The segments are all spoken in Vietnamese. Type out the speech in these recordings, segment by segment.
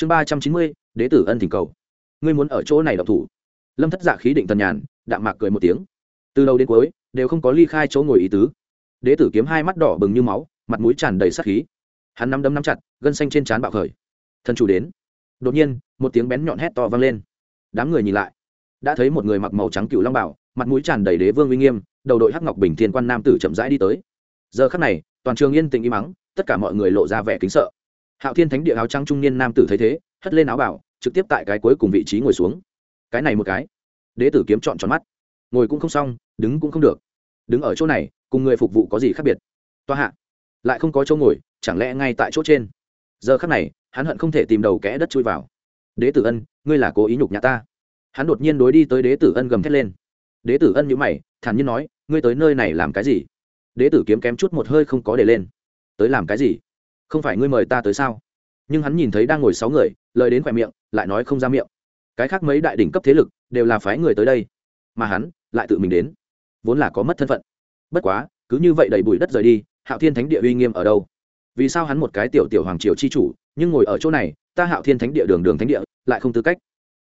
chương ba trăm chín mươi, đế tử ân thỉnh cầu. Ngươi muốn ở chỗ này đọc thủ. Lâm thất giả khí định tần nhàn, đạm mạc cười một tiếng. Từ đầu đến cuối, đều không có ly khai chỗ ngồi ý tứ. Đế tử kiếm hai mắt đỏ bừng như máu, mặt mũi tràn đầy sắc khí. Hắn nắm đấm nắm chặt, gân xanh trên trán bạo khởi. Thân chủ đến. Đột nhiên, một tiếng bén nhọn hét to vang lên. Đám người nhìn lại. Đã thấy một người mặc màu trắng cựu long bảo, mặt mũi tràn đầy đế vương uy nghiêm, đầu đội hắc ngọc bình thiên quan nam tử chậm rãi đi tới. Giờ khắc này, toàn trường yên tĩnh im mắng tất cả mọi người lộ ra vẻ kính sợ hạo thiên thánh địa áo trắng trung niên nam tử thấy thế, hất lên áo bảo trực tiếp tại cái cuối cùng vị trí ngồi xuống. Cái này một cái. Đế tử kiếm chọn tròn mắt. Ngồi cũng không xong, đứng cũng không được. Đứng ở chỗ này, cùng người phục vụ có gì khác biệt? Toa hạ. Lại không có chỗ ngồi, chẳng lẽ ngay tại chỗ trên? Giờ khắc này, hắn hận không thể tìm đầu kẽ đất chui vào. Đế tử ân, ngươi là cố ý nhục nhà ta. Hắn đột nhiên đối đi tới đế tử ân gầm thét lên. Đế tử ân nhữ mày, thản nhiên nói, ngươi tới nơi này làm cái gì? Đế tử kiếm kém chút một hơi không có để lên. Tới làm cái gì? Không phải ngươi mời ta tới sao? Nhưng hắn nhìn thấy đang ngồi sáu người, lời đến khỏe miệng, lại nói không ra miệng. Cái khác mấy đại đỉnh cấp thế lực đều là phái người tới đây. Mà hắn lại tự mình đến. Vốn là có mất thân phận. Bất quá, cứ như vậy đầy bụi đất rời đi, hạo thiên thánh địa uy nghiêm ở đâu? Vì sao hắn một cái tiểu tiểu hoàng triều chi chủ, nhưng ngồi ở chỗ này, ta hạo thiên thánh địa đường đường thánh địa, lại không tư cách?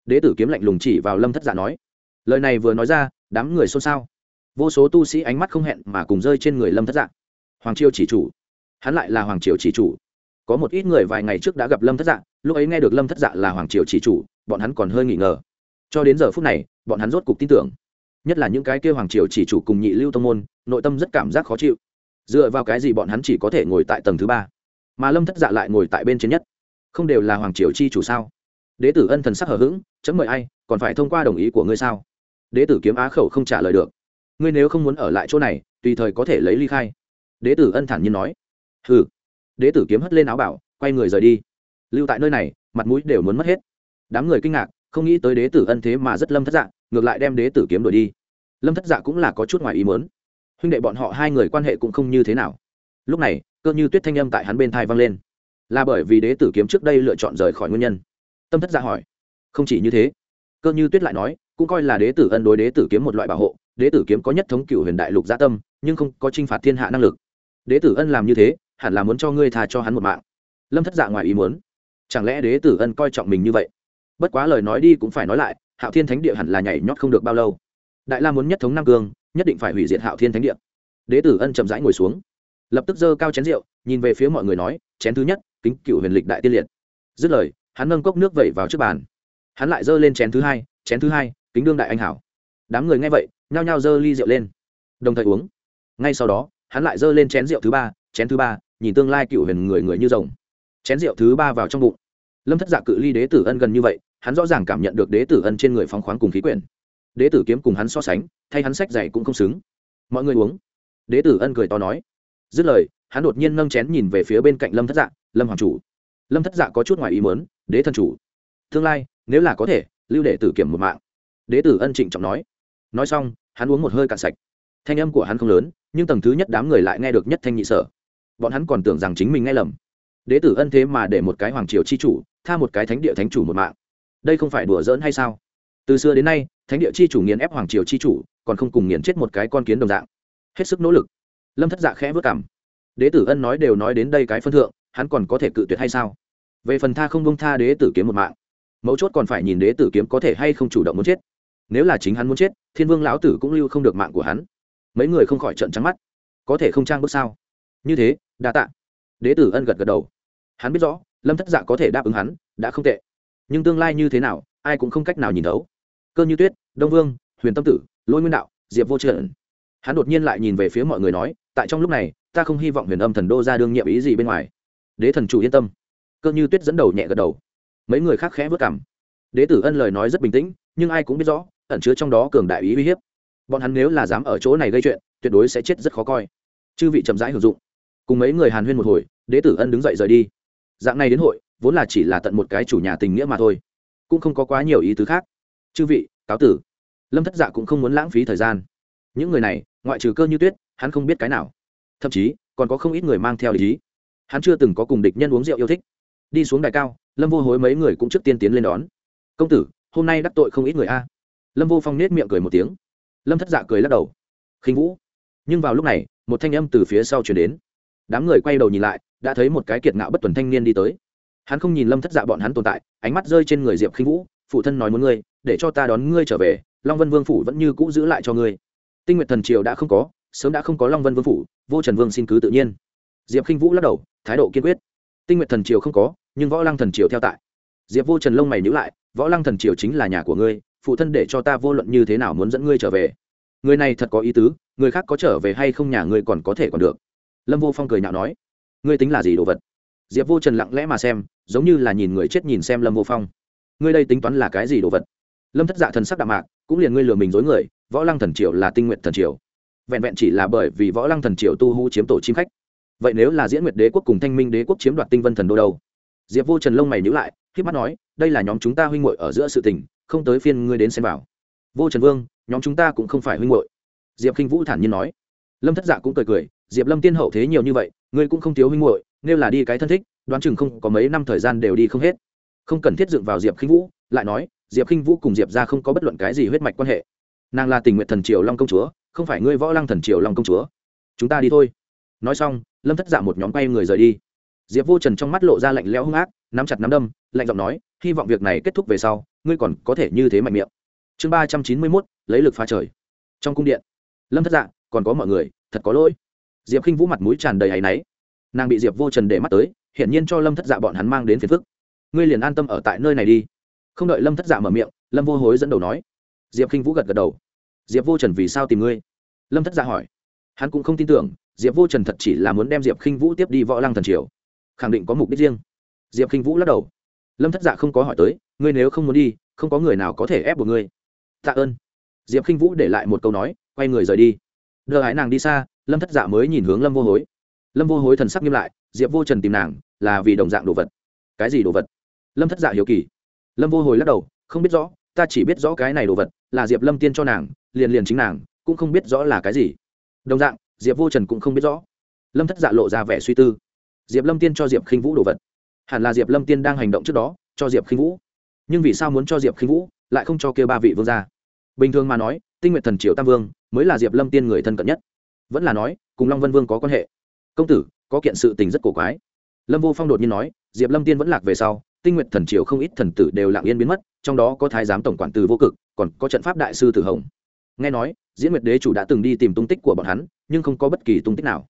Đế tử kiếm lạnh lùng chỉ vào lâm thất giả nói. Lời này vừa nói ra, đám người xôn xao. Vô số tu sĩ ánh mắt không hẹn mà cùng rơi trên người lâm thất dạ. Hoàng triều chỉ chủ hắn lại là hoàng triều chỉ chủ. Có một ít người vài ngày trước đã gặp lâm thất dạ lúc ấy nghe được lâm thất dạ là hoàng triều chỉ chủ, bọn hắn còn hơi nghi ngờ. Cho đến giờ phút này, bọn hắn rốt cục tin tưởng. Nhất là những cái kêu hoàng triều chỉ chủ cùng nhị lưu tông môn, nội tâm rất cảm giác khó chịu. Dựa vào cái gì bọn hắn chỉ có thể ngồi tại tầng thứ ba, mà lâm thất dạ lại ngồi tại bên trên nhất? Không đều là hoàng triều chi chủ sao? Đế tử ân thần sắc hở h ữ g chấm mời ai, còn phải thông qua đồng ý của ngươi sao? Đế tử kiếm á khẩu không trả lời được. Ngươi nếu không muốn ở lại chỗ này, tùy thời có thể lấy ly khai. Đế tử ân thản nhiên nói hừ. Đế tử kiếm hất lên áo bảo, quay người rời đi. Lưu tại nơi này, mặt mũi đều muốn mất hết. Đám người kinh ngạc, không nghĩ tới đế tử ân thế mà rất lâm thất dạ ngược lại đem đế tử kiếm đuổi đi. Lâm thất dạ cũng là có chút ngoài ý mớn huynh đệ bọn họ hai người quan hệ cũng không như thế nào. Lúc này, cơ như tuyết thanh âm tại hắn bên thai vang lên. Là bởi vì đế tử kiếm trước đây lựa chọn rời khỏi nguyên nhân. Tâm thất dạ hỏi. Không chỉ như thế, cơ như tuyết lại nói, cũng coi là đế tử ân đối đế tử kiếm một loại bảo hộ. Đế tử kiếm có nhất thống cựu huyền đại lục gia tâm, nhưng không có t r i n h phạt thiên hạ năng lực. Đế tử ân làm như thế hẳn là muốn cho ngươi tha cho hắn một mạng. Lâm thất dạ ngoài ý muốn. Chẳng lẽ đế tử ân coi trọng mình như vậy? Bất quá lời nói đi cũng phải nói lại, hạo thiên thánh địa hẳn là nhảy nhót không được bao lâu. Đại la muốn nhất thống nam cương, nhất định phải hủy diệt hạo thiên thánh địa. Đế tử ân chậm rãi ngồi xuống. Lập tức giơ cao chén rượu, nhìn về phía mọi người nói, chén thứ nhất, kính cựu huyền lịch đại tiên liệt. Dứt lời, hắn nâng cốc nước vẩy vào trước bàn. Hắn lại giơ lên chén thứ hai, chén thứ hai, kính đương đại anh hảo. Đám người nghe vậy, nhao nhao giơ ly rượu lên. Đồng thời uống. Ngay sau đó, hắn lại giơ lên chén rượu thứ ba, chén thứ ba nhìn tương lai cựu huyền người người như rồng. Chén rượu thứ ba vào trong bụng. Lâm thất dạ cự ly đế tử ân gần như vậy, hắn rõ ràng cảm nhận được đế tử ân trên người phóng khoáng cùng khí quyển. Đế tử kiếm cùng hắn so sánh, thay hắn sách dày cũng không xứng. Mọi người uống. Đế tử ân cười to nói. Dứt lời, hắn đột nhiên nâng chén nhìn về phía bên cạnh lâm thất dạ lâm hoàng chủ. Lâm thất dạ có chút ngoài ý mớn đế thần chủ, tương lai, nếu là có thể, lưu đệ tử kiểm một mạng. Đế tử ân trịnh trọng nói. Nói xong, hắn uống một hơi cạn sạch. Thanh âm của hắn không lớn, nhưng tầng thứ nhất đám người lại nghe được nhất thanh nhị sở bọn hắn còn tưởng rằng chính mình nghe lầm. Đế tử ân thế mà để một cái hoàng triều chi chủ, tha một cái thánh địa thánh chủ một mạng. Đây không phải đùa giỡn hay sao? Từ xưa đến nay, thánh địa chi chủ nghiền ép hoàng triều chi chủ, còn không cùng nghiền chết một cái con kiến đồng dạng. Hết sức nỗ lực. Lâm thất dạ khẽ vất cảm. Đế tử ân nói đều nói đến đây cái phân thượng, hắn còn có thể cự tuyệt hay sao? Về phần tha không bông tha đế tử kiếm một mạng, mấu chốt còn phải nhìn đế tử kiếm có thể hay không chủ động muốn chết. Nếu là chính hắn muốn chết, thiên vương lão tử cũng lưu không được mạng của hắn. Mấy người không khỏi trận trắng mắt. Có thể không trang bước sao? Như thế, đa tạ. Đế tử ân gật gật đầu. Hắn biết rõ, lâm thất dạ có thể đáp ứng hắn, đã không tệ. Nhưng tương lai như thế nào, ai cũng không cách nào nhìn thấu. Cơ như tuyết, đông vương, huyền tâm tử, lôi nguyên đạo, diệp vô trợn hắn đột nhiên lại nhìn về phía mọi người nói, tại trong lúc này, ta không hy vọng huyền âm thần đô ra đương nhiệm ý gì bên ngoài. Đế thần chủ yên tâm. Cơ như tuyết dẫn đầu nhẹ gật đầu. Mấy người khác khẽ vất cảm đế tử ân lời nói rất bình tĩnh, nhưng ai cũng biết rõ, ẩn chứa trong đó cường đại ý uy hiếp. Bọn hắn nếu là dám ở chỗ này gây chuyện, tuyệt đối sẽ chết rất khó coi. Chư vị chậm rãi hưởng dụng cùng mấy người hàn huyên một hồi, đế tử ân đứng dậy rời đi. Dạng này đến hội, vốn là chỉ là tận một cái chủ nhà tình nghĩa mà thôi, cũng không có quá nhiều ý tứ khác. Chư vị, cáo tử. Lâm thất dạ cũng không muốn lãng phí thời gian. Những người này, ngoại trừ cơ như tuyết, hắn không biết cái nào. Thậm chí, còn có không ít người mang theo ý. Hắn chưa từng có cùng địch nhân uống rượu yêu thích. Đi xuống đài cao, lâm vô hối mấy người cũng trước tiên tiến lên đón. Công tử, hôm nay đắc tội không ít người a. Lâm vô phong nết miệng cười một tiếng. Lâm thất dạ cười lắc đầu. Khinh vũ. Nhưng vào lúc này, một thanh âm từ phía sau chuyển đến đám người quay đầu nhìn lại, đã thấy một cái kiệt ngạo bất tuần thanh niên đi tới. Hắn không nhìn lâm thất dạ bọn hắn tồn tại, ánh mắt rơi trên người diệp khinh vũ, phụ thân nói muốn ngươi, để cho ta đón ngươi trở về, long vân vương phủ vẫn như cũ giữ lại cho ngươi. Tinh nguyện thần triều đã không có, sớm đã không có long vân vương phủ, vô trần vương xin cứ tự nhiên. Diệp khinh vũ lắc đầu, thái độ kiên quyết. Tinh nguyện thần triều không có, nhưng võ lăng thần triều theo tại. Diệp vô trần lông mày nhữ lại, võ lăng thần triều chính là nhà của ngươi, phụ thân để cho ta vô luận như thế nào muốn dẫn ngươi trở về. Người này thật có ý tứ, người khác có trở về hay không nhà ngươi còn có thể còn được lâm vô phong cười nhạo nói ngươi tính là gì đồ vật diệp vô trần lặng lẽ mà xem giống như là nhìn người chết nhìn xem lâm vô phong ngươi đây tính toán là cái gì đồ vật lâm thất dạ thần sắc đạm mạc, cũng liền ngươi lừa mình dối người, võ lăng thần triều là tinh nguyện thần triều. Vẹn vẹn chỉ là bởi vì võ lăng thần triều tu hú chiếm tổ chim khách. Vậy nếu là diễn nguyệt đế quốc cùng thanh minh đế quốc chiếm đoạt tinh vân thần đô đâu? Diệp vô trần lông mày nhữ lại k mắt nói, đây là nhóm chúng ta huynh hội ở giữa sự tình, không tới phiên ngươi đến xem vào. Vô trần vương, nhóm chúng ta cũng không phải huynh hội diệp k i n h vũ thản nhiên nói. Lâm thất dạ cũng cười cười diệp lâm tiên hậu thế nhiều như vậy, ngươi cũng không thiếu huynh hội nếu là đi cái thân thích, đoán chừng không có mấy năm thời gian đều đi không hết. Không cần thiết dựng vào diệp Khinh vũ, lại nói, diệp Khinh vũ cùng diệp ra không có bất luận cái gì huyết mạch quan hệ. Nàng là tình nguyện thần triều long công chúa, không phải ngươi võ lăng thần triều long công chúa. Chúng ta đi thôi. Nói xong, lâm thất dạ một nhóm quay người rời đi. Diệp vô trần trong mắt lộ ra lạnh lẽo hung ác, nắm chặt nắm đâm, lạnh giọng nói, hy vọng việc này kết thúc về sau, ngươi còn có thể như thế mạnh miệng. Chương ba trăm chín mươi mốt, lấy lực phá trời. Trong cung điện, lâm thất dạ còn có mọi người, thật có lỗi diệp khinh vũ mặt mũi tràn đầy áy náy. Nàng bị diệp vô trần để mắt tới, hiển nhiên cho lâm thất dạ bọn hắn mang đến phiền phức. Ngươi liền an tâm ở tại nơi này đi. Không đợi lâm thất dạ mở miệng, lâm vô hối dẫn đầu nói. Diệp khinh vũ gật gật đầu. Diệp vô trần vì sao tìm ngươi? Lâm thất dạ hỏi. Hắn cũng không tin tưởng, diệp vô trần thật chỉ là muốn đem diệp khinh vũ tiếp đi võ lăng thần triều. Khẳng định có mục đích riêng. Diệp khinh vũ lắc đầu. Lâm thất dạ không có hỏi tới, ngươi nếu không muốn đi, không có người nào có thể ép buộc ngươi. Tạ ơn. Diệp khinh vũ để lại một câu nói, quay người rời đi. Đưa hái nàng đi xa lâm thất dạ mới nhìn hướng lâm vô hối. Lâm vô hối thần sắc nghiêm lại, diệp vô trần tìm nàng là vì đồng dạng đồ vật. Cái gì đồ vật? Lâm thất dạ hiểu kỳ. Lâm vô hồi lắc đầu, không biết rõ, ta chỉ biết rõ cái này đồ vật là diệp lâm tiên cho nàng, liền liền chính nàng, cũng không biết rõ là cái gì. Đồng dạng, diệp vô trần cũng không biết rõ. Lâm thất dạ lộ ra vẻ suy tư. Diệp lâm tiên cho diệp khinh vũ đồ vật. Hẳn là diệp lâm tiên đang hành động trước đó, cho diệp khinh vũ. Nhưng vì sao muốn cho diệp khinh vũ, lại không cho kêu ba vị vương gia? Bình thường mà nói, tinh nguyện thần triều tam vương mới là diệp lâm tiên người thân cận nhất vẫn là nói, cùng long vân vương có quan hệ. Công tử, có kiện sự tình rất cổ quái. Lâm vô phong đột nhiên nói, diệp lâm tiên vẫn lạc về sau, tinh nguyện thần triều không ít thần tử đều lặng yên biến mất, trong đó có thái giám tổng quản từ vô cực, còn có trận pháp đại sư tử hồng. Nghe nói, diễn nguyệt đế chủ đã từng đi tìm tung tích của bọn hắn, nhưng không có bất kỳ tung tích nào.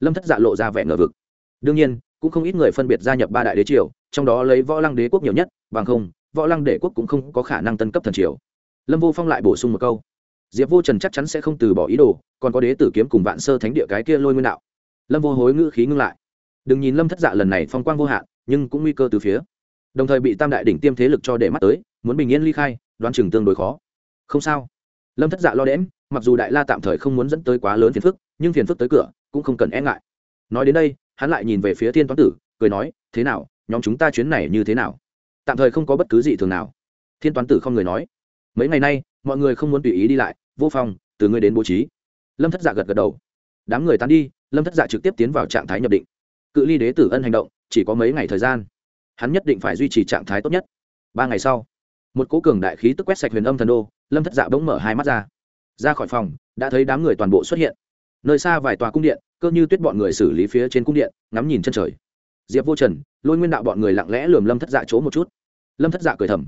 Lâm thất dạ lộ ra vẻ ngờ vực. Đương nhiên, cũng không ít người phân biệt gia nhập ba đại đế triều, trong đó lấy võ lăng đế quốc nhiều nhất, bằng không, võ lăng đế quốc cũng không có khả năng tân cấp thần triều. Lâm vô phong lại bổ sung một câu diệp vô trần chắc chắn sẽ không từ bỏ ý đồ, còn có đế tử kiếm cùng vạn sơ thánh địa cái kia lôi nguyên đạo. Lâm vô hối ngữ khí ngưng lại. Đừng nhìn lâm thất dạ lần này phong quang vô hạn, nhưng cũng nguy cơ từ phía. Đồng thời bị tam đại đỉnh tiêm thế lực cho để mắt tới, muốn bình yên ly khai, đoán chừng tương đối khó. Không sao. Lâm thất dạ lo đễm mặc dù đại la tạm thời không muốn dẫn tới quá lớn phiền phức, nhưng phiền phức tới cửa, cũng không cần e ngại. Nói đến đây, hắn lại nhìn về phía thiên toán tử, cười nói, thế nào, nhóm chúng ta chuyến này như thế nào? Tạm thời không có bất cứ gì thường nào. Thiên toán tử không người nói mấy ngày nay, mọi người không muốn tùy ý đi lại, vô phòng, từ ngươi đến bố trí. Lâm thất dạ gật gật đầu. Đám người tán đi, lâm thất dạ trực tiếp tiến vào trạng thái nhập định. Cự ly đế tử ân hành động, chỉ có mấy ngày thời gian. Hắn nhất định phải duy trì trạng thái tốt nhất. Ba ngày sau, một cố cường đại khí tức quét sạch huyền âm thần đô, lâm thất dạ bỗng mở hai mắt ra. Ra khỏi phòng, đã thấy đám người toàn bộ xuất hiện. Nơi xa vài tòa cung điện, cơ như tuyết bọn người xử lý phía trên cung điện, ngắm nhìn chân trời. Diệp vô trần, lôi nguyên đạo bọn người lặng lẽ lườm lâm thất dạ chỗ một chút. Lâm thất dạ cười thầm.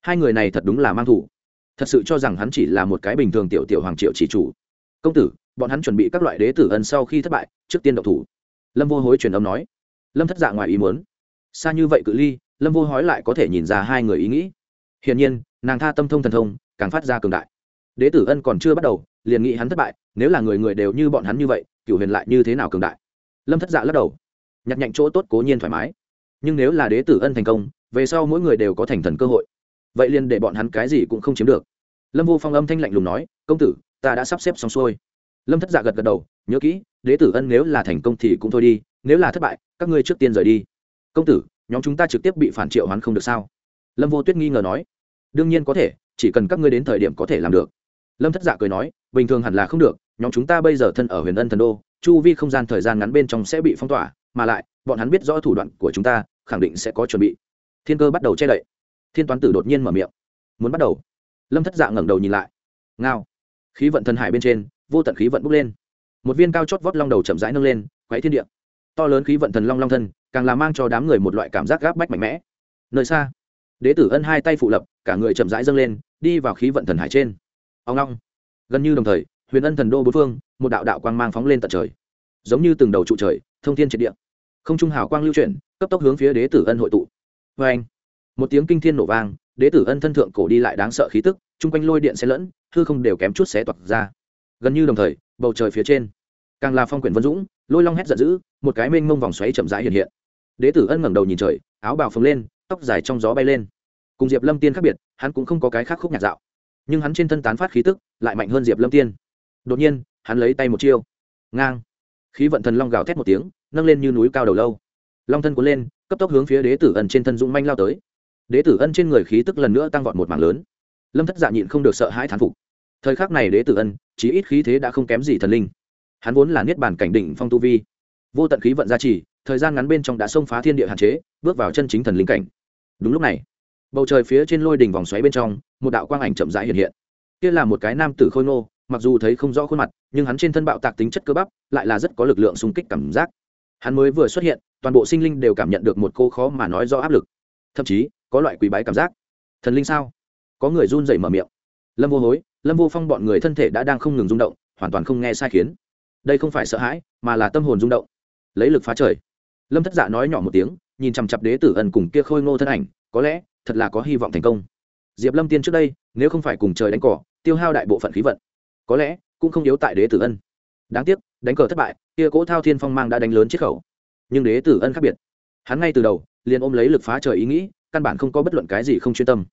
Hai người này thật đúng là mang thủ thật sự cho rằng hắn chỉ là một cái bình thường tiểu tiểu hoàng triệu chỉ chủ. Công tử, bọn hắn chuẩn bị các loại đế tử ân sau khi thất bại, trước tiên độc thủ. Lâm vô hối truyền âm nói. Lâm thất dạ ngoài ý muốn. Xa như vậy cự ly, lâm vô hối lại có thể nhìn ra hai người ý nghĩ. Hiển nhiên, nàng tha tâm thông thần thông, càng phát ra cường đại. Đế tử ân còn chưa bắt đầu, liền nghĩ hắn thất bại, nếu là người người đều như bọn hắn như vậy cựu huyền lại như thế nào cường đại? Lâm thất dạ lắc đầu. Nhặt nhạnh chỗ tốt cố nhiên thoải mái. Nhưng nếu là đế tử ân thành công, về sau mỗi người đều có thành thần cơ hội vậy liền để bọn hắn cái gì cũng không chiếm được. Lâm vô phong âm thanh lạnh lùng nói, công tử, ta đã sắp xếp xong xuôi. Lâm thất dạ gật gật đầu, nhớ kỹ, đế tử ân nếu là thành công thì cũng thôi đi, nếu là thất bại, các ngươi trước tiên rời đi. Công tử, nhóm chúng ta trực tiếp bị phản triệu hắn không được sao? Lâm vô tuyết nghi ngờ nói. Đương nhiên có thể, chỉ cần các ngươi đến thời điểm có thể làm được. Lâm thất dạ cười nói, bình thường hẳn là không được, nhóm chúng ta bây giờ thân ở huyền ân thần đô, chu vi không gian thời gian ngắn bên trong sẽ bị phong tỏa, mà lại, bọn hắn biết rõ thủ đoạn của chúng ta, khẳng định sẽ có chuẩn bị. Thiên cơ bắt đầu che đậy thiên toán tử đột nhiên mở miệng. Muốn bắt đầu. Lâm thất dạ ngẩng đầu nhìn lại. Ngao. Khí vận thần hải bên trên, vô tận khí vận bốc lên. Một viên cao chót vót long đầu chậm rãi nâng lên quáy thiên địa. To lớn khí vận thần long long thân, càng là mang cho đám người một loại cảm giác gáp bách mạnh mẽ. Nơi xa, đế tử ân hai tay phụ lập, cả người chậm rãi dâng lên, đi vào khí vận thần hải trên. Ông long gần như đồng thời, huyền ân thần đô bốn phương, một đạo đạo quang mang phóng lên tận trời. Giống như từng đầu trụ trời, thông thiên triệt địa. Không trung hào quang lưu chuyển, cấp tốc hướng phía đế tử ân hội tụ. Vê anh một tiếng kinh thiên nổ vang, đế tử ân thân thượng cổ đi lại đáng sợ khí tức, chung quanh lôi điện xen lẫn, hư không đều kém chút xé toạc ra. Gần như đồng thời, bầu trời phía trên, càng là phong quyển vân dũng, lôi long hét giận dữ, một cái mênh mông vòng xoáy chậm rãi hiện hiện. Đế tử ân ngẩng đầu nhìn trời, áo bào phồng lên, tóc dài trong gió bay lên. Cùng diệp lâm tiên khác biệt, hắn cũng không có cái khác khúc nhạc dạo. Nhưng hắn trên thân tán phát khí tức, lại mạnh hơn diệp lâm tiên. Đột nhiên, hắn lấy tay một chiêu. Ngang. Khí vận thần long gào thét một tiếng, nâng lên như núi cao đầu lâu. Long thân cuốn lên, cấp tốc hướng phía đế tử ân trên thân dũng manh lao tới đế tử ân trên người khí tức lần nữa tăng vọt một mảng lớn. Lâm thất dạ nhịn không được sợ hãi thán phục. Thời khắc này đế tử ân, chí ít khí thế đã không kém gì thần linh. Hắn vốn là niết bàn cảnh đỉnh phong tu vi. Vô tận khí vận gia trì, thời gian ngắn bên trong đã xông phá thiên địa hạn chế, bước vào chân chính thần linh cảnh. Đúng lúc này, bầu trời phía trên lôi đỉnh vòng xoáy bên trong, một đạo quang ảnh chậm rãi hiện hiện. Kia là một cái nam tử khôi ngô, mặc dù thấy không rõ khuôn mặt, nhưng hắn trên thân bạo tạc tính chất cơ bắp, lại là rất có lực lượng xung kích cảm giác. Hắn mới vừa xuất hiện, toàn bộ sinh linh đều cảm nhận được một cô khó mà nói do áp lực. Thậm chí có loại quý bái cảm giác. Thần linh sao? Có người run rẩy mở miệng. Lâm vô hối, lâm vô phong bọn người thân thể đã đang không ngừng rung động, hoàn toàn không nghe sai khiến. Đây không phải sợ hãi, mà là tâm hồn rung động. Lấy lực phá trời. Lâm thất dạ nói nhỏ một tiếng, nhìn chằm chặp đế tử ẩn cùng kia khôi ngô thân ảnh, có lẽ, thật là có hy vọng thành công. Diệp lâm tiên trước đây, nếu không phải cùng trời đánh cỏ, tiêu hao đại bộ phận khí vận, có lẽ, cũng không yếu tại đế tử ân. Đáng tiếc, đánh cờ thất bại, kia cỗ thao thiên phong mang đã đánh lớn chiếc khẩu. Nhưng đế tử ân khác biệt. Hắn ngay từ đầu, liền ôm lấy lực phá trời ý nghĩ căn bản không có bất luận cái gì không chuyên tâm.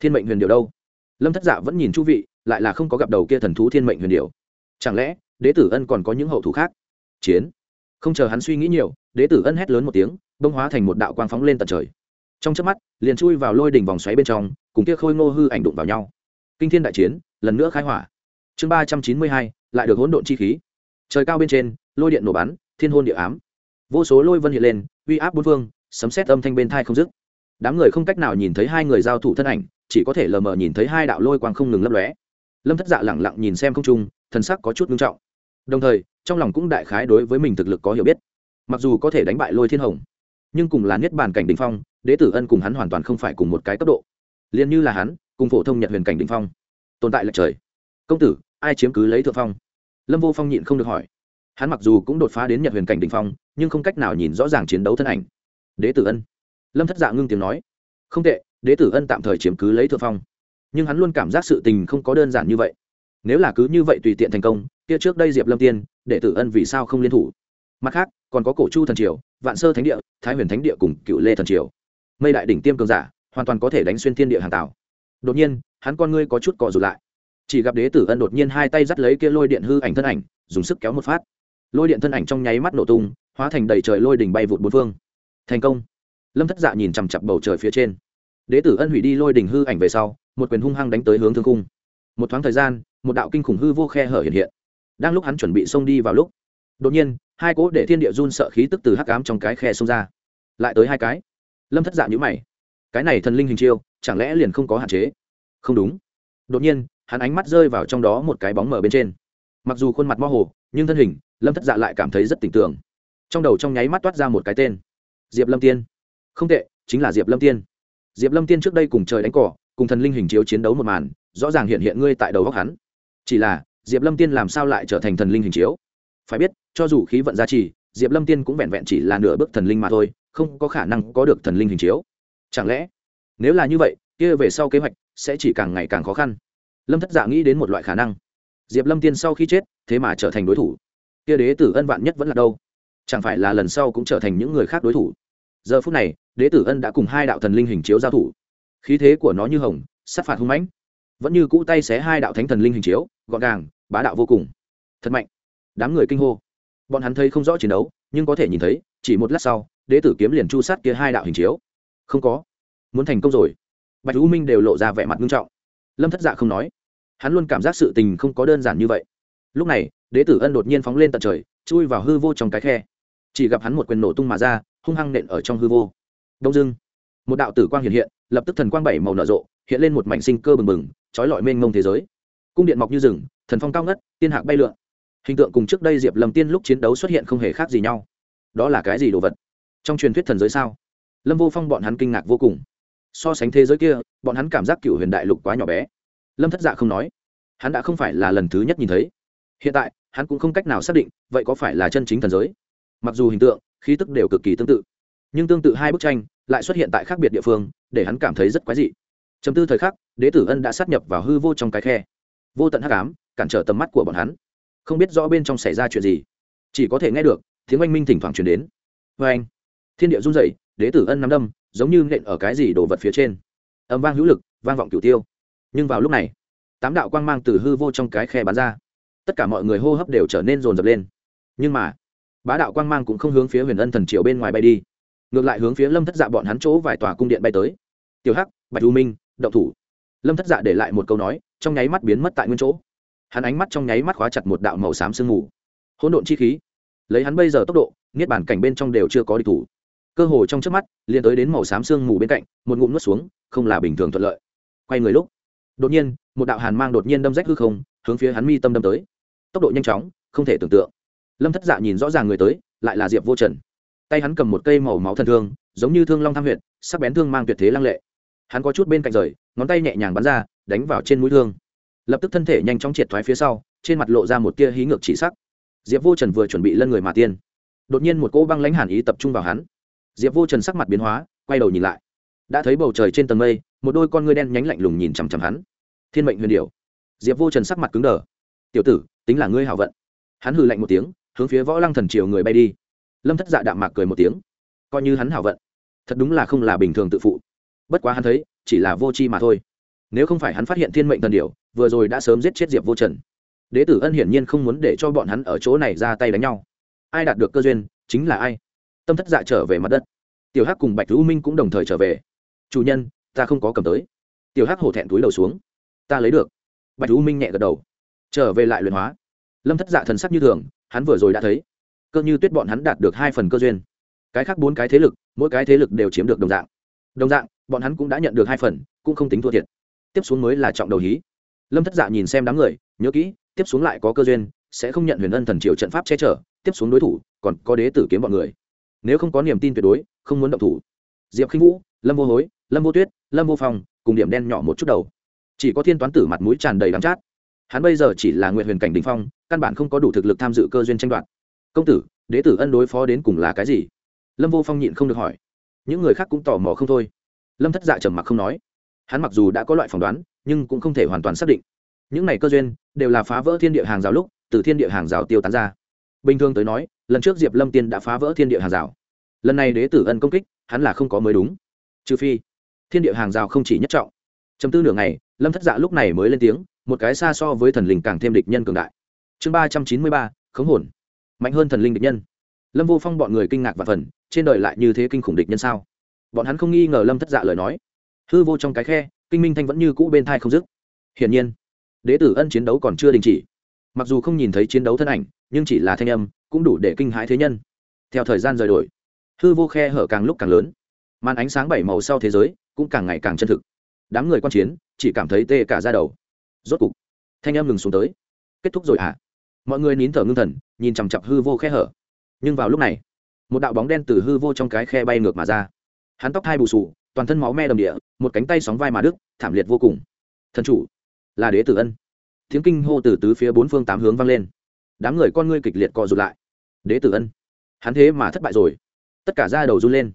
Thiên mệnh huyền điều đâu? Lâm thất dạ vẫn nhìn chu vị, lại là không có gặp đầu kia thần thú thiên mệnh huyền điều chẳng lẽ, đế tử ân còn có những hậu thủ khác? Chiến. Không chờ hắn suy nghĩ nhiều, đế tử ân hét lớn một tiếng, bông hóa thành một đạo quang phóng lên tận trời. Trong chớp mắt, liền chui vào lôi đỉnh vòng xoáy bên trong, cùng kia khôi ngô hư ảnh đụng vào nhau. Kinh thiên đại chiến, lần nữa khai hỏa. Chương ba trăm chín mươi hai, lại được hỗn độn chi khí. Trời cao bên trên, lôi điện nổ bắn, thiên hôn địa ám. Vô số lôi vân hiện lên, uy áp bốn phương, sấm xét âm thanh bên thai không dứt đám người không cách nào nhìn thấy hai người giao thủ thân ảnh, chỉ có thể lờ mờ nhìn thấy hai đạo lôi quang không ngừng lấp lóe. Lâm thất dạ lẳng lặng nhìn xem không trung, thần sắc có chút ngưng trọng. Đồng thời, trong lòng cũng đại khái đối với mình thực lực có hiểu biết. Mặc dù có thể đánh bại lôi thiên hồng, nhưng cùng là niết bàn cảnh đình phong, đế tử ân cùng hắn hoàn toàn không phải cùng một cái cấp độ. Liền như là hắn, cùng phổ thông nhật huyền cảnh đình phong, tồn tại lệch trời. Công tử, ai chiếm cứ lấy thượng phong? Lâm vô phong nhịn không được hỏi. Hắn mặc dù cũng đột phá đến nhật huyền cảnh đình phong, nhưng không cách nào nhìn rõ ràng chiến đấu thân ảnh. Đế tử ân lâm thất dạ ngưng tiếng nói, không tệ, đế tử ân tạm thời chiếm cứ lấy thượng phong. Nhưng hắn luôn cảm giác sự tình không có đơn giản như vậy. Nếu là cứ như vậy tùy tiện thành công, kia trước đây diệp lâm tiên, đệ tử ân vì sao không liên thủ? Mặt khác, còn có cổ chu thần triều, vạn sơ thánh địa, thái huyền thánh địa cùng cựu lê thần triều. Mây đại đỉnh tiêm cường giả, hoàn toàn có thể đánh xuyên thiên địa hàng tảo đột nhiên, hắn con ngươi có chút cọ rụt lại. Chỉ gặp đế tử ân đột nhiên hai tay dắt lấy kia lôi điện hư ảnh thân ảnh, dùng sức kéo một phát. Lôi điện thân ảnh trong nháy mắt nổ tung, hóa thành đầy trời lôi đỉnh bay vụt bốn phương. Thành công lâm thất dạ nhìn chằm chặp bầu trời phía trên đế tử ân hủy đi lôi đỉnh hư ảnh về sau một quyền hung hăng đánh tới hướng thương cung một thoáng thời gian một đạo kinh khủng hư vô khe hở hiện hiện đang lúc hắn chuẩn bị xông đi vào lúc đột nhiên hai cỗ để thiên địa run sợ khí tức từ hắc ám trong cái khe xông ra lại tới hai cái lâm thất dạ nhữ mày cái này thần linh hình chiêu chẳng lẽ liền không có hạn chế không đúng đột nhiên hắn ánh mắt rơi vào trong đó một cái bóng mở bên trên mặc dù khuôn mặt mơ hồ nhưng thân hình lâm thất dạ lại cảm thấy rất tỉnh tưởng trong đầu trong nháy mắt toát ra một cái tên diệp lâm tiên không tệ, chính là diệp lâm tiên. Diệp lâm tiên trước đây cùng trời đánh cỏ, cùng thần linh hình chiếu chiến đấu một màn, rõ ràng hiện hiện ngươi tại đầu góc hắn. Chỉ là, diệp lâm tiên làm sao lại trở thành thần linh hình chiếu? Phải biết, cho dù khí vận gia trì, diệp lâm tiên cũng vẹn vẹn chỉ là nửa bước thần linh mà thôi, không có khả năng có được thần linh hình chiếu. Chẳng lẽ, nếu là như vậy, kia về sau kế hoạch sẽ chỉ càng ngày càng khó khăn? Lâm thất dạ nghĩ đến một loại khả năng. Diệp lâm tiên sau khi chết, thế mà trở thành đối thủ. Kia đế tử ân vạn nhất vẫn là đâu? Chẳng phải là lần sau cũng trở thành những người khác đối thủ? Giờ phút này đế tử ân đã cùng hai đạo thần linh hình chiếu giao thủ. Khí thế của nó như hồng, sát phạt hung mãnh. Vẫn như cũ tay xé hai đạo thánh thần linh hình chiếu, gọn gàng, bá đạo vô cùng. Thật mạnh. Đám người kinh hô. Bọn hắn thấy không rõ chiến đấu, nhưng có thể nhìn thấy, chỉ một lát sau, đế tử kiếm liền chu sát kia hai đạo hình chiếu. Không có. Muốn thành công rồi. Bạch u minh đều lộ ra vẻ mặt nghiêm trọng. Lâm thất dạ không nói. Hắn luôn cảm giác sự tình không có đơn giản như vậy. Lúc này, đế tử ân đột nhiên phóng lên tận trời, chui vào hư vô trong cái khe. Chỉ gặp hắn một quyền nổ tung mà ra, hung hăng nện ở trong hư vô đông dưng. Một đạo tử quang hiện hiện, lập tức thần quang bảy màu nở rộ, hiện lên một mảnh sinh cơ bừng bừng, trói lọi mênh mông thế giới. Cung điện mọc như rừng, thần phong cao ngất, tiên hạc bay lượn. Hình tượng cùng trước đây diệp lâm tiên lúc chiến đấu xuất hiện không hề khác gì nhau. Đó là cái gì đồ vật? Trong truyền thuyết thần giới sao? Lâm vô phong bọn hắn kinh ngạc vô cùng. So sánh thế giới kia, bọn hắn cảm giác cựu huyền đại lục quá nhỏ bé. Lâm thất dạ không nói. Hắn đã không phải là lần thứ nhất nhìn thấy. Hiện tại, hắn cũng không cách nào xác định, vậy có phải là chân chính thần giới? Mặc dù hình tượng, khí tức đều cực kỳ tương tự nhưng tương tự hai bức tranh lại xuất hiện tại khác biệt địa phương, để hắn cảm thấy rất quái dị. Chấm tư thời khắc, đế tử ân đã sát nhập vào hư vô trong cái khe. Vô tận hắc ám cản trở tầm mắt của bọn hắn. Không biết rõ bên trong xảy ra chuyện gì. Chỉ có thể nghe được tiếng oanh minh thỉnh thoảng truyền đến. Vê anh, thiên địa run rẩy, đế tử ân nắm đâm, giống như nện ở cái gì đồ vật phía trên. Âm vang hữu lực, vang vọng cửu tiêu. Nhưng vào lúc này, tám đạo quang mang từ hư vô trong cái khe bắn ra. Tất cả mọi người hô hấp đều trở nên rồn rập lên. Nhưng mà, bá đạo quang mang cũng không hướng phía huyền ân thần triều bên ngoài bay đi ngược lại hướng phía lâm thất dạ bọn hắn chỗ vài tòa cung điện bay tới tiểu hắc bạch u minh động thủ lâm thất dạ để lại một câu nói trong nháy mắt biến mất tại nguyên chỗ hắn ánh mắt trong nháy mắt khóa chặt một đạo màu xám sương mù hỗn độn chi khí lấy hắn bây giờ tốc độ niết bản cảnh bên trong đều chưa có địch thủ cơ hồ trong trước mắt liền tới đến màu xám sương mù bên cạnh một ngụm nuốt xuống không là bình thường thuận lợi quay người lúc đột nhiên một đạo hàn mang đột nhiên đâm rách hư không hướng phía hắn mi tâm đâm tới tốc độ nhanh chóng không thể tưởng tượng lâm thất dạ nhìn rõ ràng người tới lại là diệp vô trần tay hắn cầm một cây màu máu thần thương, giống như thương long tham huyện sắc bén thương mang tuyệt thế lăng lệ. Hắn có chút bên cạnh rời, ngón tay nhẹ nhàng bắn ra, đánh vào trên mũi thương. Lập tức thân thể nhanh chóng triệt thoái phía sau, trên mặt lộ ra một tia hí ngược chỉ sắc. Diệp vô trần vừa chuẩn bị lân người mà tiên. Đột nhiên một cỗ băng lãnh hàn ý tập trung vào hắn. Diệp vô trần sắc mặt biến hóa, quay đầu nhìn lại. Đã thấy bầu trời trên tầng mây, một đôi con ngươi đen nhánh lạnh lùng nhìn chằm chằm hắn. Thiên mệnh huyền điều diệp vô trần sắc mặt cứng đờ. Tiểu tử, tính là ngươi hảo vận. Hắn hừ lạnh một tiếng, hướng phía võ lăng thần triều người bay đi lâm thất dạ đạm mạc cười một tiếng coi như hắn hảo vận thật đúng là không là bình thường tự phụ bất quá hắn thấy chỉ là vô tri mà thôi nếu không phải hắn phát hiện thiên mệnh thần điều, vừa rồi đã sớm giết chết diệp vô trần đế tử ân hiển nhiên không muốn để cho bọn hắn ở chỗ này ra tay đánh nhau ai đạt được cơ duyên chính là ai tâm thất dạ trở về mặt đất tiểu hắc cùng bạch hữu minh cũng đồng thời trở về chủ nhân ta không có cầm tới tiểu hắc hổ thẹn túi đầu xuống ta lấy được bạch hữu minh nhẹ gật đầu trở về lại luyện hóa lâm thất dạ thần sắc như thường hắn vừa rồi đã thấy cơ như tuyết bọn hắn đạt được hai phần cơ duyên. Cái khác bốn cái thế lực, mỗi cái thế lực đều chiếm được đồng dạng. Đồng dạng, bọn hắn cũng đã nhận được hai phần, cũng không tính thua thiệt. Tiếp xuống mới là trọng đầu hí. Lâm thất dạ nhìn xem đám người, nhớ kỹ, tiếp xuống lại có cơ duyên, sẽ không nhận huyền ân thần triều trận pháp che chở, tiếp xuống đối thủ, còn có đế tử kiếm bọn người. Nếu không có niềm tin tuyệt đối, không muốn động thủ. Diệp khinh vũ, lâm vô hối, lâm vô tuyết, lâm vô phong, cùng điểm đen nhỏ một chút đầu. Chỉ có thiên toán tử mặt mũi tràn đầy đắm chát. Hắn bây giờ chỉ là nguyện huyền cảnh đình phong, căn bản không có đủ thực lực tham dự cơ duyên tranh đoạt công tử, đế tử ân đối phó đến cùng là cái gì? Lâm vô phong nhịn không được hỏi. Những người khác cũng tò mò không thôi. Lâm thất dạ trầm mặc không nói. Hắn mặc dù đã có loại phỏng đoán, nhưng cũng không thể hoàn toàn xác định. Những này cơ duyên đều là phá vỡ thiên địa hàng rào lúc từ thiên địa hàng rào tiêu tán ra. Bình thường tới nói, lần trước diệp lâm tiên đã phá vỡ thiên địa hàng rào. Lần này đế tử ân công kích, hắn là không có mới đúng. Trừ phi, thiên địa hàng rào không chỉ nhất trọng. Chấm tư nửa ngày, lâm thất dạ lúc này mới lên tiếng, một cái xa so với thần linh càng thêm địch nhân cường đại. Chương ba trăm chín mươi ba, khống hồn mạnh hơn thần linh địch nhân. Lâm vô phong bọn người kinh ngạc và phần, trên đời lại như thế kinh khủng địch nhân sao? Bọn hắn không nghi ngờ lâm thất dạ lời nói. Hư vô trong cái khe, kinh minh thanh vẫn như cũ bên thai không dứt. Hiển nhiên, đế tử ân chiến đấu còn chưa đình chỉ. Mặc dù không nhìn thấy chiến đấu thân ảnh, nhưng chỉ là thanh âm, cũng đủ để kinh hãi thế nhân. Theo thời gian rời đổi, hư vô khe hở càng lúc càng lớn. Màn ánh sáng bảy màu sau thế giới, cũng càng ngày càng chân thực. Đám người quan chiến, chỉ cảm thấy tê cả ra đầu. Rốt cục, thanh âm ngừng xuống tới. Kết thúc rồi ạ à? Mọi người nín thở ngưng thần, nhìn chằm chặp hư vô khe hở. Nhưng vào lúc này, một đạo bóng đen từ hư vô trong cái khe bay ngược mà ra. Hắn tóc hai bù sù toàn thân máu me đầm địa, một cánh tay sóng vai mà đức thảm liệt vô cùng. Thần chủ, là đế tử ân. Tiếng kinh hô từ tứ phía bốn phương tám hướng vang lên. Đám người con ngươi kịch liệt co rụt lại. Đế tử ân. Hắn thế mà thất bại rồi. Tất cả ra đầu run lên.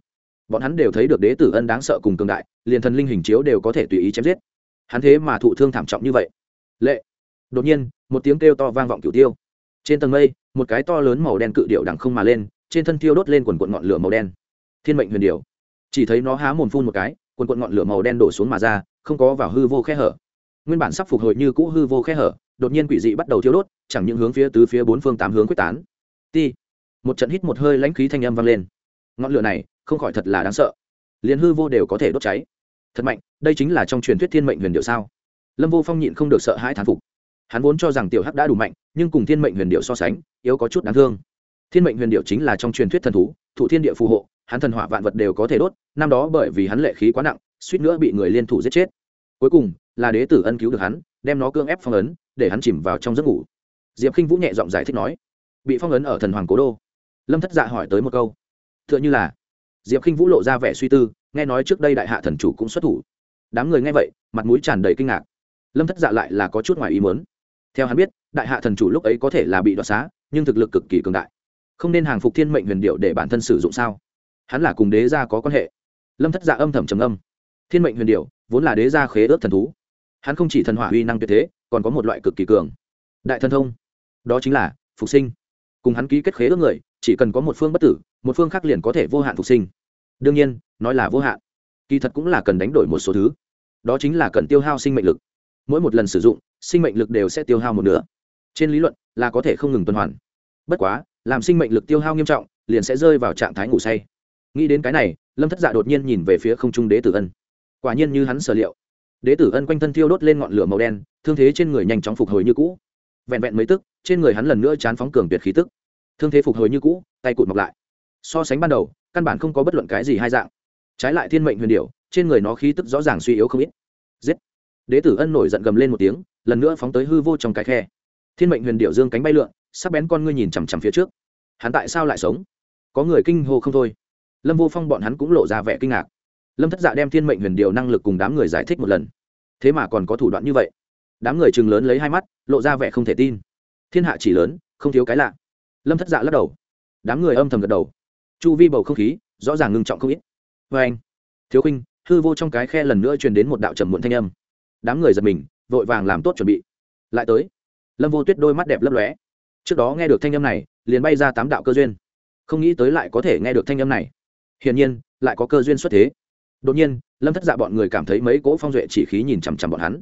Bọn hắn đều thấy được đế tử ân đáng sợ cùng cường đại, liền thần linh hình chiếu đều có thể tùy ý chém giết. Hắn thế mà thụ thương thảm trọng như vậy. Lệ đột nhiên, một tiếng kêu to vang vọng cửu tiêu. Trên tầng mây, một cái to lớn màu đen cự điệu đằng không mà lên, trên thân thiêu đốt lên quần quận ngọn lửa màu đen. Thiên mệnh huyền điệu chỉ thấy nó há mồm phun một cái, quần quận ngọn lửa màu đen đổ xuống mà ra, không có vào hư vô khe hở. Nguyên bản sắp phục hồi như cũ hư vô khe hở, đột nhiên quỷ dị bắt đầu thiêu đốt, chẳng những hướng phía tứ phía bốn phương tám hướng quyết tán. Ti. Một trận hít một hơi lãnh khí thanh âm vang lên. Ngọn lửa này, không khỏi thật là đáng sợ. Liền hư vô đều có thể đốt cháy. Thật mạnh, đây chính là trong truyền thuyết thiên mệnh huyền điệu sao? Lâm vô phong nhịn không được sợ hãi thán phục hắn vốn cho rằng tiểu hắc đã đủ mạnh, nhưng cùng thiên mệnh huyền điệu so sánh, yếu có chút đáng thương. Thiên mệnh huyền điệu chính là trong truyền thuyết thần thú, thụ thiên địa phù hộ, hắn thần hỏa vạn vật đều có thể đốt, năm đó bởi vì hắn lệ khí quá nặng, suýt nữa bị người liên thủ giết chết. Cuối cùng, là đế tử ân cứu được hắn, đem nó cưỡng ép phong ấn, để hắn chìm vào trong giấc ngủ. Diệp k i n h vũ nhẹ giọng giải thích nói, bị phong ấn ở thần hoàng cố đô. Lâm thất dạ hỏi tới một câu t h ư ợ n h ư là? Diệp k i n h vũ lộ ra vẻ suy tư, nghe nói trước đây đại hạ thần chủ cũng xuất thủ. Đám người nghe vậy, mặt mũi tràn đầy kinh ngạc. Lâm thất dạ lại là có chút ngoài ý muốn theo hắn biết, đại hạ thần chủ lúc ấy có thể là bị đoạt xá, nhưng thực lực cực kỳ cường đại. Không nên hàng phục thiên mệnh huyền điệu để bản thân sử dụng sao? Hắn là cùng đế gia có quan hệ. Lâm thất dạ âm thầm trầm âm thiên mệnh huyền điệu, vốn là đế gia khế ước thần thú. Hắn không chỉ thần hỏa uy năng tuyệt thế, còn có một loại cực kỳ cường. Đại thần thông. Đó chính là phục sinh. Cùng hắn ký kết khế ước người, chỉ cần có một phương bất tử, một phương khác liền có thể vô hạn phục sinh. Đương nhiên, nói là vô hạn. Kỳ thật cũng là cần đánh đổi một số thứ. Đó chính là cần tiêu hao sinh mệnh lực mỗi một lần sử dụng, sinh mệnh lực đều sẽ tiêu hao một nửa. Trên lý luận, là có thể không ngừng tuần hoàn. Bất quá, làm sinh mệnh lực tiêu hao nghiêm trọng, liền sẽ rơi vào trạng thái ngủ say. Nghĩ đến cái này, lâm thất dạ đột nhiên nhìn về phía không trung đế tử ân. Quả nhiên như hắn sở liệu. Đế tử ân quanh thân thiêu đốt lên ngọn lửa màu đen, thương thế trên người nhanh chóng phục hồi như cũ. Vẹn vẹn mấy tức, trên người hắn lần nữa chán phóng cường tuyệt khí tức. Thương thế phục hồi như cũ, tay cụt mọc lại. So sánh ban đầu, căn bản không có bất luận cái gì hai dạng. Trái lại thiên mệnh huyền điệu trên người nó khí tức rõ ràng suy yếu không ít. Giết! Đế tử ân nổi giận gầm lên một tiếng, lần nữa phóng tới hư vô trong cái khe. Thiên mệnh huyền điệu dương cánh bay lượn, sắc bén con ngươi nhìn chằm chằm phía trước. Hắn tại sao lại sống? Có người kinh hô không thôi. Lâm vô phong bọn hắn cũng lộ ra vẻ kinh ngạc. Lâm thất dạ đem thiên mệnh huyền điệu năng lực cùng đám người giải thích một lần. Thế mà còn có thủ đoạn như vậy. Đám người chừng lớn lấy hai mắt, lộ ra vẻ không thể tin. Thiên hạ chỉ lớn, không thiếu cái lạ. Lâm thất dạ lắc đầu. Đám người âm thầm gật đầu. Chu vi bầu không khí, rõ ràng ngưng trọng không ít. Vê anh thiếu khinh, hư vô trong cái khe lần nữa truyền đến một đạo trầm muộn thanh âm đám người giật mình, vội vàng làm tốt chuẩn bị. Lại tới, lâm vô tuyết đôi mắt đẹp lấp lóe. Trước đó nghe được thanh âm này, liền bay ra tám đạo cơ duyên. Không nghĩ tới lại có thể nghe được thanh âm này. Hiển nhiên, lại có cơ duyên xuất thế. Đột nhiên, lâm thất dạ bọn người cảm thấy mấy cỗ phong duệ chỉ khí nhìn chằm chằm bọn hắn.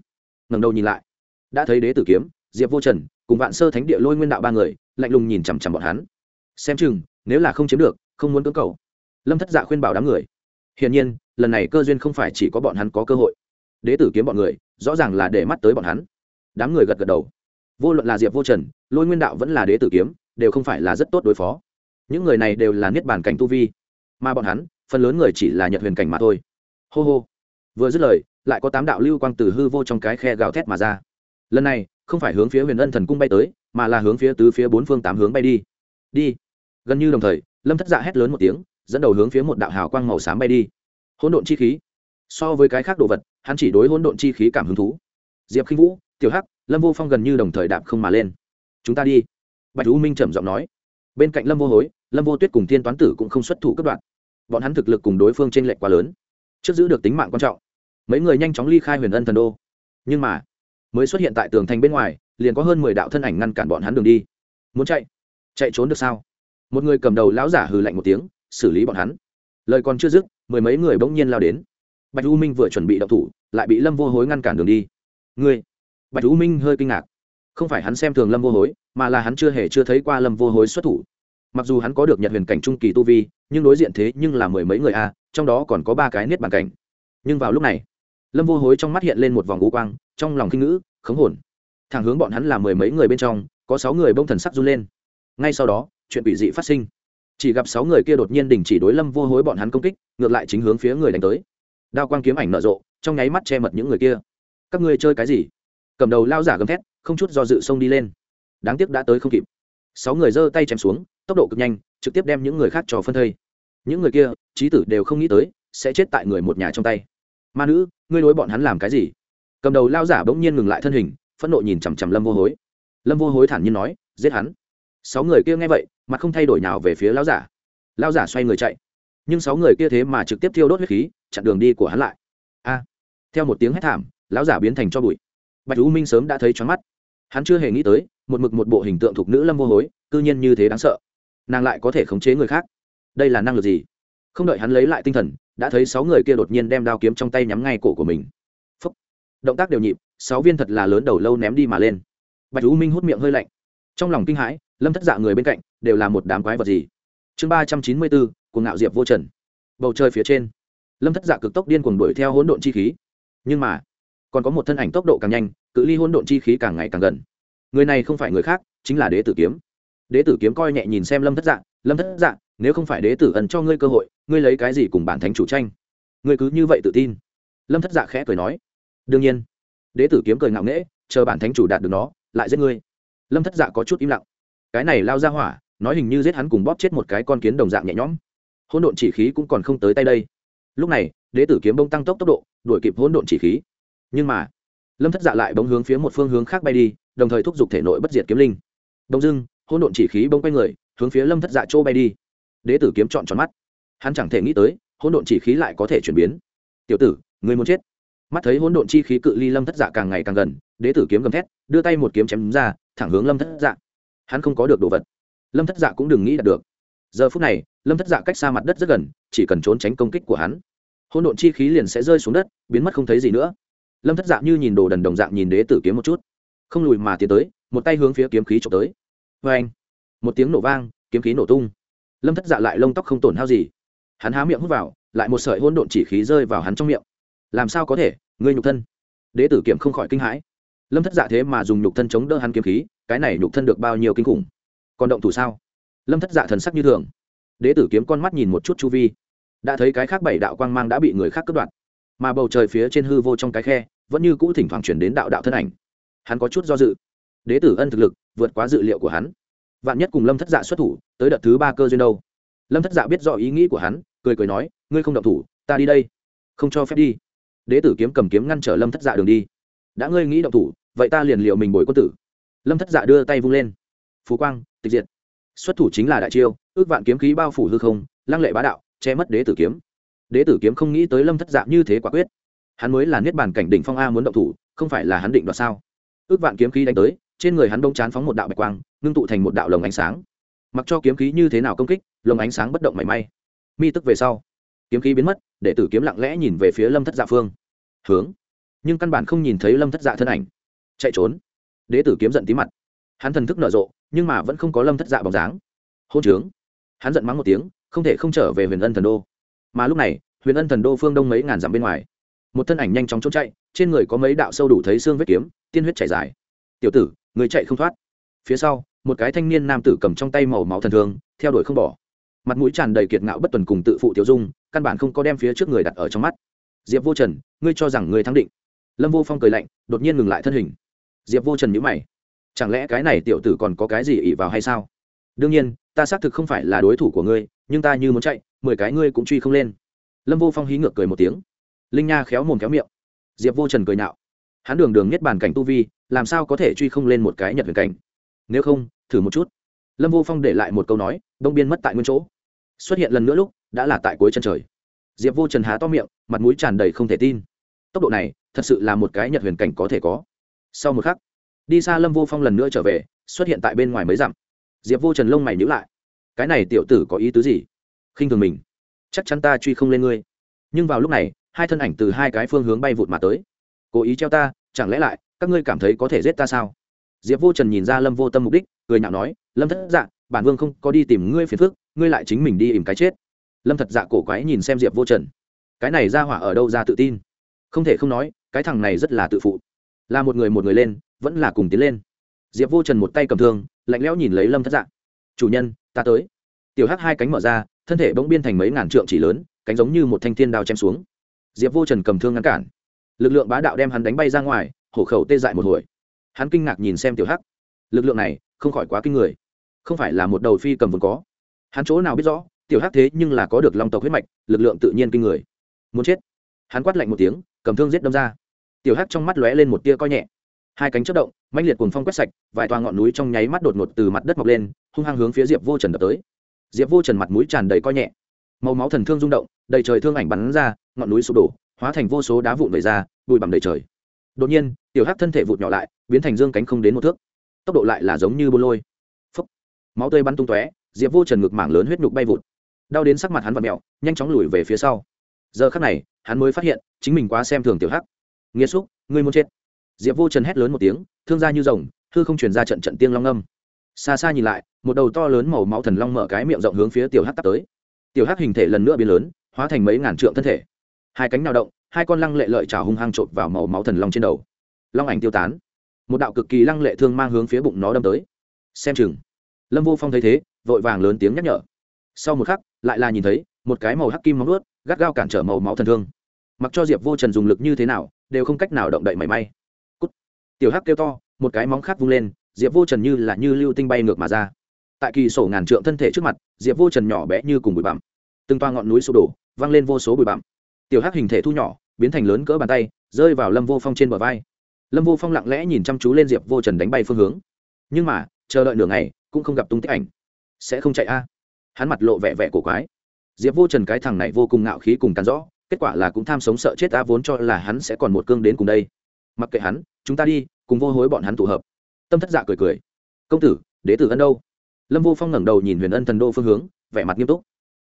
Ngầm đầu nhìn lại, đã thấy đế tử kiếm, diệp vô trần, cùng vạn sơ thánh địa lôi nguyên đạo ba người, lạnh lùng nhìn chằm chằm bọn hắn. Xem chừng, nếu là không chiếm được, không muốn cưỡng cầu. Lâm thất dạ khuyên bảo đám người. Hiển nhiên, lần này cơ duyên không phải chỉ có bọn hắn có cơ hội đế tử kiếm bọn người, rõ ràng là để mắt tới bọn hắn. Đám người gật gật đầu. Vô luận là diệp vô trần, lôi nguyên đạo vẫn là đế tử kiếm, đều không phải là rất tốt đối phó. Những người này đều là niết bàn cảnh tu vi, mà bọn hắn, phần lớn người chỉ là nhật huyền cảnh mà thôi. Hô hô. Vừa dứt lời, lại có tám đạo lưu quang từ hư vô trong cái khe gào thét mà ra. Lần này, không phải hướng phía huyền ân thần cung bay tới, mà là hướng phía tứ phía bốn phương tám hướng bay đi. Đi. Gần như đồng thời, lâm thất dạ hét lớn một tiếng, dẫn đầu hướng phía một đạo hào quang màu xám bay đi. Hỗn độn chi khí so với cái khác đồ vật, hắn chỉ đối hỗn độn chi khí cảm hứng thú. Diệp khinh vũ, tiểu hắc, lâm vô phong gần như đồng thời đạp không mà lên. Chúng ta đi. Bạch u minh trầm giọng nói. Bên cạnh lâm vô hối, lâm vô tuyết cùng thiên toán tử cũng không xuất thủ cấp đoạn bọn hắn thực lực cùng đối phương t r ê n lệch quá lớn. Trước giữ được tính mạng quan trọng. Mấy người nhanh chóng ly khai huyền ân thần đô. Nhưng mà, mới xuất hiện tại tường thành bên ngoài, liền có hơn mười đạo thân ảnh ngăn cản bọn hắn đường đi. Muốn chạy? Chạy trốn được sao? Một người cầm đầu lão giả hừ lạnh một tiếng, xử lý bọn hắn. Lời còn chưa dứt, mười mấy người bỗng nhiên lao đến bạch u minh vừa chuẩn bị đậu thủ, lại bị lâm vô hối ngăn cản đường đi. Ngươi? Bạch u minh hơi kinh ngạc. Không phải hắn xem thường lâm vô hối, mà là hắn chưa hề chưa thấy qua lâm vô hối xuất thủ. Mặc dù hắn có được nhật huyền cảnh trung kỳ tu vi, nhưng đối diện thế nhưng là mười mấy người a, trong đó còn có ba cái niết bàn cảnh. Nhưng vào lúc này, lâm vô hối trong mắt hiện lên một vòng ngũ quang, trong lòng kinh ngữ, khống hồn. Thẳng hướng bọn hắn là mười mấy người bên trong, có sáu người bông thần sắc run lên. Ngay sau đó, chuyện bị dị phát sinh. Chỉ gặp sáu người kia đột nhiên đình chỉ đối lâm vô hối bọn hắn công kích, ngược lại chính hướng phía người đánh tới đao quang kiếm ảnh nở rộ, trong nháy mắt che mật những người kia. Các ngươi chơi cái gì? Cầm đầu lao giả gầm thét, không chút do dự xông đi lên. Đáng tiếc đã tới không kịp. Sáu người giơ tay chém xuống, tốc độ cực nhanh, trực tiếp đem những người khác cho phân thây. Những người kia trí tử đều không nghĩ tới, sẽ chết tại người một nhà trong tay. Ma nữ, ngươi đối bọn hắn làm cái gì? Cầm đầu lao giả bỗng nhiên ngừng lại thân hình, phẫn nộ nhìn chằm chằm lâm vô hối. Lâm vô hối thản nhiên nói, giết hắn. Sáu người kia nghe vậy, mặt không thay đổi nào về phía lao giả. Lao giả xoay người chạy nhưng sáu người kia thế mà trực tiếp thiêu đốt huyết khí, chặn đường đi của hắn lại. A, theo một tiếng hét thảm, lão giả biến thành cho bụi. Bạch u minh sớm đã thấy choáng mắt. Hắn chưa hề nghĩ tới, một mực một bộ hình tượng thuộc nữ lâm vô hối, cư nhiên như thế đáng sợ. Nàng lại có thể khống chế người khác. Đây là năng lực gì? Không đợi hắn lấy lại tinh thần, đã thấy sáu người kia đột nhiên đem đao kiếm trong tay nhắm ngay cổ của mình. Phúc. động tác đều nhịp, sáu viên thật là lớn đầu lâu ném đi mà lên. Bạch u minh hút miệng hơi lạnh. Trong lòng kinh hãi, lâm thất dạ người bên cạnh đều là một đám quái vật gì? Chương ba trăm chín mươi bốn cùng ngạo diệp vô trần. Bầu trời phía trên, lâm thất dạ cực tốc điên cuồng đuổi theo hỗn độn chi khí. Nhưng mà, còn có một thân ảnh tốc độ càng nhanh, cự ly hỗn độn chi khí càng ngày càng gần. Người này không phải người khác, chính là đế tử kiếm. Đế tử kiếm coi nhẹ nhìn xem lâm thất dạ lâm thất dạ nếu không phải đế tử ẩn cho ngươi cơ hội, ngươi lấy cái gì cùng bản thánh chủ tranh? Ngươi cứ như vậy tự tin. Lâm thất dạ khẽ cười nói, đương nhiên. Đế tử kiếm cười ngạo nghễ, chờ bản thánh chủ đạt được nó, lại giết ngươi. Lâm thất dạ có chút im lặng. Cái này lao ra hỏa, nói hình như giết hắn cùng bóp chết một cái con kiến đồng dạng nhẹ nhõm hỗn độn chỉ khí cũng còn không tới tay đây. Lúc này, đế tử kiếm bông tăng tốc tốc độ, đuổi kịp hỗn độn chỉ khí. Nhưng mà, lâm thất dạ lại bông hướng phía một phương hướng khác bay đi, đồng thời thúc giục thể nội bất diệt kiếm linh. Đông dưng hỗn độn chỉ khí bông quay người, hướng phía lâm thất dạ chỗ bay đi. Đế tử kiếm chọn tròn mắt. Hắn chẳng thể nghĩ tới, hỗn độn chỉ khí lại có thể chuyển biến. Tiểu tử người muốn chết? Mắt thấy hỗn độn chi khí cự ly lâm thất dạ càng ngày càng gần, đế tử kiếm gầm thét, đưa tay một kiếm chém ra, thẳng hướng lâm thất dạ. Hắn không có được đồ vật. Lâm thất dạ cũng đừng nghĩ đạt được giờ phút này, lâm thất dạ cách xa mặt đất rất gần, chỉ cần trốn tránh công kích của hắn hôn độn chi khí liền sẽ rơi xuống đất, biến mất không thấy gì nữa. Lâm thất dạ như nhìn đồ đần đồng dạng nhìn đế tử kiếm một chút. Không lùi mà tiến tới, một tay hướng phía kiếm khí trộm tới. Vê anh một tiếng nổ vang, kiếm khí nổ tung. Lâm thất dạ lại lông tóc không tổn hao gì. Hắn há miệng hút vào, lại một sợi hôn độn chỉ khí rơi vào hắn trong miệng. Làm sao có thể? Ngươi nhục thân. Đế tử kiểm không khỏi kinh hãi. Lâm thất dạ thế mà dùng nhục thân chống đỡ hắn kiếm khí, cái này nhục thân được bao nhiêu kinh khủng? Còn động thủ sao? Lâm thất dạ thần sắc như thường. Đế tử kiếm con mắt nhìn một chút chu vi. Đã thấy cái khác bảy đạo quang mang đã bị người khác cướp đoạt. Mà bầu trời phía trên hư vô trong cái khe, vẫn như cũ thỉnh thoảng chuyển đến đạo đạo thân ảnh. Hắn có chút do dự. Đế tử ân thực lực, vượt quá dự liệu của hắn. Vạn nhất cùng lâm thất dạ xuất thủ, tới đợt thứ ba cơ duyên đâu? Lâm thất dạ biết rõ ý nghĩ của hắn, cười cười nói, ngươi không động thủ, ta đi đây. Không cho phép đi. Đế tử kiếm cầm kiếm ngăn trở lâm thất dạ đường đi. Đã ngươi nghĩ động thủ, vậy ta liền liệu mình bồi quân tử. Lâm thất dạ đưa tay vung lên. Phú quang, tịch diệt xuất thủ chính là đại chiêu, ước vạn kiếm khí bao phủ hư không, lăng lệ bá đạo, che mất đế tử kiếm. Đế tử kiếm không nghĩ tới lâm thất dạng như thế quả quyết. Hắn mới là niết bàn cảnh đỉnh phong a muốn động thủ, không phải là hắn định đoạt sao? Ước vạn kiếm khí đánh tới, trên người hắn đông chán phóng một đạo bạch quang, ngưng tụ thành một đạo lồng ánh sáng. Mặc cho kiếm khí như thế nào công kích, lồng ánh sáng bất động mảy may. Mi tức về sau, kiếm khí biến mất, đệ tử kiếm lặng lẽ nhìn về phía lâm thất dạ phương. Hướng. Nhưng căn bản không nhìn thấy lâm thất dạ thân ảnh. Chạy trốn. Đế tử kiếm giận tí mặt. Hắn thần thức nở rộ nhưng mà vẫn không có lâm thất dạ bóng dáng. Hôn trướng. Hắn giận mắng một tiếng, không thể không trở về huyền ân thần đô. Mà lúc này, huyền ân thần đô phương đông mấy ngàn dặm bên ngoài. Một thân ảnh nhanh chóng trốn chạy, trên người có mấy đạo sâu đủ thấy xương vết kiếm, tiên huyết chảy dài. Tiểu tử, người chạy không thoát. Phía sau, một cái thanh niên nam tử cầm trong tay màu máu thần thương, theo đuổi không bỏ. Mặt mũi tràn đầy kiệt ngạo bất tuần cùng tự phụ tiểu dung, căn bản không có đem phía trước người đặt ở trong mắt. Diệp vô trần, ngươi cho rằng ngươi thắng định. Lâm vô phong cười lạnh, đột nhiên ngừng lại thân hình. Diệp vô trần nhữ mày chẳng lẽ cái này tiểu tử còn có cái gì ỉ vào hay sao? Đương nhiên, ta xác thực không phải là đối thủ của ngươi, nhưng ta như muốn chạy, mười cái ngươi cũng truy không lên. Lâm vô phong hí ngược cười một tiếng. Linh nha khéo mồm kéo miệng. Diệp vô trần cười nạo. Hắn đường đường nhất bàn cảnh tu vi, làm sao có thể truy không lên một cái nhật huyền cảnh? Nếu không, thử một chút. Lâm vô phong để lại một câu nói, đông biên mất tại nguyên chỗ. Xuất hiện lần nữa lúc, đã là tại cuối chân trời. Diệp vô trần há to miệng, mặt mũi tràn đầy không thể tin. Tốc độ này, thật sự là một cái nhật huyền cảnh có thể có. Sau một khắc đi xa lâm vô phong lần nữa trở về, xuất hiện tại bên ngoài mấy dặm. Diệp vô trần lông mày nhữ lại. Cái này tiểu tử có ý tứ gì? Khinh thường mình. Chắc chắn ta truy không lên ngươi. Nhưng vào lúc này, hai thân ảnh từ hai cái phương hướng bay vụt mà tới. Cố ý treo ta, chẳng lẽ lại, các ngươi cảm thấy có thể giết ta sao? Diệp vô trần nhìn ra lâm vô tâm mục đích, cười nhạo nói, lâm thất dạ bản vương không có đi tìm ngươi phiền phức, ngươi lại chính mình đi ìm cái chết. Lâm thật dạ cổ quái nhìn xem diệp vô trần. Cái này ra hỏa ở đâu ra tự tin? Không thể không nói, cái thằng này rất là tự phụ là một người một người lên, vẫn là cùng tiến lên. Diệp vô trần một tay cầm thương, lạnh lẽo nhìn lấy lâm thất dạ. Chủ nhân, ta tới. Tiểu hắc hai cánh mở ra, thân thể bỗng biên thành mấy ngàn trượng chỉ lớn, cánh giống như một thanh thiên đao chém xuống. Diệp vô trần cầm thương ngăn cản. Lực lượng bá đạo đem hắn đánh bay ra ngoài, hổ khẩu tê dại một hồi. Hắn kinh ngạc nhìn xem tiểu hắc. Lực lượng này không khỏi quá kinh người. Không phải là một đầu phi cầm vốn có. Hắn chỗ nào biết rõ, tiểu hắc thế nhưng là có được long tộc huyết mạch, lực lượng tự nhiên kinh người. Muốn chết. Hắn quát lạnh một tiếng, cầm thương giết đâm ra tiểu hắc trong mắt lóe lên một tia coi nhẹ. Hai cánh chất động manh liệt cùng phong quét sạch, vài toa ngọn núi trong nháy mắt đột ngột từ mặt đất mọc lên, hung hăng hướng phía diệp vô trần đập tới. Diệp vô trần mặt mũi tràn đầy coi nhẹ. Màu máu thần thương rung động, đầy trời thương ảnh bắn ra, ngọn núi sụp đổ, hóa thành vô số đá vụn về ra, bụi bặm đầy trời. Đột nhiên, tiểu hắc thân thể vụt nhỏ lại, biến thành dương cánh không đến một thước. Tốc độ lại là giống như bô lôi. Phúc. máu tươi bắn tung tóe, diệp vô trần ngực mảng lớn huyết nhục bay vụt. Đau đến sắc mặt hắn và mẹo nhanh chóng lùi về phía sau. Giờ khắc này, hắn mới phát hiện, chính mình quá xem thường tiểu hắc nghĩa xúc, ngươi muốn chết. Diệp vô trần hét lớn một tiếng, thương ra như rồng, hư không truyền ra trận trận tiên long âm. Xa xa nhìn lại, một đầu to lớn màu máu thần long mở cái miệng rộng hướng phía tiểu hắc tắt tới. Tiểu hắc hình thể lần nữa biến lớn, hóa thành mấy ngàn trượng thân thể. Hai cánh nào động, hai con lăng lệ lợi trào hung hăng trộn vào màu máu thần long trên đầu. Long ảnh tiêu tán. Một đạo cực kỳ lăng lệ thương mang hướng phía bụng nó đâm tới. Xem chừng. Lâm vô phong thấy thế, vội vàng lớn tiếng nhắc nhở. Sau một khắc, lại là nhìn thấy, một cái màu hắc kim móng ướt gắt gao cản trở màu máu thần thương mặc cho diệp vô trần dùng lực như thế nào, đều không cách nào động đậy mảy may. Cút. tiểu hắc kêu to, một cái móng khác vung lên, diệp vô trần như là như lưu tinh bay ngược mà ra. Tại kỳ sổ ngàn trượng thân thể trước mặt, diệp vô trần nhỏ bé như cùng bụi bặm. Từng toa ngọn núi sụp đổ văng lên vô số bụi bặm. Tiểu hắc hình thể thu nhỏ, biến thành lớn cỡ bàn tay, rơi vào lâm vô phong trên bờ vai. Lâm vô phong lặng lẽ nhìn chăm chú lên diệp vô trần đánh bay phương hướng. Nhưng mà, chờ đợi nửa ngày, cũng không gặp tung tích ảnh. Sẽ không chạy a. Hắn mặt lộ vẻ vẻ cổ quái. Diệp vô trần cái thằng này vô cùng ngạo khí cùng tàn rõ kết quả là cũng tham sống sợ chết ta vốn cho là hắn sẽ còn một cương đến cùng đây. Mặc kệ hắn, chúng ta đi, cùng vô hối bọn hắn tụ hợp. Tâm thất dạ cười cười. Công tử, đế tử ân đâu? Lâm vô phong ngẩng đầu nhìn huyền ân thần đô phương hướng, vẻ mặt nghiêm túc.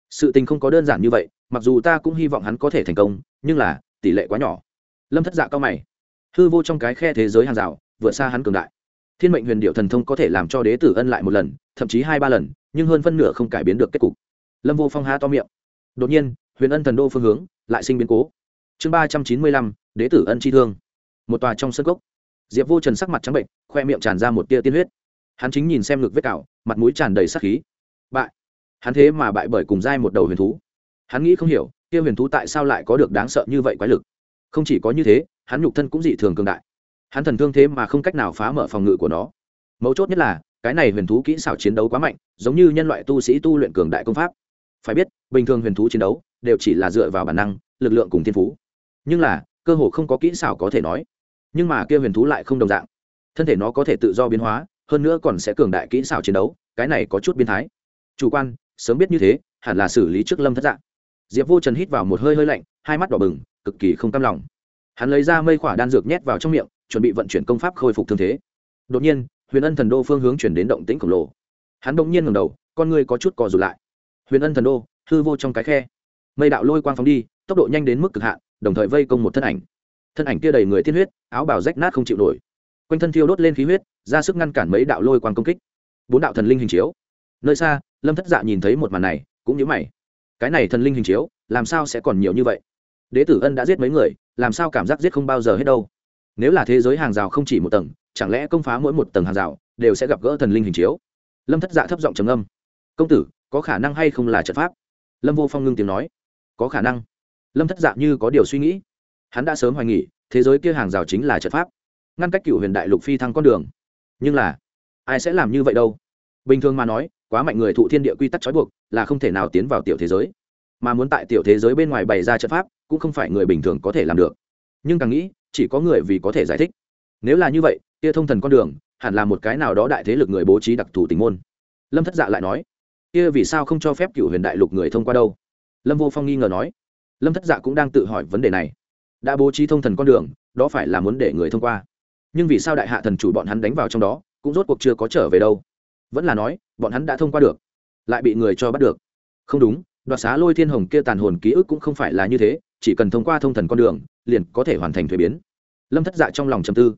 Sự tình không có đơn giản như vậy, mặc dù ta cũng hy vọng hắn có thể thành công, nhưng là, tỷ lệ quá nhỏ. Lâm thất dạ cao mày. Hư vô trong cái khe thế giới hàng rào, vượt xa hắn cường đại. Thiên mệnh huyền điệu thần thông có thể làm cho đế tử ân lại một lần, thậm chí hai ba lần, nhưng hơn phân nửa không cải biến được kết cục. Lâm vô phong há to miệng. Đột nhiên, huyền ân thần đô phương hướng lại sinh biến cố. Chương ba trăm chín mươi lăm, đế tử ân chi thương. Một tòa trong sân gốc diệp vô trần sắc mặt trắng bệnh, khoe miệng tràn ra một tia tiên huyết. Hắn chính nhìn xem ngực vết cào, mặt mũi tràn đầy sắc khí. Bại. Hắn thế mà bại bởi cùng giai một đầu huyền thú. Hắn nghĩ không hiểu, kia huyền thú tại sao lại có được đáng sợ như vậy quái lực? Không chỉ có như thế, hắn nhục thân cũng dị thường cường đại. Hắn thần thương thế mà không cách nào phá mở phòng ngự của nó. Mấu chốt nhất là, cái này huyền thú kỹ xảo chiến đấu quá mạnh, giống như nhân loại tu sĩ tu luyện cường đại công pháp. Phải biết, bình thường huyền thú chiến đấu đều chỉ là dựa vào bản năng, lực lượng cùng thiên phú. Nhưng là, cơ hồ không có kỹ xảo có thể nói. Nhưng mà kia huyền thú lại không đồng dạng. Thân thể nó có thể tự do biến hóa, hơn nữa còn sẽ cường đại kỹ xảo chiến đấu, cái này có chút biến thái. Chủ quan, sớm biết như thế, hẳn là xử lý trước lâm thất dạng diệp vô trần hít vào một hơi hơi lạnh, hai mắt đỏ bừng, cực kỳ không cam lòng. Hắn lấy ra mây khỏa đan dược nhét vào trong miệng, chuẩn bị vận chuyển công pháp khôi phục thương thế. Đột nhiên, huyền ân thần đô phương hướng chuyển đến động tĩnh khổng lồ. Hắn bỗng nhiên ngầm đầu, con người có chút cò rụt lại. Huyền ân thần đô, hư vô trong cái khe mây đạo lôi quang phóng đi, tốc độ nhanh đến mức cực hạn, đồng thời vây công một thân ảnh. Thân ảnh kia đầy người tiên huyết, áo bào rách nát không chịu nổi. Quanh thân thiêu đốt lên khí huyết, ra sức ngăn cản mấy đạo lôi quang công kích. Bốn đạo thần linh hình chiếu. Nơi xa, lâm thất dạ nhìn thấy một màn này, cũng nhớ mày. Cái này thần linh hình chiếu, làm sao sẽ còn nhiều như vậy? Đế tử ân đã giết mấy người, làm sao cảm giác giết không bao giờ hết đâu? Nếu là thế giới hàng rào không chỉ một tầng, chẳng lẽ công phá mỗi một tầng hàng rào, đều sẽ gặp gỡ thần linh hình chiếu? Lâm thất dạ thấp giọng trầm âm công tử, có khả năng hay không là trận pháp? Lâm vô phong ngưng tiếng nói có khả năng. Lâm thất dạ như có điều suy nghĩ. Hắn đã sớm hoài nghỉ thế giới kia hàng rào chính là trận pháp. Ngăn cách cựu huyền đại lục phi thăng con đường. Nhưng là, ai sẽ làm như vậy đâu? Bình thường mà nói, quá mạnh người thụ thiên địa quy tắc trói buộc là không thể nào tiến vào tiểu thế giới. Mà muốn tại tiểu thế giới bên ngoài bày ra trận pháp cũng không phải người bình thường có thể làm được. Nhưng càng nghĩ, chỉ có người vì có thể giải thích. Nếu là như vậy, kia thông thần con đường hẳn là một cái nào đó đại thế lực người bố trí đặc thù tình môn. Lâm thất dạ lại nói, kia vì sao không cho phép cựu huyền đại lục người thông qua đâu? Lâm vô phong nghi ngờ nói, lâm thất dạ cũng đang tự hỏi vấn đề này. Đã bố trí thông thần con đường, đó phải là muốn để người thông qua. Nhưng vì sao đại hạ thần chủ bọn hắn đánh vào trong đó, cũng rốt cuộc chưa có trở về đâu? Vẫn là nói, bọn hắn đã thông qua được, lại bị người cho bắt được. Không đúng, đoạt xá lôi thiên hồng kia tàn hồn ký ức cũng không phải là như thế, chỉ cần thông qua thông thần con đường, liền có thể hoàn thành thuế biến. Lâm thất dạ trong lòng trầm tư.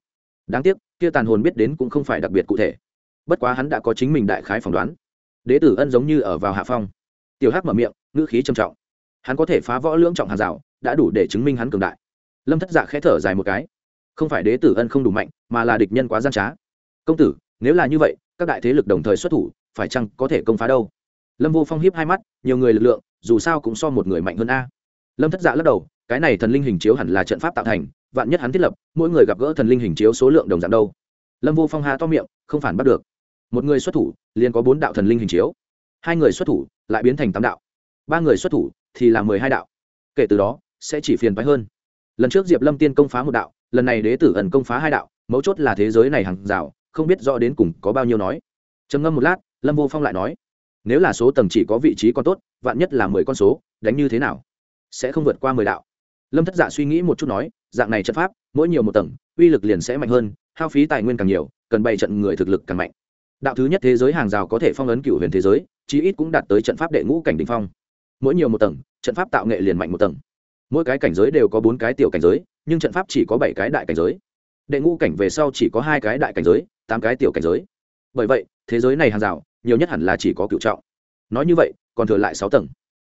Đáng tiếc, kia tàn hồn biết đến cũng không phải đặc biệt cụ thể. Bất quá hắn đã có chính mình đại khái phỏng đoán. Đế tử ân giống như ở vào hạ phong. Tiểu hắc mở miệng ngữ khí trầm trọng. Hắn có thể phá võ lưỡng trọng hàng rào, đã đủ để chứng minh hắn cường đại. Lâm thất dạ khẽ thở dài một cái. Không phải đế tử ân không đủ mạnh, mà là địch nhân quá gian trá. Công tử, nếu là như vậy, các đại thế lực đồng thời xuất thủ, phải chăng có thể công phá đâu? Lâm vô phong hiếp hai mắt, nhiều người lực lượng, dù sao cũng so một người mạnh hơn a. Lâm thất dạ lắc đầu, cái này thần linh hình chiếu hẳn là trận pháp tạo thành, vạn nhất hắn thiết lập, mỗi người gặp gỡ thần linh hình chiếu số lượng đồng dạng đâu. Lâm vô phong hà to miệng, không phản bắt được. Một người xuất thủ, liền có bốn đạo thần linh hình chiếu. Hai người xuất thủ, lại biến thành tám đạo ba người xuất thủ thì là mười hai đạo. Kể từ đó, sẽ chỉ phiền phái hơn. Lần trước diệp lâm tiên công phá một đạo, lần này đế tử ẩn công phá hai đạo, mấu chốt là thế giới này hàng rào, không biết rõ đến cùng có bao nhiêu nói. Trầm ngâm một lát, lâm vô phong lại nói, nếu là số tầng chỉ có vị trí còn tốt, vạn nhất là mười con số, đánh như thế nào? Sẽ không vượt qua mười đạo. Lâm thất dạ suy nghĩ một chút nói, dạng này trận pháp, mỗi nhiều một tầng, uy lực liền sẽ mạnh hơn, hao phí tài nguyên càng nhiều, cần bày trận người thực lực càng mạnh. Đạo thứ nhất thế giới hàng rào có thể phong ấn cựu huyền thế giới, chí ít cũng đạt tới trận pháp đệ ngũ cảnh đình phong mỗi nhiều một tầng, trận pháp tạo nghệ liền mạnh một tầng. Mỗi cái cảnh giới đều có bốn cái tiểu cảnh giới, nhưng trận pháp chỉ có bảy cái đại cảnh giới. Đệ ngũ cảnh về sau chỉ có hai cái đại cảnh giới, tám cái tiểu cảnh giới. Bởi vậy, thế giới này hàng rào, nhiều nhất hẳn là chỉ có cựu trọng. Nói như vậy, còn thừa lại sáu tầng.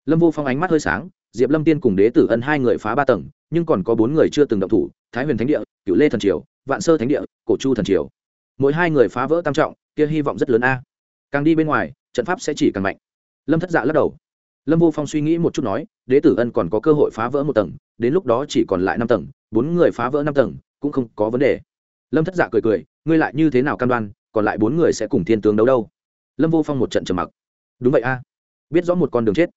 Lâm vô phong ánh mắt hơi sáng, diệp lâm tiên cùng đế tử ân hai người phá ba tầng, nhưng còn có bốn người chưa từng động thủ, thái huyền thánh địa cựu lê thần triều, vạn sơ thánh địa, cổ chu thần triều. Mỗi hai người phá vỡ tam trọng, kia hy vọng rất lớn a. Càng đi bên ngoài, trận pháp sẽ chỉ càng mạnh. Lâm thất dạ lắc đầu lâm vô phong suy nghĩ một chút nói, đế tử ân còn có cơ hội phá vỡ một tầng, đến lúc đó chỉ còn lại năm tầng, bốn người phá vỡ năm tầng cũng không có vấn đề. Lâm thất dạ cười cười, ngươi lại như thế nào cam đoan, còn lại bốn người sẽ cùng thiên tướng đấu đâu? Lâm vô phong một trận trầm mặc. Đúng vậy a, biết rõ một con đường chết.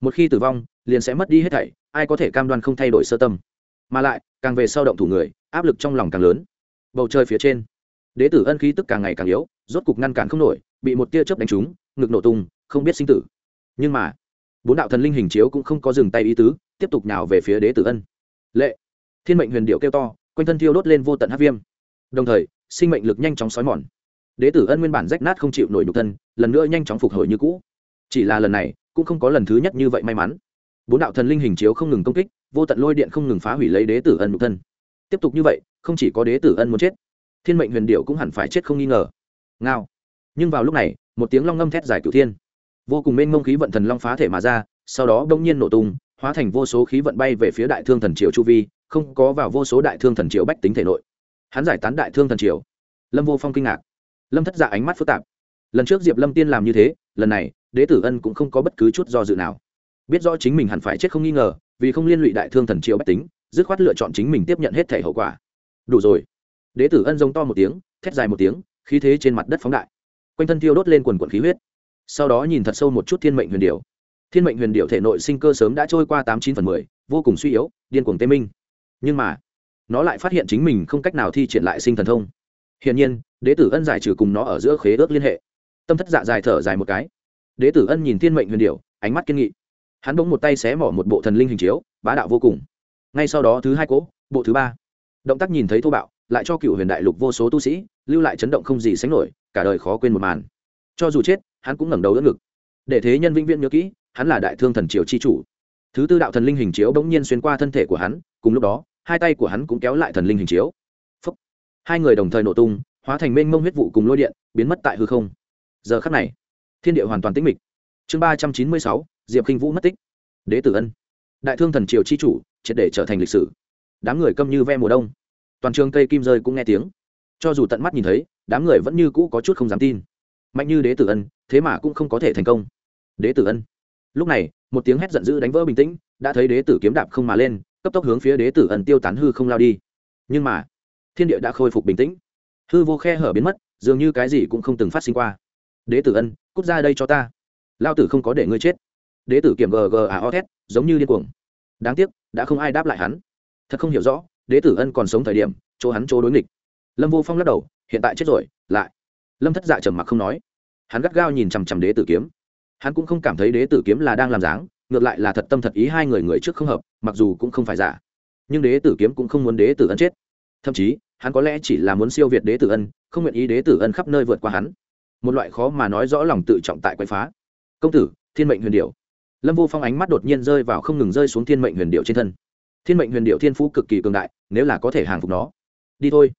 Một khi tử vong, liền sẽ mất đi hết thảy, ai có thể cam đoan không thay đổi sơ tâm? Mà lại, càng về sau động thủ người, áp lực trong lòng càng lớn. Bầu trời phía trên, đế tử ân khí tức càng ngày càng yếu, rốt cục ngăn cản không nổi, bị một tia chớp đánh trúng, ngực nổ tung, không biết sinh tử. Nhưng mà bốn đạo thần linh hình chiếu cũng không có dừng tay ý tứ, tiếp tục nào về phía đế tử ân. Lệ. Thiên mệnh huyền điệu kêu to, quanh thân thiêu đốt lên vô tận hát viêm. Đồng thời, sinh mệnh lực nhanh chóng xói mòn. Đế tử ân nguyên bản rách nát không chịu nổi nhục thân, lần nữa nhanh chóng phục hồi như cũ. Chỉ là lần này, cũng không có lần thứ nhất như vậy may mắn. Bốn đạo thần linh hình chiếu không ngừng công kích, vô tận lôi điện không ngừng phá hủy lấy đế tử ân nhục thân. Tiếp tục như vậy, không chỉ có đế tử ân muốn chết, thiên mệnh huyền điệu cũng hẳn phải chết không nghi ngờ. Ngao. Nhưng vào lúc này, một tiếng long ngâm thét dài cửu thiên vô cùng mênh mông khí vận thần long phá thể mà ra, sau đó đông nhiên nổ tung, hóa thành vô số khí vận bay về phía đại thương thần triều chu vi, không có vào vô số đại thương thần triều bách tính thể nội. Hắn giải tán đại thương thần triều. Lâm vô phong kinh ngạc. Lâm thất dạ ánh mắt phức tạp. Lần trước diệp lâm tiên làm như thế, lần này, đế tử ân cũng không có bất cứ chút do dự nào. Biết rõ chính mình hẳn phải chết không nghi ngờ, vì không liên lụy đại thương thần triều bách tính, dứt khoát lựa chọn chính mình tiếp nhận hết thể hậu quả. Đủ rồi. Đế tử ân giống to một tiếng, thét dài một tiếng, khí thế trên mặt đất phóng đại. Quanh thân thiêu đốt lên quần quần khí huyết sau đó nhìn thật sâu một chút thiên mệnh huyền điệu thiên mệnh huyền điệu thể nội sinh cơ sớm đã trôi qua tám chín phần mười, vô cùng suy yếu, điên cuồng tê minh. Nhưng mà, nó lại phát hiện chính mình không cách nào thi triển lại sinh thần thông. Hiển nhiên, đế tử ân giải trừ cùng nó ở giữa khế ước liên hệ. Tâm thất dạ dài thở dài một cái. Đế tử ân nhìn thiên mệnh huyền điệu ánh mắt kiên nghị. Hắn bỗng một tay xé mỏ một bộ thần linh hình chiếu, bá đạo vô cùng. Ngay sau đó thứ hai cỗ, bộ thứ ba. Động tác nhìn thấy thô bạo, lại cho cựu huyền đại lục vô số tu sĩ, lưu lại chấn động không gì sánh nổi, cả đời khó quên một màn. Cho dù chết hắn cũng ngẩng đầu đỡ ngực. Để thế nhân vĩnh viễn nhớ kỹ, hắn là đại thương thần triều chi chủ. Thứ tư đạo thần linh hình chiếu bỗng nhiên xuyên qua thân thể của hắn, cùng lúc đó, hai tay của hắn cũng kéo lại thần linh hình chiếu. Phúc. hai người đồng thời nổ tung, hóa thành mênh mông huyết vụ cùng lôi điện, biến mất tại hư không. Giờ khắc này, thiên địa hoàn toàn tĩnh mịch. Chương ba trăm chín mươi sáu, diệp khinh vũ mất tích. Đế tử ân. Đại thương thần triều chi chủ, triệt để trở thành lịch sử. Đám người câm như ve mùa đông. Toàn trường cây kim rơi cũng nghe tiếng. Cho dù tận mắt nhìn thấy, đám người vẫn như cũ có chút không dám tin mạnh như đế tử ân, thế mà cũng không có thể thành công. Đế tử ân. Lúc này, một tiếng hét giận dữ đánh vỡ bình tĩnh, đã thấy đế tử kiếm đạp không mà lên, cấp tốc hướng phía đế tử ân tiêu tán hư không lao đi. Nhưng mà, thiên địa đã khôi phục bình tĩnh. Hư vô khe hở biến mất, dường như cái gì cũng không từng phát sinh qua. Đế tử ân, cút ra đây cho ta. Lao tử không có để ngươi chết. Đế tử kiểm gg à o thét giống như điên cuồng. Đáng tiếc, đã không ai đáp lại hắn. Thật không hiểu rõ, đế tử ân còn sống thời điểm, chỗ hắn chỗ đối nghịch. Lâm vô phong lắc đầu, hiện tại chết rồi, lại lâm thất dạ trầm mặc không nói. Hắn gắt gao nhìn chằm chằm đế tử kiếm. Hắn cũng không cảm thấy đế tử kiếm là đang làm dáng, ngược lại là thật tâm thật ý hai người người trước không hợp, mặc dù cũng không phải giả. Nhưng đế tử kiếm cũng không muốn đế tử ân chết. Thậm chí, hắn có lẽ chỉ là muốn siêu việt đế tử ân, không nguyện ý đế tử ân khắp nơi vượt qua hắn. Một loại khó mà nói rõ lòng tự trọng tại quậy phá. Công tử, thiên mệnh huyền điệu lâm vô phong ánh mắt đột nhiên rơi vào không ngừng rơi xuống thiên mệnh huyền điệu trên thân. Thiên mệnh huyền điệu thiên phú cực kỳ cường đại, nếu là có thể hàng phục nó. Đi thôi.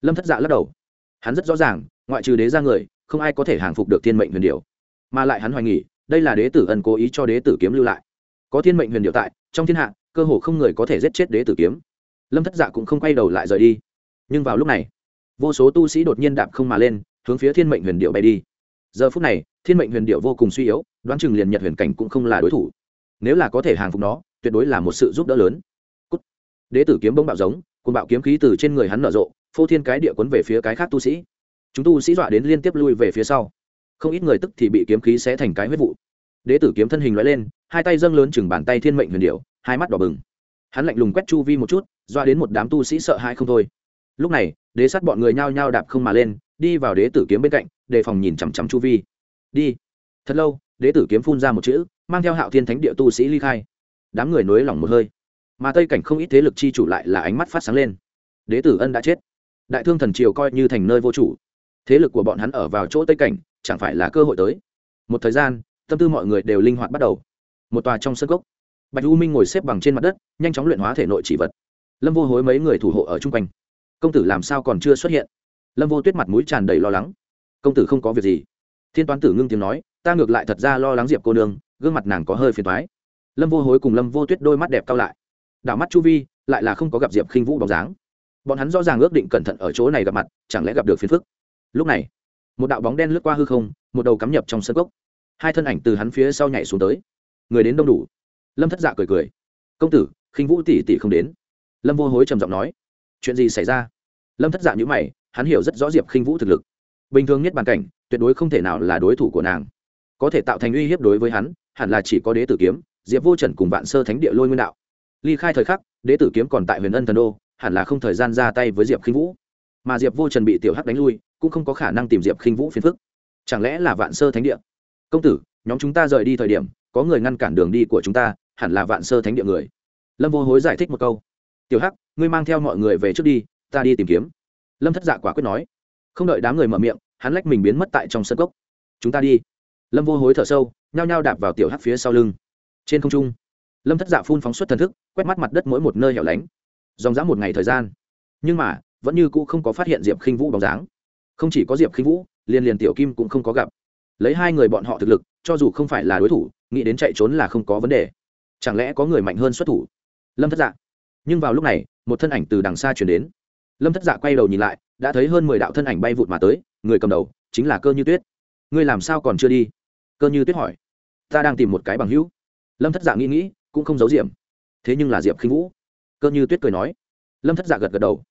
Lâm thất dạ lắc đầu. Hắn rất rõ ràng ngoại trừ đế ra người, không ai có thể hàng phục được thiên mệnh huyền điệu mà lại hắn hoài nghỉ đây là đế tử ân cố ý cho đế tử kiếm lưu lại. Có thiên mệnh huyền điệu tại, trong thiên hạ, cơ hồ không người có thể giết chết đế tử kiếm. Lâm thất dạ cũng không quay đầu lại rời đi. Nhưng vào lúc này, vô số tu sĩ đột nhiên đạp không mà lên, hướng phía thiên mệnh huyền điệu bay đi. Giờ phút này, thiên mệnh huyền điệu vô cùng suy yếu, đoán chừng liền nhật huyền cảnh cũng không là đối thủ. Nếu là có thể hàng phục nó, tuyệt đối là một sự giúp đỡ lớn、Cút. Đế tử kiếm bông bạo giống cùng bạo kiếm khí từ trên người hắn nở rộ, phô thiên cái địa quấn về phía cái khác tu sĩ chúng tu sĩ dọa đến liên tiếp lui về phía sau. Không ít người tức thì bị kiếm khí xé thành cái huyết vụ. Đế tử kiếm thân hình loại lên, hai tay dâng lớn chừng bàn tay thiên mệnh huyền điệu hai mắt đỏ bừng. Hắn lạnh lùng quét chu vi một chút, dọa đến một đám tu sĩ sợ hãi không thôi. Lúc này, đế sát bọn người nhao nhao đạp không mà lên, đi vào đế tử kiếm bên cạnh, đề phòng nhìn chằm chằm chu vi. Đi. Thật lâu, đế tử kiếm phun ra một chữ, mang theo hạo thiên thánh địa tu sĩ ly khai. Đám người nối lỏng một hơi. Mà tây cảnh không ít thế lực chi chủ lại là ánh mắt phát sáng lên. Đế tử ân đã chết. Đại thương thần triều coi như thành nơi vô chủ thế lực của bọn hắn ở vào chỗ tây cảnh, chẳng phải là cơ hội tới. Một thời gian, tâm tư mọi người đều linh hoạt bắt đầu. Một tòa trong sân gốc bạch u minh ngồi xếp bằng trên mặt đất, nhanh chóng luyện hóa thể nội chỉ vật. Lâm vô hối mấy người thủ hộ ở chung quanh. Công tử làm sao còn chưa xuất hiện? Lâm vô tuyết mặt mũi tràn đầy lo lắng. Công tử không có việc gì. Thiên toán tử ngưng tiếng nói, ta ngược lại thật ra lo lắng diệp cô nương, gương mặt nàng có hơi phiền thoái lâm vô hối cùng lâm vô tuyết đôi mắt đẹp cao lại. Đảo mắt chu vi, lại là không có gặp diệp khinh vũ bóng dáng. Bọn hắn rõ ràng ước định cẩn thận ở chỗ này gặp mặt, chẳng lẽ gặp được phiền phức? Lúc này, một đạo bóng đen lướt qua hư không, một đầu cắm nhập trong sân gốc hai thân ảnh từ hắn phía sau nhảy xuống tới. Người đến đông đủ. Lâm thất dạ cười cười. Công tử, khinh vũ tỷ tỷ không đến. Lâm vô hối trầm giọng nói. Chuyện gì xảy ra? Lâm thất dạ nhữ mày, hắn hiểu rất rõ diệp khinh vũ thực lực. Bình thường nhất bàn cảnh, tuyệt đối không thể nào là đối thủ của nàng. Có thể tạo thành uy hiếp đối với hắn, hẳn là chỉ có đế tử kiếm, diệp vô trần cùng vạn sơ thánh địa lôi nguyên đạo. Ly khai thời khắc, đế tử kiếm còn tại huyền ân thần đô, hẳn là không thời gian ra tay với diệp khinh vũ mà diệp vô trần bị tiểu hắc đánh lui, cũng không có khả năng tìm diệp khinh vũ phiền phức. Chẳng lẽ là vạn sơ thánh địa? Công tử, nhóm chúng ta rời đi thời điểm, có người ngăn cản đường đi của chúng ta, hẳn là vạn sơ thánh địa người. Lâm vô hối giải thích một câu. Tiểu hắc, ngươi mang theo mọi người về trước đi, ta đi tìm kiếm. Lâm thất dạ quả quyết nói. Không đợi đám người mở miệng, hắn lách mình biến mất tại trong sân cốc. Chúng ta đi. Lâm vô hối thở sâu, nhao nhao đạp vào tiểu hắc phía sau lưng. Trên không trung, lâm thất dạ phun phóng xuất thần thức, quét mắt mặt đất mỗi một nơi hẻo lánh. Dòng dã một ngày thời gian. Nhưng mà vẫn như cũ không có phát hiện diệp khinh vũ bóng dáng. Không chỉ có diệp khinh vũ, liền liền tiểu kim cũng không có gặp. Lấy hai người bọn họ thực lực, cho dù không phải là đối thủ, nghĩ đến chạy trốn là không có vấn đề. Chẳng lẽ có người mạnh hơn xuất thủ? Lâm thất dạ. Nhưng vào lúc này, một thân ảnh từ đằng xa chuyển đến. Lâm thất dạ quay đầu nhìn lại, đã thấy hơn mười đạo thân ảnh bay vụt mà tới, người cầm đầu chính là cơ như tuyết. Ngươi làm sao còn chưa đi? Cơ như tuyết hỏi. Ta đang tìm một cái bằng hữu. Lâm thất dạ nghĩ nghĩ, cũng không giấu diệm thế nhưng là diệp khinh vũ. Cơ như tuyết cười nói. Lâm thất dạ gật gật đầu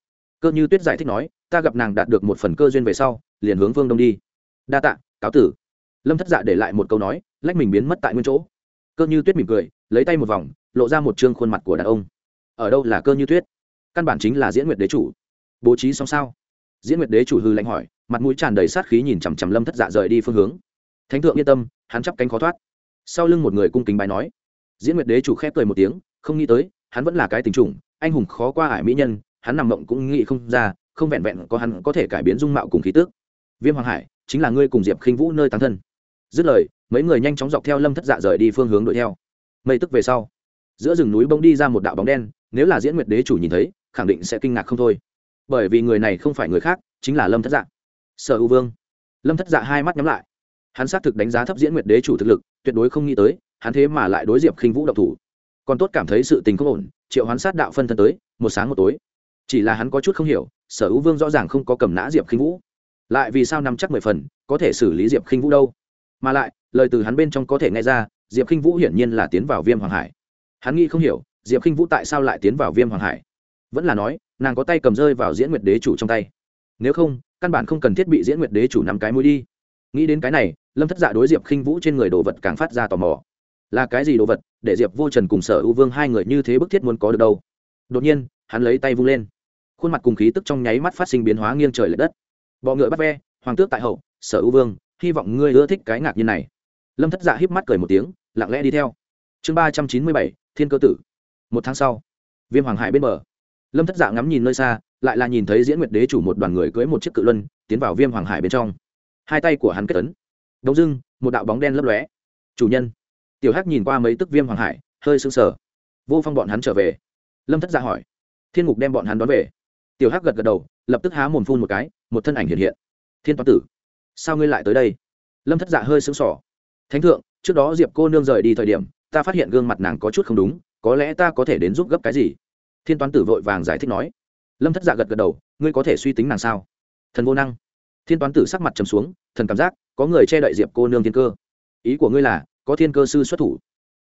cơ như tuyết giải thích nói, ta gặp nàng đạt được một phần cơ duyên về sau, liền hướng phương đông đi. Đa tạ, cáo tử. Lâm thất dạ để lại một câu nói, lách mình biến mất tại nguyên chỗ. Cơ như tuyết mỉm cười, lấy tay một vòng, lộ ra một chương khuôn mặt của đàn ông. Ở đâu là cơ như tuyết? Căn bản chính là diễn nguyệt đế chủ. Bố trí xong sao? Diễn nguyệt đế chủ hư lạnh hỏi, mặt mũi tràn đầy sát khí nhìn chằm chằm lâm thất dạ rời đi phương hướng. Thánh thượng yên tâm, hắn chắp cánh khó thoát. Sau lưng một người cung kính bài nói, diễn nguyệt đế chủ khép cười một tiếng, không nghĩ tới, hắn vẫn là cái tình trùng, anh hùng khó qua ải mỹ nhân hắn nằm mộng cũng nghĩ không ra, không vẹn vẹn có hắn có thể cải biến dung mạo cùng khí tước viêm hoàng hải, chính là ngươi cùng diệp khinh vũ nơi tán thân. Dứt lời, mấy người nhanh chóng dọc theo lâm thất dạ rời đi phương hướng đuổi theo. Mây tức về sau, giữa rừng núi bông đi ra một đạo bóng đen, nếu là diễn nguyệt đế chủ nhìn thấy, khẳng định sẽ kinh ngạc không thôi. Bởi vì người này không phải người khác, chính là lâm thất dạ. Sở u vương. Lâm thất dạ hai mắt nhắm lại. Hắn xác thực đánh giá thấp diễn nguyệt đế chủ thực lực, tuyệt đối không nghĩ tới, hắn thế mà lại đối diệp khinh vũ độc thủ. Còn tốt cảm thấy sự tình không ổn, triệu hoán sát đạo phân thân tới, một sáng một tối chỉ là hắn có chút không hiểu, sở hữu vương rõ ràng không có cầm nã diệp khinh vũ. Lại vì sao nắm chắc mười phần, có thể xử lý diệp khinh vũ đâu? Mà lại, lời từ hắn bên trong có thể nghe ra, diệp khinh vũ hiển nhiên là tiến vào viêm hoàng hải. Hắn nghĩ không hiểu, diệp khinh vũ tại sao lại tiến vào viêm hoàng hải? Vẫn là nói, nàng có tay cầm rơi vào diễn nguyệt đế chủ trong tay. Nếu không, căn bản không cần thiết bị diễn nguyệt đế chủ nắm cái mũi đi. Nghĩ đến cái này, lâm thất dạ đối diệp khinh vũ trên người đồ vật càng phát ra tò mò. Là cái gì đồ vật để diệp vô trần cùng sở ưu vương hai người như thế bức thiết muốn có được đâu? Đột nhiên hắn lấy tay vung lên. Khuôn mặt cùng khí tức trong nháy mắt phát sinh biến hóa nghiêng trời l ệ đất. Bọ ngựa bắt ve, hoàng tước tại hậu, sở ưu vương, hy vọng ngươi ưa thích cái ngạc nhiên này. Lâm thất dạ híp mắt cười một tiếng, lặng lẽ đi theo. Chương ba trăm chín mươi bảy, thiên cơ tử. Một tháng sau, viêm hoàng hải bên bờ. Lâm thất dạ ngắm nhìn nơi xa, lại là nhìn thấy diễn nguyệt đế chủ một đoàn người cưới một chiếc cự luân, tiến vào viêm hoàng hải bên trong. Hai tay của hắn kết ấn. Đông dưng một đạo bóng đen lấp lóe. Chủ nhân. Tiểu hắc nhìn qua mấy tức viêm hoàng hải, hơi sưng sờ. Vô phong bọn hắn trở về. Lâm thất dạ hỏi thiên ngục đem bọn hắn đón về. Tiểu hắc gật gật đầu, lập tức há mồm phun một cái, một thân ảnh hiện hiện. Thiên toán tử, sao ngươi lại tới đây? Lâm thất dạ hơi sững sỏ thánh thượng, trước đó diệp cô nương rời đi thời điểm, ta phát hiện gương mặt nàng có chút không đúng, có lẽ ta có thể đến giúp gấp cái gì? Thiên toán tử vội vàng giải thích nói. Lâm thất dạ gật gật đầu, ngươi có thể suy tính nàng sao? Thần vô năng. Thiên toán tử sắc mặt trầm xuống, thần cảm giác, có người che đậy diệp cô nương thiên cơ. Ý của ngươi là, có thiên cơ sư xuất thủ.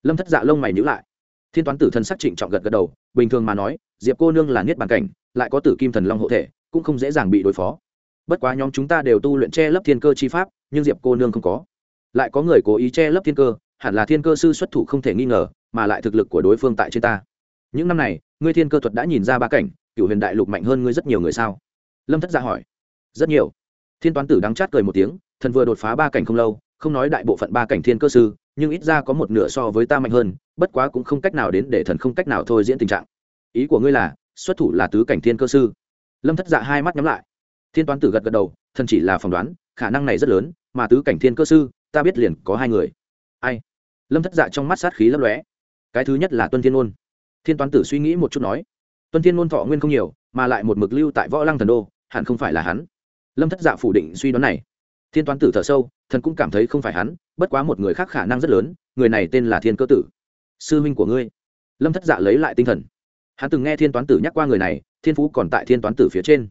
Lâm thất dạ lông mày nhữ lại thiên toán tử thần sắc trịnh trọng gật gật đầu, bình thường mà nói, diệp cô nương là niết bàn cảnh, lại có tử kim thần long hộ thể, cũng không dễ dàng bị đối phó. Bất quá nhóm chúng ta đều tu luyện che lấp thiên cơ chi pháp, nhưng diệp cô nương không có. Lại có người cố ý che lấp thiên cơ, hẳn là thiên cơ sư xuất thủ không thể nghi ngờ, mà lại thực lực của đối phương tại trên ta. Những năm này, ngươi thiên cơ thuật đã nhìn ra ba cảnh cựu huyền đại lục mạnh hơn ngươi rất nhiều người sao? Lâm thất gia hỏi. Rất nhiều. Thiên toán tử đắng chát cười một tiếng, thần vừa đột phá ba cảnh không lâu, không nói đại bộ phận ba cảnh thiên cơ sư nhưng ít ra có một nửa so với ta mạnh hơn, bất quá cũng không cách nào đến để thần không cách nào thôi diễn tình trạng. Ý của ngươi là, xuất thủ là tứ cảnh thiên cơ sư. Lâm thất dạ hai mắt nhắm lại. Thiên toán tử gật gật đầu, thần chỉ là phỏng đoán, khả năng này rất lớn, mà tứ cảnh thiên cơ sư, ta biết liền có hai người. Ai? Lâm thất dạ trong mắt sát khí lấp lóe. Cái thứ nhất là tuân thiên ôn thiên toán tử suy nghĩ một chút nói, tuân thiên ôn thọ nguyên không nhiều, mà lại một mực lưu tại võ lăng thần đô, hẳn không phải là hắn. Lâm thất dạ phủ định suy đoán này thiên toán tử thở sâu, thần cũng cảm thấy không phải hắn, bất quá một người khác khả năng rất lớn, người này tên là thiên cơ tử. Sư huynh của ngươi. Lâm thất dạ lấy lại tinh thần. Hắn từng nghe thiên toán tử nhắc qua người này, thiên phú còn tại thiên toán tử phía trên.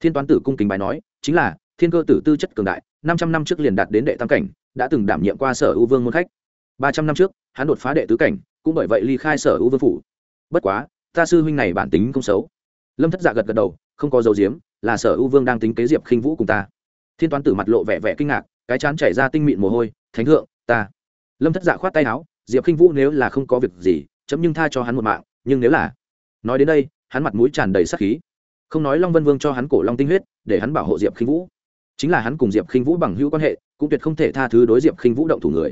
Thiên toán tử cung kính bài nói, chính là, thiên cơ tử tư chất cường đại, năm trăm năm trước liền đạt đến đệ tam cảnh, đã từng đảm nhiệm qua sở ưu vương môn khách. Ba trăm năm trước, hắn đột phá đệ tứ cảnh, cũng bởi vậy ly khai sở ưu vương phủ. Bất quá, ta sư huynh này bản tính không xấu. Lâm thất dạ gật gật đầu, không có dấu diếm là sở ưu vương đang tính kế diệp khinh vũ cùng ta thiên toán tử mặt lộ vẻ vẻ kinh ngạc, cái chán chảy ra tinh mịn mồ hôi, thánh thượng, ta. Lâm thất dạ khoát tay áo, diệp k i n h vũ nếu là không có việc gì, chấm nhưng tha cho hắn một mạng, nhưng nếu là nói đến đây, hắn mặt mũi tràn đầy sắc khí. Không nói long vân vương cho hắn cổ long tinh huyết, để hắn bảo hộ diệp k i n h vũ. Chính là hắn cùng diệp k i n h vũ bằng hữu quan hệ, cũng tuyệt không thể tha thứ đối diệp k i n h vũ động thủ người.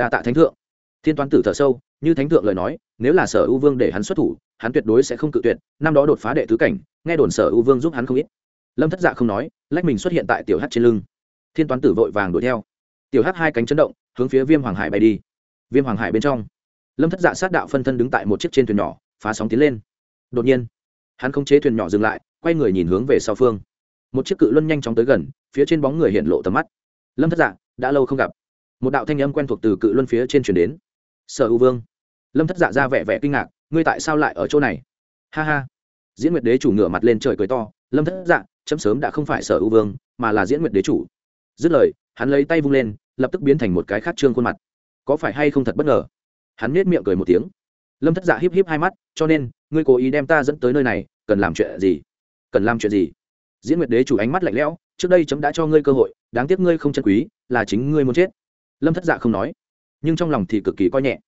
Đa tạ thánh thượng. Thiên toán tử thở sâu, như thánh thượng lời nói, nếu là sở ưu vương để hắn xuất thủ, hắn tuyệt đối sẽ không cự tuyệt, năm đó đột phá đệ tứ cảnh, nghe đồn sở ưu vương giúp hắn không ít lâm thất dạ không nói lách mình xuất hiện tại tiểu hát trên lưng thiên toán tử vội vàng đuổi theo tiểu hát hai cánh chấn động hướng phía viêm hoàng hải bay đi viêm hoàng hải bên trong lâm thất dạ sát đạo phân thân đứng tại một chiếc trên thuyền nhỏ phá sóng tiến lên đột nhiên hắn không chế thuyền nhỏ dừng lại quay người nhìn hướng về sau phương một chiếc cự luân nhanh chóng tới gần phía trên bóng người hiện lộ tầm mắt lâm thất dạ đã lâu không gặp một đạo thanh âm quen thuộc từ cự luân phía trên chuyển đến sở hữu vương lâm thất dạ ra vẻ vẻ kinh ngạc ngươi tại sao lại ở chỗ này ha ha diễn nguyệt đế chủ ngửa mặt lên trời cười to lâm thất dạ chấm sớm đã không phải sở ưu vương, mà là diễn nguyệt đế chủ. Dứt lời, hắn lấy tay vung lên, lập tức biến thành một cái khát trương khuôn mặt. Có phải hay không thật bất ngờ? Hắn nết miệng cười một tiếng. Lâm thất dạ híp híp hai mắt, cho nên, ngươi cố ý đem ta dẫn tới nơi này, cần làm chuyện gì? Cần làm chuyện gì? Diễn nguyệt đế chủ ánh mắt lạnh lẽo, trước đây chấm đã cho ngươi cơ hội, đáng tiếc ngươi không chân quý, là chính ngươi muốn chết. Lâm thất dạ không nói, nhưng trong lòng thì cực kỳ coi nhẹ.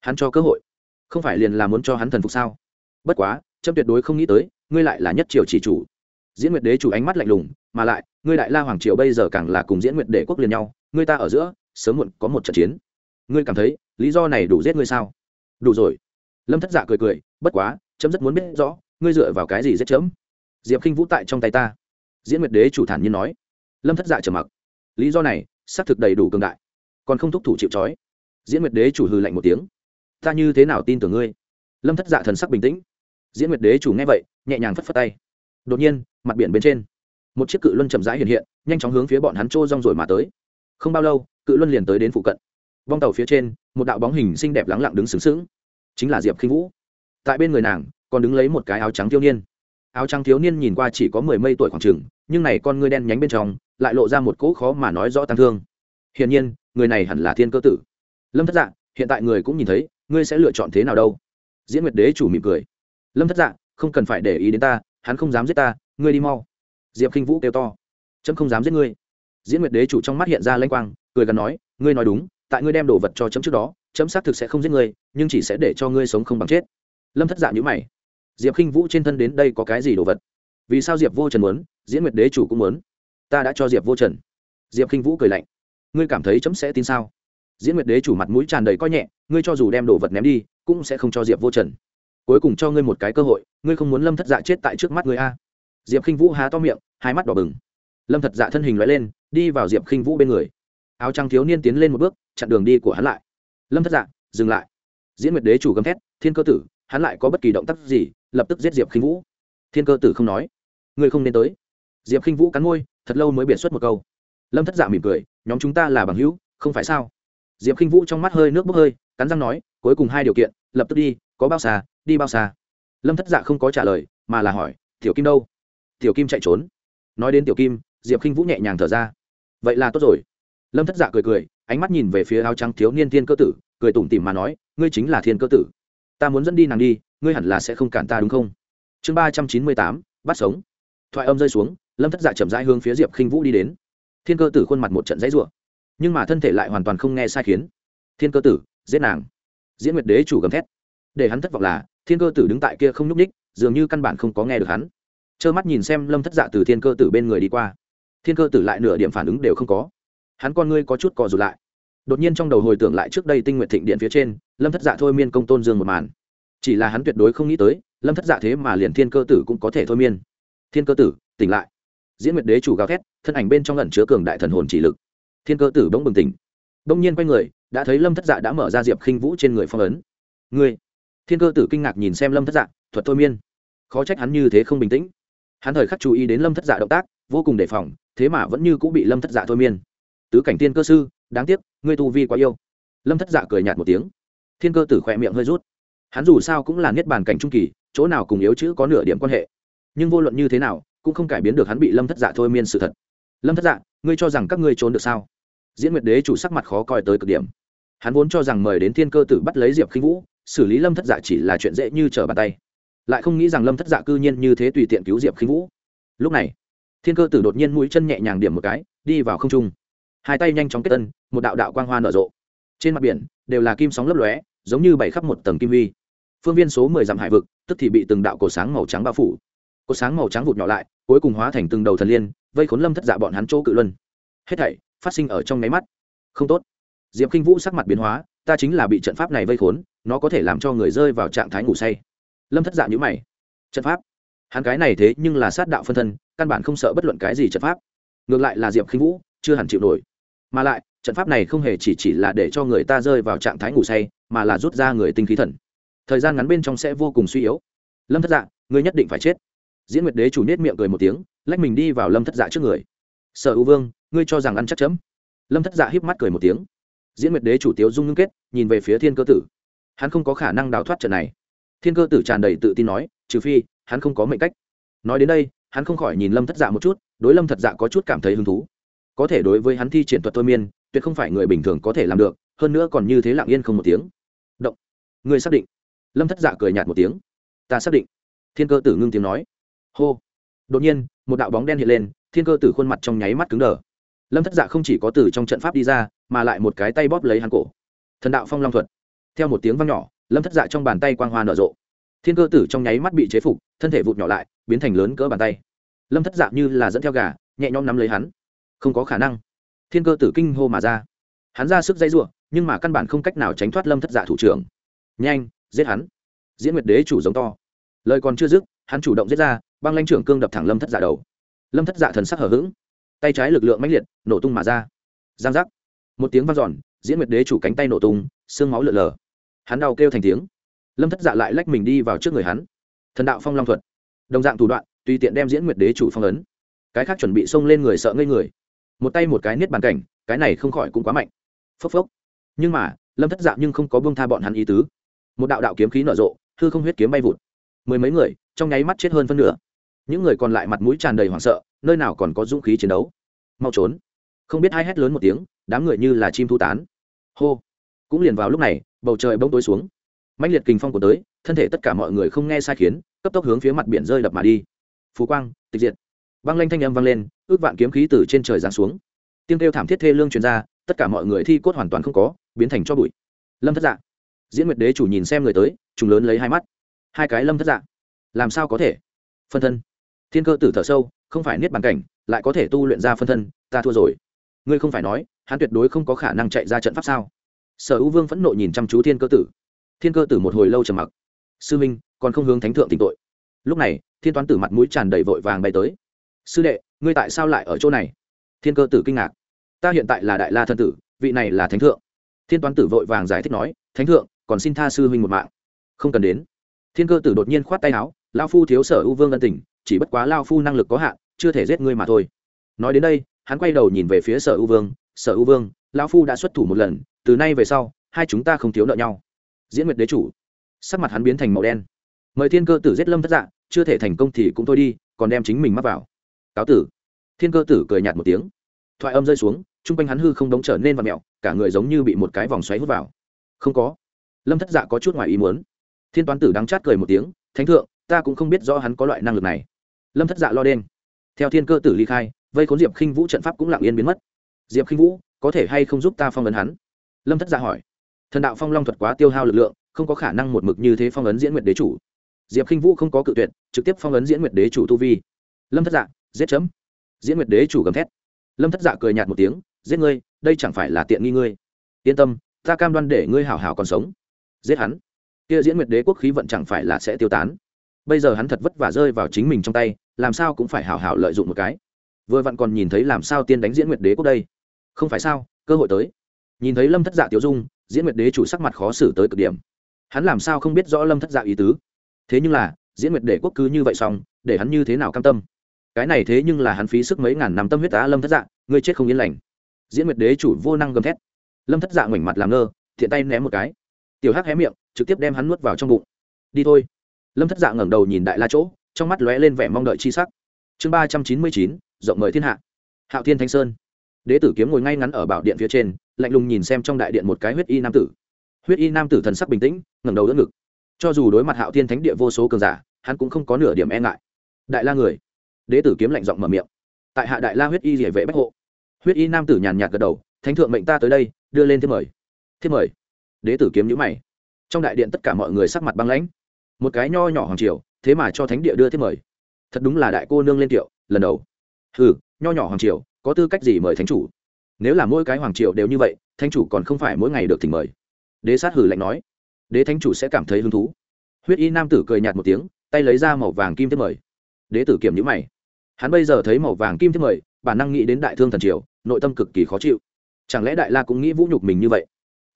Hắn cho cơ hội, không phải liền là muốn cho hắn thần phục sao? Bất quá, chấm tuyệt đối không nghĩ tới, ngươi lại là nhất triều chỉ chủ diễn nguyệt đế chủ ánh mắt lạnh lùng, mà lại, ngươi đại la hoàng triều bây giờ càng là cùng diễn nguyệt đế quốc liền nhau, ngươi ta ở giữa, sớm muộn có một trận chiến. Ngươi cảm thấy, lý do này đủ giết ngươi sao? Đủ rồi. Lâm thất dạ cười cười, bất quá, chấm rất muốn biết rõ, ngươi dựa vào cái gì giết chấm? Diệp k i n h vũ tại trong tay ta. Diễn nguyệt đế chủ thản nhiên nói. Lâm thất dạ trầm mặc. Lý do này, xác thực đầy đủ cường đại. Còn không thúc thủ chịu trói. Diễn nguyệt đế chủ hư lạnh một tiếng. Ta như thế nào tin tưởng ngươi? Lâm thất dạ thần sắc bình tĩnh. Diễn nguyệt đế chủ nghe vậy, nhẹ nhàng phất phất tay đột nhiên, mặt biển bên trên, một chiếc cự luân chậm rãi hiện hiện, nhanh chóng hướng phía bọn hắn trô rong rồi mà tới. Không bao lâu, cự luân liền tới đến phụ cận. Vong tàu phía trên, một đạo bóng hình xinh đẹp lắng lặng đứng sướng sướng chính là diệp khinh vũ. Tại bên người nàng, còn đứng lấy một cái áo trắng thiếu niên. Áo trắng thiếu niên nhìn qua chỉ có mười mây tuổi khoảng chừng, nhưng này con ngươi đen nhánh bên trong, lại lộ ra một cỗ khó mà nói rõ tăng thương. Hiển nhiên, người này hẳn là thiên cơ tử. Lâm thất dạ hiện tại người cũng nhìn thấy, ngươi sẽ lựa chọn thế nào đâu? Diễn nguyệt đế chủ mỉm cười. Lâm thất dạ không cần phải để ý đến ta hắn không dám giết ta, ngươi đi mau. Diệp k i n h vũ kêu to. Trâm không dám giết ngươi. Diễn nguyệt đế chủ trong mắt hiện ra lanh quang, cười gắn nói, ngươi nói đúng, tại ngươi đem đồ vật cho chấm trước đó, chấm xác thực sẽ không giết ngươi, nhưng chỉ sẽ để cho ngươi sống không bằng chết. Lâm thất dạng nhữ mày. Diệp k i n h vũ trên thân đến đây có cái gì đồ vật? Vì sao diệp vô trần muốn, diễn nguyệt đế chủ cũng muốn? Ta đã cho diệp vô trần. Diệp k i n h vũ cười lạnh. Ngươi cảm thấy chấm sẽ tin sao? Diễn nguyệt đế chủ mặt mũi tràn đầy coi nhẹ, ngươi cho dù đem đồ vật ném đi, cũng sẽ không cho diệp vô trần cuối cùng cho ngươi một cái cơ hội, ngươi không muốn lâm thất dạ chết tại trước mắt ngươi a? Diệp khinh vũ há to miệng, hai mắt đỏ bừng. Lâm thật dạ thân hình loại lên, đi vào diệp khinh vũ bên người. Áo trăng thiếu niên tiến lên một bước, chặn đường đi của hắn lại. Lâm thất dạ dừng lại. Diễn nguyệt đế chủ gầm thét, thiên cơ tử, hắn lại có bất kỳ động tác gì, lập tức giết diệp khinh vũ. Thiên cơ tử không nói, ngươi không nên tới. Diệp khinh vũ cắn môi, thật lâu mới biệt xuất một câu. Lâm thất dạ mỉm cười, nhóm chúng ta là bằng hữu, không phải sao? Diệp khinh vũ trong mắt hơi nước bốc hơi, cắn răng nói, cuối cùng hai điều kiện, lập tức đi, có bao xa đi bao xa? Lâm thất dạ không có trả lời, mà là hỏi, tiểu kim đâu? Tiểu kim chạy trốn. Nói đến tiểu kim, diệp k i n h vũ nhẹ nhàng thở ra. Vậy là tốt rồi. Lâm thất dạ cười cười, ánh mắt nhìn về phía áo trắng thiếu niên thiên cơ tử, cười tủm tỉm mà nói, ngươi chính là thiên cơ tử. Ta muốn dẫn đi nàng đi, ngươi hẳn là sẽ không cản ta đúng không? Chương ba trăm chín mươi tám, bắt sống. Thoại âm rơi xuống, lâm thất dạ chậm rãi hướng phía diệp k i n h vũ đi đến. Thiên cơ tử khuôn mặt một trận dãy rủa, nhưng mà thân thể lại hoàn toàn không nghe sai khiến. Thiên cơ tử, giết nàng. Diễn nguyệt đế chủ gầm thét. Để hắn thất vọng là thiên cơ tử đứng tại kia không nhúc ních dường như căn bản không có nghe được hắn. Trơ mắt nhìn xem lâm thất dạ từ thiên cơ tử bên người đi qua. Thiên cơ tử lại nửa điểm phản ứng đều không có. Hắn con ngươi có chút cò rụt lại. Đột nhiên trong đầu hồi tưởng lại trước đây tinh nguyện thịnh điện phía trên, lâm thất dạ thôi miên công tôn dương một màn. Chỉ là hắn tuyệt đối không nghĩ tới, lâm thất dạ thế mà liền thiên cơ tử cũng có thể thôi miên. Thiên cơ tử, tỉnh lại. Diễn nguyệt đế chủ gào thét, thân ảnh bên trong lần chứa cường đại thần hồn chỉ lực. Thiên cơ tử bỗng bừng tỉnh. Bỗng nhiên quay người, đã thấy lâm thất dạ đã mở ra diệp khinh vũ trên người phong ấn. Người thiên cơ tử kinh ngạc nhìn xem lâm thất dạ thuật thôi miên. Khó trách hắn như thế không bình tĩnh. Hắn thời khắc chú ý đến lâm thất dạ động tác, vô cùng đề phòng, thế mà vẫn như cũng bị lâm thất dạ thôi miên. Tứ cảnh tiên cơ sư, đáng tiếc, ngươi tu vi quá yêu. Lâm thất dạ cười nhạt một tiếng. Thiên cơ tử khỏe miệng hơi rút. Hắn dù sao cũng là niết bàn cảnh trung kỳ, chỗ nào cùng yếu chữ có nửa điểm quan hệ. Nhưng vô luận như thế nào, cũng không cải biến được hắn bị lâm thất dạ thôi miên sự thật. Lâm thất dạ ngươi cho rằng các ngươi trốn được sao? Diễn nguyệt đế chủ sắc mặt khó coi tới cực điểm. Hắn vốn cho rằng mời đến thiên cơ tử bắt lấy diệp khinh vũ xử lý lâm thất dạ chỉ là chuyện dễ như trở bàn tay. Lại không nghĩ rằng lâm thất dạ cư nhiên như thế tùy tiện cứu diệp khinh vũ. Lúc này, thiên cơ tử đột nhiên mũi chân nhẹ nhàng điểm một cái, đi vào không trung. Hai tay nhanh chóng kết tân một đạo đạo quang hoa nở rộ. Trên mặt biển, đều là kim sóng lấp lóe, giống như bảy khắp một tầng kim huy. Phương viên số mười dặm hải vực, tức thì bị từng đạo cổ sáng màu trắng bao phủ. Cổ sáng màu trắng vụt nhỏ lại, cuối cùng hóa thành từng đầu thần liên, vây khốn lâm thất dạ bọn hắn chỗ cự luân. Hết thảy phát sinh ở trong nháy mắt. Không tốt diệp k i n h vũ sắc mặt biến hóa, ta chính là bị trận pháp này vây khốn, nó có thể làm cho người rơi vào trạng thái ngủ say. Lâm thất dạ nhữ mày. Trận pháp? Hắn cái này thế nhưng là sát đạo phân thân, căn bản không sợ bất luận cái gì trận pháp. Ngược lại là diệp k i n h vũ, chưa hẳn chịu nổi. Mà lại, trận pháp này không hề chỉ chỉ là để cho người ta rơi vào trạng thái ngủ say, mà là rút ra người tinh khí thần. Thời gian ngắn bên trong sẽ vô cùng suy yếu. Lâm thất dạ ngươi nhất định phải chết. Diễn nguyệt đế chủ nết miệng cười một tiếng, lách mình đi vào lâm thất dạ trước người. Sở U vương, ngươi cho rằng ăn chắc chấm? Lâm thất dạ híp mắt cười một tiếng diễn nguyệt đế chủ tiếu dung ngưng kết, nhìn về phía thiên cơ tử. Hắn không có khả năng đào thoát trận này. Thiên cơ tử tràn đầy tự tin nói, trừ phi, hắn không có mệnh cách. Nói đến đây, hắn không khỏi nhìn lâm thất dạ một chút, đối lâm thật dạ có chút cảm thấy hứng thú. Có thể đối với hắn thi triển thuật thôi miên, tuyệt không phải người bình thường có thể làm được, hơn nữa còn như thế lặng yên không một tiếng. Động. Người xác định. Lâm thất dạ cười nhạt một tiếng. Ta xác định. Thiên cơ tử ngưng tiếng nói. Hô. Đột nhiên, một đạo bóng đen hiện lên, thiên cơ tử khuôn mặt trong nháy mắt cứng đờ. Lâm thất dạ không chỉ có từ trong trận pháp đi ra mà lại một cái tay bóp lấy hắn cổ. Thần đạo phong long thuật. Theo một tiếng vang nhỏ, lâm thất dạ trong bàn tay quang hoa nở rộ. Thiên cơ tử trong nháy mắt bị chế phục, thân thể vụt nhỏ lại, biến thành lớn cỡ bàn tay. Lâm thất dạ như là dẫn theo gà, nhẹ nhõm nắm lấy hắn. Không có khả năng. Thiên cơ tử kinh hô mà ra. Hắn ra sức dây giụa nhưng mà căn bản không cách nào tránh thoát lâm thất dạ thủ trưởng. Nhanh, giết hắn. Diễn nguyệt đế chủ giống to. Lời còn chưa dứt, hắn chủ động giết ra, băng lanh trưởng cương đập thẳng lâm thất dạ đầu. Lâm thất dạ thần sắc hở h ữ g tay trái lực lượng mãnh liệt, nổ tung mà ra. Giang giác một tiếng v a n giòn diễn nguyệt đế chủ cánh tay nổ tung, xương máu lợn lờ. Hắn đau kêu thành tiếng. Lâm thất dạ lại lách mình đi vào trước người hắn. Thần đạo phong long thuật. Đồng dạng thủ đoạn, tùy tiện đem diễn nguyệt đế chủ phong ấn. Cái khác chuẩn bị xông lên người sợ ngây người. Một tay một cái niết bàn cảnh, cái này không khỏi cũng quá mạnh. Phốc phốc. Nhưng mà, lâm thất dạ nhưng không có bông tha bọn hắn ý tứ. Một đạo đạo kiếm khí nở rộ thư không huyết kiếm bay vụt. Mười mấy người, trong nháy mắt chết hơn phân nửa. Những người còn lại mặt mũi tràn đầy hoảng sợ, nơi nào còn có dũng khí chiến đấu. Mau trốn không biết hai hét lớn một tiếng, đám người như là chim thu tán. Hô. Cũng liền vào lúc này, bầu trời bông tối xuống. Mạnh liệt kình phong của tới, thân thể tất cả mọi người không nghe sai khiến, cấp tốc hướng phía mặt biển rơi đập mà đi. Phú quang, tịch diệt. Vang lanh thanh âm vang lên, ước vạn kiếm khí từ trên trời giáng xuống. Tiếng kêu thảm thiết thê lương truyền ra, tất cả mọi người thi cốt hoàn toàn không có, biến thành cho bụi. Lâm thất dạ. Diễn nguyệt đế chủ nhìn xem người tới chúng lớn lấy hai mắt. Hai cái lâm thất dạ. Làm sao có thể? Phân thân. Thiên cơ tử thở sâu, không phải niết bàn cảnh, lại có thể tu luyện ra phân thân, ta thua rồi ngươi không phải nói, hắn tuyệt đối không có khả năng chạy ra trận pháp sao? Sở u vương phẫn nộ nhìn chăm chú thiên cơ tử. Thiên cơ tử một hồi lâu trầm mặc. Sư minh, còn không hướng thánh thượng tỉnh tội. Lúc này, thiên toán tử mặt mũi tràn đầy vội vàng bay tới. Sư đệ, ngươi tại sao lại ở chỗ này? Thiên cơ tử kinh ngạc. Ta hiện tại là đại la thân tử, vị này là thánh thượng. Thiên toán tử vội vàng giải thích nói, thánh thượng, còn xin tha sư huynh một mạng. Không cần đến. Thiên cơ tử đột nhiên khoát tay áo, lao phu thiếu sở u vương ân tình, chỉ bất quá lao phu năng lực có hạn, chưa thể giết ngươi mà thôi. Nói đến đây hắn quay đầu nhìn về phía sở u vương, sở u vương, lão phu đã xuất thủ một lần, từ nay về sau, hai chúng ta không thiếu nợ nhau. Diễn nguyệt đế chủ. Sắc mặt hắn biến thành màu đen. Mời thiên cơ tử giết lâm thất dạ chưa thể thành công thì cũng thôi đi, còn đem chính mình mắc vào. Cáo tử. Thiên cơ tử cười nhạt một tiếng. Thoại âm rơi xuống, chung quanh hắn hư không đống trở nên và mẹo cả người giống như bị một cái vòng xoáy hút vào. Không có. Lâm thất dạ có chút ngoài ý muốn. Thiên toán tử đắng chát cười một tiếng, thánh thượng, ta cũng không biết rõ hắn có loại năng lực này. Lâm thất dạ lo đen. Theo thiên cơ tử ly khai vây khốn diệp khinh vũ trận pháp cũng lặng yên biến mất. Diệp khinh vũ, có thể hay không giúp ta phong ấn hắn? Lâm thất dạ hỏi. Thần đạo phong long thuật quá tiêu hao lực lượng, không có khả năng một mực như thế phong ấn diễn nguyệt đế chủ. Diệp khinh vũ không có cự tuyệt, trực tiếp phong ấn diễn nguyệt đế chủ tu vi. Lâm thất dạ giết chấm. Diễn nguyệt đế chủ gầm thét. Lâm thất dạ cười nhạt một tiếng, giết ngươi, đây chẳng phải là tiện nghi ngươi. Yên tâm, ta cam đoan để ngươi hảo hảo còn sống. Giết hắn. Kia diễn nguyệt đế quốc khí vận chẳng phải là sẽ tiêu tán. Bây giờ hắn thật vất vả rơi vào chính mình trong tay, làm sao cũng phải hảo hảo lợi dụng một cái vừa vặn còn nhìn thấy làm sao tiên đánh diễn nguyệt đế quốc đây. Không phải sao, cơ hội tới. Nhìn thấy lâm thất dạ tiêu dung, diễn nguyệt đế chủ sắc mặt khó xử tới cực điểm. Hắn làm sao không biết rõ lâm thất dạ ý tứ? Thế nhưng là, diễn nguyệt đế quốc cứ như vậy xong, để hắn như thế nào cam tâm? Cái này thế nhưng là hắn phí sức mấy ngàn năm tâm huyết tá lâm thất dạ ngươi chết không yên lành. Diễn nguyệt đế chủ vô năng gầm thét. Lâm thất dạ ngoảnh mặt làm ngơ, thiện tay ném một cái. Tiểu hắc hé miệng, trực tiếp đem hắn nuốt vào trong bụng. Đi thôi. Lâm thất dạ ngẩng đầu nhìn đại la chỗ, trong mắt lóe lên vẻ mong đợi chi sắc chương ba trăm chín mươi chín, rộng mời thiên hạ. Hạo thiên thanh sơn. Đế tử kiếm ngồi ngay ngắn ở bảo điện phía trên, lạnh lùng nhìn xem trong đại điện một cái huyết y nam tử. Huyết y nam tử thần sắc bình tĩnh, ngẩng đầu đỡ ngực. Cho dù đối mặt hạo thiên thánh địa vô số cường giả, hắn cũng không có nửa điểm e ngại. Đại la người. Đế tử kiếm lạnh giọng mở miệng. Tại hạ đại la huyết y địa vệ bách hộ. Huyết y nam tử nhàn nhạt gật đầu, thánh thượng mệnh ta tới đây, đưa lên thiết mời. Thiết mời? Đế tử kiếm nhữ mày. Trong đại điện tất cả mọi người sắc mặt băng lãnh. Một cái nho nhỏ hoàng triều, thế mà cho thánh địa đưa thiết mời thật đúng là đại cô nương lên tiệu lần đầu. Ừ nho nhỏ hoàng triều, có tư cách gì mời thánh chủ? Nếu là mỗi cái hoàng triều đều như vậy, thánh chủ còn không phải mỗi ngày được thỉnh mời. Đế sát hử lạnh nói. Đế thánh chủ sẽ cảm thấy hứng thú. Huyết y nam tử cười nhạt một tiếng, tay lấy ra màu vàng kim thiết mời. Đế tử kiểm nhữ mày. Hắn bây giờ thấy màu vàng kim thiết mời, bản năng nghĩ đến đại thương thần triều, nội tâm cực kỳ khó chịu. Chẳng lẽ đại la cũng nghĩ vũ nhục mình như vậy?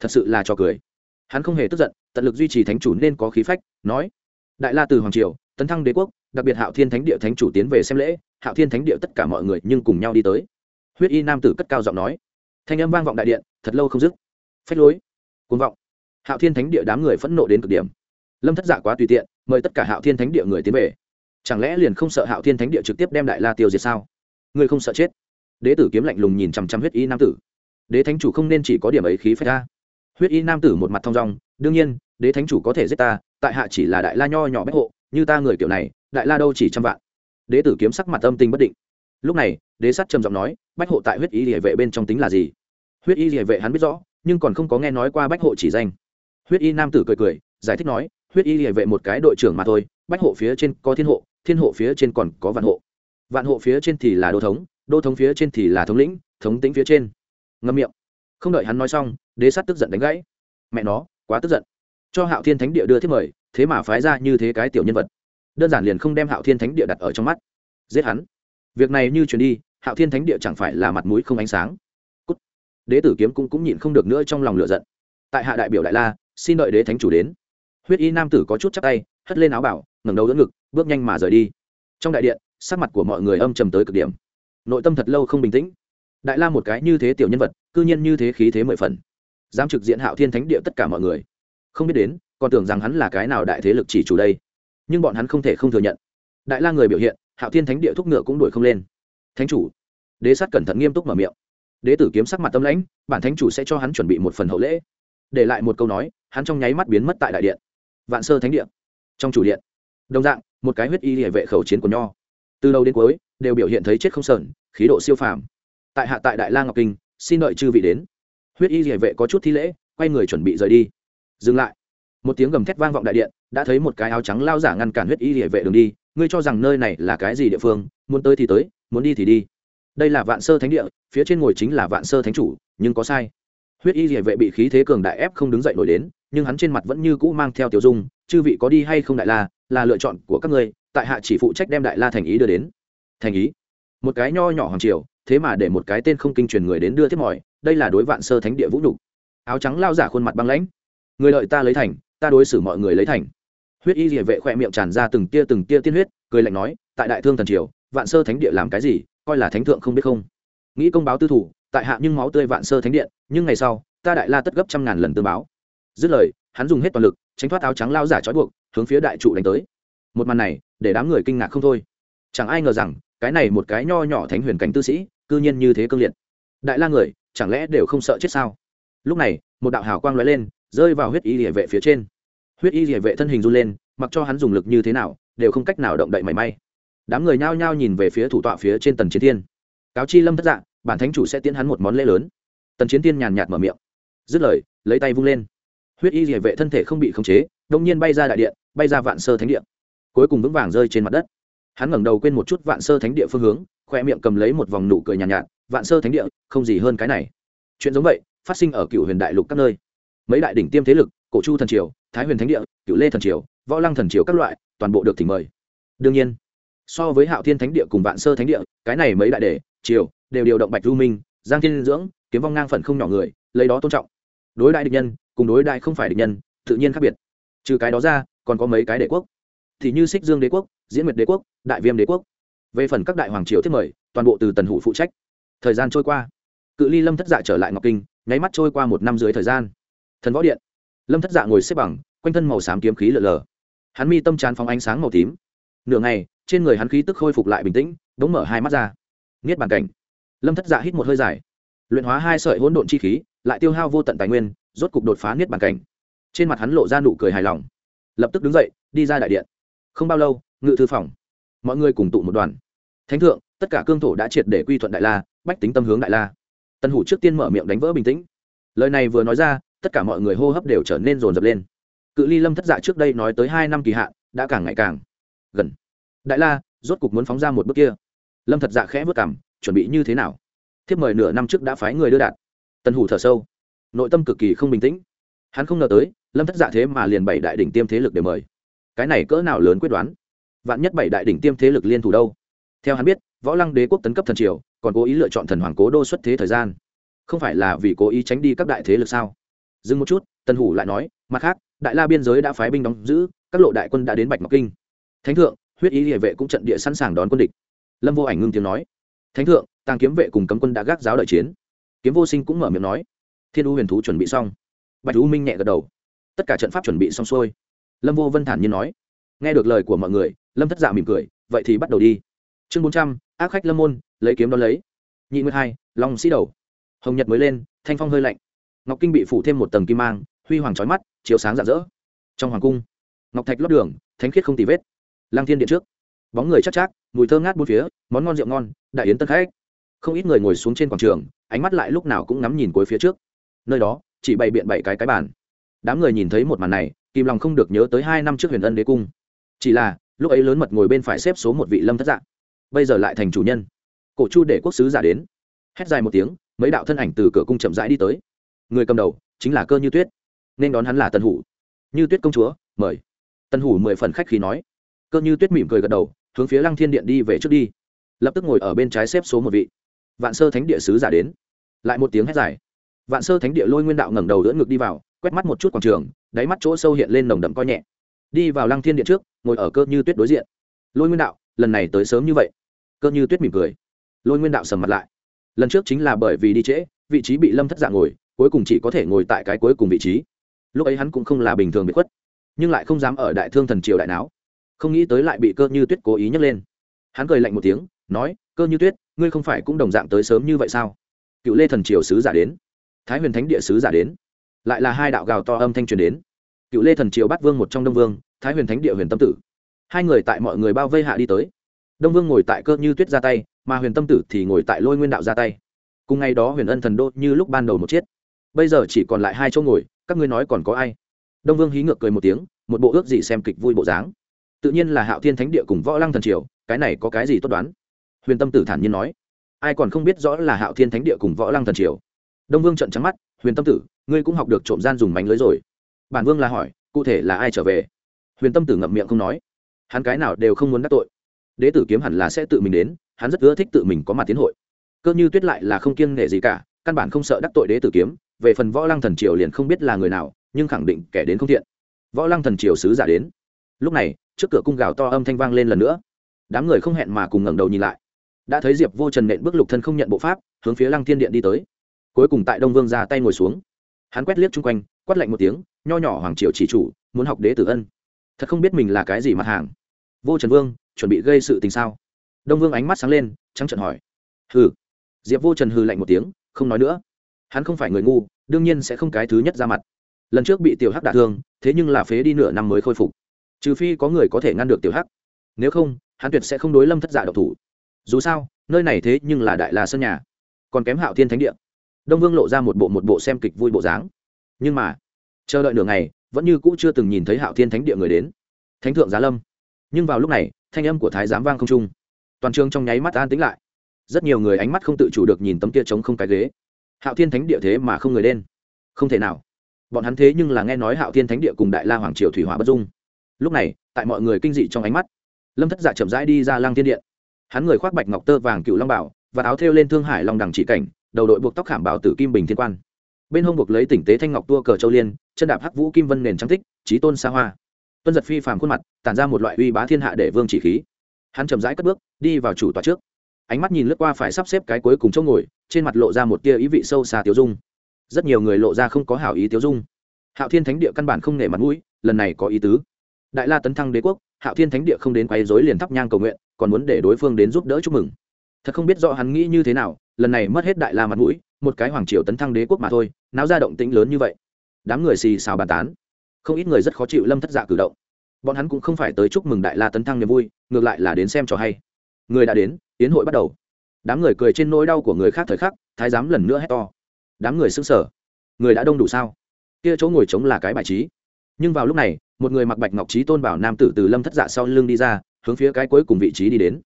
Thật sự là cho cười. Hắn không hề tức giận, tận lực duy trì thánh chủ nên có khí phách, nói. Đại la từ hoàng triều, tấn thăng đế quốc đặc biệt hạo thiên thánh địa thánh chủ tiến về xem lễ, hạo thiên thánh địa tất cả mọi người nhưng cùng nhau đi tới. Huyết y nam tử cất cao giọng nói. Thanh âm vang vọng đại điện, thật lâu không dứt. Phách lối côn vọng. Hạo thiên thánh địa đám người phẫn nộ đến cực điểm. Lâm thất giả dạ quá tùy tiện, mời tất cả hạo thiên thánh địa người tiến về. Chẳng lẽ liền không sợ hạo thiên thánh địa trực tiếp đem đại la tiêu diệt sao? Người không sợ chết. Đế tử kiếm lạnh lùng nhìn chằm chằm huyết y nam tử. Đế thánh chủ không nên chỉ có điểm ấy khí phách ra. Huyết y nam tử một mặt thong dong, đương nhiên, đế thánh chủ có thể giết ta, tại hạ chỉ là đại la nho nhỏ bách hộ, như ta người kiểu này đại la đâu chỉ trăm vạn. Đế tử kiếm sắc mặt âm tình bất định. Lúc này, đế sắt trầm giọng nói, bách hộ tại huyết y địa vệ bên trong tính là gì? Huyết y địa vệ hắn biết rõ, nhưng còn không có nghe nói qua bách hộ chỉ danh. Huyết y nam tử cười cười, giải thích nói, huyết y địa vệ một cái đội trưởng mà thôi, bách hộ phía trên có thiên hộ thiên hộ phía trên còn có vạn hộ. Vạn hộ phía trên thì là đô thống đô thống phía trên thì là thống lĩnh, thống tính phía trên. Ngâm miệng. Không đợi hắn nói xong, đế sắt tức giận đánh gãy. Mẹ nó, quá tức giận. Cho hạo thiên thánh địa đưa thiết mời, thế mà phái ra như thế cái tiểu nhân vật đơn giản liền không đem hạo thiên thánh địa đặt ở trong mắt. Giết hắn. Việc này như chuyển đi, hạo thiên thánh địa chẳng phải là mặt mũi không ánh sáng. Cút. đế tử kiếm cũng cũng nhịn không được nữa trong lòng lửa giận. Tại hạ đại biểu đại la, xin đợi đế thánh chủ đến. Huyết y nam tử có chút chắc tay, hất lên áo bảo, ngẩng đầu đỡ ngực, bước nhanh mà rời đi. Trong đại điện, sắc mặt của mọi người âm trầm tới cực điểm. Nội tâm thật lâu không bình tĩnh. Đại la một cái như thế tiểu nhân vật, cư nhiên như thế khí thế mười phần. Dám trực diện hạo thiên thánh địa tất cả mọi người. Không biết đến, còn tưởng rằng hắn là cái nào đại thế lực chỉ chủ đây nhưng bọn hắn không thể không thừa nhận. Đại la người biểu hiện, hạo thiên thánh địa thúc ngựa cũng đuổi không lên. Thánh chủ. Đế sát cẩn thận nghiêm túc mở miệng. Đế tử kiếm sắc mặt tâm lãnh, bản thánh chủ sẽ cho hắn chuẩn bị một phần hậu lễ. Để lại một câu nói, hắn trong nháy mắt biến mất tại đại điện. Vạn sơ thánh điện trong chủ điện. Đồng dạng, một cái huyết y hệ vệ khẩu chiến của nho. Từ đầu đến cuối, đều biểu hiện thấy chết không sờn, khí độ siêu phàm. Tại hạ tại đại la ngọc kinh, xin đợi chư vị đến. Huyết y hệ vệ có chút thi lễ, quay người chuẩn bị rời đi. Dừng lại một tiếng gầm thét vang vọng đại điện, đã thấy một cái áo trắng lao giả ngăn cản huyết y địa vệ đường đi. Ngươi cho rằng nơi này là cái gì địa phương? Muốn tới thì tới, muốn đi thì đi. Đây là vạn sơ thánh địa, phía trên ngồi chính là vạn sơ thánh chủ, nhưng có sai. Huyết y địa vệ bị khí thế cường đại ép không đứng dậy nổi đến, nhưng hắn trên mặt vẫn như cũ mang theo tiểu dung, chư vị có đi hay không đại la, là lựa chọn của các ngươi, tại hạ chỉ phụ trách đem đại la thành ý đưa đến. Thành ý? Một cái nho nhỏ hoàng triều, thế mà để một cái tên không kinh truyền người đến đưa tiếp mỏi, đây là đối vạn sơ thánh địa vũ nhục. Áo trắng lao giả khuôn mặt băng lãnh. Người lợi ta lấy thành ta đối xử mọi người lấy thành. Huyết y địa vệ khoe miệng tràn ra từng tia từng tia tiên huyết, cười lạnh nói, tại đại thương thần triều, vạn sơ thánh địa làm cái gì, coi là thánh thượng không biết không. Nghĩ công báo tư thủ, tại hạ nhưng máu tươi vạn sơ thánh điện nhưng ngày sau, ta đại la tất gấp trăm ngàn lần tương báo. Dứt lời, hắn dùng hết toàn lực, tránh thoát áo trắng lao giả trói buộc, hướng phía đại trụ đánh tới. Một màn này, để đám người kinh ngạc không thôi. Chẳng ai ngờ rằng, cái này một cái nho nhỏ thánh huyền cảnh tư sĩ, cư nhiên như thế cương liệt. Đại la người, chẳng lẽ đều không sợ chết sao? Lúc này, một đạo hào quang lóe lên, rơi vào huyết y địa vệ phía trên huyết y địa vệ thân hình run lên mặc cho hắn dùng lực như thế nào đều không cách nào động đậy mảy may. Đám người nhao nhao nhìn về phía thủ tọa phía trên tần chiến thiên. Cáo chi lâm thất dạng bản thánh chủ sẽ tiến hắn một món lễ lớn. Tần chiến thiên nhàn nhạt mở miệng. Dứt lời lấy tay vung lên. Huyết y địa vệ thân thể không bị khống chế đông nhiên bay ra đại điện bay ra vạn sơ thánh điện cuối cùng vững vàng rơi trên mặt đất. Hắn ngẩng đầu quên một chút vạn sơ thánh địa phương hướng khoe miệng cầm lấy một vòng nụ cười nhàn nhạt, nhạt vạn sơ thánh địa không gì hơn cái này. Chuyện giống vậy phát sinh ở cựu huyền đại lục các nơi. Mấy đại đỉnh tiêm thế lực cổ chu thần triều, thái huyền thánh địa cựu lê thần triều, võ lăng thần triều các loại, toàn bộ được thỉnh mời. Đương nhiên, so với hạo thiên thánh địa cùng vạn sơ thánh địa, cái này mấy đại đề triều, đều điều động bạch du minh, giang thiên dưỡng, kiếm vong ngang phần không nhỏ người, lấy đó tôn trọng. Đối đại địch nhân, cùng đối đại không phải địch nhân, tự nhiên khác biệt. Trừ cái đó ra, còn có mấy cái đế quốc. Thì như xích dương đế quốc, diễn nguyệt đế quốc, đại viêm đế quốc. Về phần các đại hoàng triều thiết mời, toàn bộ từ tần hủ phụ trách. Thời gian trôi qua. Cự ly lâm thất dạ trở lại ngọc kinh, nháy mắt trôi qua một năm dưới thời gian. Thần võ điện lâm thất dạ ngồi xếp bằng, quanh thân màu xám kiếm khí lở lờ. Hắn mi tâm tràn phóng ánh sáng màu tím. Nửa ngày, trên người hắn khí tức khôi phục lại bình tĩnh, đống mở hai mắt ra. Niết bàn cảnh. Lâm thất dạ hít một hơi dài. Luyện hóa hai sợi hỗn độn chi khí, lại tiêu hao vô tận tài nguyên, rốt cục đột phá niết bàn cảnh. Trên mặt hắn lộ ra nụ cười hài lòng. Lập tức đứng dậy, đi ra đại điện. Không bao lâu, ngự thư phòng. Mọi người cùng tụ một đoàn. Thánh thượng, tất cả cương thổ đã triệt để quy thuận đại la, bách tính tâm hướng đại la. Tân hủ trước tiên mở miệng đánh vỡ bình tĩnh. Lời này vừa nói ra tất cả mọi người hô hấp đều trở nên rồn rập lên. Cự ly lâm thất dạ trước đây nói tới hai năm kỳ hạn, đã càng ngày càng gần. Đại la, rốt cục muốn phóng ra một bước kia. Lâm thật dạ khẽ vất cảm chuẩn bị như thế nào? Thiếp mời nửa năm trước đã phái người đưa đạt tân hủ thở sâu. Nội tâm cực kỳ không bình tĩnh. Hắn không ngờ tới, lâm thất dạ thế mà liền bảy đại đỉnh tiêm thế lực để mời. Cái này cỡ nào lớn quyết đoán? Vạn nhất bảy đại đỉnh tiêm thế lực liên thủ đâu? Theo hắn biết, võ lăng đế quốc tấn cấp thần triều, còn cố ý lựa chọn thần hoàng cố đô xuất thế thời gian. Không phải là vì cố ý tránh đi các đại thế lực sao? Dừng một chút tân hủ lại nói, mặt khác, đại la biên giới đã phái binh đóng giữ, các lộ đại quân đã đến bạch ngọc kinh. Thánh thượng, huyết ý địa vệ cũng trận địa sẵn sàng đón quân địch. Lâm vô ảnh ngưng tiếng nói. Thánh thượng, tàng kiếm vệ cùng cấm quân đã gác giáo đợi chiến. Kiếm vô sinh cũng mở miệng nói. Thiên u huyền thú chuẩn bị xong. Bạch u minh nhẹ gật đầu. Tất cả trận pháp chuẩn bị xong xuôi. Lâm vô vân thản nhiên nói. Nghe được lời của mọi người, lâm thất dạ mỉm cười, vậy thì bắt đầu đi. Chương bốn trăm, ác khách lâm môn, lấy kiếm đón lấy. Nhị nguyên hai, long sĩ đầu. Hồng nhật mới lên, thanh phong hơi lạnh ngọc kinh bị phủ thêm một tầng kim mang, huy hoàng trói mắt, chiếu sáng rạng rỡ. Trong hoàng cung, ngọc thạch lót đường, thánh khiết không tì vết. Lang thiên điện trước, bóng người chắc chắc, mùi thơ ngát bốn phía, món ngon rượu ngon, đại yến tân khách. Không ít người ngồi xuống trên quảng trường, ánh mắt lại lúc nào cũng ngắm nhìn cuối phía trước. Nơi đó, chỉ bày biện bảy cái cái bàn. Đám người nhìn thấy một màn này, kìm lòng không được nhớ tới hai năm trước huyền ân đế cung. Chỉ là, lúc ấy lớn mật ngồi bên phải xếp số một vị lâm thất dạng bây giờ lại thành chủ nhân. Cổ chu để quốc sứ giả đến. Hét dài một tiếng, mấy đạo thân ảnh từ cửa cung chậm rãi đi tới người cầm đầu chính là cơ như tuyết nên đón hắn là tân hủ như tuyết công chúa mời tân hủ mười phần khách khí nói cơ như tuyết mỉm cười gật đầu hướng phía lăng thiên điện đi về trước đi lập tức ngồi ở bên trái xếp số một vị vạn sơ thánh địa sứ giả đến lại một tiếng hét dài vạn sơ thánh địa lôi nguyên đạo ngẩng đầu đỡ ngực đi vào quét mắt một chút quảng trường đáy mắt chỗ sâu hiện lên nồng đậm coi nhẹ đi vào lăng thiên điện trước ngồi ở cơ như tuyết đối diện lôi nguyên đạo lần này tới sớm như vậy cơ như tuyết mỉm cười lôi nguyên đạo sầm mặt lại lần trước chính là bởi vì đi trễ vị trí bị lâm thất dạng ngồi cuối cùng chỉ có thể ngồi tại cái cuối cùng vị trí. Lúc ấy hắn cũng không là bình thường bị khuất, nhưng lại không dám ở đại thương thần triều đại não không nghĩ tới lại bị cơ như tuyết cố ý nhấc lên. Hắn cười lạnh một tiếng, nói, cơ như tuyết, ngươi không phải cũng đồng dạng tới sớm như vậy sao? Cựu lê thần triều sứ giả đến. Thái huyền thánh địa sứ giả đến. Lại là hai đạo gào to âm thanh truyền đến. Cựu lê thần triều bắt vương một trong đông vương, thái huyền thánh địa huyền tâm tử. Hai người tại mọi người bao vây hạ đi tới. Đông vương ngồi tại cơ như tuyết ra tay, mà huyền tâm tử thì ngồi tại lôi nguyên đạo ra tay. Cùng ngày đó huyền ân thần đô như lúc ban đầu một chiếc bây giờ chỉ còn lại hai chỗ ngồi, các ngươi nói còn có ai? Đông vương hí ngược cười một tiếng, một bộ ước gì xem kịch vui bộ dáng. Tự nhiên là hạo thiên thánh địa cùng võ lăng thần triều, cái này có cái gì tốt đoán? Huyền tâm tử thản nhiên nói. Ai còn không biết rõ là hạo thiên thánh địa cùng võ lăng thần triều? Đông vương trận trắng mắt, huyền tâm tử, ngươi cũng học được trộm gian dùng mánh lưới rồi. Bản vương là hỏi, cụ thể là ai trở về? Huyền tâm tử ngậm miệng không nói. Hắn cái nào đều không muốn đắc tội. Đế tử kiếm hẳn là sẽ tự mình đến, hắn rất ưa thích tự mình có mặt tiến hội. Cơ như tuyết lại là không kiêng nghệ gì cả, căn bản không sợ đắc tội đế tử kiếm về phần võ lăng thần triều liền không biết là người nào, nhưng khẳng định kẻ đến không thiện. Võ lăng thần triều sứ giả đến. Lúc này, trước cửa cung gào to âm thanh vang lên lần nữa. Đám người không hẹn mà cùng ngẩng đầu nhìn lại. Đã thấy diệp vô trần nện bước lục thân không nhận bộ pháp, hướng phía lăng thiên điện đi tới. Cuối cùng tại đông vương ra tay ngồi xuống. Hắn quét liếc chung quanh, quát lạnh một tiếng, nho nhỏ hoàng triều chỉ chủ, muốn học đế tử ân. Thật không biết mình là cái gì mặt hàng. Vô trần vương, chuẩn bị gây sự tình sao? Đông vương ánh mắt sáng lên, trắng trận hỏi. Hừ. Diệp vô trần hừ lạnh một tiếng, không nói nữa hắn không phải người ngu, đương nhiên sẽ không cái thứ nhất ra mặt. Lần trước bị tiểu hắc đả thương, thế nhưng là phế đi nửa năm mới khôi phục. Trừ phi có người có thể ngăn được tiểu hắc. Nếu không, hắn tuyệt sẽ không đối lâm thất giả độc thủ. Dù sao, nơi này thế nhưng là đại la sân nhà. Còn kém hạo thiên thánh địa. Đông vương lộ ra một bộ một bộ xem kịch vui bộ dáng. Nhưng mà, chờ đợi nửa ngày, vẫn như cũ chưa từng nhìn thấy hạo thiên thánh địa người đến. Thánh thượng giá lâm. Nhưng vào lúc này, thanh âm của thái giám vang không trung. Toàn trường trong nháy mắt an tĩnh lại. Rất nhiều người ánh mắt không tự chủ được nhìn tấm kia trống không cái ghế hạo thiên thánh địa thế mà không người lên. Không thể nào. Bọn hắn thế nhưng là nghe nói hạo thiên thánh địa cùng đại la hoàng triều thủy hỏa bất dung. Lúc này, tại mọi người kinh dị trong ánh mắt, lâm thất dạ chậm rãi đi ra lang thiên điện. Hắn người khoác bạch ngọc tơ vàng cựu long bảo và áo thêu lên thương hải long đằng chỉ cảnh, đầu đội buộc tóc khảm bảo tử kim bình thiên quan. Bên hông buộc lấy tỉnh tế thanh ngọc tua cờ châu liên, chân đạp hắc vũ kim vân nền trang tích trí tôn xa hoa. Tuân giật phi phàm khuôn mặt, tản ra một loại uy bá thiên hạ để vương chỉ khí. Hắn chậm rãi cất bước, đi vào chủ tòa trước ánh mắt nhìn lướt qua phải sắp xếp cái cuối cùng chỗ ngồi, trên mặt lộ ra một tia ý vị sâu xa tiêu dung. Rất nhiều người lộ ra không có hảo ý tiêu dung. Hạo thiên thánh địa căn bản không nể mặt mũi, lần này có ý tứ. Đại la tấn thăng đế quốc, hạo thiên thánh địa không đến quấy dối liền thắp nhang cầu nguyện, còn muốn để đối phương đến giúp đỡ chúc mừng. Thật không biết rõ hắn nghĩ như thế nào, lần này mất hết đại la mặt mũi, một cái hoàng triều tấn thăng đế quốc mà thôi, náo ra động tĩnh lớn như vậy. Đám người xì xào bàn tán. Không ít người rất khó chịu lâm thất dạ cử động. Bọn hắn cũng không phải tới chúc mừng đại la tấn thăng niềm vui, ngược lại là đến xem trò hay người đã đến, tiến hội bắt đầu. Đám người cười trên nỗi đau của người khác thời khắc, thái giám lần nữa hét to. Đám người xứng sở người đã đông đủ sao? Kia chỗ ngồi trống là cái bài trí. Nhưng vào lúc này, một người mặc bạch ngọc trí tôn bảo nam tử từ lâm thất dạ sau lưng đi ra, hướng phía cái cuối cùng vị trí đi đến.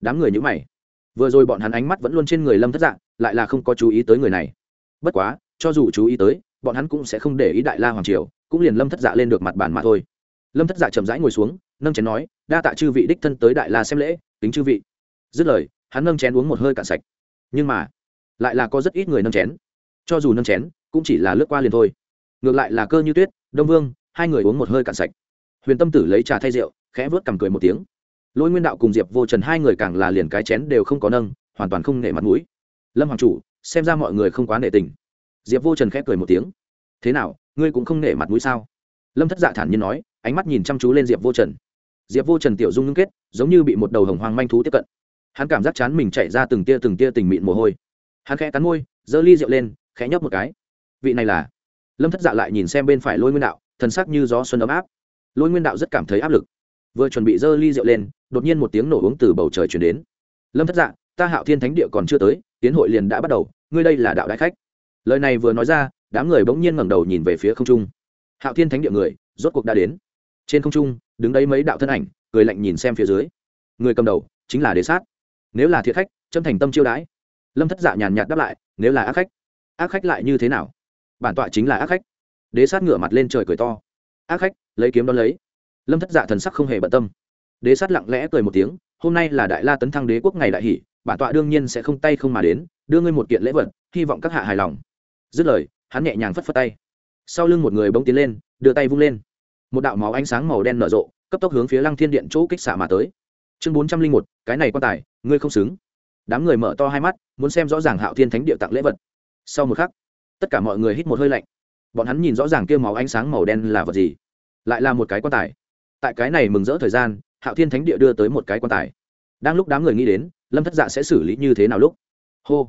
Đám người nhữ mày. Vừa rồi bọn hắn ánh mắt vẫn luôn trên người lâm thất dạ lại là không có chú ý tới người này. Bất quá, cho dù chú ý tới, bọn hắn cũng sẽ không để ý đại la hoàng triều, cũng liền lâm thất dạ lên được mặt bàn mà thôi. Lâm thất dạ chậm rãi ngồi xuống, nâng chén nói, đa tạ chư vị đích thân tới đại la xem lễ tính chư vị dứt lời, hắn nâng chén uống một hơi cạn sạch. Nhưng mà, lại là có rất ít người nâng chén. Cho dù nâng chén, cũng chỉ là lướt qua liền thôi. Ngược lại là cơ như tuyết, đông vương, hai người uống một hơi cạn sạch. Huyền tâm tử lấy trà thay rượu, khẽ vớt cằm cười một tiếng. Lỗi nguyên đạo cùng diệp vô trần hai người càng là liền cái chén đều không có nâng, hoàn toàn không nể mặt mũi. Lâm hoàng chủ, xem ra mọi người không quá nể tình. Diệp vô trần khẽ cười một tiếng. Thế nào, ngươi cũng không nể mặt mũi sao? Lâm thất dạ thản nhiên nói, ánh mắt nhìn chăm chú lên diệp vô trần. Diệp vô trần tiểu dung ngưng kết, giống như bị một đầu hồng hoang manh thú tiếp cận hắn cảm giác chán mình chạy ra từng tia từng tia tình mịn mồ hôi. Hắn khẽ cắn môi, giơ ly rượu lên, khẽ nhấp một cái. Vị này là? Lâm thất dạ lại nhìn xem bên phải lôi nguyên đạo, thần sắc như gió xuân ấm áp. Lôi nguyên đạo rất cảm thấy áp lực. Vừa chuẩn bị giơ ly rượu lên, đột nhiên một tiếng nổ uống từ bầu trời chuyển đến. Lâm thất dạ ta hạo thiên thánh địa còn chưa tới, tiến hội liền đã bắt đầu, ngươi đây là đạo đại khách. Lời này vừa nói ra, đám người bỗng nhiên ngẩng đầu nhìn về phía không trung. Hạo thiên thánh địa người, rốt cuộc đã đến. Trên không trung, đứng đấy mấy đạo thân ảnh, cười lạnh nhìn xem phía dưới. Người cầm đầu, chính là đế sát nếu là thiệt khách chân thành tâm chiêu đãi. Lâm thất dạ nhàn nhạt đáp lại, nếu là ác khách ác khách lại như thế nào? Bản tọa chính là ác khách. Đế sát ngửa mặt lên trời cười to. Ác khách, lấy kiếm đón lấy. Lâm thất dạ thần sắc không hề bận tâm. Đế sát lặng lẽ cười một tiếng, hôm nay là đại la tấn thăng đế quốc ngày đại hỷ, bản tọa đương nhiên sẽ không tay không mà đến, đưa ngươi một kiện lễ vật, hy vọng các hạ hài lòng. Dứt lời, hắn nhẹ nhàng phất phất tay. Sau lưng một người bỗng tiến lên, đưa tay vung lên. Một đạo máu ánh sáng màu đen nở rộ, cấp tốc hướng phía lăng thiên điện chỗ kích xạ mà tới chương bốn trăm linh một, cái này quan tài, ngươi không xứng. Đám người mở to hai mắt, muốn xem rõ ràng hạo thiên thánh địa tặng lễ vật. Sau một khắc, tất cả mọi người hít một hơi lạnh. Bọn hắn nhìn rõ ràng kia máu ánh sáng màu đen là vật gì. Lại là một cái quan tài. Tại cái này mừng rỡ thời gian, hạo thiên thánh địa đưa tới một cái quan tài. Đang lúc đám người nghĩ đến, lâm thất dạ sẽ xử lý như thế nào lúc? Hô!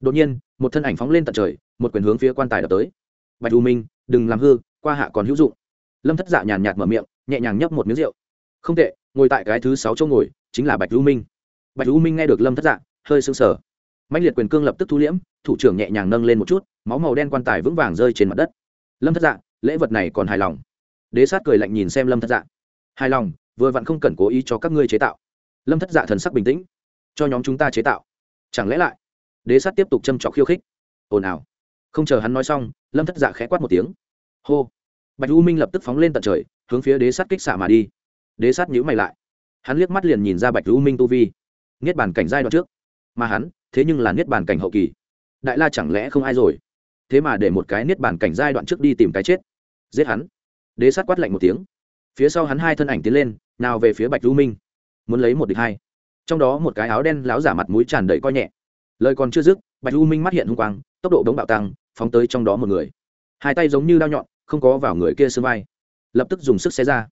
Đột nhiên, một thân ảnh phóng lên tận trời, một quyền hướng phía quan tài đập tới. Bạch u minh, đừng làm hư, qua hạ còn hữu dụng. Lâm thất dạ nhàn nhạt mở miệng, nhẹ nhàng nhấp một miếng rượu. Không tệ ngồi tại cái thứ sáu chỗ ngồi, chính là bạch u minh. Bạch u minh nghe được lâm thất dạ hơi sưng sờ. Mạnh liệt quyền cương lập tức thu liễm, thủ trưởng nhẹ nhàng nâng lên một chút, máu màu đen quan tài vững vàng rơi trên mặt đất. Lâm thất dạ lễ vật này còn hài lòng. Đế sát cười lạnh nhìn xem lâm thất dạ. Hài lòng, vừa vặn không cần cố ý cho các ngươi chế tạo. Lâm thất dạ thần sắc bình tĩnh. Cho nhóm chúng ta chế tạo. Chẳng lẽ lại? Đế sát tiếp tục châm trọc khiêu khích. Ồn ào. Không chờ hắn nói xong, lâm thất dạ khẽ quát một tiếng. Hô. Bạch u minh lập tức phóng lên tận trời, hướng phía đế sát kích xạ mà đi đế sát nhữ mày lại. Hắn liếc mắt liền nhìn ra bạch lưu minh tu vi. Niết bàn cảnh giai đoạn trước. Mà hắn, thế nhưng là niết bàn cảnh hậu kỳ. Đại la chẳng lẽ không ai rồi? Thế mà để một cái niết bàn cảnh giai đoạn trước đi tìm cái chết. Giết hắn. Đế sát quát lạnh một tiếng. Phía sau hắn hai thân ảnh tiến lên, nào về phía bạch lưu minh. Muốn lấy một địch hai. Trong đó một cái áo đen láo giả mặt mũi tràn đầy coi nhẹ. Lời còn chưa dứt, bạch lưu minh mắt hiện hung quang, tốc độ đống bạo tăng, phóng tới trong đó một người. Hai tay giống như đao nhọn, không có vào người kia sơ vai. Lập tức dùng sức xé ra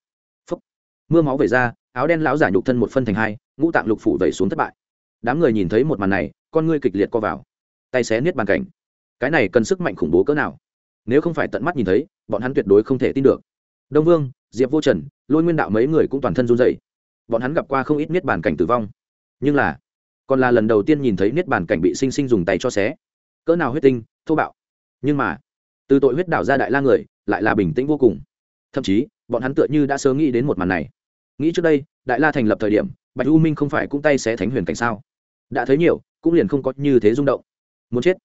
mưa máu về ra, áo đen lão giả nhục thân một phân thành hai, ngũ tạng lục phủ vẩy xuống thất bại. Đám người nhìn thấy một màn này, con ngươi kịch liệt co vào. Tay xé niết bàn cảnh. Cái này cần sức mạnh khủng bố cỡ nào? Nếu không phải tận mắt nhìn thấy, bọn hắn tuyệt đối không thể tin được. Đông vương, diệp vô trần, lôi nguyên đạo mấy người cũng toàn thân run dậy bọn hắn gặp qua không ít niết bàn cảnh tử vong. Nhưng là, còn là lần đầu tiên nhìn thấy niết bàn cảnh bị sinh sinh dùng tay cho xé. Cỡ nào huyết tinh, thô bạo. Nhưng mà, từ tội huyết đảo ra đại la người, lại là bình tĩnh vô cùng. Thậm chí, bọn hắn tựa như đã sớm nghĩ đến một màn này nghĩ trước đây, đại la thành lập thời điểm, bạch u minh không phải cũng tay xé thánh huyền cảnh sao? Đã thấy nhiều, cũng liền không có như thế rung động. Muốn chết,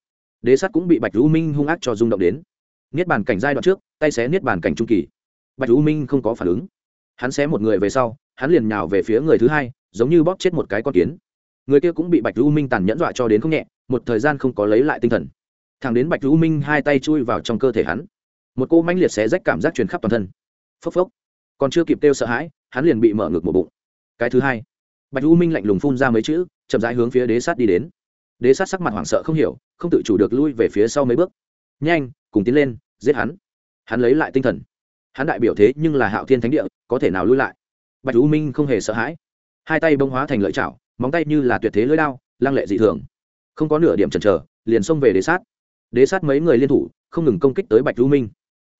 đế sắt cũng bị bạch u minh hung ác cho rung động đến. Niết bàn cảnh giai đoạn trước, tay xé niết bàn cảnh trung kỳ. Bạch u minh không có phản ứng. Hắn xé một người về sau, hắn liền nhào về phía người thứ hai, giống như bóp chết một cái con kiến. Người kia cũng bị bạch u minh tàn nhẫn dọa cho đến không nhẹ, một thời gian không có lấy lại tinh thần. Thằng đến bạch u minh hai tay chui vào trong cơ thể hắn, một cô mãnh liệt xé rách cảm giác truyền khắp toàn thân. Phốc phốc. Còn chưa kịp kêu sợ hãi hắn liền bị mở ngực một bụng. Cái thứ hai, bạch u minh lạnh lùng phun ra mấy chữ, chậm rãi hướng phía đế sát đi đến. Đế sát sắc mặt hoảng sợ không hiểu, không tự chủ được lui về phía sau mấy bước. Nhanh, cùng tiến lên, giết hắn. Hắn lấy lại tinh thần. Hắn đại biểu thế nhưng là hạo thiên thánh địa, có thể nào lui lại? Bạch u minh không hề sợ hãi. Hai tay bông hóa thành lợi chảo, móng tay như là tuyệt thế lưỡi lao lăng lệ dị thường. Không có nửa điểm chần chờ, liền xông về đế sát. Đế sát mấy người liên thủ, không ngừng công kích tới bạch u minh.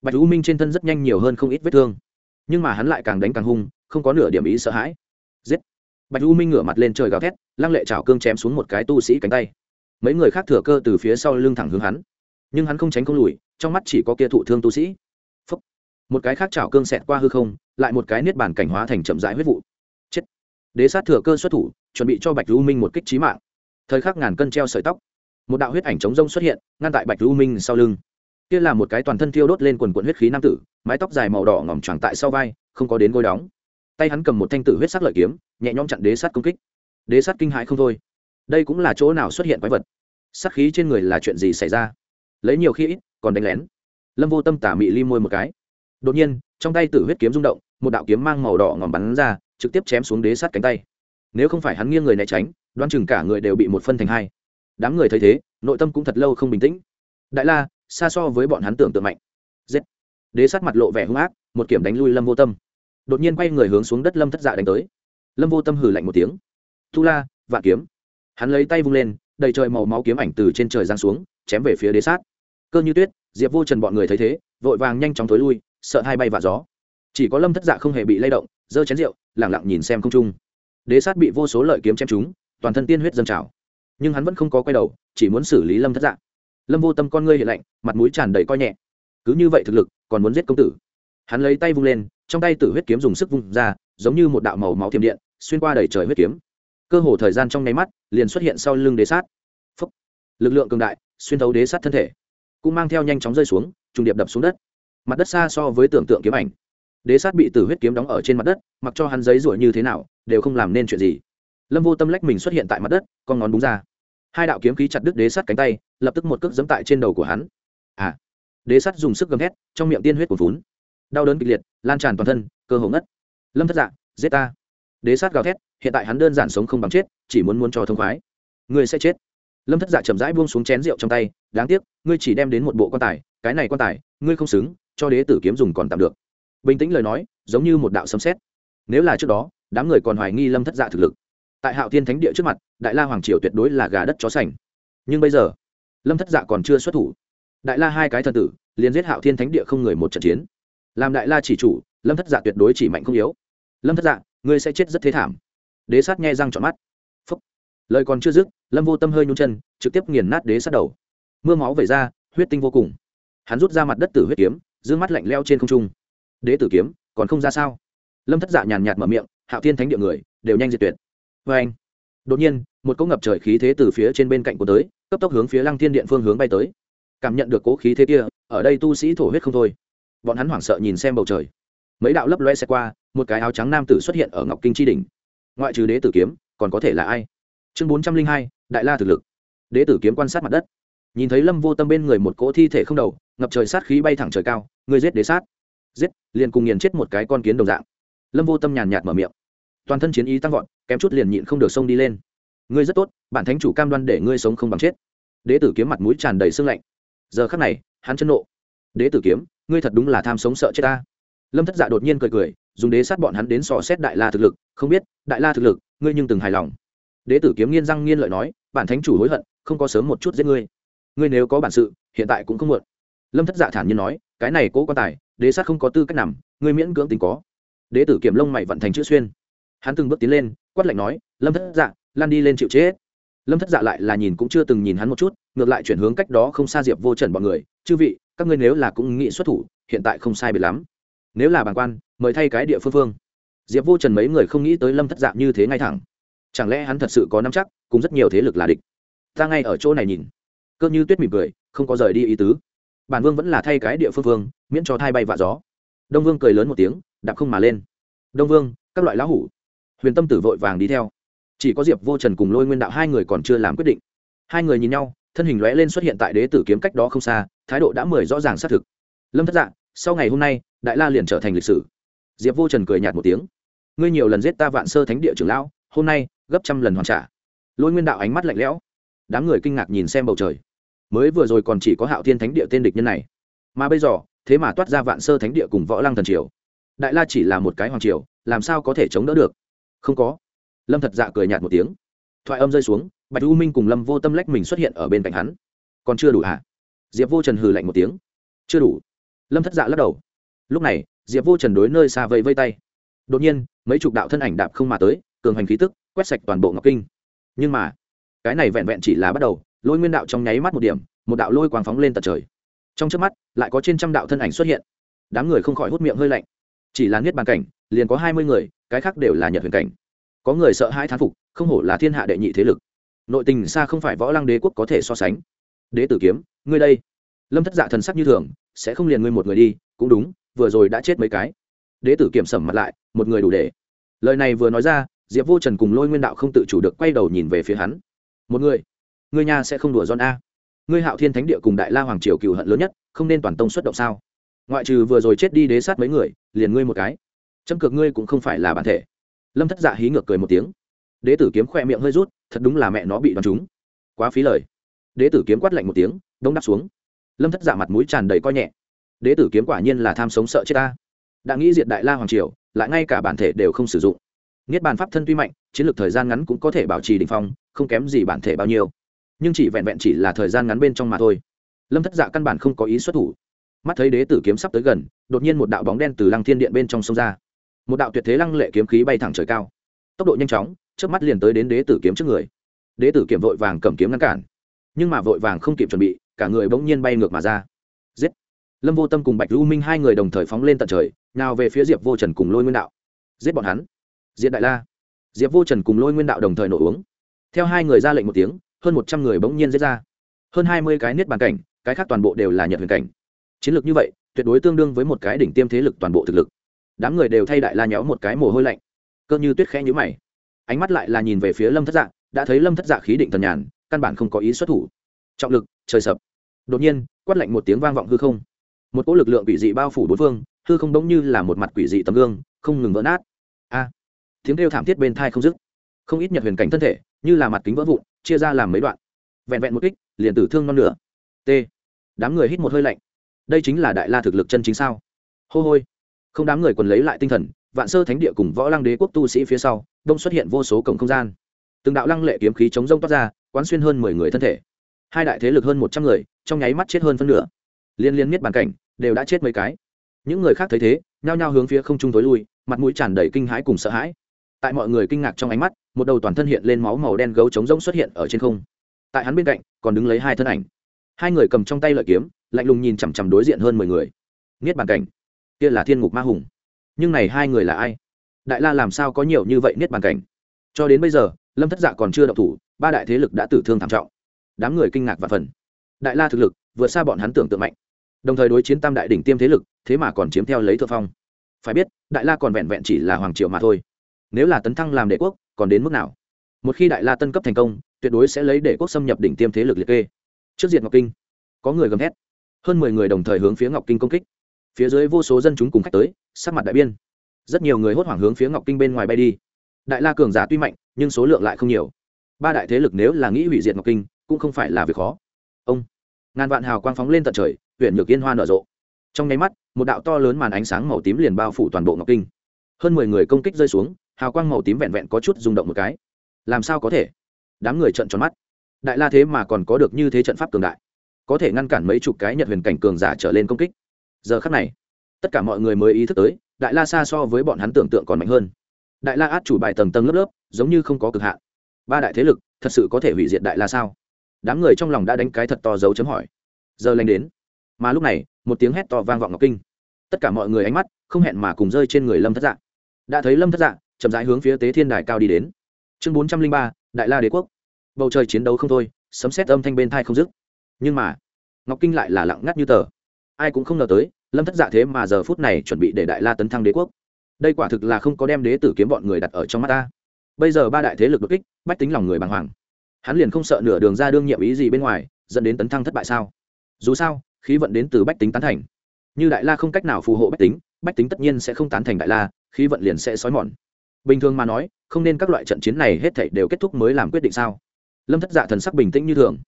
Bạch u minh trên thân rất nhanh nhiều hơn không ít vết thương. Nhưng mà hắn lại càng đánh càng hung không có nửa điểm ý sợ hãi. Giết. Bạch u minh ngửa mặt lên trời gào thét, lăng lệ chảo cương chém xuống một cái tu sĩ cánh tay. Mấy người khác thừa cơ từ phía sau lưng thẳng hướng hắn. Nhưng hắn không tránh không lùi, trong mắt chỉ có kia thụ thương tu sĩ. Phúc. một cái khác chảo cương xẹt qua hư không, lại một cái niết bản cảnh hóa thành chậm rãi huyết vụ. Chết. Đế sát thừa cơ xuất thủ, chuẩn bị cho bạch u minh một kích trí mạng. Thời khắc ngàn cân treo sợi tóc. Một đạo huyết ảnh chống rông xuất hiện, ngăn tại bạch u minh sau lưng. Kia là một cái toàn thân thiêu đốt lên quần quần huyết khí nam tử, mái tóc dài màu đỏ ngỏm tròn tại sau vai, không có đến gối đóng tay hắn cầm một thanh tử huyết sắc lợi kiếm, nhẹ nhõm chặn đế sát công kích. Đế sát kinh hãi không thôi. Đây cũng là chỗ nào xuất hiện quái vật? Sắc khí trên người là chuyện gì xảy ra? Lấy nhiều khi ít, còn đánh lén. Lâm vô tâm tả mị li môi một cái. Đột nhiên, trong tay tử huyết kiếm rung động, một đạo kiếm mang màu đỏ ngòm bắn ra, trực tiếp chém xuống đế sát cánh tay. Nếu không phải hắn nghiêng người né tránh, đoán chừng cả người đều bị một phân thành hai. Đám người thấy thế, nội tâm cũng thật lâu không bình tĩnh. Đại la, xa so với bọn hắn tưởng tượng mạnh. Giết. Đế sát mặt lộ vẻ hung ác, một kiểm đánh lui lâm vô tâm đột nhiên quay người hướng xuống đất lâm thất dạ đánh tới lâm vô tâm hừ lạnh một tiếng thu la vạn kiếm hắn lấy tay vung lên đầy trời màu máu kiếm ảnh từ trên trời giang xuống chém về phía đế sát cơ như tuyết diệp vô trần bọn người thấy thế vội vàng nhanh chóng thối lui sợ hai bay vạ gió chỉ có lâm thất dạ không hề bị lay động giơ chén rượu lẳng lặng nhìn xem không trung đế sát bị vô số lợi kiếm chém trúng toàn thân tiên huyết dâng trào nhưng hắn vẫn không có quay đầu chỉ muốn xử lý lâm thất dạ lâm vô tâm con ngươi hiện lạnh mặt mũi tràn đầy coi nhẹ cứ như vậy thực lực còn muốn giết công tử hắn lấy tay vung lên trong tay tử huyết kiếm dùng sức vung ra, giống như một đạo màu máu thiểm điện, xuyên qua đầy trời huyết kiếm. Cơ hồ thời gian trong nháy mắt, liền xuất hiện sau lưng đế sát. Phúc. lực lượng cường đại, xuyên thấu đế sát thân thể. Cũng mang theo nhanh chóng rơi xuống, trùng điệp đập xuống đất. Mặt đất xa so với tưởng tượng kiếm ảnh. Đế sát bị tử huyết kiếm đóng ở trên mặt đất, mặc cho hắn giấy ruổi như thế nào, đều không làm nên chuyện gì. Lâm vô tâm lách mình xuất hiện tại mặt đất, con ngón búng ra. Hai đạo kiếm khí chặt đứt đế sát cánh tay, lập tức một cước dẫm tại trên đầu của hắn. À. Đế sát dùng sức gầm hét trong miệng tiên huyết của vốn đau đớn kịch liệt, lan tràn toàn thân, cơ hồ ngất. Lâm thất dạ giết ta. Đế sát gào thét, hiện tại hắn đơn giản sống không bằng chết, chỉ muốn muốn cho thông khoái. Ngươi sẽ chết. Lâm thất dạ chậm rãi buông xuống chén rượu trong tay, đáng tiếc, ngươi chỉ đem đến một bộ quan tài, cái này quan tài, ngươi không xứng, cho đế tử kiếm dùng còn tạm được. Bình tĩnh lời nói, giống như một đạo sấm xét nếu là trước đó, đám người còn hoài nghi lâm thất dạ thực lực. Tại hạo thiên thánh địa trước mặt, đại la hoàng triều tuyệt đối là gà đất chó sành. Nhưng bây giờ, lâm thất dạ còn chưa xuất thủ. Đại la hai cái thần tử, liền giết hạo thiên thánh địa không người một trận chiến làm đại la chỉ chủ, lâm thất dạ tuyệt đối chỉ mạnh không yếu. Lâm thất dạ ngươi sẽ chết rất thế thảm. Đế sát nghe răng trọn mắt. Phúc. Lời còn chưa dứt, lâm vô tâm hơi nhún chân, trực tiếp nghiền nát đế sát đầu. Mưa máu vẩy ra, huyết tinh vô cùng. Hắn rút ra mặt đất tử huyết kiếm giữ mắt lạnh leo trên không trung. Đế tử kiếm, còn không ra sao? Lâm thất dạ nhàn nhạt mở miệng, hạo thiên thánh địa người, đều nhanh diệt tuyệt. Vê anh đột nhiên, một cỗ ngập trời khí thế từ phía trên bên cạnh của tới, cấp tốc hướng phía lăng thiên điện phương hướng bay tới. Cảm nhận được cỗ khí thế kia, ở đây tu sĩ thổ huyết không thôi bọn hắn hoảng sợ nhìn xem bầu trời. Mấy đạo lấp loe xe qua, một cái áo trắng nam tử xuất hiện ở ngọc kinh tri đình ngoại trừ đế tử kiếm, còn có thể là ai? Chương bốn trăm linh hai, đại la thực lực. Đế tử kiếm quan sát mặt đất. Nhìn thấy lâm vô tâm bên người một cỗ thi thể không đầu, ngập trời sát khí bay thẳng trời cao, người giết đế sát. Giết, liền cùng nghiền chết một cái con kiến đồng dạng. Lâm vô tâm nhàn nhạt mở miệng. Toàn thân chiến ý tăng vọt, kém chút liền nhịn không được xông đi lên. Ngươi rất tốt, bản thánh chủ cam đoan để ngươi sống không bằng chết. Đế tử kiếm mặt mũi tràn đầy sương lạnh. Giờ khắc này, hắn chân nộ. Đế tử kiếm ngươi thật đúng là tham sống sợ chết ta. Lâm thất dạ đột nhiên cười cười, dùng đế sát bọn hắn đến sò xét đại la thực lực, không biết, đại la thực lực, ngươi nhưng từng hài lòng. Đế tử kiếm nghiên răng nghiên lợi nói, bản thánh chủ hối hận, không có sớm một chút giết ngươi. Ngươi nếu có bản sự, hiện tại cũng không muộn. Lâm thất dạ thản nhiên nói, cái này cố quan tài, đế sát không có tư cách nằm, ngươi miễn cưỡng tình có. Đế tử kiểm lông mày vận thành chữ xuyên. Hắn từng bước tiến lên, quát lạnh nói, lâm thất dạ lan đi lên chịu chết. Lâm thất dạ lại là nhìn cũng chưa từng nhìn hắn một chút, ngược lại chuyển hướng cách đó không xa diệp vô trần bọn người, chư vị các ngươi nếu là cũng nghĩ xuất thủ, hiện tại không sai biệt lắm. Nếu là bàng quan, mời thay cái địa phương phương. Diệp vô trần mấy người không nghĩ tới lâm thất dạng như thế ngay thẳng. Chẳng lẽ hắn thật sự có nắm chắc, cùng rất nhiều thế lực là địch? Ta ngay ở chỗ này nhìn. Cơ như tuyết mỉm cười, không có rời đi ý tứ. Bản vương vẫn là thay cái địa phương phương, miễn cho thai bay vạ gió. Đông vương cười lớn một tiếng, đạp không mà lên. Đông vương, các loại lão hủ. Huyền tâm tử vội vàng đi theo. Chỉ có diệp vô trần cùng lôi nguyên đạo hai người còn chưa làm quyết định. Hai người nhìn nhau thân hình lóe lên xuất hiện tại đế tử kiếm cách đó không xa, thái độ đã mười rõ ràng xác thực. Lâm thất dạ sau ngày hôm nay, đại la liền trở thành lịch sử. Diệp vô trần cười nhạt một tiếng. Ngươi nhiều lần giết ta vạn sơ thánh địa trưởng lão, hôm nay, gấp trăm lần hoàn trả. Lôi nguyên đạo ánh mắt lạnh lẽo. Đám người kinh ngạc nhìn xem bầu trời. Mới vừa rồi còn chỉ có hạo thiên thánh địa tên địch nhân này. Mà bây giờ, thế mà toát ra vạn sơ thánh địa cùng võ lăng thần triều. Đại la chỉ là một cái hoàng triều, làm sao có thể chống đỡ được? Không có. Lâm thật dạ cười nhạt một tiếng thoại âm rơi xuống, bạch u minh cùng lâm vô tâm lách mình xuất hiện ở bên cạnh hắn. Còn chưa đủ hả? À? diệp vô trần hừ lạnh một tiếng. Chưa đủ. Lâm thất dạ lắc đầu. Lúc này, diệp vô trần đối nơi xa vây vây tay. Đột nhiên, mấy chục đạo thân ảnh đạp không mà tới, cường hành khí tức, quét sạch toàn bộ ngọc kinh. Nhưng mà, cái này vẹn vẹn chỉ là bắt đầu, lôi nguyên đạo trong nháy mắt một điểm, một đạo lôi quang phóng lên tận trời. Trong trước mắt, lại có trên trăm đạo thân ảnh xuất hiện. Đám người không khỏi hút miệng hơi lạnh. Chỉ là niết bàn cảnh, liền có hai mươi người, cái khác đều là nhật huyền cảnh có người sợ hãi thán phục, không hổ là thiên hạ đệ nhị thế lực. Nội tình xa không phải võ lăng đế quốc có thể so sánh. Đế tử kiếm, ngươi đây. Lâm thất dạ thần sắc như thường, sẽ không liền ngươi một người đi, cũng đúng, vừa rồi đã chết mấy cái. Đế tử kiểm sầm mặt lại, một người đủ để. Lời này vừa nói ra, diệp vô trần cùng lôi nguyên đạo không tự chủ được quay đầu nhìn về phía hắn. Một người người nhà sẽ không đùa giòn a. Ngươi hạo thiên thánh địa cùng đại la hoàng triều cựu hận lớn nhất, không nên toàn tông xuất động sao? Ngoại trừ vừa rồi chết đi đế sát mấy người, liền ngươi một cái. Châm cược ngươi cũng không phải là bản thể lâm thất dạ hí ngược cười một tiếng đế tử kiếm khoe miệng hơi rút thật đúng là mẹ nó bị đoán trúng quá phí lời đế tử kiếm quát lạnh một tiếng đông đắp xuống lâm thất dạ mặt mũi tràn đầy coi nhẹ đế tử kiếm quả nhiên là tham sống sợ chết ta đã nghĩ diệt đại la hoàng triều lại ngay cả bản thể đều không sử dụng niết bàn pháp thân tuy mạnh chiến lược thời gian ngắn cũng có thể bảo trì đình phong không kém gì bản thể bao nhiêu nhưng chỉ vẹn vẹn chỉ là thời gian ngắn bên trong mà thôi lâm thất dạ căn bản không có ý xuất thủ mắt thấy đế tử kiếm sắp tới gần đột nhiên một đạo bóng đen từ lăng thiên điện bên trong sông ra một đạo tuyệt thế lăng lệ kiếm khí bay thẳng trời cao. Tốc độ nhanh chóng trước mắt liền tới đến đế tử kiếm trước người. Đế tử kiếm vội vàng cầm kiếm ngăn cản, nhưng mà vội vàng không kịp chuẩn bị, cả người bỗng nhiên bay ngược mà ra. Giết! Lâm vô tâm cùng bạch lưu minh hai người đồng thời phóng lên tận trời, nào về phía diệp vô trần cùng lôi nguyên đạo. Giết bọn hắn! Diệt đại la! Diệp vô trần cùng lôi nguyên đạo đồng thời nổ uống. Theo hai người ra lệnh một tiếng, hơn một trăm người bỗng nhiên giết ra. Hơn hai mươi cái niết bàn cảnh, cái khác toàn bộ đều là nhật huyền cảnh. Chiến lược như vậy, tuyệt đối tương đương với một cái đỉnh tiêm thế lực toàn bộ thực lực đám người đều thay đại la nhéo một cái mồ hôi lạnh. Cơ như tuyết khẽ nhữ mày. Ánh mắt lại là nhìn về phía lâm thất dạ đã thấy lâm thất dạ khí định thần nhàn, căn bản không có ý xuất thủ. Trọng lực, trời sập. Đột nhiên, quát lạnh một tiếng vang vọng hư không. Một cỗ lực lượng quỷ dị bao phủ bốn phương, hư không đống như là một mặt quỷ dị tấm gương, không ngừng vỡ nát. A! Tiếng kêu thảm thiết bên thai không dứt. Không ít nhật huyền cảnh thân thể, như là mặt kính vỡ vụn, chia ra làm mấy đoạn. Vẹn vẹn một kích, liền tử thương non nửa. T. Đám người hít một hơi lạnh. Đây chính là đại la thực lực chân chính sao? Hô hôi không đám người còn lấy lại tinh thần, vạn sơ thánh địa cùng võ lăng đế quốc tu sĩ phía sau, đông xuất hiện vô số cổng không gian. Từng đạo lăng lệ kiếm khí chống rông toát ra, quán xuyên hơn mười người thân thể. Hai đại thế lực hơn một trăm người, trong nháy mắt chết hơn phân nửa. Liên liên miết bàn cảnh, đều đã chết mấy cái. Những người khác thấy thế, nhao nhao hướng phía không trung tối lui, mặt mũi tràn đầy kinh hãi cùng sợ hãi. Tại mọi người kinh ngạc trong ánh mắt, một đầu toàn thân hiện lên máu màu đen gấu trống rỗng xuất hiện ở trên không. Tại hắn bên cạnh, còn đứng lấy hai thân ảnh. Hai người cầm trong tay lợi kiếm, lạnh lùng nhìn chằm chằm đối diện hơn mười người. Niết bàn cảnh kia là thiên ngục ma hùng. Nhưng này hai người là ai? Đại la làm sao có nhiều như vậy niết bàn cảnh? Cho đến bây giờ, lâm thất dạ còn chưa đậu thủ, ba đại thế lực đã tử thương thảm trọng. Đám người kinh ngạc và phần. Đại la thực lực, vượt xa bọn hắn tưởng tượng mạnh. Đồng thời đối chiến tam đại đỉnh tiêm thế lực, thế mà còn chiếm theo lấy thượng phong. Phải biết, đại la còn vẹn vẹn chỉ là hoàng triều mà thôi. Nếu là tấn thăng làm đệ quốc, còn đến mức nào? Một khi đại la tân cấp thành công, tuyệt đối sẽ lấy đệ quốc xâm nhập đỉnh tiêm thế lực liệt kê. Trước diệt ngọc kinh, có người gầm hét hơn mười người đồng thời hướng phía ngọc kinh công kích phía dưới vô số dân chúng cùng khách tới sát mặt đại biên rất nhiều người hốt hoảng hướng phía ngọc kinh bên ngoài bay đi. Đại la cường giả tuy mạnh, nhưng số lượng lại không nhiều. Ba đại thế lực nếu là nghĩ hủy diệt ngọc kinh, cũng không phải là việc khó. Ông, ngàn vạn hào quang phóng lên tận trời huyện nhược yên hoa nở rộ. Trong nháy mắt, một đạo to lớn màn ánh sáng màu tím liền bao phủ toàn bộ ngọc kinh. Hơn mười người công kích rơi xuống, hào quang màu tím vẹn vẹn có chút rung động một cái. Làm sao có thể? Đám người trận tròn mắt. Đại la thế mà còn có được như thế trận pháp cường đại. Có thể ngăn cản mấy chục cái nhận huyền cảnh cường giả trở lên công kích giờ khắc này, tất cả mọi người mới ý thức tới, đại la xa so với bọn hắn tưởng tượng còn mạnh hơn. Đại la át chủ bài tầng tầng lớp lớp, giống như không có cực hạn. Ba đại thế lực, thật sự có thể hủy diệt đại la sao? Đám người trong lòng đã đánh cái thật to dấu chấm hỏi. Giờ lành đến. Mà lúc này, một tiếng hét to vang vọng ngọc kinh. Tất cả mọi người ánh mắt không hẹn mà cùng rơi trên người lâm thất dạ. Đã thấy lâm thất dạ chậm rãi hướng phía tế thiên đài cao đi đến. Chương bốn trăm linh ba, đại la đế quốc. Bầu trời chiến đấu không thôi, sấm xét âm thanh bên thai không dứt. Nhưng mà, ngọc kinh lại là lặng ngắt như tờ ai cũng không ngờ tới, lâm thất dạ thế mà giờ phút này chuẩn bị để đại la tấn thăng đế quốc. Đây quả thực là không có đem đế tử kiếm bọn người đặt ở trong mắt ta. Bây giờ ba đại thế lực đột kích, bách tính lòng người bàng hoàng. Hắn liền không sợ nửa đường ra đương nhiệm ý gì bên ngoài, dẫn đến tấn thăng thất bại sao? Dù sao, khí vận đến từ bách tính tán thành. Như đại la không cách nào phù hộ bách tính bách tính tất nhiên sẽ không tán thành đại la, khí vận liền sẽ xói mòn. Bình thường mà nói, không nên các loại trận chiến này hết thảy đều kết thúc mới làm quyết định sao? Lâm thất dạ thần sắc bình tĩnh như thường.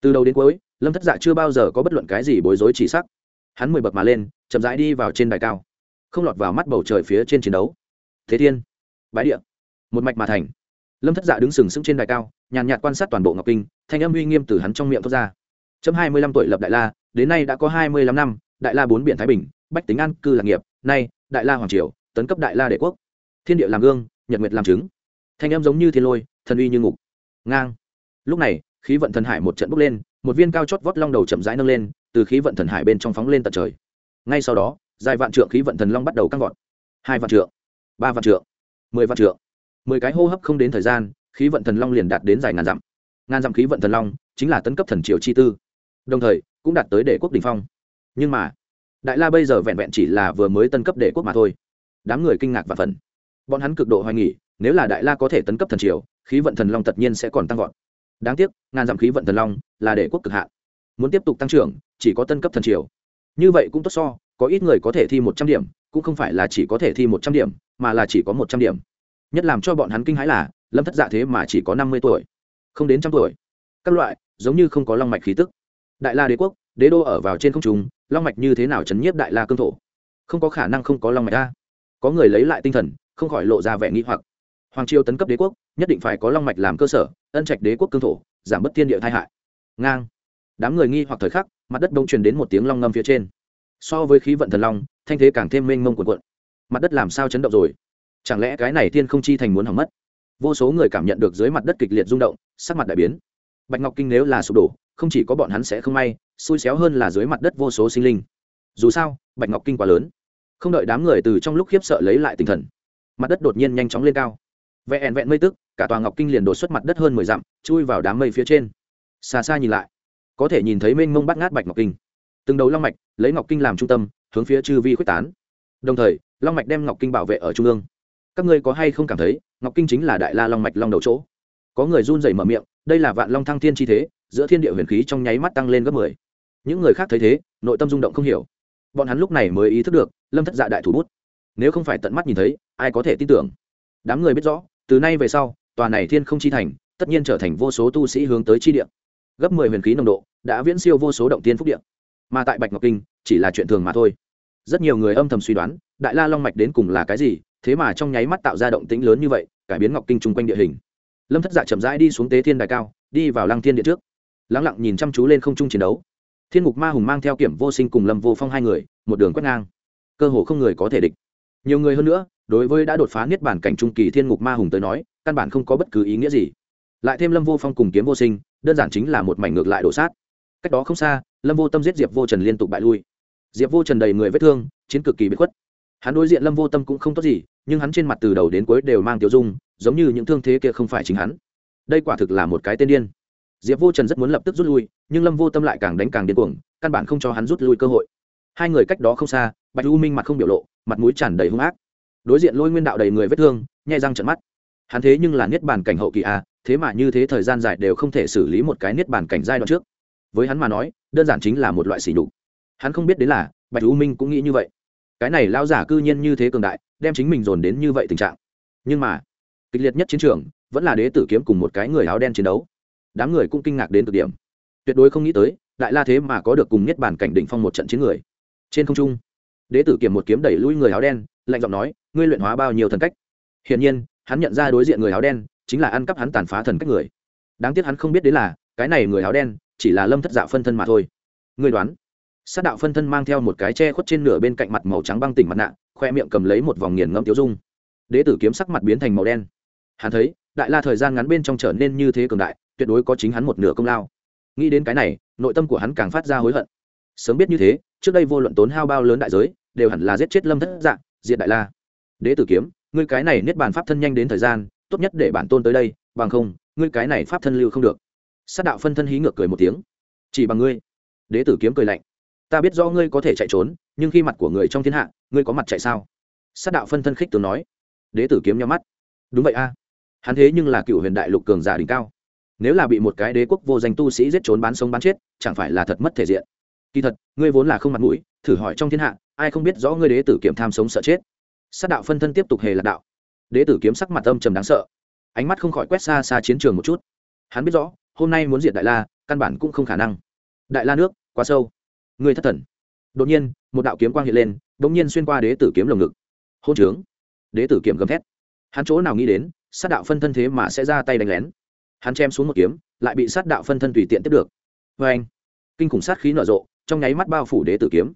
Từ đầu đến cuối, lâm thất dạ chưa bao giờ có bất luận cái gì bối rối chỉ sắc hắn mười bậc mà lên, chậm rãi đi vào trên đài cao, không lọt vào mắt bầu trời phía trên chiến đấu. Thế thiên, bái địa, một mạch mà thành. Lâm thất dạ đứng sừng sững trên đài cao, nhàn nhạt quan sát toàn bộ ngọc kinh, thanh âm uy nghiêm từ hắn trong miệng thoát ra. Chấm hai mươi lăm tuổi lập đại la, đến nay đã có hai mươi lăm năm, đại la bốn biển thái bình, bách tính an, cư lạc nghiệp, nay, đại la hoàng triều, tấn cấp đại la đệ quốc. Thiên địa làm gương, nhật nguyệt làm chứng. Thanh âm giống như thiên lôi, thần uy như ngục. Ngang. Lúc này, khí vận thần hải một trận bốc lên, một viên cao chót vót long đầu chậm rãi nâng lên từ khí vận thần hải bên trong phóng lên tận trời. Ngay sau đó, dài vạn trượng khí vận thần long bắt đầu căng vọt hai vạn trượng, ba vạn trượng, mười vạn trượng. Mười cái hô hấp không đến thời gian, khí vận thần long liền đạt đến dài ngàn dặm. Ngàn dặm khí vận thần long chính là tấn cấp thần triều chi tư, đồng thời cũng đạt tới đệ quốc đình phong. Nhưng mà, đại la bây giờ vẹn vẹn chỉ là vừa mới tân cấp đệ quốc mà thôi. Đám người kinh ngạc và phần bọn hắn cực độ hoài nghỉ nếu là đại la có thể tấn cấp thần triều, khí vận thần long tất nhiên sẽ còn tăng vọt. Đáng tiếc, ngàn dặm khí vận thần long là đệ quốc cực hạn muốn tiếp tục tăng trưởng, chỉ có tân cấp thần triều. Như vậy cũng tốt so, có ít người có thể thi một trăm điểm, cũng không phải là chỉ có thể thi một trăm điểm, mà là chỉ có một trăm điểm. Nhất làm cho bọn hắn kinh hãi là, lâm thất dạ thế mà chỉ có năm mươi tuổi, không đến trăm tuổi. Các loại, giống như không có long mạch khí tức. Đại la đế quốc, đế đô ở vào trên không trung, long mạch như thế nào chấn nhiếp đại la cương thổ? Không có khả năng không có long mạch ta có người lấy lại tinh thần, không khỏi lộ ra vẻ nghi hoặc. Hoàng triều tấn cấp đế quốc, nhất định phải có long mạch làm cơ sở, ân trạch đế quốc cương thổ, giảm bớt thiên địa tai hại. Ngang đám người nghi hoặc thời khắc, mặt đất đông truyền đến một tiếng long ngâm phía trên. So với khí vận thần long, thanh thế càng thêm mênh mông cuộn cuộn. Mặt đất làm sao chấn động rồi? Chẳng lẽ cái này thiên không chi thành muốn hỏng mất? Vô số người cảm nhận được dưới mặt đất kịch liệt rung động, sắc mặt đại biến. Bạch ngọc kinh nếu là sụp đổ, không chỉ có bọn hắn sẽ không may, xui xéo hơn là dưới mặt đất vô số sinh linh. Dù sao, bạch ngọc kinh quá lớn. Không đợi đám người từ trong lúc khiếp sợ lấy lại tinh thần, mặt đất đột nhiên nhanh chóng lên cao. Vẹn vẹn mây tức, cả tòa ngọc kinh liền đột xuất mặt đất hơn mười dặm, chui vào đám mây phía trên. Xa xa nhìn lại có thể nhìn thấy mênh mông bắt ngát bạch ngọc kinh. Từng đầu long mạch lấy ngọc kinh làm trung tâm, hướng phía chư vi quyết tán. Đồng thời, long mạch đem ngọc kinh bảo vệ ở trung ương. Các ngươi có hay không cảm thấy, ngọc kinh chính là đại la long mạch long đầu chỗ? Có người run rẩy mở miệng, đây là vạn long thăng thiên chi thế, giữa thiên địa huyền khí trong nháy mắt tăng lên gấp mười. Những người khác thấy thế, nội tâm rung động không hiểu. Bọn hắn lúc này mới ý thức được, lâm thất dạ đại thủ bút. Nếu không phải tận mắt nhìn thấy, ai có thể tin tưởng? Đám người biết rõ, từ nay về sau, tòa này thiên không chi thành, tất nhiên trở thành vô số tu sĩ hướng tới chi địa gấp mười huyền khí nồng độ, đã viễn siêu vô số động tiên phúc địa. Mà tại bạch ngọc kinh, chỉ là chuyện thường mà thôi. Rất nhiều người âm thầm suy đoán, đại la long mạch đến cùng là cái gì, thế mà trong nháy mắt tạo ra động tĩnh lớn như vậy, cải biến ngọc kinh chung quanh địa hình. Lâm thất dạ chậm rãi đi xuống tế thiên đài cao, đi vào lăng thiên điện trước. Lắng lặng nhìn chăm chú lên không trung chiến đấu. Thiên ngục ma hùng mang theo kiểm vô sinh cùng lâm vô phong hai người, một đường quét ngang. Cơ hồ không người có thể địch. Nhiều người hơn nữa, đối với đã đột phá niết bản cảnh trung kỳ thiên ngục ma hùng tới nói, căn bản không có bất cứ ý nghĩa gì lại thêm lâm vô phong cùng kiếm vô sinh, đơn giản chính là một mảnh ngược lại đổ sát. Cách đó không xa, lâm vô tâm giết diệp vô trần liên tục bại lui. Diệp vô trần đầy người vết thương, chiến cực kỳ bất khuất. Hắn đối diện lâm vô tâm cũng không tốt gì, nhưng hắn trên mặt từ đầu đến cuối đều mang tiêu dung, giống như những thương thế kia không phải chính hắn. Đây quả thực là một cái tên điên. Diệp vô trần rất muốn lập tức rút lui, nhưng lâm vô tâm lại càng đánh càng điên cuồng, căn bản không cho hắn rút lui cơ hội. Hai người cách đó không xa, bạch u minh mặt không biểu lộ, mặt mũi tràn đầy hung ác. Đối diện lôi nguyên đạo đầy người vết thương, nhai răng trận mắt. Hắn thế nhưng là niết bàn cảnh hậu kỳ à? Thế mà như thế thời gian dài đều không thể xử lý một cái niết bàn cảnh giai đoạn trước. Với hắn mà nói, đơn giản chính là một loại sỉ nhục. Hắn không biết đến là, bạch u minh cũng nghĩ như vậy. Cái này lao giả cư nhiên như thế cường đại, đem chính mình dồn đến như vậy tình trạng. Nhưng mà, kịch liệt nhất chiến trường, vẫn là đế tử kiếm cùng một cái người áo đen chiến đấu. Đám người cũng kinh ngạc đến cực điểm. Tuyệt đối không nghĩ tới, đại la thế mà có được cùng niết bàn cảnh đỉnh phong một trận chiến người. Trên không trung, đế tử kiếm một kiếm đẩy lui người áo đen, lạnh giọng nói, ngươi luyện hóa bao nhiêu thần cách? Hiển nhiên, hắn nhận ra đối diện người áo đen chính là ăn cắp hắn tàn phá thần cách người. Đáng tiếc hắn không biết đến là, cái này người áo đen, chỉ là lâm thất dạ phân thân mà thôi. Người đoán, sát đạo phân thân mang theo một cái che khuất trên nửa bên cạnh mặt màu trắng băng tỉnh mặt nạ, khoe miệng cầm lấy một vòng nghiền ngẫm tiêu dung. Đế tử kiếm sắc mặt biến thành màu đen. Hắn thấy, đại la thời gian ngắn bên trong trở nên như thế cường đại, tuyệt đối có chính hắn một nửa công lao. Nghĩ đến cái này, nội tâm của hắn càng phát ra hối hận. Sớm biết như thế, trước đây vô luận tốn hao bao lớn đại giới, đều hẳn là giết chết lâm thất dạng diệt đại la. Đế tử kiếm, ngươi cái này niết bàn pháp thân nhanh đến thời gian tốt nhất để bản tôn tới đây, bằng không, ngươi cái này pháp thân lưu không được. Sát đạo phân thân hí ngược cười một tiếng. Chỉ bằng ngươi. Đế tử kiếm cười lạnh. Ta biết do ngươi có thể chạy trốn, nhưng khi mặt của người trong thiên hạ, ngươi có mặt chạy sao? Sát đạo phân thân khích tướng nói. Đế tử kiếm nhắm mắt. Đúng vậy a. Hắn thế nhưng là cựu huyền đại lục cường giả đỉnh cao. Nếu là bị một cái đế quốc vô danh tu sĩ giết trốn bán sống bán chết, chẳng phải là thật mất thể diện. Kỳ thật, ngươi vốn là không mặt mũi, thử hỏi trong thiên hạ, ai không biết rõ ngươi đế tử kiếm tham sống sợ chết? Sát đạo phân thân tiếp tục hề lạc đạo đế tử kiếm sắc mặt âm trầm đáng sợ. Ánh mắt không khỏi quét xa xa chiến trường một chút. Hắn biết rõ, hôm nay muốn diệt đại la, căn bản cũng không khả năng. Đại la nước, quá sâu. Ngươi thất thần. Đột nhiên, một đạo kiếm quang hiện lên đ ỗ n g nhiên xuyên qua đế tử kiếm lồng ngực. Hôn trướng. Đế tử kiếm gầm thét. Hắn chỗ nào nghĩ đến, sát đạo phân thân thế mà sẽ ra tay đánh lén. Hắn chém xuống một kiếm, lại bị sát đạo phân thân tùy tiện tiếp được. Vê anh kinh khủng sát khí nở rộ, trong nháy mắt bao phủ đế tử kiếm.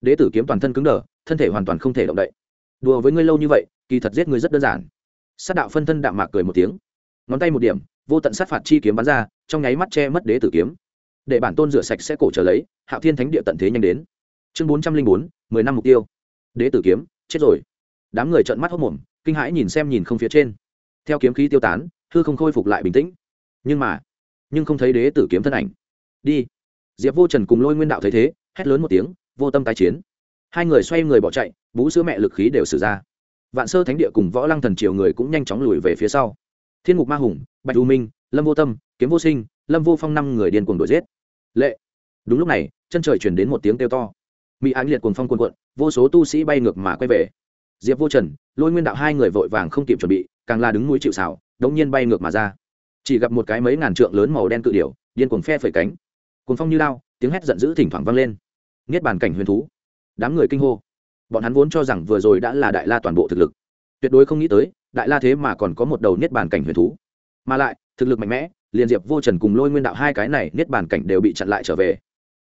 Đế tử kiếm toàn thân cứng đờ, thân thể hoàn toàn không thể động đậy. Đùa với ngươi lâu như vậy kỳ thật giết người rất đơn giản. Sát đạo phân thân đạm mạc cười một tiếng. Ngón tay một điểm, vô tận sát phạt chi kiếm bắn ra, trong nháy mắt che mất đế tử kiếm. Để bản tôn rửa sạch sẽ cổ trở lấy, hạo thiên thánh địa tận thế nhanh đến. Chương bốn trăm linh bốn, mười năm mục tiêu. Đế tử kiếm, chết rồi. Đám người trợn mắt hốc mồm, kinh hãi nhìn xem nhìn không phía trên. Theo kiếm khí tiêu tán, hư không khôi phục lại bình tĩnh. Nhưng mà, nhưng không thấy đế tử kiếm thân ảnh. Đi. Diệp vô trần cùng lôi nguyên đạo thấy thế, hét lớn một tiếng, vô tâm tái chiến. Hai người xoay người bỏ chạy, bú sữa mẹ lực khí đều xử ra vạn sơ thánh địa cùng võ lăng thần triều người cũng nhanh chóng lùi về phía sau. Thiên mục ma hùng, bạch u minh, lâm vô tâm, kiếm vô sinh, lâm vô phong năm người điên cuồng đuổi giết. Lệ. Đúng lúc này, chân trời chuyển đến một tiếng kêu to. Mỹ ánh liệt cuồng phong cuồn cuộn, vô số tu sĩ bay ngược mà quay về. Diệp vô trần, lôi nguyên đạo hai người vội vàng không kịp chuẩn bị, càng là đứng núi chịu xảo đống nhiên bay ngược mà ra. Chỉ gặp một cái mấy ngàn trượng lớn màu đen cự điểu, điên cuồng phe phẩy cánh. Cuồng phong như lao, tiếng hét giận dữ thỉnh thoảng vang lên. Niết bàn cảnh huyền thú. Đám người kinh hô bọn hắn vốn cho rằng vừa rồi đã là đại la toàn bộ thực lực. Tuyệt đối không nghĩ tới, đại la thế mà còn có một đầu niết bàn cảnh huyền thú. Mà lại, thực lực mạnh mẽ, liền diệp vô trần cùng lôi nguyên đạo hai cái này niết bàn cảnh đều bị chặn lại trở về.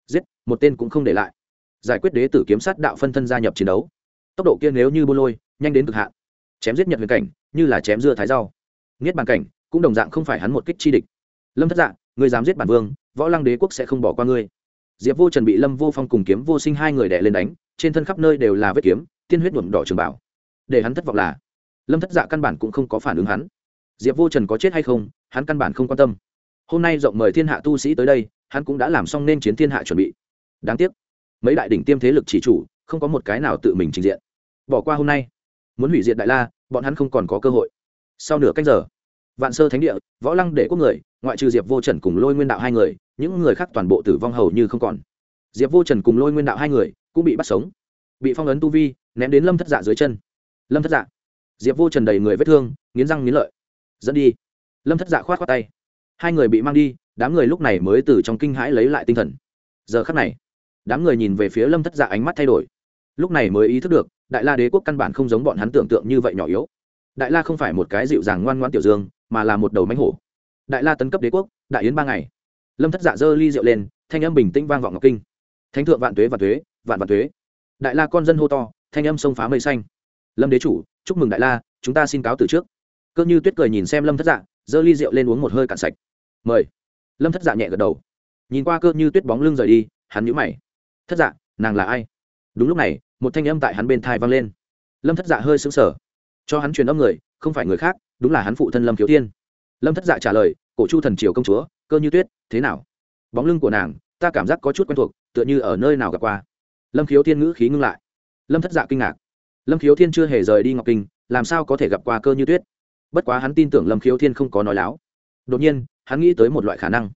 Giết, một tên cũng không để lại. Giải quyết đế tử kiếm sát đạo phân thân gia nhập chiến đấu. Tốc độ kia nếu như buôn lôi, nhanh đến cực hạn. Chém giết nhật huyền cảnh, như là chém dưa thái rau. Niết bàn cảnh, cũng đồng dạng không phải hắn một kích chi địch. Lâm thất dạng người dám giết bản vương, võ lăng đế quốc sẽ không bỏ qua ngươi. Diệp vô trần bị lâm vô phong cùng kiếm vô sinh hai người đẻ lên đánh trên thân khắp nơi đều là vết kiếm, tiên huyết nhuộm đỏ trường bảo. Để hắn thất vọng là, lâm thất dạ căn bản cũng không có phản ứng hắn. Diệp vô trần có chết hay không, hắn căn bản không quan tâm. Hôm nay rộng mời thiên hạ tu sĩ tới đây, hắn cũng đã làm xong nên chiến thiên hạ chuẩn bị. Đáng tiếc, mấy đại đỉnh tiêm thế lực chỉ chủ, không có một cái nào tự mình trình diện. Bỏ qua hôm nay, muốn hủy diệt đại la, bọn hắn không còn có cơ hội. Sau nửa cách giờ, vạn sơ thánh địa, võ lăng để quốc người, ngoại trừ diệp vô trần cùng lôi nguyên đạo hai người, những người khác toàn bộ tử vong hầu như không còn. Diệp vô trần cùng lôi nguyên đạo hai người cũng bị bắt sống. Bị phong ấn tu vi, ném đến lâm thất dạ dưới chân. Lâm thất dạ. Diệp vô trần đầy người vết thương, nghiến răng nghiến lợi. Dẫn đi. Lâm thất dạ khoát khoát tay. Hai người bị mang đi, đám người lúc này mới từ trong kinh hãi lấy lại tinh thần. Giờ khắc này, đám người nhìn về phía lâm thất dạ ánh mắt thay đổi. Lúc này mới ý thức được, đại la đế quốc căn bản không giống bọn hắn tưởng tượng như vậy nhỏ yếu. Đại la không phải một cái dịu dàng ngoan ngoan tiểu dương, mà là một đầu mánh hổ. Đại la tấn cấp đế quốc, đại yến ba ngày. Lâm thất dạ dơ ly rượu lên, thanh âm bình tĩnh vang vọng ngọc kinh. Thánh thượng vạn tuế vạn tuế vạn vạn tuế đại la con dân hô to, thanh âm sông phá mây xanh. Lâm đế chủ, chúc mừng đại la, chúng ta xin cáo từ trước. Cơ như tuyết cười nhìn xem lâm thất dạ giơ ly rượu lên uống một hơi cạn sạch. Mời. Lâm thất dạ nhẹ gật đầu. Nhìn qua cơ như tuyết bóng lưng rời đi, hắn nhũ mày. Thất dạ nàng là ai? Đúng lúc này, một thanh âm tại hắn bên thai vang lên. Lâm thất dạ hơi sững sờ. Cho hắn truyền âm người, không phải người khác, đúng là hắn phụ thân lâm khiếu thiên lâm thất dạ trả lời, cổ chu thần triều công chúa, cơ như tuyết, thế nào? Bóng lưng của nàng, ta cảm giác có chút quen thuộc, tựa như ở nơi nào gặp qua lâm khiếu thiên ngữ khí ngưng lại. Lâm thất dạ kinh ngạc. Lâm khiếu thiên chưa hề rời đi ngọc kinh, làm sao có thể gặp qua cơ như tuyết? Bất quá hắn tin tưởng lâm khiếu thiên không có nói láo. Đột nhiên, hắn nghĩ tới một loại khả năng.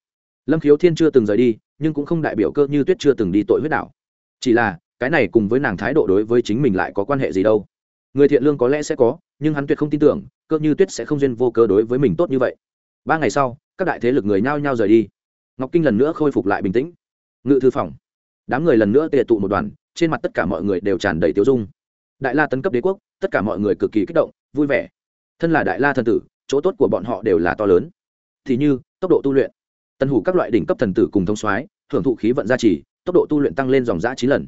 Lâm khiếu thiên chưa từng rời đi, nhưng cũng không đại biểu cơ như tuyết chưa từng đi tội huyết đảo chỉ là, cái này cùng với nàng thái độ đối với chính mình lại có quan hệ gì đâu. Người thiện lương có lẽ sẽ có, nhưng hắn tuyệt không tin tưởng, cơ như tuyết sẽ không duyên vô cơ đối với mình tốt như vậy. Ba ngày sau, các đại thế lực người nhao nhao rời đi. Ngọc kinh lần nữa khôi phục lại bình tĩnh. Ngự thư phòng đám người lần nữa tệ tụ một đoàn, trên mặt tất cả mọi người đều tràn đầy tiêu dung. Đại la tấn cấp đế quốc, tất cả mọi người cực kỳ kích động, vui vẻ. Thân là đại la thần tử, chỗ tốt của bọn họ đều là to lớn. Thì như, tốc độ tu luyện. Tân hủ các loại đỉnh cấp thần tử cùng thông soái, hưởng thụ khí vận gia trì, tốc độ tu luyện tăng lên dòng giã chín lần.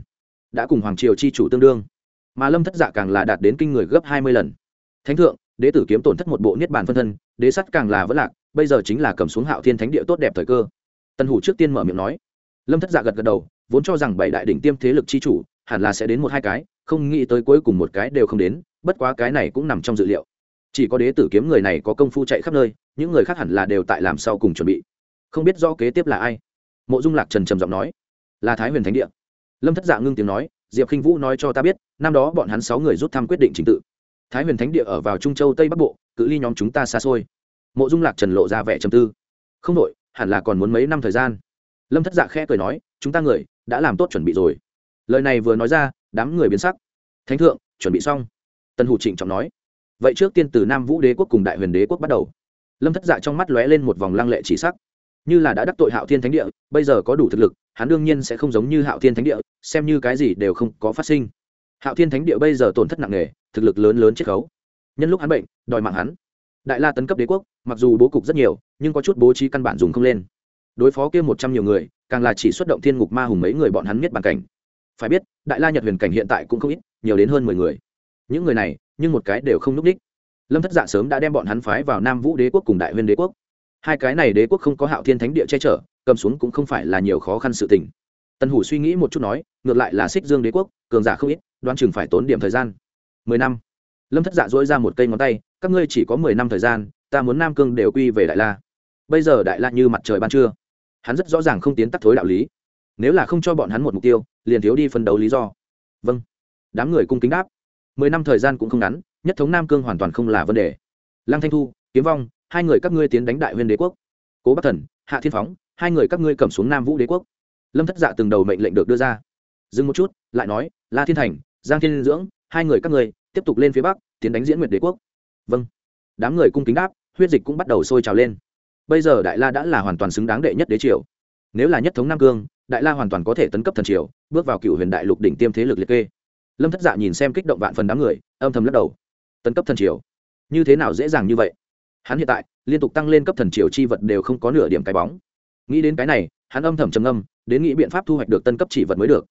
Đã cùng hoàng triều chi chủ tương đương. Mà lâm thất dạ càng là đạt đến kinh người gấp hai mươi lần. Thánh thượng, đế tử kiếm tổn thất một bộ niết bàn phân thân, đế sắt càng là vẫn lạc, bây giờ chính là cầm xuống hạo thiên thánh địa tốt đẹp thời cơ. Tân hủ trước tiên mở miệng nói. Lâm thất dạ gật gật đầu vốn cho rằng bảy đại đỉnh tiêm thế lực chi chủ hẳn là sẽ đến một hai cái, không nghĩ tới cuối cùng một cái đều không đến, bất quá cái này cũng nằm trong dự liệu. Chỉ có đế tử kiếm người này có công phu chạy khắp nơi, những người khác hẳn là đều tại làm sau cùng chuẩn bị. Không biết rõ kế tiếp là ai. Mộ dung lạc trần trầm giọng nói, là thái huyền thánh địa. Lâm thất dạ ngưng tiếng nói, diệp khinh vũ nói cho ta biết, năm đó bọn hắn sáu người rút thăm quyết định trình tự. Thái huyền thánh địa ở vào trung châu tây bắc bộ, cự ly nhóm chúng ta xa xôi. Mộ dung lạc trần lộ ra vẻ trầm tư. Không đội hẳn là còn muốn mấy năm thời gian. Lâm thất dạ khẽ cười nói, chúng ta người đã làm tốt chuẩn bị rồi. Lời này vừa nói ra, đám người biến sắc. Thánh thượng, chuẩn bị xong. Tân hủ trịnh trọng nói. Vậy trước tiên từ nam vũ đế quốc cùng đại huyền đế quốc bắt đầu. Lâm thất dạ trong mắt lóe lên một vòng lăng lệ chỉ sắc. Như là đã đắc tội hạo thiên thánh địa, bây giờ có đủ thực lực, hắn đương nhiên sẽ không giống như hạo thiên thánh địa, xem như cái gì đều không có phát sinh. Hạo thiên thánh địa bây giờ tổn thất nặng nề, thực lực lớn lớn chiết khấu. Nhân lúc hắn bệnh, đòi mạng hắn. Đại la tấn cấp đế quốc, mặc dù bố cục rất nhiều, nhưng có chút bố trí căn bản dùng không lên đối phó kia một trăm nhiều người, càng là chỉ xuất động thiên ngục ma hùng mấy người bọn hắn biết bàn cảnh. Phải biết, đại la nhật huyền cảnh hiện tại cũng không ít, nhiều đến hơn mười người. Những người này, nhưng một cái đều không núp đích. Lâm thất dạ sớm đã đem bọn hắn phái vào nam vũ đế quốc cùng đại huyên đế quốc. Hai cái này đế quốc không có hạo thiên thánh địa che chở, cầm xuống cũng không phải là nhiều khó khăn sự tình. Tần hủ suy nghĩ một chút nói, ngược lại là xích dương đế quốc, cường giả không ít, đoán chừng phải tốn điểm thời gian. Mười năm. Lâm thất dạ dỗi ra một cây ngón tay, các ngươi chỉ có mười năm thời gian, ta muốn nam cương đều quy về đại la. Bây giờ đại la như mặt trời ban trưa hắn rất rõ ràng không tiến tắc thối đạo lý. Nếu là không cho bọn hắn một mục tiêu, liền thiếu đi phân đấu lý do. Vâng. Đám người cung kính đáp. Mười năm thời gian cũng không ngắn, nhất thống nam cương hoàn toàn không là vấn đề. Lăng thanh thu, kiếm vong, hai người các ngươi tiến đánh đại huyên đế quốc. Cố bắc thần, hạ thiên phóng, hai người các ngươi cầm xuống nam vũ đế quốc. Lâm thất dạ từng đầu mệnh lệnh được đưa ra. Dừng một chút, lại nói, la thiên thành, giang thiên dưỡng, hai người các ngươi, tiếp tục lên phía bắc, tiến đánh diễn nguyệt đế quốc. Vâng. Đám người cung kính đáp, huyết dịch cũng bắt đầu sôi trào lên bây giờ đại la đã là hoàn toàn xứng đáng đệ nhất đế triều. Nếu là nhất thống nam cương, đại la hoàn toàn có thể tấn cấp thần triều, bước vào cựu huyền đại lục đỉnh tiêm thế lực liệt kê. Lâm thất dạ nhìn xem kích động vạn phần đám người, âm thầm lắc đầu. Tấn cấp thần triều? Như thế nào dễ dàng như vậy? Hắn hiện tại, liên tục tăng lên cấp thần triều chi vật đều không có nửa điểm cái bóng. Nghĩ đến cái này, hắn âm thầm trầm âm đến nghĩ biện pháp thu hoạch được tân cấp chỉ vật mới được.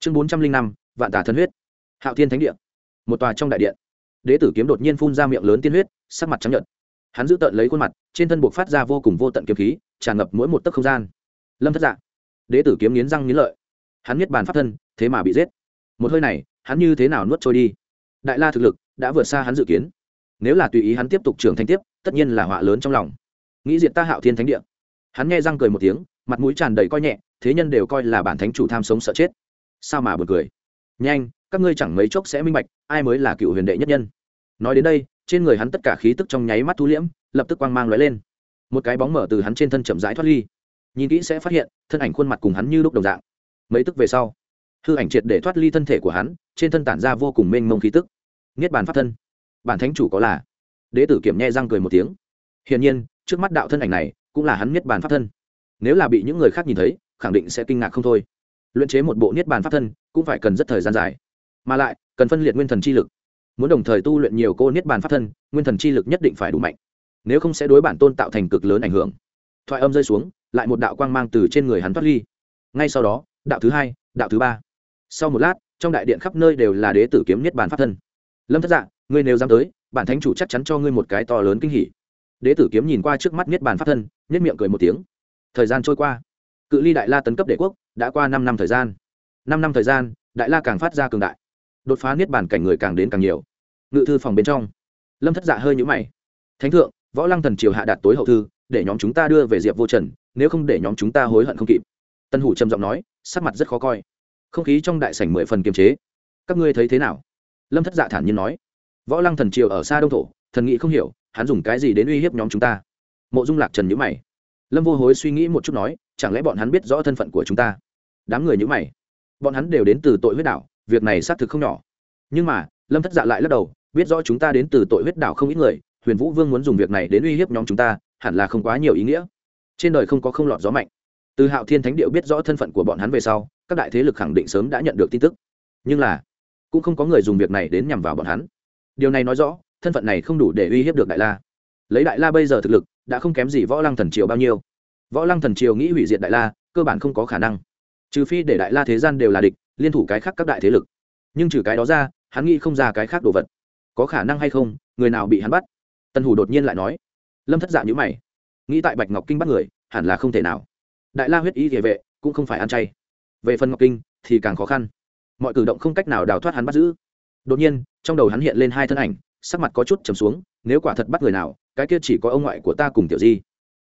Chương bốn trăm linh năm, vạn tà thân huyết. Hạo thiên thánh địa. Một tòa trong đại điện. Đế tử kiếm đột nhiên phun ra miệng lớn tiên huyết, sắc mặt trắng nhợt hắn giữ tợn lấy khuôn mặt, trên thân buộc phát ra vô cùng vô tận kiếm khí, tràn ngập mỗi một tấc không gian. Lâm thất dạ. Đế tử kiếm nghiến răng nghiến lợi. Hắn miết bàn pháp thân, thế mà bị giết. Một hơi này, hắn như thế nào nuốt trôi đi? Đại la thực lực đã vượt xa hắn dự kiến. Nếu là tùy ý hắn tiếp tục trưởng thành tiếp, tất nhiên là họa lớn trong lòng. Nghĩ diện ta hạo thiên thánh địa. Hắn nghe răng cười một tiếng, mặt mũi tràn đầy coi nhẹ, thế nhân đều coi là bản thánh chủ tham sống sợ chết. Sao mà buồn cười? Nhanh, các ngươi chẳng mấy chốc sẽ minh bạch, ai mới là cựu huyền đệ nhất nhân. Nói đến đây trên người hắn tất cả khí tức trong nháy mắt thu liễm, lập tức quang mang lóe lên. Một cái bóng mở từ hắn trên thân chậm rãi thoát ly. Nhìn kỹ sẽ phát hiện, thân ảnh khuôn mặt cùng hắn như lúc đồng dạng. Mấy tức về sau, hư ảnh triệt để thoát ly thân thể của hắn, trên thân tản ra vô cùng mênh mông khí tức. Niết bàn pháp thân. Bản thánh chủ có là? Đế tử kiểm nhe răng cười một tiếng. Hiển nhiên, trước mắt đạo thân ảnh này cũng là hắn niết bàn pháp thân. Nếu là bị những người khác nhìn thấy, khẳng định sẽ kinh ngạc không thôi. Luyện chế một bộ niết bàn pháp thân cũng phải cần rất thời gian dài. Mà lại, cần phân liệt nguyên thần chi lực muốn đồng thời tu luyện nhiều cô niết bàn pháp thân, nguyên thần chi lực nhất định phải đủ mạnh. Nếu không sẽ đối bản tôn tạo thành cực lớn ảnh hưởng. Thoại âm rơi xuống, lại một đạo quang mang từ trên người hắn thoát ly. Ngay sau đó, đạo thứ hai, đạo thứ ba. Sau một lát, trong đại điện khắp nơi đều là đế tử kiếm niết bàn pháp thân. Lâm thất dạ ngươi nếu dám tới, bản thánh chủ chắc chắn cho ngươi một cái to lớn kinh hỉ. Đế tử kiếm nhìn qua trước mắt niết bàn pháp thân nhất miệng cười một tiếng. Thời gian trôi qua. Cự ly đại la tấn cấp đệ quốc, đã qua năm năm thời gian. Năm năm thời gian, đại la càng phát ra cường đại đột phá niết bàn cảnh người càng đến càng nhiều. Ngự thư phòng bên trong, lâm thất dạ hơi nhũ mày. Thánh thượng, võ lăng thần triều hạ đạt tối hậu thư, để nhóm chúng ta đưa về diệp vô trần, nếu không để nhóm chúng ta hối hận không kịp. Tân hủ trầm giọng nói, sắc mặt rất khó coi. Không khí trong đại sảnh mười phần kiềm chế. Các ngươi thấy thế nào? Lâm thất dạ thản nhiên nói. Võ lăng thần triều ở xa đông thổ, thần nghĩ không hiểu, hắn dùng cái gì đến uy hiếp nhóm chúng ta? Mộ dung lạc trần nhữ mày. Lâm vô hối suy nghĩ một chút nói, chẳng lẽ bọn hắn biết rõ thân phận của chúng ta? Đám người nhữ mày. Bọn hắn đều đến từ tội huyết đảo việc này xác thực không nhỏ. Nhưng mà, lâm thất dạ lại lắc đầu, biết rõ chúng ta đến từ tội huyết đảo không ít người, huyền vũ vương muốn dùng việc này đến uy hiếp nhóm chúng ta, hẳn là không quá nhiều ý nghĩa. Trên đời không có không lọt gió mạnh. Từ hạo thiên thánh điệu biết rõ thân phận của bọn hắn về sau, các đại thế lực khẳng định sớm đã nhận được tin tức. Nhưng là, cũng không có người dùng việc này đến nhằm vào bọn hắn. Điều này nói rõ, thân phận này không đủ để uy hiếp được đại la. Lấy đại la bây giờ thực lực, đã không kém gì võ lăng thần triều bao nhiêu. Võ lăng thần triều nghĩ hủy diệt đại la, cơ bản không có khả năng. Trừ phi để đại la thế gian đều là địch liên thủ cái khác các đại thế lực. Nhưng trừ cái đó ra, hắn nghĩ không ra cái khác đồ vật. Có khả năng hay không, người nào bị hắn bắt? Tân hủ đột nhiên lại nói. Lâm thất dạ nhữ mày. Nghĩ tại bạch ngọc kinh bắt người, hẳn là không thể nào. Đại la huyết y địa vệ, cũng không phải ăn chay. Về phần ngọc kinh, thì càng khó khăn. Mọi cử động không cách nào đào thoát hắn bắt giữ. Đột nhiên, trong đầu hắn hiện lên hai thân ảnh, sắc mặt có chút trầm xuống, nếu quả thật bắt người nào, cái kia chỉ có ông ngoại của ta cùng tiểu di.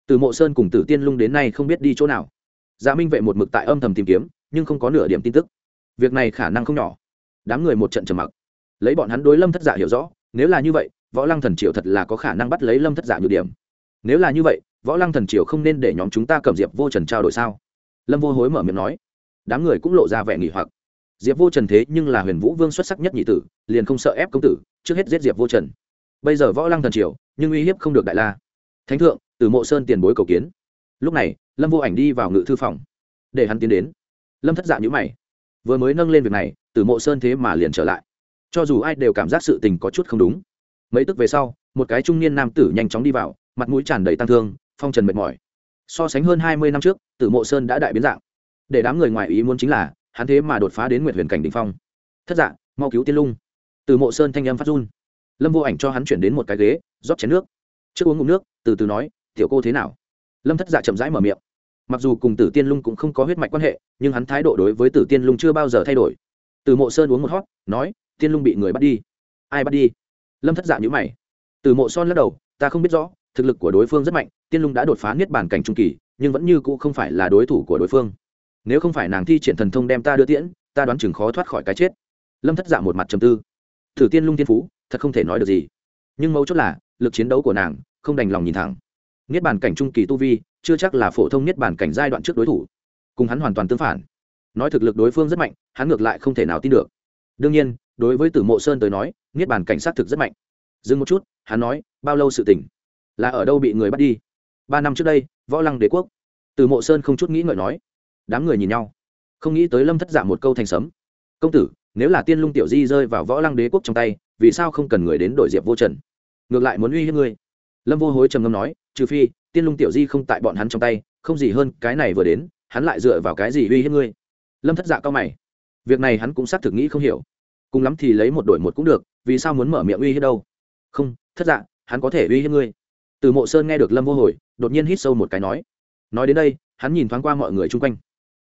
Từ mộ sơn cùng tử tiên lung đến nay không biết đi chỗ nào. Dạ minh vệ một mực tại âm thầm tìm kiếm, nhưng không có nửa điểm tin tức việc này khả năng không nhỏ. Đám người một trận trầm mặc. Lấy bọn hắn đối lâm thất giả hiểu rõ, nếu là như vậy, võ lăng thần triều thật là có khả năng bắt lấy lâm thất giả nhược điểm. Nếu là như vậy, võ lăng thần triều không nên để nhóm chúng ta cầm diệp vô trần trao đổi sao? Lâm vô hối mở miệng nói. Đám người cũng lộ ra vẻ nghỉ hoặc. Diệp vô trần thế nhưng là huyền vũ vương xuất sắc nhất nhị tử, liền không sợ ép công tử, trước hết giết diệp vô trần. Bây giờ võ lăng thần triều, nhưng uy hiếp không được đại la. Thánh thượng, từ mộ sơn tiền bối cầu kiến. Lúc này, lâm vô ảnh đi vào ngự thư phòng. Để hắn tiến đến. Lâm thất dạ nhữ mày vừa mới nâng lên việc này từ mộ sơn thế mà liền trở lại. Cho dù ai đều cảm giác sự tình có chút không đúng. Mấy tức về sau một cái trung niên nam tử nhanh chóng đi vào mặt mũi tràn đầy tăng thương phong trần mệt mỏi. So sánh hơn hai mươi năm trước tử mộ sơn đã đại biến dạng. Để đám người ngoài ý muốn chính là hắn thế mà đột phá đến nguyệt huyền cảnh đình phong. Thất dạng, mau cứu tiên lung. Từ mộ sơn thanh âm phát run. Lâm vô ảnh cho hắn chuyển đến một cái ghế rót chén nước. Trước uống ngụm nước từ từ nói tiểu cô thế nào? Lâm thất dạ chậm rãi mở miệng mặc dù cùng tử tiên lung cũng không có huyết mạch quan hệ, nhưng hắn thái độ đối với tử tiên lung chưa bao giờ thay đổi. Từ mộ sơn uống một hót nói, tiên lung bị người bắt đi. Ai bắt đi? Lâm thất dạ nhữ mày. Từ mộ son lắc đầu, ta không biết rõ, thực lực của đối phương rất mạnh, tiên lung đã đột phá niết bàn cảnh trung kỳ, nhưng vẫn như cũ không phải là đối thủ của đối phương. Nếu không phải nàng thi triển thần thông đem ta đưa tiễn, ta đoán chừng khó thoát khỏi cái chết. Lâm thất dạ một mặt trầm tư. Thử tiên lung tiên phú, thật không thể nói được gì. Nhưng mấu chốt là, lực chiến đấu của nàng, không đành lòng nhìn thẳng. Niết bàn cảnh trung kỳ tu vi chưa chắc là phổ thông nhất bản cảnh giai đoạn trước đối thủ. Cùng hắn hoàn toàn tương phản. Nói thực lực đối phương rất mạnh, hắn ngược lại không thể nào tin được. Đương nhiên, đối với tử mộ sơn tới nói, niết bàn cảnh sát thực rất mạnh. Dừng một chút, hắn nói, bao lâu sự tỉnh là ở đâu bị người bắt đi? Ba năm trước đây, võ lăng đế quốc. Từ mộ sơn không chút nghĩ ngợi nói. Đám người nhìn nhau. Không nghĩ tới lâm thất giả một câu thành sấm. Công tử, nếu là tiên lung tiểu di rơi vào võ lăng đế quốc trong tay, vì sao không cần người đến đổi diệp vô trần? Ngược lại muốn uy hiếp ngươi. Lâm vô hối trầm ngâm nói, trừ phi tiên lung tiểu di không tại bọn hắn trong tay, không gì hơn cái này vừa đến, hắn lại dựa vào cái gì uy hiếp ngươi? Lâm thất dạ cao mày. Việc này hắn cũng xác thực nghĩ không hiểu. Cùng lắm thì lấy một đổi một cũng được, vì sao muốn mở miệng uy hiếp đâu? Không, thất dạ hắn có thể uy hiếp ngươi. Từ mộ sơn nghe được lâm vô hồi, đột nhiên hít sâu một cái nói. Nói đến đây, hắn nhìn thoáng qua mọi người chung quanh.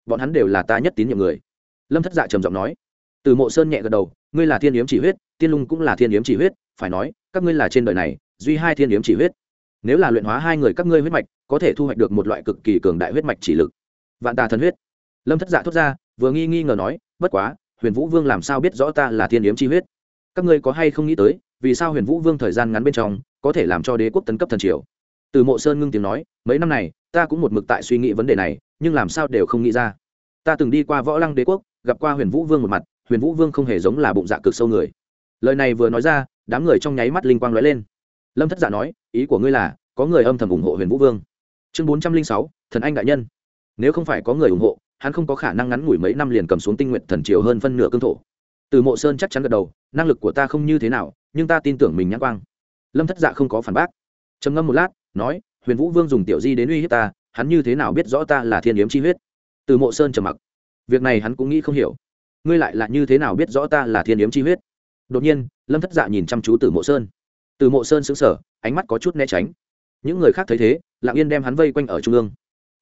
Bọn hắn đều là ta nhất tín nhiệm người. Lâm thất dạ trầm giọng nói. Từ mộ sơn nhẹ gật đầu. Ngươi là thiên yếm chỉ huyết, tiên lung cũng là thiên yếm chỉ huyết, phải nói, các ngươi là trên đời này, duy hai thiên yếm chỉ huyết nếu là luyện hóa hai người các ngươi huyết mạch, có thể thu hoạch được một loại cực kỳ cường đại huyết mạch chỉ lực. Vạn tà thần huyết. Lâm thất dạ thốt ra, vừa nghi nghi ngờ nói, bất quá, huyền vũ vương làm sao biết rõ ta là thiên yếm chi huyết? Các ngươi có hay không nghĩ tới, vì sao huyền vũ vương thời gian ngắn bên trong, có thể làm cho đế quốc tấn cấp thần triều? Từ mộ sơn ngưng tiếng nói, mấy năm này, ta cũng một mực tại suy nghĩ vấn đề này, nhưng làm sao đều không nghĩ ra. Ta từng đi qua võ lăng đế quốc, gặp qua huyền vũ vương một mặt, huyền vũ vương không hề giống là bụng dạ cực sâu người. Lời này vừa nói ra, đám người trong nháy mắt linh quang lóe lên. Lâm thất giả dạ nói ý của ngươi là, có người âm thầm ủng hộ huyền vũ vương. Chương bốn trăm linh sáu, thần anh đại nhân. Nếu không phải có người ủng hộ, hắn không có khả năng ngắn ngủi mấy năm liền cầm xuống tinh nguyện thần triều hơn phân nửa cương thổ. Từ mộ sơn chắc chắn gật đầu, năng lực của ta không như thế nào, nhưng ta tin tưởng mình nhãn quang. Lâm thất dạ không có phản bác. Trầm ngâm một lát, nói, huyền vũ vương dùng tiểu di đến uy hiếp ta, hắn như thế nào biết rõ ta là thiên yếm chi huyết? Từ mộ sơn trầm mặc. Việc này hắn cũng nghĩ không hiểu. Ngươi lại là như thế nào biết rõ ta là thiên yếm chi huyết? Đột nhiên, lâm thất dạ nhìn chăm chú từ mộ sơn từ mộ sơn xứng sở ánh mắt có chút né tránh. Những người khác thấy thế, lặng yên đem hắn vây quanh ở trung ương.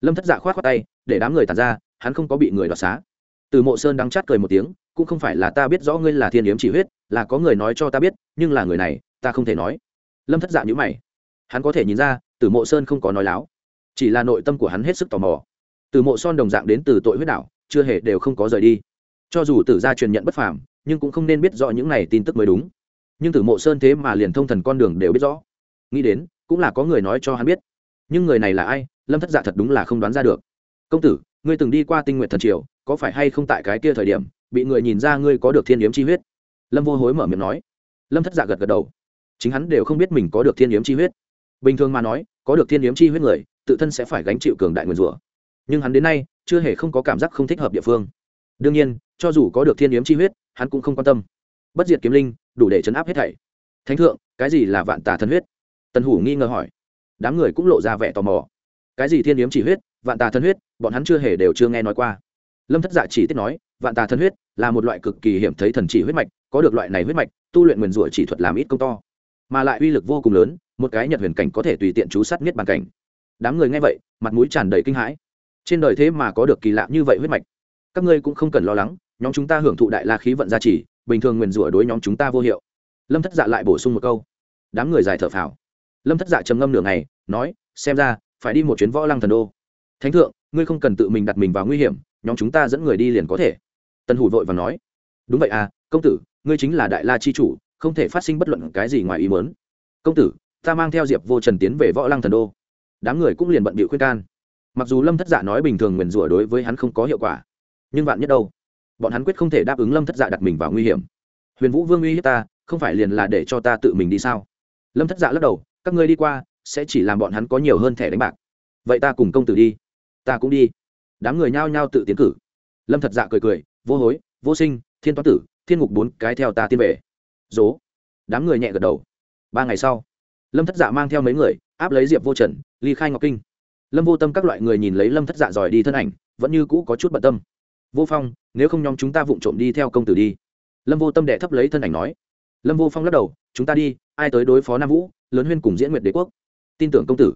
Lâm thất dạ k h o á t khoác tay, để đám người tàn ra, hắn không có bị người đoạt xá. Từ mộ sơn đắng chát cười một tiếng, cũng không phải là ta biết rõ ngươi là thiên yếm chỉ huyết, là có người nói cho ta biết, nhưng là người này, ta không thể nói. Lâm thất dạ nhữ mày. Hắn có thể nhìn ra, từ mộ sơn không có nói láo. Chỉ là nội tâm của hắn hết sức tò mò. Từ mộ son đồng dạng đến từ tội huyết đảo, chưa hề đều không có rời đi. Cho dù tử gia truyền nhận bất phàm, nhưng cũng không nên biết rõ những này tin tức mới đúng nhưng tử mộ sơn thế mà liền thông thần con đường đều biết rõ. Nghĩ đến, cũng là có người nói cho hắn biết. Nhưng người này là ai, lâm thất dạ thật đúng là không đoán ra được. Công tử, ngươi từng đi qua tinh nguyện thần triều, có phải hay không tại cái kia thời điểm, bị người nhìn ra ngươi có được thiên yếm chi huyết? Lâm vô hối mở miệng nói. Lâm thất dạ gật gật đầu. Chính hắn đều không biết mình có được thiên yếm chi huyết. Bình thường mà nói, có được thiên yếm chi huyết người, tự thân sẽ phải gánh chịu cường đại nguyên rủa. Nhưng hắn đến nay, chưa hề không có cảm giác không thích hợp địa phương. Đương nhiên, cho dù có được thiên yếm chi huyết, hắn cũng không quan tâm. Bất diệt kiếm linh đủ để chấn áp hết thảy. Thánh thượng, cái gì là vạn tà thần huyết? Tần hủ nghi ngờ hỏi. Đám người cũng lộ ra vẻ tò mò. Cái gì thiên yếm chỉ huyết, vạn tà thần huyết, bọn hắn chưa hề đều chưa nghe nói qua. Lâm thất dạ chỉ tiết nói, vạn tà thần huyết là một loại cực kỳ hiểm thấy thần chỉ huyết mạch, có được loại này huyết mạch, tu luyện nguyền rủa chỉ thuật làm ít công to. Mà lại uy lực vô cùng lớn, một cái nhật huyền cảnh có thể tùy tiện chú sát miết bàn cảnh. Đám người nghe vậy, mặt mũi tràn đầy kinh hãi. Trên đời thế mà có được kỳ lạ như vậy huyết mạch. Các ngươi cũng không cần lo lắng, nhóm chúng ta hưởng thụ đại la khí vận gia trì bình thường nguyền rủa đối nhóm chúng ta vô hiệu. Lâm thất dạ lại bổ sung một câu. Đám người dài thở phào. Lâm thất dạ trầm ngâm nửa ngày, nói, xem ra, phải đi một chuyến võ lăng thần đô. Thánh thượng, ngươi không cần tự mình đặt mình vào nguy hiểm, nhóm chúng ta dẫn người đi liền có thể. Tân hủ vội và nói, đúng vậy à công tử, ngươi chính là đại la chi chủ, không thể phát sinh bất luận cái gì ngoài ý mớn công tử, ta mang theo diệp vô trần tiến về võ lăng thần đô. Đám người cũng liền bận bịu khuyên can. Mặc dù lâm thất dạ nói bình thường nguyền rủa đối với hắn không có hiệu quả, nhưng vạn nhất đâu? Bọn hắn quyết không thể đáp ứng lâm thất dạ đặt mình vào nguy hiểm huyền vũ vương uy hiếp ta không phải liền là để cho ta tự mình đi sao lâm thất dạ lắc đầu các ngươi đi qua sẽ chỉ làm bọn hắn có nhiều hơn thẻ đánh bạc vậy ta cùng công tử đi ta cũng đi đám người nhao nhao tự tiến cử lâm thật dạ cười cười vô hối vô sinh thiên toán tử thiên ngục bốn cái theo ta tiên về dố đám người nhẹ gật đầu ba ngày sau lâm thất dạ mang theo mấy người áp lấy diệp vô trần ly khai ngọc kinh lâm vô tâm các loại người nhìn lấy lâm thất dạ giỏi đi thân ảnh vẫn như cũ có chút bận tâm vô phong, nếu không nhóm chúng ta vụng trộm đi theo công tử đi. Lâm vô tâm đệ thấp lấy thân ảnh nói. Lâm vô phong lắc đầu, chúng ta đi, ai tới đối phó nam vũ, lớn huyên cùng diễn nguyệt đế quốc. Tin tưởng công tử.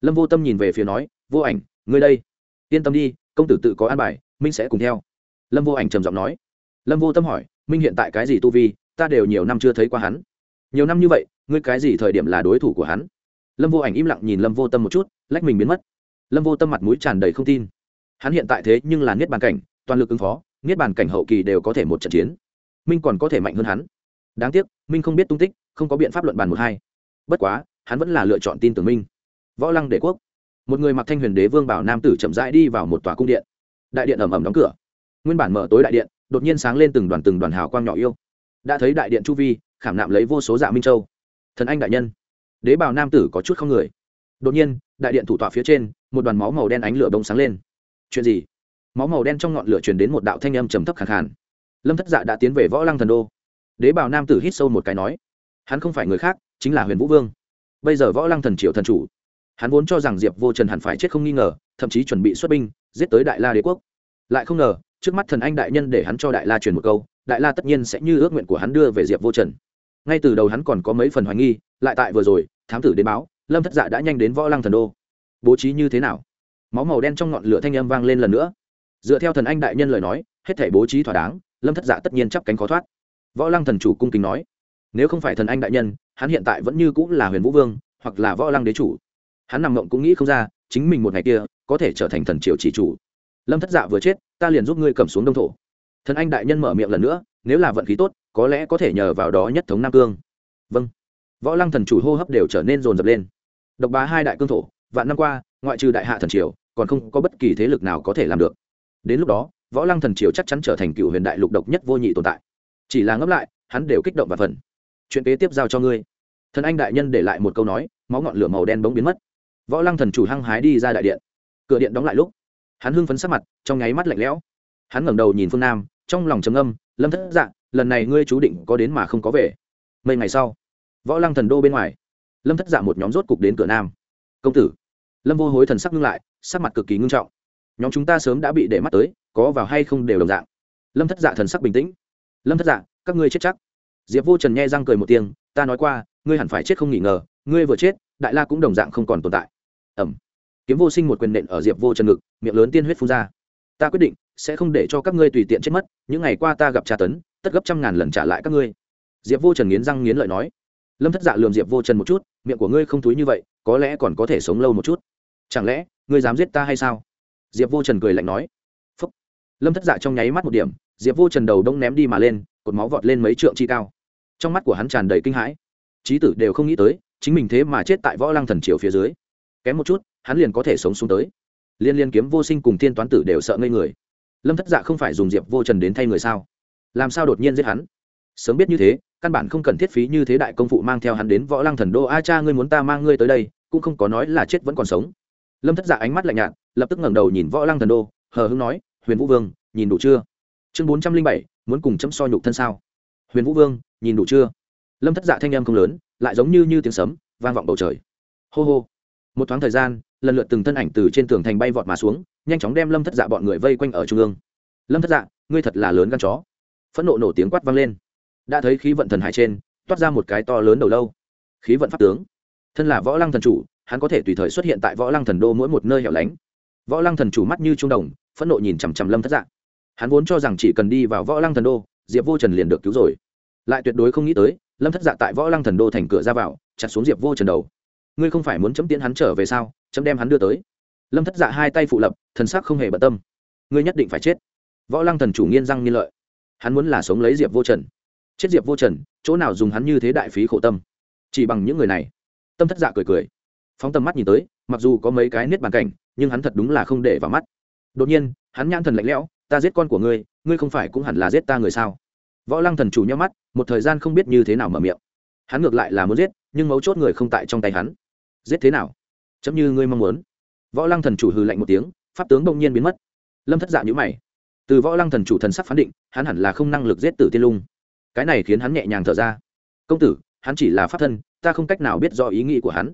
Lâm vô tâm nhìn về phía nói, vô ảnh, ngươi đây, yên tâm đi, công tử tự có an bài, minh sẽ cùng theo. Lâm vô ảnh trầm giọng nói. Lâm vô tâm hỏi, minh hiện tại cái gì tu vi, ta đều nhiều năm chưa thấy qua hắn. Nhiều năm như vậy, ngươi cái gì thời điểm là đối thủ của hắn? Lâm vô ảnh im lặng nhìn lâm vô tâm một chút, lách mình biến mất. Lâm vô tâm mặt mũi tràn đầy không tin. Hắn hiện tại thế nhưng là niết bàn cảnh toàn lực ứng phó, niết bàn cảnh hậu kỳ đều có thể một trận chiến. Minh còn có thể mạnh hơn hắn. Đáng tiếc, minh không biết tung tích, không có biện pháp luận bàn một hai. Bất quá, hắn vẫn là lựa chọn tin tưởng minh. Võ lăng đệ quốc. Một người mặc thanh huyền đế vương bảo nam tử chậm rãi đi vào một tòa cung điện. Đại điện ẩm ẩm đóng cửa. Nguyên bản mở tối đại điện, đột nhiên sáng lên từng đoàn từng đoàn hào quang nhỏ yêu. Đã thấy đại điện chu vi, khảm nạm lấy vô số dạ minh châu. Thần anh đại nhân. Đế bào nam tử có chút không người. Đột nhiên, đại điện thủ tọa phía trên, một đoàn máu màu đen ánh lửa đông sáng lên. Chuyện gì? Máu màu đen trong ngọn lửa truyền đến một đạo thanh âm trầm thấp khẳng khàn. Lâm thất dạ đã tiến về võ lăng thần đô. Đế Bảo nam tử hít sâu một cái nói, hắn không phải người khác, chính là huyền vũ vương. Bây giờ võ lăng thần triệu thần chủ. Hắn vốn cho rằng diệp vô trần hẳn phải chết không nghi ngờ, thậm chí chuẩn bị xuất binh, giết tới đại la đế quốc. Lại không ngờ, trước mắt thần anh đại nhân để hắn cho đại la truyền một câu, đại la tất nhiên sẽ như ước nguyện của hắn đưa về diệp vô trần. Ngay từ đầu hắn còn có mấy phần hoài nghi, lại tại vừa rồi, thám tử đến báo, lâm thất dạ đã nhanh đến võ lăng thần đô. Bố trí như thế nào? Máu màu đen trong ngọn lửa thanh âm vang lên lần nữa dựa theo thần anh đại nhân lời nói, hết thể bố trí thỏa đáng, lâm thất dạ tất nhiên chắp cánh khó thoát. Võ lăng thần chủ cung kính nói, nếu không phải thần anh đại nhân, hắn hiện tại vẫn như cũng là huyền vũ vương, hoặc là võ lăng đế chủ. Hắn nằm mộng cũng nghĩ không ra, chính mình một ngày kia, có thể trở thành thần triều chỉ chủ. Lâm thất dạ vừa chết, ta liền giúp ngươi cầm xuống đông thổ. Thần anh đại nhân mở miệng lần nữa, nếu là vận khí tốt, có lẽ có thể nhờ vào đó nhất thống nam cương. Vâng. Võ lăng thần chủ hô hấp đều trở nên rồn rập lên. Độc bá hai đại cương thổ, vạn năm qua, ngoại trừ đại hạ thần triều, còn không có bất kỳ thế lực nào có thể làm được đến lúc đó, võ lăng thần triều chắc chắn trở thành cựu huyền đại lục độc nhất vô nhị tồn tại. Chỉ là ngấp lại, hắn đều kích động và phần chuyện kế tiếp giao cho ngươi. Thần anh đại nhân để lại một câu nói, máu ngọn lửa màu đen bỗng biến mất. Võ lăng thần chủ hăng hái đi ra đại điện. Cửa điện đóng lại lúc, hắn hưng phấn sắc mặt, trong nháy mắt lạnh lẽo. Hắn ngẩng đầu nhìn phương nam, trong lòng trầm âm lâm thất dạ lần này ngươi chú định có đến mà không có về. Mấy ngày sau, võ lăng thần đô bên ngoài, lâm thất dạ một nhóm rốt cục đến cửa nam. Công tử. Lâm vô hối thần sắc ngưng lại, sắc mặt cực kỳ ngưng trọng nhóm chúng ta sớm đã bị để mắt tới, có vào hay không đều đồng dạng. Lâm thất dạ thần sắc bình tĩnh. Lâm thất dạ các ngươi chết chắc. Diệp vô trần nghe răng cười một tiếng, ta nói qua, ngươi hẳn phải chết không nghỉ ngờ, ngươi vừa chết, đại la cũng đồng dạng không còn tồn tại. Ẩm kiếm vô sinh một quyền nện ở diệp vô trần ngực, miệng lớn tiên huyết phun ra. Ta quyết định, sẽ không để cho các ngươi tùy tiện chết mất, những ngày qua ta gặp tra tấn, tất gấp trăm ngàn lần trả lại các ngươi. Diệp vô trần nghiến răng nghiến lợi nói. Lâm thất dạ lườm diệp vô trần một chút, miệng của ngươi không túi như vậy, có lẽ còn có thể sống lâu một chút. Chẳng lẽ, ngươi dám giết ta hay sao? Diệp vô trần cười lạnh nói, Phúc. lâm thất dạ trong nháy mắt một điểm, diệp vô trần đầu đông ném đi mà lên, cột máu vọt lên mấy trượng chi cao. Trong mắt của hắn tràn đầy kinh hãi. Trí tử đều không nghĩ tới, chính mình thế mà chết tại võ lăng thần triều phía dưới. Kém một chút, hắn liền có thể sống xuống tới. Liên liên kiếm vô sinh cùng thiên toán tử đều sợ ngây người. Lâm thất dạ không phải dùng diệp vô trần đến thay người sao? Làm sao đột nhiên giết hắn? Sớm biết như thế, căn bản không cần thiết phí như thế đại công phụ mang theo hắn đến võ lăng thần đô. A cha ngươi muốn ta mang ngươi tới đây, cũng không có nói là chết vẫn còn sống. Lâm thất dạ ánh mắt lạnh nhạt lập tức ngẩng đầu nhìn võ lăng thần đô, hờ hưng nói, huyền vũ vương, nhìn đủ chưa? Chương bốn trăm linh bảy, muốn cùng chấm so nhục thân sao? Huyền vũ vương, nhìn đủ chưa? Lâm thất dạ thanh em không lớn, lại giống như như tiếng sấm, vang vọng bầu trời. Hô hô. Một thoáng thời gian, lần lượt từng thân ảnh từ trên tường thành bay vọt mà xuống, nhanh chóng đem lâm thất dạ bọn người vây quanh ở trung ương. Lâm thất dạ ngươi thật là lớn gan chó. Phẫn nộ nổ tiếng quát vang lên. Đã thấy khí vận thần hải trên, toát ra một cái to lớn đầu lâu. Khí vận pháp tướng. Thân là võ lăng thần chủ, hắn có thể tùy thời xuất hiện tại võ lăng thần đô mỗi một nơi hẻo lánh võ lăng thần chủ mắt như trung đồng, phẫn nộ nhìn chằm chằm lâm thất dạ. Hắn vốn cho rằng chỉ cần đi vào võ lăng thần đô, diệp vô trần liền được cứu rồi. Lại tuyệt đối không nghĩ tới, lâm thất dạ tại võ lăng thần đô thành cửa ra vào, chặt xuống diệp vô trần đầu. Ngươi không phải muốn chấm tiễn hắn trở về sao? Chấm đem hắn đưa tới. Lâm thất dạ hai tay phụ lập, thần sắc không hề bận tâm. Ngươi nhất định phải chết. Võ lăng thần chủ nghiên răng nghiên lợi. Hắn muốn là sống lấy diệp vô trần. Chết diệp vô trần, chỗ nào dùng hắn như thế đại phí khổ tâm? Chỉ bằng những người này. Tâm thất dạ cười cười. Phóng tầm mắt nhìn tới, mặc dù có mấy cái niết bàn cảnh nhưng hắn thật đúng là không để vào mắt. Đột nhiên, hắn nhãn thần lạnh lẽo, ta giết con của ngươi ngươi không phải cũng hẳn là giết ta người sao? Võ lăng thần chủ nhắm mắt, một thời gian không biết như thế nào mở miệng. Hắn ngược lại là muốn giết, nhưng mấu chốt người không tại trong tay hắn. Giết thế nào? Chấm như ngươi mong muốn. Võ lăng thần chủ hừ lạnh một tiếng, pháp tướng bỗng nhiên biến mất. Lâm thất dạ nhữ mày. Từ võ lăng thần chủ thần sắc phán định, hắn hẳn là không năng lực giết tử tiên lung. Cái này khiến hắn nhẹ nhàng thở ra. Công tử, hắn chỉ là pháp thân, ta không cách nào biết do ý nghĩ của hắn.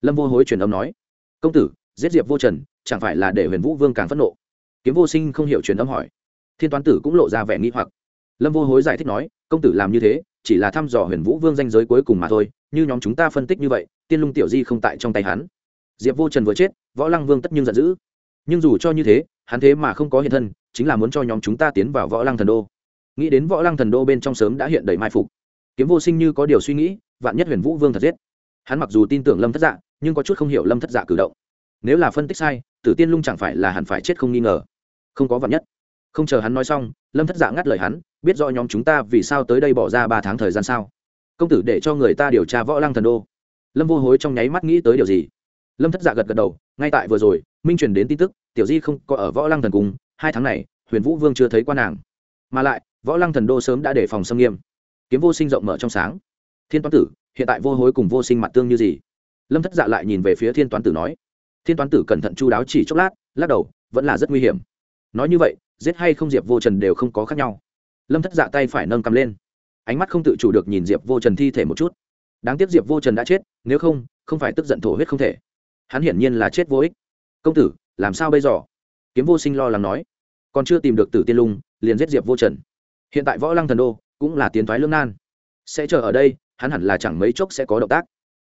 Lâm vô hối truyền âm nói. Công tử giết diệp vô trần, chẳng phải là để huyền vũ vương càng phẫn nộ? Kiếm vô sinh không hiểu truyền âm hỏi. Thiên toán tử cũng lộ ra vẻ nghi hoặc. Lâm vô hối giải thích nói, công tử làm như thế, chỉ là thăm dò huyền vũ vương danh giới cuối cùng mà thôi, như nhóm chúng ta phân tích như vậy, tiên lung tiểu di không tại trong tay hắn. Diệp vô trần vừa chết, võ lăng vương tất nhưng giận dữ. Nhưng dù cho như thế, hắn thế mà không có hiện thân, chính là muốn cho nhóm chúng ta tiến vào võ lăng thần đô. Nghĩ đến võ lăng thần đô bên trong sớm đã hiện đầy mai phục. Kiếm vô sinh như có điều suy nghĩ, vạn nhất huyền vũ vương thật giết. Hắn mặc dù tin tưởng lâm thất dạ nhưng có chút không hiểu lâm thất dạ cử động nếu là phân tích sai, tử tiên lung chẳng phải là hẳn phải chết không nghi ngờ. Không có vật nhất. Không chờ hắn nói xong, lâm thất dạ ngắt lời hắn, biết rõ nhóm chúng ta vì sao tới đây bỏ ra ba tháng thời gian sao? Công tử để cho người ta điều tra võ lăng thần đô. Lâm vô hối trong nháy mắt nghĩ tới điều gì? Lâm thất dạ gật gật đầu, ngay tại vừa rồi, minh truyền đến tin tức, tiểu di không có ở võ lăng thần cung, hai tháng này, huyền vũ vương chưa thấy quan nàng. Mà lại, võ lăng thần đô sớm đã đề phòng xâm nghiêm. Kiếm vô sinh rộng mở trong sáng. Thiên toán tử, hiện tại vô hối cùng vô sinh mặt tương như gì? Lâm thất dạ lại nhìn về phía thiên toán tử nói thiên toán tử cẩn thận chu đáo chỉ chốc lát, lắc đầu, vẫn là rất nguy hiểm. Nói như vậy, giết hay không diệp vô trần đều không có khác nhau. Lâm thất dạ tay phải nâng cầm lên. Ánh mắt không tự chủ được nhìn diệp vô trần thi thể một chút. Đáng tiếc diệp vô trần đã chết, nếu không không phải tức giận thổ huyết không thể. Hắn hiển nhiên là chết vô ích. Công tử, làm sao bây giờ? Kiếm vô sinh lo lắng nói. Còn chưa tìm được tử tiên lung, liền giết diệp vô trần. Hiện tại võ lăng thần đô cũng là tiến thoái lương nan. Sẽ chờ ở đây, hắn hẳn là chẳng mấy chốc sẽ có động tác.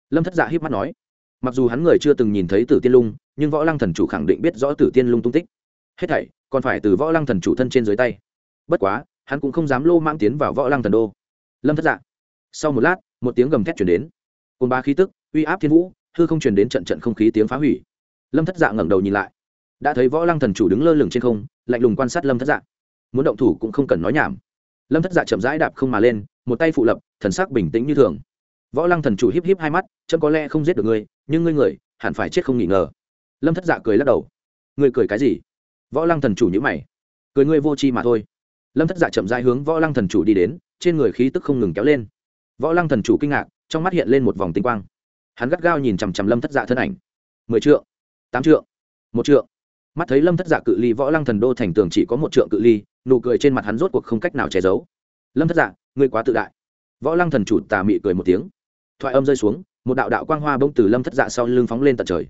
Lâm thất dạ hiếp mắt nói mặc dù hắn người chưa từng nhìn thấy tử tiên lung, nhưng võ lăng thần chủ khẳng định biết rõ tử tiên lung tung tích. Hết thảy còn phải từ võ lăng thần chủ thân trên dưới tay. Bất quá, hắn cũng không dám lô mang tiến vào võ lăng thần đô. Lâm thất dạ. Sau một lát, một tiếng gầm thét chuyển đến. Cồn ba khí tức, uy áp thiên vũ, hư không chuyển đến trận trận không khí tiếng phá hủy. Lâm thất dạ ngẩng đầu nhìn lại. Đã thấy võ lăng thần chủ đứng lơ lửng trên không, lạnh lùng quan sát lâm thất dạ. Muốn động thủ cũng không cần nói nhảm. Lâm thất dạ chậm rãi đạp không mà lên, một tay phụ lập, thần sắc bình tĩnh như thường võ lăng thần chủ híp híp hai mắt, chấm có lẽ không giết được ngươi, nhưng ngươi người, hẳn phải chết không nghỉ ngờ. Lâm thất dạ cười lắc đầu. Ngươi cười cái gì? Võ lăng thần chủ nhữ mày. Cười ngươi vô tri mà thôi. Lâm thất dạ chậm rãi hướng võ lăng thần chủ đi đến, trên người khí tức không ngừng kéo lên. Võ lăng thần chủ kinh ngạc, trong mắt hiện lên một vòng tinh quang. Hắn gắt gao nhìn chằm chằm lâm thất dạ thân ảnh. Mười trượng, tám trượng, một trượng. Mắt thấy lâm thất dạ cự ly võ lăng thần đô thành tường chỉ có một trượng cự ly, nụ cười trên mặt hắn rốt cuộc không cách nào che giấu. Lâm thất dạ ngươi quá tự đại. Võ lăng thần chủ tà mị cười một tiếng thoại âm rơi xuống, một đạo đạo quang hoa bông từ lâm thất dạ sau lưng phóng lên tận trời.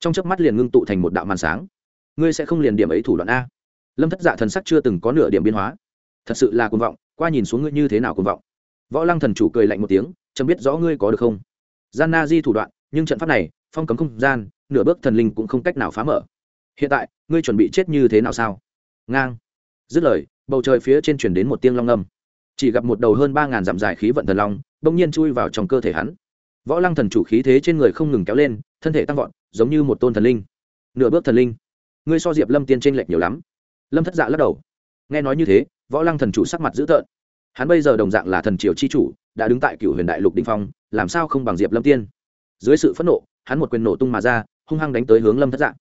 Trong chớp mắt liền ngưng tụ thành một đạo màn sáng. Ngươi sẽ không liền điểm ấy thủ đoạn a. Lâm thất dạ thần sắc chưa từng có nửa điểm biến hóa. Thật sự là cuồng vọng, qua nhìn xuống ngươi như thế nào cuồng vọng. Võ lăng thần chủ cười lạnh một tiếng, chẳng biết rõ ngươi có được không. Gian na di thủ đoạn, nhưng trận pháp này, phong cấm không gian, nửa bước thần linh cũng không cách nào phá mở. Hiện tại, ngươi chuẩn bị chết như thế nào sao? Ngang. Dứt lời, bầu trời phía trên chuyển đến một tiếng long âm. Chỉ gặp một đầu hơn ba ngàn dặm dài khí vận thần long bỗng nhiên chui vào trong cơ thể hắn. Võ lăng thần chủ khí thế trên người không ngừng kéo lên, thân thể tăng vọt, giống như một tôn thần linh. Nửa bước thần linh. Ngươi so diệp lâm tiên t lệch nhiều lắm. Lâm thất dạ lắc đầu. Nghe nói như thế, võ lăng thần chủ sắc mặt dữ tợn. Hắn bây giờ đồng dạng là thần triều c h i chủ, đã đứng tại cựu huyền đại lục đình phong, làm sao không bằng diệp lâm tiên? Dưới sự phẫn nộ, hắn một quyền nổ tung mà ra, hung hăng đánh tới hướng lâm thất dạ.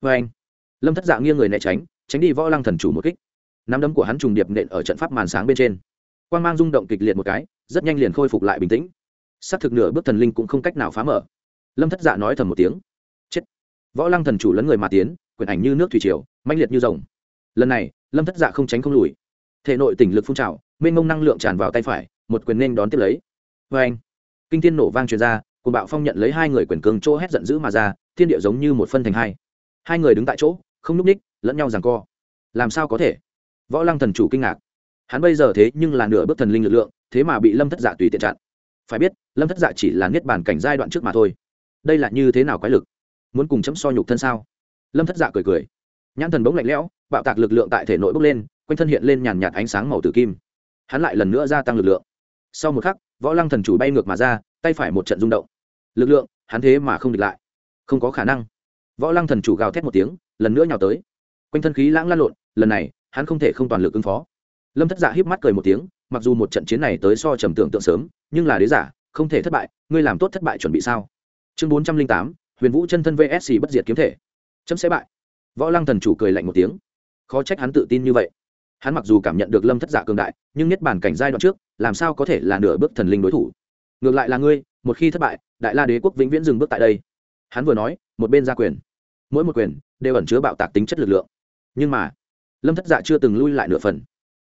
Vê anh, lâm thất dạ nghiêng người né tránh tránh đi võ lăng thần chủ một kích. Nắm đấm của hắn trùng điệp nện ở trận pháp màn sáng bên trên quan g mang rung động kịch liệt một cái, rất nhanh liền khôi phục lại bình tĩnh. S á c thực nửa bước thần linh cũng không cách nào phá mở. Lâm thất dạ nói thầm một tiếng. Chết. Võ lăng thần chủ lấn người mà tiến quyền ảnh như nước thủy triều, mãnh liệt như rồng. Lần này, lâm thất dạ không tránh không lùi. Thể nội tỉnh lực phun trào, mênh mông năng lượng tràn vào tay phải, một quyền nên đón tiếp lấy. Vê anh kinh thiên nổ vang truyền ra cùng bạo phong nhận lấy hai người quyền cương chỗ hét giận dữ mà ra, thiên địa giống như một phân thành hai. Hai người đứng tại chỗ, không núp ních, lẫn nhau rằng co. Làm sao có thể? Võ lăng thần chủ kinh ngạc hắn bây giờ thế nhưng là nửa bước thần linh lực lượng, thế mà bị lâm thất dạ tùy tiện chặn. Phải biết, lâm thất dạ chỉ là niết bàn cảnh giai đoạn trước mà thôi. Đây là như thế nào quái lực? Muốn cùng chấm so nhục thân sao? Lâm thất dạ cười cười. Nhãn thần bỗng lạnh lẽo, bạo tạc lực lượng tại thể nội bốc lên, quanh thân hiện lên nhàn nhạt ánh sáng màu tử kim. Hắn lại lần nữa gia tăng lực lượng. Sau một khắc, võ lăng thần chủ bay ngược mà ra, tay phải một trận rung động. Lực lượng, hắn thế mà không địch lại. Không có khả năng. Võ lăng thần chủ gào thét một tiếng, lần nữa nhào tới. Quanh thân khí lãng lan lộn, lần này, hắn không thể không toàn lực ứng phó lâm thất giả híp mắt cười một tiếng, mặc dù một trận chiến này tới so trầm tưởng tượng sớm, nhưng là đế giả, không thể thất bại, ngươi làm tốt thất bại chuẩn bị sao? Chương bốn trăm linh tám, huyền vũ chân thân vsc bất diệt kiếm thể. Chấm sẽ bại. Võ lăng thần chủ cười lạnh một tiếng. Khó trách hắn tự tin như vậy. Hắn mặc dù cảm nhận được lâm thất giả cường đại, nhưng nhất bản cảnh giai đoạn trước, làm sao có thể là nửa bước thần linh đối thủ? Ngược lại là ngươi, một khi thất bại, đại la đế quốc vĩnh viễn dừng bước tại đây. Hắn vừa nói, một bên ra quyền. Mỗi một quyền đều ẩn chứa bạo tạc tính chất lực lượng. Nhưng mà, lâm thất dạ chưa từng lui lại nửa phần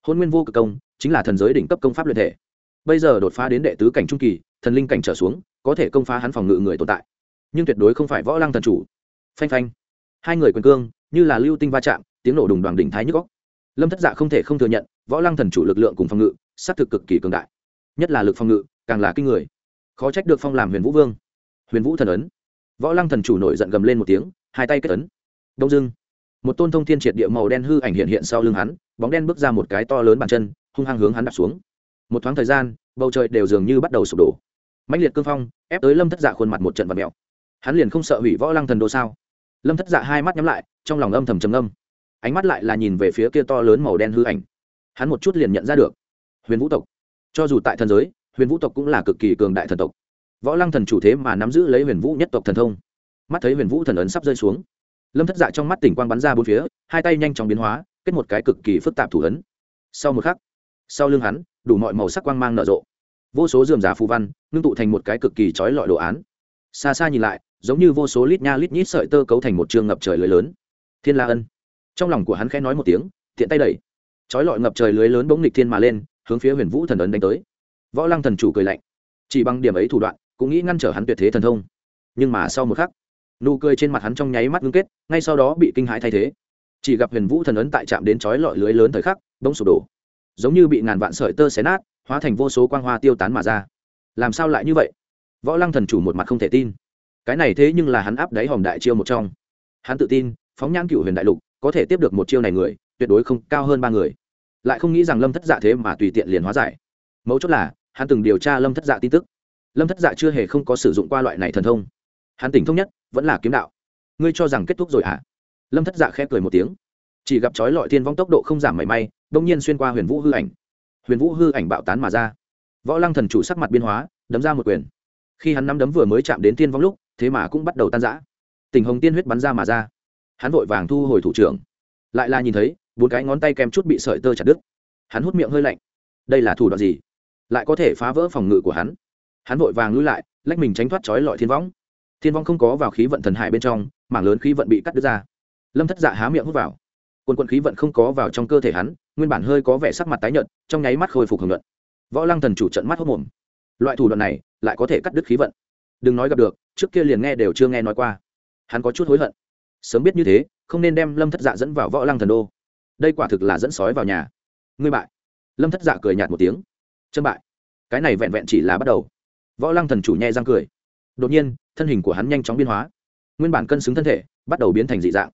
hôn nguyên vô cực công, chính là thần giới đỉnh cấp công pháp luyện thể. Bây giờ đột phá đến đệ tứ cảnh trung kỳ, thần linh cảnh trở xuống, có thể công phá hắn phòng ngự người tồn tại. Nhưng tuyệt đối không phải võ lăng thần chủ. Phanh phanh. Hai người quyền cương, như là lưu tinh va chạm, tiếng nổ đùng đoàn đỉnh thái nhức góc lâm thất dạ không thể không thừa nhận, võ lăng thần chủ lực lượng cùng phòng ngự s á thực cực kỳ cường đại. Nhất là lực phòng ngự, càng là kinh người. Khó trách được phong làm huyền vũ vương. Huyền vũ thần ấn. Võ lăng thần chủ nổi giận gầm lên một tiếng, hai tay kết ấn. Đông dưng một tôn thông thiên triệt địa màu đen hư ảnh hiện hiện sau lưng hắn, bóng đen bước ra một cái to lớn bàn chân, hung hăng hướng hắn đặt xuống. Một thoáng thời gian, bầu trời đều dường như bắt đầu sụp đổ. Mạnh liệt cương phong, ép tới lâm thất dạ khuôn mặt một trận và mèo. Hắn liền không sợ hủy võ lăng thần đô sao? Lâm thất dạ hai mắt nhắm lại, trong lòng âm thầm trầm âm ánh mắt lại là nhìn về phía kia to lớn màu đen hư ảnh. Hắn một chút liền nhận ra được. Huyền vũ tộc. Cho dù tại thần giới, huyền vũ tộc cũng là cực kỳ cường đại thần tộc. Võ lăng thần chủ thế mà nắm giữ lấy huyền vũ nhất tộc thần thông. Mắt thấy huyền vũ thần ấn sắp rơi xuống lâm thất dạ trong mắt tỉnh quang bắn ra bốn phía, hai tay nhanh chóng biến hóa, kết một cái cực kỳ phức tạp thủ ấn. Sau một khắc, sau lưng hắn, đủ mọi màu sắc quang mang nở rộ. Vô số dườm giả phù văn, ngưng tụ thành một cái cực kỳ trói lọi đồ án. Xa xa nhìn lại, giống như vô số lít nha lít nhít sợi tơ cấu thành một trường ngập trời lưới lớn. Thiên la ân. Trong lòng của hắn khẽ nói một tiếng thiện tay đẩy. Trói lọi ngập trời lưới lớn bỗng nghịch thiên mà lên, hướng phía huyền vũ thần ấn đánh tới. Võ lăng thần chủ cười lạnh. Chỉ bằng điểm ấy thủ đoạn, cũng nghĩ ngăn trở hắn tuyệt thế thần thông. Nhưng mà sau một khắc nụ cười trên mặt hắn trong nháy mắt ngưng kết, ngay sau đó bị kinh hãi thay thế. Chỉ gặp huyền vũ thần ấn tại chạm đến chói lọi lưới lớn thời khắc, bỗng sụp đổ. Giống như bị ngàn vạn sợi tơ xé nát, hóa thành vô số quang hoa tiêu tán mà ra. Làm sao lại như vậy? Võ lăng thần chủ một mặt không thể tin. Cái này thế nhưng là hắn áp đáy hòm đại chiêu một trong. Hắn tự tin, phóng nhãn cựu huyền đại lục, có thể tiếp được một chiêu này người, tuyệt đối không cao hơn ba người. Lại không nghĩ rằng lâm thất dạ thế mà tùy tiện liền hóa giải. Mấu chốt là, hắn từng điều tra lâm thất dạ tin tức. Lâm thất dạ chưa hề không có sử dụng qua loại này thần thông hắn tỉnh thông nhất, vẫn là kiếm đạo. Ngươi cho rằng kết thúc rồi hả à? lâm thất dạ khẽ cười một tiếng. Chỉ gặp trói lọi thiên vong tốc độ không giảm mảy may, đông nhiên xuyên qua huyền vũ hư ảnh. Huyền vũ hư ảnh bạo tán mà ra. Võ lăng thần chủ sắc mặt biên hóa, đấm ra một quyền. Khi hắn nắm đấm vừa mới chạm đến thiên vong lúc, thế mà cũng bắt đầu tan rã. Tình hồng tiên huyết bắn ra mà ra. Hắn vội vàng thu hồi thủ trưởng. Lại là nhìn thấy, bốn cái ngón tay kèm chút bị sợi tơ chặt đứt. Hắn hút miệng hơi lạnh. Đây là thủ đoạn gì? Lại có thể phá vỡ phòng ngự của hắn. Hắn vội vàng lui lại, lách mình tránh thoát trói lọi thiên võng thiên vong không có vào khí vận thần hải bên trong, mảng lớn khí vận bị cắt đứt ra. Lâm thất dạ há miệng hút vào. Quần quận khí vận không có vào trong cơ thể hắn, nguyên bản hơi có vẻ sắc mặt tái nhợt, trong nháy mắt khôi phục hưởng luận. Võ lăng thần chủ trận mắt hốt mồm. Loại thủ đoạn này, lại có thể cắt đứt khí vận. Đừng nói gặp được, trước kia liền nghe đều chưa nghe nói qua. Hắn có chút hối hận. Sớm biết như thế, không nên đem lâm thất dạ dẫn vào võ lăng thần đô. Đây quả thực là dẫn sói vào nhà. Ngươi bại. Lâm thất dạ cười nhạt một tiếng. Chân bại. Cái này vẹn vẹn chỉ là bắt đầu. Võ lăng thần chủ nhẹ răng cười đột nhiên, thân hình của hắn nhanh chóng biến hóa. Nguyên bản cân xứng thân thể, bắt đầu biến thành dị dạng.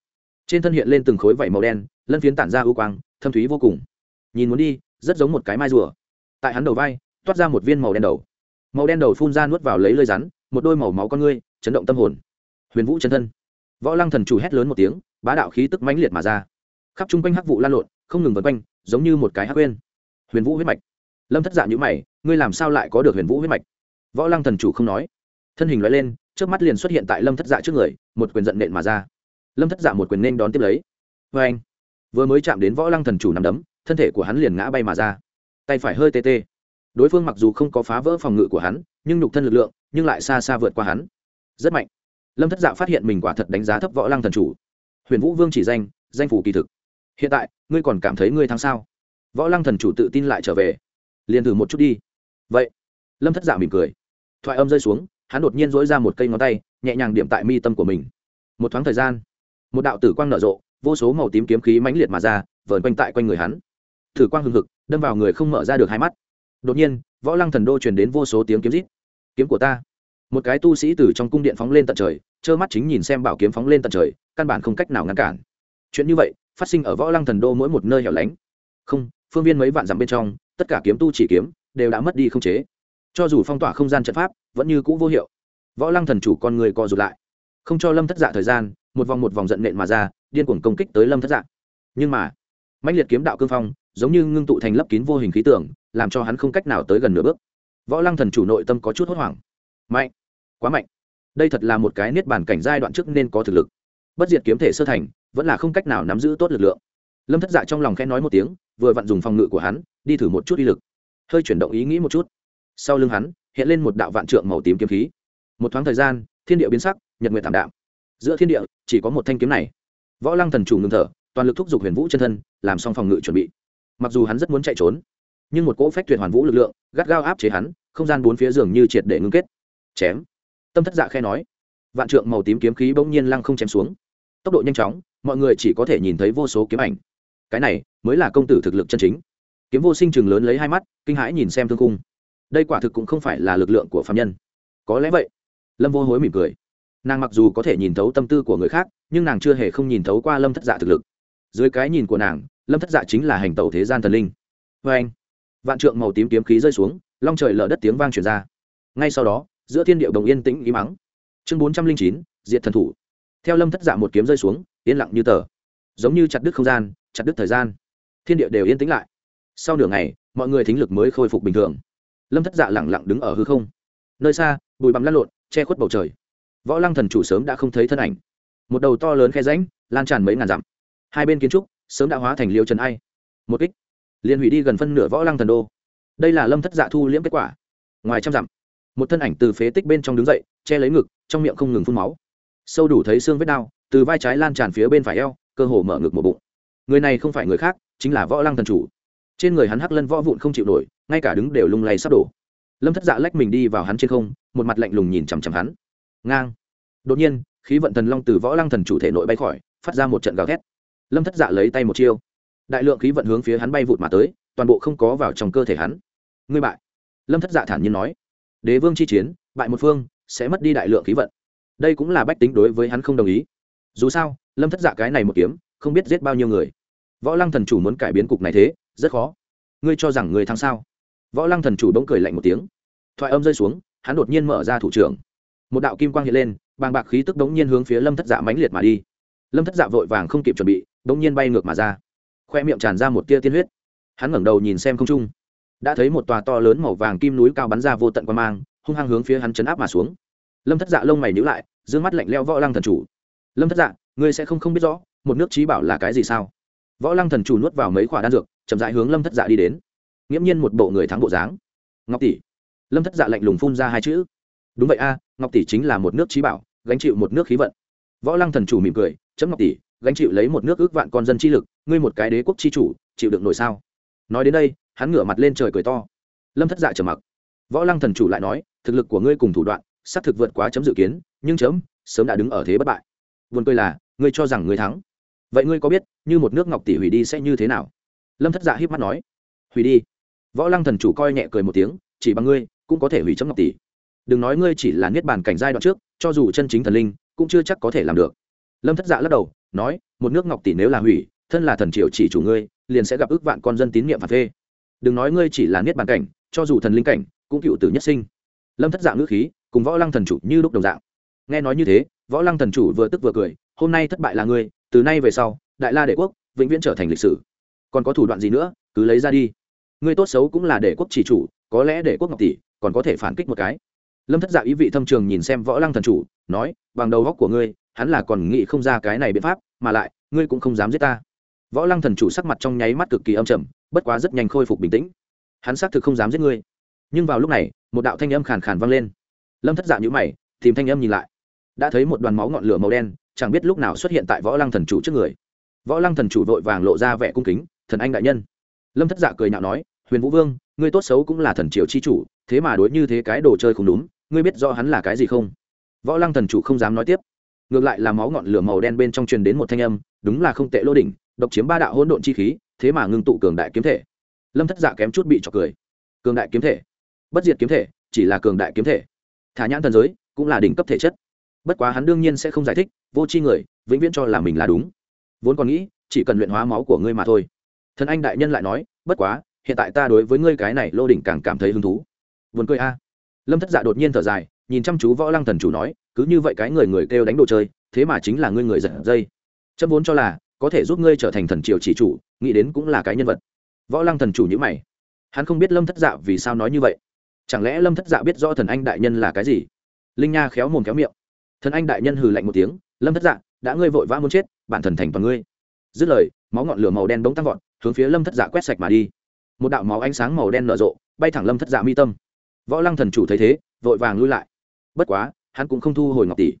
Trên thân hiện lên từng khối vảy màu đen, lân phiến tản ra ưu quang, thâm thúy vô cùng. Nhìn muốn đi, rất giống một cái mai rùa. Tại hắn đầu vai, toát ra một viên màu đen đầu. Màu đen đầu phun ra nuốt vào lấy lơi rắn, một đôi màu máu con ngươi, chấn động tâm hồn. Huyền vũ chân thân. Võ lăng thần chủ hét lớn một tiếng, bá đạo khí tức mãnh liệt mà ra. Khắp chung quanh hắc vụ lan lộn, không ngừng vân quanh, giống như một cái hắc quên. Huyền vũ huyết mạch. Lâm thất dạ nhữ mày, ngươi làm sao lại có được huyền vũ huyết mạch? Võ lăng thần chủ không nói thân hình loại lên trước mắt liền xuất hiện tại lâm thất dạ trước người, một quyền giận nện mà ra. Lâm thất dạ một quyền nên đón tiếp lấy. Vê anh, vừa mới chạm đến võ lăng thần chủ nằm đấm, thân thể của hắn liền ngã bay mà ra. Tay phải hơi tê tê. Đối phương mặc dù không có phá vỡ phòng ngự của hắn, nhưng nhục thân lực lượng, nhưng lại xa xa vượt qua hắn. Rất mạnh. Lâm thất dạ phát hiện mình quả thật đánh giá thấp võ lăng thần chủ. Huyền vũ vương chỉ danh danh phủ kỳ thực. Hiện tại, ngươi còn cảm thấy ngươi thắng sao? Võ lăng thần chủ tự tin lại trở về. Liền thử một chút đi. Vậy, lâm thất dạ mỉm cười. Thoại âm rơi xuống hắn đột nhiên dỗi ra một cây ngón tay, nhẹ nhàng điểm tại mi tâm của mình. Một thoáng thời gian, một đạo tử quang nở rộ, vô số màu tím kiếm khí mãnh liệt mà ra, vờn quanh tại quanh người hắn. Tử quang hừng hực, đâm vào người không mở ra được hai mắt. Đột nhiên, võ lăng thần đô truyền đến vô số tiếng kiếm rít. Kiếm của ta! Một cái tu sĩ từ trong cung điện phóng lên tận trời, trơ mắt chính nhìn xem bảo kiếm phóng lên tận trời, căn bản không cách nào ngăn cản. Chuyện như vậy, phát sinh ở võ lăng thần đô mỗi một nơi hẻo lánh. Không, phương viên mấy vạn dặm bên trong, tất cả kiếm tu chỉ kiếm, đều đã mất đi không chế cho dù phong tỏa không gian trận pháp, vẫn như cũ vô hiệu. Võ lăng thần chủ con người co rụt lại. Không cho lâm thất dạ thời gian, một vòng một vòng giận nện mà ra, điên cuồng công kích tới lâm thất dạ. Nhưng mà mạnh liệt kiếm đạo cương phong, giống như ngưng tụ thành lấp kín vô hình khí tưởng làm cho hắn không cách nào tới gần nửa bước. Võ lăng thần chủ nội tâm có chút hốt hoảng. Mạnh! Quá mạnh! Đây thật là một cái niết bàn cảnh giai đoạn trước nên có thực lực. Bất diệt kiếm thể sơ thành, vẫn là không cách nào nắm giữ tốt lực lượng. Lâm thất dạ trong lòng khẽ nói một tiếng, vừa vặn dùng phòng ngự của hắn, đi thử một chút uy lực. Hơi chuyển động ý nghĩ một chút sau lưng hắn, hiện lên một đạo vạn trượng màu tím kiếm khí. Một thoáng thời gian, thiên địa biến sắc, nhật nguyệt thảm đạm. Giữa thiên địa, chỉ có một thanh kiếm này. Võ lăng thần chủ ngừng thở, toàn lực thúc giục huyền vũ chân thân, làm xong phòng ngự chuẩn bị. Mặc dù hắn rất muốn chạy trốn, nhưng một cỗ phách tuyệt hoàn vũ lực lượng, gắt gao áp chế hắn, không gian bốn phía giường như triệt để ngưng kết. Chém. Tâm thất dạ khe nói. Vạn trượng màu tím kiếm khí bỗng nhiên lăng không chém xuống. Tốc độ nhanh chóng, mọi người chỉ có thể nhìn thấy vô số kiếm ảnh. Cái này mới là công tử thực lực chân chính. Kiếm vô sinh chừng lớn lấy hai mắt, kinh hãi nhìn xem thương cung đây quả thực cũng không phải là lực lượng của phạm nhân. Có lẽ vậy. Lâm vô hối mỉm cười. Nàng mặc dù có thể nhìn thấu tâm tư của người khác, nhưng nàng chưa hề không nhìn thấu qua lâm thất dạ thực lực. Dưới cái nhìn của nàng, lâm thất dạ chính là hành tẩu thế gian thần linh. Vê anh, vạn trượng màu tím kiếm khí rơi xuống, long trời lở đất tiếng vang truyền ra. Ngay sau đó, giữa thiên điệu đồng yên tĩnh ý mắng chương bốn trăm linh chín, diệt thần thủ. Theo lâm thất dạ một kiếm rơi xuống, yên lặng như tờ. Giống như chặt đứt không gian, chặt đứt thời gian. Thiên địa đều yên tĩnh lại. Sau nửa ngày, mọi người thính lực mới khôi phục bình thường lâm thất dạ lẳng lặng đứng ở hư không nơi xa bụi bặm lăn lộn che khuất bầu trời võ lăng thần chủ sớm đã không thấy thân ảnh một đầu to lớn khe ránh lan tràn mấy ngàn dặm hai bên kiến trúc sớm đã hóa thành liêu trần ai một kích liền hủy đi gần phân nửa võ lăng thần đô đây là lâm thất dạ thu liễm kết quả ngoài trăm dặm một thân ảnh từ phế tích bên trong đứng dậy che lấy ngực trong miệng không ngừng phun máu sâu đủ thấy xương vết đau từ vai trái lan tràn phía bên phải eo cơ hồ mở ngực một bụng người này không phải người khác chính là võ lăng thần chủ trên người hắn hắc lân võ vụn không chịu nổi, ngay cả đứng đều lung lay sắp đổ. Lâm thất dạ lách mình đi vào hắn trên không, một mặt lạnh lùng nhìn chằm chằm hắn. Ngang. Đột nhiên, khí vận thần long từ võ lăng thần chủ thể nội bay khỏi, phát ra một trận gào thét. Lâm thất dạ lấy tay một chiêu. Đại lượng khí vận hướng phía hắn bay vụt mà tới, toàn bộ không có vào trong cơ thể hắn. Ngươi bại. Lâm thất dạ thản nhiên nói. Đế vương chi chiến, bại một phương, sẽ mất đi đại lượng khí vận. Đây cũng là bách tính đối với hắn không đồng ý. Dù sao, lâm thất dạ cái này một kiếm, không biết giết bao nhiêu người. Võ lăng thần chủ muốn cải biến cục này thế rất khó. Ngươi cho rằng người thắng sao? Võ lăng thần chủ bỗng cười lạnh một tiếng. Thoại âm rơi xuống, hắn đột nhiên mở ra thủ trưởng. Một đạo kim quang hiện lên, bàng bạc khí tức đống nhiên hướng phía lâm thất dạ mãnh liệt mà đi. Lâm thất dạ vội vàng không kịp chuẩn bị, đống nhiên bay ngược mà ra. Khoe miệng tràn ra một tia tiên huyết. Hắn ngẩng đầu nhìn xem không trung. Đã thấy một tòa to lớn màu vàng kim núi cao bắn ra vô tận quan mang, hung hăng hướng phía hắn chấn áp mà xuống. Lâm thất dạ lông mày nhữ lại d ư ơ n g mắt lạnh leo võ lăng thần chủ. Lâm thất dạ ngươi sẽ không không biết rõ, một nước trí bảo là cái gì sao? Võ lăng thần chủ nuốt vào mấy khoả đan dược chậm rãi hướng lâm thất dạ đi đến. Nghiễm nhiên một bộ người thắng bộ dáng. Ngọc tỷ. Lâm thất dạ lạnh lùng phun ra hai chữ. Đúng vậy a, ngọc tỷ chính là một nước trí bảo, gánh chịu một nước khí vận. Võ lăng thần chủ mỉm cười, chấm ngọc tỷ, gánh chịu lấy một nước ước vạn con dân chi lực, ngươi một cái đế quốc chi chủ, chịu được nổi sao? Nói đến đây, hắn ngửa mặt lên trời cười to. Lâm thất dạ trở mặc. Võ lăng thần chủ lại nói, thực lực của ngươi cùng thủ đoạn, xác thực vượt quá chấm dự kiến, nhưng chấm, sớm đã đứng ở thế bất bại. Vườn cười là, ngươi cho rằng ngươi thắng. Vậy ngươi có biết, như một nước ngọc tỷ hủy đi sẽ như thế nào? Lâm thất dạ hiếp mắt nói, hủy đi. Võ lăng thần chủ coi nhẹ cười một tiếng, chỉ bằng ngươi, cũng có thể hủy chấm ngọc tỷ. Đừng nói ngươi chỉ là niết bàn cảnh giai đoạn trước, cho dù chân chính thần linh, cũng chưa chắc có thể làm được. Lâm thất dạ lắc đầu, nói, một nước ngọc tỷ nếu là hủy, thân là thần triều chỉ chủ ngươi, liền sẽ gặp ước vạn con dân tín nhiệm phạt phê. Đừng nói ngươi chỉ là niết bàn cảnh, cho dù thần linh cảnh, cũng cựu tử nhất sinh. Lâm thất dạ ngữ khí, cùng võ lăng thần chủ như lúc đồng dạng. Nghe nói như thế, võ lăng thần chủ vừa tức vừa cười, hôm nay thất bại là ngươi, từ nay về sau, đại la đệ quốc, vĩnh viễn trở thành lịch sử còn có thủ đoạn gì nữa, cứ lấy ra đi. Ngươi tốt xấu cũng là để quốc chỉ chủ, có lẽ để quốc ngọc tỷ, còn có thể phản kích một cái. Lâm thất dạ ý vị thâm trường nhìn xem võ lăng thần chủ, nói, bằng đầu góc của ngươi, hắn là còn nghĩ không ra cái này biện pháp, mà lại, ngươi cũng không dám giết ta. Võ lăng thần chủ sắc mặt trong nháy mắt cực kỳ âm trầm, bất quá rất nhanh khôi phục bình tĩnh. Hắn xác thực không dám giết ngươi. Nhưng vào lúc này, một đạo thanh âm khàn khàn vang lên. Lâm thất dạ nhữ mày, tìm thanh âm nhìn lại. Đã thấy một đoàn máu ngọn lửa màu đen, chẳng biết lúc nào xuất hiện tại võ lăng thần chủ trước người. Võ lăng thần chủ vội vàng lộ ra vẻ cung kính thần anh đại nhân. Lâm thất dạ cười nhạo nói, huyền vũ vương, ngươi tốt xấu cũng là thần triều chi chủ, thế mà đối như thế cái đồ chơi không đúng, ngươi biết do hắn là cái gì không? Võ lăng thần chủ không dám nói tiếp. Ngược lại là máu ngọn lửa màu đen bên trong truyền đến một thanh âm, đúng là không tệ lô đỉnh, độc chiếm ba đạo hỗn độn chi khí, thế mà ngưng tụ cường đại kiếm thể. Lâm thất dạ kém chút bị trọc cười. Cường đại kiếm thể? Bất diệt kiếm thể, chỉ là cường đại kiếm thể. Thả nhãn thần giới, cũng là đỉnh cấp thể chất. Bất quá hắn đương nhiên sẽ không giải thích, vô c h i người, vĩnh viễn cho là mình là đúng. Vốn còn nghĩ, chỉ cần luyện hóa máu của ngươi mà thôi thần anh đại nhân lại nói, bất quá, hiện tại ta đối với ngươi cái này lô đỉnh càng cảm thấy hứng thú. Vườn cười a. Lâm thất dạ đột nhiên thở dài, nhìn chăm chú võ lăng thần chủ nói, cứ như vậy cái người người kêu đánh đồ chơi, thế mà chính là ngươi người giật dây. Chấm vốn cho là, có thể giúp ngươi trở thành thần triều chỉ chủ, nghĩ đến cũng là cái nhân vật. Võ lăng thần chủ nhữ mày. Hắn không biết lâm thất dạ vì sao nói như vậy. Chẳng lẽ lâm thất dạ biết rõ thần anh đại nhân là cái gì? Linh nha khéo mồm khéo miệng. Thần anh đại nhân hừ lạnh một tiếng, lâm thất dạ đã ngươi vội vã muốn chết, bản thần thành toàn ngươi. Dứt lời, máu ngọn lửa màu đen bỗng tăng vọt hướng phía lâm thất dạ quét sạch mà đi một đạo máu ánh sáng màu đen nở rộ bay thẳng lâm thất dạ mi tâm võ lăng thần chủ thấy thế vội vàng lui lại bất quá hắn cũng không thu hồi ngọc tỷ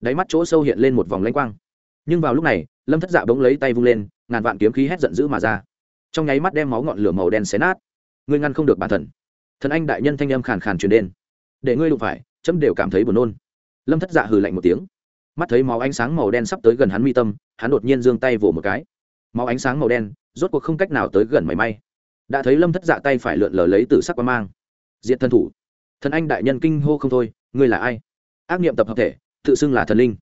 đáy mắt chỗ sâu hiện lên một vòng lanh quang nhưng vào lúc này lâm thất dạ bỗng lấy tay vung lên ngàn vạn kiếm khí hét giận dữ mà ra trong nháy mắt đem máu ngọn lửa màu đen xé nát ngươi ngăn không được bản thần thần anh đại nhân thanh âm khàn khàn truyền đen để ngươi đụng phải chấm đều cảm thấy buồn nôn lâm thất dạ hừ lạnh một tiếng mắt thấy máu ánh sáng màu đen sắp tới gần hắn mi tâm hắn đột nhiên giương tay vỗ một cái máu ánh sáng màu đen rốt cuộc không cách nào tới gần mảy may. Đã thấy lâm thất dạ tay phải lượn lờ lấy từ sắc qua mang. Diện thân thủ. Thần anh đại nhân kinh hô không thôi, ngươi là ai? Ác niệm tập hợp thể, tự xưng là thần linh.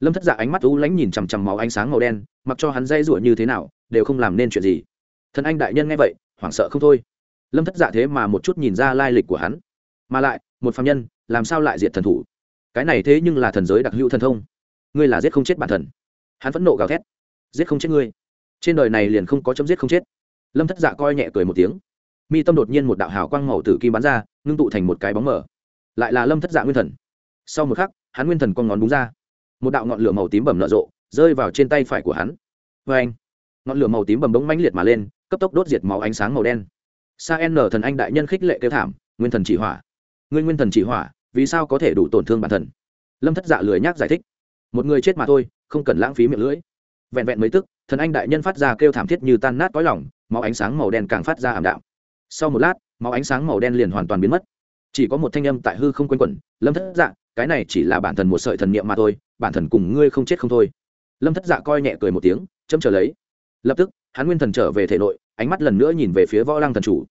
Lâm thất dạ ánh mắt u lánh nhìn chằm chằm máu ánh sáng màu đen, mặc cho hắn dây rủa như thế nào, đều không làm nên chuyện gì. Thần anh đại nhân nghe vậy, hoảng sợ không thôi. Lâm thất dạ thế mà một chút nhìn ra lai lịch của hắn. Mà lại, một phạm nhân, làm sao lại diệt thần thủ? Cái này thế nhưng là thần giới đặc hữu thần thông. Ngươi là giết không chết bản thần hắn phẫn nộ gào thét. Giết không chết ngươi trên đời này liền không có chấm giết không chết. Lâm thất dạ coi nhẹ cười một tiếng. Mi tâm đột nhiên một đạo hào quang màu tử kim bắn ra, ngưng tụ thành một cái bóng mở lại là lâm thất dạ nguyên thần. Sau một khắc, hắn nguyên thần con ngón búng ra. Một đạo ngọn lửa màu tím bầm nở rộ, rơi vào trên tay phải của hắn. Vê anh, ngọn lửa màu tím bầm bỗng mãnh liệt mà lên, cấp tốc đốt diệt máu ánh sáng màu đen. Sa n thần anh đại nhân khích lệ kêu thảm, nguyên thần chỉ hỏa. Ngươi nguyên thần chỉ hỏa, vì sao có thể đủ tổn thương bản thân? Lâm thất dạ lười nhác giải thích. Một người chết mà thôi, không cần lãng phí miệng lưỡi. Vẹn vẹn mấy tức thần anh đại nhân phát ra kêu thảm thiết như tan nát cõi lỏng máu ánh sáng màu đen càng phát ra ảm đạm. Sau một lát, máu ánh sáng màu đen liền hoàn toàn biến mất. Chỉ có một thanh âm tại hư không quanh quẩn, lâm thất dạ cái này chỉ là bản thần một sợi thần niệm mà thôi, bản thần cùng ngươi không chết không thôi. Lâm thất dạ coi nhẹ cười một tiếng, chấm trở lấy. Lập tức, hắn nguyên thần trở về thể nội, ánh mắt lần nữa nhìn về phía võ lăng thần chủ.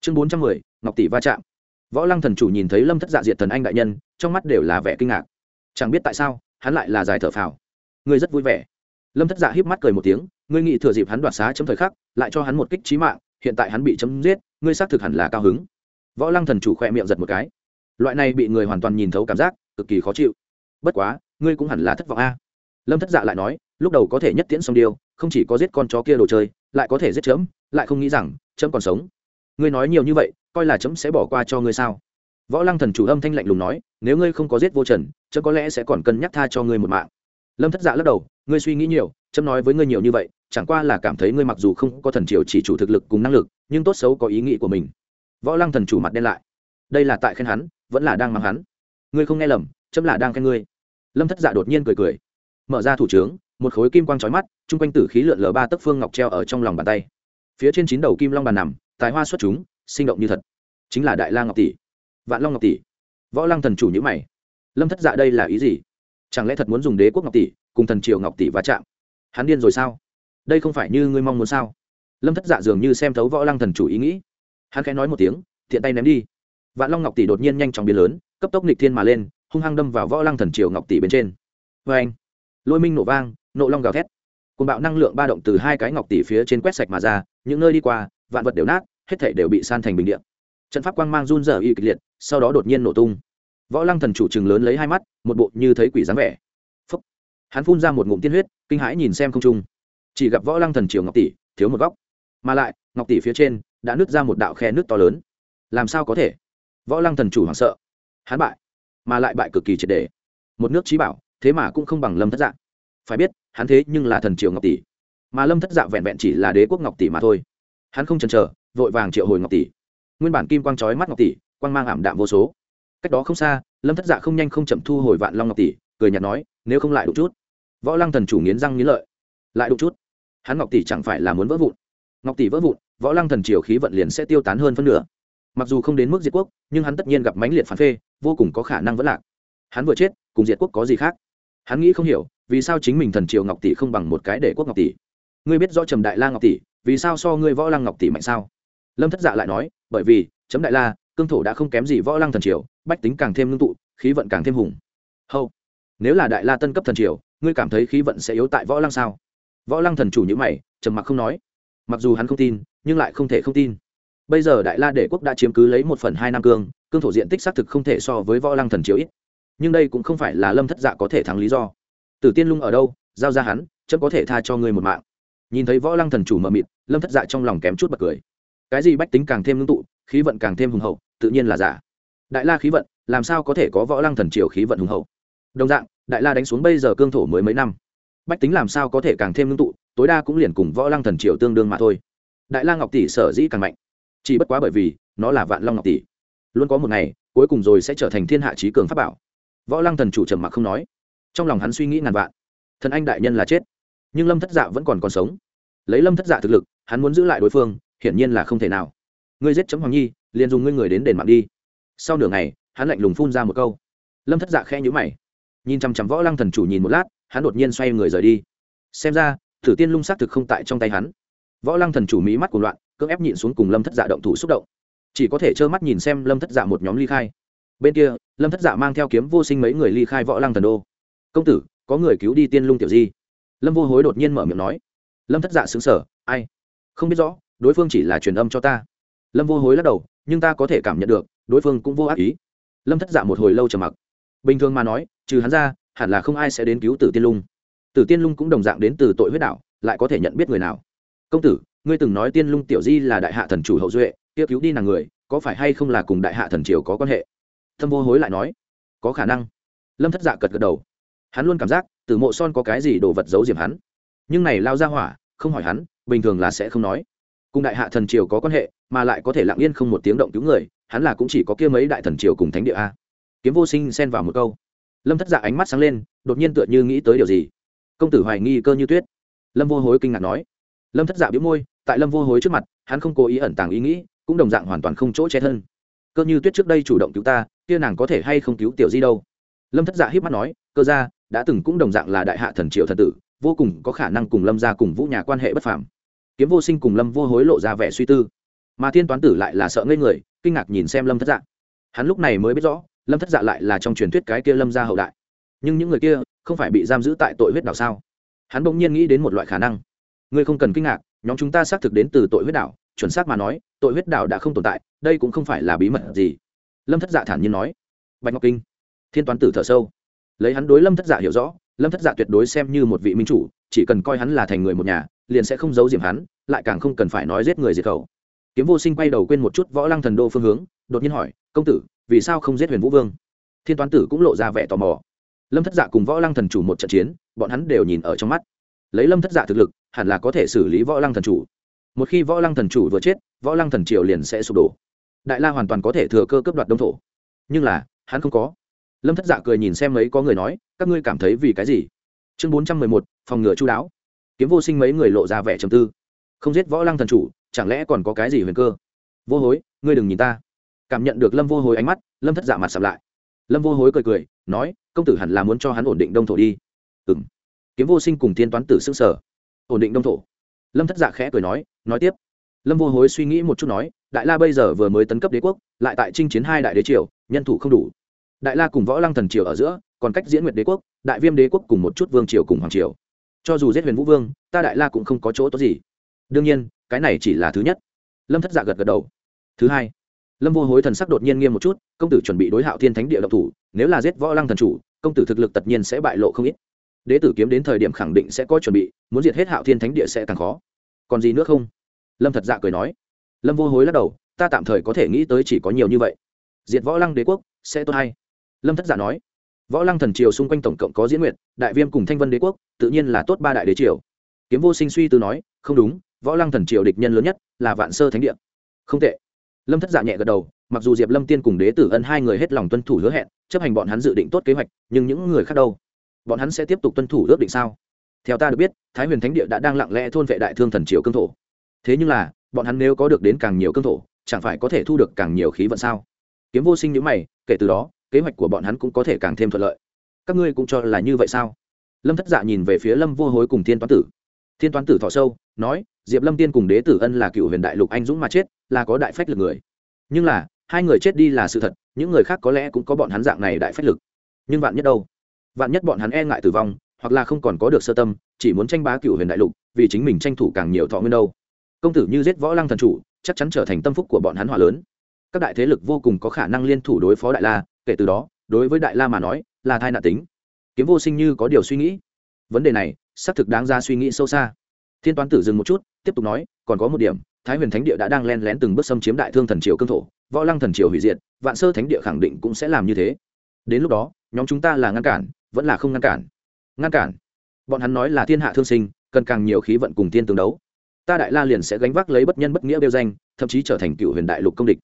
Chương bốn trăm mười, ngọc tỷ va chạm. Võ lăng thần chủ nhìn thấy lâm thất dạ diệt thần anh đại nhân, trong mắt đều là vẻ kinh ngạc. Chẳng biết tại sao, hắn lại là dài thở phào. Ngươi rất vui vẻ lâm thất dạ híp mắt cười một tiếng ngươi nghĩ thừa dịp hắn đoạt xá chấm thời khắc lại cho hắn một kích trí mạng hiện tại hắn bị chấm giết ngươi xác thực hẳn là cao hứng. Võ lăng thần chủ khỏe miệng giật một cái. Loại này bị người hoàn toàn nhìn thấu cảm giác cực kỳ khó chịu. Bất quá ngươi cũng hẳn là thất vọng a. Lâm thất dạ lại nói lúc đầu có thể nhất tiễn xong điều, không chỉ có giết con chó kia đồ chơi lại có thể giết chấm lại không nghĩ rằng chấm còn sống. Ngươi nói nhiều như vậy coi là chấm sẽ bỏ qua cho ngươi sao? Võ lăng thần chủ âm thanh lạnh lùng nói nếu ngươi không có giết vô trần chấm có lẽ sẽ còn cân nhắc tha cho ngươi một mạng lâm thất dạ lắc đầu, ngươi suy nghĩ nhiều trâm nói với ngươi nhiều như vậy, chẳng qua là cảm thấy ngươi mặc dù không có thần triều chỉ chủ thực lực cùng năng lực, nhưng tốt xấu có ý nghĩ của mình. Võ lăng thần chủ mặt đen lại. Đây là tại khen hắn, vẫn là đang mắng hắn. Ngươi không nghe lầm trâm là đang khen ngươi. Lâm thất dạ đột nhiên cười cười. Mở ra thủ trướng, một khối kim quang trói mắt, chung quanh tử khí lượn lờ ba tấc phương ngọc treo ở trong lòng bàn tay. Phía trên chín đầu kim long bàn nằm, tài hoa xuất chúng, sinh động như thật. Chính là đại la ngọc tỷ. Vạn long ngọc tỷ. Võ lăng thần chủ nhữ mày. Lâm thất dạ đây là ý gì? Chẳng lẽ thật muốn dùng đế quốc ngọc tỷ cùng thần triều ngọc tỷ va chạm? Hắn điên rồi sao? Đây không phải như ngươi mong muốn sao? Lâm thất dạ dường như xem thấu võ lăng thần chủ ý nghĩ. Hắn khẽ nói một tiếng, thiện tay ném đi. Vạn long ngọc tỷ đột nhiên nhanh chóng biến lớn, cấp tốc nịch thiên mà lên, hung hăng đâm vào võ lăng thần triều ngọc tỷ bên trên. Vê anh, lôi minh nổ vang, nộ long gào thét. Côn bạo năng lượng ba động từ hai cái ngọc tỷ phía trên quét sạch mà ra, những nơi đi qua, vạn vật đều nát, hết thể đều bị san thành bình điện trận pháp quang mang run rở y kịch liệt, sau đó đột nhiên nổ tung võ lăng thần chủ chừng lớn lấy hai mắt, một bộ như thấy quỷ dáng vẻ. Phúc. hắn phun ra một ngụm tiên huyết, kinh hãi nhìn xem không trung. Chỉ gặp võ lăng thần triều ngọc tỷ thiếu một góc. Mà lại, ngọc tỷ phía trên đã nứt ra một đạo khe nước to lớn. Làm sao có thể? Võ lăng thần chủ hoảng sợ. Hắn bại, mà lại bại cực kỳ triệt đề một nước trí bảo, thế mà cũng không bằng lâm thất dạng phải biết, hắn thế nhưng là thần triều ngọc tỷ. Mà lâm thất dạ vẹn vẹn chỉ là đế quốc ngọc tỷ mà thôi. Hắn không chần chờ, vội vàng triệu hồi ngọc tỷ. Nguyên bản kim quang trói mắt ngọc tỷ, quang mang ảm đạm vô số cách đó không xa, lâm thất dạ không nhanh không chậm thu hồi vạn long ngọc tỷ, cười nhạt nói, nếu không lại đụng chút. Võ lăng thần chủ nghiến răng nghiến lợi. Lại đụng chút? Hắn ngọc tỷ chẳng phải là muốn vỡ vụn? Ngọc tỷ vỡ vụn, võ lăng thần triều khí vận liền sẽ tiêu tán hơn phân nửa. Mặc dù không đến mức diệt quốc, nhưng hắn tất nhiên gặp mãnh liệt phản phê, vô cùng có khả năng vẫn lạc. Hắn vừa chết, cùng diệt quốc có gì khác? Hắn nghĩ không hiểu, vì sao chính mình thần triều ngọc tỷ không bằng một cái để quốc ngọc tỷ? Ngươi biết rõ trầm đại la ngọc tỷ, vì sao so ngươi võ lăng ngọc tỷ mạnh sao? Lâm thất dạ lại nói, bởi vì chấm đại la, cương thổ đã không kém gì võ lăng thần triều bách tính càng thêm ngưng tụ, khí vận càng thêm hùng. Hậu. nếu là đại la tân cấp thần triều, ngươi cảm thấy khí vận sẽ yếu tại võ lăng sao? Võ lăng thần chủ như mày, trầm mặc không nói. Mặc dù hắn không tin, nhưng lại không thể không tin. Bây giờ đại la đệ quốc đã chiếm cứ lấy một phần hai nam cương cương thổ diện tích xác thực không thể so với võ lăng thần triều ít. Nhưng đây cũng không phải là lâm thất dạ có thể thắng lý do. Tử tiên lung ở đâu? Giao ra hắn, chấm có thể tha cho ngươi một mạng. Nhìn thấy võ lăng thần chủ mờ mịt, lâm thất dạ trong lòng kém chút bật cười. Cái gì bách tính càng thêm ngưng tụ, khí vận càng thêm hùng hậu, tự nhiên là giả đại la khí vận, làm sao có thể có võ lăng thần triều khí vận hùng hậu? Đồng dạng, đại la đánh xuống bây giờ cương thổ mới mấy năm. Bách tính làm sao có thể càng thêm ngưng tụ, tối đa cũng liền cùng võ lăng thần triều tương đương mà thôi. Đại la ngọc tỷ sở dĩ càng mạnh, chỉ bất quá bởi vì nó là vạn long ngọc tỷ. Luôn có một ngày, cuối cùng rồi sẽ trở thành thiên hạ trí cường pháp bảo. Võ lăng thần chủ trầm mặc không nói. Trong lòng hắn suy nghĩ ngàn vạn. Thần anh đại nhân là chết, nhưng lâm thất dạ vẫn còn còn sống. Lấy lâm thất dạ thực lực, hắn muốn giữ lại đối phương, hiển nhiên là không thể nào. Ngươi giết chấm hoàng nhi, liền dùng ngươi người đến đền mạng đi sau nửa ngày, hắn lạnh lùng phun ra một câu. Lâm thất dạ khẽ nhữ mày. Nhìn chằm chằm võ lăng thần chủ nhìn một lát, hắn đột nhiên xoay người rời đi. Xem ra thử tiên lung xác thực không tại trong tay hắn. Võ lăng thần chủ mỹ mắt của loạn, cưỡng ép nhịn xuống cùng lâm thất dạ động thủ xúc động. Chỉ có thể trơ mắt nhìn xem lâm thất dạ một nhóm ly khai. Bên kia, lâm thất dạ mang theo kiếm vô sinh mấy người ly khai võ lăng thần đô. Công tử, có người cứu đi tiên lung tiểu di. Lâm vô hối đột nhiên mở miệng nói. Lâm thất dạ xứng sở ai? Không biết rõ, đối phương chỉ là truyền âm cho ta. Lâm vô hối lắc đầu, nhưng ta có thể cảm nhận được đối phương cũng vô ác ý. Lâm thất dạ một hồi lâu trầm mặc. Bình thường mà nói, trừ hắn ra, hẳn là không ai sẽ đến cứu tử tiên lung. Tử tiên lung cũng đồng dạng đến từ tội huyết đạo, lại có thể nhận biết người nào? Công tử, ngươi từng nói tiên lung tiểu di là đại hạ thần chủ hậu duệ, kia cứu đi nàng người, có phải hay không là cùng đại hạ thần triều có quan hệ? Thâm vô hối lại nói, có khả năng. Lâm thất dạ cật gật đầu. Hắn luôn cảm giác, tử mộ son có cái gì đồ vật giấu diềm hắn. Nhưng này lao ra hỏa, không hỏi hắn, bình thường là sẽ không nói. Cùng đại hạ thần triều có quan hệ, mà lại có thể lặng yên không một tiếng động cứu người hắn là cũng chỉ có kia mấy đại thần triều cùng thánh địa a. Kiếm vô sinh xen vào một câu. Lâm thất dạ ánh mắt sáng lên, đột nhiên tựa như nghĩ tới điều gì. Công tử hoài nghi cơ như tuyết. Lâm vô hối kinh ngạc nói. Lâm thất dạ biếu môi, tại lâm vô hối trước mặt, hắn không cố ý ẩn tàng ý nghĩ, cũng đồng dạng hoàn toàn không chỗ che thân. Cơ như tuyết trước đây chủ động cứu ta, kia nàng có thể hay không cứu tiểu di đâu? Lâm thất dạ hiếp mắt nói, cơ gia, đã từng cũng đồng dạng là đại hạ thần triệu thần tử, vô cùng có khả năng cùng lâm gia cùng vũ nhà quan hệ bất phàm. Kiếm vô sinh cùng lâm vô hối lộ ra vẻ suy tư. Mà thiên toán tử lại là sợ ngây người kinh ngạc nhìn xem lâm thất dạ. Hắn lúc này mới biết rõ, lâm thất dạ lại là trong truyền thuyết cái kia lâm gia hậu đại. Nhưng những người kia không phải bị giam giữ tại tội huyết đảo sao? Hắn bỗng nhiên nghĩ đến một loại khả năng. Ngươi không cần kinh ngạc, nhóm chúng ta xác thực đến từ tội huyết đảo, chuẩn xác mà nói, tội huyết đảo đã không tồn tại, đây cũng không phải là bí mật gì. Lâm thất dạ thản nhiên nói. Bạch ngọc kinh, thiên toán tử thở sâu. Lấy hắn đối lâm thất dạ hiểu rõ, lâm thất dạ tuyệt đối xem như một vị minh chủ, chỉ cần coi hắn là thành người một nhà, liền sẽ không giấu diệm hắn, lại càng không cần phải nói giết người diệt khẩu kiếm vô sinh quay đầu quên một chút võ lăng thần đô phương hướng, đột nhiên hỏi, công tử, vì sao không giết huyền vũ vương? Thiên toán tử cũng lộ ra vẻ tò mò. Lâm thất dạ cùng võ lăng thần chủ một trận chiến, bọn hắn đều nhìn ở trong mắt. Lấy lâm thất dạ thực lực, hẳn là có thể xử lý võ lăng thần chủ. Một khi võ lăng thần chủ vừa chết, võ lăng thần triều liền sẽ sụp đổ. Đại la hoàn toàn có thể thừa cơ cướp đoạt đông thổ. Nhưng là, hắn không có. Lâm thất dạ cười nhìn xem mấy có người nói, các ngươi cảm thấy vì cái gì? Chương bốn trăm mười một, phòng ngừa chú đáo. Kiếm vô sinh mấy người lộ ra vẻ trầm tư. Không giết võ lăng thần chủ chẳng lẽ còn có cái gì huyền cơ? Vô hối, ngươi đừng nhìn ta. Cảm nhận được lâm vô hối ánh mắt, lâm thất dạ mặt sập lại. Lâm vô hối cười cười, nói, công tử hẳn là muốn cho hắn ổn định đông thổ đi. Ừ m kiếm vô sinh cùng thiên toán tử s ư n g sở ổn định đông thổ. Lâm thất dạ khẽ cười nói nói tiếp. Lâm vô hối suy nghĩ một chút nói, đại la bây giờ vừa mới tấn cấp đế quốc, lại tại chinh chiến hai đại đế triều, nhân thủ không đủ. Đại la cùng võ lăng thần triều ở giữa, còn cách diễn nguyệt đế quốc, đại viêm đế quốc cùng một chút vương triều cùng hoàng triều. Cho dù giết huyền vũ vương, ta đại la cũng không có chỗ tốt gì. Đương nhiên cái này chỉ là thứ nhất. Lâm thất dạ gật gật đầu. Thứ hai, lâm vô hối thần sắc đột nhiên nghiêm một chút, công tử chuẩn bị đối hạo thiên thánh địa độc thủ, nếu là giết võ lăng thần chủ, công tử thực lực tất nhiên sẽ bại lộ không ít. Đế tử kiếm đến thời điểm khẳng định sẽ có chuẩn bị, muốn diệt hết hạo thiên thánh địa sẽ càng khó. Còn gì nữa không? Lâm thật dạ cười nói. Lâm vô hối lắc đầu, ta tạm thời có thể nghĩ tới chỉ có nhiều như vậy. Diệt võ lăng đế quốc, sẽ tốt hay? Lâm thất dạ nói. Võ lăng thần triều xung quanh tổng cộng có diễn nguyện đại viêm cùng thanh vân đế quốc, tự nhiên là tốt ba đại đế triều. Kiếm vô sinh suy tư nói, không đúng võ lăng thần triều địch nhân lớn nhất là vạn sơ thánh địa. Không tệ. Lâm thất dạ nhẹ gật đầu, mặc dù diệp lâm tiên cùng đế tử ân hai người hết lòng tuân thủ hứa hẹn, chấp hành bọn hắn dự định tốt kế hoạch, nhưng những người khác đâu? Bọn hắn sẽ tiếp tục tuân thủ ước định sao? Theo ta được biết, thái huyền thánh địa đã đang lặng lẽ thôn vệ đại thương thần triều cương thổ. Thế nhưng là, bọn hắn nếu có được đến càng nhiều cương thổ, chẳng phải có thể thu được càng nhiều khí vận sao? Kiếm vô sinh nhữ mày, kể từ đó, kế hoạch của bọn hắn cũng có thể càng thêm thuận lợi. Các ngươi cũng cho là như vậy sao? Lâm thất dạ nhìn về phía lâm vô hối cùng thiên toán tử. Thiên toán tử thọ sâu, nói diệp lâm tiên cùng đế tử ân là cựu huyền đại lục anh dũng mà chết, là có đại phách lực người. Nhưng là, hai người chết đi là sự thật, những người khác có lẽ cũng có bọn hắn dạng này đại phách lực. Nhưng vạn nhất đâu? Vạn nhất bọn hắn e ngại tử vong, hoặc là không còn có được sơ tâm, chỉ muốn tranh bá cựu huyền đại lục, vì chính mình tranh thủ càng nhiều thọ nguyên đâu? Công tử như giết võ lăng thần chủ, chắc chắn trở thành tâm phúc của bọn hắn hòa lớn. Các đại thế lực vô cùng có khả năng liên thủ đối phó đại la, kể từ đó, đối với đại la mà nói, là thai nạn tính. Kiếm vô sinh như có điều suy nghĩ. Vấn đề này, xác thực đáng ra suy nghĩ sâu xa thiên toán tử dừng một chút, tiếp tục nói, còn có một điểm, thái huyền thánh địa đã đang len lén từng bước xâm chiếm đại thương thần triều cương thổ, võ lăng thần triều hủy diệt, vạn sơ thánh địa khẳng định cũng sẽ làm như thế. Đến lúc đó, nhóm chúng ta là ngăn cản, vẫn là không ngăn cản. Ngăn cản? Bọn hắn nói là thiên hạ thương sinh, cần càng nhiều khí vận cùng tiên tương đấu. Ta đại la liền sẽ gánh vác lấy bất nhân bất nghĩa đeo danh, thậm chí trở thành cựu huyền đại lục công địch.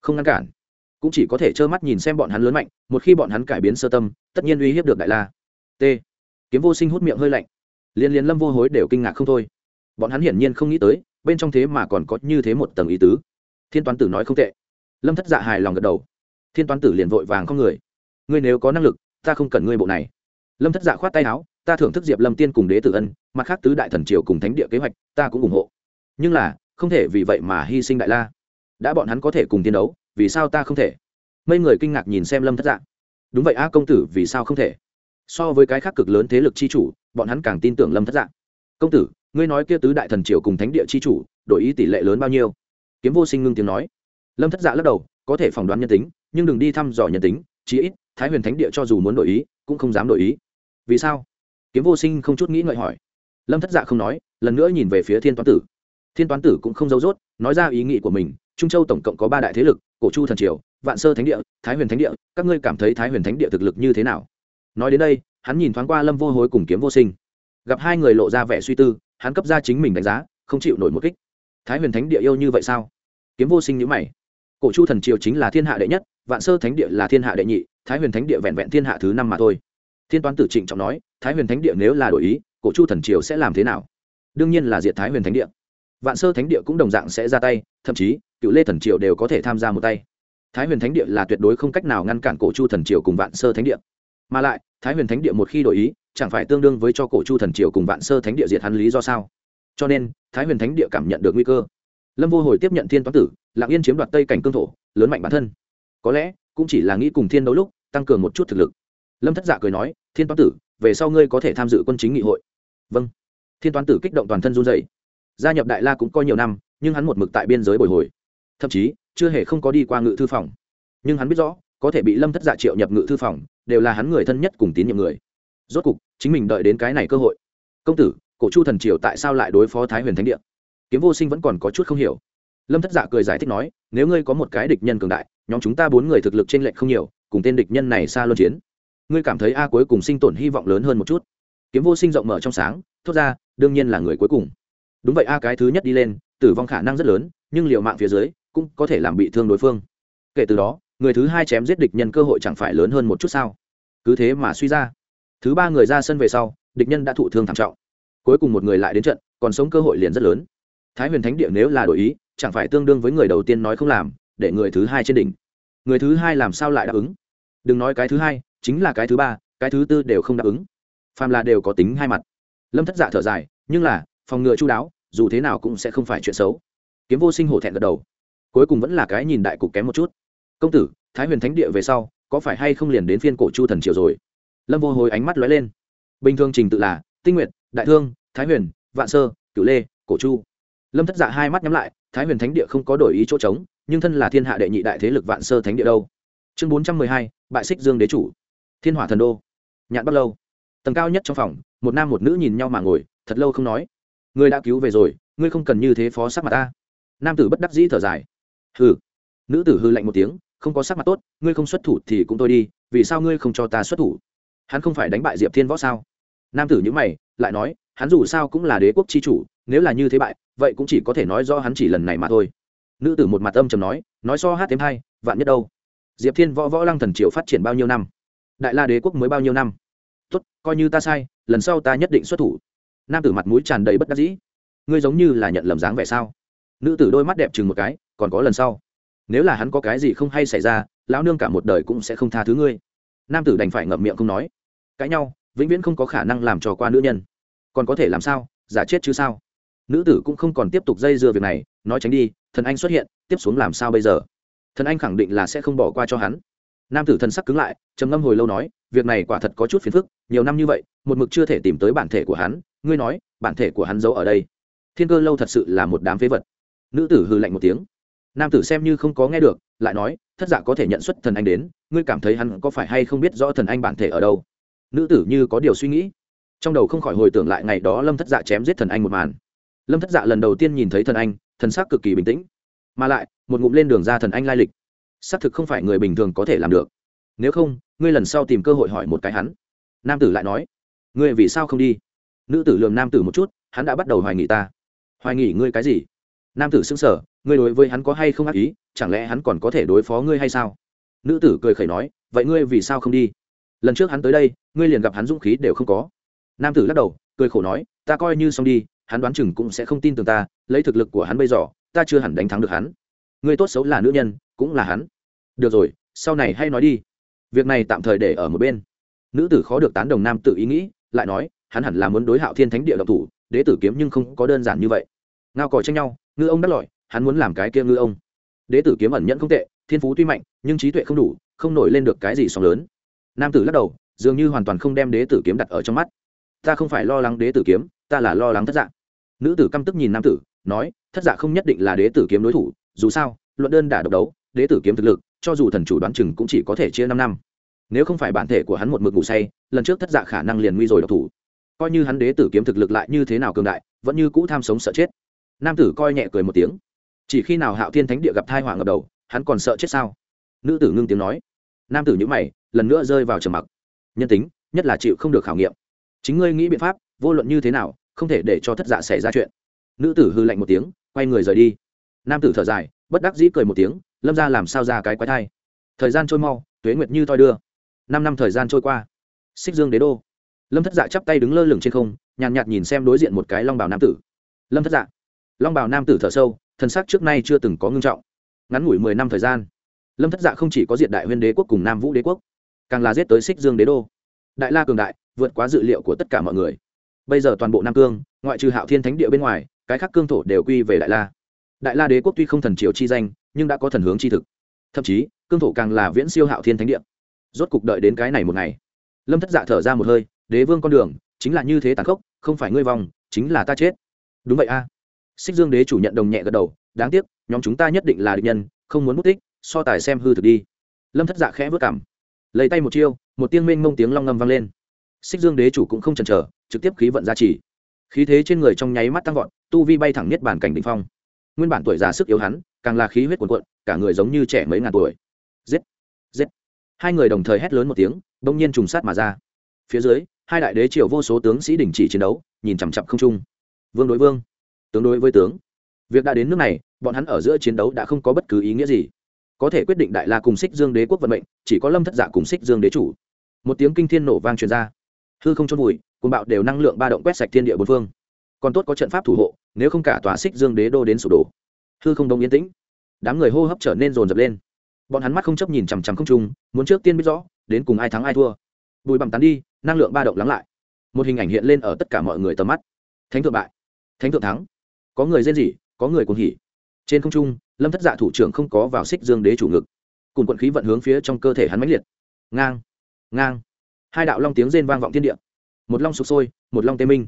Không ngăn cản. Cũng chỉ có thể trơ mắt nhìn xem bọn hắn lớn mạnh, một khi bọn hắn cải biến sơ tâm, tất nhiên uy hiếp được đại la. T. Kiếm vô sinh hút miệng hơi lạnh. Liên liên lâm vô hối đều kinh ngạc không thôi bọn hắn hiển nhiên không nghĩ tới, bên trong thế mà còn có như thế một tầng ý tứ. Thiên toán tử nói không tệ. Lâm thất dạ hài lòng gật đầu. Thiên toán tử liền vội vàng không người. Ngươi nếu có năng lực, ta không cần ngươi bộ này. Lâm thất dạ khoát tay áo, ta thưởng thức diệp lâm tiên cùng đế tử ân, mặt khác tứ đại thần triều cùng thánh địa kế hoạch, ta cũng ủng hộ. Nhưng là, không thể vì vậy mà hy sinh đại la. Đã bọn hắn có thể cùng tiến đấu, vì sao ta không thể? Mấy người kinh ngạc nhìn xem lâm thất dạ. Đúng vậy a công tử, vì sao không thể? So với cái khác cực lớn thế lực chi chủ, bọn hắn càng tin tưởng lâm thất dạ. Công tử ngươi nói kia tứ đại thần triều cùng thánh địa chi chủ, đổi ý tỷ lệ lớn bao nhiêu? Kiếm vô sinh ngưng tiếng nói. Lâm thất dạ lắc đầu, có thể phỏng đoán nhân tính, nhưng đừng đi thăm dò nhân tính, chí ít, thái huyền thánh địa cho dù muốn đổi ý, cũng không dám đổi ý. Vì sao? Kiếm vô sinh không chút nghĩ ngợi hỏi. Lâm thất dạ không nói, lần nữa nhìn về phía thiên toán tử. Thiên toán tử cũng không giấu dốt nói ra ý nghĩ của mình, trung châu tổng cộng có ba đại thế lực, cổ chu thần triều, vạn sơ thánh địa, thái huyền thánh địa, các ngươi cảm thấy thái huyền thánh địa thực lực như thế nào? Nói đến đây, hắn nhìn thoáng qua lâm vô hối cùng kiếm vô sinh. Gặp hai người lộ ra vẻ suy tư hắn cấp ra chính mình đánh giá, không chịu nổi một kích. Thái huyền thánh địa yêu như vậy sao? Kiếm vô sinh nhữ mày. Cổ chu thần triều chính là thiên hạ đệ nhất, vạn sơ thánh địa là thiên hạ đệ nhị, thái huyền thánh địa vẹn vẹn thiên hạ thứ năm mà thôi. Thiên toán tử trịnh trọng nói, thái huyền thánh địa nếu là đổi ý, cổ chu thần triều sẽ làm thế nào? Đương nhiên là diệt thái huyền thánh địa. Vạn sơ thánh địa cũng đồng dạng sẽ ra tay, thậm chí, cựu lê thần triều đều có thể tham gia một tay. Thái huyền thánh địa là tuyệt đối không cách nào ngăn cản cổ chu thần triều cùng vạn sơ thánh địa. Mà lại thái huyền thánh địa một khi đổi ý, chẳng phải tương đương với cho cổ chu thần triều cùng vạn sơ thánh địa diệt hắn lý do sao? Cho nên, thái huyền thánh địa cảm nhận được nguy cơ. Lâm vô hồi tiếp nhận thiên toán tử lạng yên chiếm đoạt tây cảnh cương thổ, lớn mạnh bản thân. Có lẽ, cũng chỉ là nghĩ cùng thiên đấu lúc, tăng cường một chút thực lực. Lâm thất giả cười nói, thiên toán tử, về sau ngươi có thể tham dự quân chính nghị hội. Vâng. Thiên toán tử kích động toàn thân run dày gia nhập đại la cũng có nhiều năm, nhưng hắn một mực tại biên giới bồi hồi. Thậm chí, chưa hề không có đi qua ngự thư phòng. Nhưng hắn biết rõ có thể bị lâm thất dạ triệu nhập ngự thư phòng, đều là hắn người thân nhất cùng tín nhiệm người. Rốt cục, chính mình đợi đến cái này cơ hội. Công tử, cổ chu thần triều tại sao lại đối phó thái huyền thánh địa? Kiếm vô sinh vẫn còn có chút không hiểu. Lâm thất dạ cười giải thích nói, nếu ngươi có một cái địch nhân cường đại, nhóm chúng ta bốn người thực lực t r ê n lệch không nhiều, cùng tên địch nhân này xa luân chiến. Ngươi cảm thấy a cuối cùng sinh tổn hy vọng lớn hơn một chút. Kiếm vô sinh rộng mở trong sáng, thốt ra, đương nhiên là người cuối cùng. Đúng vậy a cái thứ nhất đi lên, tử vong khả năng rất lớn, nhưng liệu mạng phía dưới, cũng có thể làm bị thương đối phương. Kể từ đó người thứ hai chém giết địch nhân cơ hội chẳng phải lớn hơn một chút sao? Cứ thế mà suy ra. Thứ ba người ra sân về sau, địch nhân đã thụ thương thảm trọng. Cuối cùng một người lại đến trận, còn sống cơ hội liền rất lớn. Thái huyền thánh địa nếu là đổi ý, chẳng phải tương đương với người đầu tiên nói không làm, để người thứ hai trên đỉnh. Người thứ hai làm sao lại đáp ứng? Đừng nói cái thứ hai, chính là cái thứ ba, cái thứ tư đều không đáp ứng. Phàm là đều có tính hai mặt. Lâm thất dạ thở dài, nhưng là, phòng ngừa chú đáo, dù thế nào cũng sẽ không phải chuyện xấu. Kiếm vô sinh hổ thẹn gật đầu. Cuối cùng vẫn là cái nhìn đại cục kém một chút công tử, thái huyền thánh địa về sau, có phải hay không liền đến phiên cổ chu thần triều rồi? Lâm vô hồi ánh mắt lóe lên. Bình thường trình tự là, tinh nguyện đại thương, thái huyền, vạn sơ, cửu lê, cổ chu. Lâm thất dạ hai mắt nhắm lại, thái huyền thánh địa không có đổi ý chỗ trống, nhưng thân là thiên hạ đệ nhị đại thế lực vạn sơ thánh địa đâu. Chương bốn trăm mười hai, bại xích dương đế chủ. Thiên hỏa thần đô. Nhạn bắt lâu. Tầng cao nhất trong phòng, một nam một nữ nhìn nhau mà ngồi, thật lâu không nói. Ngươi đã cứu về rồi, ngươi không cần như thế phó sắc mặt ta. Nam tử bất đắc dĩ thở dài. Hừ. Nữ tử hư lạnh một tiếng không có sắc mặt tốt, ngươi không xuất thủ thì cũng thôi đi, vì sao ngươi không cho ta xuất thủ? Hắn không phải đánh bại diệp thiên võ sao? Nam tử nhữ mày, lại nói, hắn dù sao cũng là đế quốc chi chủ, nếu là như thế bại, vậy cũng chỉ có thể nói do hắn chỉ lần này mà thôi. Nữ tử một mặt âm trầm nói nói so hát thêm hai, vạn nhất đâu? Diệp thiên võ võ lăng thần triều phát triển bao nhiêu năm? Đại la đế quốc mới bao nhiêu năm? Tốt, coi như ta sai, lần sau ta nhất định xuất thủ. Nam tử mặt mũi tràn đầy bất đắc dĩ. Ngươi giống như là nhận lầm dáng vẻ sao? Nữ tử đôi mắt đẹp chừng một cái, còn có lần sau nếu là hắn có cái gì không hay xảy ra, lão nương cả một đời cũng sẽ không tha thứ ngươi. Nam tử đành phải ngậm miệng không nói. Cãi nhau, vĩnh viễn không có khả năng làm trò qua nữ nhân. Còn có thể làm sao? Giả chết chứ sao? Nữ tử cũng không còn tiếp tục dây dưa việc này, nói tránh đi, thần anh xuất hiện, tiếp xuống làm sao bây giờ? Thần anh khẳng định là sẽ không bỏ qua cho hắn. Nam tử thần sắc cứng lại, trầm ngâm hồi lâu nói, việc này quả thật có chút phiền phức, nhiều năm như vậy, một mực chưa thể tìm tới bản thể của hắn. Ngươi nói, bản thể của hắn giấu ở đây. Thiên cơ lâu thật sự là một đám phế vật. Nữ tử hư lạnh một tiếng nam tử xem như không có nghe được, lại nói, thất giả có thể nhận xuất thần anh đến, ngươi cảm thấy hắn có phải hay không biết rõ thần anh bản thể ở đâu? Nữ tử như có điều suy nghĩ. Trong đầu không khỏi hồi tưởng lại ngày đó lâm thất dạ chém giết thần anh một màn. Lâm thất dạ lần đầu tiên nhìn thấy thần anh, thần sắc cực kỳ bình tĩnh. Mà lại, một ngụm lên đường ra thần anh lai lịch. Xác thực không phải người bình thường có thể làm được. Nếu không, ngươi lần sau tìm cơ hội hỏi một cái hắn. Nam tử lại nói, ngươi vì sao không đi? Nữ tử lường nam tử một chút, hắn đã bắt đầu hoài nghỉ ta. Hoài nghỉ ngươi cái gì? Nam tử xứng sở ngươi đối với hắn có hay không ác ý, chẳng lẽ hắn còn có thể đối phó ngươi hay sao? Nữ tử cười khẩy nói, vậy ngươi vì sao không đi? Lần trước hắn tới đây, ngươi liền gặp hắn dũng khí đều không có. Nam tử lắc đầu, cười khổ nói, ta coi như xong đi, hắn đoán chừng cũng sẽ không tin tưởng ta, lấy thực lực của hắn bây giờ, ta chưa hẳn đánh thắng được hắn. Ngươi tốt xấu là nữ nhân, cũng là hắn. Được rồi, sau này hay nói đi. Việc này tạm thời để ở một bên. Nữ tử khó được tán đồng nam tự ý nghĩ, lại nói, hắn hẳn là muốn đối hạo thiên thánh địa độc thủ, đế tử kiếm nhưng không có đơn giản như vậy. Ngao còi tranh nhau, ngư ông đắc lọi hắn muốn làm cái kia ngư ông. Đế tử kiếm ẩn nhẫn không tệ, thiên phú tuy mạnh, nhưng trí tuệ không đủ, không nổi lên được cái gì sóng lớn. Nam tử lắc đầu, dường như hoàn toàn không đem đế tử kiếm đặt ở trong mắt. Ta không phải lo lắng đế tử kiếm, ta là lo lắng thất dạ. Nữ tử căm tức nhìn nam tử, nói, thất dạ không nhất định là đế tử kiếm đối thủ, dù sao, luận đơn đả độc đấu, đế tử kiếm thực lực, cho dù thần chủ đoán chừng cũng chỉ có thể chia năm năm. Nếu không phải bản thể của hắn một mực ngủ say, lần trước thất dạ khả năng liền nguy rồi độc thủ. Coi như hắn đế tử kiếm thực lực lại như thế nào cường đại, vẫn như cũ tham sống sợ chết. Nam tử coi nhẹ cười một tiếng chỉ khi nào hạo thiên thánh địa gặp thai họa ngập đầu, hắn còn sợ chết sao? Nữ tử ngưng tiếng nói. Nam tử nhữ mày, lần nữa rơi vào trầm mặc. Nhân tính, nhất là chịu không được khảo nghiệm. Chính ngươi nghĩ biện pháp, vô luận như thế nào, không thể để cho thất dạ xảy ra chuyện. Nữ tử hư lạnh một tiếng, quay người rời đi. Nam tử thở dài, bất đắc dĩ cười một tiếng, lâm ra làm sao ra cái quái thai? Thời gian trôi mau, tuế nguyệt như thoi đưa. Năm năm thời gian trôi qua. Xích dương đế đô. Lâm thất dạ chắp tay đứng lơ lửng trên không, nhàn nhạt nhìn xem đối diện một cái long bào nam tử. Lâm thất dạ. Long bào nam tử thở sâu thân xác trước nay chưa từng có ngưng trọng. Ngắn ngủi mười năm thời gian, lâm thất dạ không chỉ có diện đại huyên đế quốc cùng nam vũ đế quốc, càng là giết tới xích dương đế đô. Đại la cường đại, vượt quá dự liệu của tất cả mọi người. Bây giờ toàn bộ nam cương, ngoại trừ hạo thiên thánh địa bên ngoài, cái khác cương thổ đều quy về đại la. Đại la đế quốc tuy không thần triều chi danh, nhưng đã có thần hướng chi thực. Thậm chí, cương thổ càng là viễn siêu hạo thiên thánh địa. Rốt cục đợi đến cái này một ngày, lâm thất dạ thở ra một hơi, đế vương con đường, chính là như thế tàn khốc, không phải ngươi vòng chính là ta chết. Đúng vậy a xích dương đế chủ nhận đồng nhẹ gật đầu, đáng tiếc, nhóm chúng ta nhất định là địch nhân, không muốn mất tích, so tài xem hư thực đi. Lâm thất dạ khẽ vớt cảm. Lấy tay một chiêu, một tiên minh mông tiếng long ngâm vang lên. Xích dương đế chủ cũng không chần chờ, trực tiếp khí vận ra chỉ khí thế trên người trong nháy mắt tăng vọt, tu vi bay thẳng nhất bản cảnh đ ỉ n h phong. Nguyên bản tuổi già sức yếu hắn, càng là khí huyết cuồn cuộn, cả người giống như trẻ mấy ngàn tuổi. Giết! Giết! Hai người đồng thời hét lớn một tiếng, bỗng nhiên trùng sát mà ra. Phía dưới, hai đại đế triều vô số tướng sĩ đình chỉ chiến đấu, nhìn chằm chặp không trung. Vương đối vương tướng đối với tướng, việc đã đến nước này, bọn hắn ở giữa chiến đấu đã không có bất cứ ý nghĩa gì. Có thể quyết định đại la cùng xích dương đế quốc vận mệnh, chỉ có lâm thất giả cùng xích dương đế chủ. Một tiếng kinh thiên nổ vang truyền ra. Hư không trôn vùi côn bạo đều năng lượng ba động quét sạch thiên địa bốn phương. Còn tốt có trận pháp thủ hộ, nếu không cả tòa xích dương đế đô đến sụp đổ. Hư không đông yên tĩnh. Đám người hô hấp trở nên rồn rập lên. Bọn hắn mắt không chấp nhìn chằm chằm không trung, muốn trước tiên biết rõ, đến cùng ai thắng ai thua. Bùi bằng tán đi, năng lượng ba động lắng lại. Một hình ảnh hiện lên ở tất cả mọi người tầm mắt. Thánh thượng bại. Thánh thượng thắng có người rên rỉ, có người cuồng hỉ. Trên không trung, lâm thất dạ thủ trưởng không có vào xích dương đế chủ ngực. Cùng quận khí vận hướng phía trong cơ thể hắn mãnh liệt. Ngang ngang. Hai đạo long tiếng rên vang vọng thiên địa. Một long sụp sôi, một long tê minh.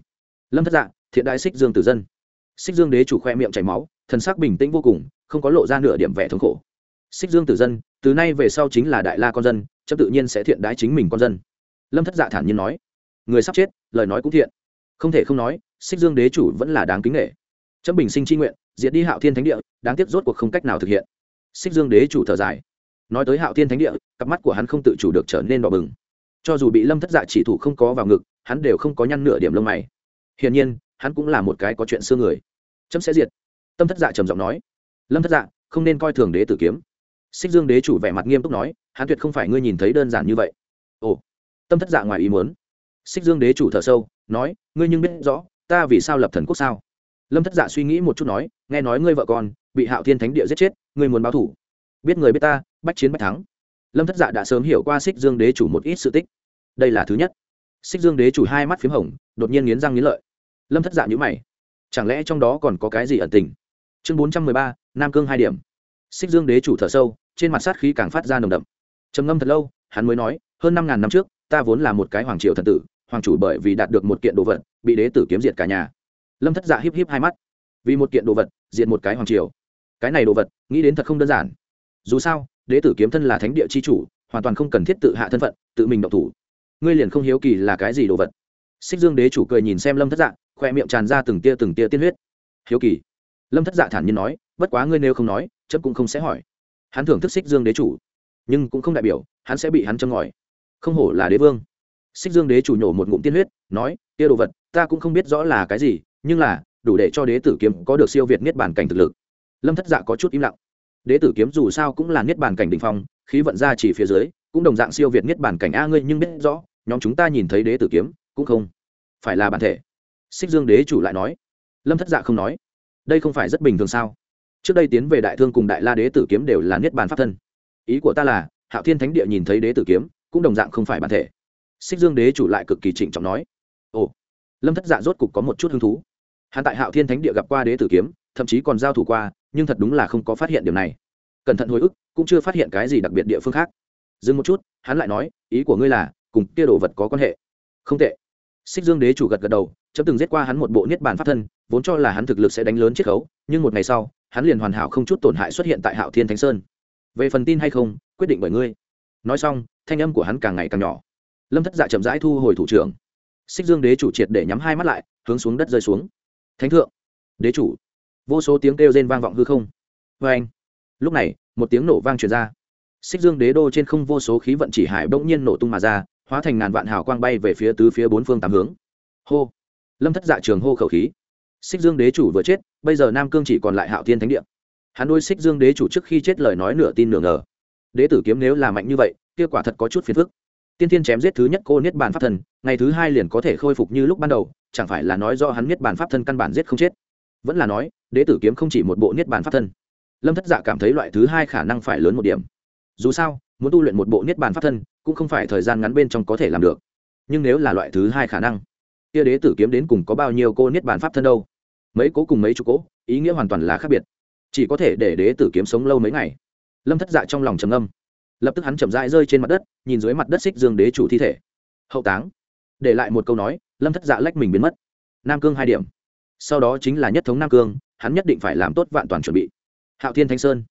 Lâm thất dạ thiện đại xích dương tử dân. Xích dương đế chủ khoe miệng chảy máu, thần sắc bình tĩnh vô cùng, không có lộ ra nửa điểm vẻ thống khổ. Xích dương tử dân, từ nay về sau chính là đại la con dân chấp tự nhiên sẽ thiện đái chính mình con dân. Lâm thất dạ thản nhiên nói. Người sắp chết, lời nói cũng thiện. Không thể không nói xích dương đế chủ vẫn là đáng kính nghệ chấp bình sinh chi nguyện, diệt đi hạo thiên thánh địa, đáng tiếc rốt cuộc không cách nào thực hiện. Xích dương đế chủ thở dài. Nói tới hạo thiên thánh địa, cặp mắt của hắn không tự chủ được trở nên đỏ bừng. Cho dù bị lâm thất dạ chỉ thủ không có vào ngực, hắn đều không có nhăn nửa điểm lông mày. Hiển nhiên, hắn cũng là một cái có chuyện xưa người. Chấm sẽ diệt. Tâm thất dạ trầm giọng nói. Lâm thất dạ không nên coi thường đế tử kiếm. Xích dương đế chủ vẻ mặt nghiêm túc nói, hắn tuyệt không phải ngươi nhìn thấy đơn giản như vậy. Ồ. Tâm thất dạ ngoài ý muốn. Xích dương đế chủ thở sâu, nói, ngươi nhưng biết rõ, ta vì sao lập thần quốc sao? Lâm thất dạ suy nghĩ một chút nói, nghe nói ngươi vợ con bị hạo thiên thánh địa giết chết, ngươi muốn báo thủ. Biết người biết ta, bách chiến bách thắng. Lâm thất dạ đã sớm hiểu qua xích dương đế chủ một ít sự tích. Đây là thứ nhất. Xích dương đế chủ hai mắt p h í m hồng, đột nhiên nghiến răng nghiến lợi. Lâm thất dạ nhữ mày. Chẳng lẽ trong đó còn có cái gì ẩn tình? Chương bốn trăm mười ba, nam cương hai điểm. Xích dương đế chủ thở sâu, trên mặt sát khí càng phát ra nồng đậm. Trầm ngâm thật lâu, hắn mới nói, hơn năm ngàn năm trước, ta vốn là một cái hoàng triều thần tử, hoàng chủ bởi vì đạt được một kiện đồ vật, bị đế tử kiếm diệt cả nhà lâm thất dạ híp híp hai mắt vì một kiện đồ vật diện một cái hoàng triều cái này đồ vật nghĩ đến thật không đơn giản dù sao đế tử kiếm thân là thánh địa c h i chủ hoàn toàn không cần thiết tự hạ thân phận tự mình động thủ ngươi liền không hiếu kỳ là cái gì đồ vật xích dương đế chủ cười nhìn xem lâm thất dạ khoe miệng tràn ra từng tia từng tia tiên huyết hiếu kỳ lâm thất dạ thản nhiên nói bất quá ngươi nếu không nói chấp cũng không sẽ hỏi hắn thưởng thức xích dương đế chủ nhưng cũng không đại biểu hắn sẽ bị hắn châm ngòi không hổ là đế vương xích dương đế chủ nhổ một ngụm tiên huyết nói tia đồ vật ta cũng không biết rõ là cái gì nhưng là, đủ để cho đế tử kiếm có được siêu việt niết bản cảnh thực lực. Lâm thất dạ có chút im lặng. Đế tử kiếm dù sao cũng là niết bàn cảnh đ ỉ n h phong, khí vận ra chỉ phía dưới, cũng đồng dạng siêu việt niết bàn cảnh a ngươi nhưng biết rõ, nhóm chúng ta nhìn thấy đế tử kiếm, cũng không phải là bản thể. Xích dương đế chủ lại nói. Lâm thất dạ không nói. Đây không phải rất bình thường sao? Trước đây tiến về đại thương cùng đại la đế tử kiếm đều là niết bàn pháp thân. Ý của ta là, hạo thiên thánh địa nhìn thấy đế tử kiếm, cũng đồng dạng không phải bản thể. Xích dương đế chủ lại cực kỳ trịnh trọng nói. Ồ. Lâm thất dạ rốt cục có một chút hứng thú hắn tại hạo thiên thánh địa gặp qua đế tử kiếm, thậm chí còn giao thủ qua, nhưng thật đúng là không có phát hiện điều này. Cẩn thận hồi ức, cũng chưa phát hiện cái gì đặc biệt địa phương khác. Dừng một chút, hắn lại nói, ý của ngươi là, cùng kia đồ vật có quan hệ? Không tệ. Xích dương đế chủ gật gật đầu, chấm từng giết qua hắn một bộ niết bàn pháp thân, vốn cho là hắn thực lực sẽ đánh lớn chiết khấu, nhưng một ngày sau, hắn liền hoàn hảo không chút tổn hại xuất hiện tại hạo thiên thánh sơn. Về phần tin hay không, quyết định bởi ngươi. Nói xong, thanh âm của hắn càng ngày càng nhỏ. Lâm thất dạ chậm rãi thu hồi thủ trưởng. Xích dương đế chủ triệt để nhắm hai mắt lại, hướng xuống đất rơi xuống thánh thượng, đế chủ. Vô số tiếng kêu rên vang vọng hư không. Vê anh, lúc này, một tiếng nổ vang truyền ra. Xích dương đế đô trên không vô số khí vận chỉ hải bỗng nhiên nổ tung mà ra, hóa thành ngàn vạn hào quang bay về phía tứ phía bốn phương tám hướng. Hô, lâm thất dạ trường hô khẩu khí. Xích dương đế chủ vừa chết, bây giờ nam cương chỉ còn lại hạo thiên thánh địa. Hắn đôi xích dương đế chủ trước khi chết lời nói nửa tin nửa ngờ. Đế tử kiếm nếu là mạnh như vậy, kia quả thật có chút phiền phức tiên thiên chém giết thứ nhất cô niết bàn pháp thân ngày thứ hai liền có thể khôi phục như lúc ban đầu, chẳng phải là nói do hắn niết bàn pháp thân căn bản giết không chết? Vẫn là nói, đế tử kiếm không chỉ một bộ niết bàn pháp thân lâm thất dạ cảm thấy loại thứ hai khả năng phải lớn một điểm. Dù sao, muốn tu luyện một bộ niết bàn pháp thân cũng không phải thời gian ngắn bên trong có thể làm được. Nhưng nếu là loại thứ hai khả năng, kia đế tử kiếm đến cùng có bao nhiêu cô niết bàn pháp thân đâu? Mấy cố cùng mấy chục cố, ý nghĩa hoàn toàn là khác biệt. Chỉ có thể để đế tử kiếm sống lâu mấy ngày. Lâm thất dạ trong lòng trầm âm lập tức hắn chậm rãi rơi trên mặt đất, nhìn dưới mặt đất xích dương đế chủ thi thể. Hậu táng. Để lại một câu nói, lâm thất dạ lách mình biến mất. Nam cương hai điểm. Sau đó chính là nhất thống nam cương, hắn nhất định phải làm tốt vạn toàn chuẩn bị. Hạo thiên thanh sơn.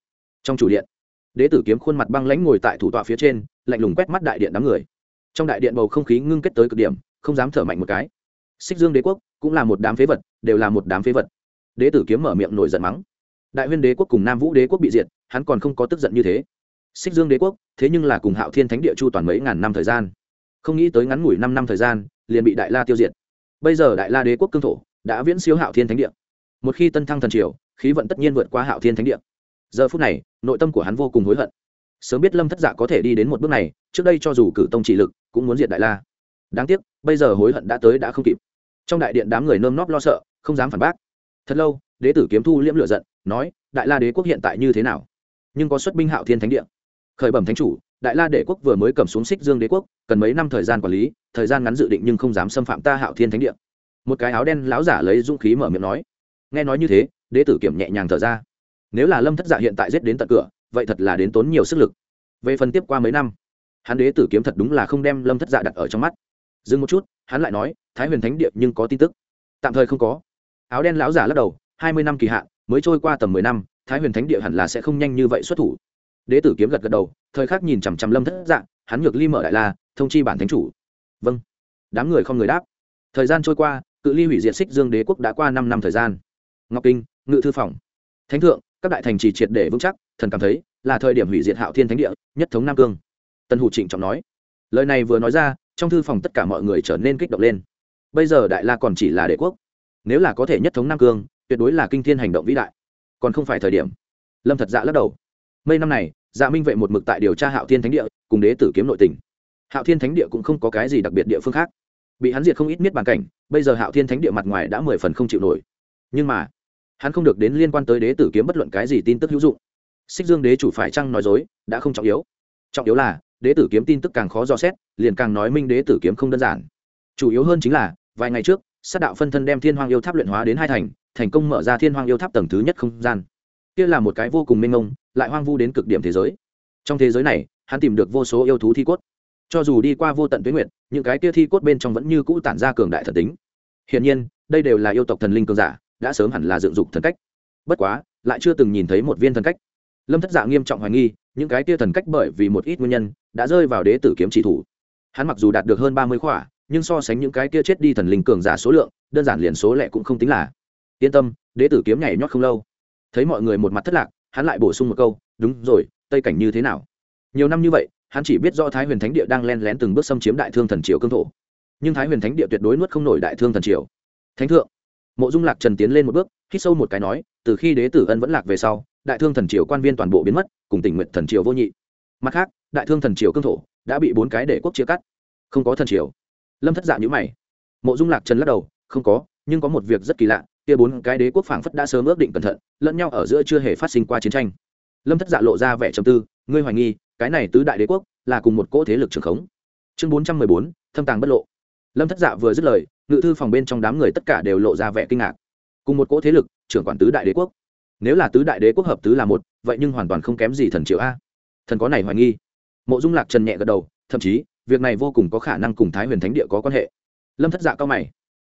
Trong chủ điện, đế tử kiếm khuôn mặt băng lãnh ngồi tại thủ tọa phía trên, lạnh lùng quét mắt đại điện đám người. Trong đại điện bầu không khí ngưng kết tới cực điểm, không dám thở mạnh một cái. Xích dương đế quốc cũng là một đám phế vật, đều là một đám phế vật. Đế tử kiếm mở miệng nổi giận mắng. Đại huyên đế quốc cùng nam vũ đế quốc bị diệt, hắn còn không có tức giận như thế xích dương đế quốc, thế nhưng là cùng hạo thiên thánh địa chu toàn mấy ngàn năm thời gian. Không nghĩ tới ngắn ngủi năm năm thời gian, liền bị đại la tiêu diệt. Bây giờ đại la đế quốc cương thổ đã viễn siêu hạo thiên thánh địa. Một khi tân thăng thần triều, khí vận tất nhiên vượt qua hạo thiên thánh địa. Giờ phút này, nội tâm của hắn vô cùng hối hận. Sớm biết lâm thất dạ có thể đi đến một bước này, trước đây cho dù cử tông chỉ lực, cũng muốn diệt đại la. Đáng tiếc, bây giờ hối hận đã tới đã không kịp. Trong đại điện đám người nơm nóp lo sợ, không dám phản bác. Thật lâu, đế tử kiếm thu liễm lựa giận, nói, đại la đế quốc hiện tại như thế nào? Nhưng có xuất binh hạo thiên thánh địa khởi bẩm thánh chủ, đại la đế quốc vừa mới cầm xuống xích dương đế quốc, cần mấy năm thời gian quản lý, thời gian ngắn dự định nhưng không dám xâm phạm ta hạo thiên thánh địa. Một cái áo đen láo giả lấy dũng khí mở miệng nói. Nghe nói như thế, đế tử kiểm nhẹ nhàng thở ra. Nếu là lâm thất giả hiện tại giết đến tận cửa, vậy thật là đến tốn nhiều sức lực. Về phần tiếp qua mấy năm, hắn đế tử kiếm thật đúng là không đem lâm thất dạ đặt ở trong mắt. Dừng một chút, hắn lại nói, thái huyền thánh địa nhưng có tin tức. Tạm thời không có. Áo đen lão giả lắc đầu, hai mươi năm kỳ hạn, mới trôi qua tầm mười năm, thái huyền thánh địa hẳn là sẽ không nhanh như vậy xuất thủ đế tử kiếm gật gật đầu thời khắc nhìn chằm chằm lâm thất dạng, hắn ngược ly mở đại la thông chi bản thánh chủ. Vâng. Đám người không người đáp. Thời gian trôi qua cự ly hủy diệt xích dương đế quốc đã qua năm năm thời gian. Ngọc kinh ngự thư phòng. Thánh thượng các đại thành trì triệt để vững chắc thần cảm thấy là thời điểm hủy diệt hạo thiên thánh địa nhất thống nam cương. Tân hủ trịnh trọng nói. Lời này vừa nói ra trong thư phòng tất cả mọi người trở nên kích động lên. Bây giờ đại la còn chỉ là đế quốc. Nếu là có thể nhất thống nam cương tuyệt đối là kinh thiên hành động vĩ đại. Còn không phải thời điểm. Lâm thật dạ lắc đầu mấy năm này dạ minh vệ một mực tại điều tra hạo thiên thánh địa, cùng đế tử kiếm nội tình. Hạo thiên thánh địa cũng không có cái gì đặc biệt địa phương khác. Bị hắn diệt không ít miết bàn cảnh, bây giờ hạo thiên thánh địa mặt ngoài đã mười phần không chịu nổi. Nhưng mà, hắn không được đến liên quan tới đế tử kiếm bất luận cái gì tin tức hữu dụng. Xích dương đế chủ phải chăng nói dối, đã không trọng yếu. Trọng yếu là, đế tử kiếm tin tức càng khó dò xét, liền càng nói minh đế tử kiếm không đơn giản. Chủ yếu hơn chính là, vài ngày trước, sát đạo phân thân đem thiên hoàng yêu tháp luyện hóa đến hai thành thành công mở ra thiên hoàng yêu tháp tầng thứ nhất không gian kia là một cái vô cùng mênh mông, lại hoang vu đến cực điểm thế giới. Trong thế giới này, hắn tìm được vô số yêu thú thi cốt. Cho dù đi qua vô tận tuyến nguyện những cái kia thi cốt bên trong vẫn như cũ tản ra cường đại thần tính. Hiển nhiên, đây đều là yêu tộc thần linh cường giả, đã sớm hẳn là dựng dục thần cách. Bất quá, lại chưa từng nhìn thấy một viên thần cách. Lâm thất dạ nghiêm trọng hoài nghi, những cái kia thần cách bởi vì một ít nguyên nhân, đã rơi vào đế tử kiếm chỉ thủ. Hắn mặc dù đạt được hơn ba mươi khỏa, nhưng so sánh những cái kia chết đi thần linh cường giả số lượng, đơn giản liền số lẻ cũng không tính là. Yên tâm, đế tử kiếm nhảy nhót không lâu thấy mọi người một mặt thất lạc, hắn lại bổ sung một câu, đúng rồi, tây cảnh như thế nào? Nhiều năm như vậy, hắn chỉ biết do thái huyền thánh địa đang len lén từng bước xâm chiếm đại thương thần triều cương thổ. Nhưng thái huyền thánh địa tuyệt đối nuốt không nổi đại thương thần triều. Thánh thượng. Mộ dung lạc trần tiến lên một bước, hít sâu một cái nói, từ khi đế tử ân vẫn lạc về sau, đại thương thần triều quan viên toàn bộ biến mất, cùng tỉnh nguyện thần triều vô nhị. Mặt khác, đại thương thần triều cương thổ đã bị bốn cái để quốc chia cắt. Không có thần triều. Lâm thất dạ nhữ mày. Mộ dung lạc trần lắc đầu, không có, nhưng có một việc rất kỳ lạ kia bốn cái đế quốc phảng phất đã sớm ước định cẩn thận, lẫn nhau ở giữa chưa hề phát sinh qua chiến tranh. Lâm thất dạ lộ ra vẻ trầm tư, ngươi hoài nghi, cái này tứ đại đế quốc là cùng một cỗ thế lực trường khống? Chương bốn trăm mười bốn, thâm tàng bất lộ. Lâm thất dạ vừa dứt lời, ngự thư phòng bên trong đám người tất cả đều lộ ra vẻ kinh ngạc. Cùng một cỗ thế lực, trưởng quản tứ đại đế quốc. Nếu là tứ đại đế quốc hợp tứ là một, vậy nhưng hoàn toàn không kém gì thần triều a. Thần có này hoài nghi. Mộ dung lạc trần nhẹ gật đầu, thậm chí, việc này vô cùng có khả năng cùng thái huyền thánh địa có quan hệ. Lâm thất dạ cao mày.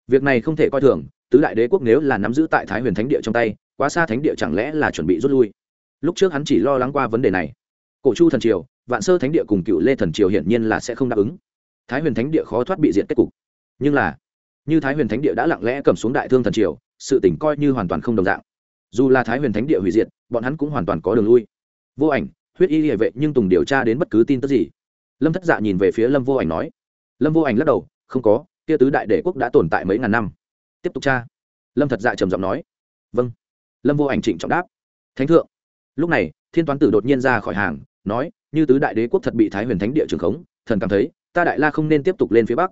Việc này không thể coi thường tứ đại đế quốc nếu là nắm giữ tại thái huyền thánh địa trong tay, quá xa thánh địa chẳng lẽ là chuẩn bị rút lui? Lúc trước hắn chỉ lo lắng qua vấn đề này. Cổ chu thần triều, vạn sơ thánh địa cùng cựu lê thần triều hiển nhiên là sẽ không đáp ứng. Thái huyền thánh địa khó thoát bị diện kết cục. Nhưng là, như thái huyền thánh địa đã lặng lẽ cầm xuống đại thương thần triều, sự tỉnh coi như hoàn toàn không đồng dạng. Dù là thái huyền thánh địa hủy diệt, bọn hắn cũng hoàn toàn có đường lui. Vô ảnh, huyết y địa vệ nhưng tùng điều tra đến bất cứ tin tức gì? Lâm thất dạ nhìn về phía lâm vô ảnh nói. Lâm vô ảnh lắc đầu, không có, kia tứ đại Đế quốc đã tồn tại mấy ngàn năm tiếp tục tra. Lâm thật dạ trầm giọng nói. Vâng. Lâm vô ảnh trịnh trọng đáp. Thánh thượng. Lúc này, thiên toán tử đột nhiên ra khỏi hàng, nói, như tứ đại đế quốc thật bị thái huyền thánh địa trường khống, thần cảm thấy, ta đại la không nên tiếp tục lên phía bắc.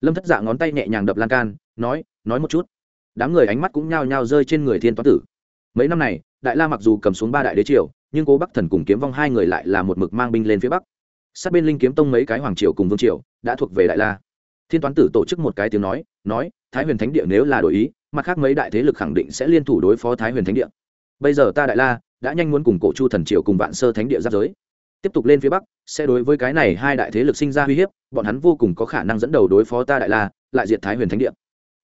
Lâm thất dạ ngón tay nhẹ nhàng đập lan can, nói nói một chút. Đám người ánh mắt cũng nhao nhao rơi trên người thiên toán tử. Mấy năm này, đại la mặc dù cầm xuống ba đại đế triều, nhưng cố bắc thần cùng kiếm vong hai người lại là một mực mang binh lên phía bắc. Sát bên linh kiếm tông mấy cái hoàng triều cùng vương triều đã thuộc về đại la. Thiên toán tử tổ chức một cái tiếng nói nói, thái huyền thánh địa nếu là đổi ý, mặt khác mấy đại thế lực khẳng định sẽ liên thủ đối phó thái huyền thánh địa. Bây giờ ta đại la đã nhanh muốn cùng cổ chu thần triều cùng vạn sơ thánh địa giáp giới. Tiếp tục lên phía bắc, sẽ đối với cái này hai đại thế lực sinh ra uy hiếp, bọn hắn vô cùng có khả năng dẫn đầu đối phó ta đại la, lại diệt thái huyền thánh địa.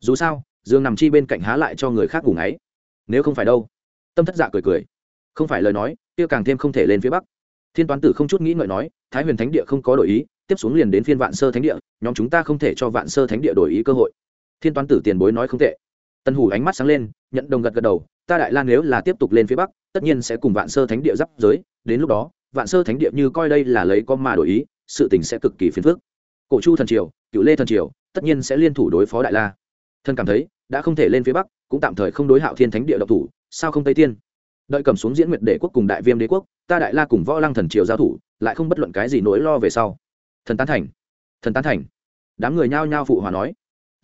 Dù sao, dương nằm chi bên cạnh há lại cho người khác ngủ ngáy. Nếu không phải đâu? Tâm thất dạ cười cười. Không phải lời nói, kia càng thêm không thể lên phía bắc. Thiên toán tử không chút nghĩ ngợi nói, thái huyền thánh địa không có đổi ý, tiếp xuống liền đến phiên vạn sơ thánh địa, nhóm chúng ta không thể cho vạn sơ thánh địa đổi ý cơ hội thiên toán tử tiền bối nói không tệ. Tân hủ ánh mắt sáng lên, nhận đồng gật gật đầu, ta đại la nếu là tiếp tục lên phía bắc, tất nhiên sẽ cùng vạn sơ thánh địa giáp giới, đến lúc đó, vạn sơ thánh địa như coi đây là lấy con mà đổi ý, sự tình sẽ cực kỳ phiền phức. Cổ chu thần triều, cựu lê thần triều, tất nhiên sẽ liên thủ đối phó đại la. Thân cảm thấy, đã không thể lên phía bắc, cũng tạm thời không đối hạo thiên thánh địa độc thủ, sao không tây tiên? Đợi cầm xuống diễn nguyệt đế quốc cùng đại viêm đế quốc, ta đại la cùng võ lăng thần triều giao thủ, lại không bất luận cái gì nỗi lo về sau. Thần tán thành, thần tán thành. Đám người nhao nhao phụ hòa nói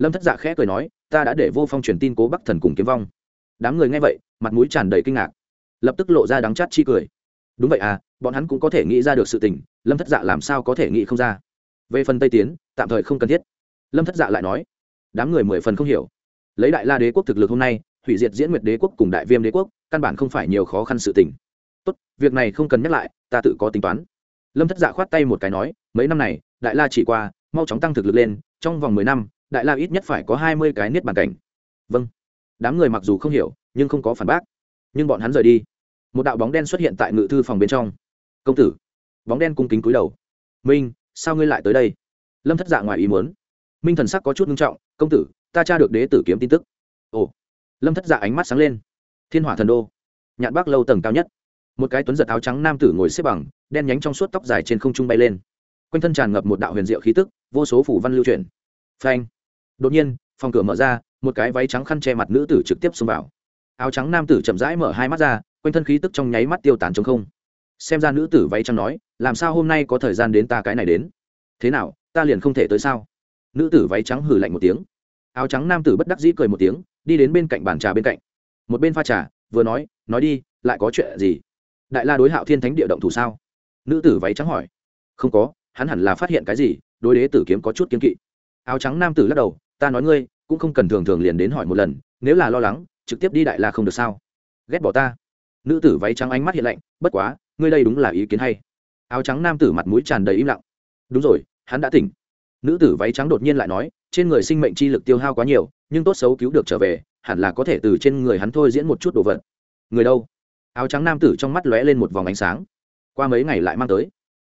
lâm thất dạ khẽ cười nói, ta đã để vô phong truyền tin cố bắc thần cùng kiếm vong. Đám người nghe vậy, mặt mũi tràn đầy kinh ngạc, lập tức lộ ra đắng chát chi cười. Đúng vậy à bọn hắn cũng có thể nghĩ ra được sự tình, lâm thất dạ làm sao có thể nghĩ không ra? Về phần tây tiến, tạm thời không cần thiết. Lâm thất dạ lại nói. Đám người mười phần không hiểu. Lấy đại la đế quốc thực lực hôm nay, hủy diệt diễn nguyệt đế quốc cùng đại viêm đế quốc, căn bản không phải nhiều khó khăn sự tình. Tốt, việc này không cần nhắc lại, ta tự có tính toán. Lâm thất dạ khoát tay một cái nói, mấy năm này, đại la chỉ qua, mau chóng tăng thực lực lên, trong vòng mười năm đại la ít nhất phải có hai mươi cái niết bàn cảnh. Vâng. Đám người mặc dù không hiểu, nhưng không có phản bác. Nhưng bọn hắn rời đi. Một đạo bóng đen xuất hiện tại ngự thư phòng bên trong. Công tử, bóng đen cung kính cúi đầu. Minh, sao ngươi lại tới đây? Lâm thất dạ ngoài ý muốn. Minh thần sắc có chút nghiêm trọng. Công tử, ta tra được đế tử kiếm tin tức. Ồ. Lâm thất dạ ánh mắt sáng lên. Thiên hỏa thần đô. Nhạn bắc lâu tầng cao nhất. Một cái tuấn giật áo trắng nam tử ngồi xếp bằng, đen nhánh trong suốt tóc dài trên không trung bay lên. Quanh thân tràn ngập một đạo huyền diệu khí tức, vô số phủ văn lưu truyền phanh đột nhiên, phòng cửa mở ra, một cái váy trắng khăn che mặt nữ tử trực tiếp xông vào. Áo trắng nam tử chậm rãi mở hai mắt ra, quanh thân khí tức trong nháy mắt tiêu tán chống không. Xem ra nữ tử váy trắng nói, làm sao hôm nay có thời gian đến ta cái này đến? Thế nào, ta liền không thể tới sao? Nữ tử váy trắng hử lạnh một tiếng. Áo trắng nam tử bất đắc dĩ cười một tiếng, đi đến bên cạnh bàn trà bên cạnh. Một bên pha trà, vừa nói nói đi, lại có chuyện gì? Đại la đối hạo thiên thánh địa động thủ sao? Nữ tử váy trắng hỏi. Không có, hắn hẳn là phát hiện cái gì, đối đế tử kiếm có chút kiếm kỵ. Áo trắng nam tử lắc đầu ta nói ngươi, cũng không cần thường thường liền đến hỏi một lần, nếu là lo lắng, trực tiếp đi đại la không được sao? Ghét bỏ ta. Nữ tử váy trắng ánh mắt hiện lạnh, bất quá, ngươi đây đúng là ý kiến hay. Áo trắng nam tử mặt mũi tràn đầy im lặng. Đúng rồi, hắn đã tỉnh. Nữ tử váy trắng đột nhiên lại nói, trên người sinh mệnh chi lực tiêu hao quá nhiều, nhưng tốt xấu cứu được trở về, hẳn là có thể từ trên người hắn thôi diễn một chút đồ vật. Người đâu? Áo trắng nam tử trong mắt lóe lên một vòng ánh sáng. Qua mấy ngày lại mang tới.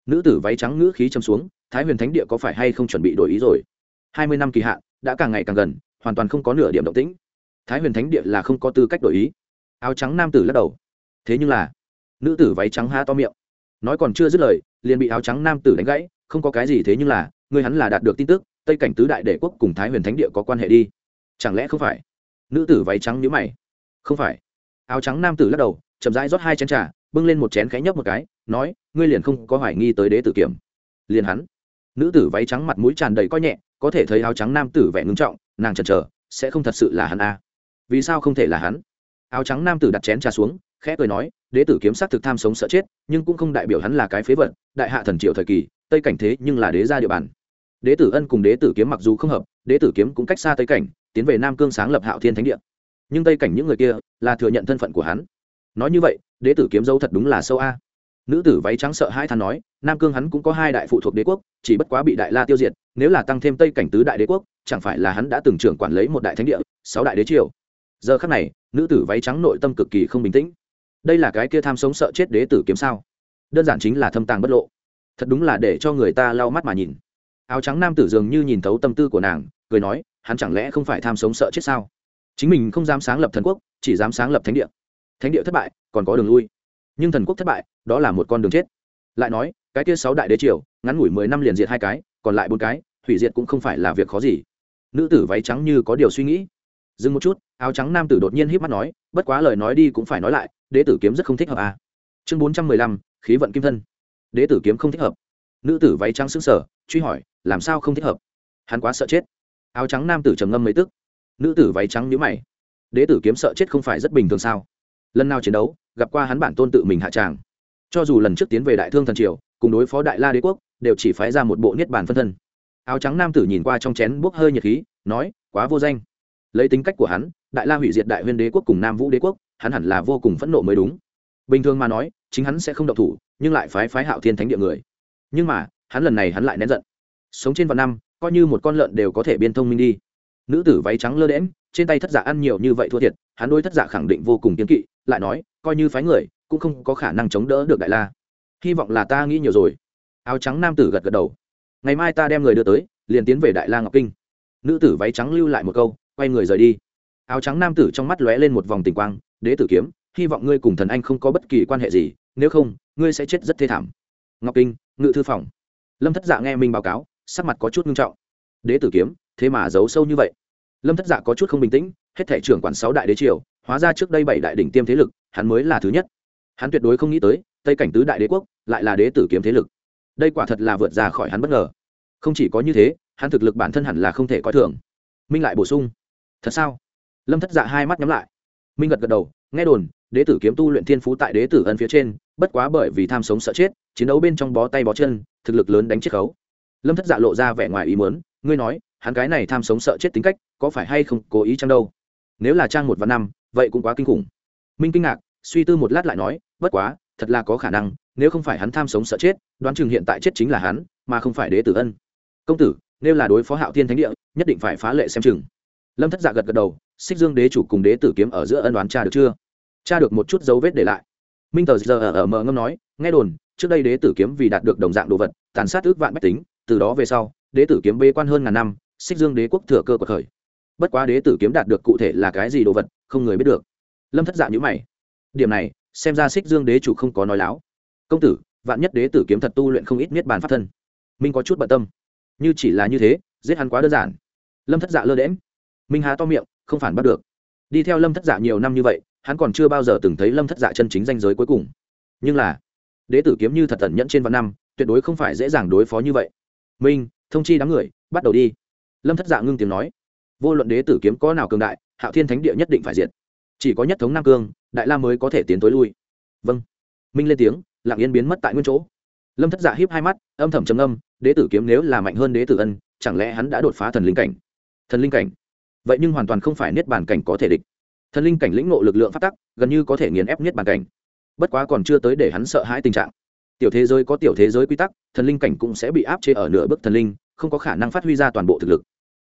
Nữ tử váy trắng ngữ khí châm xuống, thái huyền thánh địa có phải hay không chuẩn bị đổi ý rồi? Hai mươi năm kỳ hạn đã càng ngày càng gần, hoàn toàn không có nửa điểm động tĩnh. Thái huyền thánh địa là không có tư cách đổi ý. Áo trắng nam tử lắc đầu. Thế nhưng là, nữ tử váy trắng ha to miệng. Nói còn chưa dứt lời, liền bị áo trắng nam tử đánh gãy, không có cái gì thế nhưng là, người hắn là đạt được tin tức, tây cảnh tứ đại đệ quốc cùng thái huyền thánh địa có quan hệ đi. Chẳng lẽ không phải? Nữ tử váy trắng nhíu mày. Không phải. Áo trắng nam tử lắc đầu, chậm rãi rót hai chén trà, bưng lên một chén khẽ nhấp một cái, nói, ngươi liền không có hoài nghi tới đế tử kiểm. Liền hắn. Nữ tử váy trắng mặt mũi tràn đầy coi nhẹ có thể thấy áo trắng nam tử vẻ ngưng trọng, nàng chần chờ, sẽ không thật sự là hắn a. À. vì sao không thể là hắn? Áo trắng nam tử đặt chén trà xuống, khẽ cười nói, đế tử kiếm sắc thực tham sống sợ chết, nhưng cũng không đại biểu hắn là cái phế vật, đại hạ thần triệu thời kỳ, tây cảnh thế nhưng là đế gia địa bàn. Đế tử ân cùng đế tử kiếm mặc dù không hợp, đế tử kiếm cũng cách xa tây cảnh, tiến về nam cương sáng lập hạo thiên thánh địa. Nhưng tây cảnh những người kia, là thừa nhận thân phận của hắn. Nói như vậy, đế tử kiếm dâu thật đúng là sâu a. Nữ tử váy trắng sợ hai than nói nam cương hắn cũng có hai đại phụ thuộc đế quốc, chỉ bất quá bị đại la tiêu diệt, nếu là tăng thêm tây cảnh tứ đại đế quốc, chẳng phải là hắn đã từng trưởng quản lấy một đại thánh địa, sáu đại đế triều. Giờ khắc này, nữ tử váy trắng nội tâm cực kỳ không bình tĩnh. Đây là cái kia tham sống sợ chết đế tử kiếm sao? Đơn giản chính là thâm tàng bất lộ. Thật đúng là để cho người ta lau mắt mà nhìn. Áo trắng nam tử dường như nhìn thấu tâm tư của nàng, cười nói, hắn chẳng lẽ không phải tham sống sợ chết sao? Chính mình không dám sáng lập thần quốc, chỉ dám sáng lập thánh địa. Thánh địa thất bại, còn có đường lui. Nhưng thần quốc thất bại, đó là một con đường chết. Lại nói cái kia sáu đại đế triều, ngắn ngủi mười năm liền diệt hai cái, còn lại bốn cái, hủy diệt cũng không phải là việc khó gì. Nữ tử váy trắng như có điều suy nghĩ. Dừng một chút, áo trắng nam tử đột nhiên híp mắt nói, bất quá lời nói đi cũng phải nói lại, đế tử kiếm rất không thích hợp à. chương bốn trăm mười lăm, khí vận kim thân. Đế tử kiếm không thích hợp. Nữ tử váy trắng xứng sở truy hỏi, làm sao không thích hợp? Hắn quá sợ chết. Áo trắng nam tử trầm ngâm mấy tức. Nữ tử váy trắng nhíu mày. Đế tử kiếm sợ chết không phải rất bình thường sao? Lần nào chiến đấu, gặp qua hắn bản tôn tự mình hạ tràng. Cho dù lần trước tiến về đại thương thần triều cùng đối phó đại la đế quốc, đều chỉ phái ra một bộ niết bàn phân thân. Áo trắng nam tử nhìn qua trong chén bốc hơi nhiệt khí, nói, quá vô danh. Lấy tính cách của hắn, đại la hủy diệt đại huyên đế quốc cùng nam vũ đế quốc, hắn hẳn là vô cùng phẫn nộ mới đúng. Bình thường mà nói, chính hắn sẽ không động thủ, nhưng lại phái phái hạo thiên thánh địa người. Nhưng mà, hắn lần này hắn lại nén giận. Sống trên vạn năm, coi như một con lợn đều có thể biên thông minh đi. Nữ tử váy trắng lơ đễm trên tay thất giả ăn nhiều như vậy thua thiệt, hắn đôi thất giả khẳng định vô cùng kiên kỵ, lại nói, coi như phái người, cũng không có khả năng chống đỡ được đại la hy vọng là ta nghĩ nhiều rồi. Áo trắng nam tử gật gật đầu. Ngày mai ta đem người đưa tới, liền tiến về đại la ngọc kinh. Nữ tử váy trắng lưu lại một câu, quay người rời đi. Áo trắng nam tử trong mắt lóe lên một vòng tình quang, đế tử kiếm, hy vọng ngươi cùng thần anh không có bất kỳ quan hệ gì, nếu không, ngươi sẽ chết rất thê thảm. Ngọc kinh, ngự thư phòng. Lâm thất dạ nghe minh báo cáo, sắc mặt có chút nghiêm trọng. Đế tử kiếm, thế mà giấu sâu như vậy. Lâm thất dạ có chút không bình tĩnh, hết thể trưởng quản sáu đại đế triều, hóa ra trước đây bảy đại đỉnh tiêm thế lực, hắn mới là thứ nhất. Hắn tuyệt đối không nghĩ tới tây cảnh tứ đại đế quốc, lại là đế tử kiếm thế lực. Đây quả thật là vượt ra khỏi hắn bất ngờ. Không chỉ có như thế, hắn thực lực bản thân hẳn là không thể coi thường. Minh lại bổ sung. Thật sao? Lâm thất dạ hai mắt nhắm lại. Minh gật gật đầu, nghe đồn, đế tử kiếm tu luyện thiên phú tại đế tử ân phía trên, bất quá bởi vì tham sống sợ chết, chiến đấu bên trong bó tay bó chân, thực lực lớn đánh chiết khấu. Lâm thất dạ lộ ra vẻ ngoài ý mớn ngươi nói, hắn cái này tham sống sợ chết tính cách, có phải hay không cố ý chăng đâu? Nếu là trang một và năm, vậy cũng quá kinh khủng. Minh kinh ngạc, suy tư một lát lại nói, bất quá thật là có khả năng, nếu không phải hắn tham sống sợ chết, đoán chừng hiện tại chết chính là hắn, mà không phải đế tử ân. Công tử, nếu là đối phó hạo thiên thánh địa, nhất định phải phá lệ xem chừng. Lâm thất dạ gật gật đầu xích dương đế chủ cùng đế tử kiếm ở giữa ân đoán cha được chưa? Cha được một chút dấu vết để lại. Minh tờ giờ ở ở mờ ngâm nói, nghe đồn, trước đây đế tử kiếm vì đạt được đồng dạng đồ vật, tàn sát ước vạn bách tính, từ đó về sau, đế tử kiếm bê quan hơn ngàn năm xích dương đế quốc thừa cơ của khởi. Bất quá đế tử kiếm đạt được cụ thể là cái gì đồ vật, không người biết được. Lâm thất dạ nhữ mày. Điểm này xem ra xích dương đế chủ không có nói láo. Công tử, vạn nhất đế tử kiếm thật tu luyện không ít niết bàn pháp thân. Minh có chút bận tâm. Như chỉ là như thế, giết hắn quá đơn giản. Lâm thất dạ lơ đễm minh há to miệng, không phản bắt được. Đi theo lâm thất dạ nhiều năm như vậy, hắn còn chưa bao giờ từng thấy lâm thất dạ chân chính danh giới cuối cùng. Nhưng là, đế tử kiếm như thật tẩn nhẫn trên vạn năm, tuyệt đối không phải dễ dàng đối phó như vậy. Minh, thông chi đám người, bắt đầu đi. Lâm thất dạ ngưng tiếng nói. Vô luận đế tử kiếm có nào cường đại, hạo thiên thánh địa nhất định phải diệt. Chỉ có nhất thống nam cương đại la mới có thể tiến tối lui. Vâng. Minh lên tiếng, lặng yên biến mất tại nguyên chỗ. Lâm thất dạ giả hiếp hai mắt, âm thầm trầm âm đế tử kiếm nếu là mạnh hơn đế tử ân, chẳng lẽ hắn đã đột phá thần linh cảnh? Thần linh cảnh? Vậy nhưng hoàn toàn không phải niết bàn cảnh có thể địch. Thần linh cảnh lĩnh ngộ lực lượng phát tắc, gần như có thể nghiền ép niết bàn cảnh. Bất quá còn chưa tới để hắn sợ hãi tình trạng. Tiểu thế giới có tiểu thế giới quy tắc, thần linh cảnh cũng sẽ bị áp chế ở nửa bước thần linh, không có khả năng phát huy ra toàn bộ thực lực.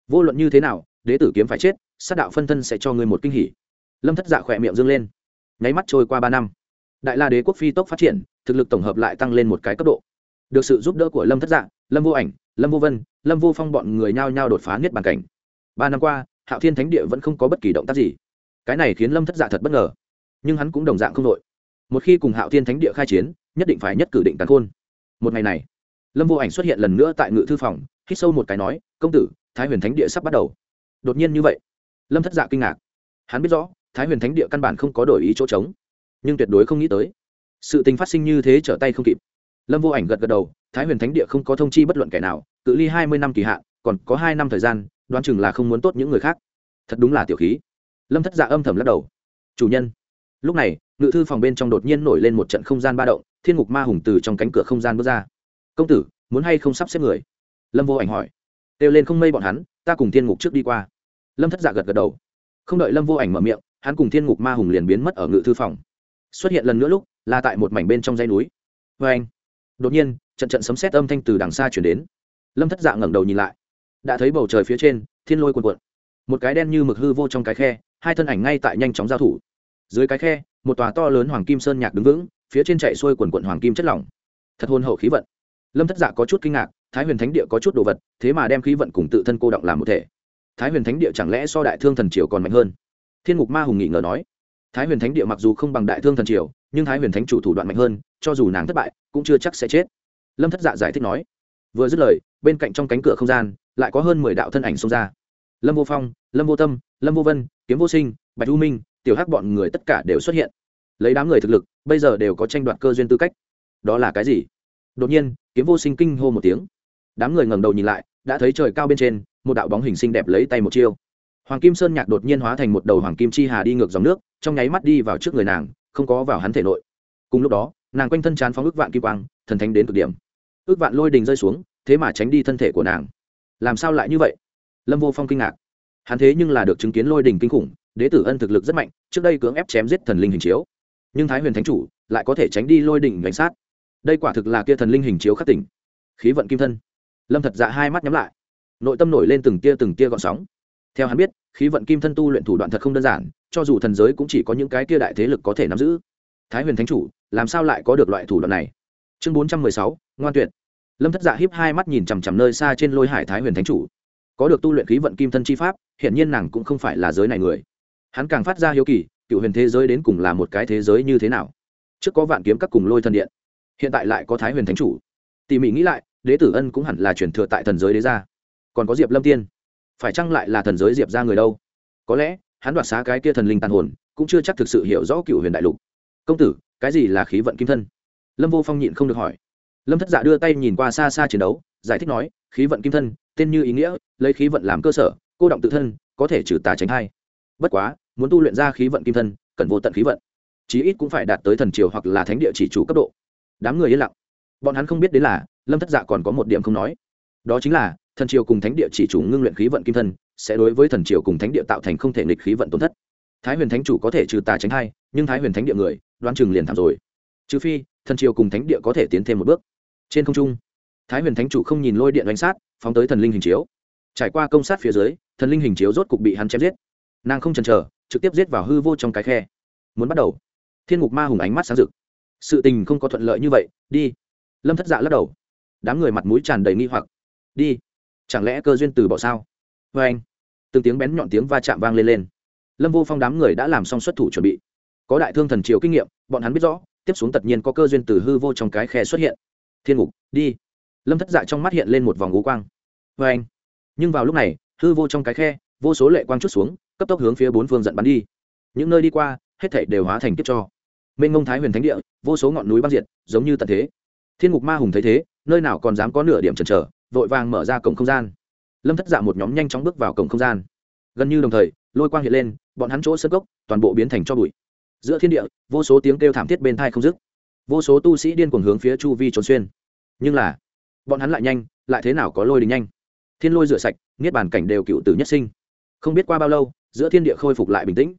Vô luận như thế nào, đế tử kiếm phải chết, sát đạo phân thân sẽ cho ngươi một kinh hỉ. Lâm thất dạ khỏe miệng dâng lên nháy mắt trôi qua ba năm. Đại la đế quốc phi tốc phát triển thực lực tổng hợp lại tăng lên một cái cấp độ. Được sự giúp đỡ của lâm thất Dạng, lâm vô ảnh lâm vô vân lâm vô phong bọn người nhao nhao đột phá niết bàn cảnh. Ba năm qua hạo thiên thánh địa vẫn không có bất kỳ động tác gì. Cái này khiến lâm thất dạ thật bất ngờ. Nhưng hắn cũng đồng dạng không đội một khi cùng hạo thiên thánh địa khai chiến nhất định phải nhất cử định tàn khôn. Một ngày này lâm vô ảnh xuất hiện lần nữa tại ngự thư phòng hít sâu một cái nói công tử thái huyền thánh địa sắp bắt đầu. Đột nhiên như vậy lâm thất dạ kinh ngạc. Hắn biết rõ thái huyền thánh địa căn bản không có đổi ý chỗ trống. Nhưng tuyệt đối không nghĩ tới, sự tình phát sinh như thế trở tay không kịp. Lâm vô ảnh gật gật đầu, thái huyền thánh địa không có thông chi bất luận kẻ nào, cự ly hai mươi năm kỳ hạn, còn có hai năm thời gian, đoán chừng là không muốn tốt những người khác. Thật đúng là tiểu khí. Lâm thất dạ âm thầm lắc đầu. Chủ nhân, lúc này, ngự thư phòng bên trong đột nhiên nổi lên một trận không gian ba động, thiên ngục ma hùng từ trong cánh cửa không gian bước ra. Công tử, muốn hay không sắp xếp người? Lâm vô ảnh hỏi. Kêu lên không mây bọn hắn, ta cùng thiên ngục trước đi qua. Lâm thất dạ gật gật đầu không đợi lâm vô ảnh mở miệng, hắn cùng thiên ngục ma hùng liền biến mất ở ngự thư phòng. Xuất hiện lần nữa lúc, là tại một mảnh bên trong dãy núi. Vê anh, đột nhiên, trận trận sấm sét âm thanh từ đằng xa chuyển đến. Lâm thất dạ ngẩng đầu nhìn lại. Đã thấy bầu trời phía trên, thiên lôi cuồn cuộn. Một cái đen như mực hư vô trong cái khe, hai thân ảnh ngay tại nhanh chóng giao thủ. Dưới cái khe, một tòa to lớn hoàng kim sơn nhạc đứng vững, phía trên chạy xuôi quần quận hoàng kim chất lỏng. Thật hôn hậu khí vận. Lâm thất dạ có chút kinh ngạc, thái huyền thánh địa có chút đồ vật, thế mà đem khí vận cùng tự thân cô động làm một thể thái huyền thánh địa chẳng lẽ so đại thương thần triều còn mạnh hơn? Thiên ngục ma hùng nghị ngờ nói. Thái huyền thánh địa mặc dù không bằng đại thương thần triều, nhưng thái huyền thánh chủ thủ đoạn mạnh hơn, cho dù nàng thất bại, cũng chưa chắc sẽ chết. Lâm thất dạ giải thích nói. Vừa dứt lời, bên cạnh trong cánh cửa không gian, lại có hơn mười đạo thân ảnh xông ra. Lâm vô phong, lâm vô tâm, lâm vô vân, kiếm vô sinh, bạch u minh, tiểu hắc bọn người tất cả đều xuất hiện. Lấy đám người thực lực, bây giờ đều có tranh đoạt cơ duyên tư cách. Đó là cái gì? Đột nhiên, kiếm vô sinh kinh hô một tiếng. Đám người ngẩng đầu nhìn lại, đã thấy trời cao bên trên một đạo bóng hình xinh đẹp lấy tay một chiêu. Hoàng kim sơn nhạc đột nhiên hóa thành một đầu hoàng kim chi hà đi ngược dòng nước, trong nháy mắt đi vào trước người nàng, không có vào hắn thể nội. Cùng lúc đó, nàng quanh thân chán phóng ước vạn kim quang, thần thánh đến cực điểm. Ước vạn lôi đình rơi xuống, thế mà tránh đi thân thể của nàng. Làm sao lại như vậy? Lâm vô phong kinh ngạc. Hắn thế nhưng là được chứng kiến lôi đình kinh khủng, đế tử ân thực lực rất mạnh, trước đây cưỡng ép chém giết thần linh hình chiếu. Nhưng thái huyền thánh chủ lại có thể tránh đi lôi đình đánh sát. Đây quả thực là kia thần linh hình chiếu khắc tỉnh. Khí vận kim thân. Lâm thật dạ hai mắt nhắm lại nội tâm nổi lên từng tia từng tia gọn sóng. Theo hắn biết, khí vận kim thân tu luyện thủ đoạn thật không đơn giản, cho dù thần giới cũng chỉ có những cái tia đại thế lực có thể nắm giữ. Thái huyền thánh chủ, làm sao lại có được loại thủ đoạn này? Chương bốn trăm mười sáu, ngoan tuyệt. Lâm thất dạ hiếp hai mắt nhìn chằm chằm nơi xa trên lôi hải thái huyền thánh chủ. Có được tu luyện khí vận kim thân chi pháp hiện nhiên nàng cũng không phải là giới này người. Hắn càng phát ra hiếu kỳ, cựu huyền thế giới đến cùng là một cái thế giới như thế nào? Trước có vạn kiếm các cùng lôi thần điện, hiện tại lại có thái huyền thánh chủ. Tỉ mỉ nghĩ lại, đế tử ân cũng hẳn là truyền thừa tại thần giới đế gia còn có diệp lâm tiên. Phải chăng lại là thần giới diệp ra người đâu? Có lẽ, hắn đoạt xá cái kia thần linh tàn hồn, cũng chưa chắc thực sự hiểu rõ cựu huyền đại lục. Công tử, cái gì là khí vận kim thân? Lâm vô phong nhịn không được hỏi. Lâm thất dạ đưa tay nhìn qua xa xa chiến đấu, giải thích nói, khí vận kim thân, tên như ý nghĩa, lấy khí vận làm cơ sở, cô động tự thân, có thể trừ tà tránh thai. Bất quá, muốn tu luyện ra khí vận kim thân, cần vô tận khí vận. Chí ít cũng phải đạt tới thần triều hoặc là thánh địa chỉ chủ cấp độ. Đám người yên lặng. Bọn hắn không biết đến là, lâm thất dạ còn có một điểm không nói. Đó chính là thần triều cùng thánh địa chỉ chủ ngưng luyện khí vận kim thân, sẽ đối với thần triều cùng thánh địa tạo thành không thể nghịch khí vận tổn thất. Thái huyền thánh chủ có thể trừ tà tránh hai nhưng thái huyền thánh địa người, đoán chừng liền thảm rồi. Trừ phi, thần triều cùng thánh địa có thể tiến thêm một bước. Trên không trung, thái huyền thánh chủ không nhìn lôi điện đánh sát, phóng tới thần linh hình chiếu. Trải qua công sát phía dưới, thần linh hình chiếu rốt cục bị hắn chém giết. Nàng không chần chờ, trực tiếp giết vào hư vô trong cái khe. Muốn bắt đầu. Thiên ngục ma hùng ánh mắt sáng rực. Sự tình không có thuận lợi như vậy, đi. Lâm thất dạ lắc đầu. Đám người mặt mũi tràn đầy nghi hoặc. Đi chẳng lẽ cơ duyên từ bỏ sao? Vê anh, từng tiếng bén nhọn tiếng va chạm vang lên lên. Lâm vô phong đám người đã làm xong xuất thủ chuẩn bị. Có đại thương thần triều kinh nghiệm, bọn hắn biết rõ, tiếp xuống tất nhiên có cơ duyên từ hư vô trong cái khe xuất hiện. Thiên ngục, đi. Lâm thất dạ trong mắt hiện lên một vòng ngũ quang. Vê anh, nhưng vào lúc này, hư vô trong cái khe, vô số lệ quang chút xuống, cấp tốc hướng phía bốn phương dẫn bắn đi. Những nơi đi qua, hết thảy đều hóa thành kiếp cho. Mênh ngông thái huyền thánh địa, vô số ngọn núi băng diệt, giống như tận thế. Thiên ngục ma hùng thấy thế, nơi nào còn dám có nửa điểm chần chờ vội vàng mở ra cổng không gian. Lâm thất dạ một nhóm nhanh chóng bước vào cổng không gian. Gần như đồng thời, lôi quang hiện lên, bọn hắn chỗ sơ gốc toàn bộ biến thành cho bụi. Giữa thiên địa, vô số tiếng kêu thảm thiết bên thai không dứt. Vô số tu sĩ điên cuồng hướng phía chu vi trốn xuyên. Nhưng là, bọn hắn lại nhanh, lại thế nào có lôi đình nhanh? Thiên lôi rửa sạch, niết bàn cảnh đều cựu tử nhất sinh. Không biết qua bao lâu, giữa thiên địa khôi phục lại bình tĩnh.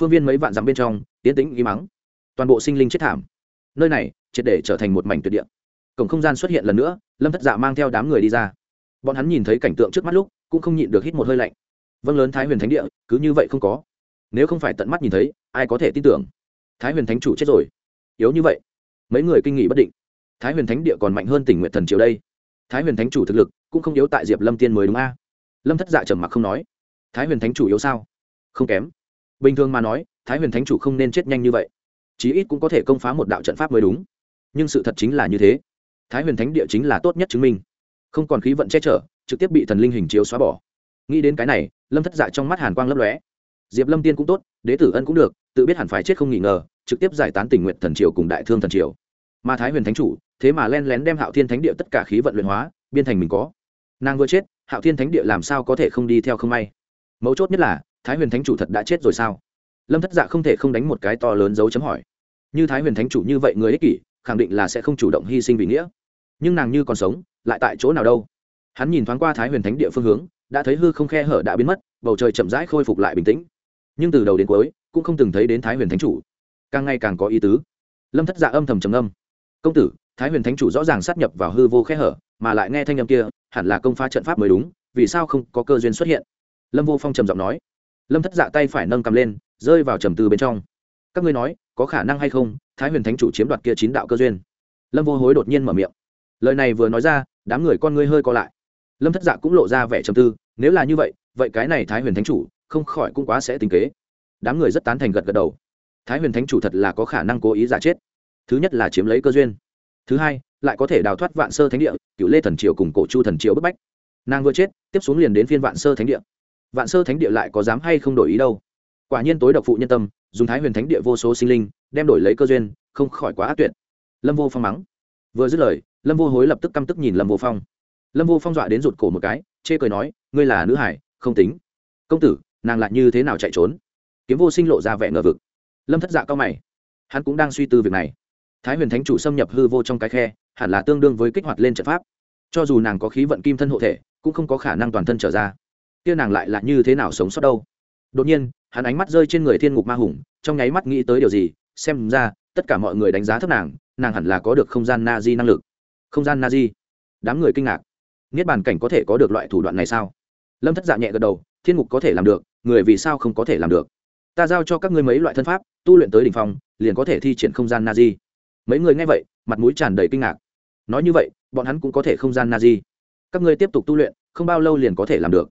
Phương viên mấy vạn dặm bên trong tiến tĩnh y mắng toàn bộ sinh linh chết thảm. Nơi này, triệt để trở thành một mảnh tuyệt địa cổng không gian xuất hiện lần nữa, lâm thất dạ mang theo đám người đi ra. Bọn hắn nhìn thấy cảnh tượng trước mắt lúc, cũng không nhịn được hít một hơi lạnh. Vâng lớn thái huyền thánh địa, cứ như vậy không có. Nếu không phải tận mắt nhìn thấy, ai có thể tin tưởng? Thái huyền thánh chủ chết rồi. Yếu như vậy. Mấy người kinh nghị bất định. Thái huyền thánh địa còn mạnh hơn tỉnh nguyện thần triều đây. Thái huyền thánh chủ thực lực cũng không yếu tại diệp lâm tiên mới đúng a. Lâm thất dạ trầm mặc không nói. Thái huyền thánh chủ yếu sao? Không kém. Bình thường mà nói, thái huyền thánh chủ không nên chết nhanh như vậy. Chí ít cũng có thể công phá một đạo trận pháp mới đúng. Nhưng sự thật chính là như thế thái huyền thánh địa chính là tốt nhất chứng minh. Không còn khí vận che chở, trực tiếp bị thần linh hình chiếu xóa bỏ. Nghĩ đến cái này, lâm thất dạ trong mắt hàn quang lấp lóe. Diệp lâm tiên cũng tốt, đế tử ân cũng được, tự biết hẳn phải chết không nghỉ ngờ, trực tiếp giải tán tình nguyện thần triều cùng đại thương thần triều. Mà thái huyền thánh chủ, thế mà len lén đem hạo thiên thánh địa tất cả khí vận luyện hóa, biên thành mình có. Nàng vừa chết, hạo thiên thánh địa làm sao có thể không đi theo không may? Mấu chốt nhất là, thái huyền thánh chủ thật đã chết rồi sao? Lâm thất dạ không thể không đánh một cái to lớn dấu chấm hỏi. Như thái huyền thánh chủ như vậy người ích kỷ khẳng định là sẽ không chủ động hy sinh vì nghĩa. Nhưng nàng như còn sống, lại tại chỗ nào đâu? Hắn nhìn thoáng qua thái huyền thánh địa phương hướng, đã thấy hư không khe hở đã biến mất, bầu trời chậm rãi khôi phục lại bình tĩnh. Nhưng từ đầu đến cuối, cũng không từng thấy đến thái huyền thánh chủ. Càng ngày càng có ý tứ. Lâm thất dạ âm thầm trầm âm công tử, thái huyền thánh chủ rõ ràng sát nhập vào hư vô khe hở, mà lại nghe thanh âm kia, hẳn là công phá trận pháp mới đúng, vì sao không có cơ duyên xuất hiện? Lâm vô phong trầm giọng nói. Lâm thất dạ tay phải nâng cầm lên, rơi vào trầm tư bên trong. Các ngươi nói có khả năng hay không, thái huyền thánh chủ chiếm đoạt kia chín đạo cơ duyên. Lâm vô hối đột nhiên mở miệng. Lời này vừa nói ra, đám người con ngươi hơi co lại. Lâm thất dạ cũng lộ ra vẻ trầm tư, nếu là như vậy vậy cái này thái huyền thánh chủ không khỏi cũng quá sẽ tính kế. Đám người rất tán thành gật gật đầu. Thái huyền thánh chủ thật là có khả năng cố ý giả chết. Thứ nhất là chiếm lấy cơ duyên. Thứ hai, lại có thể đào thoát vạn sơ thánh địa cựu lê thần triều cùng cổ chu thần triều bức bách. Nàng vừa chết, tiếp xuống liền đến phiên vạn sơ thánh địa. Vạn sơ thánh địa lại có dám hay không đổi ý đâu? Quả nhiên tối độc phụ nhân tâm dùng thái huyền thánh địa vô số sinh linh, đem đổi lấy cơ duyên, không khỏi quá ác tuyệt. Lâm vô phong mắng. Vừa dứt lời, lâm vô hối lập tức căm tức nhìn lâm vô phong. Lâm vô phong dọa đến rụt cổ một cái, chê cười nói, ngươi là nữ hải, không tính. Công tử, nàng lại như thế nào chạy trốn? Kiếm vô sinh lộ ra vẻ ngờ vực. Lâm thất dạ cao mày. Hắn cũng đang suy tư việc này. Thái huyền thánh chủ xâm nhập hư vô trong cái khe, hẳn là tương đương với kích hoạt lên trận pháp. Cho dù nàng có khí vận kim thân hộ thể, cũng không có khả năng toàn thân trở ra. Kia nàng lại là như thế nào sống sót đâu? Đột nhiên hắn ánh mắt rơi trên người thiên ngục ma hùng, trong nháy mắt nghĩ tới điều gì, xem ra, tất cả mọi người đánh giá thấp nàng nàng hẳn là có được không gian na di năng lực. Không gian na di đám người kinh ngạc. Niết bàn cảnh có thể có được loại thủ đoạn này sao? Lâm thất dạ nhẹ gật đầu, thiên ngục có thể làm được, người vì sao không có thể làm được? Ta giao cho các ngươi mấy loại thân pháp, tu luyện tới đ ỉ n h phòng liền có thể thi triển không gian na di mấy người nghe vậy, mặt mũi tràn đầy kinh ngạc. Nói như vậy, bọn hắn cũng có thể không gian na di các ngươi tiếp tục tu luyện, không bao lâu liền có thể làm được.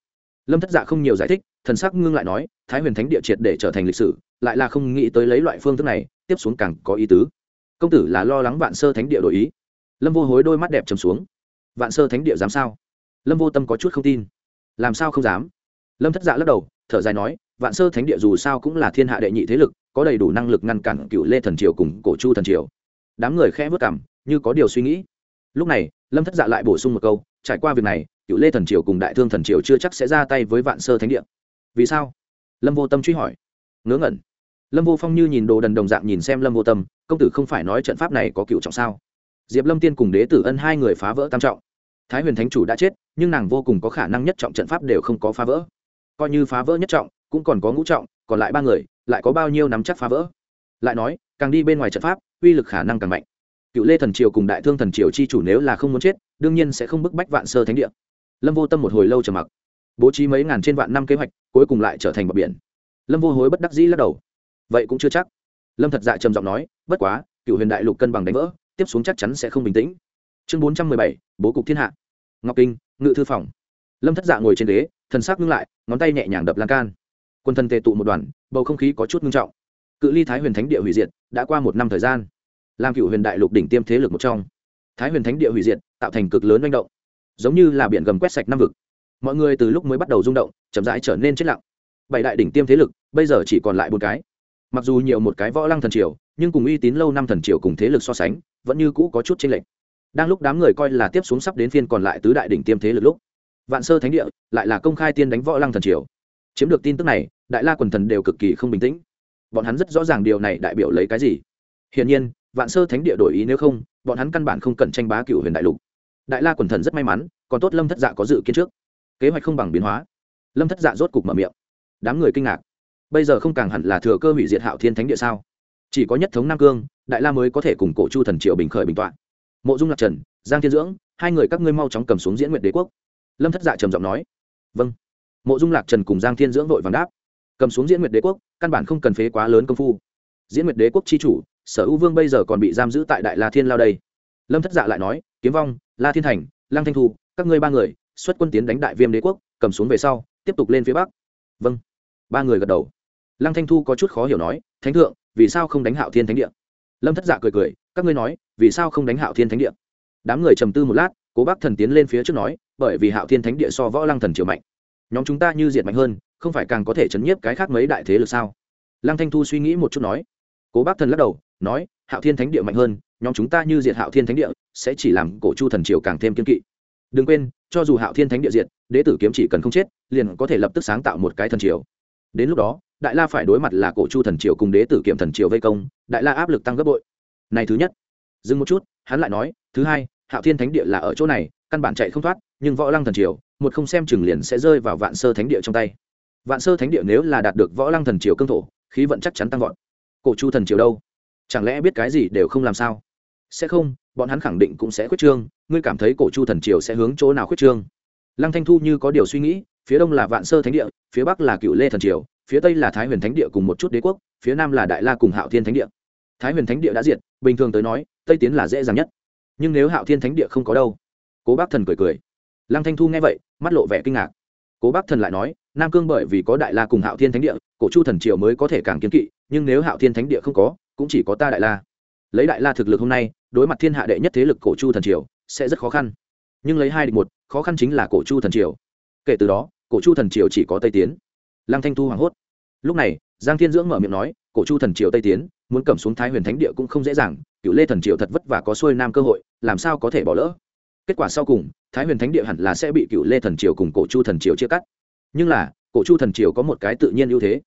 Lâm thất dạ không nhiều giải thích thần sắc ngưng lại nói, thái huyền thánh địa triệt để trở thành lịch sử, lại là không nghĩ tới lấy loại phương thức này, tiếp xuống càng có ý tứ. Công tử là lo lắng vạn sơ thánh địa đổi ý. Lâm vô hối đôi mắt đẹp trầm xuống. Vạn sơ thánh địa dám sao? Lâm vô tâm có chút không tin. Làm sao không dám? Lâm thất dạ lắc đầu, thở dài nói, vạn sơ thánh địa dù sao cũng là thiên hạ đệ nhị thế lực, có đầy đủ năng lực ngăn cản cựu lê thần triều cùng cổ chu thần triều. Đám người khẽ vất cảm như có điều suy nghĩ. Lúc này, lâm thất dạ lại bổ sung một câu, trải qua việc này, cựu lê thần triều cùng đại thương thần triều chưa chắc sẽ ra tay với vạn sơ thánh địa vì sao? Lâm vô tâm truy hỏi. Ngớ ngẩn. Lâm vô phong như nhìn đồ đần đồng dạng nhìn xem lâm vô tâm, công tử không phải nói trận pháp này có cựu trọng sao? Diệp lâm tiên cùng đế tử ân hai người phá vỡ tam trọng. Thái huyền thánh chủ đã chết, nhưng nàng vô cùng có khả năng nhất trọng trận pháp đều không có phá vỡ. Coi như phá vỡ nhất trọng, cũng còn có ngũ trọng, còn lại ba người, lại có bao nhiêu nắm chắc phá vỡ? Lại nói, càng đi bên ngoài trận pháp, uy lực khả năng càng mạnh. Cựu lê thần triều cùng đại thương thần triều chi chủ nếu là không muốn chết, đương nhiên sẽ không bức bách vạn sơ thánh địa. Lâm vô tâm một hồi lâu trầm mặc. Bố trí mấy ngàn trên vạn năm kế hoạch cuối cùng lại trở thành bờ biển. Lâm vô hối bất đắc dĩ lắc đầu. Vậy cũng chưa chắc. Lâm thật dạ trầm giọng nói, bất quá, cựu huyền đại lục cân bằng đánh vỡ, tiếp xuống chắc chắn sẽ không bình tĩnh. Chương bốn trăm mười bảy, bố cục thiên hạ. Ngọc kinh, ngự thư phòng. Lâm thất dạ ngồi trên ghế, thần sắc ngưng lại, ngón tay nhẹ nhàng đập lan can. Quân thân tề tụ một đoàn, bầu không khí có chút ngưng trọng. Cự ly thái huyền thánh địa hủy diệt, đã qua một năm thời gian. Làm cựu huyền đại lục đỉnh tiêm thế lực một trong. Thái huyền thánh địa hủy diệt, tạo thành cực lớn manh động. Giống như là biển gầm quét sạch năm vực mọi người từ lúc mới bắt đầu rung động, chậm rãi trở nên chết lặng. Bảy đại đỉnh tiêm thế lực, bây giờ chỉ còn lại một cái. Mặc dù nhiều một cái võ lăng thần triều, nhưng cùng uy tín lâu năm thần triều cùng thế lực so sánh, vẫn như cũ có chút chênh lệch. Đang lúc đám người coi là tiếp xuống sắp đến phiên còn lại tứ đại đỉnh tiêm thế lực lúc, vạn sơ thánh địa lại là công khai tiên đánh võ lăng thần triều. Chiếm được tin tức này, đại la quần thần đều cực kỳ không bình tĩnh. Bọn hắn rất rõ ràng điều này đại biểu lấy cái gì. Hiển nhiên, vạn sơ thánh địa đổi ý nếu không, bọn hắn căn bản không cần tranh bá cựu huyền đại lục. Đại la quần thần rất may mắn, còn tốt lâm thất dạ có dự kiến trước kế hoạch không bằng biến hóa. Lâm thất dạ rốt cục mở miệng. Đám người kinh ngạc. Bây giờ không càng hẳn là thừa cơ hủy diệt hạo thiên thánh địa sao? Chỉ có nhất thống nam cương, đại la mới có thể cùng cổ chu thần triều bình khởi bình toạn mộ dung lạc trần, giang thiên dưỡng, hai người các ngươi mau chóng cầm xuống diễn nguyện đế quốc. Lâm thất dạ trầm giọng nói. Vâng. Mộ dung lạc trần cùng giang thiên dưỡng vội vàng đáp. Cầm xuống diễn nguyệt đế quốc, căn bản không cần phế quá lớn công phu. Diễn nguyệt đế quốc chi chủ, sở u vương bây giờ còn bị giam giữ tại đại la thiên lao đây. Lâm thất dạ lại nói, kiếm vong, la thiên thành lang thanh thu, các ngươi ba người xuất quân tiến đánh đại viêm đế quốc, cầm xuống về sau, tiếp tục lên phía bắc. Vâng. Ba người gật đầu. Lăng thanh thu có chút khó hiểu nói, thánh thượng, vì sao không đánh hạo thiên thánh địa? Lâm thất dạ cười cười, các ngươi nói, vì sao không đánh hạo thiên thánh địa? Đám người trầm tư một lát, cố bác thần tiến lên phía trước nói, bởi vì hạo thiên thánh địa so võ lăng thần triều mạnh. Nhóm chúng ta như diệt mạnh hơn, không phải càng có thể chấn nhiếp cái khác mấy đại thế lực sao? Lăng thanh thu suy nghĩ một chút nói. Cố bác thần lắc đầu, nói, hạo thiên thánh địa mạnh hơn, nhóm chúng ta như diệt hạo thiên thánh địa, sẽ chỉ làm cổ chu thần triều càng thêm kiên kỵ đừng quên, cho dù hạo thiên thánh địa diệt, đế tử kiếm chỉ cần không chết, liền có thể lập tức sáng tạo một cái thần triều. Đến lúc đó, đại la phải đối mặt là cổ chu thần triều cùng đế tử kiểm thần triều vây công, đại la áp lực tăng gấp bội. Này thứ nhất, dừng một chút, hắn lại nói, thứ hai, hạo thiên thánh địa là ở chỗ này, căn bản chạy không thoát, nhưng võ lăng thần triều, một không xem chừng liền sẽ rơi vào vạn sơ thánh địa trong tay. Vạn sơ thánh địa nếu là đạt được võ lăng thần triều cương thổ, khí vận chắc chắn tăng vọt. Cổ chu thần triều đâu? Chẳng lẽ biết cái gì đều không làm sao? Sẽ không bọn hắn khẳng định cũng sẽ khuyết trương, ngươi cảm thấy cổ chu thần triều sẽ hướng chỗ nào khuyết trương? Lăng thanh thu như có điều suy nghĩ, phía đông là vạn sơ thánh địa, phía bắc là cựu lê thần triều, phía tây là thái huyền thánh địa cùng một chút đế quốc, phía nam là đại la cùng hạo thiên thánh địa. Thái huyền thánh địa đã diệt, bình thường tới nói, tây tiến là dễ dàng nhất. Nhưng nếu hạo thiên thánh địa không có đâu? Cố bác thần cười cười. Lăng thanh thu nghe vậy, mắt lộ vẻ kinh ngạc. Cố bác thần lại nói, nam cương bởi vì có đại la cùng hạo thiên thánh địa, cổ chu thần triều mới có thể càng kiến kỵ, nhưng nếu hạo thiên thánh địa không có, cũng chỉ có ta đại la lấy đại la thực lực hôm nay, đối mặt thiên hạ đệ nhất thế lực cổ chu thần triều, sẽ rất khó khăn. Nhưng lấy hai địch một, khó khăn chính là cổ chu thần triều. Kể từ đó, cổ chu thần triều chỉ có tây tiến. Lăng thanh thu hoảng hốt. Lúc này, giang thiên dưỡng mở miệng nói, cổ chu thần triều tây tiến, muốn cầm xuống thái huyền thánh địa cũng không dễ dàng cựu lê thần triều thật vất vả có xuôi nam cơ hội, làm sao có thể bỏ lỡ? Kết quả sau cùng, thái huyền thánh địa hẳn là sẽ bị cựu lê thần triều cùng cổ chu thần triều chia cắt. Nhưng là, cổ chu thần triều có một cái tự nhiên ưu thế,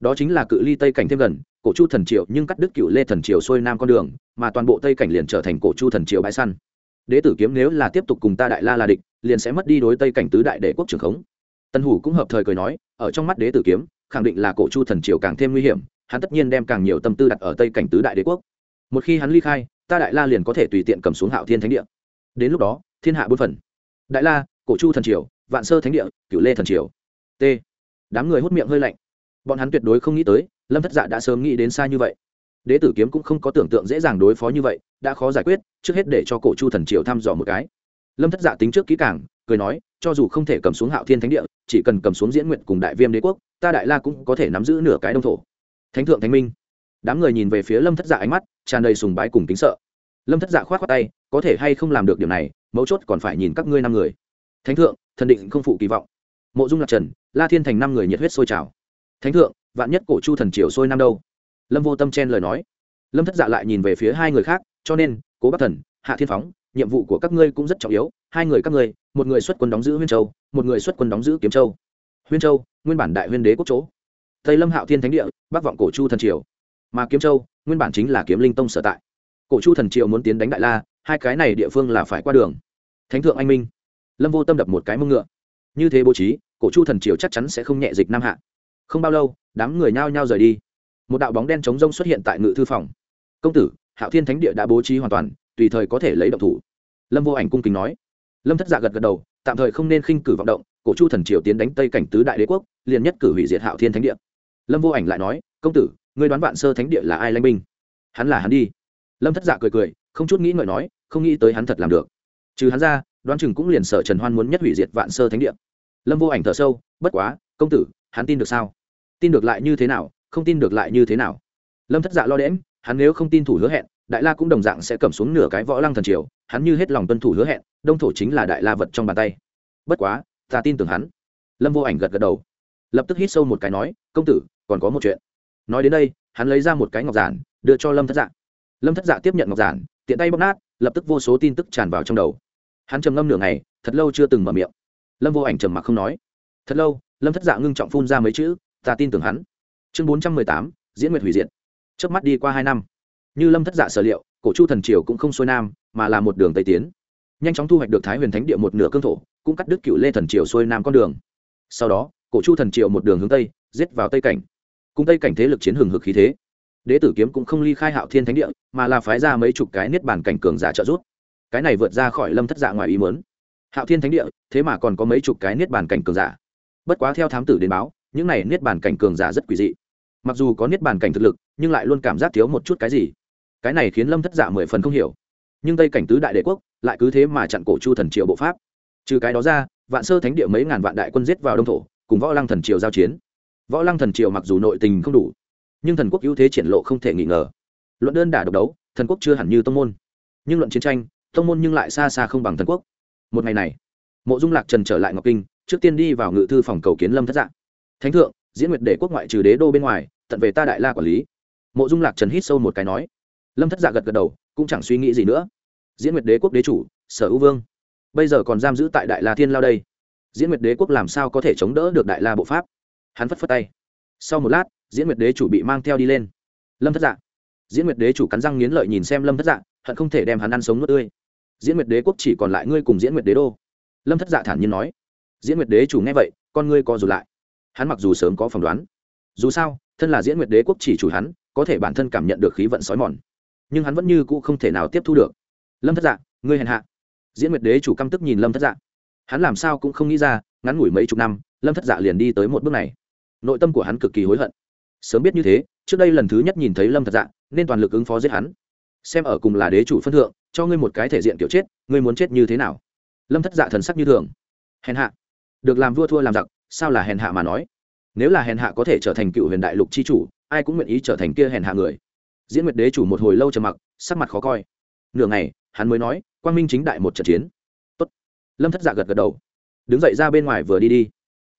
đó chính là cự ly tây cảnh thêm gần cổ chu thần triều nhưng cắt đứt cựu lê thần triều xuôi nam con đường, mà toàn bộ tây cảnh liền trở thành cổ chu thần triều bãi săn. Đế tử kiếm nếu là tiếp tục cùng ta đại la là địch, liền sẽ mất đi đối tây cảnh tứ đại đế quốc trưởng khống. Tân hủ cũng hợp thời cười nói, ở trong mắt đế tử kiếm, khẳng định là cổ chu thần triều càng thêm nguy hiểm, hắn tất nhiên đem càng nhiều tâm tư đặt ở tây cảnh tứ đại đế quốc. Một khi hắn ly khai, ta đại la liền có thể tùy tiện cầm xuống hạo thiên thánh địa. Đến lúc đó, thiên hạ bốn phần. Đại la, cổ chu thần triều, vạn sơ thánh địa, cửu lê thần triều. T. Đám người hút miệng hơi lạnh. Bọn hắn tuyệt đối không nghĩ tới lâm thất dạ đã sớm nghĩ đến xa như vậy đế tử kiếm cũng không có tưởng tượng dễ dàng đối phó như vậy đã khó giải quyết trước hết để cho cổ chu thần triều thăm dò một cái lâm thất dạ tính trước kỹ càng cười nói cho dù không thể cầm xuống hạo thiên thánh địa chỉ cần cầm xuống diễn nguyện cùng đại viêm đế quốc ta đại la cũng có thể nắm giữ nửa cái đông thổ thánh thượng thánh minh đám người nhìn về phía lâm thất dạ ánh mắt tràn đầy sùng bái cùng kính sợ lâm thất dạ k h o á t khoác tay có thể hay không làm được điều này mấu chốt còn phải nhìn các ngươi năm người thánh thượng thần định không phụ kỳ vọng mộ dung lạc trần la thiên thành năm người nhiệt huyết sôi trào thánh thượng vạn nhất cổ chu thần triều sôi năm đâu? Lâm vô tâm chen lời nói. Lâm thất dạ lại nhìn về phía hai người khác, cho nên, cố bắc thần, hạ thiên phóng, nhiệm vụ của các ngươi cũng rất trọng yếu. Hai người các ngươi, một người xuất quân đóng giữ huyên châu, một người xuất quân đóng giữ kiếm châu. Huyên châu, nguyên bản đại huyên đế quốc chỗ. Tây lâm hạo thiên thánh địa, bắc vọng cổ chu thần triều. Mà kiếm châu, nguyên bản chính là kiếm linh tông sở tại. Cổ chu thần triều muốn tiến đánh đại la, hai cái này địa phương là phải qua đường. Thánh thượng anh minh. Lâm vô tâm đập một cái mông ngựa. Như thế bố trí, cổ chu thần triều chắc chắn sẽ không nhẹ dịch nam hạ không bao lâu, đám người nhao nhao rời đi. Một đạo bóng đen chống rông xuất hiện tại ngự thư phòng. Công tử, hạo thiên thánh địa đã bố trí hoàn toàn, tùy thời có thể lấy động thủ. Lâm vô ảnh cung kính nói. Lâm thất dạ gật gật đầu, tạm thời không nên khinh cử vọng động, cổ chu thần triều tiến đánh tây cảnh tứ đại đế quốc, liền nhất cử hủy diệt hạo thiên thánh địa. Lâm vô ảnh lại nói, công tử, ngươi đoán vạn sơ thánh địa là ai lanh binh? Hắn là hắn đi. Lâm thất dạ cười cười, không chút nghĩ ngợi nói, không nghĩ tới hắn thật làm được. Trừ hắn ra, đoán chừng cũng liền sở trần hoan muốn nhất hủy diệt vạn sơ thánh địa. Lâm vô ảnh thở sâu, bất quá, công tử, hắn tin được sao? Tin được lại như thế nào, không tin được lại như thế nào. Lâm thất dạ lo đễm hắn nếu không tin thủ hứa hẹn, đại la cũng đồng dạng sẽ cầm xuống nửa cái võ lăng thần triều, hắn như hết lòng tuân thủ hứa hẹn, đông thổ chính là đại la vật trong bàn tay. Bất quá, ta tin tưởng hắn. Lâm vô ảnh gật gật đầu. Lập tức hít sâu một cái nói, công tử, còn có một chuyện. Nói đến đây, hắn lấy ra một cái ngọc giản, đưa cho lâm thất dạ. Lâm thất dạ tiếp nhận ngọc giản, tiện tay bóc nát, lập tức vô số tin tức tràn vào trong đầu. Hắn trầm ngâm nửa ngày, thật lâu chưa từng mở miệng. Lâm vô ảnh trầm mặc không nói. Thật lâu, lâm thất dạ ngưng trọng phun ra mấy chữ ta tin tưởng hắn. Chương bốn trăm mười tám, diễn nguyệt hủy diệt. Trước mắt đi qua hai năm. Như lâm thất dạ sở liệu, cổ chu thần triều cũng không xuôi nam, mà là một đường tây tiến. Nhanh chóng thu hoạch được thái huyền thánh địa một nửa cương thổ, cũng cắt đứt cựu lê thần triều xuôi nam con đường. Sau đó, cổ chu thần triều một đường hướng tây, giết vào tây cảnh. Cùng tây cảnh thế lực chiến hừng hực khí thế. Đế tử kiếm cũng không ly khai hạo thiên thánh địa, mà là phái ra mấy chục cái niết bàn cảnh cường giả trợ giúp. cái này vượt ra khỏi lâm thất dạ ngoài ý mớn hạo thiên thánh địa, thế mà còn có mấy chục cái niết bàn cảnh cường giả. Bất quá theo thám tử đến báo những này niết bàn cảnh cường giả rất quỷ dị. Mặc dù có niết bàn cảnh thực lực, nhưng lại luôn cảm giác thiếu một chút cái gì. Cái này khiến lâm thất dạ mười phần không hiểu. Nhưng tây cảnh tứ đại đế quốc lại cứ thế mà chặn cổ chu thần triều bộ pháp. Trừ cái đó ra, vạn sơ thánh địa mấy ngàn vạn đại quân giết vào đông thổ, cùng võ lăng thần triều giao chiến. Võ lăng thần triều mặc dù nội tình không đủ, nhưng thần quốc ưu thế triển lộ không thể nghi ngờ. Luận đơn đả độc đấu, thần quốc chưa hẳn như tông môn. Nhưng luận chiến tranh, tông môn nhưng lại xa xa không bằng thần quốc. Một ngày này, mộ dung lạc trần trở lại ngọc kinh, trước tiên đi vào ngự thư phòng cầu kiến lâm thất dạng thánh thượng, diễn nguyệt để quốc ngoại trừ đế đô bên ngoài, tận về ta đại la quản lý. Mộ dung lạc trần hít sâu một cái nói. Lâm thất dạ gật gật đầu, cũng chẳng suy nghĩ gì nữa. Diễn nguyệt đế quốc đế chủ, sở u vương. Bây giờ còn giam giữ tại đại la thiên lao đây. Diễn nguyệt đế quốc làm sao có thể chống đỡ được đại la bộ pháp? Hắn phất phất tay. Sau một lát, diễn nguyệt đế chủ bị mang theo đi lên. Lâm thất dạ. Diễn nguyệt đế chủ cắn răng nghiến lợi nhìn xem lâm thất dạ hận không thể đem hắn ăn sống nuốt tươi. Diễn nguyệt đế quốc chỉ còn lại ngươi cùng diễn nguyệt đế đô. Lâm thất dạ thản nhiên nói. Diễn nguyệt đế chủ nghe vậy, con ngươi co rụt lại hắn mặc dù sớm có phỏng đoán, dù sao, thân là diễn nguyệt đế quốc chỉ chủ hắn, có thể bản thân cảm nhận được khí vận sói mòn. Nhưng hắn vẫn như cũ không thể nào tiếp thu được. Lâm thất dạ ngươi hèn hạ. Diễn nguyệt đế chủ căm tức nhìn lâm thất dạ. Hắn làm sao cũng không nghĩ ra, ngắn ngủi mấy chục năm, lâm thất dạ liền đi tới một bước này. Nội tâm của hắn cực kỳ hối hận. Sớm biết như thế, trước đây lần thứ nhất nhìn thấy lâm thất dạ nên toàn lực ứng phó giết hắn. Xem ở cùng là đế chủ phân thượng, cho ngươi một cái thể diện kiểu chết, ngươi muốn chết như thế nào? Lâm thất dạ thần sắc như thường. Hèn hạ được làm vua thua làm giặc, sao là hèn hạ mà nói? Nếu là hèn hạ có thể trở thành cựu huyền đại lục c h i chủ, ai cũng nguyện ý trở thành kia hèn hạ người. Diễn nguyệt đế chủ một hồi lâu trầm mặc, sắc mặt khó coi. Nửa ngày, hắn mới nói, quang minh chính đại một trận chiến. Tốt. lâm thất dạ gật gật đầu. Đứng dậy ra bên ngoài vừa đi đi.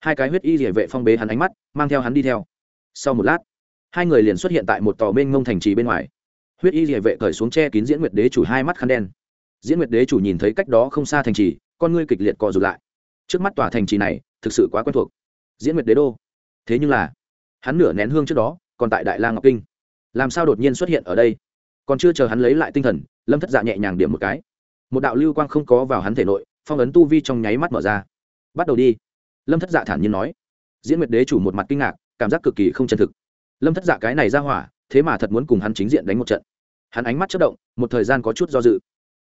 Hai cái huyết y địa vệ phong bế hắn ánh mắt, mang theo hắn đi theo. Sau một lát, hai người liền xuất hiện tại một tòa bên ngông thành trì bên ngoài. Huyết y địa vệ cởi xuống che kín diễn nguyệt đế chủ hai mắt khăn đen. Diễn nguyệt đế chủ nhìn thấy cách đó không xa thành trì, con ngươi kịch liệt co rụt lại trước mắt tòa thành trì này thực sự quá quen thuộc. Diễn nguyệt đế đô. Thế nhưng là, hắn nửa nén hương trước đó, còn tại đại la ngọc kinh. Làm sao đột nhiên xuất hiện ở đây? Còn chưa chờ hắn lấy lại tinh thần, lâm thất dạ nhẹ nhàng điểm một cái. Một đạo lưu quang không có vào hắn thể nội, phong ấn tu vi trong nháy mắt mở ra. Bắt đầu đi. Lâm thất dạ thản nhiên nói. Diễn nguyệt đế chủ một mặt kinh ngạc, cảm giác cực kỳ không chân thực. Lâm thất dạ cái này ra hỏa, thế mà thật muốn cùng hắn chính diện đánh một trận. Hắn ánh mắt chất động, một thời gian có chút do dự.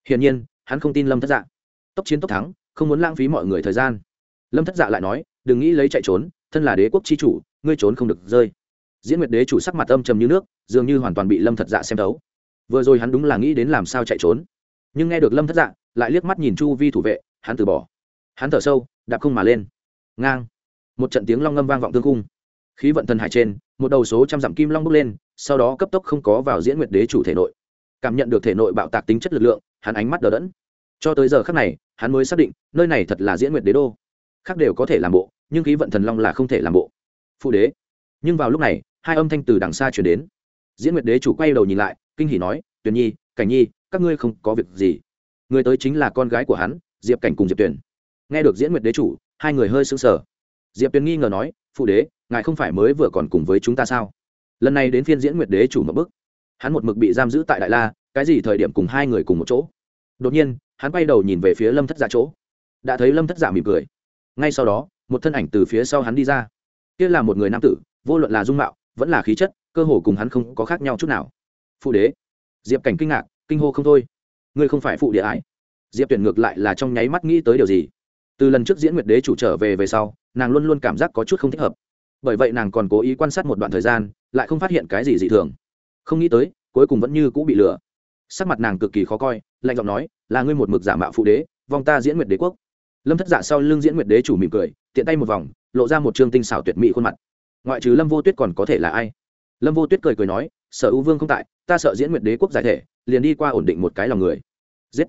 Hiển nhiên, hắn không tin lâm thất dạ. Tốc chiến tốc thắng không muốn lãng phí mọi người thời gian. Lâm thất dạ lại nói, đừng nghĩ lấy chạy trốn, thân là đế quốc chi chủ, ngươi trốn không được rơi. Diễn nguyệt đế chủ sắc mặt âm trầm như nước, dường như hoàn toàn bị lâm thật dạ xem thấu. Vừa rồi hắn đúng là nghĩ đến làm sao chạy trốn. Nhưng nghe được lâm thất dạ lại liếc mắt nhìn chu vi thủ vệ, hắn từ bỏ. Hắn thở sâu, đạp không mà lên. Ngang. Một trận tiếng long ngâm vang vọng tương cung. Khí vận thần hải trên, một đầu số trăm dặm kim long bốc lên, sau đó cấp tốc không có vào diễn nguyệt đế chủ thể nội. Cảm nhận được thể nội bạo tạc tính chất lực lượng, hắn ánh mắt đờ đẫn cho tới giờ khác này, hắn mới xác định, nơi này thật là diễn nguyệt đế đô. Khác đều có thể làm bộ, nhưng khí vận thần long là không thể làm bộ. Phụ đế. Nhưng vào lúc này, hai âm thanh từ đằng xa chuyển đến. Diễn nguyệt đế chủ quay đầu nhìn lại, kinh hỉ nói, tuyền nhi, cảnh nhi, các ngươi không có việc gì. Người tới chính là con gái của hắn, diệp cảnh cùng diệp tuyền. Nghe được diễn nguyệt đế chủ, hai người hơi sững sờ. Diệp tuyền nghi ngờ nói, phụ đế, ngài không phải mới vừa còn cùng với chúng ta sao? Lần này đến phiên diễn nguyệt đế chủ một bức hắn một mực bị giam giữ tại đại la, cái gì thời điểm cùng hai người cùng một chỗ? Đột nhiên hắn quay đầu nhìn về phía lâm thất giả chỗ đã thấy lâm thất giả mỉm cười ngay sau đó một thân ảnh từ phía sau hắn đi ra kia là một người nam tử vô luận là dung mạo vẫn là khí chất cơ hồ cùng hắn không có khác nhau chút nào phụ đế diệp cảnh kinh ngạc kinh hô không thôi ngươi không phải phụ địa ái diệp tuyển ngược lại là trong nháy mắt nghĩ tới điều gì từ lần trước diễn nguyệt đế chủ trở về về sau nàng luôn luôn cảm giác có chút không thích hợp bởi vậy nàng còn cố ý quan sát một đoạn thời gian lại không phát hiện cái gì dị thường không nghĩ tới cuối cùng vẫn như cũ bị lừa sắc mặt nàng cực kỳ khó coi, lạnh giọng nói, là ngươi một mực giả mạo phụ đế, vong ta diễn nguyệt đế quốc. Lâm thất giả sau lưng diễn nguyệt đế chủ mỉm cười, tiện tay một vòng, lộ ra một trương tinh xảo tuyệt mỹ khuôn mặt. Ngoại trừ lâm vô tuyết còn có thể là ai? Lâm vô tuyết cười cười nói, sở ưu vương không tại, ta sợ diễn nguyệt đế quốc giải thể, liền đi qua ổn định một cái lòng người. Giết!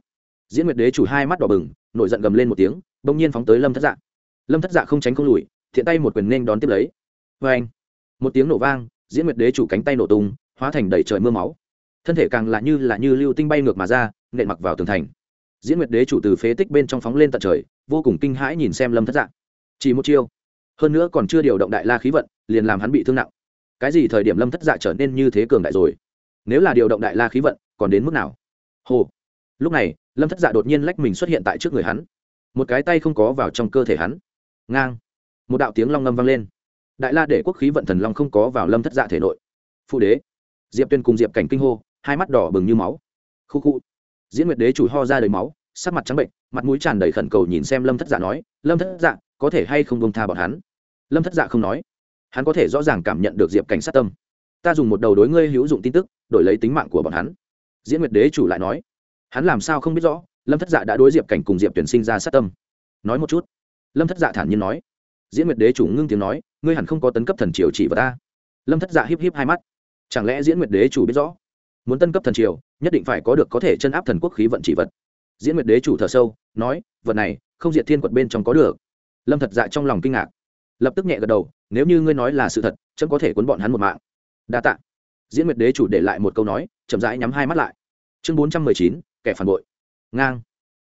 Diễn nguyệt đế chủ hai mắt đỏ bừng, nổi giận gầm lên một tiếng, bỗng nhiên phóng tới lâm thất dạ. Lâm thất dạ không tránh không lùi thiện tay một quyền nên đón tiếp lấy. Vê anh một tiếng nổ vang, diễn nguyệt đế chủ cánh tay nổ tung, hóa thành đầy trời mưa máu thân thể càng là như là như lưu tinh bay ngược mà ra, nện mặc vào tường thành. Diễn nguyệt đế chủ từ phế tích bên trong phóng lên tận trời, vô cùng kinh hãi nhìn xem lâm thất dạng chỉ một chiêu, hơn nữa còn chưa điều động đại la khí vận, liền làm hắn bị thương nặng. Cái gì thời điểm lâm thất dạ trở nên như thế cường đại rồi? Nếu là điều động đại la khí vận, còn đến mức nào? Hồ. Lúc này, lâm thất dạ đột nhiên lách mình xuất hiện tại trước người hắn. Một cái tay không có vào trong cơ thể hắn. Ngang. Một đạo tiếng long ngâm vang lên. Đại la để quốc khí vận thần long không có vào lâm thất dạ thể nội. Phụ đế. Diệp tuyên cùng diệp cảnh kinh hô hai mắt đỏ bừng như máu. Khu khu. Diễn nguyệt đế chủ ho ra đầy máu, sắc mặt trắng bệnh, mặt mũi tràn đầy khẩn cầu nhìn xem lâm thất dạ nói, lâm thất dạ có thể hay không bông tha bọn hắn? Lâm thất dạ không nói. Hắn có thể rõ ràng cảm nhận được diệp cảnh sát tâm. Ta dùng một đầu đối ngươi hữu dụng tin tức, đổi lấy tính mạng của bọn hắn. Diễn nguyệt đế chủ lại nói. Hắn làm sao không biết rõ, lâm thất dạ đã đối diệp cảnh cùng diệp tuyển sinh ra sát tâm. Nói một chút. Lâm thất dạ thản nhiên nói. Diễn nguyệt đế chủ ngưng tiếng nói, ngươi hẳn không có tấn cấp thần triều chỉ vào ta. Lâm thất dạ híp híp hai mắt. Chẳng lẽ diễn nguyệt đế chủ biết rõ? Muốn tân cấp thần triều, nhất định phải có được có thể chân áp thần quốc khí vận chỉ vật. Diễn nguyệt đế chủ thở sâu, nói, vật này, không diệt thiên quật bên trong có được. Lâm thật dạ trong lòng kinh ngạc, lập tức nhẹ gật đầu, nếu như ngươi nói là sự thật, chấm có thể cuốn bọn hắn một mạng. Đa tạ. Diễn nguyệt đế chủ để lại một câu nói, chậm rãi nhắm hai mắt lại. Chương bốn trăm mười chín, kẻ phản bội. Ngang.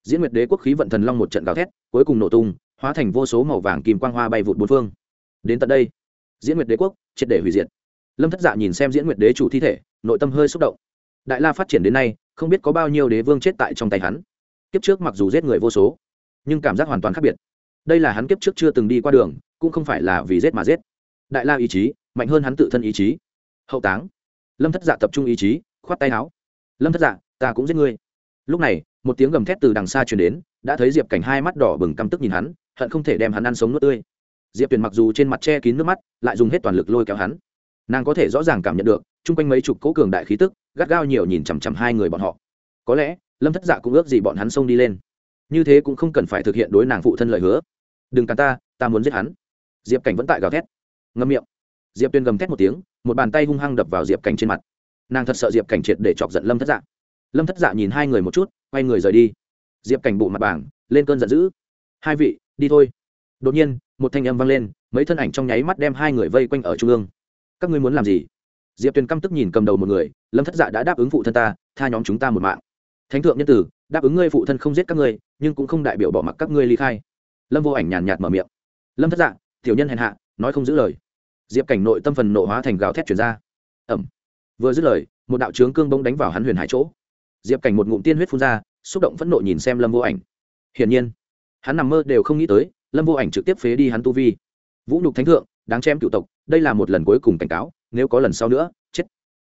Diễn nguyệt đế quốc khí vận thần long một trận gào thét, cuối cùng nổ tung, hóa thành vô số màu vàng kim quang hoa bay vụt bốn phương. Đến tận đây, diễn nguyệt đế quốc triệt để hủy diệt. Lâm thất dạ nhìn xem diễn nguyệt đế chủ thi thể, nội tâm hơi xúc động đại la phát triển đến nay, không biết có bao nhiêu đế vương chết tại trong tay hắn. Kiếp trước mặc dù giết người vô số, nhưng cảm giác hoàn toàn khác biệt. Đây là hắn kiếp trước chưa từng đi qua đường, cũng không phải là vì giết mà giết. Đại la ý chí, mạnh hơn hắn tự thân ý chí. Hậu táng. Lâm thất dạ tập trung ý chí, khoát tay áo. Lâm thất dạ ta cũng giết ngươi. Lúc này, một tiếng gầm thét từ đằng xa truyền đến, đã thấy diệp cảnh hai mắt đỏ bừng căm tức nhìn hắn, hận không thể đem hắn ăn sống nuốt tươi. Diệp tuyền mặc dù trên mặt che kín nước mắt, lại dùng hết toàn lực lôi kéo hắn. Nàng có thể rõ ràng cảm nhận được, chung quanh mấy chục cố cường đại khí tức gắt gao nhiều nhìn chằm chằm hai người bọn họ. Có lẽ, lâm thất dạ cũng ước gì bọn hắn xông đi lên. Như thế cũng không cần phải thực hiện đối nàng phụ thân lời hứa. Đừng cản ta ta muốn giết hắn. Diệp cảnh vẫn tại gào thét. Ngâm miệng. Diệp tuyên gầm thét một tiếng, một bàn tay hung hăng đập vào diệp cảnh trên mặt. Nàng thật sợ diệp cảnh triệt để chọc giận lâm thất dạ. Lâm thất dạ nhìn hai người một chút, quay người rời đi. Diệp cảnh bụ mặt bảng, lên cơn giận dữ. Hai vị, đi thôi. Đột nhiên, một thanh âm vang lên, mấy thân ảnh trong nháy mắt đem hai người vây quanh ở trung ương. Các ngươi muốn làm gì? Diệp tuyền căm tức nhìn cầm đầu một người lâm thất dạ đã đáp ứng phụ thân ta tha nhóm chúng ta một mạng thánh thượng nhân tử đáp ứng ngươi phụ thân không giết các ngươi nhưng cũng không đại biểu bỏ mặc các ngươi ly khai lâm vô ảnh nhàn nhạt mở miệng lâm thất dạ tiểu nhân hèn hạ nói không giữ lời diệp cảnh nội tâm phần nộ hóa thành gào thét chuyển ra ẩm vừa dứt lời một đạo trướng cương bông đánh vào hắn huyền hải chỗ diệp cảnh một ngụm tiên huyết phun ra xúc động phẫn nộ nhìn xem lâm vô ảnh hiển nhiên hắn nằm mơ đều không nghĩ tới lâm vô ảnh trực tiếp phế đi hắn tu vi vũ nhục thánh thượng đáng chém cựu tộc đây là một lần cuối cùng cảnh cáo nếu có lần sau nữa, chết.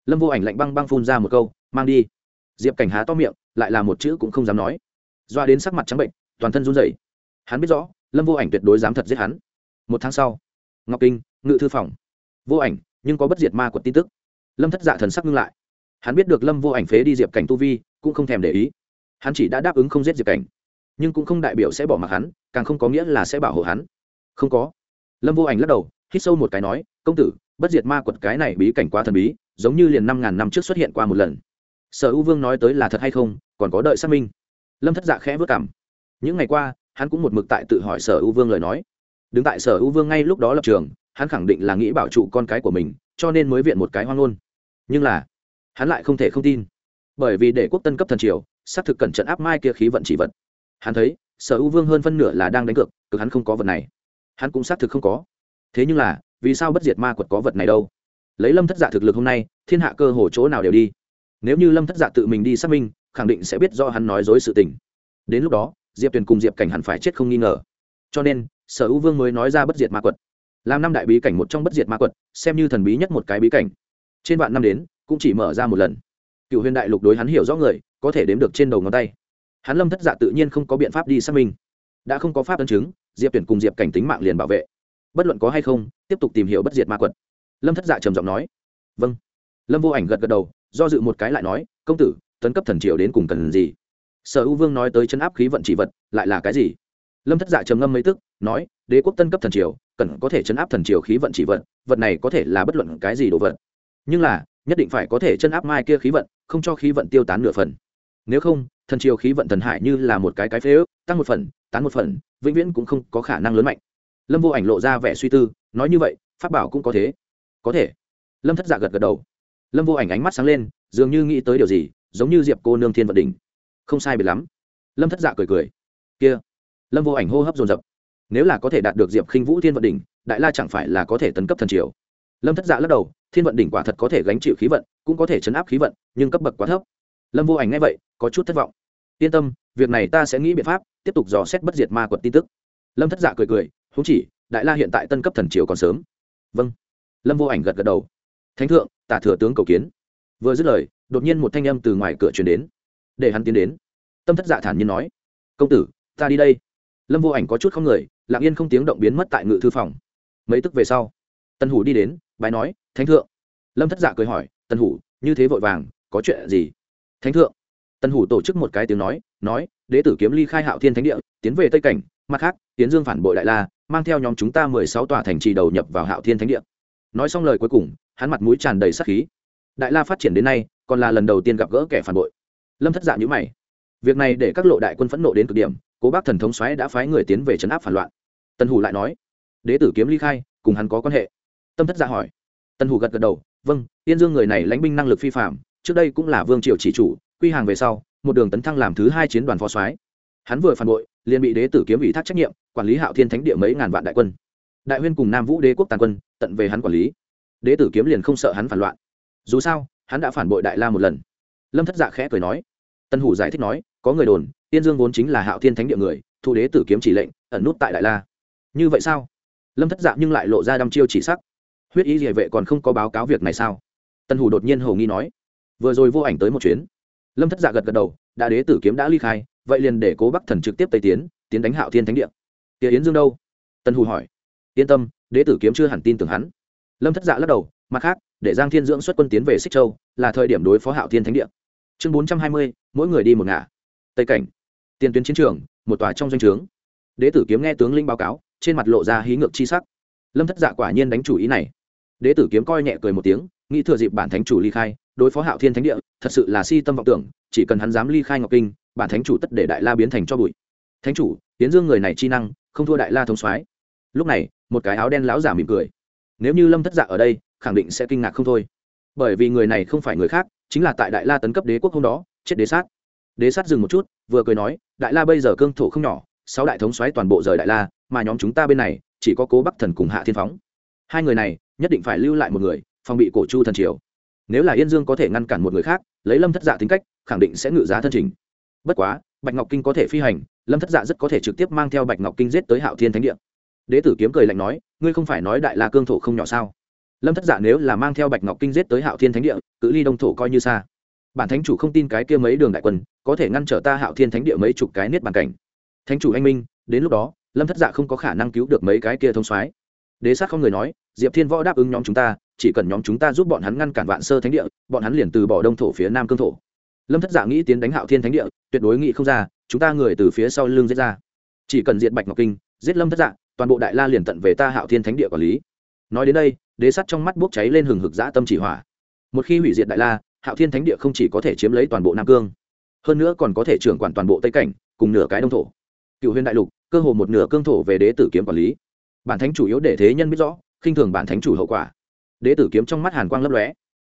Lâm vô ảnh lạnh băng băng phun ra một câu, mang đi. Diệp cảnh há to miệng, lại là một chữ cũng không dám nói. Doa đến sắc mặt trắng bệnh, toàn thân run rẩy. Hắn biết rõ, lâm vô ảnh tuyệt đối dám thật giết hắn. Một tháng sau, ngọc kinh, ngự thư phòng. Vô ảnh, nhưng có bất diệt ma quật tin tức. Lâm thất dạ thần sắc ngưng lại. Hắn biết được lâm vô ảnh phế đi diệp cảnh tu vi, cũng không thèm để ý. Hắn chỉ đã đáp ứng không giết diệp cảnh, nhưng cũng không đại biểu sẽ bỏ mặc hắn, càng không có nghĩa là sẽ bảo hộ hắn. Không có. Lâm vô ảnh lắc đầu, hít sâu một cái nói công tử, bất diệt ma quật cái này bí cảnh quá thần bí, giống như liền năm ngàn năm trước xuất hiện qua một lần. Sở u vương nói tới là thật hay không, còn có đợi xác minh. Lâm thất dạ khẽ vất cảm những ngày qua, hắn cũng một mực tại tự hỏi sở u vương lời nói. Đứng tại sở u vương ngay lúc đó lập trường, hắn khẳng định là nghĩ bảo trụ con cái của mình, cho nên mới viện một cái hoang ngôn. Nhưng là, hắn lại không thể không tin. Bởi vì để quốc tân cấp thần triều, xác thực cẩn trận áp mai kia khí vận chỉ vật. Hắn thấy, sở u vương hơn phân nửa là đang đánh cược cực hắn không có vật này. Hắn cũng xác thực không có. Thế nhưng là vì sao bất diệt ma quật có vật này đâu? Lấy lâm thất dạ thực lực hôm nay, thiên hạ cơ hồ chỗ nào đều đi. Nếu như lâm thất dạ tự mình đi xác minh, khẳng định sẽ biết do hắn nói dối sự tình. Đến lúc đó, diệp tuyền cùng diệp cảnh hẳn phải chết không nghi ngờ. Cho nên, sở u vương mới nói ra bất diệt ma quật. Làm năm đại bí cảnh một trong bất diệt ma quật, xem như thần bí nhất một cái bí cảnh. Trên vạn năm đến, cũng chỉ mở ra một lần. Cựu huyền đại lục đối hắn hiểu rõ người, có thể đếm được trên đầu ngón tay. Hắn lâm thất dạ tự nhiên không có biện pháp đi xác minh. Đã không có pháp ấn chứng, diệp tuyển cùng diệp cảnh tính mạng liền bảo vệ bất luận có hay không, tiếp tục tìm hiểu bất diệt ma quật. Lâm thất dạ trầm giọng nói. Vâng. Lâm vô ảnh gật gật đầu, do dự một cái lại nói, công tử, tấn cấp thần triều đến cùng cần gì? Sở u vương nói tới chân áp khí vận chỉ vật, lại là cái gì? Lâm thất dạ trầm ngâm mấy tức, nói, đế quốc tân cấp thần triều, cần có thể chấn áp thần triều khí vận chỉ vật vật này có thể là bất luận cái gì đồ vật. Nhưng là, nhất định phải có thể chân áp mai kia khí vận, không cho khí vận tiêu tán nửa phần. Nếu không, thần triều khí vận thần hải như là một cái cái phế ước, tăng một phần, tán một phần, vĩnh viễn cũng không có khả năng lớn mạnh lâm vô ảnh lộ ra vẻ suy tư, nói như vậy, pháp bảo cũng có thế. Có thể. Lâm thất dạ gật gật đầu. Lâm vô ảnh ánh mắt sáng lên, dường như nghĩ tới điều gì, giống như diệp cô nương thiên vận đỉnh. Không sai biệt lắm. Lâm thất dạ cười cười. Kia. Lâm vô ảnh hô hấp dồn dập. Nếu là có thể đạt được diệp khinh vũ thiên vận đỉnh, đại la chẳng phải là có thể tấn cấp thần triều. Lâm thất dạ lắc đầu, thiên vận đỉnh quả thật có thể gánh chịu khí vận, cũng có thể chấn áp khí vận, nhưng cấp bậc quá thấp. Lâm vô ảnh nghe vậy, có chút thất vọng. Yên tâm, việc này ta sẽ nghĩ biện pháp, tiếp tục dò xét bất diệt ma quật tin tức. Lâm thất dạ cười cười húng chỉ, đại la hiện tại tân cấp thần triều còn sớm. Vâng. Lâm vô ảnh gật gật đầu. Thánh thượng, tả thừa tướng cầu kiến. Vừa dứt lời, đột nhiên một thanh âm từ ngoài cửa truyền đến. Để hắn tiến đến. Tâm thất dạ thản nhiên nói. Công tử, ta đi đây. Lâm vô ảnh có chút không người, lặng yên không tiếng động biến mất tại ngự thư phòng. Mấy tức về sau tân hủ đi đến, bái nói, thánh thượng. Lâm thất dạ cười hỏi tân hủ, như thế vội vàng, có chuyện gì? Thánh thượng. Tân hủ tổ chức một cái tiếng nói nói, đế tử kiếm ly khai hạo thiên thánh địa, tiến về tây cảnh, mặt khác, tiến dương phản bội đại la mang theo nhóm chúng ta mười sáu tòa thành trì đầu nhập vào hạo thiên thánh địa. Nói xong lời cuối cùng, hắn mặt mũi tràn đầy sắc khí. Đại la phát triển đến nay, còn là lần đầu tiên gặp gỡ kẻ phản bội. Lâm thất dạ nhữ mày. Việc này để các lộ đại quân phẫn nộ đến cực điểm, cố bác thần thống xoáy đã phái người tiến về trấn áp phản loạn. Tân hủ lại nói, đế tử kiếm ly khai, cùng hắn có quan hệ. Tâm thất dạ hỏi. Tân hủ gật gật đầu vâng tiên dương người này lãnh binh năng lực phi phạm trước đây cũng là vương triều chỉ chủ, quy hàng về sau, một đường tấn thăng làm thứ hai chiến đoàn phó soái. Hắn vừa phản bội liền bị đế tử kiếm ủy thác trách nhiệm, quản lý hạo thiên thánh địa mấy ngàn vạn đại quân. Đại huyên cùng nam vũ đế quốc tàn quân, tận về hắn quản lý. Đế tử kiếm liền không sợ hắn phản loạn. Dù sao, hắn đã phản bội đại la một lần. Lâm thất dạ khẽ cười nói. Tân hủ giải thích nói, có người đồn, tiên dương vốn chính là hạo thiên thánh địa người, thu đế tử kiếm chỉ lệnh, ẩn nút tại đại la. Như vậy sao? Lâm thất dạ nhưng lại lộ ra đăm chiêu chỉ sắc. Huyết ý địa vệ còn không có báo cáo việc này sao? Tân hủ đột nhiên hầu nghi nói. Vừa rồi vô ảnh tới một chuyến. Lâm thất dạ gật gật đầu, đã đế tử kiếm đã ly khai vậy liền để cố bắc thần trực tiếp tây tiến tiến đánh hạo thiên thánh địa. Tía yến dương đâu? Tân hù hỏi. Yên tâm, đế tử kiếm chưa hẳn tin tưởng hắn. Lâm thất dạ lắc đầu, mặt khác, để giang thiên dưỡng xuất quân tiến về xích châu, là thời điểm đối phó hạo thiên thánh địa. Chương bốn trăm hai mươi, mỗi người đi một ngả. Tây cảnh. Tiền tuyến chiến trường, một tòa trong doanh trướng. Đế tử kiếm nghe tướng linh báo cáo, trên mặt lộ ra hí ngược chi sắc. Lâm thất dạ quả nhiên đánh chủ ý này. Đế tử kiếm coi nhẹ cười một tiếng, nghĩ thừa dịp bản thánh chủ ly khai, đối phó hạo thiên thánh địa, thật sự là si tâm vọng tưởng, chỉ cần hắn dám ly khai ngọc kinh bản thánh chủ tất để đại la biến thành cho bụi. Thánh chủ tiến dương người này chi năng, không thua đại la thông soái. Lúc này, một cái áo đen lão giả mỉm cười. Nếu như lâm thất dạ ở đây, khẳng định sẽ kinh ngạc không thôi. Bởi vì người này không phải người khác, chính là tại đại la tấn cấp đế quốc hôm đó, chết đế sát. Đế sát dừng một chút, vừa cười nói, đại la bây giờ cương thổ không nhỏ, sáu đại thống xoáy toàn bộ rời đại la, mà nhóm chúng ta bên này, chỉ có cố bắc thần cùng hạ thiên phóng. Hai người này, nhất định phải lưu lại một người, phòng bị cổ chu thần triều. Nếu là yên dương có thể ngăn cản một người khác, lấy lâm thất dạ tính cách, khẳng định sẽ ngự giá thân trình bất quá, bạch ngọc kinh có thể phi hành, lâm thất dạ rất có thể trực tiếp mang theo bạch ngọc kinh giết tới hạo thiên thánh địa. Đế tử kiếm cười lạnh nói, ngươi không phải nói đại la cương thổ không nhỏ sao? Lâm thất dạ nếu là mang theo bạch ngọc kinh giết tới hạo thiên thánh địa, cự ly đông thổ coi như xa. Bản thánh chủ không tin cái kia mấy đường đại quân, có thể ngăn trở ta hạo thiên thánh địa mấy chục cái niết bàn cảnh. Thánh chủ anh minh, đến lúc đó, lâm thất dạ không có khả năng cứu được mấy cái kia thông soái. Đế sát không người nói, diệp thiên võ đáp ứng nhóm chúng ta, chỉ cần nhóm chúng ta giúp bọn hắn ngăn cản vạn sơ thánh địa, bọn hắn liền từ bỏ đông thổ phía nam cương thổ lâm thất dạ nghĩ tiến đánh hạo thiên thánh địa, tuyệt đối nghĩ không ra, chúng ta người từ phía sau lưng giết ra. Chỉ cần diệt bạch ngọc kinh, giết lâm thất dạ toàn bộ đại la liền tận về ta hạo thiên thánh địa quản lý. Nói đến đây, đế sắt trong mắt bốc cháy lên hừng hực dã tâm chỉ hỏa. Một khi hủy diệt đại la, hạo thiên thánh địa không chỉ có thể chiếm lấy toàn bộ nam cương, hơn nữa còn có thể trưởng quản toàn bộ tây cảnh, cùng nửa cái đông thổ. Cựu huyền đại lục, cơ hồ một nửa cương thổ về đế tử kiếm quản lý. Bản thánh chủ yếu để thế nhân biết rõ, khinh thường bản thánh chủ hậu quả. Đế tử kiếm trong mắt hàn quang lấp lóe.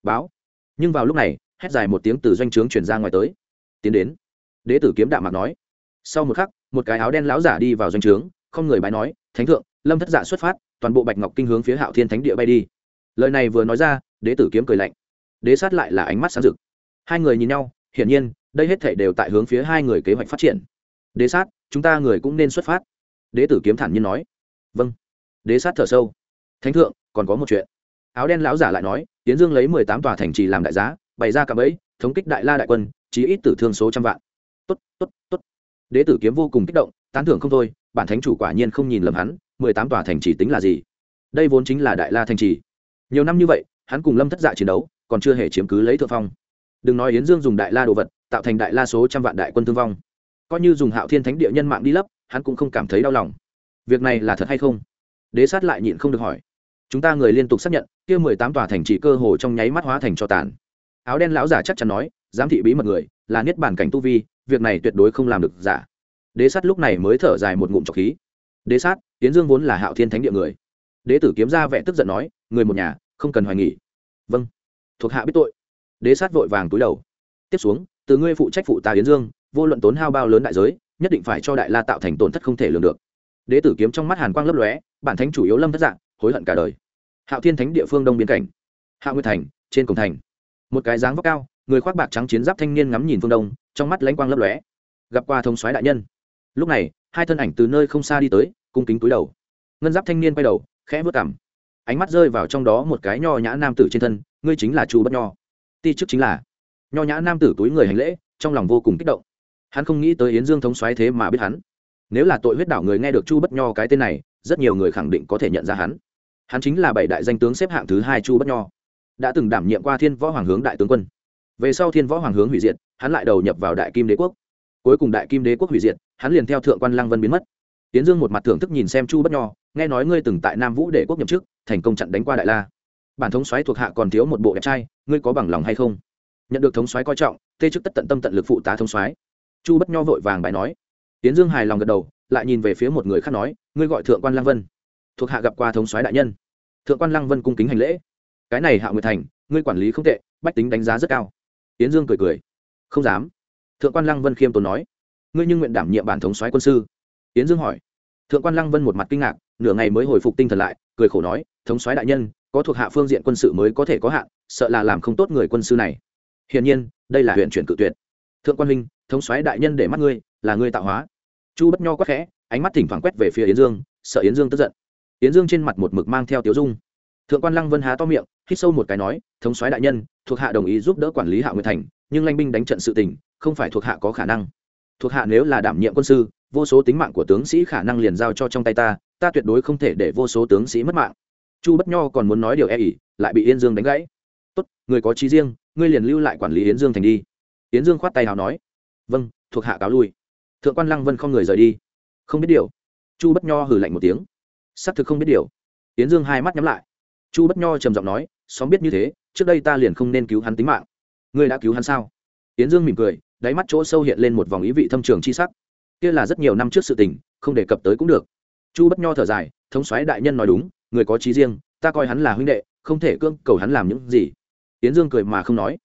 Báo. Nhưng vào lúc này hét dài một tiếng từ doanh trướng chuyển ra ngoài tới. Tiến đến. Đế tử kiếm đạm mặt nói. Sau một khắc, một cái áo đen lão giả đi vào doanh trướng, không người bái nói, thánh thượng, lâm thất giả xuất phát, toàn bộ bạch ngọc kinh hướng phía hạo thiên thánh địa bay đi. Lời này vừa nói ra, đế tử kiếm cười lạnh. Đế sát lại là ánh mắt sáng rực. Hai người nhìn nhau, hiển nhiên, đây hết thể đều tại hướng phía hai người kế hoạch phát triển. Đế sát, chúng ta người cũng nên xuất phát. Đế tử kiếm thản nhiên nói. Vâng. Đế sát thở sâu. Thánh thượng, còn có một chuyện. Áo đen lão giả lại nói tiến dương lấy mười tám tòa thành trì làm đại giá bày ra cả bẫy, thống kích đại la đại quân, chí ít tử thương số trăm vạn. Tốt tốt tốt. Đế tử kiếm vô cùng kích động, tán thưởng không thôi, bản thánh chủ quả nhiên không nhìn lầm hắn, mười tám tòa thành trì tính là gì? Đây vốn chính là đại la thành trì. Nhiều năm như vậy, hắn cùng lâm thất dạ chiến đấu, còn chưa hề chiếm cứ lấy thượng phong. Đừng nói yến dương dùng đại la đồ vật, tạo thành đại la số trăm vạn đại quân thương vong. Coi như dùng hạo thiên thánh địa nhân mạng đi lấp, hắn cũng không cảm thấy đau lòng. Việc này là thật hay không? Đế sát lại nhịn không được hỏi. Chúng ta người liên tục xác nhận, kia mười tám tòa thành trì cơ hồ trong nháy mắt hóa thành cho tàn áo đen lão giả chắc chắn nói, giám thị bí mật người, là niết bản cảnh tu vi, việc này tuyệt đối không làm được giả. Đế sát lúc này mới thở dài một ngụm trọc khí. Đế sát tiến dương vốn là hạo thiên thánh địa người. Đế tử kiếm ra vẻ tức giận nói, người một nhà, không cần hoài nghỉ vâng. Thuộc hạ biết tội. Đế sát vội vàng túi đầu. Tiếp xuống, từ ngươi phụ trách phụ tà yến dương, vô luận tốn hao bao lớn đại giới, nhất định phải cho đại la tạo thành tổn thất không thể lường được. Đế tử kiếm trong mắt hàn quang lấp lóe, bản thánh chủ yếu lâm thất dạng, hối hận cả đời. Hạo thiên thánh địa phương đông biên cảnh. Hạ nguyên thành, trên cổng thành một cái dáng vóc cao, người khoác bạc trắng chiến giáp thanh niên ngắm nhìn phương đông, trong mắt lãnh quang lấp lóe. Gặp qua thông soái đại nhân. Lúc này, hai thân ảnh từ nơi không xa đi tới, cung kính túi đầu. Ngân giáp thanh niên quay đầu, khẽ vớt cảm ánh mắt rơi vào trong đó một cái nho nhã nam tử trên thân, ngươi chính là chu bất nho. Ti chức chính là nho nhã nam tử túi người hành lễ, trong lòng vô cùng kích động. Hắn không nghĩ tới yến dương thống xoáy thế mà biết hắn. Nếu là tội huyết đảo người nghe được chu bất nho cái tên này, rất nhiều người khẳng định có thể nhận ra hắn. Hắn chính là bảy đại danh tướng xếp hạng thứ hai chu bất nho đã từng đảm nhiệm qua thiên võ hoàng hướng đại tướng quân. Về sau thiên võ hoàng hướng hủy diệt, hắn lại đầu nhập vào đại kim đế quốc. Cuối cùng đại kim đế quốc hủy diệt, hắn liền theo thượng quan lăng vân biến mất. Tiến dương một mặt thưởng thức nhìn xem chu bất nho, nghe nói ngươi từng tại nam vũ đế quốc nhậm chức, thành công chặn đánh qua đại la. Bản thống soái thuộc hạ còn thiếu một bộ đẹp trai, ngươi có bằng lòng hay không? Nhận được thống soái coi trọng, tê chức tất tận tâm tận lực phụ tá thống soái. Chu bất nho vội vàng bài nói. Tiến dương hài lòng gật đầu, lại nhìn về phía một người khác nói, ngươi gọi thượng quan lăng vân. Thuộc hạ gặp qua thống soái đại nhân. Thượng quan lăng vân cung kính hành lễ cái này hạ nguyệt thành, ngươi quản lý không tệ, bách tính đánh giá rất cao. Tiến dương cười cười. Không dám. Thượng quan lăng vân khiêm tốn nói. Ngươi nhưng nguyện đảm nhiệm bản thống soái quân sư. Tiến dương hỏi. Thượng quan lăng vân một mặt kinh ngạc, nửa ngày mới hồi phục tinh thần lại, cười khổ nói, thống soái đại nhân, có thuộc hạ phương diện quân sự mới có thể có hạn, sợ là làm không tốt người quân sư này. Hiển nhiên, đây là huyện chuyển cự tuyệt. Thượng quan huynh thống soái đại nhân để mắt ngươi, là ngươi tạo hóa. Chu bất nho quắc khẽ, ánh mắt thỉnh thoảng quét về phía yến dương, sợ yến dương tức giận. Yến dương trên mặt một mực mang theo tiếu dung. Thượng quan lăng vân há to miệng hít sâu một cái nói, thống soái đại nhân, thuộc hạ đồng ý giúp đỡ quản lý hạ nguyệt thành, nhưng lanh binh đánh trận sự tình, không phải thuộc hạ có khả năng. Thuộc hạ nếu là đảm nhiệm quân sư, vô số tính mạng của tướng sĩ khả năng liền giao cho trong tay ta ta tuyệt đối không thể để vô số tướng sĩ mất mạng. Chu bất nho còn muốn nói điều e ỉ, lại bị yên dương đánh gãy. Tốt, người có trí riêng, ngươi liền lưu lại quản lý yến dương thành đi. Yến dương khoát tay nào nói vâng thuộc hạ cáo lui. Thượng quan lăng vân không người rời đi. Không biết điều. Chu bất nho hử lạnh một tiếng. Xác thực không biết điều. Yến dương hai mắt nhắm lại chu bất nho trầm giọng nói, xóm biết như thế, trước đây ta liền không nên cứu hắn tính mạng. Ngươi đã cứu hắn sao? Yến dương mỉm cười, đáy mắt chỗ sâu hiện lên một vòng ý vị thâm trường chi sắc. Kia là rất nhiều năm trước sự tình, không đề cập tới cũng được. Chu bất nho thở dài, thống soái đại nhân nói đúng, người có trí riêng, ta coi hắn là huynh đệ, không thể cưỡng cầu hắn làm những gì. Yến dương cười mà không nói,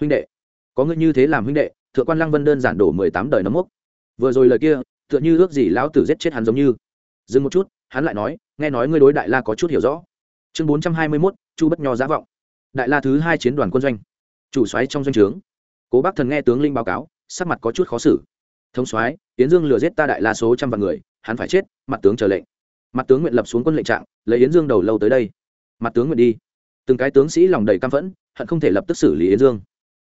huynh đệ, có ngươi như thế làm huynh đệ, thượng quan lăng vân đơn giản đổ mười tám đời nấm mốc. Vừa rồi lời kia, tựa như ước gì lão tử giết chết hắn giống như. Dừng một chút, hắn lại nói, nghe nói ngươi đối đại la có chút hiểu rõ chương bốn trăm hai mươi mốt, chu bất nho giả vọng. Đại la thứ hai chiến đoàn quân doanh. Chủ xoáy trong doanh trướng. Cố bác thần nghe tướng linh báo cáo, sắc mặt có chút khó xử. Thống soái, yến dương lừa giết ta đại la số trăm vạn người, hắn phải chết, mặt tướng chờ lệnh. Mặt tướng nguyện lập xuống quân lệnh trạng, lấy yến dương đầu lâu tới đây. Mặt tướng nguyện đi. Từng cái tướng sĩ lòng đầy căm phẫn, hận không thể lập tức xử lý yến dương.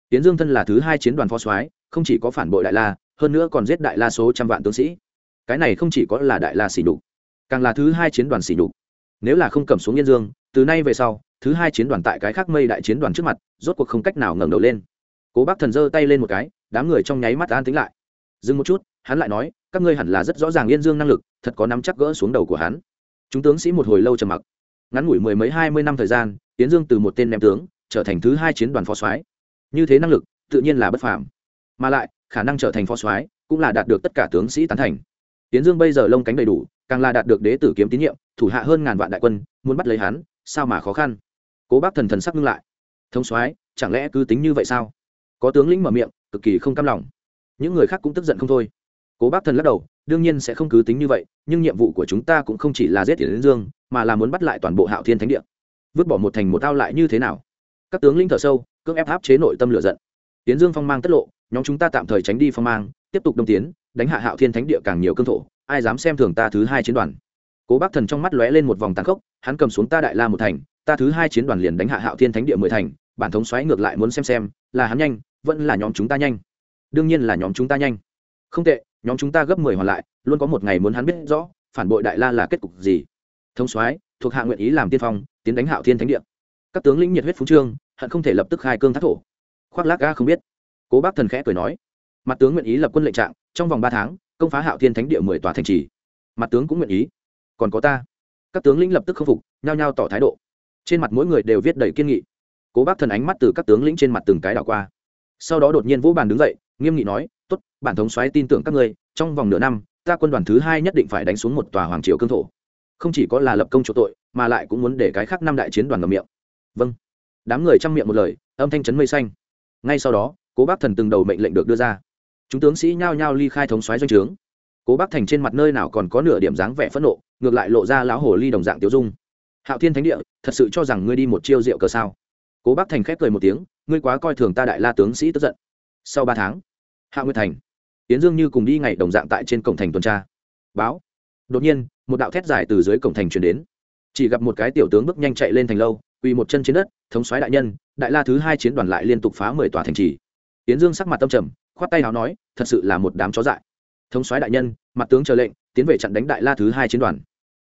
Yến dương thân là thứ hai chiến đoàn phó soái, không chỉ có phản bội đại la, hơn nữa còn giết đại la số trăm vạn tướng sĩ. Cái này không chỉ có là đại la xỉ đục càng là thứ hai chiến đoàn xỉ đục nếu là không cầm xuống yên dương từ nay về sau, thứ hai chiến đoàn tại cái khác mây đại chiến đoàn trước mặt, rốt cuộc không cách nào ngẩng đầu lên. Cố bác thần giơ tay lên một cái, đám người trong nháy mắt an tính lại. Dừng một chút, hắn lại nói, các ngươi hẳn là rất rõ ràng yên dương năng lực, thật có nắm chắc gỡ xuống đầu của hắn. Chúng tướng sĩ một hồi lâu trầm mặc. Ngắn ngủi mười mấy hai mươi năm thời gian, yến dương từ một tên ném tướng, trở thành thứ hai chiến đoàn phó soái. Như thế năng lực, tự nhiên là bất phàm. Mà lại, khả năng trở thành phó soái cũng là đạt được tất cả tướng sĩ tán thành. Yến dương bây giờ lông cánh đầy đủ càng là đạt được đế tử kiếm tín nhiệm, thủ hạ hơn ngàn vạn đại quân, muốn bắt lấy hắn, sao mà khó khăn? Cố bác thần thần sắc ngưng lại. Thông soái, chẳng lẽ cứ tính như vậy sao? Có tướng lĩnh mở miệng, cực kỳ không cam lòng. Những người khác cũng tức giận không thôi. Cố bác thần lắc đầu, đương nhiên sẽ không cứ tính như vậy, nhưng nhiệm vụ của chúng ta cũng không chỉ là giết tiền đến dương, mà là muốn bắt lại toàn bộ hạo thiên thánh địa. Vứt bỏ một thành một ao lại như thế nào? Các tướng lĩnh thở sâu, cưỡng ép áp chế nội tâm lửa giận. Tiến dương phong mang tất lộ, nhóm chúng ta tạm thời tránh đi phong mang, tiếp tục đông tiến, đánh hạ hạo thiên thánh địa càng nhiều cương thổ ai dám xem thường ta thứ hai chiến đoàn. Cố bác thần trong mắt lóe lên một vòng tàn khốc, hắn cầm xuống ta đại la một thành, ta thứ hai chiến đoàn liền đánh hạ hạo thiên thánh địa mười thành, bản thống xoáy ngược lại muốn xem xem, là hắn nhanh, vẫn là nhóm chúng ta nhanh. Đương nhiên là nhóm chúng ta nhanh. Không tệ, nhóm chúng ta gấp mười hoàn lại, luôn có một ngày muốn hắn biết rõ, phản bội đại la là kết cục gì. Thống soái thuộc hạ nguyện ý làm tiên phong, tiến đánh hạo thiên thánh địa. Các tướng lĩnh nhiệt huyết phú trương, hận không thể lập tức khai cương thác thổ. Khoác lác ga không biết. Cố bác thần khẽ cười nói, mặt tướng nguyện ý lập quân lệnh trạng, trong vòng ba tháng công phá hạo thiên thánh địa mười tòa thành trì. Mặt tướng cũng nguyện ý. Còn có ta. Các tướng lĩnh lập tức khâm phục, nhao nhao tỏ thái độ. Trên mặt mỗi người đều viết đầy kiên nghị. Cố bác thần ánh mắt từ các tướng lĩnh trên mặt từng cái đảo qua. Sau đó đột nhiên vũ bàn đứng dậy, nghiêm nghị nói t ố t bản thống xoáy tin tưởng các ngươi, trong vòng nửa năm, ta quân đoàn thứ hai nhất định phải đánh xuống một tòa hoàng triều cương thổ. Không chỉ có là lập công chỗ tội, mà lại cũng muốn để cái khác năm đại chiến đoàn ngầm miệng. Vâng. Đám người chăm miệng một lời, âm thanh chấn mây xanh. Ngay sau đó, cố bác thần từng đầu mệnh lệnh được đưa ra chúng tướng sĩ nhao nhao ly khai thống xoáy doanh trướng. Cố bắc thành trên mặt nơi nào còn có nửa điểm dáng vẻ phẫn nộ, ngược lại lộ ra lão hồ ly đồng dạng tiêu dung. Hạo thiên thánh địa, thật sự cho rằng ngươi đi một chiêu rượu cờ sao? Cố bắc thành khép cười một tiếng, ngươi quá coi thường ta đại la tướng sĩ tức giận. Sau ba tháng hạ nguyệt thành tiến dương như cùng đi ngày đồng dạng tại trên cổng thành tuần tra. Báo. Đột nhiên, một đạo thét dài từ dưới cổng thành chuyển đến. Chỉ gặp một cái tiểu tướng bước nhanh chạy lên thành lâu, quỳ một chân trên đất, thống soái đại nhân, đại la thứ hai chiến đoàn lại liên tục phá mười tòa thành trì. Tiến dương sắc mặt tâm trầm khoát tay nào nói, thật sự là một đám chó dại. Thống soái đại nhân, mặt tướng chờ lệnh, tiến về chặn đánh đại la thứ hai chiến đoàn.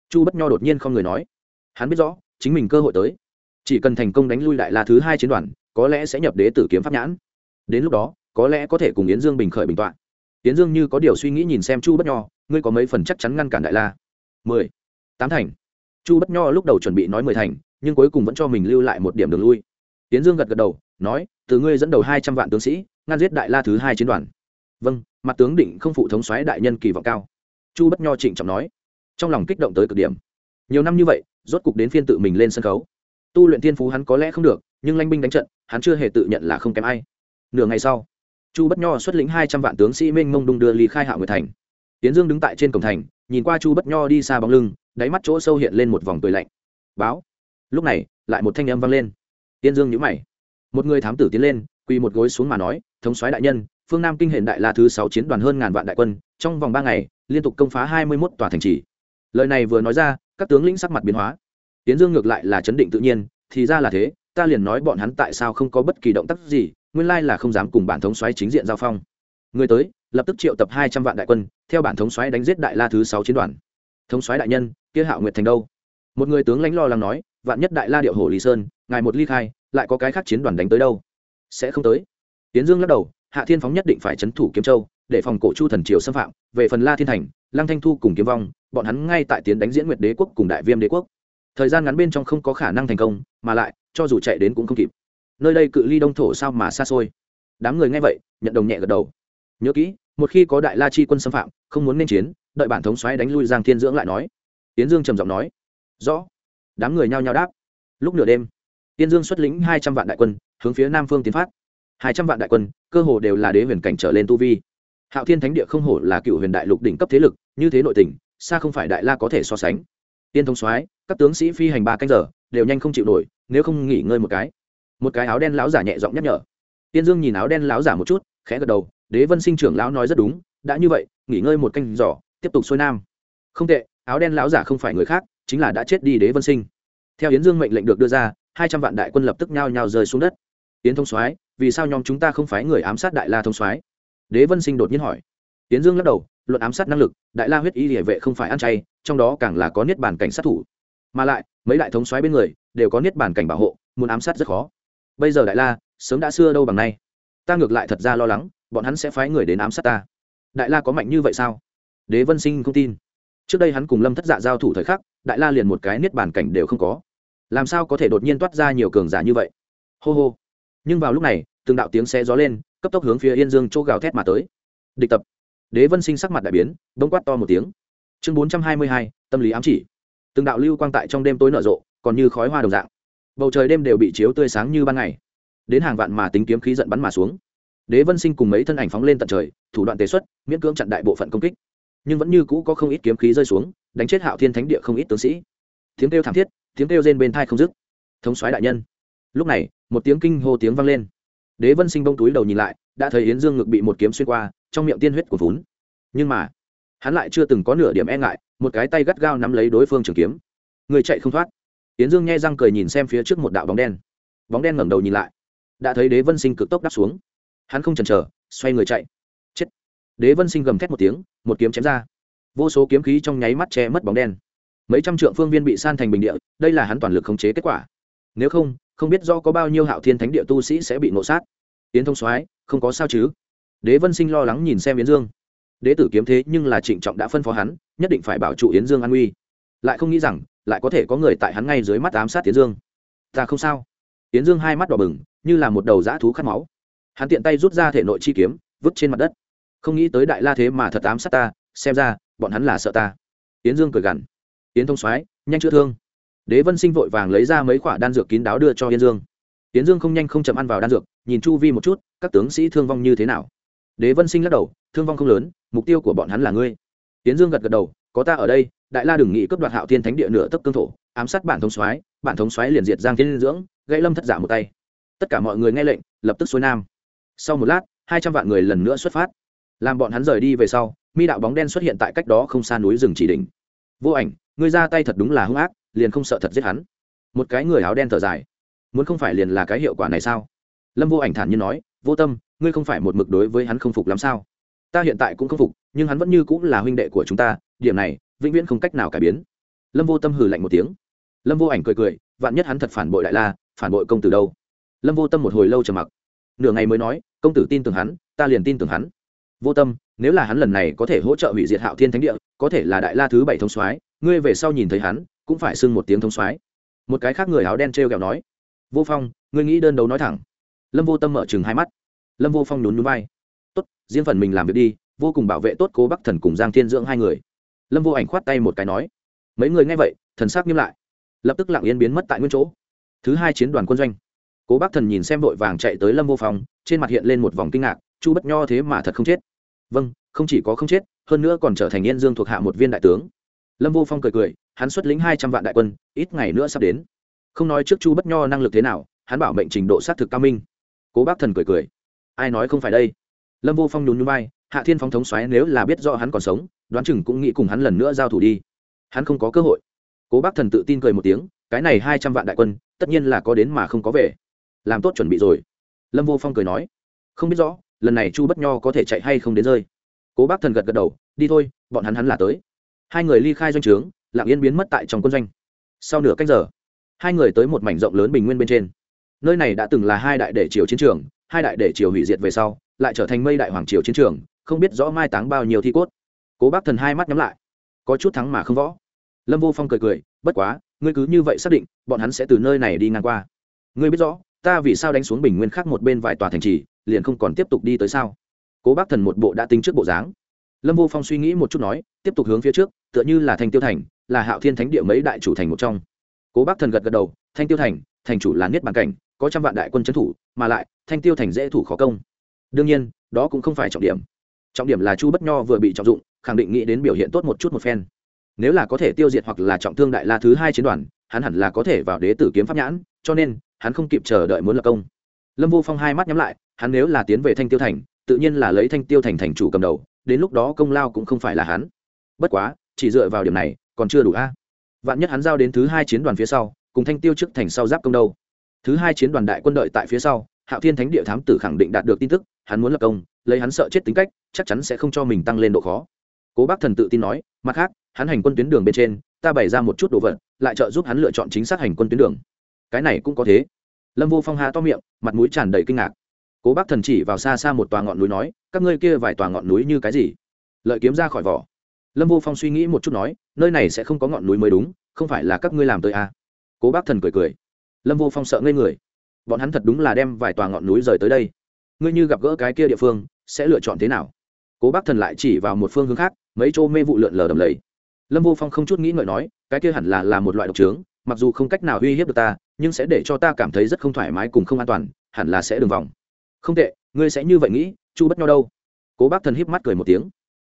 Chu bất nho đột nhiên không người nói. Hắn biết rõ, chính mình cơ hội tới. Chỉ cần thành công đánh lui đại la thứ hai chiến đoàn, có lẽ sẽ nhập đế tử kiếm pháp nhãn. Đến lúc đó, có lẽ có thể cùng yến dương bình khởi bình t o ạ n yến dương như có điều suy nghĩ nhìn xem chu bất nho, ngươi có mấy phần chắc chắn ngăn cản đại la? Mười. Tám thành. Chu bất nho lúc đầu chuẩn bị nói mười thành, nhưng cuối cùng vẫn cho mình lưu lại một điểm đường lui. Yến dương gật gật đầu, nói, từ ngươi dẫn đầu hai trăm vạn tướng sĩ ngăn giết đại la thứ hai chiến đoàn. Vâng mặt tướng định không phụ thống xoáy đại nhân kỳ vọng cao. Chu bất nho trịnh trọng nói. Trong lòng kích động tới cực điểm. Nhiều năm như vậy, rốt cục đến phiên tự mình lên sân khấu. Tu luyện thiên phú hắn có lẽ không được, nhưng lanh binh đánh trận, hắn chưa hề tự nhận là không kém ai. Nửa ngày sau, chu bất nho xuất lĩnh hai trăm vạn tướng sĩ minh mông đung đưa ly khai hạ nguyệt thành. Tiến dương đứng tại trên cổng thành, nhìn qua chu bất nho đi xa bóng lưng, đáy mắt chỗ sâu hiện lên một vòng cười lạnh. Báo. Lúc này, lại một thanh âm vang lên. Tiên dương nhữ mày. Một người thám tử tiến lên, quỳ một gối xuống mà nói thống soái đại nhân, phương nam kinh hiện đại la thứ sáu chiến đoàn hơn ngàn vạn đại quân, trong vòng ba ngày, liên tục công phá hai mươi mốt tòa thành trì. Lời này vừa nói ra, các tướng lĩnh sắc mặt biến hóa. Tiến dương ngược lại là chấn định tự nhiên, thì ra là thế, ta liền nói bọn hắn tại sao không có bất kỳ động tác gì, nguyên lai là không dám cùng bản thống xoáy chính diện giao phong. Người tới, lập tức triệu tập hai trăm vạn đại quân, theo bản thống xoáy đánh giết đại la thứ sáu chiến đoàn. Thống xoáy đại nhân, kia hạo nguyệt thành đâu? Một người tướng lãnh lo lắng nói, vạn nhất đại la điệu hồ lý sơn, ngài một ly khai, lại có cái khác chiến đoàn đánh tới đâu? Sẽ không tới tiến dương lắc đầu, hạ thiên phóng nhất định phải c h ấ n thủ kiếm châu, để phòng cổ chu thần triều xâm phạm, về phần la thiên thành, lăng thanh thu cùng kiếm vong, bọn hắn ngay tại tiến đánh diễn nguyệt đế quốc cùng đại viêm đế quốc. Thời gian ngắn bên trong không có khả năng thành công, mà lại, cho dù chạy đến cũng không kịp. Nơi đây cự ly đông thổ sao mà xa xôi? Đám người nghe vậy, nhận đồng nhẹ gật đầu. Nhớ kỹ, một khi có đại la chi quân xâm phạm, không muốn nên chiến, đợi bản thống xoáy đánh lui giang thiên dưỡng lại nói. Tiến dương trầm giọng nói. Rõ. Đám người nhao nhao đáp. Lúc nửa đêm tiên dương xuất lĩnh hai trăm vạn đại quân, hướng phía nam phương tiến phát hai trăm vạn đại quân, cơ hồ đều là đế huyền cảnh trở lên tu vi. Hạo thiên thánh địa không hổ là cựu huyền đại lục đỉnh cấp thế lực, như thế nội tình, xa không phải đại la có thể so sánh. Tiên thông soái, các tướng sĩ phi hành ba canh giờ, đều nhanh không chịu nổi, nếu không nghỉ ngơi một cái. Một cái áo đen lão giả nhẹ giọng nhắc nhở. Tiên dương nhìn áo đen lão giả một chút, khẽ gật đầu, đế vân sinh trưởng lão nói rất đúng, đã như vậy, nghỉ ngơi một canh giỏ tiếp tục xuôi nam. Không tệ, áo đen lão giả không phải người khác, chính là đã chết đi đế vân sinh. Theo yến dương mệnh lệnh được đưa ra, hai trăm vạn đại quân lập tức nhao nhao rơi xuống đất yến thông soái, vì sao nhóm chúng ta không phái người ám sát đại la thông soái? Đế vân sinh đột nhiên hỏi. Yến dương lắc đầu, luận ám sát năng lực, đại la huyết y địa vệ không phải ăn chay, trong đó càng là có niết bàn cảnh sát thủ. Mà lại, mấy đại thống soái bên người đều có niết bàn cảnh bảo hộ, muốn ám sát rất khó. Bây giờ đại la sớm đã xưa đâu bằng nay. Ta ngược lại thật ra lo lắng, bọn hắn sẽ phái người đến ám sát ta. Đại la có mạnh như vậy sao? Đế vân sinh không tin. Trước đây hắn cùng lâm thất dạ giao thủ thời khắc, đại la liền một cái niết bàn cảnh đều không có. Làm sao có thể đột nhiên toát ra nhiều cường giả như vậy? Hô hô nhưng vào lúc này, từng đạo tiếng xe gió lên, cấp tốc hướng phía yên dương chỗ gào thét mà tới. Địch tập. Đế vân sinh sắc mặt đại biến bông quát to một tiếng. Chương bốn trăm hai mươi hai, tâm lý ám chỉ. Từng đạo lưu quang tại trong đêm tối nở rộ, còn như khói hoa đồng dạng. Bầu trời đêm đều bị chiếu tươi sáng như ban ngày. Đến hàng vạn mà tính kiếm khí giận bắn mà xuống. Đế vân sinh cùng mấy thân ảnh phóng lên tận trời, thủ đoạn tế xuất, miễn cưỡng chặn đại bộ phận công kích. Nhưng vẫn như cũ có không ít kiếm khí rơi xuống, đánh chết hạo thiên thánh địa không ít tướng sĩ. Tiếng kêu thảm thiết, tiếng kêu rên bên thai không dứt. Thống soái đại nhân. Lúc này một tiếng kinh hô tiếng vang lên. Đế vân sinh bông túi đầu nhìn lại, đã thấy yến dương ngực bị một kiếm xuyên qua, trong miệng tiên huyết của vốn nhưng mà, hắn lại chưa từng có nửa điểm e ngại, một cái tay gắt gao nắm lấy đối phương trường kiếm. Người chạy không thoát. Yến dương nghe răng cười nhìn xem phía trước một đạo bóng đen. Bóng đen ngẩng đầu nhìn lại. Đã thấy đế vân sinh cực tốc đáp xuống. Hắn không chần chờ, xoay người chạy. Chết. Đế vân sinh gầm thét một tiếng, một kiếm chém ra. Vô số kiếm khí trong nháy mắt che mất bóng đen. Mấy trăm trượng phương viên bị san thành bình địa, đây là hắn toàn lực khống chế kết quả nếu không không biết do có bao nhiêu hạo thiên thánh địa tu sĩ sẽ bị nộ sát. Yến thông soái, không có sao chứ? Đế vân sinh lo lắng nhìn xem yến dương. Đế tử kiếm thế nhưng là trịnh trọng đã phân phó hắn, nhất định phải bảo trụ yến dương an nguy. Lại không nghĩ rằng, lại có thể có người tại hắn ngay dưới mắt ám sát yến dương. Ta không sao. Yến dương hai mắt đỏ bừng, như là một đầu dã thú khát máu. Hắn tiện tay rút ra thể nội chi kiếm, vứt trên mặt đất. Không nghĩ tới đại la thế mà thật ám sát ta, xem ra, bọn hắn là sợ ta. Yến dương cười gằn. Yến thông soái, nhanh chữa thương đế vân sinh vội vàng lấy ra mấy khoả đan dược kín đáo đưa cho yên dương. Yến dương không nhanh không chậm ăn vào đan dược, nhìn chu vi một chút, các tướng sĩ thương vong như thế nào? Đế vân sinh lắc đầu, thương vong không lớn, mục tiêu của bọn hắn là ngươi. Yến dương gật gật đầu, có ta ở đây, đại la đừng nghĩ cướp đoạt hạo thiên thánh địa nửa tấc cương thổ, ám sát bản thống soái, bản thống soái liền diệt giang thiên dưỡng, gãy lâm thất giả một tay. Tất cả mọi người nghe lệnh, lập tức xuôi nam. Sau một lát, hai trăm vạn người lần nữa xuất phát. Làm bọn hắn rời đi về sau, mi đạo bóng đen xuất hiện tại cách đó không xa núi rừng chỉ đỉnh. Vô ảnh, ngươi ra tay thật đúng là hung ác liền không sợ thật giết hắn. Một cái người áo đen thở dài. Muốn không phải liền là cái hiệu quả này sao? Lâm vô ảnh thản nhiên nói, vô tâm, ngươi không phải một mực đối với hắn không phục lắm sao? Ta hiện tại cũng không phục, nhưng hắn vẫn như cũng là huynh đệ của chúng ta, điểm này, vĩnh viễn không cách nào cải biến. Lâm vô tâm hừ lạnh một tiếng. Lâm vô ảnh cười cười, vạn nhất hắn thật phản bội đại la, phản bội công tử đâu? Lâm vô tâm một hồi lâu trầm mặc. Nửa ngày mới nói, công tử tin tưởng hắn, ta liền tin tưởng hắn. Vô tâm, nếu là hắn lần này có thể hỗ trợ hủy diệt hạo thiên thánh địa, có thể là đại la thứ bảy thông soái, ngươi về sau nhìn thấy hắn cũng phải xưng một tiếng thông soái. Một cái khác người áo đen t r kẹo nói, vô phong, ngươi nghĩ đơn đấu nói thẳng. Lâm vô tâm mở chừng hai mắt. Lâm vô phong nhún núi vai. Tốt, riêng phần mình làm việc đi, vô cùng bảo vệ tốt cố bắc thần cùng giang thiên dưỡng hai người. Lâm vô ảnh khoát tay một cái nói, mấy người nghe vậy, thần sắc nghiêm lại. Lập tức lặng yên biến mất tại nguyên chỗ. Thứ hai chiến đoàn quân doanh. Cố bắc thần nhìn xem vội vàng chạy tới lâm vô phong, trên mặt hiện lên một vòng kinh ngạc, chu bất nho thế mà thật không chết. Vâng không chỉ có không chết, hơn nữa còn trở thành yên dương thuộc hạ một viên đại tướng. Lâm vô phong cười cười hắn xuất lĩnh hai trăm vạn đại quân, ít ngày nữa sắp đến. Không nói trước chu bất nho năng lực thế nào, hắn bảo mệnh trình độ xác thực cao minh. Cố bác thần cười cười. Ai nói không phải đây? Lâm vô phong nhún nhún vai, hạ thiên phong thống xoáy nếu là biết do hắn còn sống, đoán chừng cũng nghĩ cùng hắn lần nữa giao thủ đi. Hắn không có cơ hội. Cố bác thần tự tin cười một tiếng, cái này hai trăm vạn đại quân, tất nhiên là có đến mà không có về. Làm tốt chuẩn bị rồi. Lâm vô phong cười nói. Không biết rõ, lần này chu bất nho có thể chạy hay không đến rơi. Cố bác thần gật gật đầu, đi thôi, bọn hắn hắn là tới. Hai người ly khai doanh trướng lặng yên biến mất tại trong quân doanh. Sau nửa cách giờ, hai người tới một mảnh rộng lớn bình nguyên bên trên. Nơi này đã từng là hai đại đệ triều chiến trường, hai đại đệ triều hủy diệt về sau, lại trở thành mây đại hoàng triều chiến trường, không biết rõ mai táng bao nhiêu thi cốt. Cố bác thần hai mắt nhắm lại, có chút thắng mà không võ. Lâm vô phong cười cười, bất quá, ngươi cứ như vậy xác định, bọn hắn sẽ từ nơi này đi ngang qua. Ngươi biết rõ, ta vì sao đánh xuống bình nguyên khác một bên vài tòa thành trì, liền không còn tiếp tục đi tới sao? Cố bác thần một bộ đã tính trước bộ dáng. Lâm vô phong suy nghĩ một chút nói, tiếp tục hướng phía trước, tựa như là thành tiêu thành là hạo thiên thánh địa mấy đại chủ thành một trong. Cố bác thần gật gật đầu, thanh tiêu thành thành chủ là niết bàn cảnh, có trăm vạn đại quân trấn thủ, mà lại, thanh tiêu thành dễ thủ khó công. Đương nhiên, đó cũng không phải trọng điểm. Trọng điểm là chu bất nho vừa bị trọng dụng, khẳng định nghĩ đến biểu hiện tốt một chút một phen. Nếu là có thể tiêu diệt hoặc là trọng thương đại la thứ hai chiến đoàn, hắn hẳn là có thể vào đế tử kiếm pháp nhãn, cho nên, hắn không kịp chờ đợi muốn lập công. Lâm vô phong hai mắt nhắm lại, hắn nếu là tiến về thanh tiêu thành, tự nhiên là lấy thanh tiêu thành thành chủ cầm đầu, đến lúc đó công lao cũng không phải là hắn. Bất quá, chỉ dựa vào điểm này còn chưa đủ a. Vạn nhất hắn giao đến thứ hai chiến đoàn phía sau, cùng thanh tiêu trước thành sau giáp công đâu. Thứ hai chiến đoàn đại quân đội tại phía sau, hạo thiên thánh địa thám tử khẳng định đạt được tin tức, hắn muốn lập công, lấy hắn sợ chết tính cách, chắc chắn sẽ không cho mình tăng lên độ khó. Cố bác thần tự tin nói, mặt khác, hắn hành quân tuyến đường bên trên, ta bày ra một chút đồ vật, lại trợ giúp hắn lựa chọn chính xác hành quân tuyến đường. Cái này cũng có thế. Lâm vô phong hà to miệng, mặt mũi tràn đầy kinh ngạc. Cố bác thần chỉ vào xa xa một tòa ngọn núi nói, các ngươi kia vài tòa ngọn núi như cái gì? Lợi kiếm ra khỏi vỏ lâm vô phong suy nghĩ một chút nói, nơi này sẽ không có ngọn núi mới đúng, không phải là các ngươi làm tới à. cố bác thần cười cười. Lâm vô phong sợ ngây người. Bọn hắn thật đúng là đem vài tòa ngọn núi rời tới đây. Ngươi như gặp gỡ cái kia địa phương, sẽ lựa chọn thế nào? Cố bác thần lại chỉ vào một phương hướng khác, mấy chỗ mê vụ lượn lờ đầm lầy. Lâm vô phong không chút nghĩ ngợi nói, cái kia hẳn là là một loại độc trướng, mặc dù không cách nào uy hiếp được ta, nhưng sẽ để cho ta cảm thấy rất không thoải mái cùng không an toàn, hẳn là sẽ đường vòng. Không tệ, ngươi sẽ như vậy nghĩ, chu bất nho đâu? Cố bác thần híp mắt cười một tiếng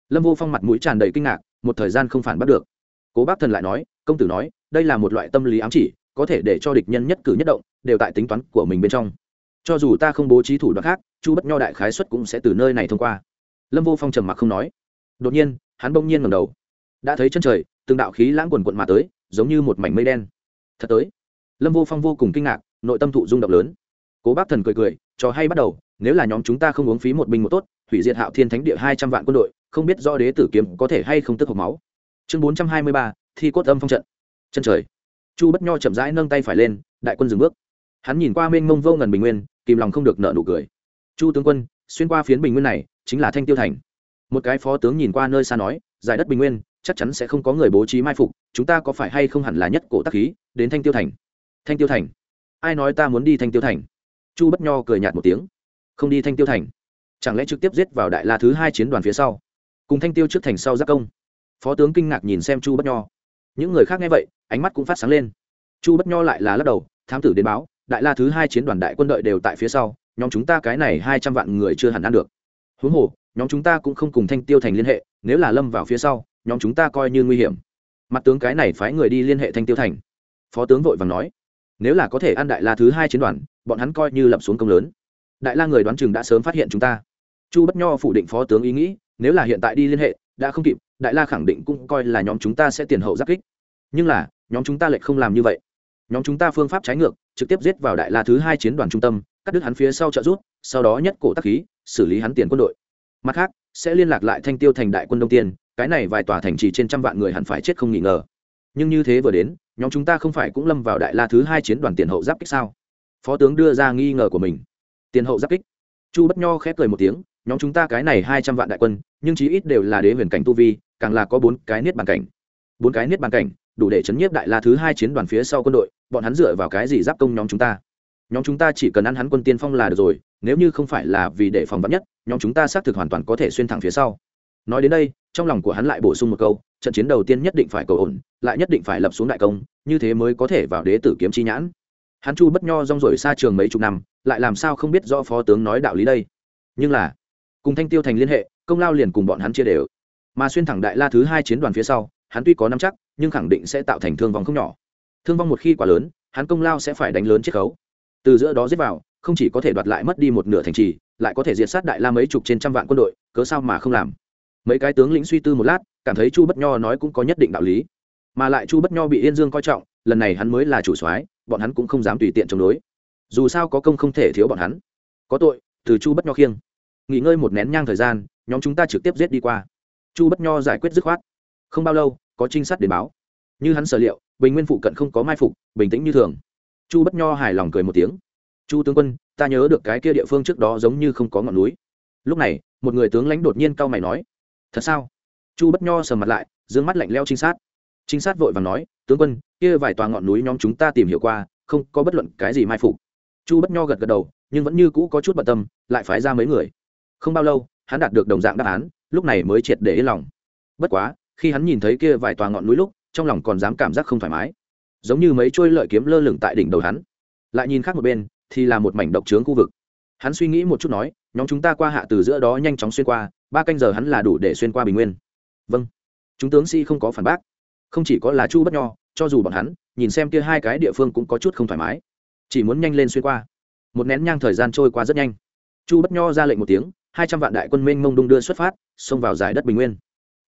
lâm vô phong mặt mũi tràn đầy kinh ngạc, một thời gian không phản bắt được. Cố bác thần lại nói, công tử nói, đây là một loại tâm lý ám chỉ, có thể để cho địch nhân nhất cử nhất động, đều tại tính toán của mình bên trong. Cho dù ta không bố trí thủ đoạn khác, chu bất nho đại khái xuất cũng sẽ từ nơi này thông qua. Lâm vô phong trầm mặc không nói. Đột nhiên, hắn bỗng nhiên ngầm đầu. Đã thấy chân trời, từng đạo khí lãng quần quận mà tới, giống như một mảnh mây đen. Thật tới. Lâm vô phong vô cùng kinh ngạc, nội tâm thụ rung động lớn. Cố bác thần cười cười, trò hay bắt đầu, nếu là nhóm chúng ta không uống phí một binh một tốt, hủy diệt hạo thiên thánh địa hai trăm vạn quân đội không biết do đế tử kiếm có thể hay không tức hộc máu. Chương bốn trăm hai mươi ba, thi cốt âm phong trận. Chân trời. Chu bất nho chậm rãi nâng tay phải lên, đại quân dừng bước. Hắn nhìn qua mênh mông vô ngần bình nguyên, kìm lòng không được nợ nụ cười. Chu tướng quân, xuyên qua phiến bình nguyên này, chính là thanh tiêu thành. Một cái phó tướng nhìn qua nơi xa nói, giải đất bình nguyên, chắc chắn sẽ không có người bố trí mai phục, chúng ta có phải hay không hẳn là nhất cổ tắc khí, đến thanh tiêu thành? Thanh tiêu thành. Ai nói ta muốn đi thanh tiêu thành? Chu bất nho cười nhạt một tiếng. Không đi thanh tiêu thành. Chẳng lẽ trực tiếp giết vào đại la thứ hai chiến đoàn phía sau? Cùng thanh tiêu trước thành sau giác công. Phó tướng kinh ngạc nhìn xem chu bất nho. Những người khác nghe vậy, ánh mắt cũng phát sáng lên. Chu bất nho lại là lắc đầu, thám tử đến báo, đại la thứ hai chiến đoàn đại quân đội đều tại phía sau, nhóm chúng ta cái này hai trăm vạn người chưa hẳn ăn được. Huống hồ, nhóm chúng ta cũng không cùng thanh tiêu thành liên hệ, nếu là lâm vào phía sau, nhóm chúng ta coi như nguy hiểm. Mặt tướng cái này phái người đi liên hệ thanh tiêu thành. Phó tướng vội vàng nói, nếu là có thể ăn đại la thứ hai chiến đoàn, bọn hắn coi như lập xuống công lớn. Đại la người đoán chừng đã sớm phát hiện chúng ta. Chu bất nho phủ định phó tướng ý nghĩ nếu là hiện tại đi liên hệ, đã không kịp, đại la khẳng định cũng coi là nhóm chúng ta sẽ tiền hậu giáp kích. Nhưng là, nhóm chúng ta lại không làm như vậy. Nhóm chúng ta phương pháp trái ngược, trực tiếp giết vào đại la thứ hai chiến đoàn trung tâm, cắt đứt hắn phía sau trợ rút sau đó nhất cổ tắc khí, xử lý hắn tiền quân đội. Mặt khác, sẽ liên lạc lại thanh tiêu thành đại quân đông tiên, cái này vài tòa thành trì trên trăm vạn người hẳn phải chết không nghỉ ngờ. Nhưng như thế vừa đến, nhóm chúng ta không phải cũng lâm vào đại la thứ hai chiến đoàn tiền hậu giáp kích sao? Phó tướng đưa ra nghi ngờ của mình. Tiền hậu giáp kích. Chu bất nho khép cười một tiếng nhóm chúng ta cái này hai trăm vạn đại quân, nhưng chí ít đều là đế huyền cảnh tu vi, càng là có bốn cái niết bàn cảnh. Bốn cái niết bàn cảnh, đủ để chấn nhiếp đại la thứ hai chiến đoàn phía sau quân đội, bọn hắn dựa vào cái gì giáp công nhóm chúng ta? Nhóm chúng ta chỉ cần ăn hắn quân tiên phong là được rồi, nếu như không phải là vì để phòng vắn nhất, nhóm chúng ta xác thực hoàn toàn có thể xuyên thẳng phía sau. Nói đến đây, trong lòng của hắn lại bổ sung một câu, trận chiến đầu tiên nhất định phải cầu ổn, lại nhất định phải lập xuống đại công, như thế mới có thể vào đế tử kiếm chi nhãn. Hắn chu bất nho rong rổi xa trường mấy chục năm, lại làm sao không biết rõ phó tướng nói đạo lý đây? Nhưng là cùng thanh tiêu thành liên hệ, công lao liền cùng bọn hắn chia đều. Mà xuyên thẳng đại la thứ hai chiến đoàn phía sau, hắn tuy có năm chắc, nhưng khẳng định sẽ tạo thành thương vong không nhỏ. Thương vong một khi quá lớn, hắn công lao sẽ phải đánh lớn chiết khấu. Từ giữa đó giết vào, không chỉ có thể đoạt lại mất đi một nửa thành trì, lại có thể diệt sát đại la mấy chục trên trăm vạn quân đội, cớ sao mà không làm? Mấy cái tướng lĩnh suy tư một lát, cảm thấy chu bất nho nói cũng có nhất định đạo lý. Mà lại chu bất nho bị yên dương coi trọng, lần này hắn mới là chủ soái, bọn hắn cũng không dám tùy tiện chống đối. Dù sao có công không thể thiếu bọn hắn. Có tội, từ chu bất nho khiêng nghỉ ngơi một nén nhang thời gian, nhóm chúng ta trực tiếp giết đi qua. Chu bất nho giải quyết dứt khoát. Không bao lâu, có trinh sát đến báo. Như hắn sở liệu, bình nguyên phụ cận không có mai phục, bình tĩnh như thường. Chu bất nho hài lòng cười một tiếng. Chu tướng quân, ta nhớ được cái kia địa phương trước đó giống như không có ngọn núi. Lúc này, một người tướng lãnh đột nhiên cau mày nói, thật sao? Chu bất nho sờ mặt lại d ư ơ n g mắt lạnh leo trinh sát. Trinh sát vội và nói, tướng quân, kia vài tòa ngọn núi nhóm chúng ta tìm hiểu qua, không có bất luận cái gì mai phục. Chu bất nho gật gật đầu, nhưng vẫn như cũ có chút bận tâm, lại phái ra mấy người không bao lâu, hắn đạt được đồng dạng đáp án, lúc này mới triệt để yên lòng. Bất quá, khi hắn nhìn thấy kia vài tòa ngọn núi lúc, trong lòng còn dám cảm giác không thoải mái. Giống như mấy trôi lợi kiếm lơ lửng tại đỉnh đầu hắn. Lại nhìn khác một bên, thì là một mảnh độc trướng khu vực. Hắn suy nghĩ một chút nói, nhóm chúng ta qua hạ từ giữa đó nhanh chóng xuyên qua, ba canh giờ hắn là đủ để xuyên qua bình nguyên. Vâng. Chúng tướng sĩ、si、không có phản bác. Không chỉ có là chu bất nho, cho dù bọn hắn, nhìn xem kia hai cái địa phương cũng có chút không thoải mái. Chỉ muốn nhanh lên xuyên qua. Một nén nhang thời gian trôi qua rất nhanh. Chu bất nho ra lệnh một tiếng hai trăm vạn đại quân minh mông đung đưa xuất phát, xông vào giải đất bình nguyên.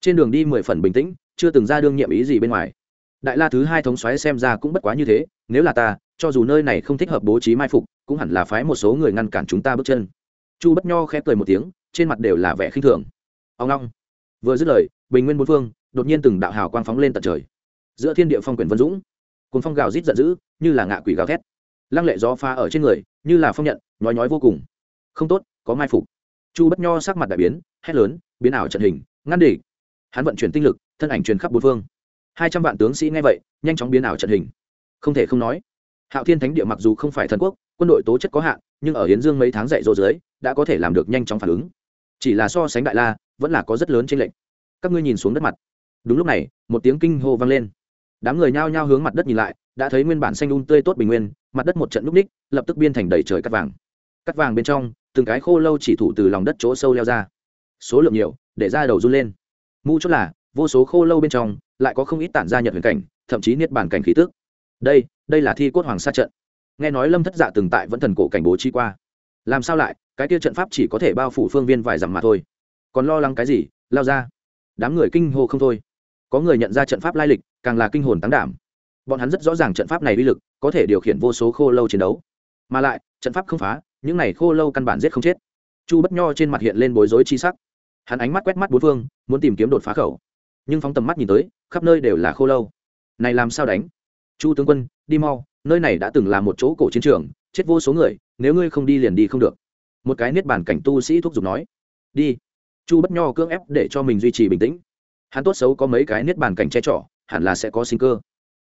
Trên đường đi mười phần bình tĩnh, chưa từng ra đương nhiệm ý gì bên ngoài. Đại la thứ hai thống xoáy xem ra cũng bất quá như thế, nếu là ta, cho dù nơi này không thích hợp bố trí mai phục, cũng hẳn là phái một số người ngăn cản chúng ta bước chân. Chu bất nho khẽ cười một tiếng, trên mặt đều là vẻ khinh thường. Ông long. Vừa dứt lời, bình nguyên bốn phương, đột nhiên từng đạo hào quang phóng lên tận trời. Giữa thiên địa phong quyển vân dũng cùng phong gào rít giận dữ, như là ngạ quỷ gào thét. Lăng lệ gió pha ở trên người, như là phong nhận, nhói nhói vô cùng. Không tốt, có mai phục chu bất nho sắc mặt đại biến, hét lớn, biến ảo trận hình, ngăn địch. Hắn vận chuyển tinh lực, thân ảnh truyền khắp bốn phương. Hai trăm vạn tướng sĩ nghe vậy, nhanh chóng biến ảo trận hình. Không thể không nói, hạo thiên thánh địa mặc dù không phải thần quốc, quân đội tố chất có hạn, nhưng ở hiến dương mấy tháng dạy dỗ dưới, đã có thể làm được nhanh chóng phản ứng. Chỉ là so sánh đại la, vẫn là có rất lớn trên lệnh các ngươi nhìn xuống đất mặt. Đúng lúc này, một tiếng kinh hô vang lên. Đám người nhao nhao hướng mặt đất nhìn lại, đã thấy nguyên bản xanh un um tươi tốt bình nguyên, mặt đất một trận núp ních, lập tức biên thành đầy trời cắt vàng. Cắt vàng bên trong từng cái khô lâu chỉ thủ từ lòng đất chỗ sâu leo ra. Số lượng nhiều, để ra đầu run lên. Mu chốt là, vô số khô lâu bên trong, lại có không ít tản ra nhật huyền cảnh, thậm chí niết bản cảnh khí tức. Đây đây là thi cốt hoàng sa trận. Nghe nói lâm thất dạ từng tại vẫn thần cổ cảnh bố chi qua. Làm sao lại, cái kia trận pháp chỉ có thể bao phủ phương viên vài dặm mà thôi. Còn lo lắng cái gì, lao ra. Đám người kinh hô không thôi. Có người nhận ra trận pháp lai lịch, càng là kinh hồn tán đảm. Bọn hắn rất rõ ràng trận pháp này uy lực, có thể điều khiển vô số khô lâu chiến đấu. Mà lại, trận pháp không phá những này khô lâu căn bản giết không chết. Chu bất nho trên mặt hiện lên bối rối chi sắc. Hắn ánh mắt quét mắt bốn phương muốn tìm kiếm đột phá khẩu. Nhưng phóng tầm mắt nhìn tới khắp nơi đều là khô lâu. Này làm sao đánh? Chu tướng quân đi mau nơi này đã từng là một chỗ cổ chiến trường chết vô số người nếu ngươi không đi liền đi không được. Một cái niết bàn cảnh tu sĩ thúc giục nói. Đi. Chu bất nho cưỡng ép để cho mình duy trì bình tĩnh. Hắn tốt xấu có mấy cái niết bàn cảnh che chở, hẳn là sẽ có sinh cơ.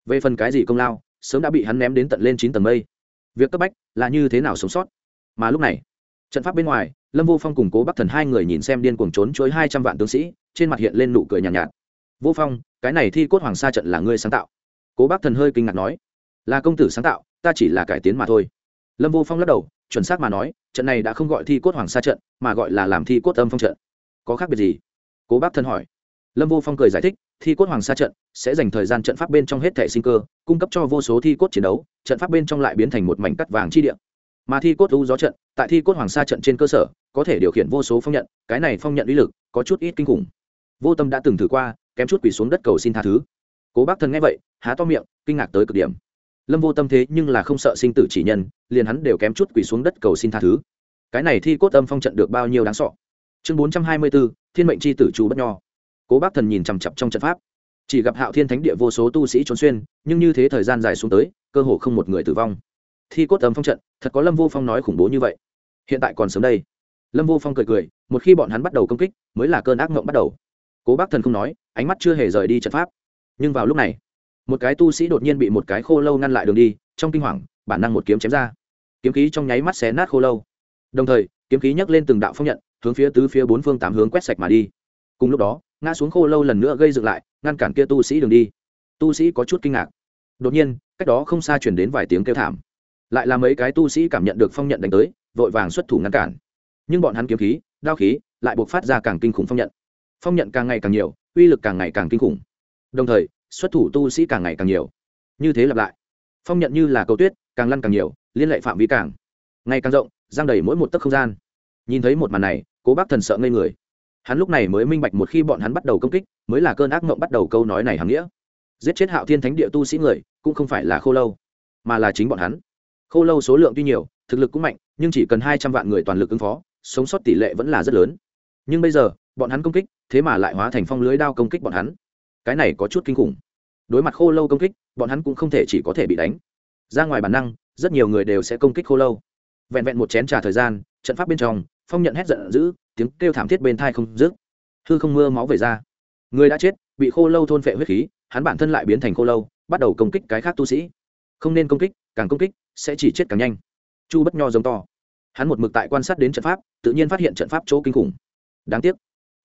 Về phần cái gì công lao sớm đã bị hắn ném đến tận lên chín tầng mây. Việc cấp bách là như thế nào sống sót? Mà lúc này trận pháp bên ngoài lâm vô phong cùng cố bắc thần hai người nhìn xem điên cuồng trốn chối hai trăm vạn tướng sĩ trên mặt hiện lên nụ cười nhàn nhạt, nhạt. Vô phong cái này thi cốt hoàng sa trận là ngươi sáng tạo. Cố Bắc thần hơi kinh ngạc nói là công tử sáng tạo ta chỉ là cải tiến mà thôi. Lâm vô phong lắc đầu chuẩn xác mà nói trận này đã không gọi thi cốt hoàng sa trận mà gọi là làm thi cốt âm phong trận. Có khác biệt gì? Cố bác thần hỏi. Lâm vô phong cười giải thích thi cốt hoàng sa trận sẽ dành thời gian trận pháp bên trong hết thẻ sinh cơ cung cấp cho vô số thi cốt chiến đấu trận pháp bên trong lại biến thành một mảnh cắt vàng chi điện mà thi cốt u gió trận, tại thi cốt hoàng sa trận trên cơ sở, có thể điều khiển vô số phong nhận, cái này phong nhận uy lực có chút ít kinh khủng. Vô tâm đã từng thử qua, kém chút quỳ xuống đất cầu xin tha thứ. Cố bác thần nghe vậy, há to miệng, kinh ngạc tới cực điểm. Lâm vô tâm thế nhưng là không sợ sinh tử chỉ nhân, liền hắn đều kém chút quỳ xuống đất cầu xin tha thứ. Cái này thi cốt âm phong trận được bao nhiêu đáng sọ chương bốn trăm hai mươi bốn thiên mệnh c h i tử chú bất nho. Cố bác thần nhìn chằm chặp trong trận pháp. Chỉ gặp hạo thiên thánh địa vô số tu sĩ trốn xuyên, nhưng như thế thời gian dài xuống tới, cơ hồ không một người tử vong thi cốt tầm phong trận, thật có lâm vô phong nói khủng bố như vậy. Hiện tại còn sớm đây. Lâm vô phong cười cười, một khi bọn hắn bắt đầu công kích, mới là cơn ác mộng bắt đầu. Cố bác thần không nói, ánh mắt chưa hề rời đi trận pháp. Nhưng vào lúc này, một cái tu sĩ đột nhiên bị một cái khô lâu ngăn lại đường đi, trong kinh hoàng, bản năng một kiếm chém ra. Kiếm khí trong nháy mắt xé nát khô lâu. Đồng thời, kiếm khí nhấc lên từng đạo phong nhận, hướng phía tứ phía bốn phương tám hướng quét sạch mà đi. Cùng lúc đó, ngã xuống khô lâu lần nữa gây dựng lại, ngăn cản kia tu sĩ đường đi. Tu sĩ có chút kinh ngạc. Đột nhiên, cách đó không xa chuyển đến vài tiếng kêu thảm lại là mấy cái tu sĩ cảm nhận được phong nhận đánh tới, vội vàng xuất thủ ngăn cản. Nhưng bọn hắn kiếm khí, đao khí lại buộc phát ra càng kinh khủng phong nhận. Phong nhận càng ngày càng nhiều, uy lực càng ngày càng kinh khủng. Đồng thời, xuất thủ tu sĩ càng ngày càng nhiều. Như thế lặp lại. Phong nhận như là cầu tuyết, càng lăn càng nhiều, liên lệ phạm vi càng ngày càng rộng, giang đầy mỗi một tấc không gian. Nhìn thấy một màn này, cố bác thần sợ ngây người. Hắn lúc này mới minh bạch một khi bọn hắn bắt đầu công kích, mới là cơn ác mộng bắt đầu câu nói này hằng nghĩa. Giết chết hạo thiên thánh địa tu sĩ người, cũng không phải là khô lâu, mà là chính bọn hắn khô lâu số lượng tuy nhiều, thực lực cũng mạnh, nhưng chỉ cần hai trăm vạn người toàn lực ứng phó, sống sót tỷ lệ vẫn là rất lớn. Nhưng bây giờ, bọn hắn công kích, thế mà lại hóa thành phong lưới đao công kích bọn hắn. Cái này có chút kinh khủng. Đối mặt khô lâu công kích, bọn hắn cũng không thể chỉ có thể bị đánh. Ra ngoài bản năng, rất nhiều người đều sẽ công kích khô lâu. Vẹn vẹn một chén trà thời gian, trận pháp bên trong, phong nhận hét giận dữ, tiếng kêu thảm thiết bên thai không dứt. Hư không mưa máu về ra. Người đã chết, bị khô lâu thôn phệ huyết khí, hắn bản thân lại biến thành khô lâu, bắt đầu công kích cái khác tu sĩ. Không nên công kích, càng công kích sẽ chỉ chết càng nhanh. Chu bất nho giống to. Hắn một mực tại quan sát đến trận pháp, tự nhiên phát hiện trận pháp chỗ kinh khủng. Đáng tiếc,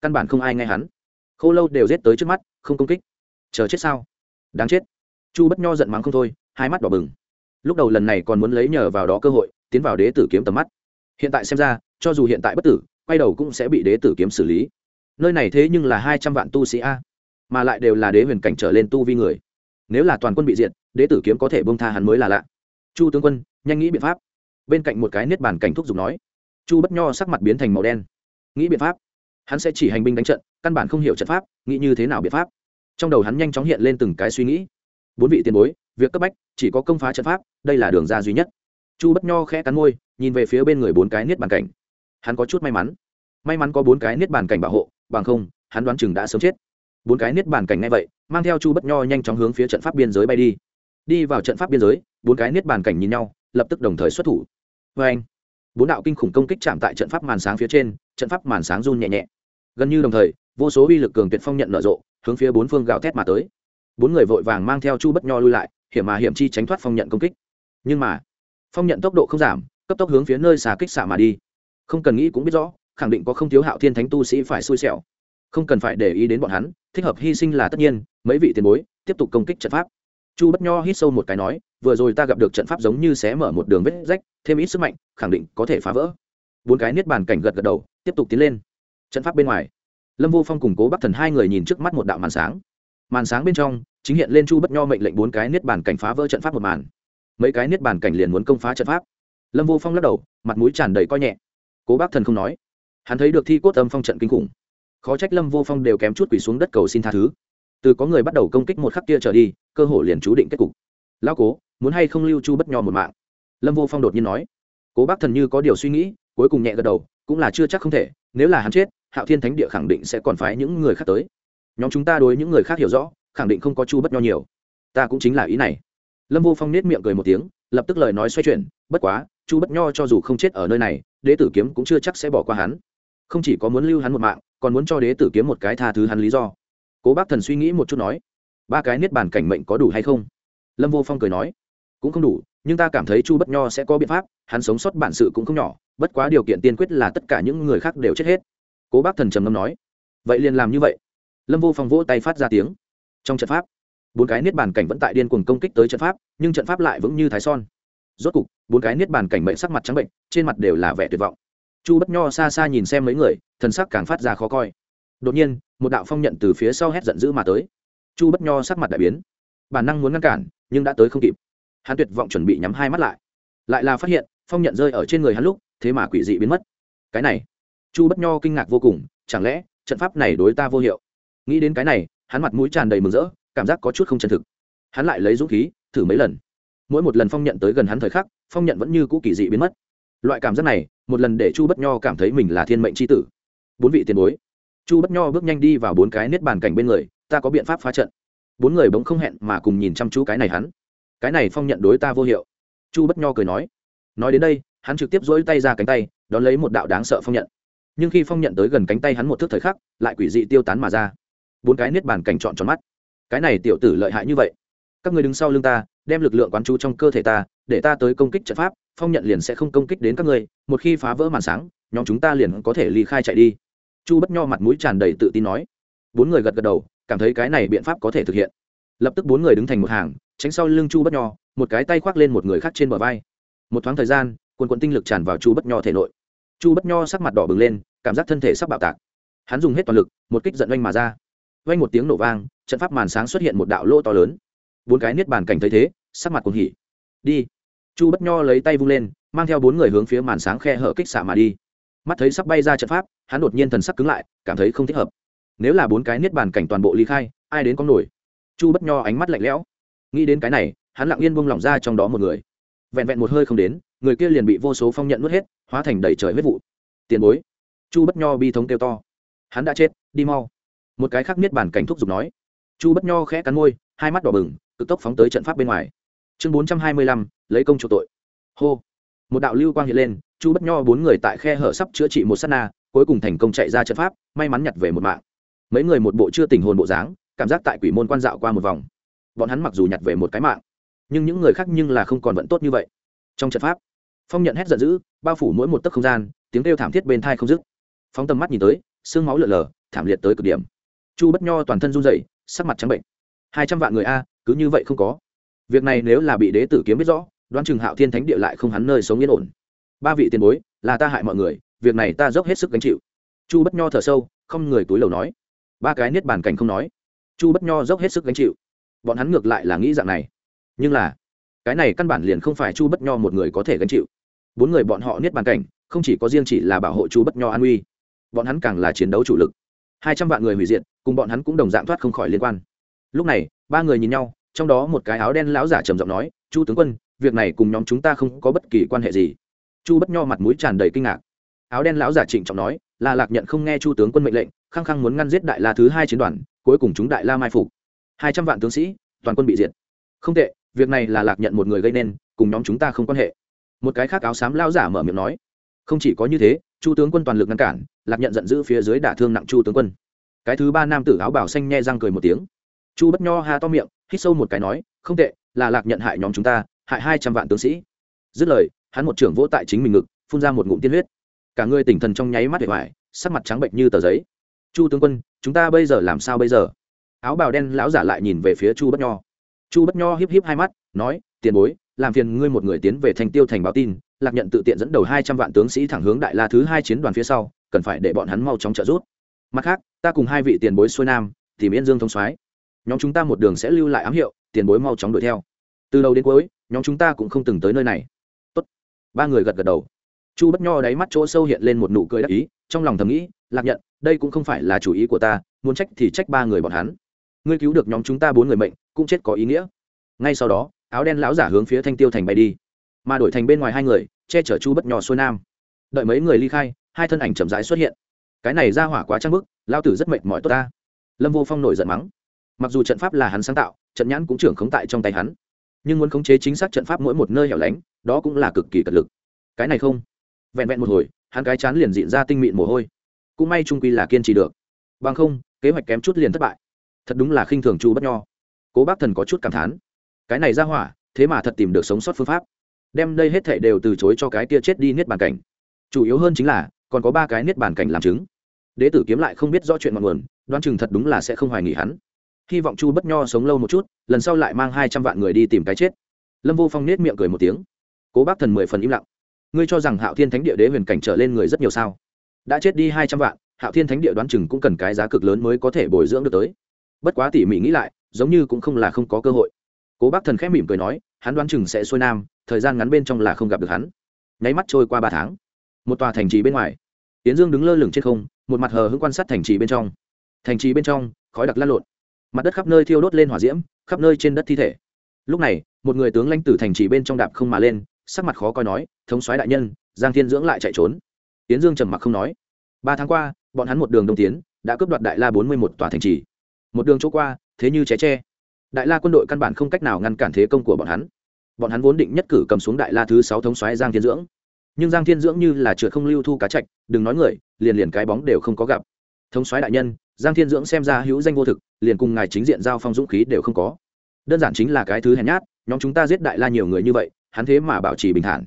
căn bản không ai nghe hắn. Khô lâu đều giết tới trước mắt, không công kích. Chờ chết sao? Đáng chết. Chu bất nho giận mắng không thôi, hai mắt đỏ bừng. Lúc đầu lần này còn muốn lấy nhờ vào đó cơ hội, tiến vào đế tử kiếm tầm mắt. Hiện tại xem ra, cho dù hiện tại bất tử, quay đầu cũng sẽ bị đế tử kiếm xử lý. Nơi này thế nhưng là hai trăm vạn tu sĩ a. Mà lại đều là đế huyền cảnh trở lên tu vi người. Nếu là toàn quân bị diệt, đế tử kiếm có thể bông tha hắn mới là lạ chu tướng quân, nhanh nghĩ biện pháp. Bên cạnh một cái niết bàn cảnh thúc giục nói. Chu bất nho sắc mặt biến thành màu đen. Nghĩ biện pháp. Hắn sẽ chỉ hành binh đánh trận, căn bản không hiểu trận pháp, nghĩ như thế nào biện pháp. Trong đầu hắn nhanh chóng hiện lên từng cái suy nghĩ. Bốn vị tiền bối, việc cấp bách, chỉ có công phá trận pháp, đây là đường ra duy nhất. Chu bất nho khẽ cắn môi, nhìn về phía bên người bốn cái niết bàn cảnh. Hắn có chút may mắn. May mắn có bốn cái niết bàn cảnh bảo hộ, bằng không, hắn đoán chừng đã sớm chết. Bốn cái niết bàn cảnh ngay vậy, mang theo chu bất nho nhanh chóng hướng phía trận pháp biên giới bay đi đi vào trận pháp biên giới, bốn cái niết bàn cảnh nhìn nhau, lập tức đồng thời xuất thủ. Vê anh, bốn đạo kinh khủng công kích chạm tại trận pháp màn sáng phía trên, trận pháp màn sáng run nhẹ nhẹ. Gần như đồng thời, vô số uy lực cường tuyệt phong nhận nở rộ, hướng phía bốn phương gào thét mà tới. Bốn người vội vàng mang theo chu bất nho lui lại, hiểm mà hiểm chi tránh thoát phong nhận công kích. Nhưng mà, phong nhận tốc độ không giảm, cấp tốc hướng phía nơi xà kích xạ mà đi. Không cần nghĩ cũng biết rõ, khẳng định có không thiếu hạo thiên thánh tu sĩ phải xui xẻo. Không cần phải để ý đến bọn hắn, thích hợp hy sinh là tất nhiên, mấy vị tiền bối, tiếp tục công kích trận pháp chu bất nho hít sâu một cái nói, vừa rồi ta gặp được trận pháp giống như xé mở một đường vết rách, thêm ít sức mạnh, khẳng định có thể phá vỡ. Bốn cái niết bàn cảnh gật gật đầu, tiếp tục tiến lên. Trận pháp bên ngoài, lâm vô phong củng cố bắc thần hai người nhìn trước mắt một đạo màn sáng. Màn sáng bên trong, chính hiện lên chu bất nho mệnh lệnh bốn cái niết bàn cảnh phá vỡ trận pháp một màn. Mấy cái niết bàn cảnh liền muốn công phá trận pháp. Lâm vô phong lắc đầu, mặt mũi tràn đầy coi nhẹ. Cố bác thần không nói. Hắn thấy được thi cốt âm phong trận kinh khủng. Khó trách lâm vô phong đều kém chút quỳ xuống đất cầu xin tha thứ. Từ có người bắt đầu công kích một khắc kia trở đi cơ hội liền chú định kết cục. Lão cố, muốn hay không lưu chu bất nho một mạng? Lâm vô phong đột nhiên nói. Cố bác thần như có điều suy nghĩ, cuối cùng nhẹ gật đầu, cũng là chưa chắc không thể, nếu là hắn chết, hạo thiên thánh địa khẳng định sẽ còn phái những người khác tới. Nhóm chúng ta đối những người khác hiểu rõ, khẳng định không có chu bất nho nhiều. Ta cũng chính là ý này. Lâm vô phong nết miệng cười một tiếng, lập tức lời nói xoay chuyển, bất quá, chu bất nho cho dù không chết ở nơi này, đế tử kiếm cũng chưa chắc sẽ bỏ qua hắn. Không chỉ có muốn lưu hắn một mạng, còn muốn cho đế tử kiếm một cái tha thứ hắn lý do. Cố bác thần suy nghĩ một chút nói ba cái niết bàn cảnh mệnh có đủ hay không? Lâm vô phong cười nói, cũng không đủ, nhưng ta cảm thấy chu bất nho sẽ có biện pháp, hắn sống sót bản sự cũng không nhỏ, bất quá điều kiện tiên quyết là tất cả những người khác đều chết hết. Cố bác thần trầm ngâm nói, vậy liền làm như vậy. Lâm vô phong vỗ tay phát ra tiếng. Trong trận pháp, bốn cái niết bàn cảnh vẫn tại điên cuồng công kích tới trận pháp, nhưng trận pháp lại vững như thái son. Rốt cục, bốn cái niết bàn cảnh mệnh sắc mặt trắng bệnh, trên mặt đều là vẻ tuyệt vọng. Chu bất nho xa xa nhìn xem mấy người, thần sắc càng phát ra khó coi. Đột nhiên, một đạo phong nhận từ phía sau hét giận dữ mà tới chu bất nho sắc mặt đại biến. Bản năng muốn ngăn cản, nhưng đã tới không kịp. Hắn tuyệt vọng chuẩn bị nhắm hai mắt lại. Lại là phát hiện, phong nhận rơi ở trên người hắn lúc, thế mà quỷ dị biến mất. Cái này, chu bất nho kinh ngạc vô cùng, chẳng lẽ, trận pháp này đối ta vô hiệu? Nghĩ đến cái này, hắn mặt mũi tràn đầy mừng rỡ, cảm giác có chút không chân thực. Hắn lại lấy dũng khí, thử mấy lần. Mỗi một lần phong nhận tới gần hắn thời khắc, phong nhận vẫn như cũ kỳ dị biến mất. Loại cảm giác này, một lần để chu bất nho cảm thấy mình là thiên mệnh c h i tử. Bốn vị tiền bối. Chu bất nho bước nhanh đi vào bốn cái niết bàn cảnh bên người ta có biện pháp phá trận. Bốn người bỗng không hẹn mà cùng nhìn chăm chú cái này hắn. Cái này phong nhận đối ta vô hiệu. Chu bất nho cười nói. Nói đến đây, hắn trực tiếp dỗi tay ra cánh tay, đón lấy một đạo đáng sợ phong nhận. Nhưng khi phong nhận tới gần cánh tay hắn một thước thời khắc, lại quỷ dị tiêu tán mà ra. Bốn cái niết bàn cảnh trọn tròn mắt. Cái này tiểu tử lợi hại như vậy. Các người đứng sau lưng ta, đem lực lượng quán chú trong cơ thể ta, để ta tới công kích trận pháp, phong nhận liền sẽ không công kích đến các ngươi, một khi phá vỡ màn sáng, nhóm chúng ta liền có thể ly khai chạy đi. Chu bất nho mặt mũi tràn đầy tự tin nói. Bốn người gật gật đầu cảm thấy cái này biện pháp có thể thực hiện. Lập tức bốn người đứng thành một hàng, tránh sau lưng chu bất nho, một cái tay khoác lên một người khác trên bờ vai. Một thoáng thời gian, quần quần tinh lực tràn vào chu bất nho thể nội. Chu bất nho sắc mặt đỏ bừng lên, cảm giác thân thể sắp bạo tạc. Hắn dùng hết toàn lực, một kích giận oanh mà ra. Oanh một tiếng nổ vang, trận pháp màn sáng xuất hiện một đạo lỗ to lớn. Bốn cái niết bàn cảnh thấy thế, sắc mặt cùng hỉ. Đi. Chu bất nho lấy tay vung lên, mang theo bốn người hướng phía màn sáng khe hở kích xạ mà đi. Mắt thấy sắp bay ra trận pháp, hắn đột nhiên thần sắc cứng lại, cảm thấy không thích hợp nếu là bốn cái niết bàn cảnh toàn bộ ly khai, ai đến có nổi? Chu bất nho ánh mắt lạnh lẽo. Nghĩ đến cái này, hắn lặng yên buông lỏng ra trong đó một người. Vẹn vẹn một hơi không đến, người kia liền bị vô số phong nhận nuốt hết, hóa thành đầy trời huyết vụ. Tiền bối. Chu bất nho bi thống kêu to. Hắn đã chết, đi mau. Một cái khác niết bàn cảnh thúc giục nói. Chu bất nho khẽ cắn môi, hai mắt đỏ bừng, cực tốc phóng tới trận pháp bên ngoài. Chương bốn trăm hai mươi lăm, lấy công chủ tội. Hô. Một đạo lưu quang hiện lên, chu bất nho bốn người tại khe hở sắp chữa trị một s á t na, cuối cùng thành công chạy ra trận pháp, may mắn nhặt về một mạng mấy người một bộ chưa tình hồn bộ dáng, cảm giác tại quỷ môn quan dạo qua một vòng. Bọn hắn mặc dù nhặt về một cái mạng, nhưng những người khác nhưng là không còn vẫn tốt như vậy. Trong trận pháp, phong nhận hét giận dữ, bao phủ mỗi một tấc không gian, tiếng kêu thảm thiết bên thai không dứt. Phóng tầm mắt nhìn tới xương máu lợn lờ thảm liệt tới cực điểm. Chu bất nho toàn thân run dậy sắc mặt trắng bệnh. Hai trăm vạn người a, cứ như vậy không có. Việc này nếu là bị đế tử kiếm biết rõ, đoán chừng hạo thiên thánh địa lại không hắn nơi sống yên ổn. Ba vị tiền bối, là ta hại mọi người, việc này ta dốc hết sức gánh chịu. Chu bất nho thở sâu, không người túi lầu nói ba cái niết bàn cảnh không nói. Chu bất nho dốc hết sức gánh chịu. Bọn hắn ngược lại là nghĩ dạng này. Nhưng là, cái này căn bản liền không phải chu bất nho một người có thể gánh chịu. Bốn người bọn họ niết bàn cảnh, không chỉ có riêng chỉ là bảo hộ chu bất nho an uy, bọn hắn càng là chiến đấu chủ lực. Hai trăm vạn người hủy diệt, cùng bọn hắn cũng đồng dạng thoát không khỏi liên quan. Lúc này, ba người nhìn nhau, trong đó một cái áo đen lão giả trầm giọng nói, chu tướng quân, việc này cùng nhóm chúng ta không có bất kỳ quan hệ gì. Chu bất nho mặt mũi tràn đầy kinh ngạc. Áo đen lão giả trịnh trọng nói, là lạc nhận không nghe chu tướng quân mệnh lệnh khăng khăng muốn ngăn giết đại la thứ hai chiến đoàn, cuối cùng chúng đại la mai phục. Hai trăm vạn tướng sĩ, toàn quân bị diệt. Không tệ, việc này là lạc nhận một người gây nên, cùng nhóm chúng ta không quan hệ. Một cái khác áo xám lao giả mở miệng nói. Không chỉ có như thế, chu tướng quân toàn lực ngăn cản, lạc nhận giận dữ phía dưới đả thương nặng chu tướng quân. Cái thứ ba nam tử áo bảo xanh nhe răng cười một tiếng. Chu bất nho ha to miệng, hít sâu một cái nói, không tệ, là lạc nhận hại nhóm chúng ta, hại hai trăm vạn tướng sĩ. Dứt lời, hắn một trưởng vỗ tại chính mình ngực, phun ra một ngụm tiên huyết. Cả người tỉnh thần trong nháy mắt để hoài, sắc mặt trắng bệnh như tờ giấy chu tướng quân, chúng ta bây giờ làm sao bây giờ? Áo bào đen lão giả lại nhìn về phía chu bất nho. Chu bất nho híp híp hai mắt, nói, tiền bối, làm phiền ngươi một người tiến về thành tiêu thành báo tin, lạc nhận tự tiện dẫn đầu hai trăm vạn tướng sĩ thẳng hướng đại la thứ hai chiến đoàn phía sau, cần phải để bọn hắn mau chóng trợ rút mặt khác, ta cùng hai vị tiền bối xuôi nam tìm yên dương thông soái. Nhóm chúng ta một đường sẽ lưu lại ám hiệu, tiền bối mau chóng đuổi theo. Từ đầu đến cuối, nhóm chúng ta cũng không từng tới nơi này. Tốt. ba người gật gật đầu. Chu bất nho đáy mắt chỗ sâu hiện lên một nụ cười đắc ý, trong lòng thầm nghĩ, lạc nhận đây cũng không phải là chủ ý của ta, muốn trách thì trách ba người bọn hắn. Ngươi cứu được nhóm chúng ta bốn người mệnh, cũng chết có ý nghĩa. Ngay sau đó, áo đen lão giả hướng phía thanh tiêu thành bay đi. Mà đổi thành bên ngoài hai người, che chở chu bất nhỏ xuôi nam. Đợi mấy người ly khai, hai thân ảnh chậm rãi xuất hiện. Cái này ra hỏa quá trang bức lao tử rất mệt mỏi tốt ta. Lâm vô phong nổi giận mắng. Mặc dù trận pháp là hắn sáng tạo, trận nhãn cũng trưởng khống tại trong tay hắn. Nhưng muốn khống chế chính xác trận pháp mỗi một nơi hẻo lánh, đó cũng là cực kỳ cật lực. Cái này không. Vẹn vẹn một hồi, hắn cái chán liền diện ra tinh mịn mồ hôi cũng may trung quy là kiên trì được. Bằng không, kế hoạch kém chút liền thất bại. Thật đúng là khinh thường chu bất nho. Cố bác thần có chút cảm thán. Cái này ra hỏa, thế mà thật tìm được sống sót phương pháp. Đem đây hết thệ đều từ chối cho cái kia chết đi niết bàn cảnh. Chủ yếu hơn chính là, còn có ba cái niết bàn cảnh làm chứng. Đế tử kiếm lại không biết rõ chuyện ngọn nguồn, đoán chừng thật đúng là sẽ không hoài nghỉ hắn. Hy vọng chu bất nho sống lâu một chút, lần sau lại mang hai trăm vạn người đi tìm cái chết. Lâm vô phong nết miệng cười một tiếng. Cố bác thần mười phần im lặng. Ngươi cho rằng hạo thiên thánh địa đế huyền cảnh trở lên người rất nhiều sao? Đã chết đi hai trăm vạn, hạo thiên thánh địa đoán chừng cũng cần cái giá cực lớn mới có thể bồi dưỡng được tới. Bất quá tỉ mỉ nghĩ lại, giống như cũng không là không có cơ hội. Cố bác thần khẽ mỉm cười nói, hắn đoán chừng sẽ xuôi nam, thời gian ngắn bên trong là không gặp được hắn. Nháy mắt trôi qua ba tháng. Một tòa thành trì bên ngoài. Tiến dương đứng lơ lửng trên không, một mặt hờ hững quan sát thành trì bên trong. Thành trì bên trong, khói đặc lăn lộn. Mặt đất khắp nơi thiêu đốt lên hỏa diễm, khắp nơi trên đất thi thể. Lúc này, một người tướng lãnh tử thành trì bên trong đạp không mà lên, sắc mặt khó coi nói, thống soái đại nhân, giang thiên dưỡng lại chạy trốn tiến dương trầm mặc không nói. Ba tháng qua, bọn hắn một đường đông tiến, đã cướp đoạt đại la bốn mươi một tòa thành trì. Một đường chỗ qua, thế như ché tre. Đại la quân đội căn bản không cách nào ngăn cản thế công của bọn hắn. Bọn hắn vốn định nhất cử cầm xuống đại la thứ sáu thống xoáy giang thiên dưỡng. Nhưng giang thiên dưỡng như là trượt không lưu thu cá chạch, đừng nói người, liền liền cái bóng đều không có gặp. Thống xoáy đại nhân, giang thiên dưỡng xem ra hữu danh vô thực, liền cùng ngài chính diện giao phong dũng khí đều không có. Đơn giản chính là cái thứ hèn nhát, nhóm chúng ta giết đại la nhiều người như vậy, hắn thế mà bảo trì bình thản.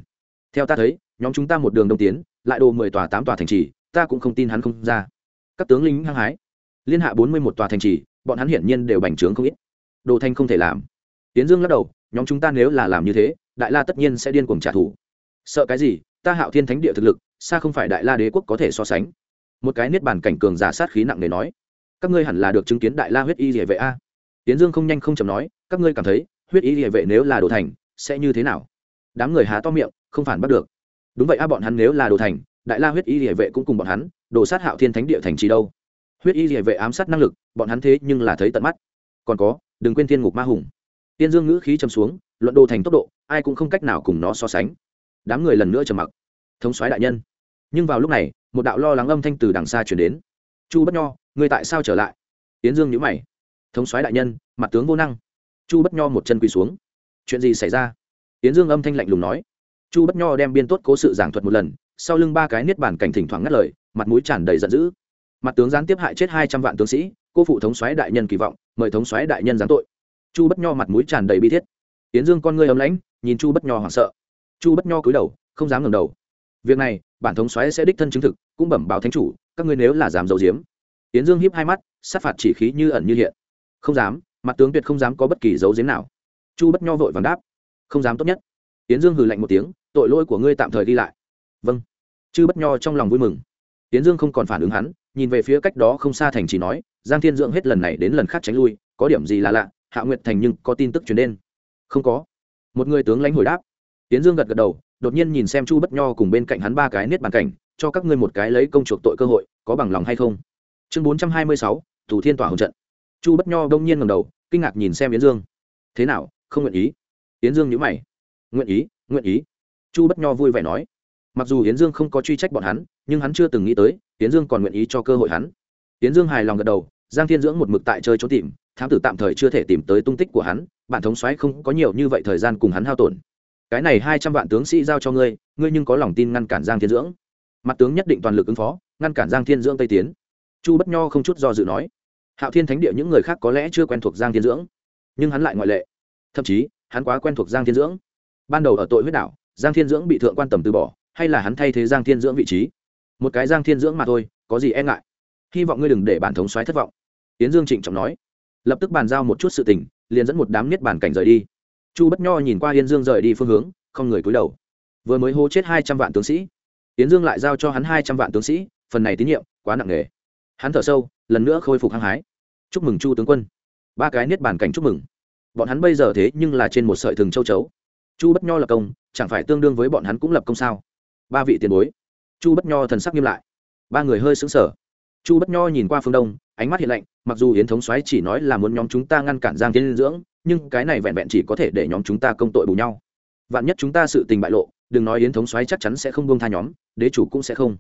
Theo ta thấy, nhóm chúng ta một đường đông tiến lại đồ mười tòa tám tòa thành trì, ta cũng không tin hắn không ra. Các tướng lính hăng hái. Liên hạ bốn mươi một tòa thành trì, bọn hắn hiển nhiên đều bành trướng không ít. Đồ thanh không thể làm. Tiến dương lắc đầu, nhóm chúng ta nếu là làm như thế, đại la tất nhiên sẽ điên cuồng trả thù. Sợ cái gì? Ta hạo thiên thánh địa thực lực, xa không phải đại la đế quốc có thể so sánh. Một cái niết bàn cảnh cường giả sát khí nặng nề nói, các ngươi hẳn là được chứng kiến đại la huyết y địa vệ a. Tiến dương không nhanh không chậm nói, các ngươi cảm thấy huyết y địa vệ nếu là đồ thành, sẽ như thế nào? Đám người há to miệng, không phản bắt được đúng vậy a, bọn hắn nếu là đồ thành, đại la huyết y địa vệ cũng cùng bọn hắn, đồ sát hạo thiên thánh địa thành trì đâu? Huyết y địa vệ ám sát năng lực, bọn hắn thế nhưng là thấy tận mắt. Còn có, đừng quên thiên ngục ma hùng. Tiên dương ngữ khí châm xuống, luận đồ thành tốc độ, ai cũng không cách nào cùng nó so sánh. Đám người lần nữa trầm mặc. Thống soái đại nhân. Nhưng vào lúc này, một đạo lo lắng âm thanh từ đằng xa chuyển đến. Chu bất nho người tại sao trở lại? Tiến dương nhữ mày. Thống soái đại nhân, mặt tướng vô năng. Chu bất nho một chân quỳ xuống. Chuyện gì xảy ra? Tiến dương âm thanh lạnh lùng nói chu bất nho đem biên tốt cố sự giảng thuật một lần, sau lưng ba cái niết bản cảnh thỉnh thoảng ngắt lời, mặt mũi tràn đầy giận dữ. Mặt tướng gián tiếp hại chết hai trăm vạn tướng sĩ, cô phụ thống xoáy đại nhân kỳ vọng, mời thống xoáy đại nhân giáng tội. Chu bất nho mặt mũi tràn đầy bi thiết. Tiến dương con ngươi ấm lãnh, nhìn chu bất nho hoảng sợ. Chu bất nho cúi đầu, không dám ngẩng đầu. Việc này, bản thống xoáy sẽ đích thân chứng thực, cũng bẩm báo thánh chủ, các ngươi nếu là dám giấu giếm. Tiến dương hiếp hai mắt, sát phạt chỉ khí như ẩn như hiện. Không dám, mặt tướng tuyệt không dám có bất kỳ dấu giếm nào. Chu bất nho vội vàng đáp. Không dám tốt nhất. Tiến dương hừ lạnh một tiếng tội lỗi của ngươi tạm thời đi lại. Vâng. Chư bất nho trong lòng vui mừng. Tiến dương không còn phản ứng hắn, nhìn về phía cách đó không xa thành chỉ nói, giang thiên dưỡng hết lần này đến lần khác tránh lui, có điểm gì là lạ, hạ nguyệt thành nhưng có tin tức truyền đến. Không có. Một người tướng lãnh hồi đáp. Tiến dương gật gật đầu, đột nhiên nhìn xem chu bất nho cùng bên cạnh hắn ba cái niết bàn cảnh, cho các ngươi một cái lấy công chuộc tội cơ hội, có bằng lòng hay không? Chương bốn trăm hai mươi sáu, thủ thiên tỏa hồng trận. Chu bất nho đông nhiên ngầm đầu, kinh ngạc nhìn xem yến dương. Thế nào, không nguyện ý? Yến dương nhữ mày. Nguyện ý nguyện ý chu bất nho vui vẻ nói, mặc dù yến dương không có truy trách bọn hắn, nhưng hắn chưa từng nghĩ tới, yến dương còn nguyện ý cho cơ hội hắn. Yến dương hài lòng gật đầu, giang thiên dưỡng một mực tại chơi trốn tìm, thám tử tạm thời chưa thể tìm tới tung tích của hắn, bản thống xoáy không có nhiều như vậy thời gian cùng hắn hao tổn. Cái này hai trăm vạn tướng sĩ giao cho ngươi ngươi nhưng có lòng tin ngăn cản giang thiên dưỡng. Mặt tướng nhất định toàn lực ứng phó, ngăn cản giang thiên dưỡng tây tiến. Chu bất nho không chút do dự nói, hạo thiên thánh địa những người khác có lẽ chưa quen thuộc giang thiên dưỡng, nhưng hắn lại ngoại lệ. Thậm chí, hắn quá quen thuộc giang thiên dưỡng. Ban đầu ở tội huyết đảo giang thiên dưỡng bị thượng quan tầm từ bỏ, hay là hắn thay thế giang thiên dưỡng vị trí? Một cái giang thiên dưỡng mà thôi, có gì e ngại? Hy vọng ngươi đừng để bản thống soái thất vọng. Tiến dương trịnh trọng nói. Lập tức bàn giao một chút sự tình, liền dẫn một đám niết bản cảnh rời đi. Chu bất nho nhìn qua yên dương rời đi phương hướng, không người cúi đầu. Vừa mới hô chết hai trăm vạn tướng sĩ. Tiến dương lại giao cho hắn hai trăm vạn tướng sĩ, phần này tín nhiệm quá nặng nề. Hắn thở sâu, lần nữa khôi phục hăng hái. Chúc mừng chu tướng quân. Ba cái niết bản cảnh chúc mừng. Bọn hắn bây giờ thế nhưng là trên một sợi thừng châu chấu chu bất nho lập công, chẳng phải tương đương với bọn hắn cũng lập công sao? Ba vị tiền bối. Chu bất nho thần sắc nghiêm lại. Ba người hơi xứng sở chu bất nho nhìn qua phương đông, ánh mắt hiện lạnh, mặc dù yến thống xoáy chỉ nói là muốn nhóm chúng ta ngăn cản giang tiên dưỡng, nhưng cái này vẹn vẹn chỉ có thể để nhóm chúng ta công tội bù nhau. Vạn nhất chúng ta sự tình bại lộ, đừng nói yến thống xoáy chắc chắn sẽ không buông tha nhóm, đế chủ cũng sẽ không.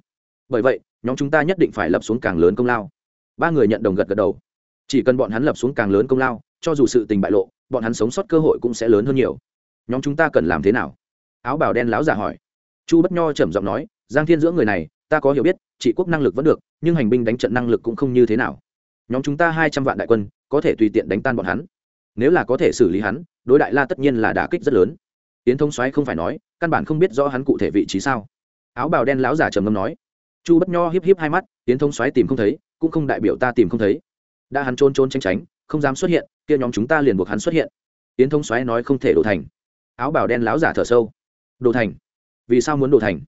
Bởi vậy, nhóm chúng ta nhất định phải lập xuống càng lớn công lao. Ba người nhận đồng gật gật đầu. Chỉ cần bọn hắn lập xuống càng lớn công lao, cho dù sự tình bại lộ, bọn hắn sống sót cơ hội cũng sẽ lớn hơn nhiều nhóm chúng ta cần làm thế nào? Áo bào đen láo giả hỏi. Chu bất nho trầm giọng nói, giang thiên giữa người này, ta có hiểu biết, trị quốc năng lực vẫn được, nhưng hành binh đánh trận năng lực cũng không như thế nào. Nhóm chúng ta hai trăm vạn đại quân, có thể tùy tiện đánh tan bọn hắn. Nếu là có thể xử lý hắn, đối đại la tất nhiên là đả kích rất lớn. Tiến thông xoáy không phải nói, căn bản không biết rõ hắn cụ thể vị trí sao. Áo bào đen láo giả trầm ngâm nói. Chu bất nho hiếp hiếp hai mắt tiến thông xoáy tìm không thấy, cũng không đại biểu ta tìm không thấy. Đã hắn trôn trôn tranh tránh, không dám xuất hiện, kia nhóm chúng ta liền buộc hắn xuất hiện. Tiến thông xoáy nói không thể đổ thành áo bào đen láo giả thở sâu. Đồ thành, vì sao muốn đồ thành?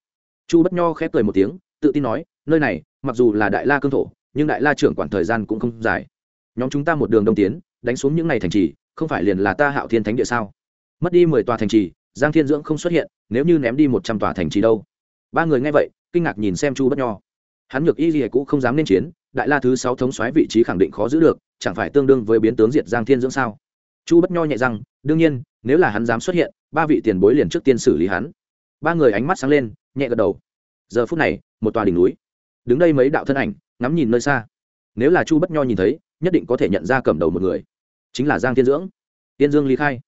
Chu bất nho khép cười một tiếng, tự tin nói, nơi này, mặc dù là đại la cương thổ, nhưng đại la trưởng quản thời gian cũng không dài. Nhóm chúng ta một đường đông tiến, đánh xuống những ngày thành trì, không phải liền là ta hạo thiên thánh địa sao? Mất đi mười tòa thành trì, giang thiên dưỡng không xuất hiện, nếu như ném đi một trăm tòa thành trì đâu? Ba người nghe vậy, kinh ngạc nhìn xem chu bất nho. Hắn nhược y gì cũng không dám nên chiến, đại la thứ sáu thống xoáy vị trí khẳng định khó giữ được, chẳng phải tương đương với biến tướng diệt giang thiên dưỡng sao? Chu bất nho nhẹ rằng đương nhiên, nếu là hắn dám xuất hiện ba vị tiền bối liền trước tiên xử lý hắn. Ba người ánh mắt sáng lên nhẹ gật đầu. Giờ phút này một tòa đỉnh núi. Đứng đây mấy đạo thân ảnh ngắm nhìn nơi xa. Nếu là chu bất nho nhìn thấy nhất định có thể nhận ra cầm đầu một người. Chính là giang thiên dưỡng. Tiên dương ly khai.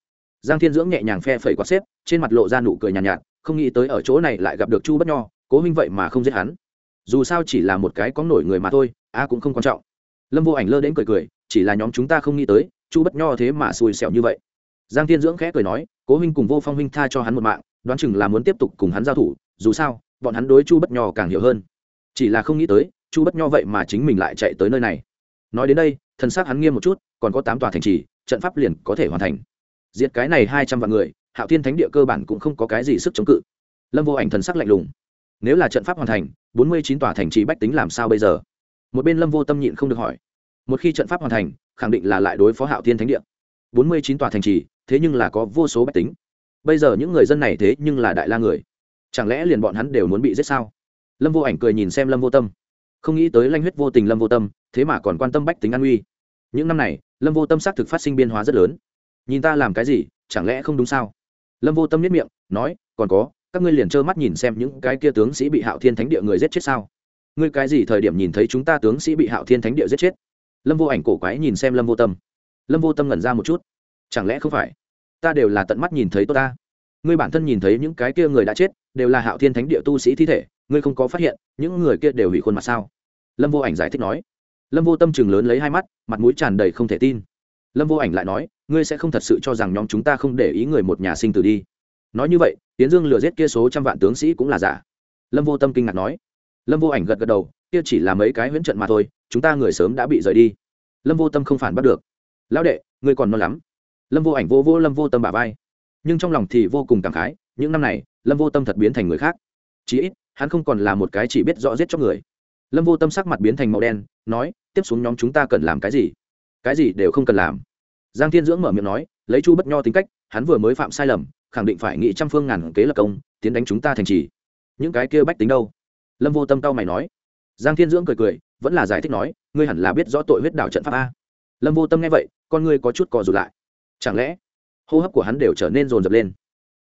Giang thiên dưỡng nhẹ nhàng phe phẩy quạt xếp trên mặt lộ ra nụ cười nhàn nhạt, nhạt không nghĩ tới ở chỗ này lại gặp được chu bất nho cố huynh vậy mà không giết hắn. Dù sao chỉ là một cái có nổi người mà thôi a cũng không quan trọng. Lâm vô ảnh lơ đến cười cười chỉ là nhóm chúng ta không nghĩ tới chu bất nho thế mà xui xẻo như vậy. Giang thiên dưỡng khẽ cười nói cố huynh cùng vô phong huynh tha cho hắn một mạng, đoán chừng là muốn tiếp tục cùng hắn giao thủ, dù sao, bọn hắn đối chu bất nho càng hiểu hơn. Chỉ là không nghĩ tới, chu bất nho vậy mà chính mình lại chạy tới nơi này. Nói đến đây thân xác hắn nghiêm một chút, còn có tám tòa thành trì, trận pháp liền có thể hoàn thành. Diệt cái này hai trăm vạn người, hạo thiên thánh địa cơ bản cũng không có cái gì sức chống cự. Lâm vô ảnh thần sắc lạnh lùng. Nếu là trận pháp hoàn thành, bốn mươi chín tòa thành trì bách tính làm sao bây giờ? Một bên lâm vô tâm nhịn không được hỏi. Một khi trận pháp hoàn thành, khẳng định là lại đối phó hạo thiên thánh địa bốn mươi chín tòa thành trì, thế nhưng là có vô số bách tính. Bây giờ những người dân này thế nhưng là đại la người. Chẳng lẽ liền bọn hắn đều muốn bị giết sao? Lâm vô ảnh cười nhìn xem lâm vô tâm. Không nghĩ tới lanh huyết vô tình lâm vô tâm, thế mà còn quan tâm bách tính an uy. Những năm này, lâm vô tâm xác thực phát sinh biên hóa rất lớn. Nhìn ta làm cái gì, chẳng lẽ không đúng sao? Lâm vô tâm nhất miệng, nói, còn có, các ngươi liền trơ mắt nhìn xem những cái kia tướng sĩ bị hạo thiên thánh địa người giết chết sao? Ngươi cái gì thời điểm nhìn thấy chúng ta tướng sĩ bị hạo thiên thánh địa giết chết? Lâm vô ảnh cổ quái nhìn xem lâm vô tâm lâm vô tâm ngẩn ra một chút. Chẳng lẽ không phải? Ta đều là tận mắt nhìn thấy tôi ta. Ngươi bản thân nhìn thấy những cái kia người đã chết, đều là hạo thiên thánh địa tu sĩ thi thể, ngươi không có phát hiện, những người kia đều hủy khuôn mặt sao? Lâm vô ảnh giải thích nói. Lâm vô tâm chừng lớn lấy hai mắt, mặt mũi tràn đầy không thể tin. Lâm vô ảnh lại nói, ngươi sẽ không thật sự cho rằng nhóm chúng ta không để ý người một nhà sinh tử đi. Nói như vậy tiến dương lừa giết kia số trăm vạn tướng sĩ cũng là giả. Lâm vô tâm kinh ngạc nói. Lâm vô ảnh gật gật đầu, kia chỉ là mấy cái huyễn trận mà thôi, chúng ta người sớm đã bị rời đi. Lâm vô tâm không phản bắt được lão đệ, ngươi còn non lắm. Lâm vô ảnh vô vô lâm vô tâm bà vai. Nhưng trong lòng thì vô cùng cảm khái, những năm này, lâm vô tâm thật biến thành người khác. Chí ít, hắn không còn là một cái chỉ biết rõ giết cho người. Lâm vô tâm sắc mặt biến thành màu đen, nói, tiếp xuống nhóm chúng ta cần làm cái gì? Cái gì đều không cần làm. Giang thiên dưỡng mở miệng nói, lấy chu bất nho tính cách, hắn vừa mới phạm sai lầm, khẳng định phải nghị trăm phương ngàn kế lập công, tiến đánh chúng ta thành trì. Những cái kia bách tính đâu? Lâm vô tâm cao mày nói. Giang thiên dưỡng cười cười, vẫn là giải thích nói, ngươi hẳn là biết rõ tội huyết đảo trận pháp a lâm vô tâm nghe vậy, con ngươi có chút cò rụt lại. Chẳng lẽ, hô hấp của hắn đều trở nên rồn rập lên?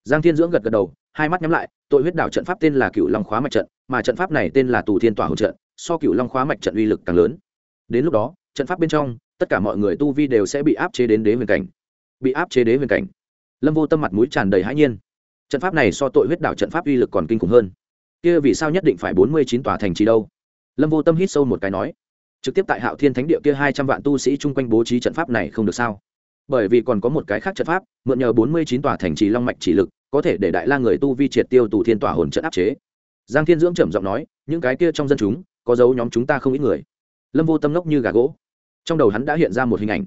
Giang thiên dưỡng gật gật đầu, hai mắt nhắm lại, tội huyết đảo trận pháp tên là cựu long khóa mạch trận, mà trận pháp này tên là tù thiên tỏa hỗ trận, so cựu long khóa mạch trận uy lực càng lớn. Đến lúc đó, trận pháp bên trong, tất cả mọi người tu vi đều sẽ bị áp chế đến đế huyền cảnh. Bị áp chế đế huyền cảnh. Lâm vô tâm mặt mũi tràn đầy hãi nhiên. Trận pháp này so tội huyết đảo trận pháp uy lực còn kinh khủng hơn. Kia vì sao nhất định phải bốn mươi chín tòa thành trì đâu? Lâm vô tâm hít sâu một cái nói trực tiếp tại hạo thiên thánh địa kia hai trăm vạn tu sĩ chung quanh bố trí trận pháp này không được sao? Bởi vì còn có một cái khác trận pháp, mượn nhờ bốn mươi chín tòa thành trì long mạch chỉ lực, có thể để đại la người tu vi triệt tiêu tù thiên tòa hồn trận áp chế. Giang thiên dưỡng trầm giọng nói, những cái kia trong dân chúng, có dấu nhóm chúng ta không ít người. Lâm vô tâm ngốc như gà gỗ. Trong đầu hắn đã hiện ra một hình ảnh.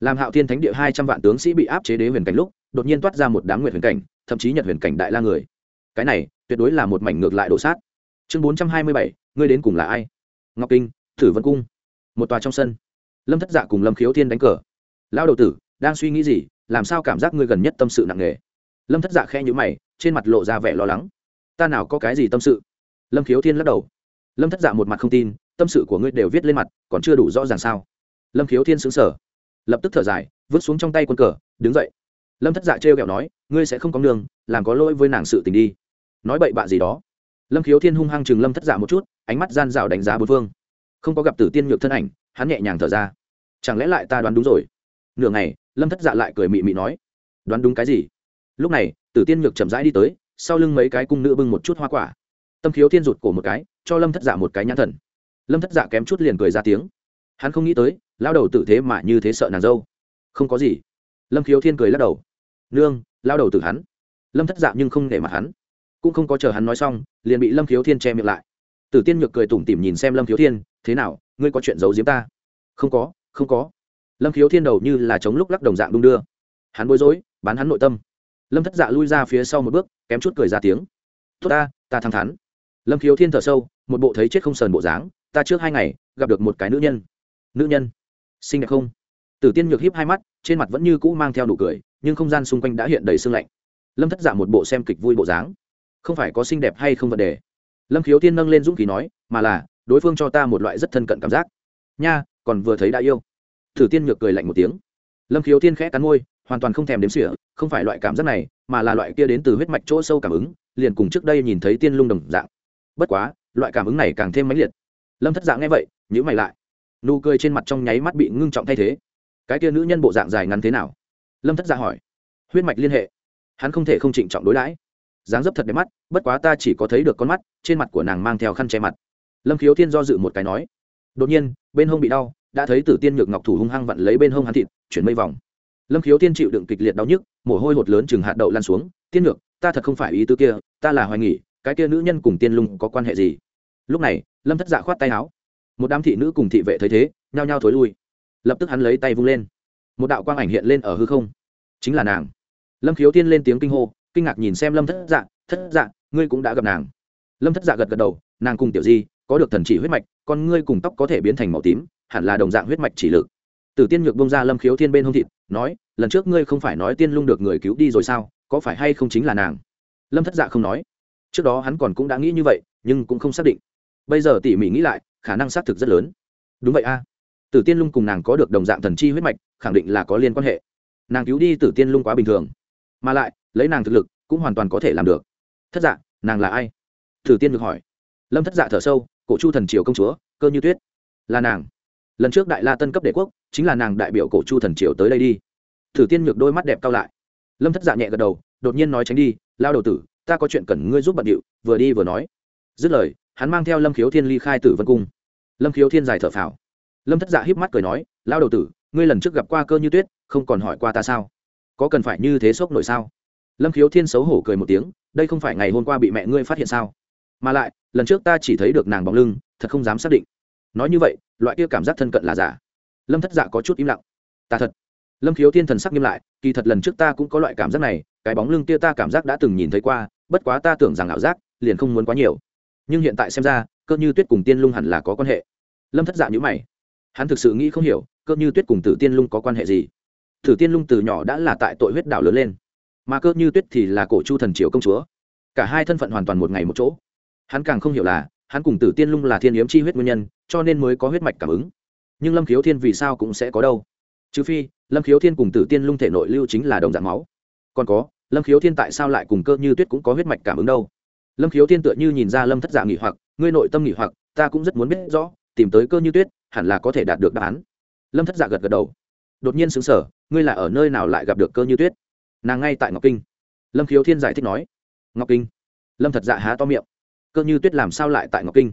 Làm hạo thiên thánh địa hai trăm vạn tướng sĩ bị áp chế đế huyền cảnh lúc, đột nhiên toát ra một đám nguyện huyền cảnh, thậm chí nhật huyền cảnh đại la người. Cái này, tuyệt đối là một mảnh ngược lại đổ sát. Chương bốn trăm hai mươi bảy, ngươi đến cùng là ai? Ngọc kinh, thử vân cung một tòa trong sân. Lâm thất dạ cùng lâm khiếu thiên đánh cờ. Lao đầu tử, đang suy nghĩ gì? Làm sao cảm giác ngươi gần nhất tâm sự nặng nề? Lâm thất dạ khe nhữ mày, trên mặt lộ ra vẻ lo lắng. Ta nào có cái gì tâm sự? Lâm khiếu thiên lắc đầu. Lâm thất dạ một mặt không tin, tâm sự của ngươi đều viết lên mặt, còn chưa đủ rõ ràng sao? Lâm khiếu thiên xứng sở lập tức thở dài, vứt xuống trong tay quân cờ, đứng dậy. Lâm thất dạ trêu ghẹo nói, ngươi sẽ không có đường, làm có lỗi với nàng sự tình đi. Nói bậy bạ gì đó? Lâm khiếu thiên hung hăng chừng lâm thất dạ một chút, ánh mắt gian rào đánh giá bốn phương không có gặp tử tiên nhược thân ảnh, hắn nhẹ nhàng thở ra. Chẳng lẽ lại ta đoán đúng rồi? Nửa ngày, lâm thất dạ lại cười mị mị nói, đoán đúng cái gì? Lúc này, tử tiên nhược chậm rãi đi tới, sau lưng mấy cái cung nữ bưng một chút hoa quả. Tâm khiếu thiên rụt cổ một cái, cho lâm thất dạ một cái nhãn thần. Lâm thất dạ kém chút liền cười ra tiếng. Hắn không nghĩ tới lao đầu tử thế mà như thế sợ nàng dâu. Không có gì. Lâm khiếu thiên cười lắc đầu. Nương lao đầu tử hắn. Lâm thất dạ nhưng không để mặt hắn. Cũng không có chờ hắn nói xong, liền bị lâm khiếu thiên che miệng lại. Tử tiên nhược cười tủm tỉm nhìn xem lâm khiếu thiên thế nào, ngươi có chuyện giấu giếm ta? Không có không có. Lâm khiếu thiên đầu như là chống lúc lắc đồng dạng đung đưa. Hắn bối rối, bán hắn nội tâm. Lâm thất dạ lui ra phía sau một bước, kém chút cười ra tiếng. Tốt ta ta thẳng thắn. Lâm khiếu thiên thở sâu, một bộ thấy chết không sờn bộ dáng, ta trước hai ngày, gặp được một cái nữ nhân. Nữ nhân? Xinh đẹp không? Tử tiên nhược hiếp hai mắt, trên mặt vẫn như cũ mang theo nụ cười, nhưng không gian xung quanh đã hiện đầy sương lạnh. Lâm thất dạ một bộ xem kịch vui bộ dáng. Không phải có xinh đẹp hay không vấn đề. Lâm khiếu thiên nâng lên dũng khí nói, mà là đối phương cho ta một loại rất thân cận cảm giác. Nha, còn vừa thấy đã yêu. Thử tiên nhược cười lạnh một tiếng. Lâm khiếu thiên khẽ cắn môi, hoàn toàn không thèm đếm sỉa không phải loại cảm giác này, mà là loại kia đến từ huyết mạch chỗ sâu cảm ứng, liền cùng trước đây nhìn thấy tiên lung đồng dạng. Bất quá, loại cảm ứng này càng thêm mãnh liệt. Lâm thất dạng nghe vậy nhữ mày lại. Nụ cười trên mặt trong nháy mắt bị ngưng trọng thay thế. Cái kia nữ nhân bộ dạng dài ngắn thế nào? Lâm thất dạ hỏi. Huyết mạch liên hệ. Hắn không thể không trịnh trọng đối đãi. Dáng dấp thật đẹp mắt, bất quá ta chỉ có thấy được con mắt, trên mặt của nàng mang theo khăn che mặt lâm khiếu thiên do dự một cái nói, đột nhiên, bên hông bị đau, đã thấy tử tiên nhược ngọc thủ hung hăng vặn lấy bên hông hắn thịt, chuyển mây vòng. Lâm khiếu Thiên chịu đựng kịch liệt đau nhức, mồ hôi hột lớn chừng hạt đậu lan xuống, tiên nhược, ta thật không phải ý tư kia, ta là hoài nghỉ, cái kia nữ nhân cùng tiên lung có quan hệ gì? Lúc này, lâm thất dạ khoát tay áo. Một đám thị nữ cùng thị vệ thấy thế, nhao nhao thối lui. Lập tức hắn lấy tay vung lên. Một đạo quang ảnh hiện lên ở hư không. Chính là nàng. Lâm khiếu tiên lên tiếng kinh hô, kinh ngạc nhìn xem lâm thất dạ thất dạ ngươi cũng đã gặp nàng. Lâm thất dạ gật gật đầu, nàng cùng tiểu di có được thần chỉ huyết mạch, con ngươi cùng tóc có thể biến thành màu tím, hẳn là đồng dạng huyết mạch chỉ lực. Tử tiên nhược bông ra lâm khiếu thiên bên hông thịt, nói, lần trước ngươi không phải nói tiên lung được người cứu đi rồi sao, có phải hay không chính là nàng? Lâm thất dạ không nói. Trước đó hắn còn cũng đã nghĩ như vậy, nhưng cũng không xác định. Bây giờ tỉ mỉ nghĩ lại, khả năng xác thực rất lớn. Đúng vậy a. Tử tiên lung cùng nàng có được đồng dạng thần chi huyết mạch, khẳng định là có liên quan hệ. Nàng cứu đi tử tiên lung quá bình thường. Mà lại, lấy nàng thực lực, cũng hoàn toàn có thể làm được. Thất dạ nàng là ai? Tử tiên được hỏi. Lâm thất dạ thở sâu cổ chu thần triều công chúa, cơ như tuyết. Là nàng. Lần trước đại la tân cấp đệ quốc, chính là nàng đại biểu cổ chu thần triều tới đây đi. Thử tiên nhược đôi mắt đẹp cao lại. Lâm thất dạ nhẹ gật đầu, đột nhiên nói tránh đi, lao đầu tử, ta có chuyện cần ngươi giúp bận điệu, vừa đi vừa nói. Dứt lời, hắn mang theo lâm khiếu thiên ly khai tử vân cung. Lâm khiếu thiên dài thở phào. Lâm thất dạ híp mắt cười nói, lao đầu tử, ngươi lần trước gặp qua cơ như tuyết, không còn hỏi qua ta sao? Có cần phải như thế sốc nổi sao? Lâm khiếu thiên xấu hổ cười một tiếng, đây không phải ngày hôm qua bị mẹ ngươi phát hiện sao? Mà lại, lần trước ta chỉ thấy được nàng bóng lưng, thật không dám xác định. Nói như vậy, loại kia cảm giác thân cận là giả. Lâm thất dạ có chút im lặng. Ta thật. Lâm khiếu thiên thần sắc nghiêm lại, kỳ thật lần trước ta cũng có loại cảm giác này, cái bóng lưng kia ta cảm giác đã từng nhìn thấy qua, bất quá ta tưởng rằng ảo giác, liền không muốn quá nhiều. Nhưng hiện tại xem ra, cơ như tuyết cùng tiên lung hẳn là có quan hệ. Lâm thất dạ nhữ mày. Hắn thực sự nghĩ không hiểu, cơ như tuyết cùng tử tiên lung có quan hệ gì. Tử tiên lung từ nhỏ đã là tại tội huyết đảo lớn lên. Mà cơ như tuyết thì là cổ chu thần triều công chúa. Cả hai thân phận hoàn toàn một ngày một chỗ hắn càng không hiểu là, hắn cùng tử tiên lung là thiên yếm chi huyết nguyên nhân, cho nên mới có huyết mạch cảm ứng. Nhưng lâm khiếu thiên vì sao cũng sẽ có đâu? Trừ phi, lâm khiếu thiên cùng tử tiên lung thể nội lưu chính là đồng dạng máu. Còn có, lâm khiếu thiên tại sao lại cùng cơ như tuyết cũng có huyết mạch cảm ứng đâu? Lâm khiếu thiên tựa như nhìn ra lâm thất giả nghỉ hoặc, ngươi nội tâm nghỉ hoặc, ta cũng rất muốn biết rõ, tìm tới cơ như tuyết, hẳn là có thể đạt được đáp án. Lâm thất giả gật gật đầu. Đột nhiên xứng sở ngươi là ở nơi nào lại gặp được cơ như tuyết? Nàng ngay tại ngọc kinh. Lâm khiếu thiên giải thích nói. Ngọc kinh. Lâm thật dạ há to miệng cơ như tuyết làm sao lại tại ngọc kinh?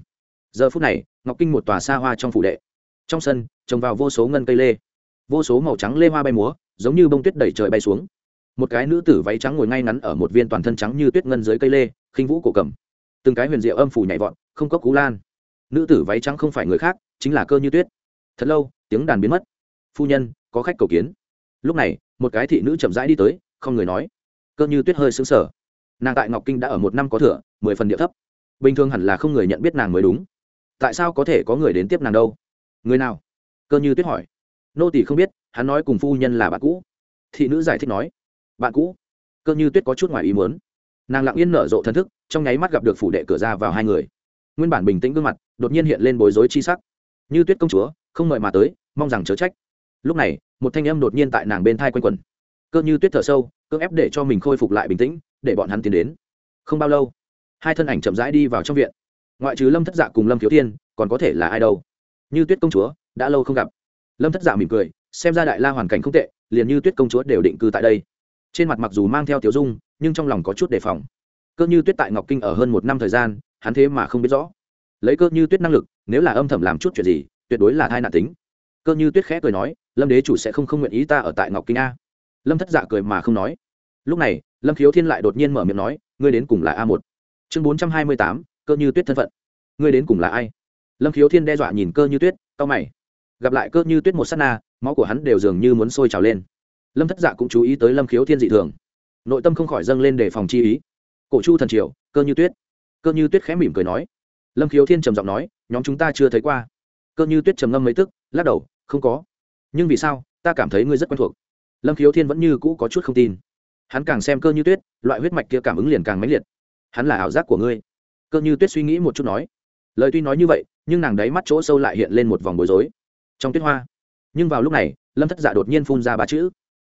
Giờ phút này, ngọc kinh một tòa xa hoa trong phủ đệ. Trong sân, trồng vào vô số ngân cây lê. Vô số màu trắng lê hoa bay múa, giống như bông tuyết đẩy trời bay xuống. Một cái nữ tử váy trắng ngồi ngay ngắn ở một viên toàn thân trắng như tuyết ngân dưới cây lê, khinh vũ cổ cầm. Từng cái huyền diệu âm phủ nhảy vọt, không có cú lan. Nữ tử váy trắng không phải người khác, chính là cơ như tuyết. Thật lâu, tiếng đàn biến mất. Phu nhân, có khách cầu kiến. Lúc này, một cái thị nữ chậm rãi đi tới, không người nói. Cơ như tuyết hơi xứng sở nàng tại ngọc kinh đã ở một năm có thừa mười phần địa thấp bình thường hẳn là không người nhận biết nàng mới đúng. Tại sao có thể có người đến tiếp nàng đâu? Người nào? Cơ như tuyết hỏi. Nô tỷ không biết, hắn nói cùng phu nhân là bạn cũ. Thị nữ giải thích nói. Bạn cũ? Cơ như tuyết có chút ngoài ý muốn. Nàng lặng yên nở rộ thân thức, trong nháy mắt gặp được phủ đệ cửa ra vào hai người. Nguyên bản bình tĩnh gương mặt, đột nhiên hiện lên bối rối chi sắc. Như tuyết công chúa, không mời mà tới, mong rằng chớ trách. Lúc này, một thanh âm đột nhiên tại nàng bên thai quanh quần cơ như tuyết thở sâu, cưỡng ép để cho mình khôi phục lại bình tĩnh, để bọn hắn tiến đến. Không bao lâu hai thân ảnh chậm rãi đi vào trong viện. Ngoại trừ lâm thất dạ cùng lâm thiếu thiên còn có thể là ai đâu? Như tuyết công chúa, đã lâu không gặp. Lâm thất dạ mỉm cười, xem ra đại la hoàn cảnh không tệ, liền như tuyết công chúa đều định cư tại đây. Trên mặt mặc dù mang theo tiểu dung, nhưng trong lòng có chút đề phòng. Cơ như tuyết tại ngọc kinh ở hơn một năm thời gian, hắn thế mà không biết rõ. Lấy cơ như tuyết năng lực, nếu là âm thầm làm chút chuyện gì, tuyệt đối là thai nạn tính. Cơ như tuyết khẽ cười nói, lâm đế chủ sẽ không không nguyện ý ta ở tại ngọc kinh a. Lâm thất dạ cười mà không nói. Lúc này, lâm khiếu thiên lại đột nhiên mở miệng nói, ngươi đến cùng là a một chương bốn trăm hai mươi tám, cơ như tuyết thân phận. Ngươi đến cùng là ai? Lâm khiếu thiên đe dọa nhìn cơ như tuyết cao mày. Gặp lại cơ như tuyết một s á t na, máu của hắn đều dường như muốn sôi trào lên. Lâm thất dạ cũng chú ý tới lâm khiếu thiên dị thường. Nội tâm không khỏi dâng lên để phòng chi ý. Cổ chu thần triều, cơ như tuyết. Cơ như tuyết khẽ mỉm cười nói. Lâm khiếu thiên trầm giọng nói, nhóm chúng ta chưa thấy qua. Cơ như tuyết trầm ngâm mấy tức, lắc đầu, không có. Nhưng vì sao, ta cảm thấy ngươi rất quen thuộc. Lâm khiếu thiên vẫn như cũ có chút không tin. Hắn càng xem cơ như tuyết, loại huyết mạch kia cảm ứng liền càng mãnh liệt hắn là ảo giác của ngươi. Cơ như tuyết suy nghĩ một chút nói. Lời tuy nói như vậy, nhưng nàng đáy mắt chỗ sâu lại hiện lên một vòng bối rối. Trong tuyết hoa. Nhưng vào lúc này, lâm thất dạ đột nhiên phun ra ba chữ.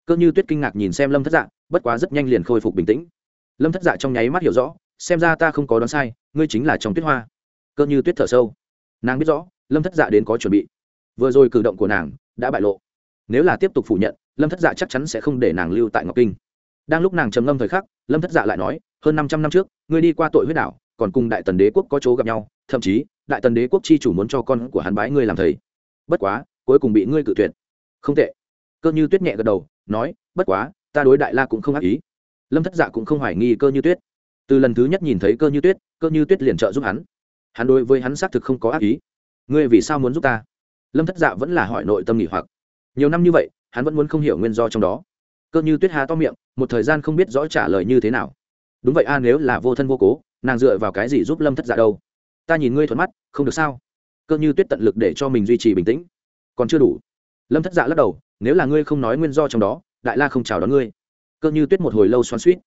Cơ như tuyết kinh ngạc nhìn xem lâm thất dạ bất quá rất nhanh liền khôi phục bình tĩnh. Lâm thất dạ trong nháy mắt hiểu rõ, xem ra ta không có đoán sai, ngươi chính là trong tuyết hoa. Cơ như tuyết thở sâu. Nàng biết rõ, lâm thất dạ đến có chuẩn bị. Vừa rồi cử động của nàng đã bại lộ. Nếu là tiếp tục phủ nhận, lâm thất dạ chắc chắn sẽ không để nàng lưu tại ngọc kinh. Đang lúc nàng trầm ngâm thời khắc, lâm thất dạ lại nói hơn năm trăm năm trước, ngươi đi qua tội huyết đảo, còn cùng đại tần đế quốc có chỗ gặp nhau, thậm chí, đại tần đế quốc chi chủ muốn cho con của hắn bái ngươi làm thầy. Bất quá, cuối cùng bị ngươi cự tuyệt. Không tệ. Cơ như tuyết nhẹ gật đầu, nói, bất quá, ta đối đại la cũng không ác ý. Lâm thất dạ cũng không hoài nghi cơ như tuyết. Từ lần thứ nhất nhìn thấy cơ như tuyết, cơ như tuyết liền trợ giúp hắn. Hắn đối với hắn xác thực không có ác ý. Ngươi vì sao muốn giúp ta? Lâm thất dạ vẫn là hỏi nội tâm nghỉ hoặc. Nhiều năm như vậy, hắn vẫn muốn không hiểu nguyên do trong đó. Cơ như tuyết hà to miệng, một thời gian không biết rõ trả lời như thế nào đúng vậy a, nếu là vô thân vô cố, nàng dựa vào cái gì giúp lâm thất dạ đâu? Ta nhìn ngươi thuận mắt, không được sao? Cơ như tuyết tận lực để cho mình duy trì bình tĩnh. Còn chưa đủ. Lâm thất dạ lắc đầu, nếu là ngươi không nói nguyên do trong đó, đại la không chào đón ngươi. Cơ như tuyết một hồi lâu xoắn suýt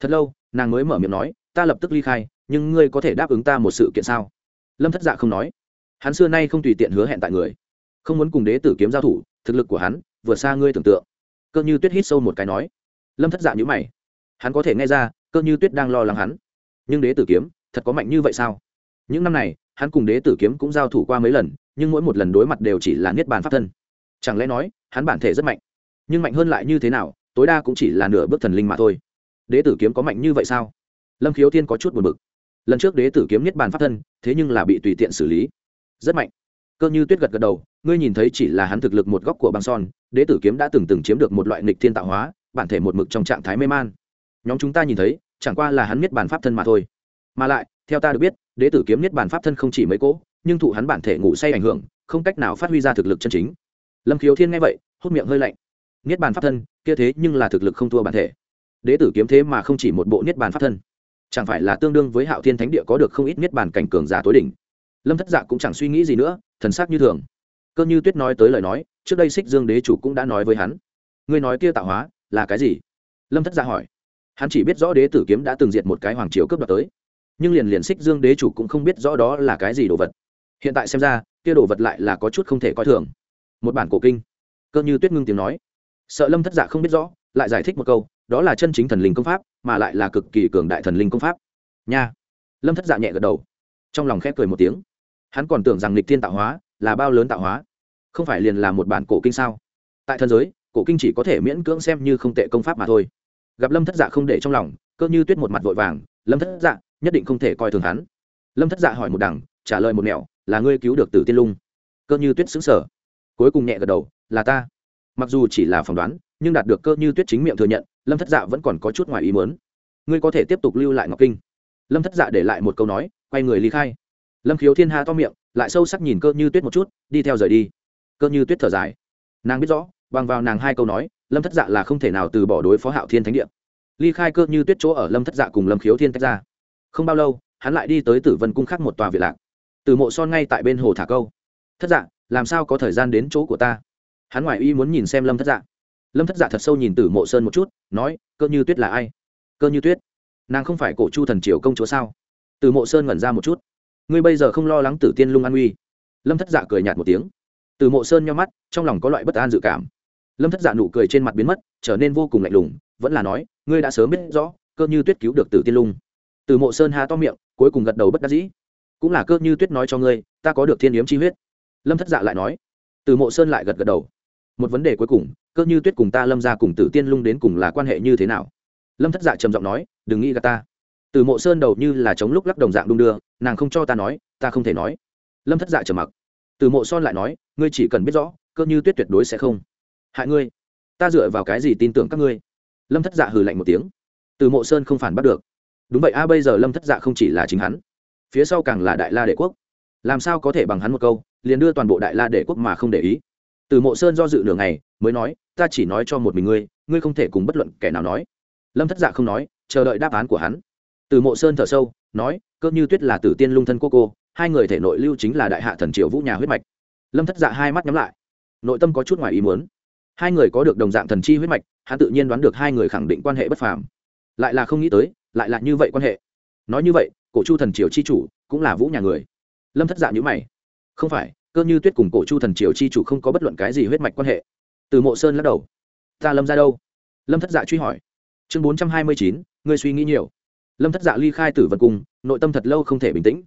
thật lâu, nàng mới mở miệng nói, ta lập tức ly khai, nhưng ngươi có thể đáp ứng ta một sự kiện sao? Lâm thất dạ không nói. Hắn xưa nay không tùy tiện hứa hẹn tại người. Không muốn cùng đế tử kiếm giao thủ, thực lực của hắn vượt xa ngươi tưởng tượng. Cơ như tuyết hít sâu một cái nói. Lâm thất dạ nhữ mày. Hắn có thể nghe ra cơ như tuyết đang lo lắng hắn. Nhưng đế tử kiếm, thật có mạnh như vậy sao? Những năm này, hắn cùng đế tử kiếm cũng giao thủ qua mấy lần, nhưng mỗi một lần đối mặt đều chỉ là niết bàn pháp thân. Chẳng lẽ nói, hắn bản thể rất mạnh? Nhưng mạnh hơn lại như thế nào, tối đa cũng chỉ là nửa bước thần linh mà thôi. Đế tử kiếm có mạnh như vậy sao? Lâm khiếu thiên có chút buồn bực. Lần trước đế tử kiếm niết bàn pháp thân, thế nhưng là bị tùy tiện xử lý. Rất mạnh. Cơ như tuyết gật gật đầu, ngươi nhìn thấy chỉ là hắn thực lực một góc của băng son, đế tử kiếm đã từng từng chiếm được một loại nịch thiên tạo hóa, bản thể một mực trong trạng thái mê man. Nhóm chúng ta nhìn thấy chẳng qua là hắn niết bàn pháp thân mà thôi. Mà lại, theo ta được biết, đế tử kiếm niết bàn pháp thân không chỉ mấy cỗ, nhưng thụ hắn bản thể ngủ say ảnh hưởng, không cách nào phát huy ra thực lực chân chính. Lâm khiếu thiên nghe vậy hốt miệng hơi lạnh. Niết bàn pháp thân, kia thế nhưng là thực lực không thua bản thể. Đế tử kiếm thế mà không chỉ một bộ niết bàn pháp thân. Chẳng phải là tương đương với hạo thiên thánh địa có được không ít niết bàn cảnh cường giả tối đỉnh. Lâm thất dạ cũng chẳng suy nghĩ gì nữa, thần sắc như thường. Cơ như tuyết nói tới lời nói, trước đây xích dương đế chủ cũng đã nói với hắn. Ngươi nói kia tạo hóa, là cái gì? Lâm thất dạ hỏi hắn chỉ biết rõ đế tử kiếm đã từng diệt một cái hoàng triều cướp đoạt tới. Nhưng liền liền xích dương đế chủ cũng không biết rõ đó là cái gì đồ vật. Hiện tại xem ra, kia đồ vật lại là có chút không thể coi thường. Một bản cổ kinh. Cơ như tuyết ngưng tiếng nói. Sợ lâm thất giả không biết rõ, lại giải thích một câu, đó là chân chính thần linh công pháp, mà lại là cực kỳ cường đại thần linh công pháp. Nha. Lâm thất giả nhẹ gật đầu. Trong lòng khép cười một tiếng. Hắn còn tưởng rằng lịch thiên tạo hóa là bao lớn tạo hóa. Không phải liền là một bản cổ kinh sao? Tại thần giới, cổ kinh chỉ có thể miễn cưỡng xem như không tệ công pháp mà thôi gặp lâm thất dạ không để trong lòng, cơ như tuyết một mặt vội vàng, lâm thất dạ nhất định không thể coi thường hắn. Lâm thất dạ hỏi một đằng, trả lời một mẹo là ngươi cứu được tử tiên lung. Cơ như tuyết xứng sở cuối cùng nhẹ gật đầu, là ta. Mặc dù chỉ là phỏng đoán, nhưng đạt được cơ như tuyết chính miệng thừa nhận, lâm thất dạ vẫn còn có chút ngoài ý mớn ngươi có thể tiếp tục lưu lại ngọc kinh. Lâm thất dạ để lại một câu nói, quay người ly khai. Lâm khiếu thiên hà to miệng, lại sâu sắc nhìn cơ như tuyết một chút, đi theo rời đi. Cơ như tuyết thở dài. Nàng biết rõ, bằng vào nàng hai câu nói lâm thất dạ là không thể nào từ bỏ đối phó hạo thiên thánh địa. Ly khai cơ như tuyết chỗ ở lâm thất dạ cùng lâm khiếu thiên tách ra. Không bao lâu, hắn lại đi tới tử vân cung khác một tòa việt lạc. Từ mộ son ngay tại bên hồ thả câu. Thất dạ làm sao có thời gian đến chỗ của ta? Hắn ngoài y muốn nhìn xem lâm thất dạ. Lâm thất dạ thật sâu nhìn tử mộ sơn một chút, nói, cơ như tuyết là ai? Cơ như tuyết? Nàng không phải cổ chu thần triều công chúa sao? Từ mộ sơn ngẩn ra một chút. Ngươi bây giờ không lo lắng tử tiên lung an uy? Lâm thất dạ cười nhạt một tiếng. Từ mộ sơn nhau mắt, trong lòng có loại bất an dự cảm lâm thất dạ nụ cười trên mặt biến mất, trở nên vô cùng lạnh lùng, vẫn là nói, ngươi đã sớm biết rõ, cơ như tuyết cứu được tử tiên lung. Từ mộ sơn há to miệng, cuối cùng gật đầu bất đắc dĩ. Cũng là cơ như tuyết nói cho ngươi, ta có được thiên yếm chi huyết. Lâm thất dạ lại nói. Từ mộ sơn lại gật gật đầu. Một vấn đề cuối cùng, cơ như tuyết cùng ta lâm ra cùng tử tiên lung đến cùng là quan hệ như thế nào? Lâm thất dạ trầm giọng nói, đừng nghĩ gà ta. Từ mộ sơn đầu như là chống lúc lắc đồng dạng đung đưa, nàng không cho ta nói, ta không thể nói. Lâm thất dạ trầm mặc. Từ mộ son lại nói, ngươi chỉ cần biết rõ, cơ như tuyết tuyệt đối sẽ không hại ngươi. Ta dựa vào cái gì tin tưởng các ngươi? Lâm thất dạ hừ lạnh một tiếng. Từ mộ sơn không phản bắt được. Đúng vậy a, bây giờ lâm thất dạ không chỉ là chính hắn, phía sau càng là đại la đệ quốc. Làm sao có thể bằng hắn một câu, liền đưa toàn bộ đại la đệ quốc mà không để ý? Từ mộ sơn do dự nửa ngày, mới nói, ta chỉ nói cho một mình ngươi ngươi không thể cùng bất luận kẻ nào nói. Lâm thất dạ không nói, chờ đợi đáp án của hắn. Từ mộ sơn thở sâu, nói, cơ như tuyết là tử tiên lung thân cô cô, hai người thể nội lưu chính là đại hạ thần triều vũ nhà huyết mạch. Lâm thất dạ hai mắt nhắm lại. Nội tâm có chút ngoài ý muốn hai người có được đồng dạng thần chi huyết mạch hắn tự nhiên đoán được hai người khẳng định quan hệ bất phàm. Lại là không nghĩ tới lại là như vậy quan hệ. Nói như vậy cổ chu thần triều chi chủ cũng là vũ nhà người. Lâm thất dạng nhữ mày. Không phải cơ như tuyết cùng cổ chu thần triều chi chủ không có bất luận cái gì huyết mạch quan hệ. Từ mộ sơn lắc đầu. Ta lâm ra đâu? Lâm thất dạ truy hỏi. Chương bốn trăm hai mươi chín ngươi suy nghĩ nhiều. Lâm thất dạ ly khai tử vật cùng, nội tâm thật lâu không thể bình tĩnh.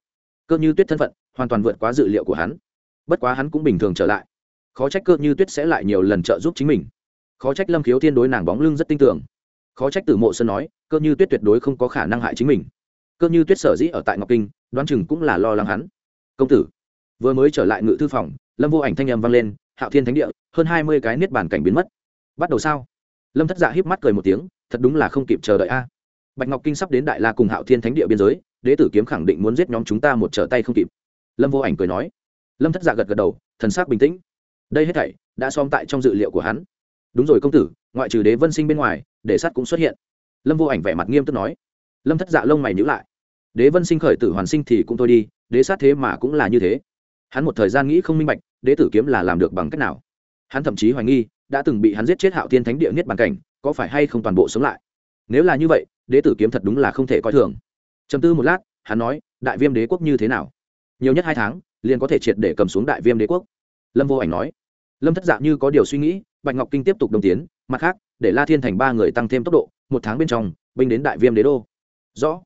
Cơ như tuyết thân phận hoàn toàn vượt quá dự liệu của hắn. Bất quá hắn cũng bình thường trở lại khó trách cơ như tuyết sẽ lại nhiều lần trợ giúp chính mình. Khó trách lâm khiếu thiên đối nàng bóng lưng rất tin tưởng. Khó trách tử mộ sơn nói, cơ như tuyết tuyệt đối không có khả năng hại chính mình. Cơ như tuyết sở dĩ ở tại ngọc kinh, đoán chừng cũng là lo lắng hắn. Công tử, vừa mới trở lại ngự thư phòng, lâm vô ảnh thanh âm vang lên, hạo thiên thánh địa, hơn hai mươi cái niết bàn cảnh biến mất. Bắt đầu sao? Lâm thất dạ híp mắt cười một tiếng, thật đúng là không kịp chờ đợi a. Bạch ngọc kinh sắp đến đại la cùng hạo thiên thánh địa biên giới, đế tử kiếm khẳng định muốn giết nhóm chúng ta một trở tay không kịp. Lâm vô ảnh cười nói. Lâm thất dạ gật gật đầu, thần sắc bình tĩnh đây hết thảy đã xóm tại trong dự liệu của hắn. Đúng rồi công tử, ngoại trừ đế vân sinh bên ngoài, để sắt cũng xuất hiện. Lâm vô ảnh vẻ mặt nghiêm túc nói. Lâm thất dạ lông mày nhữ lại. Đế vân sinh khởi tử hoàn sinh thì cũng thôi đi, đế sát thế mà cũng là như thế. Hắn một thời gian nghĩ không minh bạch, đế tử kiếm là làm được bằng cách nào. Hắn thậm chí hoài nghi, đã từng bị hắn giết chết hạo thiên thánh địa niết bàn cảnh, có phải hay không toàn bộ sống lại? Nếu là như vậy, đế tử kiếm thật đúng là không thể coi thường. Chầm tư một lát, hắn nói, đại viêm đế quốc như thế nào? Nhiều nhất hai tháng, liền có thể triệt để cầm xuống đại viêm đế quốc. Lâm vô ảnh nói lâm thất dạ như có điều suy nghĩ, bạch ngọc kinh tiếp tục đồng tiến, mặt khác, để la thiên thành ba người tăng thêm tốc độ, một tháng bên trong, binh đến đại viêm đế đô. Rõ.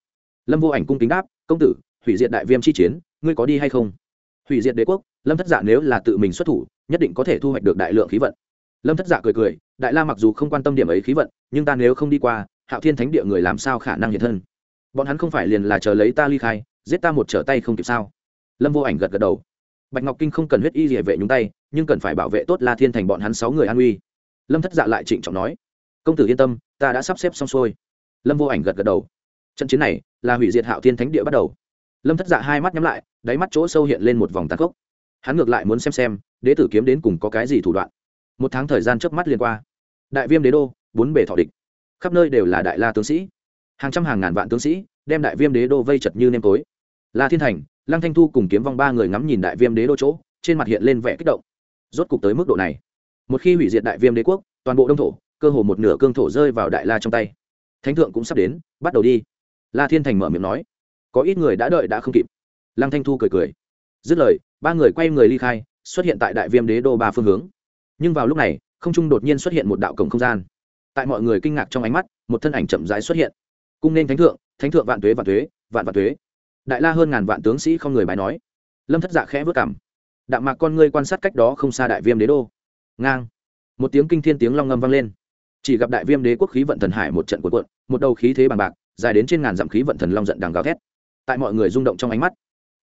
Lâm vô ảnh cung kính đáp, công tử, hủy diệt đại viêm chi chiến, ngươi có đi hay không? Hủy diệt đế quốc? Lâm thất dạ nếu là tự mình xuất thủ, nhất định có thể thu hoạch được đại lượng khí vận. Lâm thất dạ cười cười, đại la mặc dù không quan tâm điểm ấy khí vận, nhưng ta nếu không đi qua, hạo thiên thánh địa người làm sao khả năng hiện thân? Bọn hắn không phải liền là chờ lấy ta ly khai, giết ta một trở tay không kịp sao? Lâm vô ảnh gật gật đầu. Bạch ngọc kinh không cần huyết y địa vệ nhúng tay nhưng cần phải bảo vệ tốt la thiên thành bọn hắn sáu người an uy. Lâm thất dạ lại trịnh trọng nói, công tử yên tâm, ta đã sắp xếp xong xuôi. Lâm vô ảnh gật gật đầu. Trận chiến này là hủy diệt hạo thiên thánh địa bắt đầu. Lâm thất dạ hai mắt nhắm lại, đáy mắt chỗ sâu hiện lên một vòng tàn khốc. Hắn ngược lại muốn xem xem, đế tử kiếm đến cùng có cái gì thủ đoạn. Một tháng thời gian trước mắt liên qua. Đại viêm đế đô, bốn bề thọ địch. Khắp nơi đều là đại la tướng sĩ. Hàng trăm hàng ngàn vạn tướng sĩ đem đại viêm đế đô vây chật như nêm tối. La thiên thành, lăng thanh thu cùng kiếm vong ba người ngắm nhìn đại viêm đế đô chỗ, trên mặt hiện lên vẻ kích động rốt cục tới mức độ này. Một khi hủy diệt đại viêm đế quốc, toàn bộ đông thổ, cơ hồ một nửa cương thổ rơi vào đại la trong tay. Thánh thượng cũng sắp đến, bắt đầu đi. La thiên thành mở miệng nói. Có ít người đã đợi đã không kịp. Lăng thanh thu cười cười. Dứt lời, ba người quay người ly khai, xuất hiện tại đại viêm đế đô ba phương hướng. Nhưng vào lúc này, không trung đột nhiên xuất hiện một đạo cổng không gian. Tại mọi người kinh ngạc trong ánh mắt, một thân ảnh chậm rãi xuất hiện. Cung nên thánh thượng thánh thượng vạn tuế vạn tuế, vạn vạn tuế. Đại la hơn ngàn vạn tướng sĩ không người bài nói. Lâm thất dạ khẽ vớt cảm đạm mạc con ngươi quan sát cách đó không xa đại viêm đế đô. Ngang. Một tiếng kinh thiên tiếng long ngâm vang lên. Chỉ gặp đại viêm đế quốc khí vận thần hải một trận cuộn cuộn, một đầu khí thế bằng bạc, dài đến trên ngàn dặm khí vận thần long giận đằng gào thét. Tại mọi người rung động trong ánh mắt,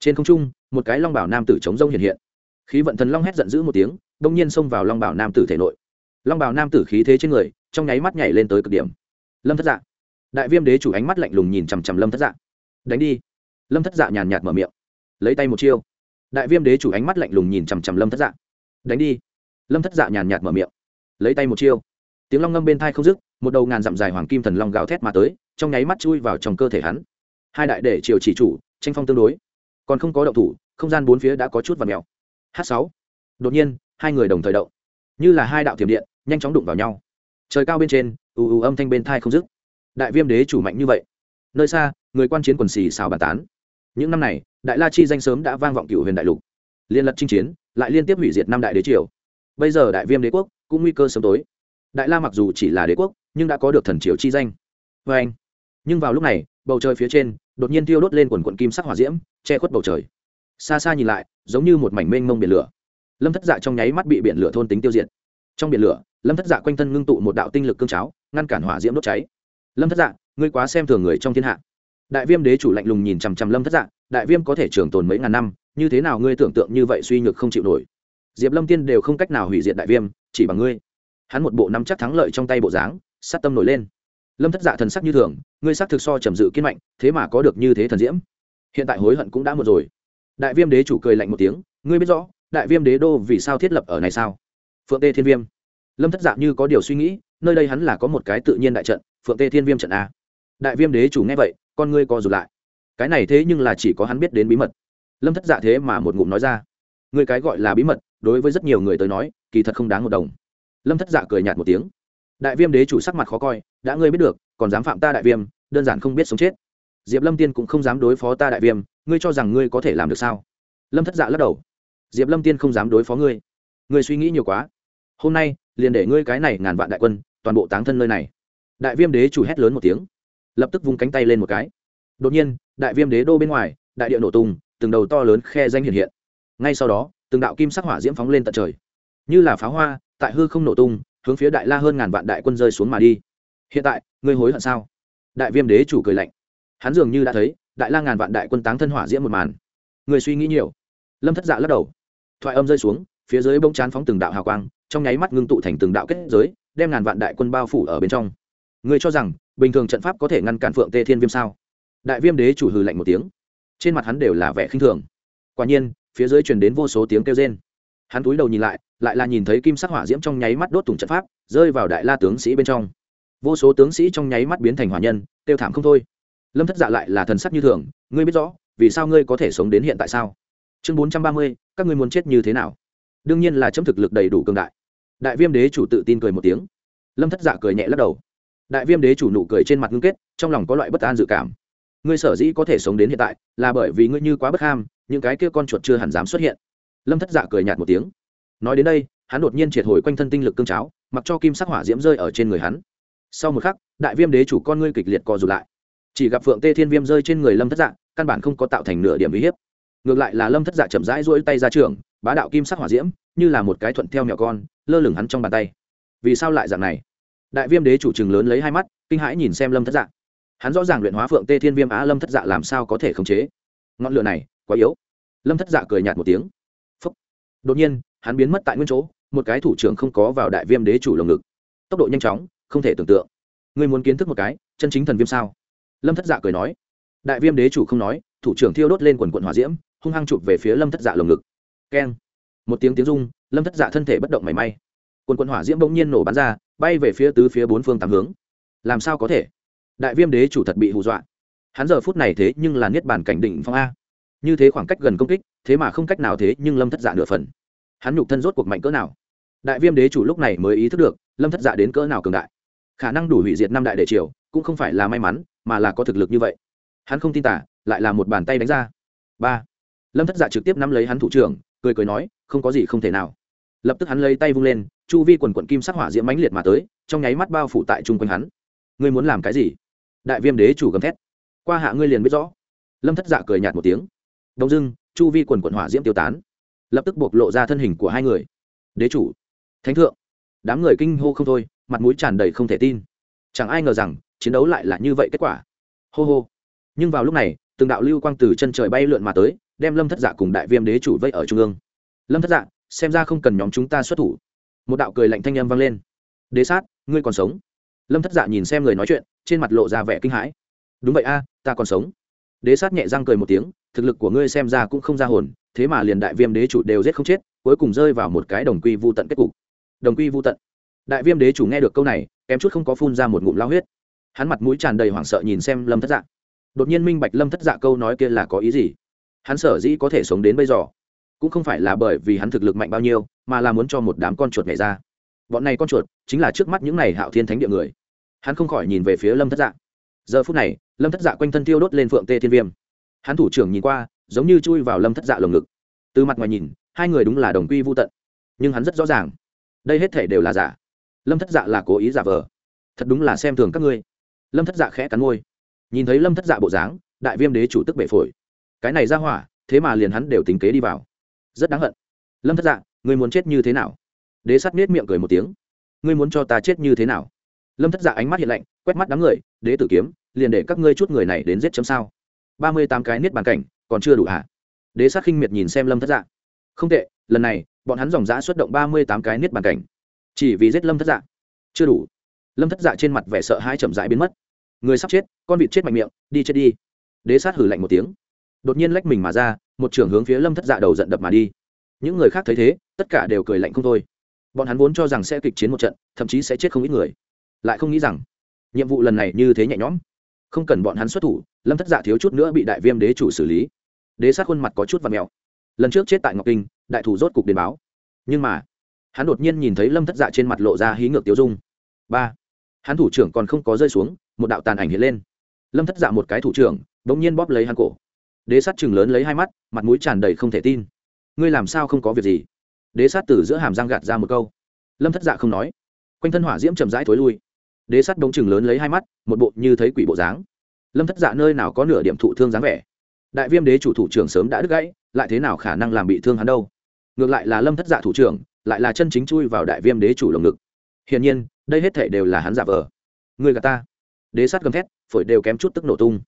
trên không trung, một cái long bảo nam tử chống rông hiện hiện. Khí vận thần long hét giận dữ một tiếng, đông nhiên xông vào long bảo nam tử thể nội. Long bảo nam tử khí thế trên người, trong nháy mắt nhảy lên tới cực điểm. Lâm thất dạ. Đại viêm đế chủ ánh mắt lạnh lùng nhìn chằm chằm lâm thất dạ. Đánh đi. Lâm thất dạ nhàn nhạt mở miệng. Lấy tay một chiêu đại viêm đế chủ ánh mắt lạnh lùng nhìn chằm chằm lâm thất dạ đánh đi lâm thất dạ nhàn nhạt mở miệng lấy tay một chiêu tiếng long ngâm bên thai không dứt một đầu ngàn dặm dài hoàng kim thần long gào thét mà tới trong nháy mắt chui vào trong cơ thể hắn hai đại để triều chỉ chủ tranh phong tương đối còn không có động thủ không gian bốn phía đã có chút và mèo h sáu đột nhiên hai người đồng thời động như là hai đạo thiểm điện nhanh chóng đụng vào nhau trời cao bên trên ù ù âm thanh bên thai không dứt đại viêm đế chủ mạnh như vậy nơi xa người quan chiến quần xì xào bàn tán những năm này đại la chi danh sớm đã vang vọng cựu huyền đại lục. Liên lật chinh chiến, lại liên tiếp hủy diệt năm đại đế triều. Bây giờ đại viêm đế quốc cũng nguy cơ sớm tối. Đại la mặc dù chỉ là đế quốc, nhưng đã có được thần triều chi danh. Vê anh, nhưng vào lúc này, bầu trời phía trên, đột nhiên tiêu đốt lên quần quận kim sắc hỏa diễm, che khuất bầu trời. Xa xa nhìn lại, giống như một mảnh mênh mông biển lửa. Lâm thất dạ trong nháy mắt bị biển lửa thôn tính tiêu diệt. Trong biển lửa, lâm thất dạ quanh thân ngưng tụ một đạo tinh lực cương cháo, ngăn cản hỏa diễm đốt cháy. Lâm thất dạ ngươi quá xem thường người trong thiên hạ. Đại viêm đế chủ lạnh lùng nhìn chằm chằm lâm thất dạ đại viêm có thể trường tồn mấy ngàn năm, như thế nào ngươi tưởng tượng như vậy suy nhược không chịu nổi? Diệp lâm tiên đều không cách nào hủy diệt đại viêm, chỉ bằng ngươi. Hắn một bộ nắm chắc thắng lợi trong tay bộ dáng, sát tâm nổi lên. Lâm thất dạ thần sắc như thường, ngươi sắc thực so trầm dự kiên mạnh, thế mà có được như thế thần diễm. Hiện tại hối hận cũng đã một rồi. Đại viêm đế chủ cười lạnh một tiếng, ngươi biết rõ, đại viêm đế đô vì sao thiết lập ở này sao? Phượng tê thiên viêm. Lâm thất dạ như có điều suy nghĩ, nơi đây hắn là có một cái tự nhiên đại trận, phượng tê thiên viêm trận a. Đại viêm đế chủ nghe vậy, con ngươi co rụt lại cái này thế nhưng là chỉ có hắn biết đến bí mật. Lâm thất dạ thế mà một ngụm nói ra. Người cái gọi là bí mật, đối với rất nhiều người tới nói, kỳ thật không đáng một đồng. Lâm thất dạ cười nhạt một tiếng. Đại viêm đế chủ sắc mặt khó coi, đã ngươi biết được, còn dám phạm ta đại viêm, đơn giản không biết sống chết. Diệp lâm tiên cũng không dám đối phó ta đại viêm, ngươi cho rằng ngươi có thể làm được sao? Lâm thất dạ lắc đầu. Diệp lâm tiên không dám đối phó ngươi. Ngươi suy nghĩ nhiều quá. Hôm nay, liền để ngươi cái này ngàn vạn đại quân, toàn bộ táng thân nơi này. Đại viêm đế chủ hét lớn một tiếng. Lập tức vung cánh tay lên một cái đột nhiên, đại viêm đế đô bên ngoài, đại địa nổ tung, từng đầu to lớn khe danh hiện hiện. Ngay sau đó, từng đạo kim sắc hỏa diễm phóng lên tận trời. Như là pháo hoa, tại hư không nổ tung, hướng phía đại la hơn ngàn vạn đại quân rơi xuống mà đi. Hiện tại, ngươi hối hận sao? Đại viêm đế chủ cười lạnh. Hắn dường như đã thấy, đại la ngàn vạn đại quân táng thân hỏa diễm một màn. Người suy nghĩ nhiều. Lâm thất dạ lắc đầu. Thoại âm rơi xuống, phía dưới bông chán phóng từng đạo hào quang, trong nháy mắt ngưng tụ thành từng đạo kết giới, đem ngàn vạn đại quân bao phủ ở bên trong. Người cho rằng, bình thường trận pháp có thể ngăn cản phượng tê thiên viêm sao? Đại viêm đế chủ hừ lạnh một tiếng. Trên mặt hắn đều là vẻ khinh thường. Quả nhiên, phía dưới truyền đến vô số tiếng kêu rên. Hắn túi đầu nhìn lại lại là nhìn thấy kim sắc hỏa diễm trong nháy mắt đốt thủng trận pháp, rơi vào đại la tướng sĩ bên trong. Vô số tướng sĩ trong nháy mắt biến thành hỏa nhân tiêu thảm không thôi. Lâm thất dạ lại là thần sắc như thường, ngươi biết rõ, vì sao ngươi có thể sống đến hiện tại sao? Chương bốn trăm ba mươi, các ngươi muốn chết như thế nào? Đương nhiên là chấm thực lực đầy đủ cường đại. Đại viêm đế chủ tự tin cười một tiếng. Lâm thất dạ cười nhẹ lắc đầu. Đại viêm đế chủ nụ cười trên mặt ngưng kết, trong lòng có loại bất an dự cảm ngươi sở dĩ có thể sống đến hiện tại là bởi vì ngươi như quá bất ham, những cái kia con chuột chưa hẳn dám xuất hiện. Lâm thất dạ cười nhạt một tiếng. Nói đến đây, hắn đột nhiên triệt hồi quanh thân tinh lực cương cháo, mặc cho kim sắc hỏa diễm rơi ở trên người hắn. Sau một khắc, đại viêm đế chủ con ngươi kịch liệt co rụt lại. Chỉ gặp phượng tê thiên viêm rơi trên người lâm thất dạ căn bản không có tạo thành nửa điểm uy hiếp. Ngược lại là lâm thất dạ chậm rãi rỗi tay ra trường, bá đạo kim sắc hỏa diễm, như là một cái thuận theo mèo con, lơ lửng hắn trong bàn tay. Vì sao lại dạng này? Đại viêm đế chủ trừng lớn lấy hai mắt, kinh hãi nhìn xem lâm thất dạ hắn rõ ràng luyện hóa phượng tê thiên viêm á lâm thất dạ làm sao có thể khống chế. Ngọn lửa này, quá yếu. Lâm thất dạ cười nhạt một tiếng. Phấp đột nhiên, hắn biến mất tại nguyên chỗ, một cái thủ trưởng không có vào đại viêm đế chủ lồng ngực. Tốc độ nhanh chóng, không thể tưởng tượng. Ngươi muốn kiến thức một cái, chân chính thần viêm sao? Lâm thất dạ cười nói. Đại viêm đế chủ không nói, thủ trưởng thiêu đốt lên quần quận hỏa diễm, hung hăng chụp về phía lâm thất dạ lồng ngực. Keng. Một tiếng tiếng rung, lâm thất dạ thân thể bất động mảy may. Quần quận hỏa diễm bỗng nhiên nổ bắn ra, bay về phía tứ phía bốn phương tám hướng. Làm sao có thể? Đại viêm đế chủ thật bị hù dọa. Hắn giờ phút này thế nhưng là niết bàn cảnh định phong a. Như thế khoảng cách gần công kích, thế mà không cách nào thế nhưng lâm thất dạ nửa phần. Hắn nhục thân rốt cuộc mạnh cỡ nào? Đại viêm đế chủ lúc này mới ý thức được, lâm thất dạ đến cỡ nào cường đại. Khả năng đủ hủy diệt năm đại đệ triều, cũng không phải là may mắn, mà là có thực lực như vậy. Hắn không tin tả lại là một bàn tay đánh ra. Ba. Lâm thất dạ trực tiếp nắm lấy hắn thủ trưởng, cười cười nói, không có gì không thể nào. Lập tức hắn lấy tay vung lên, chu vi quần quận kim sắc hỏa diễm mãnh liệt mà tới, trong nháy mắt bao phủ tại chung quanh hắn. Ngươi muốn làm cái gì? Đại viêm đế chủ gầm thét. Qua hạ ngươi liền biết rõ. Lâm thất dạ cười nhạt một tiếng. Đông dưng chu vi quần quận hỏa diễm tiêu tán. Lập tức bộc lộ ra thân hình của hai người. Đế chủ, thánh thượng. Đám người kinh hô không thôi, mặt mũi tràn đầy không thể tin. Chẳng ai ngờ rằng, chiến đấu lại là như vậy kết quả. Hô hô. Nhưng vào lúc này, từng đạo lưu quang từ chân trời bay lượn mà tới, đem lâm thất dạ cùng đại viêm đế chủ vây ở trung ương. Lâm thất dạ xem ra không cần nhóm chúng ta xuất thủ. Một đạo cười lạnh thanh â m vang lên. Đế sát, ngươi còn sống. Lâm thất dạ nhìn xem người nói chuyện trên mặt lộ ra vẻ kinh hãi. Đúng vậy a, ta còn sống. Đế sát nhẹ răng cười một tiếng, thực lực của ngươi xem ra cũng không ra hồn, thế mà liền đại viêm đế chủ đều giết không chết, cuối cùng rơi vào một cái đồng quy vô tận kết cục. Đồng quy vô tận. Đại viêm đế chủ nghe được câu này, kém chút không có phun ra một ngụm lao huyết. Hắn mặt mũi tràn đầy hoảng sợ nhìn xem lâm thất dạ. Đột nhiên minh bạch lâm thất dạ câu nói kia là có ý gì. Hắn sở dĩ có thể sống đến bây giờ, cũng không phải là bởi vì hắn thực lực mạnh bao nhiêu, mà là muốn cho một đám con chuột nhảy ra. Bọn này con chuột chính là trước mắt những này hạo thiên thánh địa người hắn không khỏi nhìn về phía lâm thất dạ giờ phút này lâm thất dạ quanh thân tiêu đốt lên phượng tê thiên viêm hắn thủ trưởng nhìn qua giống như chui vào lâm thất dạ lồng ngực từ mặt ngoài nhìn hai người đúng là đồng quy vô tận nhưng hắn rất rõ ràng đây hết thể đều là giả lâm thất dạ là cố ý giả vờ thật đúng là xem thường các ngươi lâm thất dạ khẽ cắn môi nhìn thấy lâm thất dạ bộ dáng đại viêm đế chủ tức bể phổi cái này ra hỏa thế mà liền hắn đều tính kế đi vào rất đáng hận lâm thất dạ ngươi muốn chết như thế nào đế sắt nết miệng cười một tiếng ngươi muốn cho ta chết như thế nào lâm thất dạ ánh mắt hiện lạnh, quét mắt đám người, đế tử kiếm, liền để các ngươi chút người này đến giết chấm sao? Ba mươi tám cái niết bàn cảnh, còn chưa đủ hả? Đế sát khinh miệt nhìn xem lâm thất dạ. Không tệ, lần này, bọn hắn dòng giã xuất động ba mươi tám cái niết bàn cảnh. Chỉ vì giết lâm thất dạ. Chưa đủ. Lâm thất dạ trên mặt vẻ sợ hãi chậm rãi biến mất. Người sắp chết, con vịt chết mạnh miệng, đi chết đi. Đế sát hử lạnh một tiếng. Đột nhiên lách mình mà ra, một trưởng hướng phía lâm thất dạ đầu giận đập mà đi. Những người khác thấy thế, tất cả đều cười lạnh không thôi. Bọn hắn vốn cho rằng sẽ kịch chiến một trận, thậm chí sẽ chết không ít người lại không nghĩ rằng nhiệm vụ lần này như thế nhẹ nhõm. Không cần bọn hắn xuất thủ, lâm thất dạ thiếu chút nữa bị đại viêm đế chủ xử lý. Đế sát khuôn mặt có chút và mèo. Lần trước chết tại ngọc kinh, đại thủ rốt cục đền báo. Nhưng mà, hắn đột nhiên nhìn thấy lâm thất dạ trên mặt lộ ra hí ngược tiêu dung. Ba, hắn thủ trưởng còn không có rơi xuống, một đạo tàn ảnh hiện lên. Lâm thất dạ một cái thủ trưởng đ ỗ n g nhiên bóp lấy hắn cổ. Đế sát chừng lớn lấy hai mắt, mặt mũi tràn đầy không thể tin. Ngươi làm sao không có việc gì? Đế sát từ giữa hàm răng gạt ra một câu. Lâm thất dạ không nói. Quanh thân hỏa diễm chậm rãi thối lui đế sát đống chừng lớn lấy hai mắt, một bộ như thấy quỷ bộ dáng. Lâm thất dạ nơi nào có nửa điểm thụ thương dáng vẻ? Đại viêm đế chủ thủ trưởng sớm đã đứt gãy, lại thế nào khả năng làm bị thương hắn đâu? Ngược lại là lâm thất dạ thủ trưởng, lại là chân chính chui vào đại viêm đế chủ lồng ngực. Hiển nhiên, đây hết thể đều là hắn giả vờ. Người gà ta. Đế sát gầm thét, phổi đều kém chút tức nổ tung.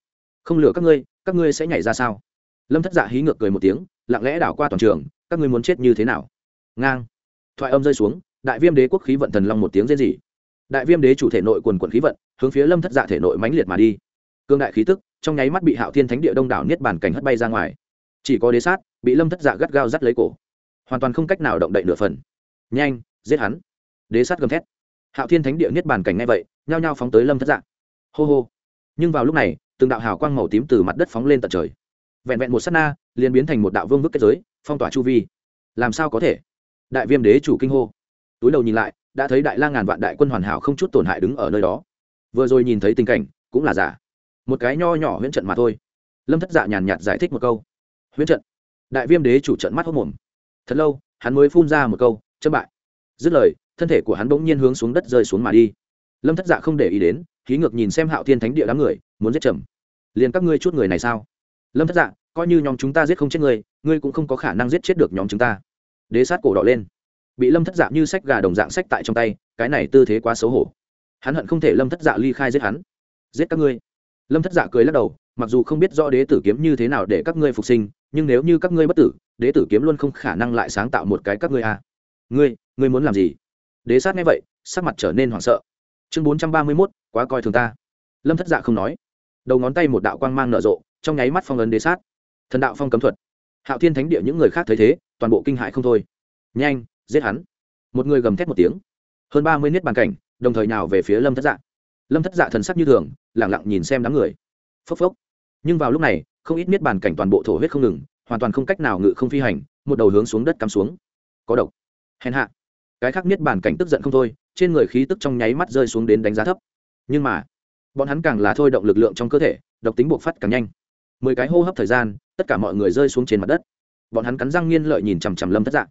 Không lừa các ngươi các ngươi sẽ nhảy ra sao? Lâm thất dạ hí ngược cười một tiếng, lặng lẽ đảo qua toàn trường, các ngươi muốn chết như thế nào? Ngang. Thoại âm rơi xuống, đại viêm đế quốc khí vận thần long một tiếng rên rỉ đại viêm đế chủ thể nội quần quần khí vận, hướng phía lâm thất dạ thể nội mãnh liệt mà đi. Cương đại khí tức, trong nháy mắt bị hạo thiên thánh địa đông đảo niết bàn cảnh hất bay ra ngoài. Chỉ có đế sát, bị lâm thất dạ gắt gao dắt lấy cổ. Hoàn toàn không cách nào động đậy nửa phần. Nhanh, giết hắn. Đế sát gầm thét. Hạo thiên thánh địa niết bàn cảnh ngay vậy, nhao nhao phóng tới lâm thất dạ. Hô hô. Nhưng vào lúc này, từng đạo hào quang màu tím từ mặt đất phóng lên tận trời. Vẹn vẹn một s á t na, liền biến thành một đạo vương vức kết giới, phong tỏa chu vi. Làm sao có thể? Đại viêm đế chủ kinh hô. Túi đầu nhìn lại đã thấy đại la ngàn vạn đại quân hoàn hảo không chút tổn hại đứng ở nơi đó. Vừa rồi nhìn thấy tình cảnh, cũng là giả. Một cái nho nhỏ huyễn trận mà thôi. Lâm thất dạ nhàn nhạt giải thích một câu. Huyễn trận. Đại viêm đế chủ trận mắt hốc mồm. Thật lâu, hắn mới phun ra một câu, chấm bại. Dứt lời, thân thể của hắn bỗng nhiên hướng xuống đất rơi xuống mà đi. Lâm thất dạ không để ý đến, khí ngược nhìn xem hạo thiên thánh địa đám người, muốn giết trầm liền các ngươi chút người này sao? Lâm thất dạ coi như nhóm chúng ta giết không chết ngươi ngươi cũng không có khả năng giết chết được nhóm chúng ta. Đế sát cổ đỏ lên bị lâm thất dạ như sách gà đồng dạng sách tại trong tay, cái này tư thế quá xấu hổ. Hắn hận không thể lâm thất dạ ly khai giết hắn. Giết các ngươi. Lâm thất dạ cười lắc đầu, mặc dù không biết rõ đế tử kiếm như thế nào để các ngươi phục sinh, nhưng nếu như các ngươi bất tử, đế tử kiếm luôn không khả năng lại sáng tạo một cái các ngươi à. ngươi ngươi muốn làm gì? Đế sát nghe vậy, sắc mặt trở nên hoảng sợ. Chương bốn trăm ba mươi mốt, quá coi thường ta. Lâm thất dạ không nói. Đầu ngón tay một đạo quang mang nở rộ, trong nháy mắt phong ấn đế sát. Thần đạo phong cấm thuật. Hạo thiên thánh địa những người khác thấy thế, toàn bộ kinh hại không thôi. Nhanh giết hắn. Một người gầm thét một tiếng. Hơn ba mươi niết bàn cảnh, đồng thời nào về phía lâm thất dạ. Lâm thất dạ thần sắc như thường lẳng lặng nhìn xem đám người. Phốc phốc. Nhưng vào lúc này, không ít niết bàn cảnh toàn bộ thổ huyết không ngừng, hoàn toàn không cách nào ngự không phi hành, một đầu hướng xuống đất cắm xuống. Có độc. Hèn hạ. Cái khác niết bàn cảnh tức giận không thôi, trên người khí tức trong nháy mắt rơi xuống đến đánh giá thấp. Nhưng mà, bọn hắn càng là thôi động lực lượng trong cơ thể, độc tính buộc phát càng nhanh. Mười cái hô hấp thời gian, tất cả mọi người rơi xuống trên mặt đất. Bọn hắn cắn răng nghiên lợi nhìn chằm chằm lâm thất dạng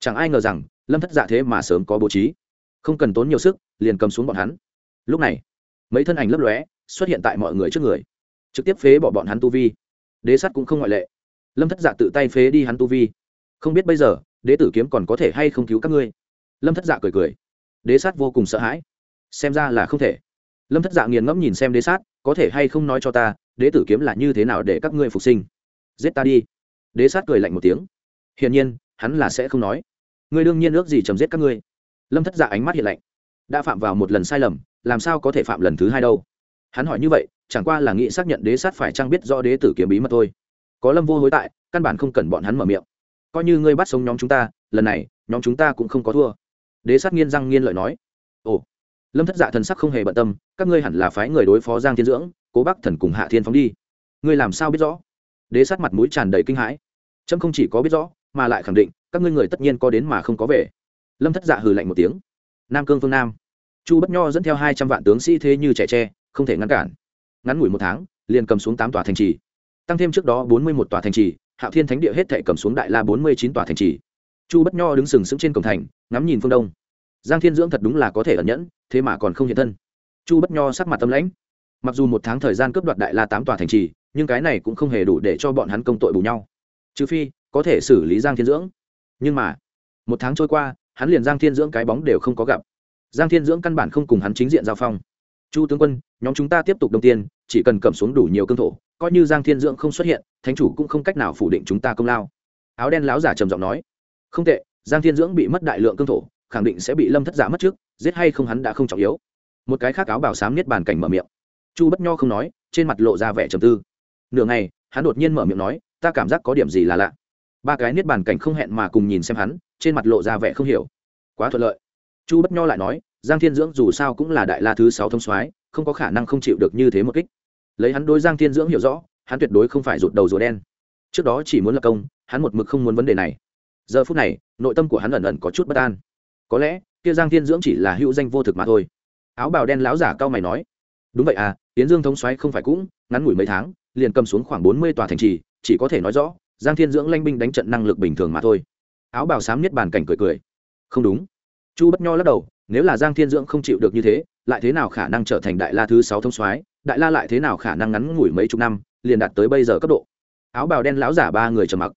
chẳng ai ngờ rằng, lâm thất dạ thế mà sớm có bố trí. Không cần tốn nhiều sức, liền cầm xuống bọn hắn. Lúc này, mấy thân ảnh lấp lóe, xuất hiện tại mọi người trước người. Trực tiếp phế bỏ bọn hắn tu vi. Đế sắt cũng không ngoại lệ. Lâm thất dạ tự tay phế đi hắn tu vi. Không biết bây giờ, đế tử kiếm còn có thể hay không cứu các ngươi? Lâm thất dạ cười cười. Đế sát vô cùng sợ hãi. Xem ra là không thể. Lâm thất dạ nghiền ngẫm nhìn xem đế sát, có thể hay không nói cho ta, đế tử kiếm là như thế nào để các ngươi phục sinh? Giết ta đi. Đế sát cười lạnh một tiếng. Hiển nhiên hắn là sẽ không nói. Ngươi đương nhiên ước gì chấm giết các ngươi. Lâm thất dạ ánh mắt hiện lạnh. Đã phạm vào một lần sai lầm, làm sao có thể phạm lần thứ hai đâu? Hắn hỏi như vậy, chẳng qua là nghĩ xác nhận đế sát phải trang biết do đế tử kiếm bí mật thôi. Có lâm vô hối tại, căn bản không cần bọn hắn mở miệng. Coi như ngươi bắt sống nhóm chúng ta, lần này, nhóm chúng ta cũng không có thua. Đế sát nghiên răng nghiên lợi nói. Ồ. Lâm thất dạ thần sắc không hề bận tâm, các ngươi hẳn là phái người đối phó giang thiên dưỡng, cố bắc thần cùng hạ thiên phóng đi. Ngươi làm sao biết rõ? Đế sát mặt mũi tràn đầy kinh hãi. Trâm không chỉ có biết rõ mà lại khẳng định, các ngươi người tất nhiên có đến mà không có về. Lâm thất dạ hừ lạnh một tiếng. Nam cương phương nam. Chu bất nho dẫn theo hai trăm vạn tướng sĩ thế như trẻ tre, không thể ngăn cản. Ngắn ngủi một tháng, liền cầm xuống tám tòa thành trì. Tăng thêm trước đó bốn mươi một tòa thành trì, hạo thiên thánh địa hết thể cầm xuống đại la bốn mươi chín tòa thành trì. Chu bất nho đứng sừng sững trên cổng thành, ngắm nhìn phương đông. Giang thiên dưỡng thật đúng là có thể ẩn nhẫn, thế mà còn không hiện thân. Chu bất nho sắc mặt tâm lãnh. Mặc dù một tháng thời gian cướp đoạt đại la tám tòa thành trì, nhưng cái này cũng không hề đủ để cho bọn hắn công tội bù nhau. Trừ phi có thể xử lý giang thiên dưỡng. Nhưng mà một tháng trôi qua hắn liền giang thiên dưỡng cái bóng đều không có gặp. Giang thiên dưỡng căn bản không cùng hắn chính diện giao phong. Chu tướng quân nhóm chúng ta tiếp tục đồng tiền, chỉ cần cầm xuống đủ nhiều cương thổ coi như giang thiên dưỡng không xuất hiện thánh chủ cũng không cách nào phủ định chúng ta công lao. Áo đen láo giả trầm giọng nói không tệ giang thiên dưỡng bị mất đại lượng cương thổ khẳng định sẽ bị lâm thất giả mất trước giết hay không hắn đã không trọng yếu. Một cái khác áo bảo sám niết bàn cảnh mở miệng. Chu bất nho không nói trên mặt lộ ra vẻ trầm tư. Nửa ngày hắn đột nhiên mở miệng nói ta cảm giác có điểm gì là lạ ba cái niết bàn cảnh không hẹn mà cùng nhìn xem hắn, trên mặt lộ ra vẻ không hiểu. Quá thuận lợi. Chu bất nho lại nói, giang thiên dưỡng dù sao cũng là đại la thứ sáu thông soái, không có khả năng không chịu được như thế một kích. Lấy hắn đối giang thiên dưỡng hiểu rõ, hắn tuyệt đối không phải rụt đầu rùa đen. Trước đó chỉ muốn lập công, hắn một mực không muốn vấn đề này. Giờ phút này, nội tâm của hắn ẩn ẩn có chút bất an. Có lẽ, kia giang thiên dưỡng chỉ là hữu danh vô thực mà thôi. Áo bào đen láo giả cao mày nói, đúng vậy à tiến dương thống xoáy không phải cũng, ngắn ngủi mấy tháng, liền cầm xuống khoảng bốn mươi tòa thành trì, chỉ có thể nói rõ giang thiên dưỡng lanh binh đánh trận năng lực bình thường mà thôi. Áo bào xám nhất bàn cảnh cười cười. Không đúng. Chu bất nho lắc đầu, nếu là giang thiên dưỡng không chịu được như thế, lại thế nào khả năng trở thành đại la thứ sáu thông soái? Đại la lại thế nào khả năng ngắn ngủi mấy chục năm, liền đạt tới bây giờ cấp độ? Áo bào đen lão giả ba người trầm mặc.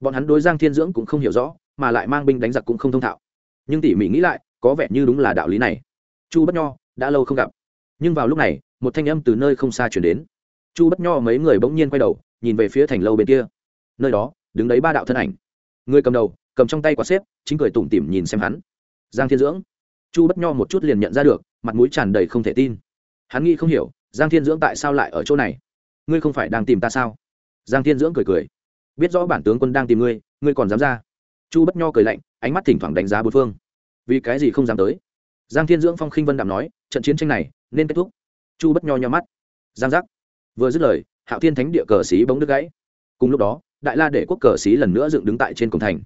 Bọn hắn đối giang thiên dưỡng cũng không hiểu rõ, mà lại mang binh đánh giặc cũng không thông thạo. Nhưng tỉ mỉ nghĩ lại, có vẻ như đúng là đạo lý này. Chu bất nho, đã lâu không gặp. Nhưng vào lúc này, một thanh âm từ nơi không xa chuyển đến. Chu bất nho mấy người bỗng nhiên quay đầu, nhìn về phía thành lâu bên kia nơi đó, đứng đấy ba đạo thân ảnh. Người cầm đầu, cầm trong tay quả xếp, chính cười tủm tỉm nhìn xem hắn. Giang thiên dưỡng. Chu bất nho một chút liền nhận ra được, mặt mũi tràn đầy không thể tin. Hắn nghĩ không hiểu, giang thiên dưỡng tại sao lại ở chỗ này? Ngươi không phải đang tìm ta sao? Giang thiên dưỡng cười cười. Biết rõ bản tướng quân đang tìm ngươi ngươi còn dám ra. Chu bất nho cười lạnh, ánh mắt thỉnh thoảng đánh giá bốn phương. Vì cái gì không dám tới? Giang thiên dưỡng phong khinh vân đạm nói, trận chiến tranh này, nên kết thúc. Chu bất nho nhau mắt. Giang giác. Vừa dứt lời, hạo thiên thánh địa cờ xí bỗng đứt gãy. Cùng lúc đó đại la để quốc cờ xí lần nữa dựng đứng tại trên cổng thành.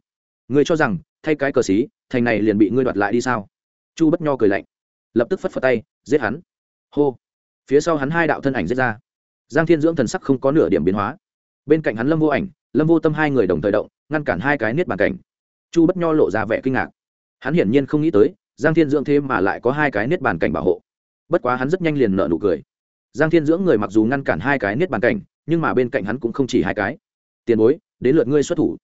Ngươi cho rằng, thay cái cờ xí, thành này liền bị ngươi đoạt lại đi sao? Chu bất nho cười lạnh, lập tức phất phật tay, giết hắn. Hô. Phía sau hắn hai đạo thân ảnh giết ra. Giang thiên dưỡng thần sắc không có nửa điểm biến hóa. Bên cạnh hắn lâm vô ảnh, lâm vô tâm hai người đồng thời động, ngăn cản hai cái niết bàn cảnh. Chu bất nho lộ ra vẻ kinh ngạc. Hắn hiển nhiên không nghĩ tới, giang thiên dưỡng thế mà lại có hai cái niết bàn cảnh bảo hộ. Bất quá hắn rất nhanh liền nợ nụ cười. Giang thiên dưỡng người mặc dù ngăn cản hai cái niết bàn cảnh, nhưng mà bên cạnh hắn cũng không chỉ hai cái tiền bối đến lượt ngươi xuất thủ.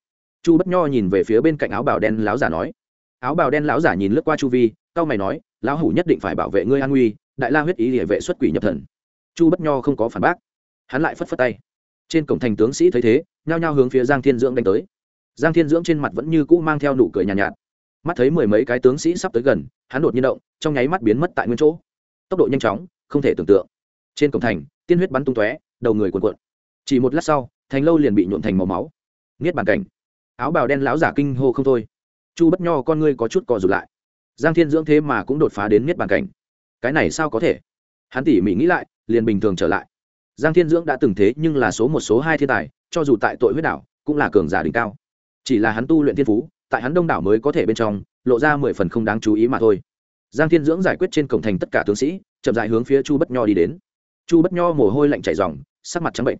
Chu bất nho nhìn về phía bên cạnh áo bào đen lão giả nói. Áo bào đen lão giả nhìn lướt qua chu vi cao mày nói lão hủ nhất định phải bảo vệ ngươi an nguy đại la huyết ý địa vệ xuất quỷ nhập thần. Chu bất nho không có phản bác. Hắn lại phất phất tay. Trên cổng thành tướng sĩ thấy thế nhao nhao hướng phía giang thiên dưỡng đánh tới. Giang thiên dưỡng trên mặt vẫn như cũ mang theo nụ cười nhàn nhạt, nhạt. Mắt thấy mười mấy cái tướng sĩ sắp tới gần hắn đột nhiên động trong nháy mắt biến mất tại nguyên chỗ. Tốc độ nhanh chóng không thể tưởng tượng. Trên cổng thành tiên huyết bắn tung tóe đầu người cuộn cuộn. Chỉ một lát sau thành lâu liền bị nhuộn thành màu máu. Niết bàn cảnh. Áo bào đen lão giả kinh hô không thôi. Chu bất nho con ngươi có chút cò rụt lại. Giang thiên dưỡng thế mà cũng đột phá đến niết bàn cảnh. Cái này sao có thể? Hắn tỉ mỉ nghĩ lại, liền bình thường trở lại. Giang thiên dưỡng đã từng thế nhưng là số một, số hai thiên tài, cho dù tại tội huyết đảo, cũng là cường giả đỉnh cao. Chỉ là hắn tu luyện thiên phú, tại hắn đông đảo mới có thể bên trong, lộ ra mười phần không đáng chú ý mà thôi. Giang thiên dưỡng giải quyết trên cổng thành tất cả tướng sĩ, chậm dại hướng phía chu bất nho đi đến. Chu bất nho mồ hôi lạnh chảy dòng sắc mặt trắng bệnh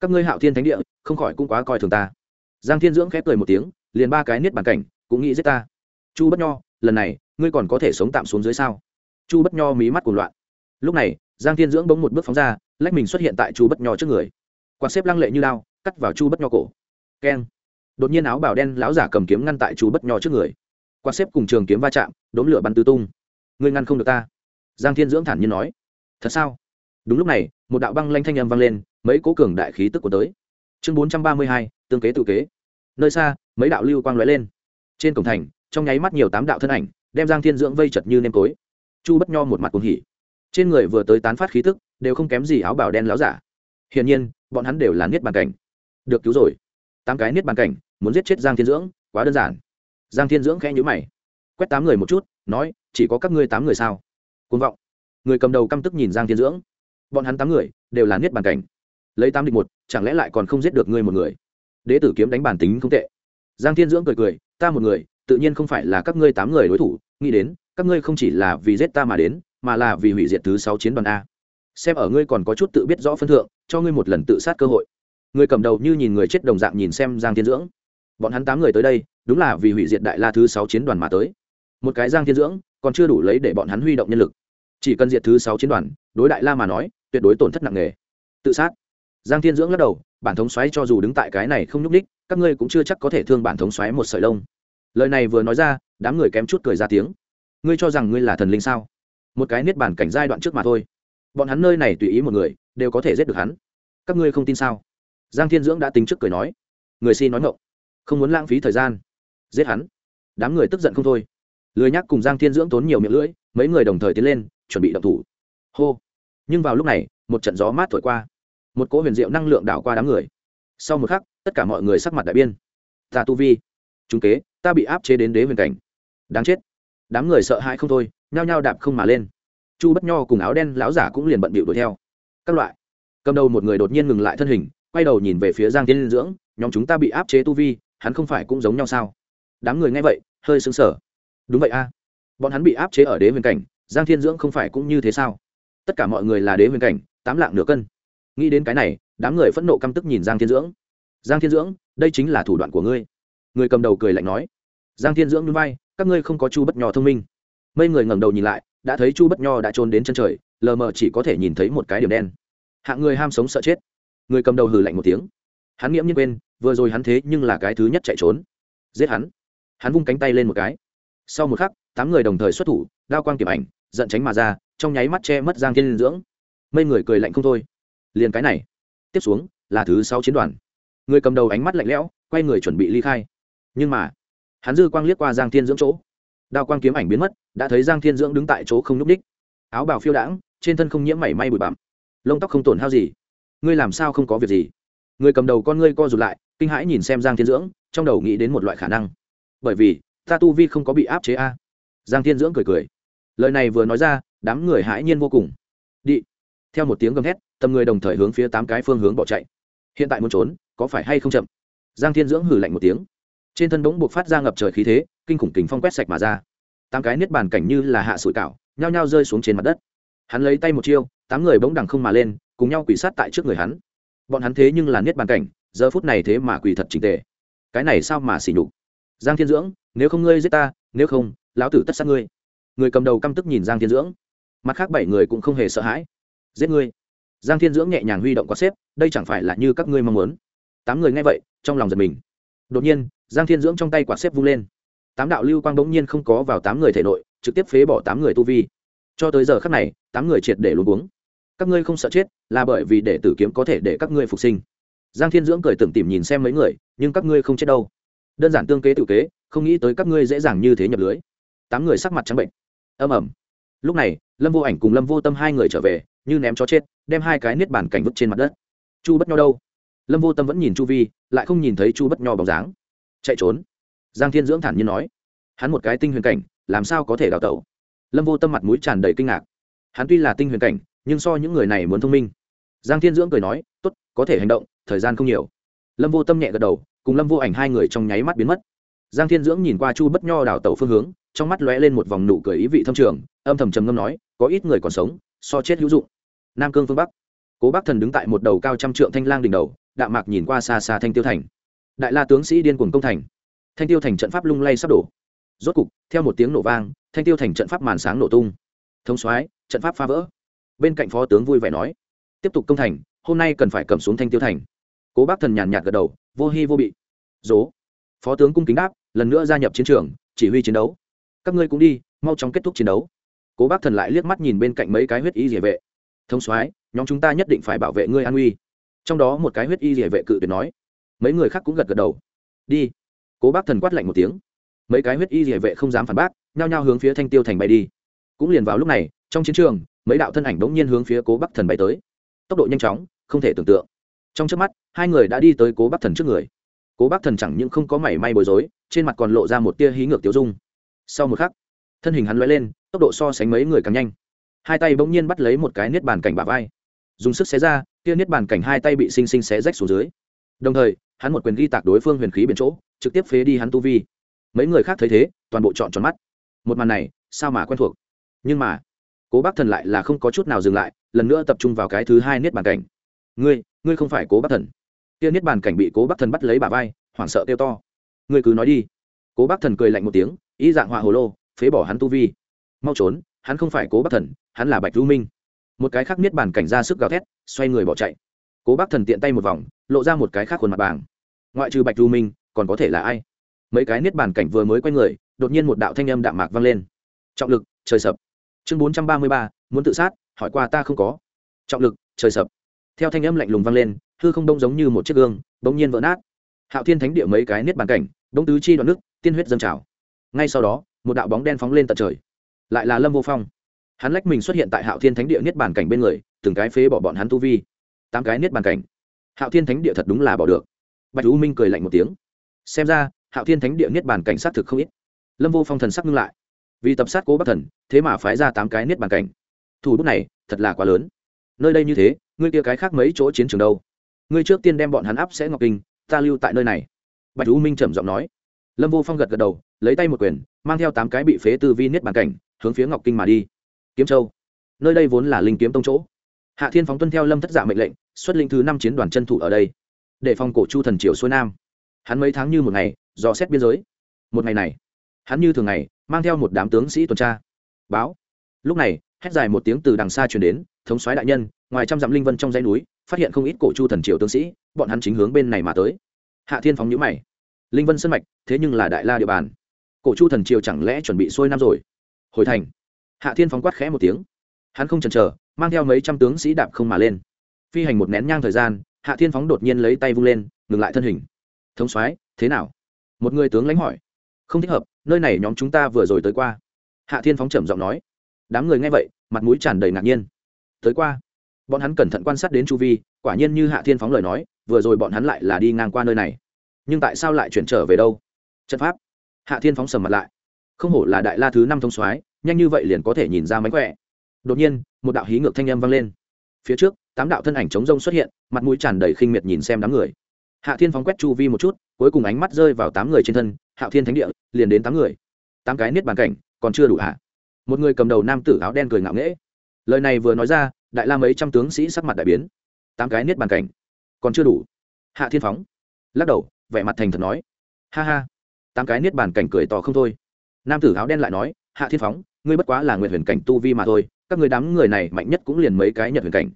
các ngươi hạo thiên thánh địa, không khỏi cũng quá coi thường ta. Giang thiên dưỡng khép cười một tiếng, liền ba cái niết bàn cảnh, cũng nghĩ giết ta. Chu bất nho, lần này, ngươi còn có thể sống tạm xuống dưới sao? Chu bất nho mí mắt cuồng loạn. Lúc này, giang thiên dưỡng bỗng một bước phóng ra, lách mình xuất hiện tại chu bất nho trước người. Quạt xếp lăng lệ như lao, cắt vào chu bất nho cổ. Keng. Đột nhiên áo bào đen láo giả cầm kiếm ngăn tại chu bất nho trước người. Quạt xếp cùng trường kiếm va chạm, đốn lửa bắn tứ tung. Ngươi ngăn không được ta. Giang thiên dưỡng thản nhiên nói. Thật sao? Đúng lúc này, một đạo băng lanh thanh âm vang lên mấy cố cường đại khí tức của tới. Chương bốn trăm ba mươi hai, tương kế tự kế. Nơi xa, mấy đạo lưu quang lóe lên. Trên cổng thành, trong nháy mắt nhiều tám đạo thân ảnh, đem giang thiên dưỡng vây chật như nêm tối. Chu bất nho một mặt cuồng hỉ. Trên người vừa tới tán phát khí tức, đều không kém gì áo bào đen láo giả. Hiển nhiên, bọn hắn đều là niết bàn cảnh. Được cứu rồi. Tám cái niết bàn cảnh, muốn giết chết giang thiên dưỡng, quá đơn giản. Giang thiên dưỡng khẽ nhữ mày. Quét tám người một chút, nói, chỉ có các ngươi tám người sao? Côn vọng. Người cầm đầu căm tức nhìn giang thiên dưỡng. Bọn hắn tám người đều là niết bàn cảnh lấy tám địch một, chẳng lẽ lại còn không giết được ngươi một người? Đế tử kiếm đánh bản tính không tệ. Giang thiên dưỡng cười cười, ta một người, tự nhiên không phải là các ngươi tám người đối thủ, nghĩ đến, các ngươi không chỉ là vì giết ta mà đến, mà là vì hủy diệt thứ sáu chiến đoàn a. Xem ở ngươi còn có chút tự biết rõ phân thượng, cho ngươi một lần tự sát cơ hội. Người cầm đầu như nhìn người chết đồng dạng nhìn xem giang thiên dưỡng. Bọn hắn tám người tới đây, đúng là vì hủy diệt đại la thứ sáu chiến đoàn mà tới. Một cái giang thiên dưỡng, còn chưa đủ lấy để bọn hắn huy động nhân lực. Chỉ cần diệt thứ sáu chiến đoàn, đối đại la mà nói, tuyệt đối tổn thất nặng nề. Tự sát giang thiên dưỡng lắc đầu, bản thống xoáy cho dù đứng tại cái này không nhúc ních các ngươi cũng chưa chắc có thể thương bản thống xoáy một sợi lông. Lời này vừa nói ra, đám người kém chút cười ra tiếng. Ngươi cho rằng ngươi là thần linh sao? Một cái niết bản cảnh giai đoạn trước mà thôi. Bọn hắn nơi này tùy ý một người, đều có thể giết được hắn. Các ngươi không tin sao? Giang thiên dưỡng đã tính trước cười nói. Người xin nói ngộng không muốn lãng phí thời gian. Giết hắn. Đám người tức giận không thôi. Lười nhắc cùng giang thiên dưỡng tốn nhiều miệng lưỡi, mấy người đồng thời tiến lên, chuẩn bị động thủ. Hô. Nhưng vào lúc này, một trận gió mát thổi qua một cỗ huyền diệu năng lượng đảo qua đám người. Sau một khắc, tất cả mọi người sắc mặt đại biên ta tu vi, chúng kế, ta bị áp chế đến đế huyền cảnh. Đáng chết. Đám người sợ hãi không thôi, nhao nhao đạp không mà lên. Chu bất nho cùng áo đen lão giả cũng liền bận bịu đuổi theo. Các loại. Cầm đầu một người đột nhiên ngừng lại thân hình, quay đầu nhìn về phía giang tiên dưỡng, nhóm chúng ta bị áp chế tu vi, hắn không phải cũng giống nhau sao? Đám người nghe vậy, hơi xứng sở đúng vậy a, bọn hắn bị áp chế ở đế huyền cảnh, giang thiên dưỡng không phải cũng như thế sao? Tất cả mọi người là đế huyền cảnh, tám lạng nửa cân nghĩ đến cái này, đám người phẫn nộ căm tức nhìn giang thiên dưỡng. Giang thiên dưỡng, đây chính là thủ đoạn của ngươi. Người cầm đầu cười lạnh nói. Giang thiên dưỡng núi bay các ngươi không có chu bất nho thông minh. Mấy người ngẩng đầu nhìn lại, đã thấy chu bất nho đã trốn đến chân trời, lờ mờ chỉ có thể nhìn thấy một cái điểm đen. Hạng người ham sống sợ chết. Người cầm đầu hừ lạnh một tiếng. Hắn nghiễm nhiên quên, vừa rồi hắn thế nhưng là cái thứ nhất chạy trốn. Giết hắn. Hắn vung cánh tay lên một cái. Sau một khắc, tám người đồng thời xuất thủ, đao quang kiểm ảnh, giận tránh mà ra, trong nháy mắt che mất giang thiên dưỡng. Mấy người cười lạnh không thôi liền cái này. Tiếp xuống, là thứ sáu chiến đoàn. Người cầm đầu ánh mắt lạnh lẽo, quay người chuẩn bị ly khai. Nhưng mà, hắn dư quang liếc qua giang thiên dưỡng chỗ. Đao quang kiếm ảnh biến mất, đã thấy giang thiên dưỡng đứng tại chỗ không nhúc ních áo bào phiêu đãng, trên thân không nhiễm mảy may bụi bặm. Lông tóc không tổn hao gì. Ngươi làm sao không có việc gì? Người cầm đầu con ngươi co rụt lại, kinh hãi nhìn xem giang thiên dưỡng, trong đầu nghĩ đến một loại khả năng. Bởi vì, ta tu vi không có bị áp chế a. Giang thiên dưỡng cười cười. Lời này vừa nói ra, đám người hãi nhiên vô cùng. Đi. Theo một tiếng gầm thét tầm người đồng thời hướng phía tám cái phương hướng bỏ chạy. Hiện tại muốn trốn, có phải hay không chậm? Giang thiên dưỡng hử lạnh một tiếng. Trên thân bỗng buộc phát ra ngập trời khí thế, kinh khủng kính phong quét sạch mà ra. Tám cái niết bàn cảnh như là hạ sủi cảo, nhao nhao rơi xuống trên mặt đất. Hắn lấy tay một chiêu, tám người bỗng đằng không mà lên, cùng nhau quỳ sát tại trước người hắn. Bọn hắn thế nhưng là niết bàn cảnh, giờ phút này thế mà quỳ thật trình tề. Cái này sao mà xỉ nhục? Giang thiên dưỡng, nếu không ngươi giết ta, nếu không, lão tử tất sát ngươi. Người cầm đầu căm tức nhìn giang thiên dưỡng. Mặt khác bảy người cũng không hề sợ hãi. Giết ngươi giang thiên dưỡng nhẹ nhàng huy động quạt xếp, đây chẳng phải là như các ngươi mong muốn. Tám người nghe vậy, trong lòng giật mình. Đột nhiên, giang thiên dưỡng trong tay quạt xếp vung lên. Tám đạo lưu quang bỗng nhiên không có vào tám người thể nội, trực tiếp phế bỏ tám người tu vi. Cho tới giờ khắc này, tám người triệt để luôn uống các ngươi không sợ chết, là bởi vì để tử kiếm có thể để các ngươi phục sinh. Giang thiên dưỡng cười tưởng tìm nhìn xem mấy người, nhưng các ngươi không chết đâu. Đơn giản tương kế tự kế, không nghĩ tới các ngươi dễ dàng như thế nhập lưới. Tám người sắc mặt trắng bệnh. Âm ẩm lúc này, lâm vô ảnh cùng lâm vô tâm hai người trở về như ném chó chết, đem hai cái niết bàn cảnh vứt trên mặt đất. Chu bất nho đâu? Lâm vô tâm vẫn nhìn chu vi, lại không nhìn thấy chu bất nho bóng dáng. Chạy trốn. Giang thiên dưỡng thản nhiên nói. Hắn một cái tinh huyền cảnh, làm sao có thể đào tẩu? Lâm vô tâm mặt mũi tràn đầy kinh ngạc. Hắn tuy là tinh huyền cảnh, nhưng so những người này muốn thông minh. Giang thiên dưỡng cười nói t ố t có thể hành động, thời gian không nhiều. Lâm vô tâm nhẹ gật đầu, cùng lâm vô ảnh hai người trong nháy mắt biến mất. Giang thiên dưỡng nhìn qua chu bất nho đào tẩu phương hướng, trong mắt lóe lên một vòng nụ cười ý vị thâm trường, âm thầm trầm ngâm nói, có ít người còn sống, so chết hữu dụng nam cương phương bắc. Cố bắc thần đứng tại một đầu cao trăm trượng thanh lang đỉnh đầu, đạm mạc nhìn qua xa xa thanh tiêu thành. Đại la tướng sĩ điên cuồng công thành. Thanh tiêu thành trận pháp lung lay sắp đổ. Rốt cục, theo một tiếng nổ vang, thanh tiêu thành trận pháp màn sáng nổ tung. Thống soái, trận pháp phá vỡ. Bên cạnh phó tướng vui vẻ nói, tiếp tục công thành, hôm nay cần phải cầm xuống thanh tiêu thành. Cố bác thần nhàn nhạt gật đầu, vô hy vô bị. Dố. Phó tướng cung kính đáp, lần nữa gia nhập chiến trường, chỉ huy chiến đấu. Các ngươi cũng đi, mau chóng kết thúc chiến đấu. Cố bác thần lại liếc mắt nhìn bên cạnh mấy cái huyết y địa vệ thông soái, nhóm chúng ta nhất định phải bảo vệ ngươi an uy. Trong đó một cái huyết y địa vệ cự tuyệt nói. Mấy người khác cũng gật gật đầu. Đi. Cố bác thần quát lạnh một tiếng. Mấy cái huyết y địa vệ không dám phản bác, nhao nhao hướng phía thanh tiêu thành bay đi. Cũng liền vào lúc này, trong chiến trường, mấy đạo thân ảnh bỗng nhiên hướng phía cố bắc thần bay tới. Tốc độ nhanh chóng, không thể tưởng tượng. Trong trước mắt, hai người đã đi tới cố bắc thần trước người. Cố bắc thần chẳng những không có mảy may bối rối, trên mặt còn lộ ra một tia hí ngược tiêu dung. Sau một khắc, thân hình hắn l lên, tốc độ so sánh mấy người càng nhanh hai tay bỗng nhiên bắt lấy một cái niết bàn cảnh bả vai. Dùng sức xé ra, kia niết bàn cảnh hai tay bị xinh xinh xé rách xuống dưới. Đồng thời, hắn một quyền ghi tạc đối phương huyền khí biển chỗ, trực tiếp phế đi hắn tu vi. Mấy người khác thấy thế, toàn bộ chọn tròn mắt. Một màn này, sao mà quen thuộc? Nhưng mà, cố bác thần lại là không có chút nào dừng lại, lần nữa tập trung vào cái thứ hai niết bàn cảnh. Ngươi ngươi không phải cố bác thần. Kia niết bàn cảnh bị cố bác thần bắt lấy bà vai, hoảng sợ kêu to. Ngươi cứ nói đi. Cố bác thần cười lạnh một tiếng, ý dạng họa hồ lô, phế bỏ hắn tu vi. Mau trốn, hắn không phải cố bác thần hắn là bạch lưu minh một cái khác niết bàn cảnh ra sức gào thét xoay người bỏ chạy cố bác thần tiện tay một vòng lộ ra một cái khác khuôn mặt bảng ngoại trừ bạch lưu minh còn có thể là ai mấy cái niết bàn cảnh vừa mới quay người đột nhiên một đạo thanh âm đạm mạc vang lên trọng lực trời sập chương bốn trăm ba mươi ba muốn tự sát hỏi qua ta không có trọng lực trời sập theo thanh âm lạnh lùng vang lên hư không đông giống như một chiếc gương bỗng nhiên vỡ nát hạo thiên thánh địa mấy cái niết bàn cảnh đông tứ chi đoạn nước tiên huyết dâng trào ngay sau đó một đạo bóng đen phóng lên tận trời lại là lâm vô phong hắn lách mình xuất hiện tại hạo thiên thánh địa niết bàn cảnh bên người, từng cái phế bỏ bọn hắn tu vi. Tám cái niết bàn cảnh. Hạo thiên thánh địa thật đúng là bỏ được. Bạch u minh cười lạnh một tiếng. Xem ra, hạo thiên thánh địa niết bàn cảnh sát thực không ít. Lâm vô phong thần sắc ngưng lại. Vì tập sát cố bắc thần, thế mà phái ra tám cái niết bàn cảnh. Thủ bút này, thật là quá lớn. Nơi đây như thế, ngươi kia cái khác mấy chỗ chiến trường đâu? Ngươi trước tiên đem bọn hắn áp sẽ ngọc kinh, ta lưu tại nơi này. Bạch u minh trầm giọng nói. Lâm vô phong gật gật đầu, lấy tay một quyền, mang theo tám cái bị phế tư vi niết bàn cảnh, hướng phía ngọc kinh mà đi kiếm châu. Nơi đây vốn là linh kiếm tông chỗ. Hạ thiên phóng tuân theo lâm thất dạ mệnh lệnh, xuất linh thứ năm chiến đoàn chân thủ ở đây, để phòng cổ chu thần triều xuôi nam. Hắn mấy tháng như một ngày, dò xét biên giới. Một ngày này, hắn như thường ngày, mang theo một đám tướng sĩ tuần tra. Báo. Lúc này, hét dài một tiếng từ đằng xa truyền đến, thống soái đại nhân, ngoài trăm dặm linh vân trong dãy núi, phát hiện không ít cổ chu thần triều tướng sĩ, bọn hắn chính hướng bên này mà tới. Hạ thiên phóng nhữ mày. Linh vân sân mạch, thế nhưng là đại la địa bàn. Cổ chu thần triều chẳng lẽ chuẩn bị xuôi năm rồi? Hồi thành hạ thiên phóng quát khẽ một tiếng. Hắn không chần chờ, mang theo mấy trăm tướng sĩ đạp không mà lên. Phi hành một nén nhang thời gian, hạ thiên phóng đột nhiên lấy tay vung lên, ngừng lại thân hình. Thống soái, thế nào? Một người tướng lãnh hỏi. Không thích hợp, nơi này nhóm chúng ta vừa rồi tới qua. Hạ thiên phóng trầm giọng nói. Đám người nghe vậy, mặt mũi tràn đầy ngạc nhiên. Tới qua? Bọn hắn cẩn thận quan sát đến chu vi, quả nhiên như hạ thiên phóng lời nói, vừa rồi bọn hắn lại là đi ngang qua nơi này. Nhưng tại sao lại chuyển trở về đâu? Trận pháp. Hạ thiên phóng sầm mặt lại. Không hổ là đại la thứ năm thông soái nhanh như vậy liền có thể nhìn ra mánh khỏe. Đột nhiên, một đạo hí ngược thanh âm vang lên. Phía trước, tám đạo thân ảnh chống rông xuất hiện, mặt mũi tràn đầy khinh miệt nhìn xem đám người. Hạ thiên phóng quét chu vi một chút, cuối cùng ánh mắt rơi vào tám người trên thân Hạ thiên thánh địa, liền đến tám người. Tám cái niết bàn cảnh, còn chưa đủ hạ một người cầm đầu nam tử áo đen cười ngạo nghễ. Lời này vừa nói ra, đại la mấy trăm tướng sĩ sắc mặt đại biến. Tám cái niết bàn cảnh, còn chưa đủ. Hạ thiên phóng, lắc đầu, vẻ mặt thành thật nói. Ha ha. Tám cái niết bàn cảnh cười to không thôi. Nam tử áo đen lại nói hạ thiên phóng, ngươi bất quá là nguyện huyền cảnh tu vi mà thôi, các người đám người này mạnh nhất cũng liền mấy cái nhật huyền cảnh.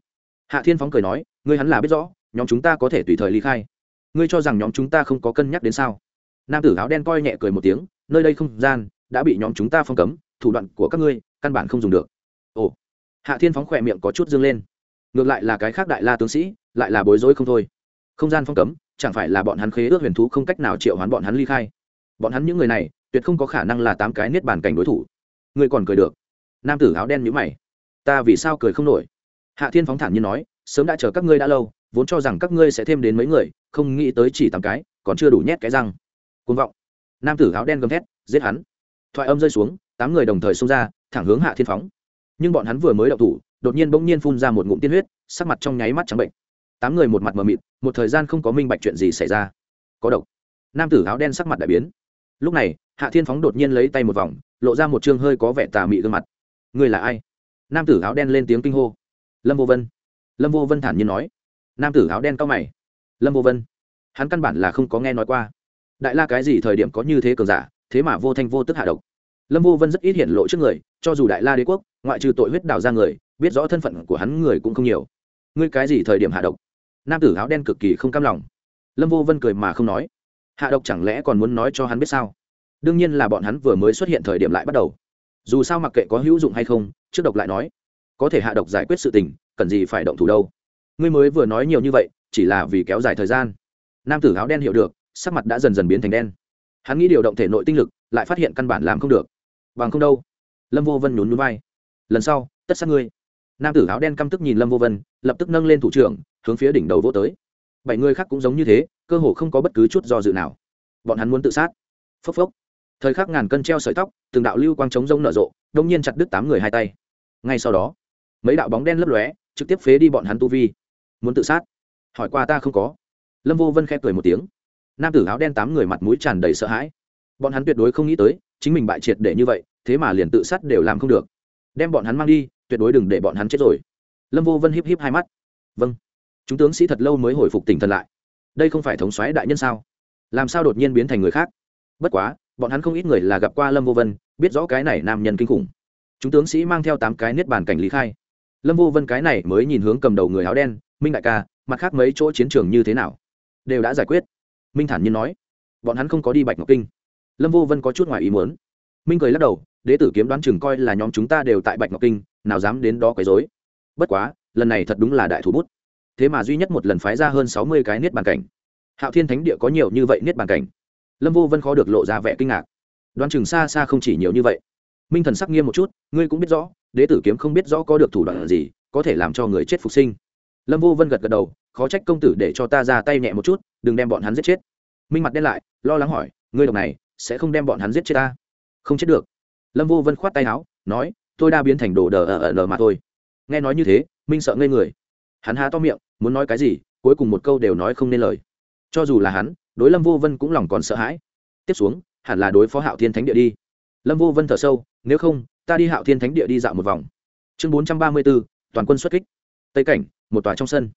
Hạ thiên phóng cười nói, ngươi hắn là biết rõ, nhóm chúng ta có thể tùy thời ly khai. Ngươi cho rằng nhóm chúng ta không có cân nhắc đến sao? Nam tử áo đen coi nhẹ cười một tiếng, nơi đây không gian, đã bị nhóm chúng ta phong cấm, thủ đoạn của các ngươi, căn bản không dùng được. Ồ. Hạ thiên phóng khỏe miệng có chút dương lên. Ngược lại là cái khác đại la tướng sĩ, lại là bối rối không thôi. Không gian phong cấm, chẳng phải là bọn hắn khế ước huyền thú không cách nào triệu hoán bọn hắn ly khai. Bọn hắn những người này tuyệt không có khả năng là tám cái niết bàn cảnh đối thủ. Ngươi còn cười được. Nam tử áo đen nhữ mày. Ta vì sao cười không nổi? Hạ thiên phóng thản như nói, sớm đã chờ các ngươi đã lâu, vốn cho rằng các ngươi sẽ thêm đến mấy người, không nghĩ tới chỉ tám cái, còn chưa đủ nhét cái răng. Côn vọng. Nam tử áo đen gầm thét, giết hắn. Thoại âm rơi xuống, tám người đồng thời xông ra, thẳng hướng hạ thiên phóng. Nhưng bọn hắn vừa mới đậu thủ, đột nhiên bỗng nhiên phun ra một ngụm tiên huyết, sắc mặt trong nháy mắt trắng bệnh. Tám người một mặt mờ mịt, một thời gian không có minh bạch chuyện gì xảy ra. Có độc. Nam tử áo đen sắc mặt đại biến. Lúc này hạ thiên phóng đột nhiên lấy tay một vòng, lộ ra một chương hơi có vẻ tà mị gương mặt. Người là ai? Nam tử áo đen lên tiếng kinh hô. Lâm vô vân. Lâm vô vân thản nhiên nói. Nam tử áo đen cao mày. Lâm vô vân. Hắn căn bản là không có nghe nói qua. Đại la cái gì thời điểm có như thế cường giả, thế mà vô thanh vô tức hạ độc. Lâm vô vân rất ít hiện lộ trước người, cho dù đại la đế quốc, ngoại trừ tội huyết đào ra người, biết rõ thân phận của hắn người cũng không nhiều. Ngươi cái gì thời điểm hạ độc? Nam tử áo đen cực kỳ không cam lòng. Lâm vô vân cười mà không nói. Hạ độc chẳng lẽ còn muốn nói cho hắn biết sao? Đương nhiên là bọn hắn vừa mới xuất hiện thời điểm lại bắt đầu. Dù sao mặc kệ có hữu dụng hay không, trước độc lại nói, có thể hạ độc giải quyết sự tình, cần gì phải động thủ đâu. Ngươi mới vừa nói nhiều như vậy, chỉ là vì kéo dài thời gian. Nam tử áo đen hiểu được, sắc mặt đã dần dần biến thành đen. Hắn nghĩ điều động thể nội tinh lực, lại phát hiện căn bản làm không được. Bằng không đâu. Lâm vô vân nhún núi vai. Lần sau, tất sát ngươi. Nam tử áo đen căm tức nhìn lâm vô vân, lập tức nâng lên thủ trưởng, hướng phía đỉnh đầu vô tới. Bảy người khác cũng giống như thế, cơ hồ không có bất cứ chút do dự nào. Bọn hắn muốn tự sát. Phốc phốc thời khắc ngàn cân treo sợi tóc, từng đạo lưu quang trống rông nở rộ đông nhiên chặt đứt tám người hai tay. Ngay sau đó, mấy đạo bóng đen lấp lóe, trực tiếp phế đi bọn hắn tu vi. Muốn tự sát? Hỏi qua ta không có. Lâm vô vân khép cười một tiếng. Nam tử áo đen tám người mặt mũi tràn đầy sợ hãi. Bọn hắn tuyệt đối không nghĩ tới, chính mình bại triệt để như vậy, thế mà liền tự sát đều làm không được. Đem bọn hắn mang đi, tuyệt đối đừng để bọn hắn chết rồi. Lâm vô vân híp híp hai mắt. Vâng. Chúng tướng sĩ thật lâu mới hồi phục tỉnh thần lại. Đây không phải thống soái đại nhân sao? Làm sao đột nhiên biến thành người khác? Bất quá bọn hắn không ít người là gặp qua lâm vô vân, biết rõ cái này nam nhân kinh khủng. Chúng tướng sĩ mang theo tám cái niết bàn cảnh lý khai. Lâm vô vân cái này mới nhìn hướng cầm đầu người áo đen, minh đại ca, mặt khác mấy chỗ chiến trường như thế nào? Đều đã giải quyết. Minh thản nhiên nói. Bọn hắn không có đi bạch ngọc kinh. Lâm vô vân có chút ngoài ý muốn. Minh cười lắc đầu, đế tử kiếm đoán chừng coi là nhóm chúng ta đều tại bạch ngọc kinh, nào dám đến đó quấy dối bất quá, lần này thật đúng là đại thủ bút. Thế mà duy nhất một lần phái ra hơn sáu mươi cái niết bàn cảnh. Hạo thiên thánh địa có nhiều như vậy niết bàn cảnh lâm vô vân khó được lộ ra vẻ kinh ngạc. Đoán chừng xa xa không chỉ nhiều như vậy. Minh thần sắc nghiêm một chút, ngươi cũng biết rõ, đế tử kiếm không biết rõ có được thủ đoạn gì, có thể làm cho người chết phục sinh. Lâm vô vân gật gật đầu, khó trách công tử để cho ta ra tay nhẹ một chút, đừng đem bọn hắn giết chết. Minh mặt đen lại, lo lắng hỏi, ngươi độc này, sẽ không đem bọn hắn giết chết ta? Không chết được. Lâm vô vân khoát tay áo, nói, tôi đa biến thành đồ đờ ở ở lờ mà thôi. Nghe nói như thế, minh sợ ngây người. Hắn há to miệng, muốn nói cái gì, cuối cùng một câu đều nói không nên lời. Cho dù là hắn đối lâm vô vân cũng lòng còn sợ hãi tiếp xuống hẳn là đối phó hạo thiên thánh địa đi lâm vô vân thở sâu nếu không ta đi hạo thiên thánh địa đi dạo một vòng chương bốn trăm ba mươi b ố toàn quân xuất kích tây cảnh một tòa trong sân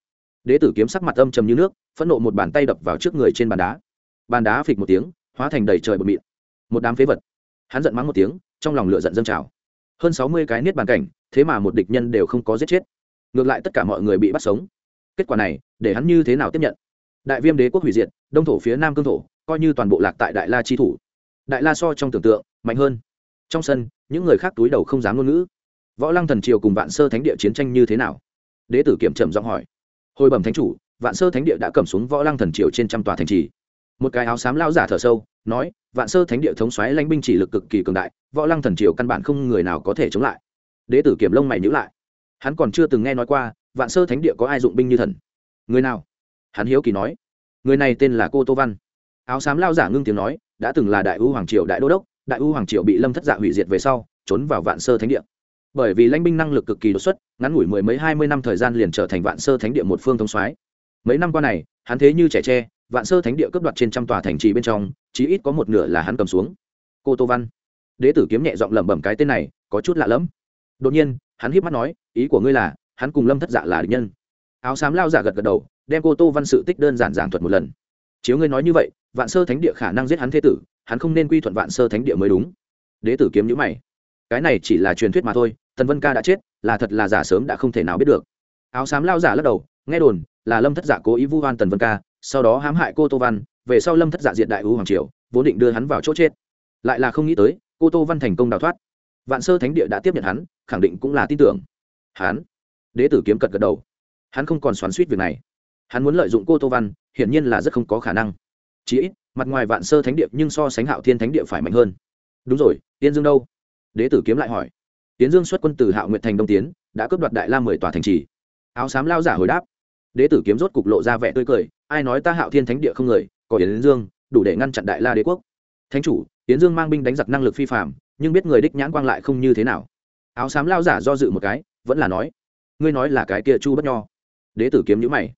đế tử kiếm sắc mặt âm trầm như nước phẫn nộ một bàn tay đập vào trước người trên bàn đá bàn đá phịch một tiếng hóa thành đầy trời bột mịn một đám phế vật hắn giận mắng một tiếng trong lòng lửa giận dâng trào hơn sáu mươi cái niết bàn cảnh thế mà một địch nhân đều không có giết chết ngược lại tất cả mọi người bị bắt sống kết quả này để hắn như thế nào tiếp nhận đại viêm đế quốc hủy diệt, đông thổ phía nam cương thổ, coi như toàn bộ lạc tại đại la chi thủ. Đại la so trong tưởng tượng, mạnh hơn. Trong sân, những người khác túi đầu không dám ngôn ngữ. Võ lăng thần triều cùng vạn sơ thánh địa chiến tranh như thế nào? Đế tử kiểm trầm giọng hỏi. Hồi bẩm thánh chủ, vạn sơ thánh địa đã cầm xuống võ lăng thần triều trên trăm tòa thành trì. Một cái áo xám lao giả thở sâu, nói, vạn sơ thánh địa thống xoáy lãnh binh chỉ lực cực kỳ cường đại, võ lăng thần triều căn bản không người nào có thể chống lại. Đế tử kiểm lông mày nhữ lại. Hắn còn chưa từng nghe nói qua, vạn sơ thánh địa có ai dụng binh như thần. Người nào? Hắn hiếu kỳ nói, người này tên là cô tô văn. Áo xám lao giả ngưng tiếng nói, đã từng là đại u hoàng triều đại đô đốc, đại u hoàng triều bị lâm thất dạ hủy diệt về sau, trốn vào vạn sơ thánh địa. Bởi vì lãnh binh năng lực cực kỳ đột xuất, ngắn ngủi mười mấy hai mươi năm thời gian liền trở thành vạn sơ thánh địa một phương thông soái. Mấy năm qua này, hắn thế như trẻ tre, vạn sơ thánh địa cướp đoạt trên trăm tòa thành trì bên trong, chí ít có một nửa là hắn cầm xuống. Cô tô văn. Đế tử kiếm nhẹ giọng lẩm bẩm cái tên này, có chút lạ lẫm. Đột nhiên, hắn hiếp mắt nói, ý của ngươi là, hắn cùng lâm thất dạ là địch nhân. Áo xám lao giả gật gật đầu đem cô tô văn sự tích đơn giản giảng thuật một lần. Chiếu ngươi nói như vậy, vạn sơ thánh địa khả năng giết hắn thế tử, hắn không nên quy thuận vạn sơ thánh địa mới đúng. Đế tử kiếm nhữ mày. Cái này chỉ là truyền thuyết mà thôi, tần vân ca đã chết, là thật là giả sớm đã không thể nào biết được. Áo xám lao giả lắc đầu, nghe đồn, là lâm thất giả cố ý vu hoan tần vân ca, sau đó hãm hại cô tô văn, về sau lâm thất dạ giả diện đại ưu hoàng triều, vốn định đưa hắn vào chỗ chết. Lại là không nghĩ tới, cô tô văn thành công đào thoát. Vạn sơ thánh địa đã tiếp nhận hắn, khẳng định cũng là tin tưởng. Hắn. Đế tử kiếm cật gật đầu. Hắn không còn xoắn suýt việc này hắn muốn lợi dụng cô tô văn, hiển nhiên là rất không có khả năng. Chí ít, mặt ngoài vạn sơ thánh địa nhưng so sánh hạo thiên thánh địa phải mạnh hơn. Đúng rồi, tiên dương đâu? Đế tử kiếm lại hỏi. Tiến dương xuất quân từ hạo nguyện thành đông tiến, đã cướp đoạt đại la mười tòa thành trì. Áo xám lao giả hồi đáp. Đế tử kiếm rốt cục lộ ra vẻ tươi cười, ai nói ta hạo thiên thánh địa không người, có yến dương, đủ để ngăn chặn đại la đế quốc. Thánh chủ, yến dương mang binh đánh giặc năng lực phi phạm nhưng biết người đích nhãn quang lại không như thế nào. Áo xám lao giả do dự một cái, vẫn là nói, ngươi nói là cái kia chu bất nho. Đế tử kiếm nhữ mày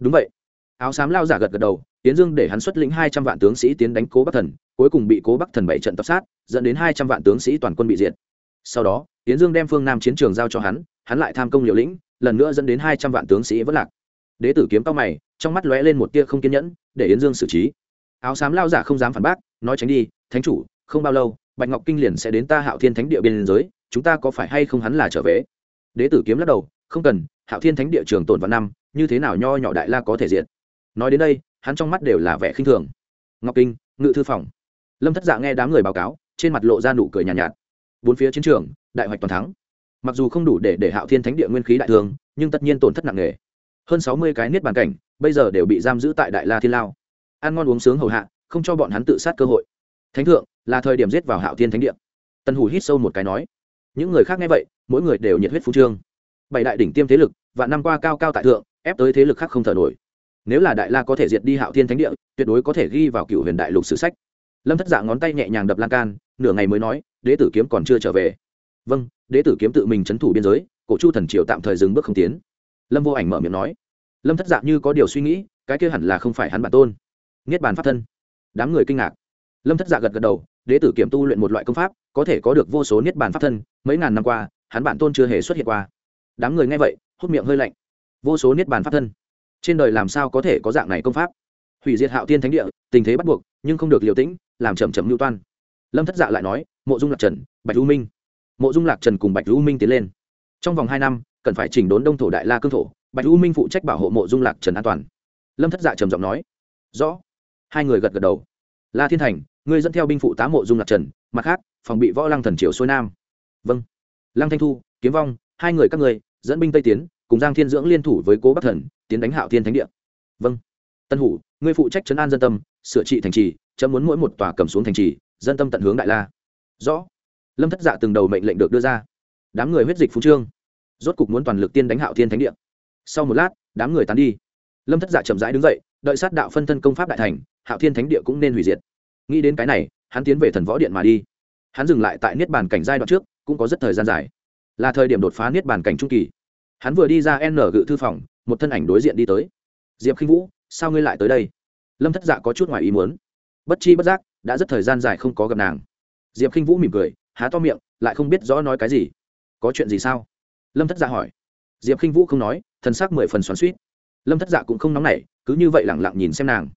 đúng vậy. Áo xám lao giả gật gật đầu tiến dương để hắn xuất lĩnh hai trăm vạn tướng sĩ tiến đánh cố bắc thần, cuối cùng bị cố bắc thần bảy trận tập sát, dẫn đến hai trăm vạn tướng sĩ toàn quân bị diệt. Sau đó tiến dương đem phương nam chiến trường giao cho hắn hắn lại tham công liều lĩnh, lần nữa dẫn đến hai trăm vạn tướng sĩ vất lạc. Đế tử kiếm cao mày, trong mắt lóe lên một tia không kiên nhẫn, để yến dương xử trí. Áo xám lao giả không dám phản bác, nói tránh đi, thánh chủ, không bao lâu, bạch ngọc kinh liền sẽ đến ta hạo thiên thánh địa biên giới, chúng ta có phải hay không hắn là trở về? Đế tử kiếm lắc đầu, không cần, hạo thiên thánh địa trường tồn vào năm như thế nào nho nhỏ đại la có thể diện nói đến đây hắn trong mắt đều là vẻ khinh thường. Ngọc kinh ngự thư phòng. Lâm thất dạ nghe đám người báo cáo trên mặt lộ ra nụ cười nhàn nhạt, nhạt. Bốn phía chiến trường đại hoạch toàn thắng. Mặc dù không đủ để để hạo thiên thánh địa nguyên khí đại thương nhưng tất nhiên tổn thất nặng nề. Hơn sáu mươi cái niết bàn cảnh bây giờ đều bị giam giữ tại đại la thiên lao. Ăn ngon uống sướng hầu hạ không cho bọn hắn tự sát cơ hội. Thánh thượng là thời điểm giết vào hạo thiên thánh địa. Tân hủ hít sâu một cái nói. Những người khác nghe vậy mỗi người đều nhiệt huyết phú trương. Bảy đại đỉnh tiêm thế lực và năm qua cao cao tại thượng, ép tới thế lực khác không thở nổi. Nếu là đại la có thể diệt đi hạo thiên thánh địa, tuyệt đối có thể ghi vào cựu huyền đại lục sử sách. Lâm thất dạ ngón tay nhẹ nhàng đập lan can, nửa ngày mới nói, đế tử kiếm còn chưa trở về. Vâng đế tử kiếm tự mình c h ấ n thủ biên giới, cổ chu thần triều tạm thời dừng bước không tiến. Lâm vô ảnh mở miệng nói. Lâm thất dạ như có điều suy nghĩ, cái kia hẳn là không phải hắn bản tôn. Niết bàn pháp thân. Đám người kinh ngạc. Lâm thất dạ gật gật đầu, đế tử kiểm tu luyện một loại công pháp, có thể có được vô số niết bàn pháp thân, mấy ngàn năm qua, hắn bản tôn chưa hề xuất hiện qua đám người nghe vậy hút miệng hơi lạnh. Vô số niết bàn pháp thân. Trên đời làm sao có thể có dạng này công pháp? Hủy diệt hạo tiên thánh địa, tình thế bắt buộc, nhưng không được liều tĩnh, làm chậm chậm mưu toan. Lâm thất dạ lại nói, mộ dung lạc trần, bạch u minh. Mộ dung lạc trần cùng bạch u minh tiến lên. Trong vòng hai năm, cần phải chỉnh đốn đông thổ đại la cương thổ, bạch u minh phụ trách bảo hộ mộ dung lạc trần an toàn. Lâm thất dạ trầm giọng nói, rõ. Hai người gật gật đầu. La thiên thành, ngươi dẫn theo binh phụ tá mộ dung lạc trần, mặt khác, phòng bị võ lăng thần triều xuôi nam. Vâng. Lăng thanh thu, kiếm vong, hai người các người dẫn binh tây tiến, cùng giang thiên dưỡng liên thủ với cố bắc thần, tiến đánh hạo thiên thánh địa. Vâng. Tân hủ, ngươi phụ trách trấn an dân tâm, sửa trị thành trì, chấm muốn mỗi một tòa cầm xuống thành trì, dân tâm tận hướng đại la. Rõ. Lâm thất dạ từng đầu mệnh lệnh được đưa ra. Đám người huyết dịch phú trương. Rốt cục muốn toàn lực tiên đánh hạo thiên thánh địa. Sau một lát, đám người tán đi. Lâm thất dạ chậm rãi đứng dậy, đợi sát đạo phân thân công pháp đại thành, hạo thiên thánh địa cũng nên hủy diệt. Nghĩ đến cái này, hắn tiến về thần võ điện mà đi. Hắn dừng lại tại niết bàn cảnh giai đoạn trước, cũng có rất thời gian dài là thời điểm đột phá niết bàn cảnh trung kỳ. Hắn vừa đi ra n gự thư phòng, một thân ảnh đối diện đi tới. Diệp khinh vũ, sao ngươi lại tới đây? Lâm thất dạ có chút ngoài ý muốn. Bất chi bất giác, đã rất thời gian dài không có gặp nàng. Diệp khinh vũ mỉm cười, há to miệng, lại không biết rõ nói cái gì. Có chuyện gì sao? Lâm thất dạ hỏi. Diệp khinh vũ không nói thân xác mười phần xoắn suýt lâm thất dạ cũng không nóng nảy, cứ như vậy lẳng lặng nhìn xem nàng.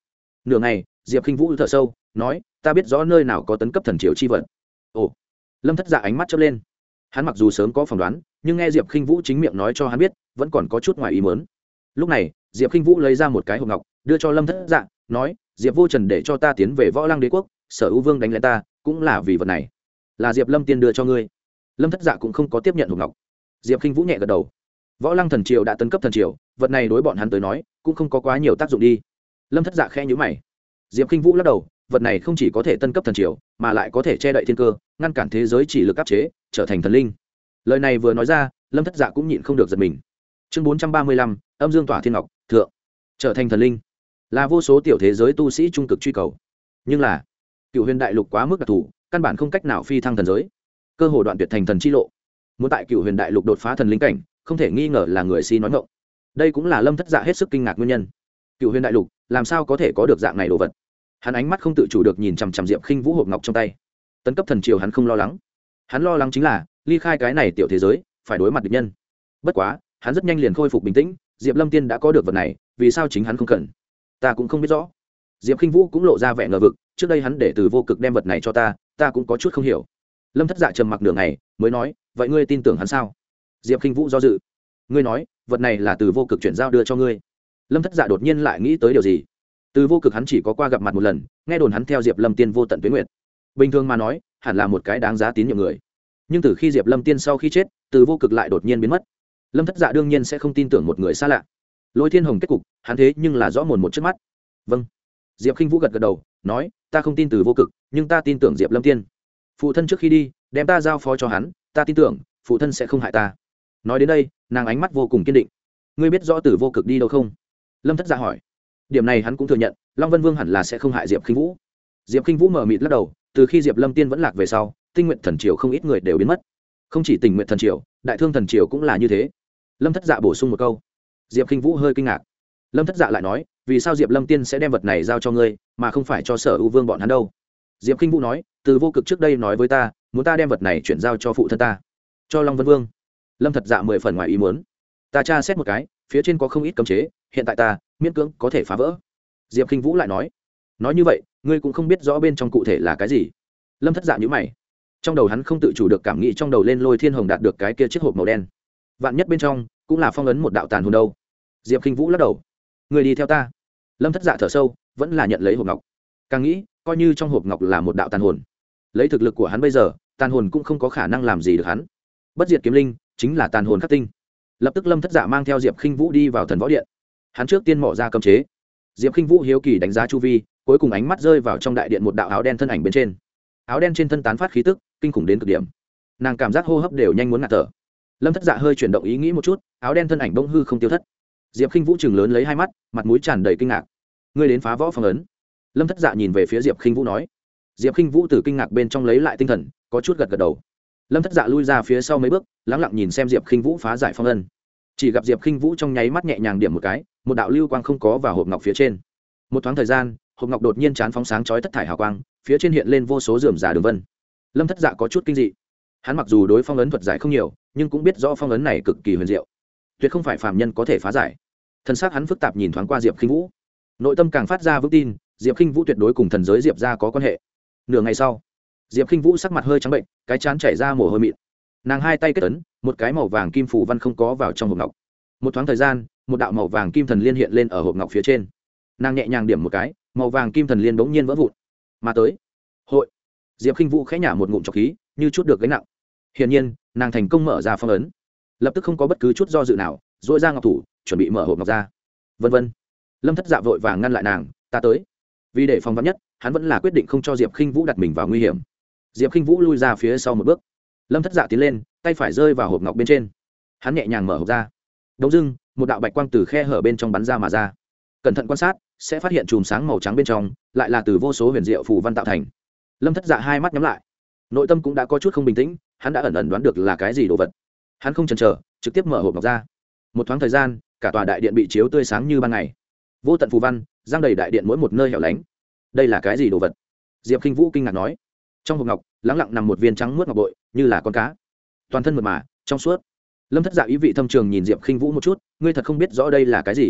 Nửa ngày, diệp khinh vũ thở sâu, nói, ta biết rõ nơi nào có tấn cấp thần triều chi vật. Ồ. Lâm thất dạ ánh mắt chớp lên hắn mặc dù sớm có phỏng đoán, nhưng nghe diệp khinh vũ chính miệng nói cho hắn biết, vẫn còn có chút ngoài ý mớn lúc này, diệp khinh vũ lấy ra một cái hộp ngọc, đưa cho lâm thất dạ nói, diệp vô trần để cho ta tiến về võ lăng đế quốc, sở U vương đánh lên ta, cũng là vì vật này. Là diệp lâm tiên đưa cho ngươi. Lâm thất dạ cũng không có tiếp nhận hộp ngọc. Diệp khinh vũ nhẹ gật đầu. Võ lăng thần triều đã tấn cấp thần triều, vật này đối bọn hắn tới nói, cũng không có quá nhiều tác dụng đi. Lâm thất dạ khe nhữ mày. Diệp khinh vũ lắc đầu vật này không chỉ có thể tân cấp thần triều, mà lại có thể che đậy thiên cơ, ngăn cản thế giới chỉ lực áp chế, trở thành thần linh. Lời này vừa nói ra, lâm thất dạ cũng nhịn không được giật mình. Chương bốn trăm ba mươi lăm, âm dương tỏa thiên ngọc, thượng. Trở thành thần linh là vô số tiểu thế giới tu sĩ trung cực truy cầu. Nhưng là, cựu huyền đại lục quá mức đặc thù, căn bản không cách nào phi thăng thần giới. Cơ hồ đoạn tuyệt thành thần chi lộ. Muốn tại cựu huyền đại lục đột phá thần linh cảnh, không thể nghi ngờ là người si nói ngộng đây cũng là lâm thất dạ hết sức kinh ngạc nguyên nhân. Cựu huyền đại lục, làm sao có thể có được dạng này đồ vật? Hắn ánh mắt không tự chủ được nhìn chằm chằm diệp khinh vũ hộp ngọc trong tay. Tấn cấp thần triều hắn không lo lắng. Hắn lo lắng chính là, ly khai cái này tiểu thế giới, phải đối mặt địch nhân. Bất quá, hắn rất nhanh liền khôi phục bình tĩnh, diệp lâm tiên đã có được vật này, vì sao chính hắn không cần? Ta cũng không biết rõ. Diệp khinh vũ cũng lộ ra vẻ ngờ vực, trước đây hắn để từ vô cực đem vật này cho ta ta cũng có chút không hiểu. Lâm thất dạ trầm mặc đường này mới nói, vậy ngươi tin tưởng hắn sao? Diệp khinh vũ do dự. Ngươi nói, vật này là từ vô cực chuyển giao đưa cho ngươi. Lâm thất dạ đột nhiên lại nghĩ tới điều gì? Từ vô cực hắn chỉ có qua gặp mặt một lần, nghe đồn hắn theo diệp lâm tiên vô tận tuyến nguyện. Bình thường mà nói, hẳn là một cái đáng giá tín nhiệm người. Nhưng từ khi diệp lâm tiên sau khi chết, từ vô cực lại đột nhiên biến mất. Lâm thất dạ đương nhiên sẽ không tin tưởng một người xa lạ. Lôi thiên hồng kết cục, hắn thế nhưng là rõ mồn một trước mắt. Vâng. Diệp k i n h vũ gật gật đầu, nói, ta không tin từ vô cực, nhưng ta tin tưởng diệp lâm tiên. Phụ thân trước khi đi, đem ta giao phó cho hắn, ta tin tưởng, phụ thân sẽ không hại ta. Nói đến đây, nàng ánh mắt vô cùng kiên định. Ngươi biết rõ từ vô cực đi đâu không? Lâm thất dạ hỏi điểm này hắn cũng thừa nhận, long vân vương hẳn là sẽ không hại diệp k i n h vũ. Diệp k i n h vũ mở mịt lắc đầu, từ khi diệp lâm tiên vẫn lạc về sau, tinh nguyện thần triều không ít người đều biến mất. Không chỉ tình nguyện thần triều, đại thương thần triều cũng là như thế. Lâm thất dạ bổ sung một câu. Diệp k i n h vũ hơi kinh ngạc. Lâm thất dạ lại nói, vì sao diệp lâm tiên sẽ đem vật này giao cho ngươi, mà không phải cho sở ưu vương bọn hắn đâu? Diệp k i n h vũ nói, từ vô cực trước đây nói với ta, muốn ta đem vật này chuyển giao cho phụ thân ta, cho long vân vương. Lâm thật dạ mười phần ngoài ý muốn. Ta tra xét một cái, phía trên có không ít cấm chế, hiện tại ta miễn cưỡng có thể phá vỡ. Diệp k i n h vũ lại nói nói như vậy, ngươi cũng không biết rõ bên trong cụ thể là cái gì. Lâm thất dạ nhữ mày. Trong đầu hắn không tự chủ được cảm nghĩ trong đầu lên lôi thiên hồng đạt được cái kia chiếc hộp màu đen. Vạn nhất bên trong cũng là phong ấn một đạo tàn hồn đâu. Diệp k i n h vũ lắc đầu người đi theo ta. Lâm thất dạ thở sâu, vẫn là nhận lấy hộp ngọc. Càng nghĩ, coi như trong hộp ngọc là một đạo tàn hồn, lấy thực lực của hắn bây giờ, tàn hồn cũng không có khả năng làm gì được hắn. Bất diệt kiếm linh chính là tàn hồn khắc tinh. Lập tức lâm thất dạ mang theo diệp k i n h vũ đi vào thần võ điện hắn trước tiên mỏ ra cấm chế. Diệp k i n h vũ hiếu kỳ đánh giá chu vi, cuối cùng ánh mắt rơi vào trong đại điện một đạo áo đen thân ảnh bên trên. Áo đen trên thân tán phát khí tức, kinh khủng đến cực điểm. Nàng cảm giác hô hấp đều nhanh muốn ngạt thở. Lâm thất dạ hơi chuyển động ý nghĩ một chút, áo đen thân ảnh bông hư không tiêu thất. Diệp k i n h vũ chừng lớn lấy hai mắt, mặt mũi tràn đầy kinh ngạc. Ngươi đến phá võ phong ấn? Lâm thất dạ nhìn về phía diệp k i n h vũ nói. Diệp k i n h vũ từ kinh ngạc bên trong lấy lại tinh thần, có chút gật gật đầu. Lâm thất dạ lui ra phía sau mấy bước lắng lặng nhìn xem diệp k i n h vũ phá giải phong ân chỉ gặp diệp k i n h vũ trong nháy mắt nhẹ nhàng điểm một cái một đạo lưu quang không có vào hộp ngọc phía trên. Một thoáng thời gian, hộp ngọc đột nhiên chán phóng sáng chói thất thải hào quang, phía trên hiện lên vô số dườm giả đường vân. Lâm thất dạ có chút kinh dị. Hắn mặc dù đối phong ấn thuật giải không nhiều, nhưng cũng biết rõ phong ấn này cực kỳ huyền diệu. Tuyệt không phải phàm nhân có thể phá giải. Thân xác hắn phức tạp nhìn thoáng qua diệp khinh vũ. Nội tâm càng phát ra vững tin, diệp khinh vũ tuyệt đối cùng thần giới diệp ra có quan hệ. Nửa ngày sau, diệp khinh vũ sắc mặt hơi trắng bệnh, cái chán chảy ra mồ hôi mịn. Nàng hai tay kết ấn, một cái màu vàng kim phủ văn không có vào trong hộp ngọc. Một thoáng thời gian một đạo màu vàng kim thần liên hiện lên ở hộp ngọc phía trên. Nàng nhẹ nhàng điểm một cái, màu vàng kim thần liên bỗng nhiên vỡ vụn. Mà tới, hội. Diệp khinh vũ khẽ nhả một ngụm trọc khí, như chút được gánh nặng. Hiển nhiên, nàng thành công mở ra phong ấn. Lập tức không có bất cứ chút do dự nào dội ra ngọc thủ, chuẩn bị mở hộp ngọc ra. Vân vân. Lâm thất dạ vội và ngăn lại nàng, ta tới. Vì để phòng vắn nhất, hắn vẫn là quyết định không cho diệp khinh vũ đặt mình vào nguy hiểm. Diệp khinh vũ lui ra phía sau một bước. Lâm thất dạ tiến lên, tay phải rơi vào hộp ngọc bên trên. Hắn nhẹ nhàng mở hộp ra. Đống dưng một đạo bạch quang từ khe hở bên trong bắn ra mà ra. Cẩn thận quan sát, sẽ phát hiện chùm sáng màu trắng bên trong lại là từ vô số huyền diệu phù văn tạo thành. Lâm thất dạ hai mắt nhắm lại. Nội tâm cũng đã có chút không bình tĩnh, hắn đã ẩn ẩn đoán được là cái gì đồ vật. Hắn không chần chờ, trực tiếp mở hộp ngọc ra. Một thoáng thời gian, cả tòa đại điện bị chiếu tươi sáng như ban ngày. Vô tận phù văn, giang đầy đại điện mỗi một nơi hẻo lánh. Đây là cái gì đồ vật? Diệp k i n h vũ kinh ngạc nói. Trong hộp ngọc, lắng lặng nằm một viên trắng mướt ngọc bội, như là con cá. Toàn thân mật mà, trong suốt lâm thất dạ ý vị thâm trường nhìn diệp k i n h vũ một chút, ngươi thật không biết rõ đây là cái gì?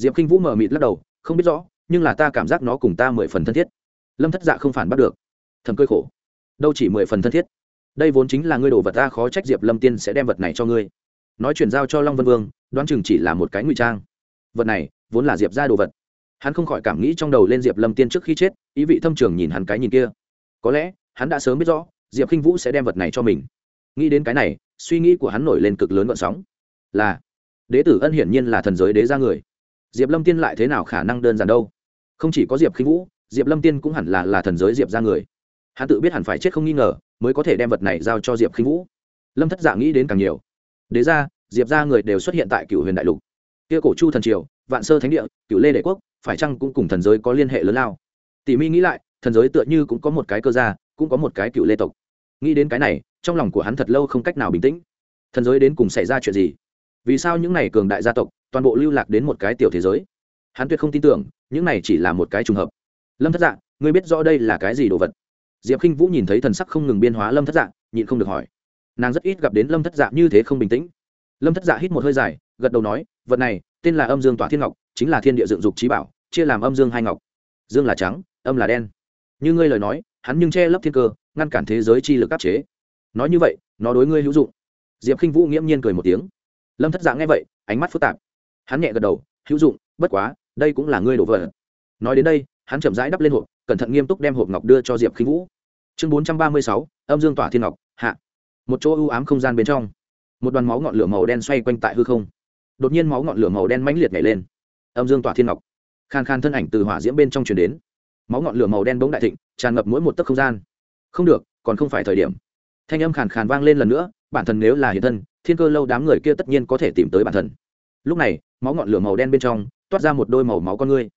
Diệp k i n h vũ mờ mịt lắc đầu, không biết rõ, nhưng là ta cảm giác nó cùng ta mười phần thân thiết. Lâm thất dạ không phản bắt được. Thầm cơi khổ. Đâu chỉ mười phần thân thiết. Đây vốn chính là ngươi đồ vật ta khó trách diệp lâm tiên sẽ đem vật này cho ngươi. Nói chuyển giao cho long vân vương, đoán chừng chỉ là một cái ngụy trang. Vật này vốn là diệp ra đồ vật. Hắn không khỏi cảm nghĩ trong đầu lên diệp lâm tiên trước khi chết, ý vị thâm trường nhìn hắn cái nhìn kia. Có lẽ, hắn đã sớm biết rõ, diệp k i n h vũ sẽ đem vật này cho mình. Nghĩ đến cái này suy nghĩ của hắn nổi lên cực lớn vận sóng. Là, đế tử ân hiển nhiên là thần giới đế ra người. Diệp lâm tiên lại thế nào khả năng đơn giản đâu? Không chỉ có diệp khinh vũ, diệp lâm tiên cũng hẳn là là thần giới diệp ra người. Hắn tự biết hẳn phải chết không nghi ngờ mới có thể đem vật này giao cho diệp khinh vũ. Lâm thất dạ nghĩ đến càng nhiều. Đế ra diệp ra người đều xuất hiện tại cựu huyền đại lục. Kia cổ chu thần triều, vạn sơ thánh địa cựu lê đệ quốc, phải chăng cũng cùng thần giới có liên hệ lớn lao? Tỷ mi nghĩ lại, thần giới tựa như cũng có một cái cơ gia, cũng có một cái cựu lê tộc. Nghĩ đến cái này trong lòng của hắn thật lâu không cách nào bình tĩnh. Thần giới đến cùng xảy ra chuyện gì? Vì sao những này cường đại gia tộc, toàn bộ lưu lạc đến một cái tiểu thế giới? Hắn tuyệt không tin tưởng, những này chỉ là một cái trùng hợp. Lâm thất dạ ngươi biết rõ đây là cái gì đồ vật? Diệp k i n h vũ nhìn thấy thần sắc không ngừng biên hóa lâm thất dạ nhịn không được hỏi. Nàng rất ít gặp đến lâm thất dạ như thế không bình tĩnh. Lâm thất dạ hít một hơi dài, gật đầu nói, vật này, tên là âm dương tỏa thiên ngọc, chính là thiên địa dựng dục trí bảo, chia làm âm dương hai ngọc. Dương là trắng, âm là đen. Như ngươi lời nói, hắn nhưng che lấp thiên cơ, ngăn cản thế giới chi lực áp chế nói như vậy, nó đối ngươi hữu dụng. Diệp k i n h vũ nghiễm nhiên cười một tiếng. Lâm thất dạ nghe vậy, ánh mắt phức tạp. Hắn nhẹ gật đầu, hữu dụng, bất quá, đây cũng là ngươi đổ vỡ nói đến đây, hắn chậm rãi đắp lên hộp, cẩn thận nghiêm túc đem hộp ngọc đưa cho diệp k i n h vũ. Chương bốn trăm ba mươi sáu, âm dương tỏa thiên ngọc, hạ. Một chỗ ưu ám không gian bên trong. Một đoàn máu ngọn lửa màu đen xoay quanh tại hư không. Đột nhiên máu ngọn lửa màu đen mãnh liệt nhảy lên. Âm dương tỏa thiên ngọc. Khan khan thân ảnh từ hỏa diễm bên trong truyền đến. Máu ngọn lửa màu đen bỗng đại thịnh, tràn ngập mỗi một tấc không gian. Không được, còn không phải thời điểm thanh âm khàn khàn vang lên lần nữa, bản thân nếu là hiện thân, thiên cơ lâu đám người kia tất nhiên có thể tìm tới bản thân. Lúc này, máu ngọn lửa màu đen bên trong, toát ra một đôi màu máu con ngươi.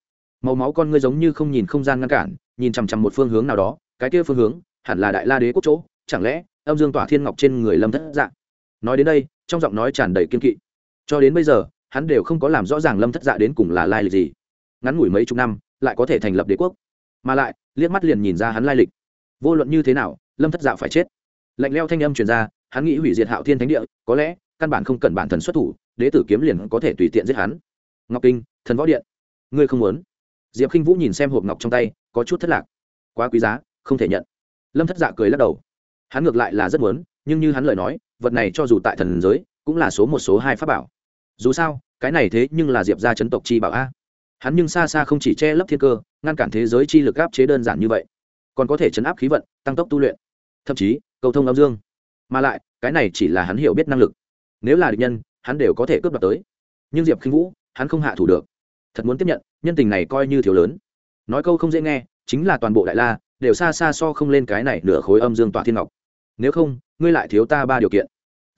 Màu máu con ngươi giống như không nhìn không gian ngăn cản, nhìn chằm chằm một phương hướng nào đó, cái kia phương hướng, hẳn là đại la đế quốc chỗ, chẳng lẽ, âm dương tỏa thiên ngọc trên người lâm thất dạng nói đến đây, trong giọng nói tràn đầy kiên kỵ. Cho đến bây giờ, hắn đều không có làm rõ ràng lâm thất dạ đến cùng là lai lịch gì. Ngắn ngủi mấy chục năm, lại có thể thành lập đế quốc. Mà lại, liếc mắt liền nhìn ra hắn lai lịch. Vô luận như thế nào, lâm thất dạ phải chết lạnh leo thanh âm truyền ra, hắn nghĩ hủy diệt hạo thiên thánh địa, có lẽ, căn bản không cần bản thần xuất thủ, đế tử kiếm liền có thể tùy tiện giết hắn. Ngọc kinh, thần võ điện. Ngươi không muốn? Diệp k i n h vũ nhìn xem hộp ngọc trong tay, có chút thất lạc. Quá quý giá, không thể nhận. Lâm thất dạ cười lắc đầu. Hắn ngược lại là rất muốn, nhưng như hắn lời nói, vật này cho dù tại thần giới, cũng là số một, số hai pháp bảo. Dù sao, cái này thế nhưng là diệp ra chấn tộc chi bảo a. Hắn nhưng xa xa không chỉ che lấp thiên cơ, ngăn cản thế giới chi lực áp chế đơn giản như vậy. Còn có thể chấn áp khí vận, tăng tốc tu luyện thậm chí, cầu thông âm dương. Mà lại, cái này chỉ là hắn hiểu biết năng lực. Nếu là địch nhân, hắn đều có thể cướp đoạt tới. Nhưng diệp k i n h vũ, hắn không hạ thủ được. Thật muốn tiếp nhận, nhân tình này coi như thiếu lớn. Nói câu không dễ nghe, chính là toàn bộ đại la, đều xa xa so không lên cái này nửa khối âm dương tọa thiên ngọc. Nếu không, ngươi lại thiếu ta ba điều kiện.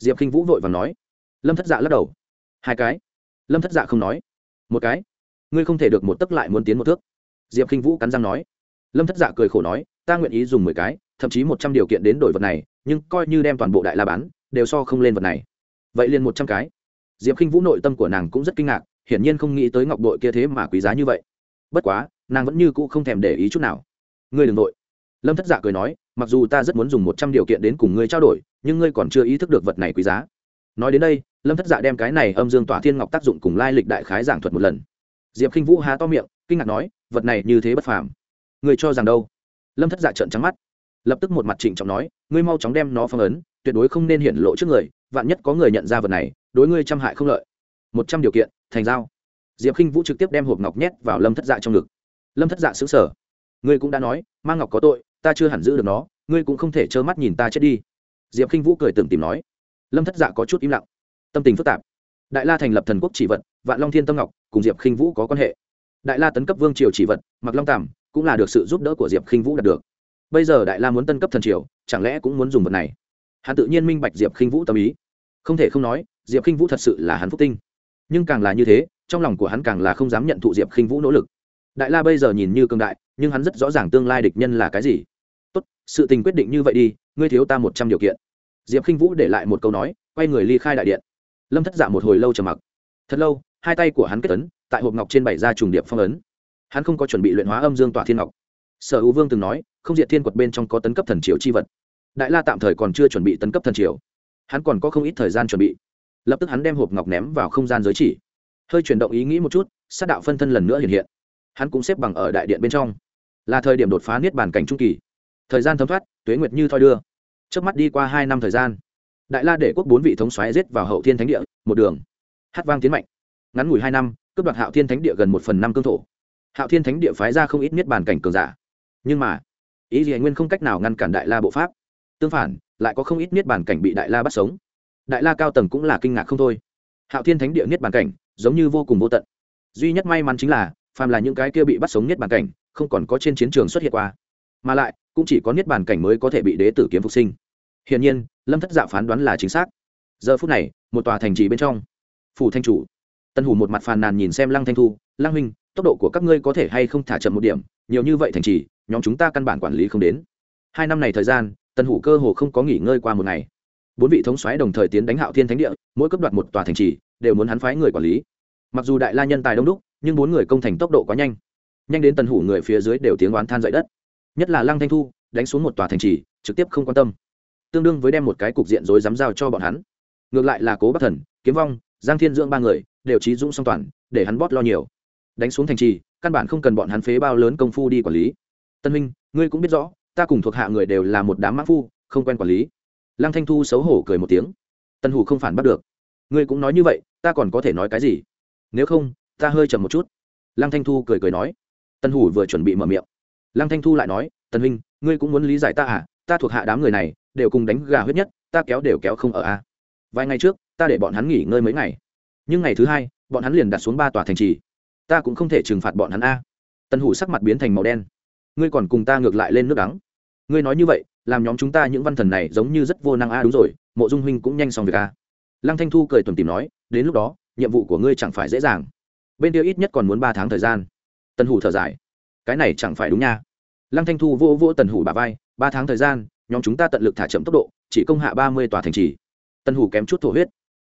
Diệp k i n h vũ vội và nói. Lâm thất dạ lắc đầu. Hai cái. Lâm thất dạ không nói. Một cái. Ngươi không thể được một tấc lại muốn tiến một thước. Diệp k i n h vũ cắn răng nói. Lâm thất dạ cười khổ nói, ta nguyện ý dùng mười cái thậm chí một trăm điều kiện đến đổi vật này, nhưng coi như đem toàn bộ đại la bán, đều so không lên vật này. Vậy liền một trăm cái. Diệp k i n h vũ nội tâm của nàng cũng rất kinh ngạc, hiển nhiên không nghĩ tới ngọc bội kia thế mà quý giá như vậy. Bất quá, nàng vẫn như cũ không thèm để ý chút nào. Ngươi đ ừ n g nội lâm thất dạ cười nói, mặc dù ta rất muốn dùng một trăm điều kiện đến cùng ngươi trao đổi, nhưng ngươi còn chưa ý thức được vật này quý giá. Nói đến đây, lâm thất dạ đem cái này âm dương tỏa thiên ngọc tác dụng cùng lai lịch đại khái giảng thuật một lần. Diệp k i n h vũ há to miệng, kinh ngạc nói, vật này như thế bất phàm. Người cho rằng đâu? Lâm thất dạ trợn trắng mắt lập tức một mặt trịnh trọng nói, ngươi mau chóng đem nó phong ấn, tuyệt đối không nên hiển lộ trước người, vạn nhất có người nhận ra vật này, đối ngươi trăm hại không lợi. Một trăm điều kiện, thành giao. Diệp k i n h vũ trực tiếp đem hộp ngọc nhét vào lâm thất dạ trong ngực. Lâm thất dạ xứng sở. Ngươi cũng đã nói mang ngọc có tội, ta chưa hẳn giữ được nó, ngươi cũng không thể trơ mắt nhìn ta chết đi. Diệp k i n h vũ cười tưởng tìm nói. Lâm thất dạ có chút im lặng. Tâm tình phức tạp. Đại la thành lập thần quốc chỉ vật, vạn long thiên tâm ngọc, cùng diệp k i n h vũ có quan hệ. Đại la tấn cấp vương triều chỉ vật mặc long tàm, cũng là được sự giúp đỡ của diệp k i n h vũ đạt được bây giờ đại la muốn tân cấp thần triều, chẳng lẽ cũng muốn dùng vật này? Hắn tự nhiên minh bạch diệp khinh vũ tâm ý. Không thể không nói, diệp khinh vũ thật sự là hắn phúc tinh. Nhưng càng là như thế, trong lòng của hắn càng là không dám nhận thụ diệp khinh vũ nỗ lực. Đại la bây giờ nhìn như cương đại, nhưng hắn rất rõ ràng tương lai địch nhân là cái gì. Tốt, sự tình quyết định như vậy đi, ngươi thiếu ta một trăm điều kiện. Diệp khinh vũ để lại một câu nói, quay người ly khai đại điện. Lâm thất giả một hồi lâu trầm mặc. Thật lâu, hai tay của hắn kết ấn, tại hộp ngọc trên bảy ra trùng điệp phong ấn. Hắn không có chuẩn bị luyện hóa âm dương tỏa thiên ngọc sở hữu vương từng nói, không diệt thiên quật bên trong có tấn cấp thần triều chi vật. Đại la tạm thời còn chưa chuẩn bị tấn cấp thần triều. Hắn còn có không ít thời gian chuẩn bị. Lập tức hắn đem hộp ngọc ném vào không gian giới chỉ. Hơi chuyển động ý nghĩ một chút, sát đạo phân thân lần nữa hiện hiện. Hắn cũng xếp bằng ở đại điện bên trong. Là thời điểm đột phá niết bàn cảnh trung kỳ. Thời gian thấm thoát, tuế nguyệt như thoi đưa. Trước mắt đi qua hai năm thời gian, đại la để quốc bốn vị thống xoáy giết vào hậu thiên thánh địa, một đường. Hát vang tiến mạnh. Ngắn ngủi hai năm, cướp đoạt hạo thiên thánh địa gần một phần năm cương thổ. Hạo thiên thánh địa phái ra không ít niết bàn cảnh cường giả nhưng mà, ý gì nguyên không cách nào ngăn cản đại la bộ pháp. Tương phản, lại có không ít niết bàn cảnh bị đại la bắt sống. Đại la cao tầng cũng là kinh ngạc không thôi. Hạo thiên thánh địa niết bàn cảnh, giống như vô cùng vô tận. Duy nhất may mắn chính là, phàm là những cái kia bị bắt sống niết bàn cảnh, không còn có trên chiến trường xuất hiện qua. Mà lại, cũng chỉ có niết bàn cảnh mới có thể bị đế tử kiếm phục sinh. Hiển nhiên, lâm thất dạ phán đoán là chính xác. Giờ phút này, một tòa thành trì bên trong. Phủ thanh chủ. Tân hủ một mặt phàn nàn nhìn xem lăng thanh thu. Lăng huynh, tốc độ của các ngươi có thể hay không thả chậm một điểm, nhiều như vậy thành trì nhóm chúng ta căn bản quản lý không đến. Hai năm này thời gian, tần hủ cơ hồ không có nghỉ ngơi qua một ngày. Bốn vị thống xoáy đồng thời tiến đánh hạo thiên thánh địa, mỗi cấp đoạt một tòa thành trì, đều muốn hắn phái người quản lý. Mặc dù đại la nhân tài đông đúc, nhưng bốn người công thành tốc độ quá nhanh. Nhanh đến tần hủ người phía dưới đều tiếng oán than dậy đất. Nhất là lăng thanh thu, đánh xuống một tòa thành trì, trực tiếp không quan tâm. Tương đương với đem một cái cục diện rối dám giao cho bọn hắn. Ngược lại là cố bắc thần, kiếm vong, giang thiên dưỡng ba người, đều trí dũng song toàn, để hắn bót lo nhiều. Đánh xuống thành trì, căn bản không cần bọn hắn phế bao lớn công phu đi quản lý tân Minh, ngươi cũng biết rõ ta cùng thuộc hạ người đều là một đám mã phu không quen quản lý. Lăng thanh thu xấu hổ cười một tiếng. Tân hủ không phản bắt được. Ngươi cũng nói như vậy ta còn có thể nói cái gì? Nếu không ta hơi chậm một chút. Lăng thanh thu cười cười nói. Tân hủ vừa chuẩn bị mở miệng. Lăng thanh thu lại nói tân huynh ngươi cũng muốn lý giải ta à? Ta thuộc hạ đám người này đều cùng đánh gà huyết nhất ta kéo đều kéo không ở a à. vài ngày trước ta để bọn hắn nghỉ ngơi mấy ngày. Nhưng ngày thứ hai bọn hắn liền đặt xuống ba tòa thành trì. Ta cũng không thể trừng phạt bọn hắn a. Tân hủ sắc mặt biến thành màu đen ngươi còn cùng ta ngược lại lên nước đắng. Ngươi nói như vậy, làm nhóm chúng ta những văn thần này giống như rất vô năng a, đúng rồi, mộ dung huynh cũng nhanh xong việc a. Lăng thanh thu cười tuần tìm nói, đến lúc đó, nhiệm vụ của ngươi chẳng phải dễ dàng. Bên kia ít nhất còn muốn ba tháng thời gian. Tân hủ thở dài. Cái này chẳng phải đúng nha. Lăng thanh thu vô vô tần hủ bà vai, ba tháng thời gian, nhóm chúng ta tận lực thả chậm tốc độ, chỉ công hạ ba mươi tòa thành trì. Tân hủ kém chút thổ huyết.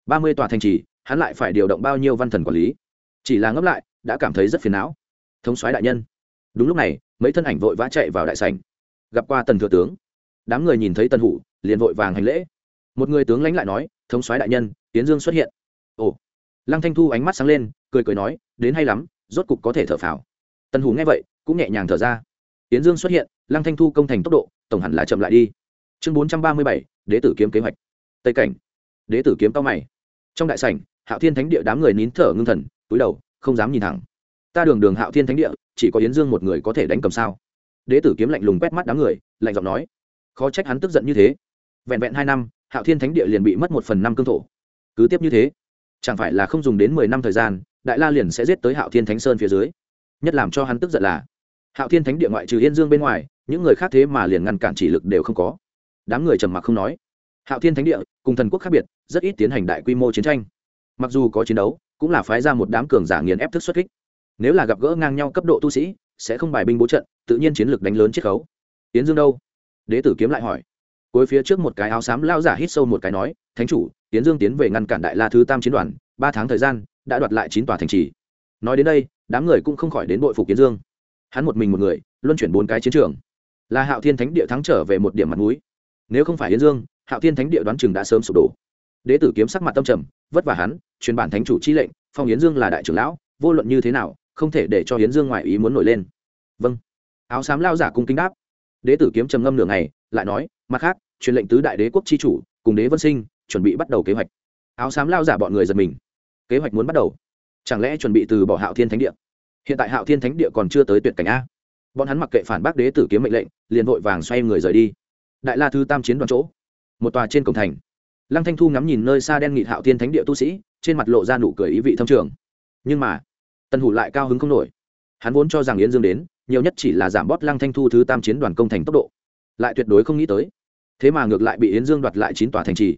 Ba mươi tòa thành trì, hắn lại phải điều động bao nhiêu văn thần quản lý? Chỉ là ngấp lại, đã cảm thấy rất phiền não. Thống soái đại nhân. Đúng lúc này mấy thân ảnh vội vã chạy vào đại sảnh. Gặp qua tần thừa tướng. Đám người nhìn thấy tần hủ, liền vội vàng hành lễ. Một người tướng lãnh lại nói, thống soái đại nhân, tiến dương xuất hiện. Ồ. Lăng thanh thu ánh mắt sáng lên, cười cười nói, đến hay lắm, rốt cục có thể thở phào. Tần hủ nghe vậy, cũng nhẹ nhàng thở ra. Tiến dương xuất hiện, lăng thanh thu công thành tốc độ, tổng hẳn là chậm lại đi. Chương bốn trăm ba mươi bảy, đế tử kiếm kế hoạch. Tây cảnh. Đế tử kiếm cao mày. Trong đại sảnh, hạo thiên thánh địa đám người nín thở ngưng thần, túi đầu, không dám nhìn thẳng ta đường đường hạo thiên thánh địa, chỉ có yến dương một người có thể đánh cầm sao? Đế tử kiếm lạnh lùng quét mắt đám người, lạnh giọng nói. Khó trách hắn tức giận như thế. Vẹn vẹn hai năm, hạo thiên thánh địa liền bị mất một phần năm cương thổ. Cứ tiếp như thế, chẳng phải là không dùng đến mười năm thời gian, đại la liền sẽ giết tới hạo thiên thánh sơn phía dưới. Nhất làm cho hắn tức giận là, hạo thiên thánh địa ngoại trừ yên dương bên ngoài, những người khác thế mà liền ngăn cản chỉ lực đều không có. Đám người trầm mặc không nói. Hạo thiên thánh địa, cùng thần quốc khác biệt, rất ít tiến hành đại quy mô chiến tranh. Mặc dù có chiến đấu, cũng là phái ra một đám cường giả nghiền ép thức xuất kích nếu là gặp gỡ ngang nhau cấp độ tu sĩ, sẽ không bài binh bố trận, tự nhiên chiến lược đánh lớn chiết khấu. Tiến dương đâu? Đế tử kiếm lại hỏi. Cuối phía trước một cái áo xám lao giả hít sâu một cái nói, thánh chủ tiến dương tiến về ngăn cản đại la thứ tam chiến đoàn, ba tháng thời gian, đã đoạt lại chín tòa thành trì. Nói đến đây, đám người cũng không khỏi đến bội phục tiến dương. Hắn một mình một người, luân chuyển bốn cái chiến trường. Là hạo thiên thánh địa thắng trở về một điểm mặt mũi. Nếu không phải yến dương, hạo thiên thánh địa đoán chừng đã sớm sụp đổ. Đế tử kiếm sắc mặt tâm trầm, vất vả hắn, truyền bản thánh chủ chi lệnh, phong yến dương là đại trưởng lão, vô luận như thế nào không thể để cho Hiến dương ngoại ý muốn nổi lên. Vâng. Áo xám lao giả cung kính đáp. Đế tử kiếm trầm ngâm nửa ngày, lại nói, mặt khác, truyền lệnh tứ đại đế quốc chi chủ, cùng đế vân sinh, chuẩn bị bắt đầu kế hoạch. Áo xám lao giả bọn người giật mình. Kế hoạch muốn bắt đầu. Chẳng lẽ chuẩn bị từ bỏ hạo thiên thánh địa? Hiện tại hạo thiên thánh địa còn chưa tới tuyệt cảnh a. Bọn hắn mặc kệ phản bác đế tử kiếm mệnh lệnh, liền vội vàng xoay người rời đi. Đại la thư tam chiến đoàn chỗ, một tòa trên cổng thành. Lăng thanh thu ngắm nhìn nơi xa đen nghị hạo thiên thánh địa tu sĩ, trên mặt lộ ra nụ cười ý vị thâm trường. Nhưng mà tần hủ lại cao hứng không nổi. Hắn vốn cho rằng yến dương đến, nhiều nhất chỉ là giảm bót lăng thanh thu thứ tam chiến đoàn công thành tốc độ. Lại tuyệt đối không nghĩ tới. Thế mà ngược lại bị yến dương đoạt lại chín tòa thành trì.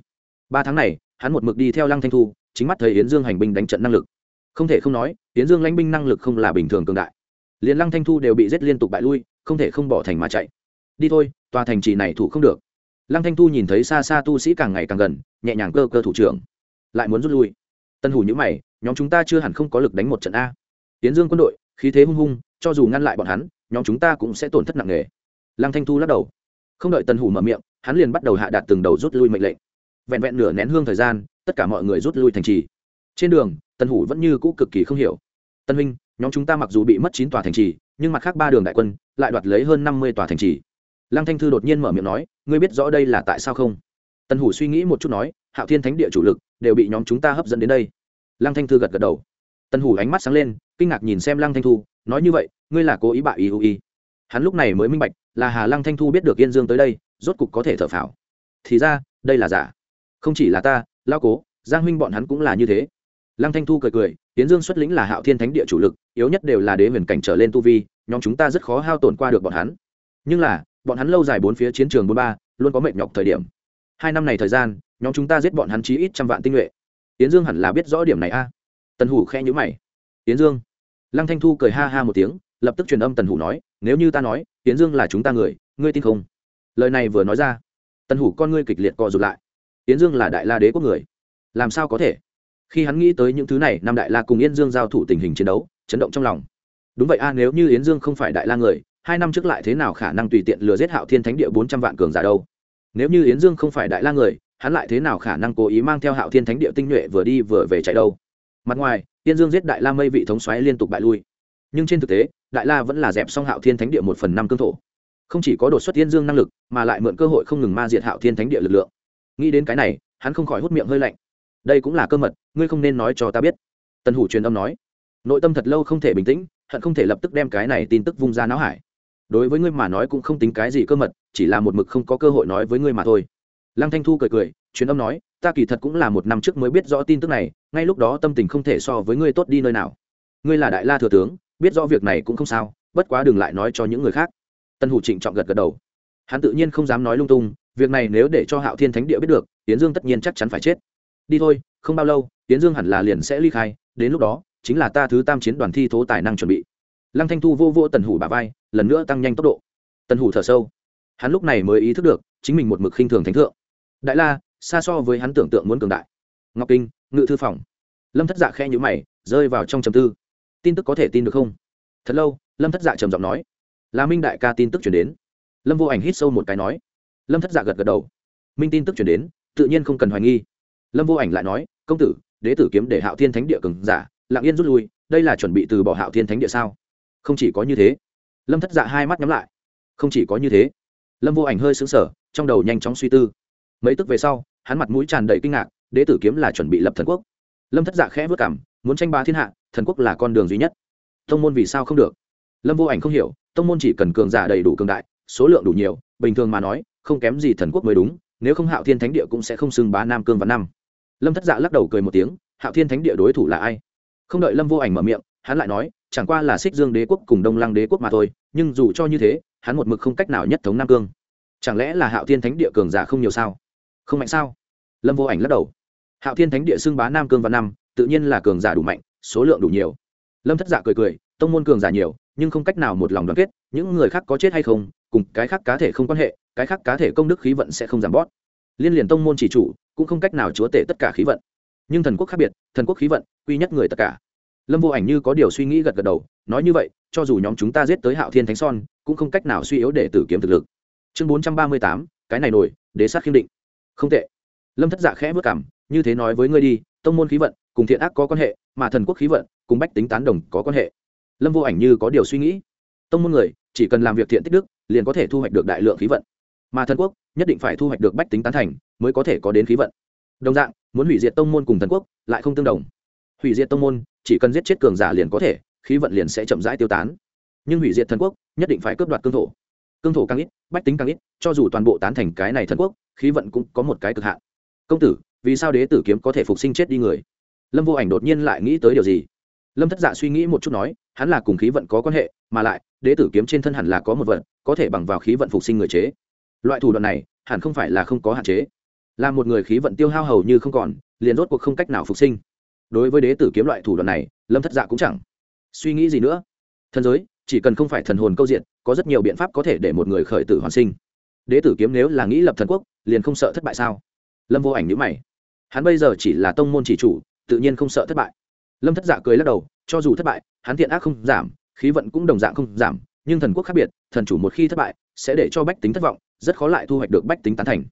Ba tháng này, hắn một mực đi theo lăng thanh thu, chính mắt thấy yến dương hành binh đánh trận năng lực. Không thể không nói, yến dương lãnh binh năng lực không là bình thường cường đại. Liền lăng thanh thu đều bị giết liên tục bại lui, không thể không bỏ thành mà chạy. Đi thôi, tòa thành trì này thủ không được. Lăng thanh thu nhìn thấy xa xa tu sĩ càng ngày càng gần, nhẹ nhàng cơ cơ thủ trưởng. Lại muốn rút lui. Tân hủ nhữ mày, nhóm chúng ta chưa hẳn không có lực đánh một trận a tiến dương quân đội, khí thế hung hung, cho dù ngăn lại bọn hắn, nhóm chúng ta cũng sẽ tổn thất nặng nề. Lăng thanh thu lắc đầu. Không đợi Tần hủ mở miệng, hắn liền bắt đầu hạ đạt từng đầu rút lui mệnh lệnh. Vẹn vẹn nửa nén hương thời gian, tất cả mọi người rút lui thành trì. Trên đường, Tần hủ vẫn như cũ cực kỳ không hiểu. Tân huynh, nhóm chúng ta mặc dù bị mất chín tòa thành trì, nhưng mặt khác ba đường đại quân lại đoạt lấy hơn năm mươi tòa thành trì. Lăng thanh thư đột nhiên mở miệng nói, ngươi biết rõ đây là tại sao không? Tân hủ suy nghĩ một chút nói, hạo thiên thánh địa chủ lực đều bị nhóm chúng ta hấp dẫn đến đây. Lăng thanh thư gật gật đầu tân hủ ánh mắt sáng lên, kinh ngạc nhìn xem lăng thanh thu, nói như vậy, ngươi là cố ý bại ý ý hắn lúc này mới minh bạch, là hà lăng thanh thu biết được yên dương tới đây, rốt cục có thể thở phào. Thì ra, đây là giả. Không chỉ là ta lao cố, giang huynh bọn hắn cũng là như thế. Lăng thanh thu cười cười tiến dương xuất lĩnh là hạo thiên thánh địa chủ lực, yếu nhất đều là đế huyền cảnh trở lên tu vi, nhóm chúng ta rất khó hao tổn qua được bọn hắn. Nhưng là, bọn hắn lâu dài bốn phía chiến trường bốn ba, luôn có mệt nhọc thời điểm. Hai năm này thời gian, nhóm chúng ta giết bọn hắn chí ít trăm vạn tinh nhuệ. Tiến dương hẳn là biết rõ điểm này a tần hủ khe nhữ mày. Tiến dương. Lăng thanh thu cười ha ha một tiếng, lập tức truyền âm tần hủ nói, nếu như ta nói, tiến dương là chúng ta người, ngươi tin không? Lời này vừa nói ra, tần hủ con ngươi kịch liệt co rụt lại. Tiến dương là đại la đế quốc người, làm sao có thể? Khi hắn nghĩ tới những thứ này nam đại la cùng yên dương giao thủ tình hình chiến đấu, chấn động trong lòng. Đúng vậy a, nếu như yến dương không phải đại la người, hai năm trước lại thế nào khả năng tùy tiện lừa giết hạo thiên thánh địa bốn trăm vạn cường giả đâu? Nếu như yến dương không phải đại la người, hắn lại thế nào khả năng cố ý mang theo hạo thiên thánh địa tinh nhuệ vừa đi vừa về chạy đâu? Mặt ngoài, tiên dương giết đại la mây vị thống xoáy liên tục bại lui. Nhưng trên thực tế, đại la vẫn là dẹp xong hạo thiên thánh địa một phần năm cương thổ. Không chỉ có đột xuất tiên dương năng lực, mà lại mượn cơ hội không ngừng ma diệt hạo thiên thánh địa lực lượng. Nghĩ đến cái này, hắn không khỏi hút miệng hơi lạnh. Đây cũng là cơ mật, ngươi không nên nói cho ta biết. Tần hủ truyền âm nói. Nội tâm thật lâu không thể bình tĩnh, hận không thể lập tức đem cái này tin tức vung ra não hải. Đối với ngươi mà nói cũng không tính cái gì cơ mật, chỉ là một mực không có cơ hội nói với ngươi mà thôi. Lăng thanh thu cười cười truyền âm nói, ta kỳ thật cũng là một năm trước mới biết rõ tin tức này, ngay lúc đó tâm tình không thể so với ngươi tốt đi nơi nào. Ngươi là đại la thừa tướng, biết rõ việc này cũng không sao, bất quá đừng lại nói cho những người khác. Tân hủ trịnh trọng gật gật đầu. Hắn tự nhiên không dám nói lung tung, việc này nếu để cho hạo thiên thánh địa biết được tiến dương tất nhiên chắc chắn phải chết. Đi thôi, không bao lâu tiến dương hẳn là liền sẽ ly khai, đến lúc đó, chính là ta thứ tam chiến đoàn thi thố tài năng chuẩn bị. Lăng thanh thu vô vô tần hủ bà vai, lần nữa tăng nhanh tốc độ. Tần hủ thở sâu. Hắn lúc này mới ý thức được, chính mình một mực khinh thường thánh thượng. Đại la xa so với hắn tưởng tượng muốn cường đại. Ngọc kinh, ngự thư phòng. Lâm thất dạ khe nhữ mày, rơi vào trong trầm tư. Tin tức có thể tin được không? Thật lâu, lâm thất dạ trầm giọng nói. Là minh đại ca tin tức chuyển đến. Lâm vô ảnh hít sâu một cái nói. Lâm thất dạ gật gật đầu. Minh tin tức chuyển đến, tự nhiên không cần hoài nghi. Lâm vô ảnh lại nói, công tử, đế tử kiếm để hạo thiên thánh địa cường giả Lạng yên rút lui, đây là chuẩn bị từ bỏ hạo thiên thánh địa sao? Không chỉ có như thế. Lâm thất dạ hai mắt nhắm lại. Không chỉ có như thế. Lâm vô ảnh hơi xứng sở trong đầu nhanh chóng suy tư mấy tức về sau, hắn mặt mũi tràn đầy kinh ngạc, đế tử kiếm là chuẩn bị lập thần quốc. Lâm thất dạ khẽ vất cảm, muốn tranh ba thiên hạ, thần quốc là con đường duy nhất. Tông môn vì sao không được? Lâm vô ảnh không hiểu, tông môn chỉ cần cường giả đầy đủ cường đại, số lượng đủ nhiều, bình thường mà nói, không kém gì thần quốc mới đúng, nếu không hạo thiên thánh địa cũng sẽ không xưng bá nam cương và năm lâm thất dạ lắc đầu cười một tiếng, hạo thiên thánh địa đối thủ là ai? Không đợi lâm vô ảnh mở miệng, hắn lại nói, chẳng qua là xích dương đế quốc cùng đông lăng đế quốc mà thôi, nhưng dù cho như thế, hắn một mực không cách nào nhất thống nam cương. Chẳng lẽ là hạo thiên thánh địa cường giả không nhiều sao? Không mạnh sao? Lâm vô ảnh lắc đầu. Hạo thiên thánh địa xưng bá nam cương và năm tự nhiên là cường giả đủ mạnh, số lượng đủ nhiều. Lâm thất giả cười cười, tông môn cường giả nhiều, nhưng không cách nào một lòng đoàn kết, những người khác có chết hay không, cùng cái khác cá thể không quan hệ, cái khác cá thể công đức khí vận sẽ không giảm bót liên liền tông môn chỉ chủ, cũng không cách nào chúa tể tất cả khí vận. Nhưng thần quốc khác biệt, thần quốc khí vận, quy nhất người tất cả. Lâm vô ảnh như có điều suy nghĩ gật gật đầu, nói như vậy, cho dù nhóm chúng ta giết tới hạo thiên thánh son, cũng không cách nào suy yếu để tử kiếm thực lực. Chương bốn trăm ba mươi tám, cái này nổi, đế sát khiêm định không tệ. Lâm thất dạ khẽ vất cảm, như thế nói với ngươi đi, tông môn khí vận, cùng thiện ác có quan hệ, mà thần quốc khí vận, cùng bách tính tán đồng có quan hệ. Lâm vô ảnh như có điều suy nghĩ. Tông môn người, chỉ cần làm việc thiện tích đức, liền có thể thu hoạch được đại lượng khí vận. Mà thần quốc, nhất định phải thu hoạch được bách tính tán thành, mới có thể có đến khí vận. Đồng dạng, muốn hủy diệt tông môn cùng thần quốc, lại không tương đồng. Hủy diệt tông môn, chỉ cần giết chết cường giả liền có thể, khí vận liền sẽ chậm rãi tiêu tán. Nhưng hủy diệt thần quốc, nhất định phải cướp đoạt cương thổ cương thổ càng ít, bách tính càng ít, cho dù toàn bộ tán thành cái này thần quốc, khí vận cũng có một cái cực hạn. Công tử, vì sao đế tử kiếm có thể phục sinh chết đi người? Lâm vô ảnh đột nhiên lại nghĩ tới điều gì? Lâm thất dạ suy nghĩ một chút nói, hắn là cùng khí vận có quan hệ, mà lại, đế tử kiếm trên thân hẳn là có một vận, có thể bằng vào khí vận phục sinh người chế. Loại thủ đoạn này, hẳn không phải là không có hạn chế. Là một người khí vận tiêu hao hầu như không còn, liền rốt cuộc không cách nào phục sinh. Đối với đế tử kiếm loại thủ đoạn này, lâm thất dạ cũng chẳng suy nghĩ gì nữa. Thần giới, chỉ cần không phải thần hồn câu diện có rất nhiều biện pháp có thể để một người khởi tử hoàn sinh. Đế tử kiếm nếu là nghĩ lập thần quốc, liền không sợ thất bại sao? Lâm vô ảnh nhữ mày. Hắn bây giờ chỉ là tông môn chỉ chủ, tự nhiên không sợ thất bại. Lâm thất giả cười lắc đầu, cho dù thất bại, hắn thiện ác không giảm, khí vận cũng đồng dạng không giảm, nhưng thần quốc khác biệt, thần chủ một khi thất bại, sẽ để cho bách tính thất vọng, rất khó lại thu hoạch được bách tính tán thành.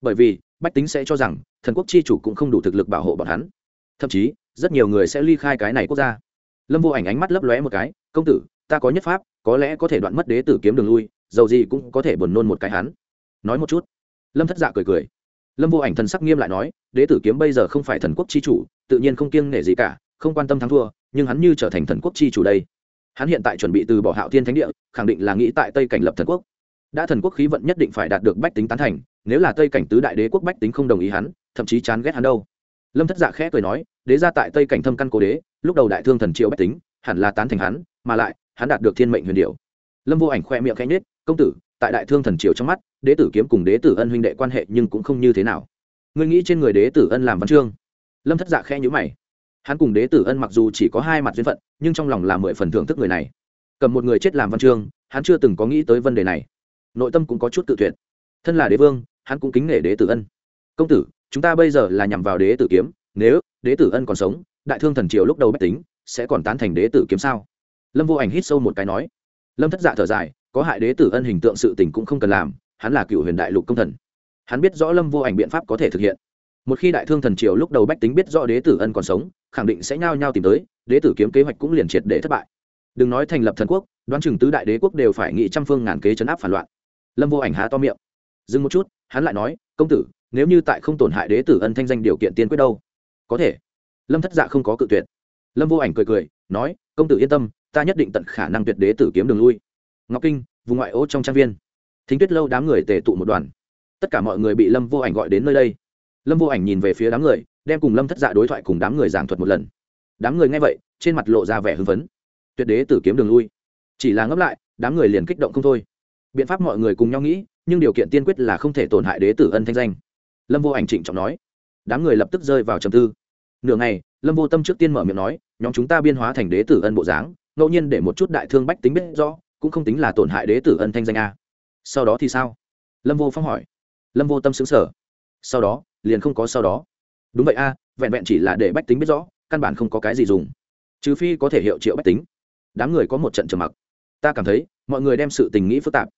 Bởi vì, bách tính sẽ cho rằng, thần quốc chi chủ cũng không đủ thực lực bảo hộ bọn hắn. Thậm chí, rất nhiều người sẽ ly khai cái này quốc gia. Lâm vô ảnh ánh mắt lấp lóe một cái, công tử, ta có nhất pháp có lẽ có thể đoạn mất đế tử kiếm đường lui, dầu gì cũng có thể buồn nôn một cái hắn. Nói một chút. Lâm thất dạ cười cười. Lâm vô ảnh thần sắc nghiêm lại nói, đế tử kiếm bây giờ không phải thần quốc chi chủ, tự nhiên không kiêng nể gì cả, không quan tâm thắng thua, nhưng hắn như trở thành thần quốc chi chủ đây. Hắn hiện tại chuẩn bị từ bỏ hạo thiên thánh địa, khẳng định là nghĩ tại tây cảnh lập thần quốc. Đã thần quốc khí vận nhất định phải đạt được bách tính tán thành, nếu là tây cảnh tứ đại đế quốc bách tính không đồng ý hắn, thậm chí chán ghét hắn đâu. Lâm thất dạ khẽ cười nói, đế ra tại tây cảnh thâm căn cố đế, lúc đầu đại thương thần triệu bách tính, hẳn là tán thành hắn, mà lại hắn đạt được thiên mệnh huyền điệu lâm vô ảnh khoe miệng khẽ nhết công tử, tại đại thương thần triều trong mắt, đế tử kiếm cùng đế tử ân huynh đệ quan hệ nhưng cũng không như thế nào. Ngươi nghĩ trên người đế tử ân làm văn chương? Lâm thất dạ khẽ nhữ mày. Hắn cùng đế tử ân mặc dù chỉ có hai mặt duyên phận, nhưng trong lòng là mười phần thưởng thức người này. Cầm một người chết làm văn chương, hắn chưa từng có nghĩ tới vấn đề này. Nội tâm cũng có chút tự tuyệt. Thân là đế vương, hắn cũng kính nể đế tử ân. Công tử, chúng ta bây giờ là nhằm vào đế tử kiếm, nếu đế tử ân còn sống, đại thương thần triều lúc đầu bách tính, sẽ còn tán thành đế tử kiếm sao? Lâm vô ảnh hít sâu một cái nói, lâm thất dạ thở dài, có hại đế tử ân hình tượng sự tình cũng không cần làm, hắn là cựu huyền đại lục công thần. Hắn biết rõ lâm vô ảnh biện pháp có thể thực hiện. Một khi đại thương thần triều lúc đầu bách tính biết rõ đế tử ân còn sống, khẳng định sẽ nhao nhao tìm tới, đế tử kiếm kế hoạch cũng liền triệt để thất bại. Đừng nói thành lập thần quốc, đoán chừng tứ đại đế quốc đều phải nghị trăm phương ngàn kế chấn áp phản loạn. Lâm vô ảnh há to miệng. Dừng một chút, hắn lại nói, công tử, nếu như tại không tổn hại đế tử ân thanh danh điều kiện tiên quyết đâu? Có thể. Lâm thất dạ không có cự tuyệt. Lâm vô ảnh cười cười, nói, công tử yên tâm ta nhất định tận khả năng tuyệt đế tử kiếm đường lui. Ngọc kinh, vùng ngoại ô trong trang viên. Thính tuyết lâu đám người tề tụ một đoàn. Tất cả mọi người bị lâm vô ảnh gọi đến nơi đây. Lâm vô ảnh nhìn về phía đám người, đem cùng lâm thất dạ đối thoại cùng đám người giảng thuật một lần. Đám người nghe vậy, trên mặt lộ ra vẻ hưng phấn. Tuyệt đế tử kiếm đường lui. Chỉ là ngấp lại, đám người liền kích động không thôi. Biện pháp mọi người cùng nhau nghĩ, nhưng điều kiện tiên quyết là không thể tổn hại đế tử ân thanh danh. Lâm vô ảnh trịnh trọng nói. Đám người lập tức rơi vào trầm tư. Nửa ngày, lâm vô tâm trước tiên mở miệng nói, nhóm chúng ta biên hóa thành đế tử ân bộ dáng ngẫu nhiên để một chút đại thương bách tính biết rõ, cũng không tính là tổn hại đế tử ân thanh danh a. Sau đó thì sao? Lâm vô phong hỏi. Lâm vô tâm xứng sở sau đó, liền không có sau đó. Đúng vậy a, vẹn vẹn chỉ là để bách tính biết rõ, căn bản không có cái gì dùng. Trừ phi có thể hiệu triệu bách tính. Đám người có một trận trầm mặc. Ta cảm thấy, mọi người đem sự tình nghĩ phức tạp.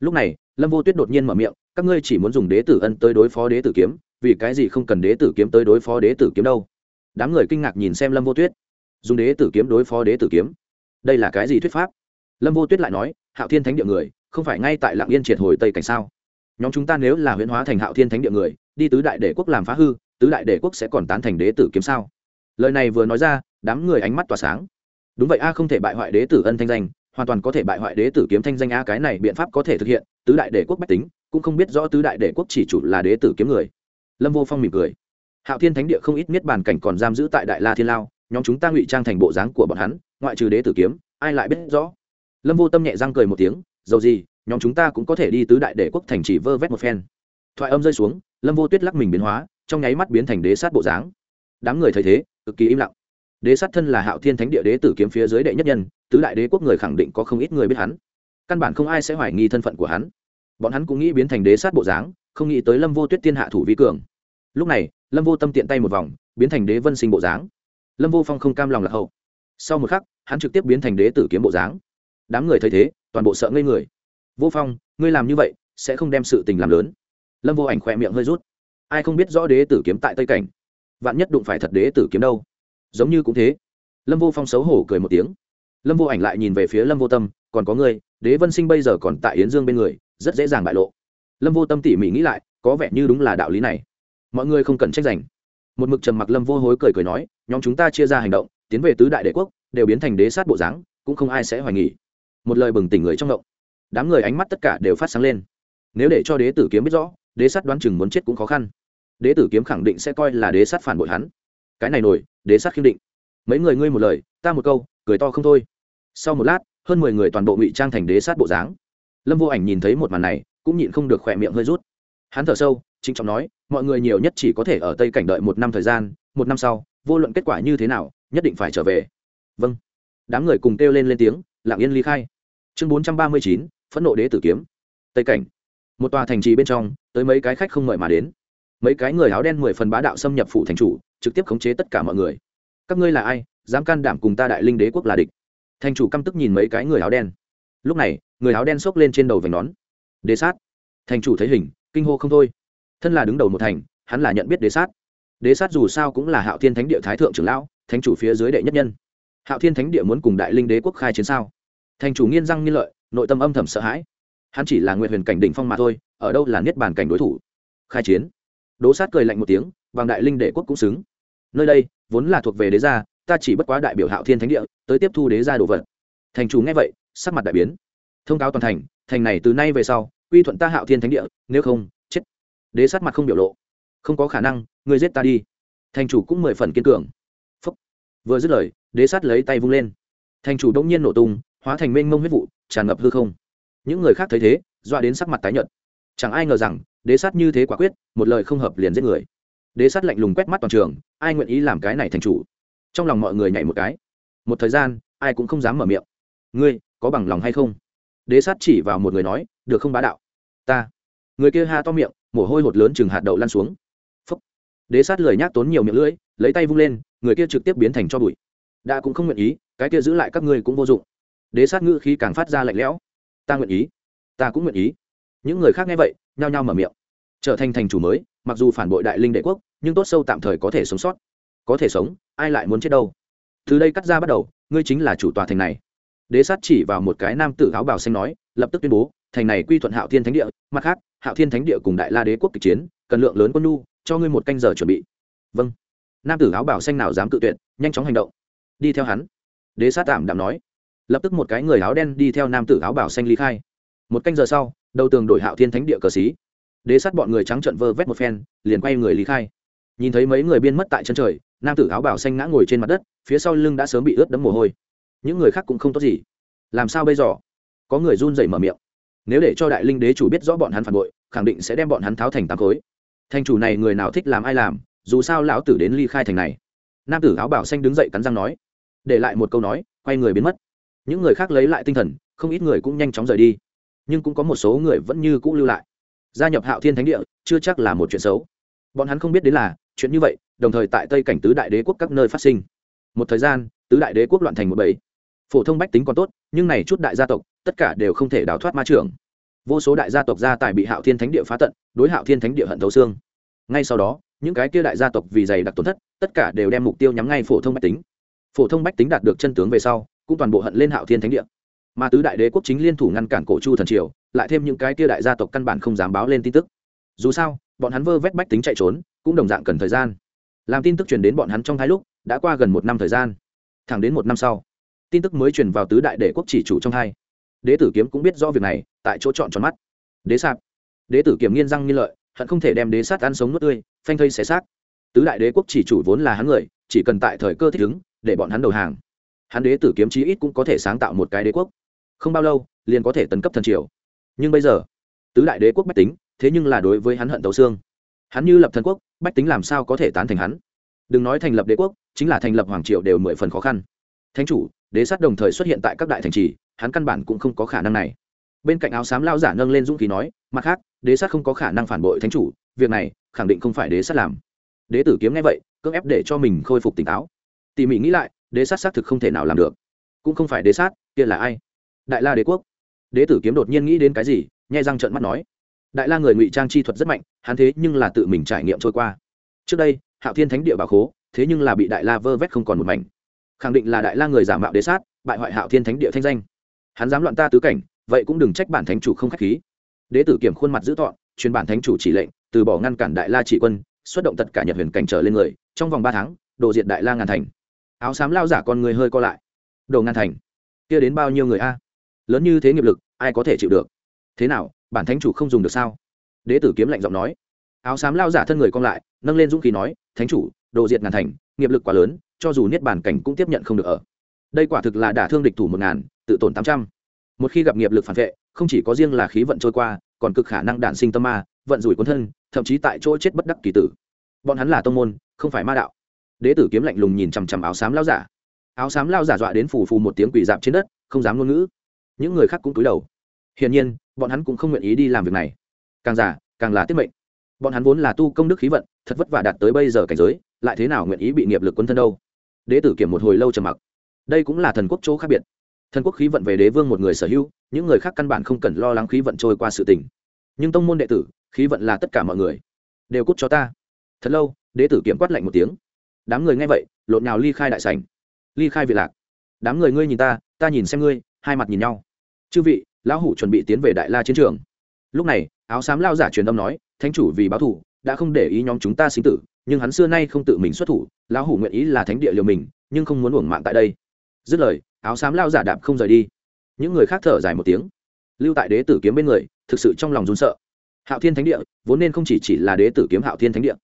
Lúc này, lâm vô tuyết đột nhiên mở miệng, các ngươi chỉ muốn dùng đế tử ân tới đối phó đế tử kiếm, vì cái gì không cần đế tử kiếm tới đối phó đế tử kiếm đâu? Đám người kinh ngạc nhìn xem lâm vô tuyết. Dùng đế tử kiếm đối phó đế tử kiếm? Đây là cái gì thuyết pháp? Lâm vô tuyết lại nói, hạo thiên thánh địa người, không phải ngay tại lạng yên triệt hồi tây cảnh sao? Nhóm chúng ta nếu là huyễn hóa thành hạo thiên thánh địa người, đi tứ đại đế quốc làm phá hư, tứ đại đế quốc sẽ còn tán thành đế tử kiếm sao? Lời này vừa nói ra, đám người ánh mắt tỏa sáng. Đúng vậy a, không thể bại hoại đế tử ân thanh danh, hoàn toàn có thể bại hoại đế tử kiếm thanh danh a, cái này biện pháp có thể thực hiện, tứ đại đế quốc bách tính, cũng không biết rõ tứ đại đế quốc chỉ chủ là đế tử kiếm người. Lâm vô phong mỉm cười. Hạo thiên thánh địa không ít miết bàn cảnh còn giam giữ tại đại la thiên lao, nhóm chúng ta ngụy trang thành bộ dáng của bọn hắn ngoại trừ đế tử kiếm, ai lại biết rõ? Lâm vô tâm nhẹ răng cười một tiếng, dầu gì, nhóm chúng ta cũng có thể đi tứ đại đế quốc thành chỉ vơ vét một phen. Thoại âm rơi xuống, lâm vô tuyết lắc mình biến hóa, trong nháy mắt biến thành đế sát bộ dáng. Đám người thấy thế, cực kỳ im lặng. Đế sát thân là hạo thiên thánh địa đế tử kiếm phía dưới đệ nhất nhân, tứ đại đế quốc người khẳng định có không ít người biết hắn. Căn bản không ai sẽ hoài nghi thân phận của hắn. Bọn hắn cũng nghĩ biến thành đế sát bộ dáng, không nghĩ tới lâm vô tuyết tiên hạ thủ vi cường. Lúc này, lâm vô tâm tiện tay một vòng, biến thành đế vân sinh bộ dáng. Lâm vô phong không cam lòng lạc hậu sau một khắc, hắn trực tiếp biến thành đế tử kiếm bộ dáng. Đám người thấy thế, toàn bộ sợ ngây người. Vô phong, ngươi làm như vậy sẽ không đem sự tình làm lớn. Lâm vô ảnh khỏe miệng hơi rút. Ai không biết rõ đế tử kiếm tại tây cảnh? Vạn nhất đụng phải thật đế tử kiếm đâu? Giống như cũng thế. Lâm vô phong xấu hổ cười một tiếng. Lâm vô ảnh lại nhìn về phía lâm vô tâm, còn có ngươi, đế vân sinh bây giờ còn tại yến dương bên người, rất dễ dàng bại lộ. Lâm vô tâm tỉ mỉ nghĩ lại, có vẻ như đúng là đạo lý này. Mọi người không cần trách giành một mực trầm mặc lâm vô hối cười cười nói, nhóm chúng ta chia ra hành động tiến về tứ đại đế quốc, đều biến thành đế sát bộ dáng, cũng không ai sẽ hoài nghỉ một lời bừng tỉnh người trong động. Đám người ánh mắt tất cả đều phát sáng lên. Nếu để cho đế tử kiếm biết rõ, đế sát đoán chừng muốn chết cũng khó khăn. Đế tử kiếm khẳng định sẽ coi là đế sát phản bội hắn. Cái này nổi, đế sát khiêm định. Mấy người ngươi một lời, ta một câu, cười to không thôi. Sau một lát, hơn mười người toàn bộ ngụy trang thành đế sát bộ dáng. Lâm vô ảnh nhìn thấy một màn này, cũng nhịn không được khỏe miệng hơi rút. Hắn thở sâu chính trọng nói, mọi người nhiều nhất chỉ có thể ở tây cảnh đợi một năm thời gian, một năm sau, vô luận kết quả như thế nào nhất định phải trở về. Vâng. Đám người cùng kêu lên lên tiếng, lặng yên ly khai. Chương bốn trăm ba mươi chín, phẫn nộ đế tử kiếm. Tây cảnh. Một tòa thành trì bên trong, tới mấy cái khách không mời mà đến. Mấy cái người áo đen mười phần bá đạo xâm nhập phủ thành chủ, trực tiếp khống chế tất cả mọi người. Các ngươi là ai? Dám can đảm cùng ta đại linh đế quốc là địch. Thành chủ căm tức nhìn mấy cái người áo đen. Lúc này, người áo đen xốc lên trên đầu vành nón. Đế sát. Thành chủ thấy hình, kinh hô không thôi. Thân là đứng đầu một thành, hắn là nhận biết đế sát. Đế sát dù sao cũng là hạo thiên thánh địa thái thượng trưởng lão thánh chủ phía dưới đệ nhất nhân. Hạo thiên thánh địa muốn cùng đại linh đế quốc khai chiến sao? Thành chủ nghiên răng nghiên lợi, nội tâm âm thầm sợ hãi. Hắn chỉ là nguyện huyền cảnh đỉnh phong mà thôi, ở đâu là niết bàn cảnh đối thủ? Khai chiến. Đố sát cười lạnh một tiếng, vàng đại linh đế quốc cũng xứng. Nơi đây, vốn là thuộc về đế gia, ta chỉ bất quá đại biểu hạo thiên thánh địa, tới tiếp thu đế gia đồ vật. Thành chủ nghe vậy, sắc mặt đại biến. Thông cáo toàn thành thành này từ nay về sau uy thuận ta hạo thiên thánh địa, nếu không, chết. Đế sát mặt không biểu lộ. Không có khả năng người giết ta đi. Thành chủ cũng mười phần kiên cường vừa dứt lời, đế sát lấy tay vung lên. Thành chủ đông nhiên nổ tung, hóa thành mênh mông huyết vụ, tràn ngập hư không. Những người khác thấy thế doa đến sắc mặt tái nhợt. Chẳng ai ngờ rằng, đế sát như thế quả quyết, một lời không hợp liền giết người. Đế sát lạnh lùng quét mắt toàn trường, ai nguyện ý làm cái này thành chủ? Trong lòng mọi người nhảy một cái. Một thời gian, ai cũng không dám mở miệng. Ngươi, có bằng lòng hay không? Đế sát chỉ vào một người nói, được không bá đạo? Ta. Người kia ha to miệng, mồ hôi hột lớn chừng hạt đậu lan xuống. Phúc. Đế sát lời nhác tốn nhiều miệng lưỡi, lấy tay vung lên người kia trực tiếp biến thành cho bụi. Đã cũng không nguyện ý, cái kia giữ lại các ngươi cũng vô dụng. Đế sát ngữ khí càng phát ra lạnh lẽo. Ta nguyện ý. Ta cũng nguyện ý. Những người khác nghe vậy, nhao nhao mở miệng. Trở thành thành chủ mới, mặc dù phản bội đại linh đệ quốc, nhưng tốt sâu tạm thời có thể sống sót. Có thể sống, ai lại muốn chết đâu? Từ đây cắt ra bắt đầu, ngươi chính là chủ tòa thành này. Đế sát chỉ vào một cái nam tử áo bào xanh nói, lập tức tuyên bố, thành này quy thuận hạo thiên thánh địa, mặt khác, hạo thiên thánh địa cùng đại la đế quốc kịch chiến, cần lượng lớn quân nhu, cho ngươi một canh giờ chuẩn bị. Vâng nam tử áo bảo xanh nào dám tự tuyệt, nhanh chóng hành động. Đi theo hắn. Đế sát tạm đạm nói. Lập tức một cái người áo đen đi theo nam tử áo bảo xanh ly khai. Một canh giờ sau, đầu tường đổi hạo thiên thánh địa cờ xí. Đế sát bọn người trắng trận vơ vét một phen, liền quay người lý khai. Nhìn thấy mấy người biên mất tại chân trời, nam tử áo bảo xanh ngã ngồi trên mặt đất, phía sau lưng đã sớm bị ướt đẫm mồ hôi. Những người khác cũng không tốt gì. Làm sao bây giờ? Có người run rẩy mở miệng. Nếu để cho đại linh đế chủ biết rõ bọn hắn phản bội, khẳng định sẽ đem bọn hắn tháo thành tám khối. Thành chủ này người nào thích làm ai làm dù sao lão tử đến ly khai thành này. Nam tử áo bảo xanh đứng dậy cắn răng nói, để lại một câu nói, quay người biến mất. Những người khác lấy lại tinh thần, không ít người cũng nhanh chóng rời đi, nhưng cũng có một số người vẫn như cũ lưu lại. Gia nhập hạo thiên thánh địa, chưa chắc là một chuyện xấu. Bọn hắn không biết đến là, chuyện như vậy, đồng thời tại tây cảnh tứ đại đế quốc các nơi phát sinh. Một thời gian, tứ đại đế quốc loạn thành một bầy. Phổ thông bách tính còn tốt, nhưng này chút đại gia tộc, tất cả đều không thể đào thoát ma trưởng. Vô số đại gia tộc gia tài bị hạo thiên thánh địa phá tận, đối hạo thiên thánh địa hận thấu xương. Ngay sau đó những cái kia đại gia tộc vì dày đặc tổn thất, tất cả đều đem mục tiêu nhắm ngay phổ thông bách tính. Phổ thông bách tính đạt được chân tướng về sau, cũng toàn bộ hận lên hạo thiên thánh địa. Mà tứ đại đế quốc chính liên thủ ngăn cản cổ chu thần triều, lại thêm những cái kia đại gia tộc căn bản không dám báo lên tin tức. Dù sao, bọn hắn vơ vét bách tính chạy trốn, cũng đồng dạng cần thời gian. Làm tin tức truyền đến bọn hắn trong hai lúc, đã qua gần một năm thời gian. Thẳng đến một năm sau, tin tức mới truyền vào tứ đại đế quốc chỉ chủ trong hai. Đế tử kiếm cũng biết rõ việc này, tại chỗ chọn tròn mắt. Đế sạp. Đế tử kiếm nghiên răng nghiên lợi hận không thể đem đế sát ăn sống nuốt tươi, phanh thây xé xác. Tứ đại đế quốc chỉ chủ vốn là hắn người, chỉ cần tại thời cơ thích ứng, để bọn hắn đầu hàng. Hắn đế tử kiếm chí ít cũng có thể sáng tạo một cái đế quốc. Không bao lâu, liền có thể tấn cấp thần triều. Nhưng bây giờ, tứ đại đế quốc bách tính, thế nhưng là đối với hắn hận tấu xương. Hắn như lập thần quốc, bách tính làm sao có thể tán thành hắn? Đừng nói thành lập đế quốc, chính là thành lập hoàng triều đều mười phần khó khăn. Thánh chủ, đế sát đồng thời xuất hiện tại các đại thành trì, hắn căn bản cũng không có khả năng này bên cạnh áo xám lao giả nâng lên dũng khí nói, mặt khác, đế sát không có khả năng phản bội thánh chủ, việc này khẳng định không phải đế sát làm. Đế tử kiếm nghe vậy, cưỡng ép để cho mình khôi phục tỉnh táo. Tỉ mỉ nghĩ lại, đế sát xác thực không thể nào làm được. Cũng không phải đế sát, kia là ai? Đại la đế quốc. Đế tử kiếm đột nhiên nghĩ đến cái gì nhai răng trợn mắt nói, đại la người ngụy trang chi thuật rất mạnh, hắn thế nhưng là tự mình trải nghiệm trôi qua. Trước đây, hạo thiên thánh địa bà khố, thế nhưng là bị đại la vơ vét không còn một mảnh. Khẳng định là đại la người giả mạo đế sát, bại hoại hạo thiên thánh địa thanh danh. Hắn dám loạn ta tứ cảnh vậy cũng đừng trách bản thánh chủ không khách khí. Đế tử kiểm khuôn mặt giữ tọn truyền bản thánh chủ chỉ lệnh, từ bỏ ngăn cản đại la chỉ quân, xuất động tất cả nhật huyền cảnh trở lên người, trong vòng ba tháng, đồ diệt đại la ngàn thành. Áo xám lao giả con người hơi co lại. Đồ ngàn thành? Kia đến bao nhiêu người a? Lớn như thế nghiệp lực, ai có thể chịu được? Thế nào, bản thánh chủ không dùng được sao? Đế tử kiếm lạnh giọng nói. Áo xám lao giả thân người cong lại, nâng lên dũng khí nói, thánh chủ, đồ diệt ngàn thành, nghiệp lực quá lớn, cho dù niết bản cảnh cũng tiếp nhận không được ở. Đây quả thực là đả thương địch thủ một ngàn, tự tổn tám trăm một khi gặp nghiệp lực phản vệ, không chỉ có riêng là khí vận trôi qua, còn cực khả năng đản sinh tâm ma, vận rủi quân thân, thậm chí tại chỗ chết bất đắc kỳ tử. Bọn hắn là tông môn, không phải ma đạo. Đế tử kiếm lạnh lùng nhìn chằm chằm áo xám lao giả. Áo xám lao giả dọa đến phù phù một tiếng quỷ dạp trên đất, không dám ngôn ngữ. Những người khác cũng cúi đầu. Hiển nhiên, bọn hắn cũng không nguyện ý đi làm việc này. Càng giả càng là tiết mệnh. Bọn hắn vốn là tu công đức khí vận, thật vất vả đạt tới bây giờ cảnh giới, lại thế nào nguyện ý bị nghiệp lực quân thân đâu? Đế tử kiểm một hồi lâu trầm mặc. Đây cũng là thần quốc chỗ khác biệt thần quốc khí vận về đế vương một người sở hữu, những người khác căn bản không cần lo lắng khí vận trôi qua sự tình. Nhưng tông môn đệ tử, khí vận là tất cả mọi người. Đều cút cho ta. Thật lâu, đế tử kiểm quát lạnh một tiếng. Đám người nghe vậy, lộn nhào ly khai đại sảnh. Ly khai việt lạc. Đám người ngươi nhìn ta ta nhìn xem ngươi, hai mặt nhìn nhau. Chư vị, lão hủ chuẩn bị tiến về đại la chiến trường. Lúc này, áo xám lao giả truyền âm nói, thánh chủ vì báo thủ đã không để ý nhóm chúng ta sinh tử, nhưng hắn xưa nay không tự mình xuất thủ, lão hủ nguyện ý là thánh địa liều mình, nhưng không muốn uổng mạng tại đây. Dứt lời áo xám lao giả đạp không rời đi. Những người khác thở dài một tiếng. Lưu tại đế tử kiếm bên người, thực sự trong lòng run sợ. Hạo thiên thánh địa, vốn nên không chỉ chỉ là đế tử kiếm hạo thiên thánh địa.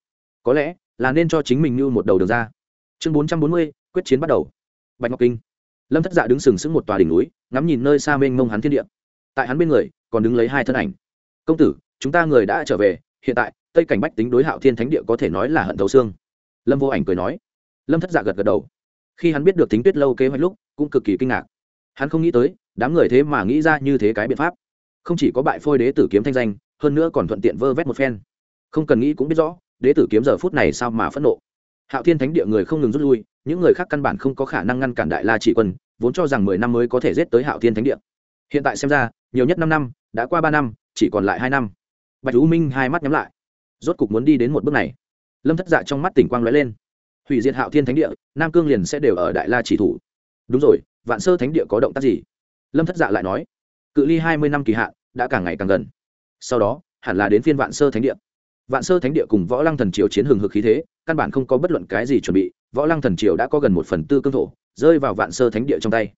Có lẽ, là nên cho chính mình như một đầu đường ra. Chương bốn trăm bốn mươi, quyết chiến bắt đầu. Bạch ngọc kinh. Lâm thất dạ đứng sừng sững một tòa đỉnh núi, ngắm nhìn nơi xa mênh mông hắn thiên địa. Tại hắn bên người, còn đứng lấy hai thân ảnh. Công tử, chúng ta người đã trở về, hiện tại, tây cảnh bách tính đối hạo thiên thánh địa có thể nói là hận thấu xương. Lâm vô ảnh cười nói. Lâm thất dạ gật gật đầu khi hắn biết được tính tuyết lâu kế hoạch lúc, cũng cực kỳ kinh ngạc. Hắn không nghĩ tới, đám người thế mà nghĩ ra như thế cái biện pháp. Không chỉ có bại phôi đế tử kiếm thanh danh, hơn nữa còn thuận tiện vơ vét một phen. Không cần nghĩ cũng biết rõ, đế tử kiếm giờ phút này sao mà phẫn nộ. Hạo thiên thánh địa người không ngừng rút lui, những người khác căn bản không có khả năng ngăn cản đại la trị quân, vốn cho rằng mười năm mới có thể giết tới hạo thiên thánh địa. Hiện tại xem ra, nhiều nhất năm năm, đã qua ba năm, chỉ còn lại hai năm. Bạch hữu minh hai mắt nhắm lại. Rốt cục muốn đi đến một bước này. Lâm thất dạ trong mắt tỉnh quang lóe lên hủy diệt hạo thiên thánh địa, nam cương liền sẽ đều ở đại la chỉ thủ. Đúng rồi, vạn sơ thánh địa có động tác gì? Lâm thất dạ lại nói, cự ly hai mươi năm kỳ hạn, đã càng ngày càng gần. Sau đó, hẳn là đến phiên vạn sơ thánh địa. Vạn sơ thánh địa cùng võ lăng thần triều chiến hừng hực khí thế, căn bản không có bất luận cái gì chuẩn bị, võ lăng thần triều đã có gần một phần tư cương thổ, rơi vào vạn sơ thánh địa trong tay.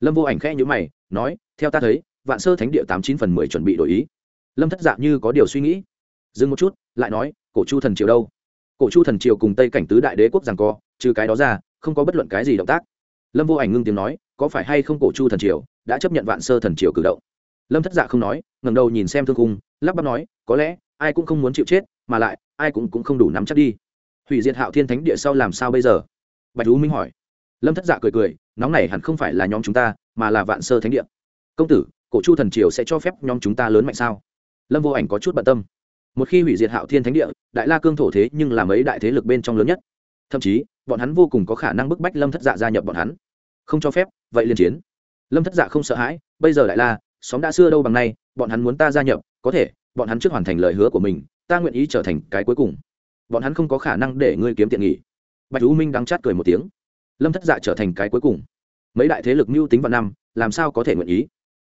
Lâm vô ảnh khẽ nhữ mày, nói, theo ta thấy, vạn sơ thánh địa tám chín phần mười chuẩn bị đổi ý. Lâm thất dạ như có điều suy nghĩ. Dừng một chút, lại nói, cổ chu thần triều đâu? Cổ chu thần triều cùng tây cảnh tứ đại đế quốc rằng co, trừ cái đó ra, không có bất luận cái gì động tác. Lâm vô ảnh ngưng tiếng nói, có phải hay không cổ chu thần triều đã chấp nhận vạn sơ thần triều cử động? Lâm thất dạ không nói, ngẩng đầu nhìn xem thương cung lắp bắp nói, có lẽ, ai cũng không muốn chịu chết, mà lại, ai cũng cũng không đủ nắm chắc đi. Hủy diệt hạo thiên thánh địa sau làm sao bây giờ? Bạch tú minh hỏi. Lâm thất dạ cười cười, nóng này hẳn không phải là nhóm chúng ta, mà là vạn sơ thánh địa. Công tử, cổ chu thần triều sẽ cho phép nhóm chúng ta lớn mạnh sao? Lâm vô ảnh có chút bận tâm một khi hủy diệt hạo thiên thánh địa, đại la cương thổ thế nhưng là mấy đại thế lực bên trong lớn nhất. Thậm chí, bọn hắn vô cùng có khả năng bức bách lâm thất dạ gia nhập bọn hắn. Không cho phép, vậy liền chiến. Lâm thất dạ không sợ hãi, bây giờ đại la xóm đã xưa đâu bằng nay, bọn hắn muốn ta gia nhập, có thể, bọn hắn trước hoàn thành lời hứa của mình, ta nguyện ý trở thành cái cuối cùng. Bọn hắn không có khả năng để ngươi kiếm tiện nghỉ bạch hữu minh đắng chát cười một tiếng. Lâm thất dạ trở thành cái cuối cùng. Mấy đại thế lực mưu tính vào năm, làm sao có thể nguyện ý?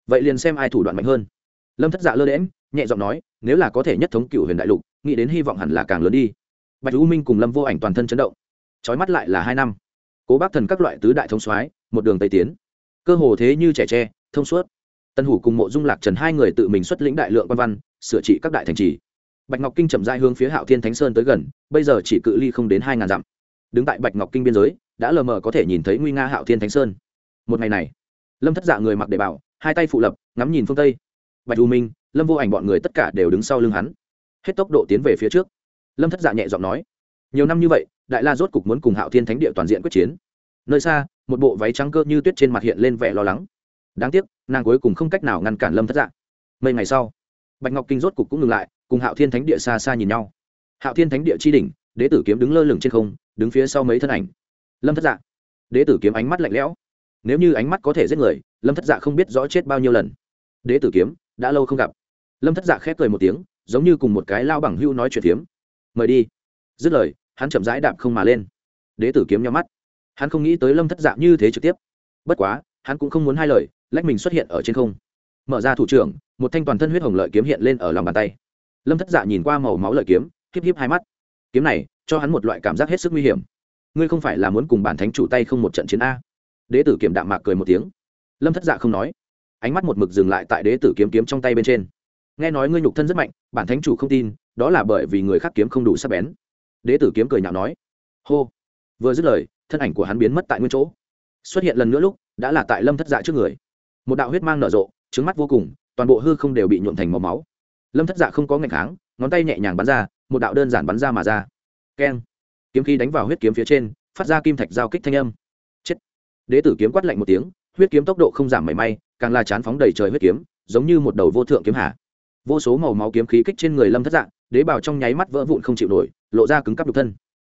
Vậy liền xem ai thủ đoạn mạnh hơn lâm thất dạ lơ đễm nhẹ giọng nói, nếu là có thể nhất thống cựu huyền đại lục, nghĩ đến hy vọng hẳn là càng lớn đi. Bạch U minh cùng lâm vô ảnh toàn thân chấn động. Trói mắt lại là hai năm. Cố bác thần các loại tứ đại thông soái, một đường tây tiến. Cơ hồ thế như trẻ tre, thông suốt. Tân hủ cùng mộ dung lạc trần hai người tự mình xuất lĩnh đại lượng quan văn, sửa trị các đại thành trì. Bạch ngọc kinh chậm dai hướng phía hạo thiên thánh sơn tới gần, bây giờ chỉ cự ly không đến hai ngàn dặm. Đứng tại bạch ngọc kinh biên giới, đã lờ mờ có thể nhìn thấy nguy nga hạo thiên thánh sơn. Một ngày này, lâm thất dạ người mặc để bảo, hai tay phụ lập, ngắm nhìn phương tây bạch u minh, lâm vô ảnh bọn người tất cả đều đứng sau lưng hắn. Hết tốc độ tiến về phía trước. Lâm thất dạ nhẹ giọng nói, nhiều năm như vậy, đại la rốt cục muốn cùng hạo thiên thánh địa toàn diện quyết chiến. Nơi xa, một bộ váy trắng cơ như tuyết trên mặt hiện lên vẻ lo lắng. Đáng tiếc, nàng cuối cùng không cách nào ngăn cản lâm thất dạ. Mấy ngày sau, bạch ngọc kinh rốt cục cũng ngừng lại, cùng hạo thiên thánh địa xa xa nhìn nhau. Hạo thiên thánh địa chi đỉnh, đế tử kiếm đứng lơ lửng trên không, đứng phía sau mấy thân ảnh. Lâm thất dạ đế tử kiếm ánh mắt lạnh lẽo. Nếu như ánh mắt có thể giết người, lâm thất dạ không biết rõ chết bao nhiêu lần. Đế tử kiếm đã lâu không gặp. Lâm thất dạ khép cười một tiếng, giống như cùng một cái lao bằng hưu nói chuyện phiếm. Mời đi. Dứt lời, hắn chậm rãi đạp không mà lên. Đế tử kiếm nhau mắt. Hắn không nghĩ tới lâm thất dạ như thế trực tiếp. Bất quá, hắn cũng không muốn hai lời, lách mình xuất hiện ở trên không. Mở ra thủ trưởng, một thanh toàn thân huyết hồng lợi kiếm hiện lên ở lòng bàn tay. Lâm thất dạ nhìn qua màu máu lợi kiếm híp híp hai mắt. Kiếm này, cho hắn một loại cảm giác hết sức nguy hiểm. Ngươi không phải là muốn cùng bản thánh chủ tay không một trận chiến a? Đế tử kiểm đạm mạc cười một tiếng. Lâm thất dạ không nói ánh mắt một mực dừng lại tại đế tử kiếm kiếm trong tay bên trên. Nghe nói ngươi nhục thân rất mạnh, bản thánh chủ không tin, đó là bởi vì người khác kiếm không đủ sắc bén. Đế tử kiếm cười nhạo nói. Hô. Vừa dứt lời, thân ảnh của hắn biến mất tại nguyên chỗ. Xuất hiện lần nữa lúc, đã là tại lâm thất dạ trước người. Một đạo huyết mang nở rộ trứng mắt vô cùng, toàn bộ hư không đều bị nhuộn thành màu máu. Lâm thất dạ không có ngày kháng, ngón tay nhẹ nhàng bắn ra, một đạo đơn giản bắn ra mà ra. Keng. Kiếm khí đánh vào huyết kiếm phía trên, phát ra kim thạch giao kích thanh âm. Chết. Đế tử kiếm quát lạnh một tiếng huyết kiếm tốc độ không giảm mảy may, càng là chán phóng đầy trời huyết kiếm, giống như một đầu vô thượng kiếm hạ vô số màu máu kiếm khí kích trên người lâm thất dạng đế bào trong nháy mắt vỡ vụn không chịu nổi, lộ ra cứng cắp nhục thân.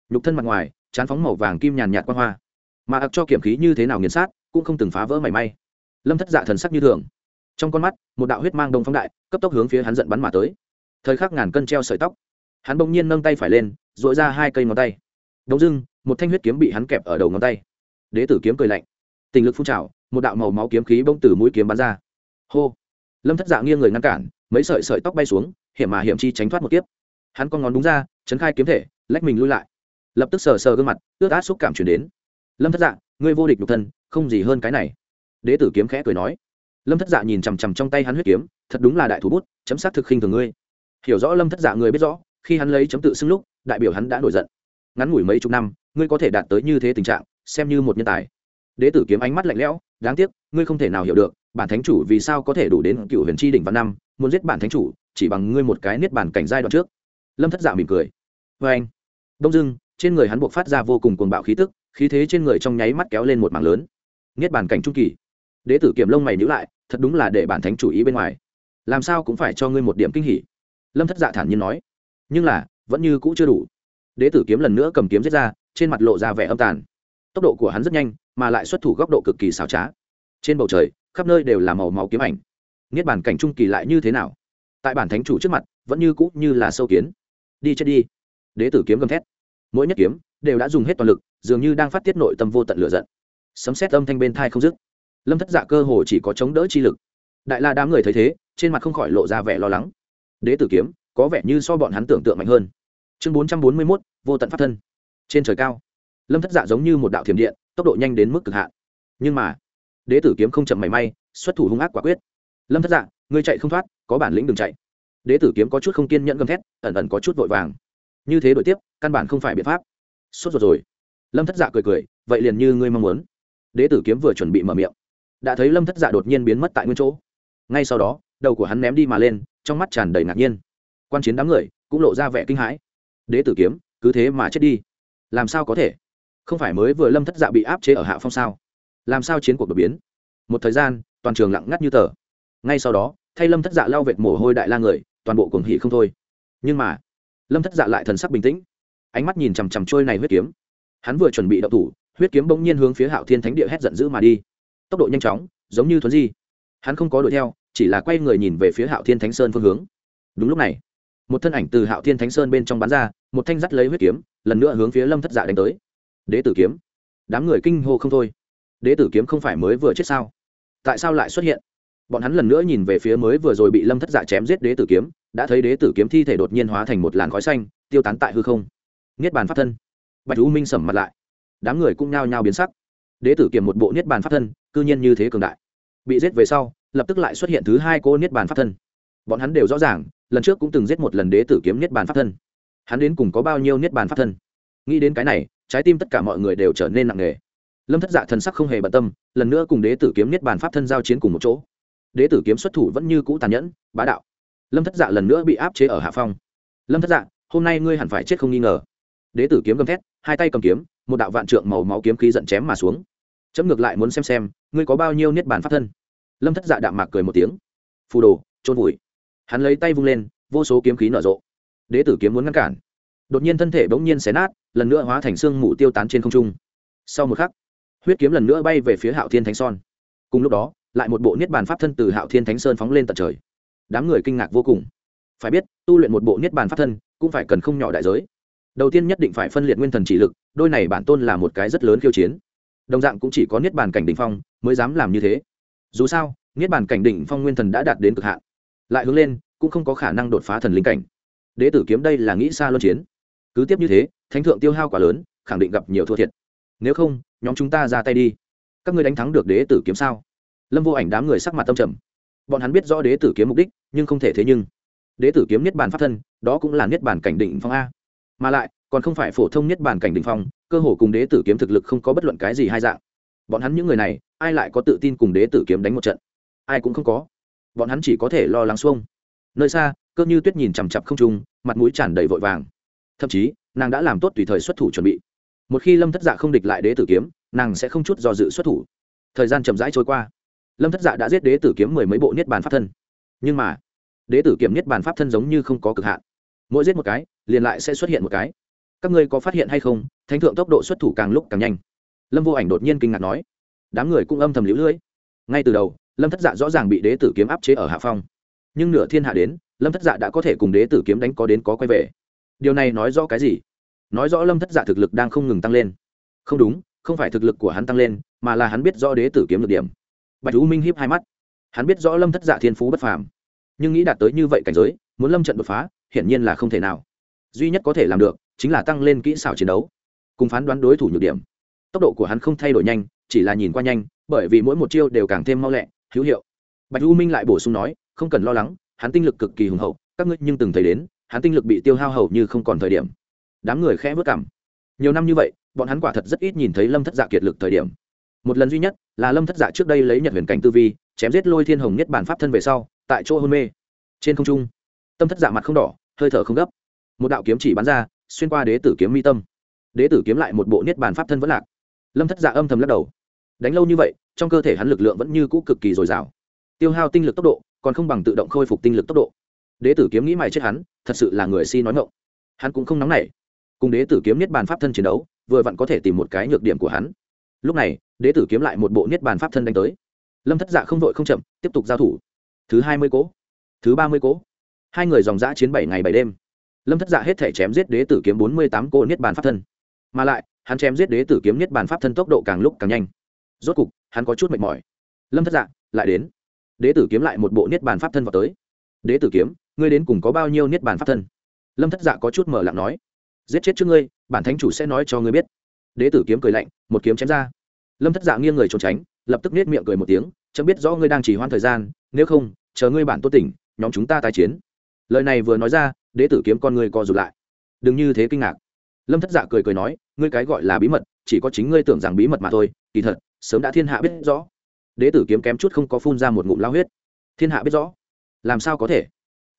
Nhục thân mặt ngoài, chán phóng màu vàng kim nhàn nhạt qua hoa. Mà ặc cho kiểm khí như thế nào nghiền sát, cũng không từng phá vỡ mảy may. Lâm thất dạ thần sắc như thường. Trong con mắt, một đạo huyết mang đông phóng đại, cấp tốc hướng phía hắn giận bắn mà tới. Thời khắc ngàn cân treo sợi tóc. Hắn bỗng nhiên nâng tay phải lên dội ra hai cây ngón tay. Đông dưng, một thanh huyết kiếm bị hắn kẹp ở đầu ngón tay. Đế tử kiếm cười lạnh tình lực phun trào, một đạo màu máu kiếm khí bông từ mũi kiếm bắn ra. Hô! Lâm thất dạ nghiêng người ngăn cản, mấy sợi sợi tóc bay xuống, hiểm mà hiểm chi tránh thoát một kiếp. Hắn con ngón đúng ra, chấn khai kiếm thể, lách mình lui lại. Lập tức sờ sờ gương mặt, ướt át xúc cảm chuyển đến. Lâm thất dạ ngươi vô địch nhục thân, không gì hơn cái này. Đế tử kiếm khẽ cười nói. Lâm thất dạ nhìn chằm chằm trong tay hắn huyết kiếm, thật đúng là đại thủ bút, chấm sát thực khinh thường ngươi. Hiểu rõ lâm thất dạ người biết rõ, khi hắn lấy chấm tự xưng lúc, đại biểu hắn đã nổi giận. Ngắn ngủi mấy chục năm, ngươi có thể đạt tới như thế tình trạng, xem như một nhân tài đế tử kiếm ánh mắt lạnh lẽo, đáng tiếc, ngươi không thể nào hiểu được, bản thánh chủ vì sao có thể đủ đến cựu huyền tri đỉnh văn năm, muốn giết bản thánh chủ, chỉ bằng ngươi một cái niết bản cảnh giai đoạn trước. Lâm thất dạ mỉm cười. Vê anh. Đông dưng trên người hắn buộc phát ra vô cùng cuồng bạo khí tức, khí thế trên người trong nháy mắt kéo lên một mảng lớn. Niết bản cảnh trung kỳ. Đế tử kiểm lông mày nhữ lại, thật đúng là để bản thánh chủ ý bên ngoài. Làm sao cũng phải cho ngươi một điểm kinh hỉ. Lâm thất dạ thản nhiên nói. Nhưng là, vẫn như cũ chưa đủ. Đế tử kiếm lần nữa cầm kiếm giết ra, trên mặt lộ ra vẻ âm tàn. Tốc độ của hắn rất nhanh mà lại xuất thủ góc độ cực kỳ xảo trá. Trên bầu trời, khắp nơi đều là màu máu kiếm ảnh. Niết bàn cảnh trung kỳ lại như thế nào? Tại bản thánh chủ trước mặt, vẫn như cũ như là sâu kiến. Đi chết đi. Đế tử kiếm gầm thét. Mỗi nhất kiếm đều đã dùng hết toàn lực, dường như đang phát tiết nội tâm vô tận lửa giận. Sấm xét âm thanh bên thai không dứt. Lâm thất dạ cơ hồ chỉ có chống đỡ chi lực. Đại la đám người thấy thế, trên mặt không khỏi lộ ra vẻ lo lắng. Đế tử kiếm có vẻ như so bọn hắn tưởng tượng mạnh hơn. Chương bốn trăm bốn mươi mốt, vô tận pháp thân. Trên trời cao lâm thất dạ giống như một đạo thiểm điện, tốc độ nhanh đến mức cực hạn. Nhưng mà, đế tử kiếm không chậm mảy may, xuất thủ hung ác quả quyết. Lâm thất dạ ngươi chạy không thoát, có bản lĩnh đừng chạy. Đế tử kiếm có chút không kiên nhẫn gầm thét, ẩn ẩn có chút vội vàng. Như thế đổi tiếp, căn bản không phải biện pháp. Sốt ruột rồi. Lâm thất dạ cười cười, vậy liền như ngươi mong muốn. Đế tử kiếm vừa chuẩn bị mở miệng, đã thấy lâm thất dạ đột nhiên biến mất tại nguyên chỗ. Ngay sau đó, đầu của hắn ném đi mà lên, trong mắt tràn đầy ngạc nhiên. Quan chiến đám người cũng lộ ra vẻ kinh hãi. Đế tử kiếm, cứ thế mà chết đi. Làm sao có thể? Không phải mới vừa lâm thất dạ bị áp chế ở hạ phong sao? Làm sao chiến cuộc đột biến? Một thời gian, toàn trường lặng ngắt như tờ. Ngay sau đó, thay lâm thất dạ lau vệt mồ hôi đại la người, toàn bộ cuồng hỉ không thôi. Nhưng mà, lâm thất dạ lại thần sắc bình tĩnh. Ánh mắt nhìn chằm chằm trôi này huyết kiếm. Hắn vừa chuẩn bị đậu thủ, huyết kiếm bỗng nhiên hướng phía hạo thiên thánh địa hét giận dữ mà đi. Tốc độ nhanh chóng, giống như thuấn di. Hắn không có đuổi theo, chỉ là quay người nhìn về phía hạo thiên thánh sơn phương hướng. Đúng lúc này, một thân ảnh từ hạo thiên thánh sơn bên trong bán ra, một thanh dắt lấy huyết kiếm, lần nữa hướng phía lâm thất dạ đánh tới đế tử kiếm. Đám người kinh hô không thôi. Đế tử kiếm không phải mới vừa chết sao? Tại sao lại xuất hiện? Bọn hắn lần nữa nhìn về phía mới vừa rồi bị lâm thất dạ chém giết đế tử kiếm, đã thấy đế tử kiếm thi thể đột nhiên hóa thành một làn khói xanh, tiêu tán tại hư không. Niết bàn pháp thân. Bạch thú minh sầm mặt lại. Đám người cũng nhao nhao biến sắc. Đế tử kiếm một bộ niết bàn pháp thân, cư nhiên như thế cường đại. Bị giết về sau, lập tức lại xuất hiện thứ hai cô niết bàn pháp thân. Bọn hắn đều rõ ràng, lần trước cũng từng giết một lần đế tử kiếm niết bàn pháp thân. Hắn đến cùng có bao nhiêu niết bàn pháp thân? Nghĩ đến cái này trái tim tất cả mọi người đều trở nên nặng nề. Lâm thất dạ thần sắc không hề bận tâm, lần nữa cùng đế tử kiếm niết bàn pháp thân giao chiến cùng một chỗ. Đế tử kiếm xuất thủ vẫn như cũ tàn nhẫn, bá đạo. Lâm thất dạ lần nữa bị áp chế ở hạ phong. Lâm thất dạ hôm nay ngươi hẳn phải chết không nghi ngờ. Đế tử kiếm gầm thét, hai tay cầm kiếm, một đạo vạn trượng màu máu kiếm khí giận chém mà xuống. Chấm ngược lại muốn xem xem, ngươi có bao nhiêu niết bàn pháp thân. Lâm thất dạ đạm mạc cười một tiếng. Phù đồ trôn vùi. Hắn lấy tay vung lên, vô số kiếm khí nở rộ. Đế tử kiếm muốn ngăn cản. Đột nhiên thân thể bỗng nhiên xé nát lần nữa hóa thành xương mù tiêu tán trên không trung. Sau một khắc, huyết kiếm lần nữa bay về phía hạo thiên thánh son. Cùng lúc đó, lại một bộ niết bàn pháp thân từ hạo thiên thánh sơn phóng lên tận trời. Đám người kinh ngạc vô cùng. Phải biết, tu luyện một bộ niết bàn pháp thân cũng phải cần không nhỏ đại giới. Đầu tiên nhất định phải phân liệt nguyên thần chỉ lực, đôi này bản tôn là một cái rất lớn khiêu chiến. Đồng dạng cũng chỉ có niết bàn cảnh đỉnh phong mới dám làm như thế. Dù sao, niết bàn cảnh đỉnh phong nguyên thần đã đạt đến cực hạn. Lại hướng lên, cũng không có khả năng đột phá thần linh cảnh. Đế tử kiếm đây là nghĩ xa luân chiến. Cứ tiếp như thế thánh thượng tiêu hao quá lớn, khẳng định gặp nhiều thua thiệt. Nếu không, nhóm chúng ta ra tay đi. Các ngươi đánh thắng được đế tử kiếm sao? Lâm vô ảnh đám người sắc mặt tâm trầm. Bọn hắn biết rõ đế tử kiếm mục đích, nhưng không thể thế nhưng. Đế tử kiếm niết bàn pháp thân, đó cũng là niết bàn cảnh định phong a. Mà lại, còn không phải phổ thông niết bàn cảnh định phong, cơ hồ cùng đế tử kiếm thực lực không có bất luận cái gì hai dạng. Bọn hắn những người này, ai lại có tự tin cùng đế tử kiếm đánh một trận? Ai cũng không có. Bọn hắn chỉ có thể lo lắng xuông. Nơi xa, cơ như tuyết nhìn chằm chặp không trung, mặt mũi tràn đầy vội vàng. Thậm chí nàng đã làm tốt tùy thời xuất thủ chuẩn bị. Một khi lâm thất dạ không địch lại đế tử kiếm, nàng sẽ không chút do dự xuất thủ. Thời gian chậm rãi trôi qua. Lâm thất dạ đã giết đế tử kiếm mười mấy bộ niết bàn pháp thân. Nhưng mà, đế tử kiếm niết bàn pháp thân giống như không có cực hạn. Mỗi giết một cái, liền lại sẽ xuất hiện một cái. Các ngươi có phát hiện hay không? Thánh thượng tốc độ xuất thủ càng lúc càng nhanh. Lâm vô ảnh đột nhiên kinh ngạc nói. Đám người cũng âm thầm lũ lưỡi ngay từ đầu, lâm thất dạ rõ ràng bị đế tử kiếm áp chế ở hạ phong. Nhưng nửa thiên hạ đến, lâm thất dạ đã có thể cùng đế tử kiếm đánh có đến có quay về điều này nói rõ cái gì? Nói rõ lâm thất dạ thực lực đang không ngừng tăng lên. Không đúng, không phải thực lực của hắn tăng lên, mà là hắn biết rõ đế tử kiếm được điểm. Bạch u minh hiếp hai mắt. Hắn biết rõ lâm thất dạ thiên phú bất phàm. Nhưng nghĩ đạt tới như vậy cảnh giới, muốn lâm trận đột phá, hiển nhiên là không thể nào. Duy nhất có thể làm được, chính là tăng lên kỹ xảo chiến đấu, cùng phán đoán đối thủ nhược điểm. Tốc độ của hắn không thay đổi nhanh, chỉ là nhìn qua nhanh, bởi vì mỗi một chiêu đều càng thêm mau lẹ, hữu hiệu. Bạch u minh lại bổ sung nói, không cần lo lắng, hắn tinh lực cực kỳ hùng hậu, các ngươi nhưng từng thấy đến hắn tinh lực bị tiêu hao hầu như không còn thời điểm. Đám người khẽ vất cảm. Nhiều năm như vậy, bọn hắn quả thật rất ít nhìn thấy lâm thất dạ kiệt lực thời điểm. Một lần duy nhất là lâm thất dạ trước đây lấy nhật huyền cảnh tư vi, chém giết lôi thiên hồng nhất bản pháp thân về sau, tại chỗ hôn mê. Trên không trung, tâm thất dạ mặt không đỏ, hơi thở không gấp. Một đạo kiếm chỉ bắn ra, xuyên qua đế tử kiếm mi tâm. Đế tử kiếm lại một bộ niết bàn pháp thân vẫn lạc. Lâm thất dạ âm thầm lắc đầu. Đánh lâu như vậy, trong cơ thể hắn lực lượng vẫn như cũ cực kỳ dồi dào. Tiêu hao tinh lực tốc độ, còn không bằng tự động khôi phục tinh lực tốc độ đế tử kiếm nghĩ mày chết hắn, thật sự là người si nói ngộng hắn cũng không nóng nảy. Cùng đế tử kiếm niết bàn pháp thân chiến đấu, vừa vặn có thể tìm một cái nhược điểm của hắn. Lúc này, đế tử kiếm lại một bộ niết bàn pháp thân đánh tới. Lâm thất dạ không vội không chậm, tiếp tục giao thủ. Thứ hai mươi cố. Thứ ba mươi cố. Hai người dòng giã chiến bảy ngày bảy đêm. Lâm thất dạ hết thể chém giết đế tử kiếm bốn mươi tám cô niết bàn pháp thân. Mà lại, hắn chém giết đế tử kiếm niết bàn pháp thân tốc độ càng lúc càng nhanh. Rốt cục, hắn có chút mệt mỏi. Lâm thất dạ lại đến. Đế tử kiếm lại một bộ niết bàn pháp thân vào tới. Đế tử kiếm ngươi đến cùng có bao nhiêu niết bàn pháp thân? Lâm thất dạ có chút mở lặng nói, giết chết trước ngươi, bản thánh chủ sẽ nói cho ngươi biết. Đế tử kiếm cười lạnh, một kiếm chém ra. Lâm thất dạ nghiêng người trốn tránh, lập tức nết miệng cười một tiếng, chấm biết rõ ngươi đang chỉ hoãn thời gian, nếu không, chờ ngươi bản tốt tỉnh, nhóm chúng ta tái chiến. Lời này vừa nói ra, đế tử kiếm con ngươi co rụt lại. Đừng như thế kinh ngạc. Lâm thất dạ cười cười nói, ngươi cái gọi là bí mật, chỉ có chính ngươi tưởng rằng bí mật mà thôi, kỳ thật, sớm đã thiên hạ biết rõ. Đế tử kiếm kém chút không có phun ra một ngụm lao huyết. Thiên hạ biết rõ. Làm sao có thể?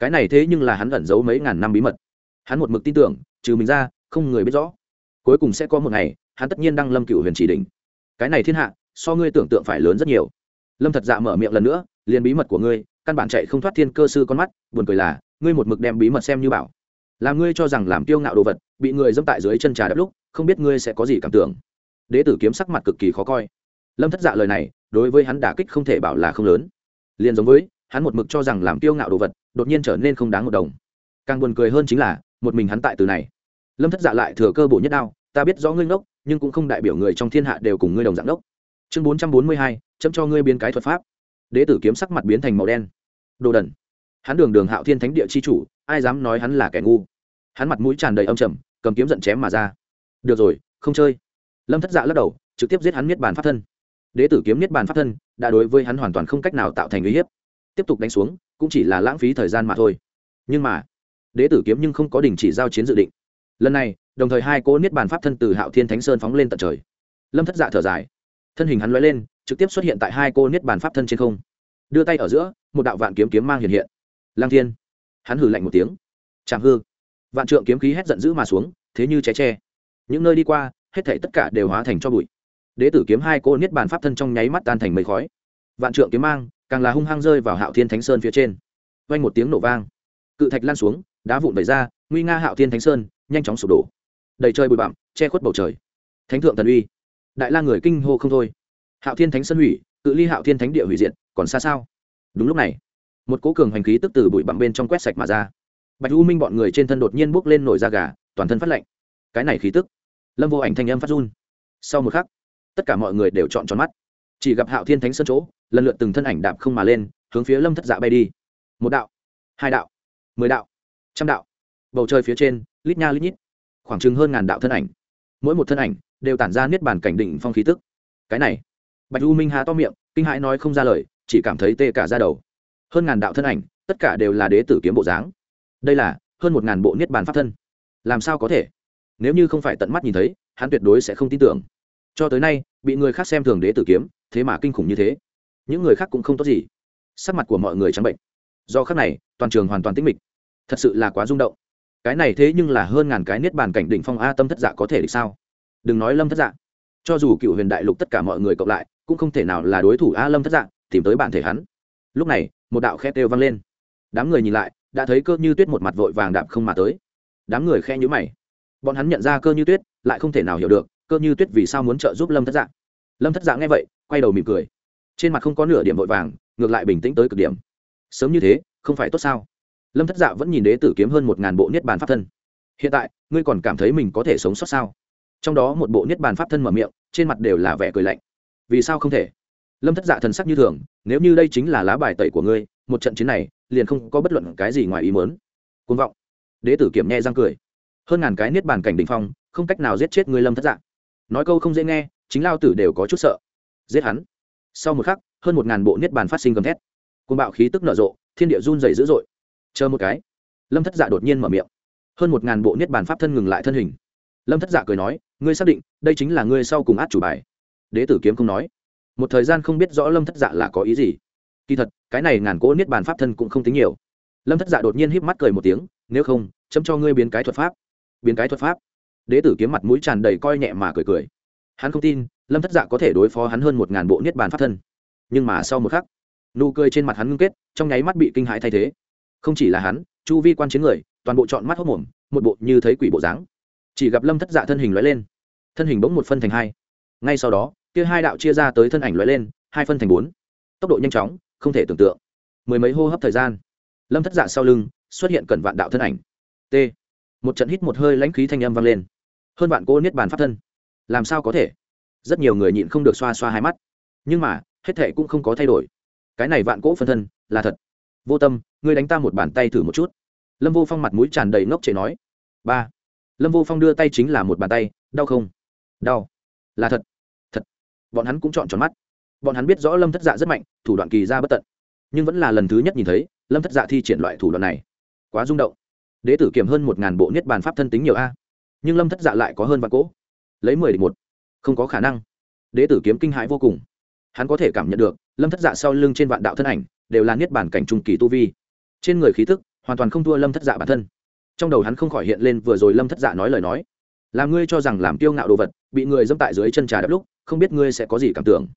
Cái này thế nhưng là hắn ẩn giấu mấy ngàn năm bí mật. Hắn một mực tin tưởng, trừ mình ra, không người biết rõ. Cuối cùng sẽ có một ngày, hắn tất nhiên đăng lâm cựu huyền chỉ đỉnh. cái này thiên hạ, so ngươi tưởng tượng phải lớn rất nhiều. Lâm thật dạ mở miệng lần nữa, liền bí mật của ngươi, căn bản chạy không thoát thiên cơ sư con mắt, buồn cười là, ngươi một mực đem bí mật xem như bảo. Làm ngươi cho rằng làm tiêu ngạo đồ vật, bị người dẫm tại dưới chân trà đắp lúc, không biết ngươi sẽ có gì cảm tưởng. Đế tử kiếm sắc mặt cực kỳ khó coi. Lâm thất dạ lời này, đối với hắn đả kích không thể bảo là không lớn. Liền giống với, hắn một mực cho rằng làm tiêu ngạo đồ vật đột nhiên trở nên không đáng một đồng. Càng buồn cười hơn chính là, một mình hắn tại từ này. Lâm thất dạ lại thừa cơ bộ nhất đao, ta biết rõ ngươi ngốc, nhưng cũng không đại biểu người trong thiên hạ đều cùng ngươi đồng dạng ngốc. Chương bốn trăm bốn mươi hai, chấm cho ngươi biến cái thuật pháp. Đế tử kiếm sắc mặt biến thành màu đen. Đồ đần. Hắn đường đường hạo thiên thánh địa chi chủ, ai dám nói hắn là kẻ ngu? Hắn mặt mũi tràn đầy âm trầm, cầm kiếm giận chém mà ra. Được rồi, không chơi. Lâm thất dạ lắc đầu, trực tiếp giết hắn niết bàn pháp thân. Đế tử kiếm niết bàn pháp thân đã đối với hắn hoàn toàn không cách nào tạo thành uy hiếp. Tiếp tục đánh xuống cũng chỉ là lãng phí thời gian mà thôi. Nhưng mà, đế tử kiếm nhưng không có đình chỉ giao chiến dự định. Lần này, đồng thời hai cỗ niết bàn pháp thân từ hạo thiên thánh sơn phóng lên tận trời. Lâm thất dạ thở dài. Thân hình hắn l lên, trực tiếp xuất hiện tại hai cô niết bàn pháp thân trên không. Đưa tay ở giữa, một đạo vạn kiếm kiếm mang hiện hiện. Lang thiên. Hắn hử lạnh một tiếng. Chạm hư. Vạn trượng kiếm khí hét giận dữ mà xuống, thế như ché tre những nơi đi qua, hết thảy tất cả đều hóa thành cho bụi. Đế tử kiếm hai cô niết bàn pháp thân trong nháy mắt tan thành mây khói. Vạn trượng kiếm mang càng là hung hăng rơi vào hạo thiên thánh sơn phía trên. Vang một tiếng nổ vang. Cự thạch lan xuống, đá vụn vẩy ra, nguy nga hạo thiên thánh sơn, nhanh chóng sụp đổ. Đầy trời bụi bặm, che khuất bầu trời. Thánh thượng thần uy. Đại la người kinh hô không thôi. Hạo thiên thánh sơn hủy, cự ly hạo thiên thánh địa hủy diện còn xa sao? Đúng lúc này, một cố cường hành khí tức từ bụi bặm bên trong quét sạch mà ra. Bạch u minh bọn người trên thân đột nhiên bốc lên nổi da gà, toàn thân phát lạnh. Cái này khí tức. Lâm vô ảnh thanh âm phát run. Sau một khắc, tất cả mọi người đều chọn tròn mắt chỉ gặp hạo thiên thánh sơn chỗ, lần lượt từng thân ảnh đạp không mà lên, hướng phía lâm thất dạ bay đi. Một đạo, hai đạo, mười đạo, trăm đạo. Bầu trời phía trên, lít nha lít nhít, khoảng chừng hơn ngàn đạo thân ảnh. Mỗi một thân ảnh đều tản ra niết bàn cảnh định phong khí tức. Cái này, bạch u minh há to miệng, kinh hãi nói không ra lời, chỉ cảm thấy tê cả ra đầu. Hơn ngàn đạo thân ảnh, tất cả đều là đế tử kiếm bộ dáng. Đây là hơn một ngàn bộ niết bàn pháp thân. Làm sao có thể? Nếu như không phải tận mắt nhìn thấy, hắn tuyệt đối sẽ không tin tưởng cho tới nay, bị người khác xem thường đế tử kiếm, thế mà kinh khủng như thế. Những người khác cũng không tốt gì. Sắc mặt của mọi người trắng bệnh. Do khác này, toàn trường hoàn toàn tĩnh mịch. Thật sự là quá rung động. Cái này thế nhưng là hơn ngàn cái niết bàn cảnh đỉnh phong a tâm thất dạ có thể được sao? Đừng nói lâm thất dạ. Cho dù cựu huyền đại lục tất cả mọi người cộng lại, cũng không thể nào là đối thủ a lâm thất dạ tìm tới bản thể hắn. Lúc này, một đạo khe têu vang lên. Đám người nhìn lại, đã thấy cơ như tuyết một mặt vội vàng đạp không mà tới. Đám người khe nhữ mày. Bọn hắn nhận ra cơ như tuyết, lại không thể nào hiểu được cơ như tuyết vì sao muốn trợ giúp lâm thất dạ lâm thất dạ nghe vậy quay đầu mỉm cười trên mặt không có nửa điểm vội vàng ngược lại bình tĩnh tới cực điểm sớm như thế không phải tốt sao lâm thất dạ vẫn nhìn đế tử kiếm hơn một ngàn bộ niết bàn pháp thân hiện tại ngươi còn cảm thấy mình có thể sống sót sao trong đó một bộ niết bàn pháp thân mở miệng trên mặt đều là vẻ cười lạnh vì sao không thể lâm thất dạ thần sắc như thường nếu như đây chính là lá bài tẩy của ngươi một trận chiến này liền không có bất luận cái gì ngoài ý mớn côn vọng đế tử kiểm nghe răng cười hơn ngàn cái niết bàn cảnh đình phong không cách nào giết chết ngươi lâm thất dạ nói câu không dễ nghe, chính lao tử đều có chút sợ. Giết hắn. Sau một khắc, hơn một ngàn bộ niết bàn phát sinh gầm thét. Côn bạo khí tức nở rộ, thiên địa run dày dữ dội. Chờ một cái, lâm thất dạ đột nhiên mở miệng. Hơn một ngàn bộ niết bàn pháp thân ngừng lại thân hình. Lâm thất dạ cười nói, ngươi xác định, đây chính là ngươi sau cùng át chủ bài. Đế tử kiếm không nói. Một thời gian không biết rõ lâm thất dạ là có ý gì. Kỳ thật, cái này ngàn cỗ niết bàn pháp thân cũng không tính nhiều. Lâm thất dạ đột nhiên híp mắt cười một tiếng, nếu không, chấm cho ngươi biến cái thuật pháp. Biến cái thuật pháp đế tử kiếm mặt mũi tràn đầy coi nhẹ mà cười cười. Hắn không tin, lâm thất dạ có thể đối phó hắn hơn một ngàn bộ niết bàn pháp thân. Nhưng mà sau một khắc, nụ cười trên mặt hắn ngưng kết, trong nháy mắt bị kinh hãi thay thế. Không chỉ là hắn, chu vi quan chiến người, toàn bộ chọn mắt hốc mồm, một bộ như thấy quỷ bộ dáng. Chỉ gặp lâm thất dạ thân hình lóe lên. Thân hình bỗng một phân thành hai. Ngay sau đó, kia hai đạo chia ra tới thân ảnh lóe lên, hai phân thành bốn. Tốc độ nhanh chóng, không thể tưởng tượng. Mười mấy hô hấp thời gian, lâm thất dạ sau lưng xuất hiện cẩn vạn đạo thân ảnh. T một trận hít một hơi lãnh khí thanh âm vang lên. Hơn bạn cô niết bàn pháp thân. Làm sao có thể? Rất nhiều người nhịn không được xoa xoa hai mắt. Nhưng mà, hết thệ cũng không có thay đổi. Cái này vạn cỗ phân thân, là thật. Vô tâm, ngươi đánh ta một bàn tay thử một chút. Lâm vô phong mặt mũi tràn đầy ngốc chạy nói. Ba. Lâm vô phong đưa tay chính là một bàn tay, đau không? Đau. Là thật. Thật. Bọn hắn cũng chọn tròn mắt. Bọn hắn biết rõ lâm thất dạ rất mạnh, thủ đoạn kỳ ra bất tận. Nhưng vẫn là lần thứ nhất nhìn thấy, lâm thất dạ thi triển loại thủ đoạn này. Quá rung động đế tử kiểm hơn một ngàn bộ niết bàn pháp thân tính nhiều a. Nhưng lâm thất dạ lại có hơn vạn cỗ. Lấy mười địch một. Không có khả năng. Đế tử kiếm kinh hãi vô cùng. Hắn có thể cảm nhận được, lâm thất dạ sau lưng trên vạn đạo thân ảnh, đều là niết bàn cảnh trung kỳ tu vi. Trên người khí thức hoàn toàn không thua lâm thất dạ bản thân. Trong đầu hắn không khỏi hiện lên vừa rồi lâm thất dạ nói lời nói. Làm ngươi cho rằng làm tiêu ngạo đồ vật, bị người dâm tại dưới chân trà đắp lúc, không biết ngươi sẽ có gì cảm tưởng.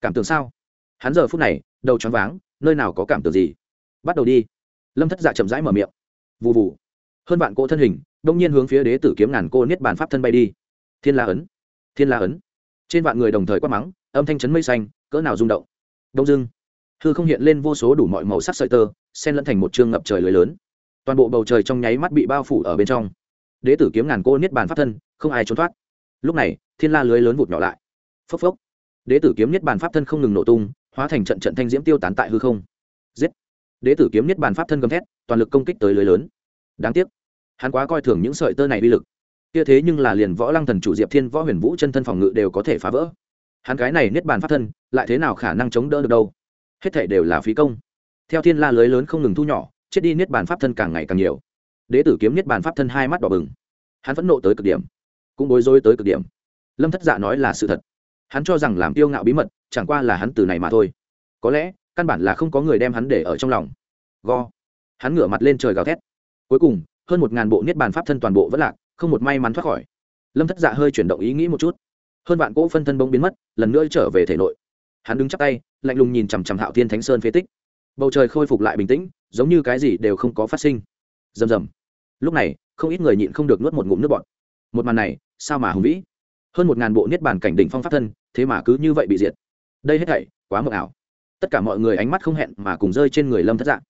Cảm tưởng sao? Hắn giờ phút này, đầu choáng váng, nơi nào có cảm tưởng gì? Bắt đầu đi. Lâm thất dạ chậm rãi mở miệng. Vụ vụ hơn vạn cỗ thân hình, đông nhiên hướng phía đế tử kiếm ngàn cô niết bàn pháp thân bay đi. Thiên la ấn, thiên la ấn. Trên vạn người đồng thời quát mắng, âm thanh chấn mây xanh, cỡ nào rung động. Đông dưng hư không hiện lên vô số đủ mọi màu sắc sợi tơ sen lẫn thành một chương ngập trời lưới lớn. Toàn bộ bầu trời trong nháy mắt bị bao phủ ở bên trong. Đế tử kiếm ngàn cô niết bàn pháp thân, không ai trốn thoát. Lúc này, thiên la lưới lớn vụt nhỏ lại. Phốc phốc. Đế tử kiếm niết bàn pháp thân không ngừng nổ tung, hóa thành trận trận thanh diễm tiêu tán tại hư không. Giết. Đế tử kiếm niết bàn pháp thân gầm thét, toàn lực công kích tới lưới lớn. Đáng tiếc hắn quá coi thường những sợi tơ này uy lực. Kia thế nhưng là liền võ lăng thần chủ diệp thiên võ huyền vũ chân thân phòng ngự đều có thể phá vỡ. Hắn cái này niết bàn pháp thân, lại thế nào khả năng chống đỡ được đâu? Hết thể đều là phí công. Theo thiên la lưới lớn không ngừng thu nhỏ, chết đi niết bàn pháp thân càng ngày càng nhiều. Đế tử kiếm niết bàn pháp thân hai mắt đỏ bừng. Hắn phẫn nộ tới cực điểm, cũng bối rối tới cực điểm. Lâm thất dạ nói là sự thật. Hắn cho rằng làm tiêu ngạo bí mật, chẳng qua là hắn từ này mà thôi. Có lẽ, căn bản là không có người đem hắn để ở trong lòng. Go. Hắn ngửa mặt lên trời gào thét. Cuối cùng hơn một ngàn bộ niết bàn pháp thân toàn bộ vẫn lạc, không một may mắn thoát khỏi. Lâm thất dạ hơi chuyển động ý nghĩ một chút. Hơn vạn cỗ phân thân bỗng biến mất, lần nữa trở về thể nội. Hắn đứng chắp tay, lạnh lùng nhìn chằm chằm hạo thiên thánh sơn phế tích. Bầu trời khôi phục lại bình tĩnh, giống như cái gì đều không có phát sinh. Rầm rầm. Lúc này, không ít người nhịn không được nuốt một ngụm nước bọt. Một màn này, sao mà hùng vĩ? Hơn một ngàn bộ niết bàn cảnh đỉnh phong pháp thân, thế mà cứ như vậy bị diệt. Đây hết thảy, quá mờ ảo. Tất cả mọi người ánh mắt không hẹn mà cùng rơi trên người lâm thất dạng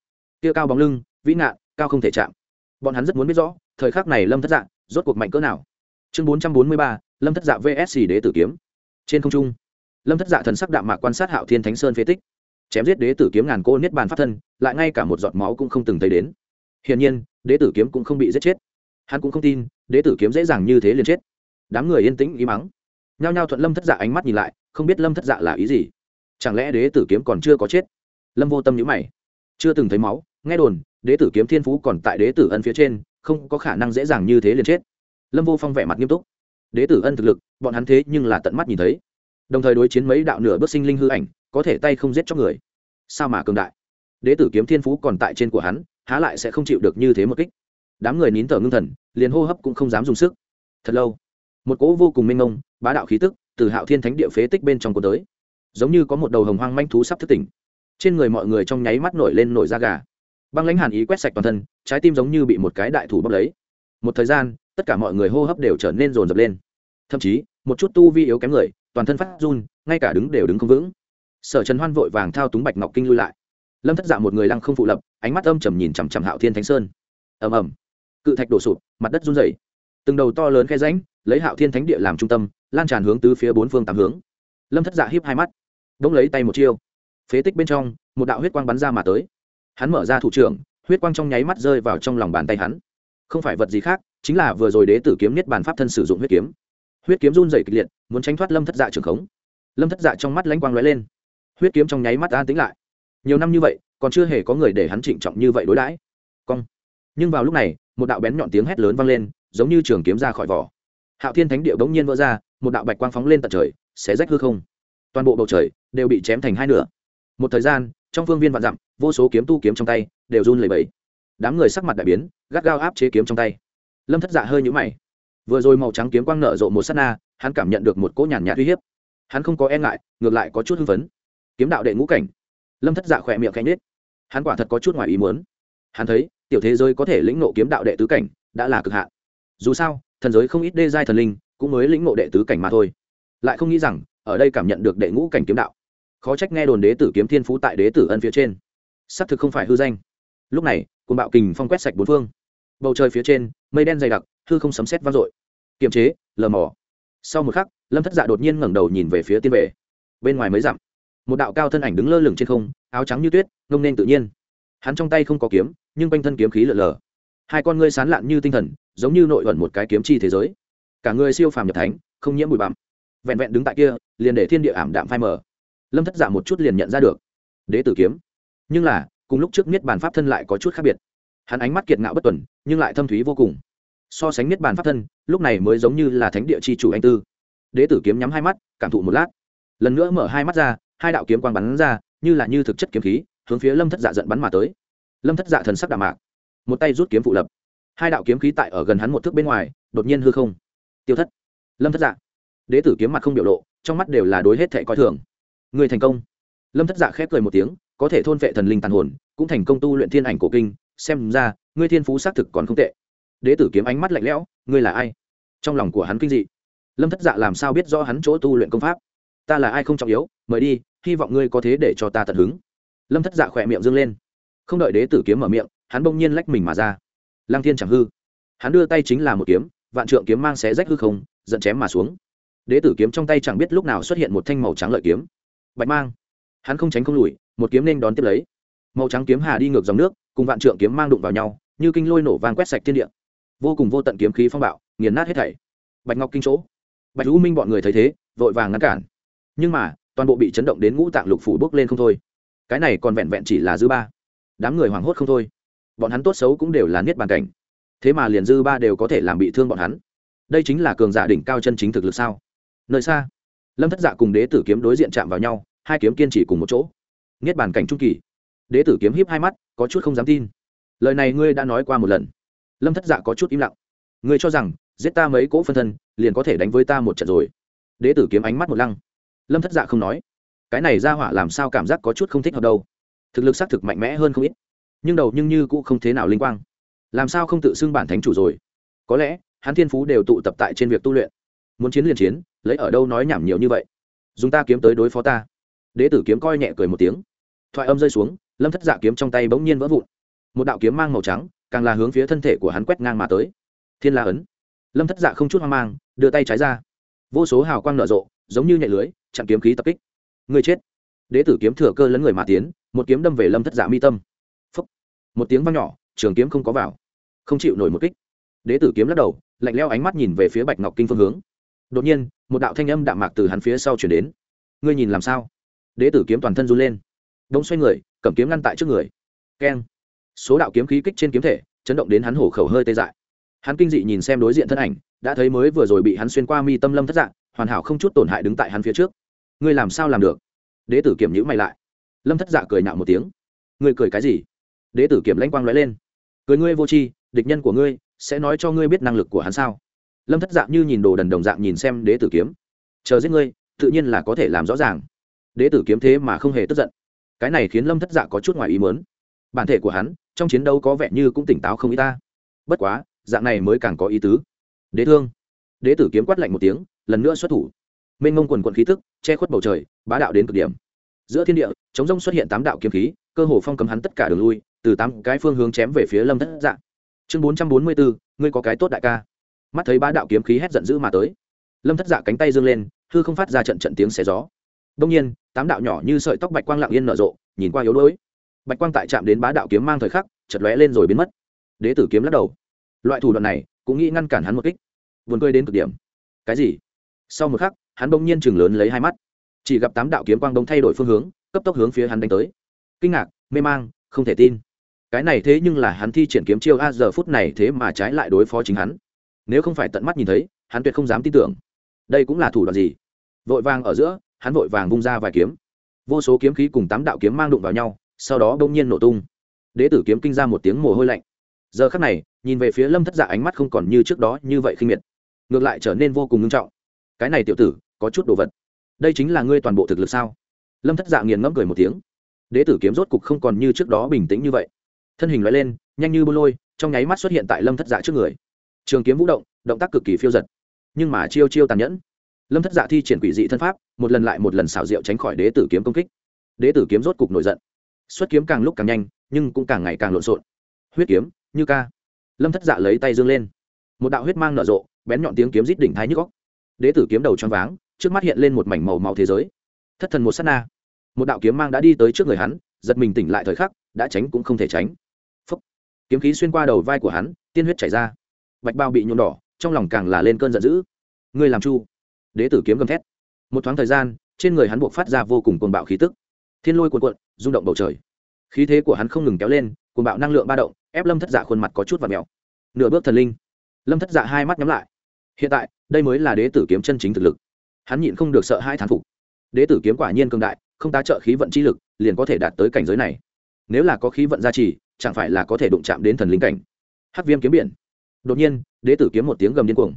kia cao bóng lưng, vĩ nạn cao không thể chạm bọn hắn rất muốn biết rõ, thời khắc này lâm thất dạng rốt cuộc mạnh cỡ nào. Chương bốn trăm bốn mươi ba, lâm thất dạ vsc đế tử kiếm. Trên không trung, lâm thất dạ thần sắc đạm mạc quan sát hạo thiên thánh sơn phế tích. Chém giết đế tử kiếm ngàn cô niết bàn pháp thân, lại ngay cả một giọt máu cũng không từng thấy đến. Hiển nhiên, đế tử kiếm cũng không bị giết chết. Hắn cũng không tin, đế tử kiếm dễ dàng như thế liền chết. Đám người yên tĩnh ý mắng nhao nhao thuận lâm thất dạ ánh mắt nhìn lại, không biết lâm thất dạ là ý gì. Chẳng lẽ đế tử kiếm còn chưa có chết? Lâm vô tâm nhữ mày. Chưa từng thấy máu nghe đồn, đế tử kiếm thiên phú còn tại đế tử ân phía trên, không có khả năng dễ dàng như thế liền chết. Lâm vô phong vẻ mặt nghiêm túc. Đế tử ân thực lực, bọn hắn thế nhưng là tận mắt nhìn thấy. Đồng thời đối chiến mấy đạo nửa bước sinh linh hư ảnh, có thể tay không giết cho người. Sao mà cường đại? Đế tử kiếm thiên phú còn tại trên của hắn, há lại sẽ không chịu được như thế một kích. Đám người nín thở ngưng thần, liền hô hấp cũng không dám dùng sức. Thật lâu, một cỗ vô cùng mênh mông, bá đạo khí tức từ hạo thiên thánh địa phế tích bên trong cuộc tới. Giống như có một đầu hồng hoang manh thú sắp thức tỉnh. Trên người mọi người trong nháy mắt nổi lên nổi da gà băng lãnh hàn ý quét sạch toàn thân, trái tim giống như bị một cái đại thủ bốc lấy. Một thời gian, tất cả mọi người hô hấp đều trở nên rồn rập lên. Thậm chí, một chút tu vi yếu kém người, toàn thân phát run, ngay cả đứng đều đứng không vững. Sở trần hoan vội vàng thao túng bạch ngọc kinh lui lại. Lâm thất dạ một người lăng không phụ lập, ánh mắt âm trầm nhìn chằm chằm hạo thiên thánh sơn. Ầm ầm. Cự thạch đổ sụp, mặt đất run rẩy. Từng đầu to lớn khe ránh lấy hạo thiên thánh địa làm trung tâm, lan tràn hướng tứ phía bốn phương tám hướng. Lâm thất dạ hiếp hai mắt, bỗng lấy tay một chiêu. Phế tích bên trong, một đạo huyết quang bắn ra mà tới hắn mở ra thủ trưởng, huyết quang trong nháy mắt rơi vào trong lòng bàn tay hắn. Không phải vật gì khác, chính là vừa rồi đế tử kiếm niết bàn pháp thân sử dụng huyết kiếm. Huyết kiếm run rẩy kịch liệt, muốn tránh thoát lâm thất dạ trường khống. Lâm thất dạ trong mắt lãnh quang lóe lên. Huyết kiếm trong nháy mắt an tĩnh lại. Nhiều năm như vậy, còn chưa hề có người để hắn trịnh trọng như vậy đối đãi. Cong. Nhưng vào lúc này, một đạo bén nhọn tiếng hét lớn vang lên, giống như trường kiếm ra khỏi vỏ. Hạo thiên thánh điệu bỗng nhiên vỡ ra, một đạo bạch quang phóng lên tận trời, xé rách hư không. Toàn bộ bầu trời đều bị chém thành hai nửa. Một thời gian, trong phương viên vạn dặm vô số kiếm tu kiếm trong tay, đều run lẩy bẩy. Đám người sắc mặt đại biến, gắt gao áp chế kiếm trong tay. Lâm thất dạ hơi nhũ mày. Vừa rồi màu trắng kiếm quang nở rộ một s á t na, hắn cảm nhận được một cỗ nhàn nhạt uy hiếp. Hắn không có e ngại, ngược lại có chút hưng phấn. Kiếm đạo đệ ngũ cảnh. Lâm thất dạ khỏe miệng cánh nết hắn quả thật có chút ngoài ý muốn. Hắn thấy, tiểu thế giới có thể lĩnh nộ kiếm đạo đệ tứ cảnh, đã là cực hạn. Dù sao, thần giới không ít đê giai thần linh, cũng mới lĩnh nộ đệ tứ cảnh mà thôi. Lại không nghĩ rằng, ở đây cảm nhận được đệ ngũ cảnh kiếm đạo. Khó trách nghe đồn đế tử kiếm thiên phú tại đế tử ân phía trên xác thực không phải hư danh. Lúc này cùng bạo kình phong quét sạch bốn phương. Bầu trời phía trên, mây đen dày đặc, hư không sấm sét vang dội. Kiềm chế, lờ mỏ. sau một khắc, lâm thất dạ đột nhiên ngẩng đầu nhìn về phía tiên vệ. Bên ngoài mới dặm, một đạo cao thân ảnh đứng lơ lửng trên không, áo trắng như tuyết, ngông nên tự nhiên. Hắn trong tay không có kiếm, nhưng quanh thân kiếm khí lở lờ. Hai con ngươi sán lạn như tinh thần, giống như nội ẩn một cái kiếm chi thế giới. Cả người siêu phàm nhập thánh, không nhiễm bụi bặm. Vẹn vẹn đứng tại kia, liền để thiên địa ảm đạm phai mờ. Lâm thất giả một chút liền nhận ra được. Đế tử kiếm nhưng là, cùng lúc trước niết bàn pháp thân lại có chút khác biệt. Hắn ánh mắt kiệt ngạo bất tuần, nhưng lại thâm thúy vô cùng. So sánh niết bàn pháp thân, lúc này mới giống như là thánh địa chi chủ anh tư. Đế tử kiếm nhắm hai mắt, cảm thụ một lát. Lần nữa mở hai mắt ra, hai đạo kiếm quang bắn ra, như là như thực chất kiếm khí, hướng phía lâm thất dạ giận bắn mà tới. Lâm thất dạ thần sắc đà mạc, một tay rút kiếm phụ lập. Hai đạo kiếm khí tại ở gần hắn một thước bên ngoài, đột nhiên hư không. Tiêu thất. Lâm thất dạ. Đế tử kiếm mặt không biểu lộ, trong mắt đều là đối hết thệ coi thường. Người thành công. Lâm thất dạ khép cười một tiếng có thể thôn vệ thần linh tàn hồn, cũng thành công tu luyện thiên ảnh cổ kinh, xem ra, ngươi thiên phú xác thực còn không tệ. Đế tử kiếm ánh mắt lạnh lẽo, ngươi là ai? Trong lòng của hắn kinh dị. Lâm thất dạ làm sao biết rõ hắn chỗ tu luyện công pháp? Ta là ai không trọng yếu, mời đi, hy vọng ngươi có thế để cho ta tận hứng. Lâm thất dạ khỏe miệng dâng lên. Không đợi đế tử kiếm mở miệng, hắn bỗng nhiên lách mình mà ra. Lang thiên chẳng hư. Hắn đưa tay chính là một kiếm, vạn trượng kiếm mang xé rách hư không dẫn chém mà xuống. Đế tử kiếm trong tay chẳng biết lúc nào xuất hiện một thanh màu trắng lợi kiếm. Bạch mang. Hắn không tránh không lùi một kiếm nên đón tiếp lấy. Màu trắng kiếm hà đi ngược dòng nước, cùng vạn trượng kiếm mang đụng vào nhau, như kinh lôi nổ vang quét sạch thiên địa. Vô cùng vô tận kiếm khí phong bạo, nghiền nát hết thảy. Bạch ngọc kinh chỗ. Bạch hữu minh bọn người thấy thế, vội vàng ngăn cản. Nhưng mà, toàn bộ bị chấn động đến ngũ tạng lục phủ bước lên không thôi. Cái này còn vẹn vẹn chỉ là dư ba. Đám người hoảng hốt không thôi. Bọn hắn tốt xấu cũng đều là niết bàn cảnh. Thế mà liền dư ba đều có thể làm bị thương bọn hắn. Đây chính là cường giả đỉnh cao chân chính thực lực sao? Nơi xa, lâm thất dạ cùng đế tử kiếm đối diện chạm vào nhau, hai kiếm kiên trì cùng một chỗ niết bàn cảnh trung kỳ. Đế tử kiếm hiếp hai mắt, có chút không dám tin. Lời này ngươi đã nói qua một lần. Lâm thất dạ có chút im lặng. Ngươi cho rằng, giết ta mấy cỗ phân thân, liền có thể đánh với ta một trận rồi. Đế tử kiếm ánh mắt một lăng. Lâm thất dạ không nói. Cái này ra hỏa làm sao cảm giác có chút không thích hợp đâu. Thực lực xác thực mạnh mẽ hơn không ít. Nhưng đầu nhưng như cũng không thế nào linh quang. Làm sao không tự xưng bản thánh chủ rồi? Có lẽ, hắn thiên phú đều tụ tập tại trên việc tu luyện. Muốn chiến liền chiến, lấy ở đâu nói nhảm nhiều như vậy? Dùng ta kiếm tới đối phó ta. Đế tử kiếm coi nhẹ cười một tiếng thoại âm rơi xuống, lâm thất dạ kiếm trong tay bỗng nhiên vỡ vụn. Một đạo kiếm mang màu trắng, càng là hướng phía thân thể của hắn quét ngang mà tới. Thiên la ấn. Lâm thất dạ không chút hoang mang, đưa tay trái ra. Vô số hào quang nở rộ, giống như nhạy lưới, chặn kiếm khí tập kích. Người chết. Đế tử kiếm thừa cơ lấn người mà tiến, một kiếm đâm về lâm thất dạ mi tâm. Phúc. một tiếng vang nhỏ, trường kiếm không có vào. Không chịu nổi một kích. Đế tử kiếm lắc đầu, lạnh leo ánh mắt nhìn về phía bạch ngọc kinh phương hướng. Đột nhiên, một đạo thanh âm đạm mạc từ hắn phía sau chuyển đến. Ngươi nhìn làm sao? Đế tử kiếm toàn thân run lên đông xoay người, cầm kiếm ngăn tại trước người. Keng. Số đạo kiếm khí kích trên kiếm thể, chấn động đến hắn hổ khẩu hơi tê dại. Hắn kinh dị nhìn xem đối diện thân ảnh, đã thấy mới vừa rồi bị hắn xuyên qua mi tâm lâm thất dạng, hoàn hảo không chút tổn hại đứng tại hắn phía trước. Ngươi làm sao làm được? Đế tử kiểm nhữ mày lại. Lâm thất dạ cười nhạo một tiếng. Ngươi cười cái gì? Đế tử kiểm lãnh quang lóe lên. Cười ngươi vô tri, địch nhân của ngươi, sẽ nói cho ngươi biết năng lực của hắn sao? Lâm thất dạ như nhìn đồ đần đồng dạng nhìn xem đế tử kiếm. Chờ giết ngươi, tự nhiên là có thể làm rõ ràng. Đế tử kiếm thế mà không hề tức giận cái này khiến lâm thất dạ có chút ngoài ý mớn bản thể của hắn, trong chiến đấu có vẻ như cũng tỉnh táo không ý ta. Bất quá, dạng này mới càng có ý tứ. Đế thương. Đế tử kiếm quát lạnh một tiếng, lần nữa xuất thủ. Mênh mông quần quận khí tức, che khuất bầu trời, bá đạo đến cực điểm. Giữa thiên địa chống rông xuất hiện tám đạo kiếm khí, cơ hồ phong cấm hắn tất cả đường lui, từ tám cái phương hướng chém về phía lâm thất dạ. Chương bốn trăm bốn mươi bốn, ngươi có cái tốt đại ca. Mắt thấy bá đạo kiếm khí hét giận dữ mà tới. Lâm thất dạ cánh tay dương lên, hư không phát ra trận trận tiếng xé gió đông nhiên, tám đạo nhỏ như sợi tóc bạch quang lặng yên nở rộ, nhìn qua yếu đuối. Bạch quang tại chạm đến bá đạo kiếm mang thời khắc chật lóe lên rồi biến mất. Đế tử kiếm lắc đầu. Loại thủ đoạn này, cũng nghĩ ngăn cản hắn một kích. Buồn cười đến cực điểm. Cái gì? Sau một khắc, hắn bỗng nhiên chừng lớn lấy hai mắt. Chỉ gặp tám đạo kiếm quang đông thay đổi phương hướng, cấp tốc hướng phía hắn đánh tới. Kinh ngạc, mê mang, không thể tin. Cái này thế nhưng là hắn thi triển kiếm chiêu a giờ phút này thế mà trái lại đối phó chính hắn. Nếu không phải tận mắt nhìn thấy, hắn tuyệt không dám tin tưởng. Đây cũng là thủ đoạn gì? Vội vàng ở giữa hắn vội vàng vung ra vài kiếm. Vô số kiếm khí cùng tám đạo kiếm mang đụng vào nhau, sau đó đông nhiên nổ tung. Đế tử kiếm kinh ra một tiếng mồ hôi lạnh. Giờ khắc này, nhìn về phía lâm thất dạ ánh mắt không còn như trước đó như vậy khinh miệt. Ngược lại trở nên vô cùng nghiêm trọng. Cái này tiểu tử, có chút đồ vật. Đây chính là ngươi toàn bộ thực lực sao? Lâm thất dạ nghiền ngẫm cười một tiếng. Đế tử kiếm rốt cục không còn như trước đó bình tĩnh như vậy. Thân hình loại lên, nhanh như bô lôi, trong nháy mắt xuất hiện tại lâm thất dạ trước người. Trường kiếm vũ động động tác cực kỳ phiêu giật. Nhưng mà chiêu chiêu tàn nhẫn lâm thất dạ thi triển quỷ dị thân pháp, một lần lại một lần xảo diệu tránh khỏi đế tử kiếm công kích. Đế tử kiếm rốt cục nổi giận. Xuất kiếm càng lúc càng nhanh, nhưng cũng càng ngày càng lộn xộn. Huyết kiếm, như ca. Lâm thất dạ lấy tay dương lên. Một đạo huyết mang nở rộ, bén nhọn tiếng kiếm rít đỉnh thái nhức góc đế tử kiếm đầu choáng váng, trước mắt hiện lên một mảnh màu màu thế giới. Thất thần một s á t na. Một đạo kiếm mang đã đi tới trước người hắn, giật mình tỉnh lại thời khắc, đã tránh cũng không thể tránh. Phúc. kiếm khí xuyên qua đầu vai của hắn, tiên huyết chảy ra. Bạch bao bị nhuộm đỏ, trong lòng càng là lên cơn giận dữ. Ngươi làm chu đế tử kiếm gầm thét. Một thoáng thời gian, trên người hắn buộc phát ra vô cùng cuồng bạo khí tức. Thiên lôi cuồn cuộn, rung động bầu trời. Khí thế của hắn không ngừng kéo lên, cuồng bạo năng lượng ba động, ép lâm thất dạ khuôn mặt có chút và mèo. Nửa bước thần linh. Lâm thất dạ hai mắt nhắm lại. Hiện tại, đây mới là đế tử kiếm chân chính thực lực. Hắn nhịn không được sợ hai thán phục. Đế tử kiếm quả nhiên cường đại, không tá trợ khí vận chi lực, liền có thể đạt tới cảnh giới này. Nếu là có khí vận gia trì, chẳng phải là có thể đụng chạm đến thần linh cảnh. Hắc viêm kiếm biển. Đột nhiên, đế tử kiếm một tiếng gầm điên cuồng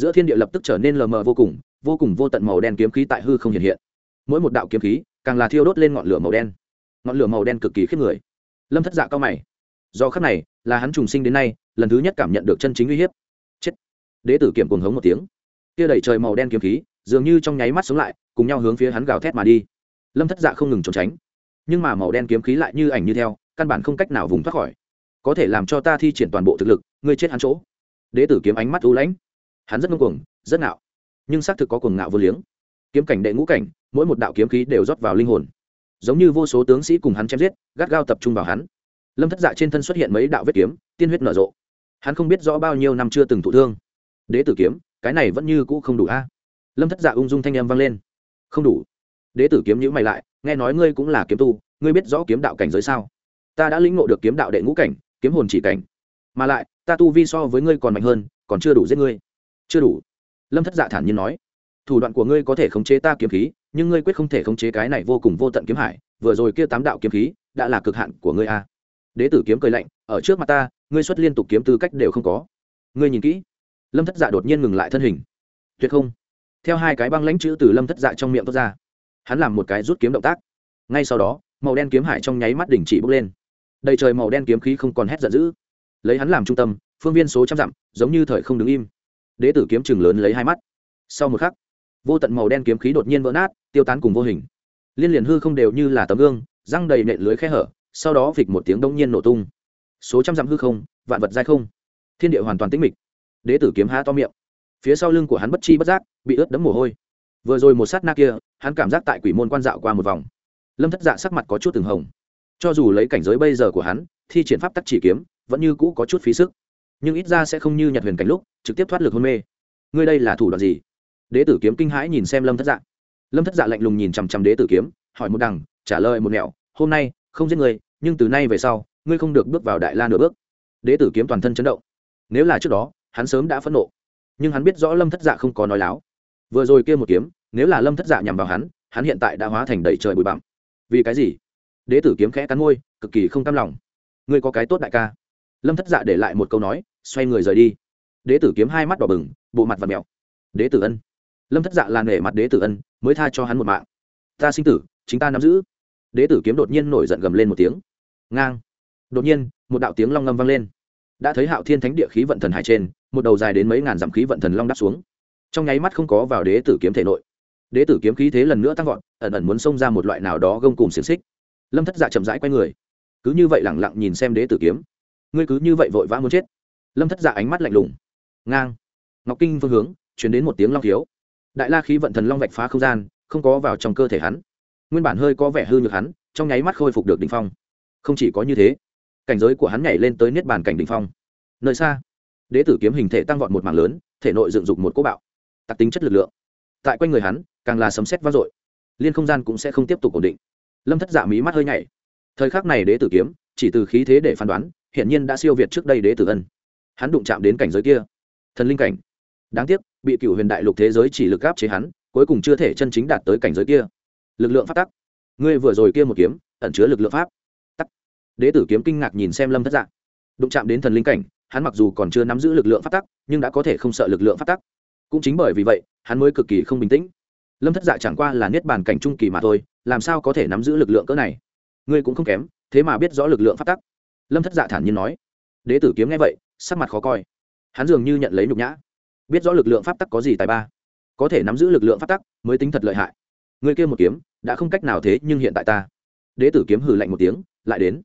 giữa thiên địa lập tức trở nên lờ mờ vô cùng vô cùng vô tận màu đen kiếm khí tại hư không hiện hiện. Mỗi một đạo kiếm khí, càng là thiêu đốt lên ngọn lửa màu đen. Ngọn lửa màu đen cực kỳ khiếp người. Lâm thất dạ cao mày. Do khắc này, là hắn trùng sinh đến nay, lần thứ nhất cảm nhận được chân chính uy hiếp. Chết. Đế tử kiểm cuồng hống một tiếng. Kia đẩy trời màu đen kiếm khí, dường như trong nháy mắt sống lại, cùng nhau hướng phía hắn gào thét mà đi. Lâm thất dạ không ngừng trốn tránh. Nhưng mà màu đen kiếm khí lại như ảnh như theo, căn bản không cách nào vùng thoát khỏi. Có thể làm cho ta thi triển toàn bộ thực lực, ngươi chết hắn chỗ. Đế tử kiếm ánh mắt u lãnh hắn rất ngông cuồng, rất ngạo. Nhưng xác thực có cuồng ngạo vô liếng. Kiếm cảnh đệ ngũ cảnh, mỗi một đạo kiếm khí đều rót vào linh hồn. Giống như vô số tướng sĩ cùng hắn chém giết, gắt gao tập trung vào hắn. Lâm thất dạ trên thân xuất hiện mấy đạo vết kiếm, tiên huyết nở rộ. Hắn không biết rõ bao nhiêu năm chưa từng thụ thương. Đế tử kiếm, cái này vẫn như cũ không đủ a. À? Lâm thất dạ ung dung thanh â m vang lên. Không đủ. Đế tử kiếm nhữ mày lại, nghe nói ngươi cũng là kiếm tu, ngươi biết rõ kiếm đạo cảnh giới sao? Ta đã lĩnh ngộ được kiếm đạo đệ ngũ cảnh, kiếm hồn chỉ cảnh. Mà lại, ta tu vi so với ngươi còn mạnh hơn, còn chưa đủ giết ngươi chưa đủ. Lâm thất dạ thản nhiên nói, thủ đoạn của ngươi có thể khống chế ta kiếm khí, nhưng ngươi quyết không thể khống chế cái này vô cùng vô tận kiếm hải, vừa rồi kia tám đạo kiếm khí đã là cực hạn của ngươi a. Đế tử kiếm cười lạnh, ở trước mặt ta, ngươi xuất liên tục kiếm tư cách đều không có. Ngươi nhìn kỹ. Lâm thất dạ đột nhiên ngừng lại thân hình. Tuyệt không. Theo hai cái băng lãnh chữ từ lâm thất dạ trong miệng thoát ra, hắn làm một cái rút kiếm động tác. Ngay sau đó, màu đen kiếm hải trong nháy mắt đỉnh chỉ bốc lên. Đầy trời màu đen kiếm khí không còn hét giận dữ. Lấy hắn làm trung tâm, phương viên số trăm dặm, giống như thời không đứng im đế tử kiếm chừng lớn lấy hai mắt. Sau một khắc, vô tận màu đen kiếm khí đột nhiên vỡ nát, tiêu tán cùng vô hình. Liên liền hư không đều như là tấm gương, răng đầy nện lưới khe hở, sau đó vịch một tiếng đông nhiên nổ tung. Số trăm dặm hư không, vạn vật dai không. Thiên địa hoàn toàn tĩnh mịch. Đế tử kiếm há to miệng. Phía sau lưng của hắn bất chi bất giác bị ướt đẫm mồ hôi. Vừa rồi một sát na kia, hắn cảm giác tại quỷ môn quan dạo qua một vòng. Lâm thất dạ sắc mặt có chút từng hồng. Cho dù lấy cảnh giới bây giờ của hắn, thi triển pháp tắc chỉ kiếm, vẫn như cũ có chút phí sức nhưng ít ra sẽ không như nhật huyền cảnh lúc, trực tiếp thoát lực hôn mê. Ngươi đây là thủ đoạn gì? Đế tử kiếm kinh hãi nhìn xem lâm thất dạ. Lâm thất dạ lạnh lùng nhìn chằm chằm đế tử kiếm, hỏi một đằng, trả lời một mẹo hôm nay, không giết người nhưng từ nay về sau, ngươi không được bước vào đại la nửa bước. Đế tử kiếm toàn thân chấn động. Nếu là trước đó, hắn sớm đã phẫn nộ. Nhưng hắn biết rõ lâm thất dạ không có nói láo. Vừa rồi kia một kiếm, nếu là lâm thất dạ nhằm vào hắn hắn hiện tại đã hóa thành đầy trời bụi bặm. Vì cái gì? Đế tử kiếm khẽ cắn môi, cực kỳ không cam lòng. Ngươi có cái tốt đại ca lâm thất dạ để lại một câu nói, xoay người rời đi. Đế tử kiếm hai mắt đỏ bừng, bộ mặt và mèo. Đế tử ân. Lâm thất dạ là nể mặt đế tử ân, mới tha cho hắn một mạng. Ta sinh tử, chính ta nắm giữ. Đế tử kiếm đột nhiên nổi giận gầm lên một tiếng. Ngang. Đột nhiên, một đạo tiếng long ngâm vang lên. Đã thấy hạo thiên thánh địa khí vận thần hải trên, một đầu dài đến mấy ngàn dặm khí vận thần long đáp xuống. Trong nháy mắt không có vào đế tử kiếm thể nội. Đế tử kiếm khí thế lần nữa tăng vọt, ẩn ẩn muốn xông ra một loại nào đó gông cùng xiềng xích. Lâm thất dạ chậm rãi quay người. Cứ như vậy lẳng lặng nhìn xem đế tử kiếm ngươi cứ như vậy vội vã muốn chết. Lâm thất dạ ánh mắt lạnh lùng. Ngang. Ngọc kinh phương hướng chuyển đến một tiếng long thiếu đại la khí vận thần long vạch phá không gian, không có vào trong cơ thể hắn. Nguyên bản hơi có vẻ hư nhược hắn, trong nháy mắt khôi phục được đ ỉ n h phong. Không chỉ có như thế, cảnh giới của hắn nhảy lên tới niết bàn cảnh đ ỉ n h phong. Nơi xa, đế tử kiếm hình thể tăng vọt một mảng lớn, thể nội dựng dục một cỗ bạo. Tặc tính chất lực lượng. Tại quanh người hắn, càng là sấm xét vang dội. Liên không gian cũng sẽ không tiếp tục ổn định. Lâm thất dạ mí mắt hơi nhảy. Thời khắc này đế tử kiếm, chỉ từ khí thế để phán đoán hiển nhiên đã siêu việt trước đây đế tử ân. Hắn đụng chạm đến cảnh giới kia. Thần linh cảnh. Đáng tiếc, bị cựu huyền đại lục thế giới chỉ lực gáp chế hắn, cuối cùng chưa thể chân chính đạt tới cảnh giới kia. Lực lượng phát tắc. Ngươi vừa rồi kia một kiếm, ẩn chứa lực lượng pháp tắc. Đế tử kiếm kinh ngạc nhìn xem lâm thất dạng đụng chạm đến thần linh cảnh, hắn mặc dù còn chưa nắm giữ lực lượng phát tắc, nhưng đã có thể không sợ lực lượng phát tắc. Cũng chính bởi vì vậy, hắn mới cực kỳ không bình tĩnh. Lâm thất dạ chẳng qua là niết bàn cảnh trung kỳ mà thôi, làm sao có thể nắm giữ lực lượng cỡ này? Ngươi cũng không kém, thế mà biết rõ lực lượng phát tắc lâm thất dạ thản nhiên nói. Đế tử kiếm nghe vậy, sắc mặt khó coi. Hắn dường như nhận lấy nhục nhã. Biết rõ lực lượng pháp tắc có gì tài ba. Có thể nắm giữ lực lượng pháp tắc mới tính thật lợi hại. Người kia một kiếm, đã không cách nào thế nhưng hiện tại ta. Đế tử kiếm hừ lạnh một tiếng, lại đến.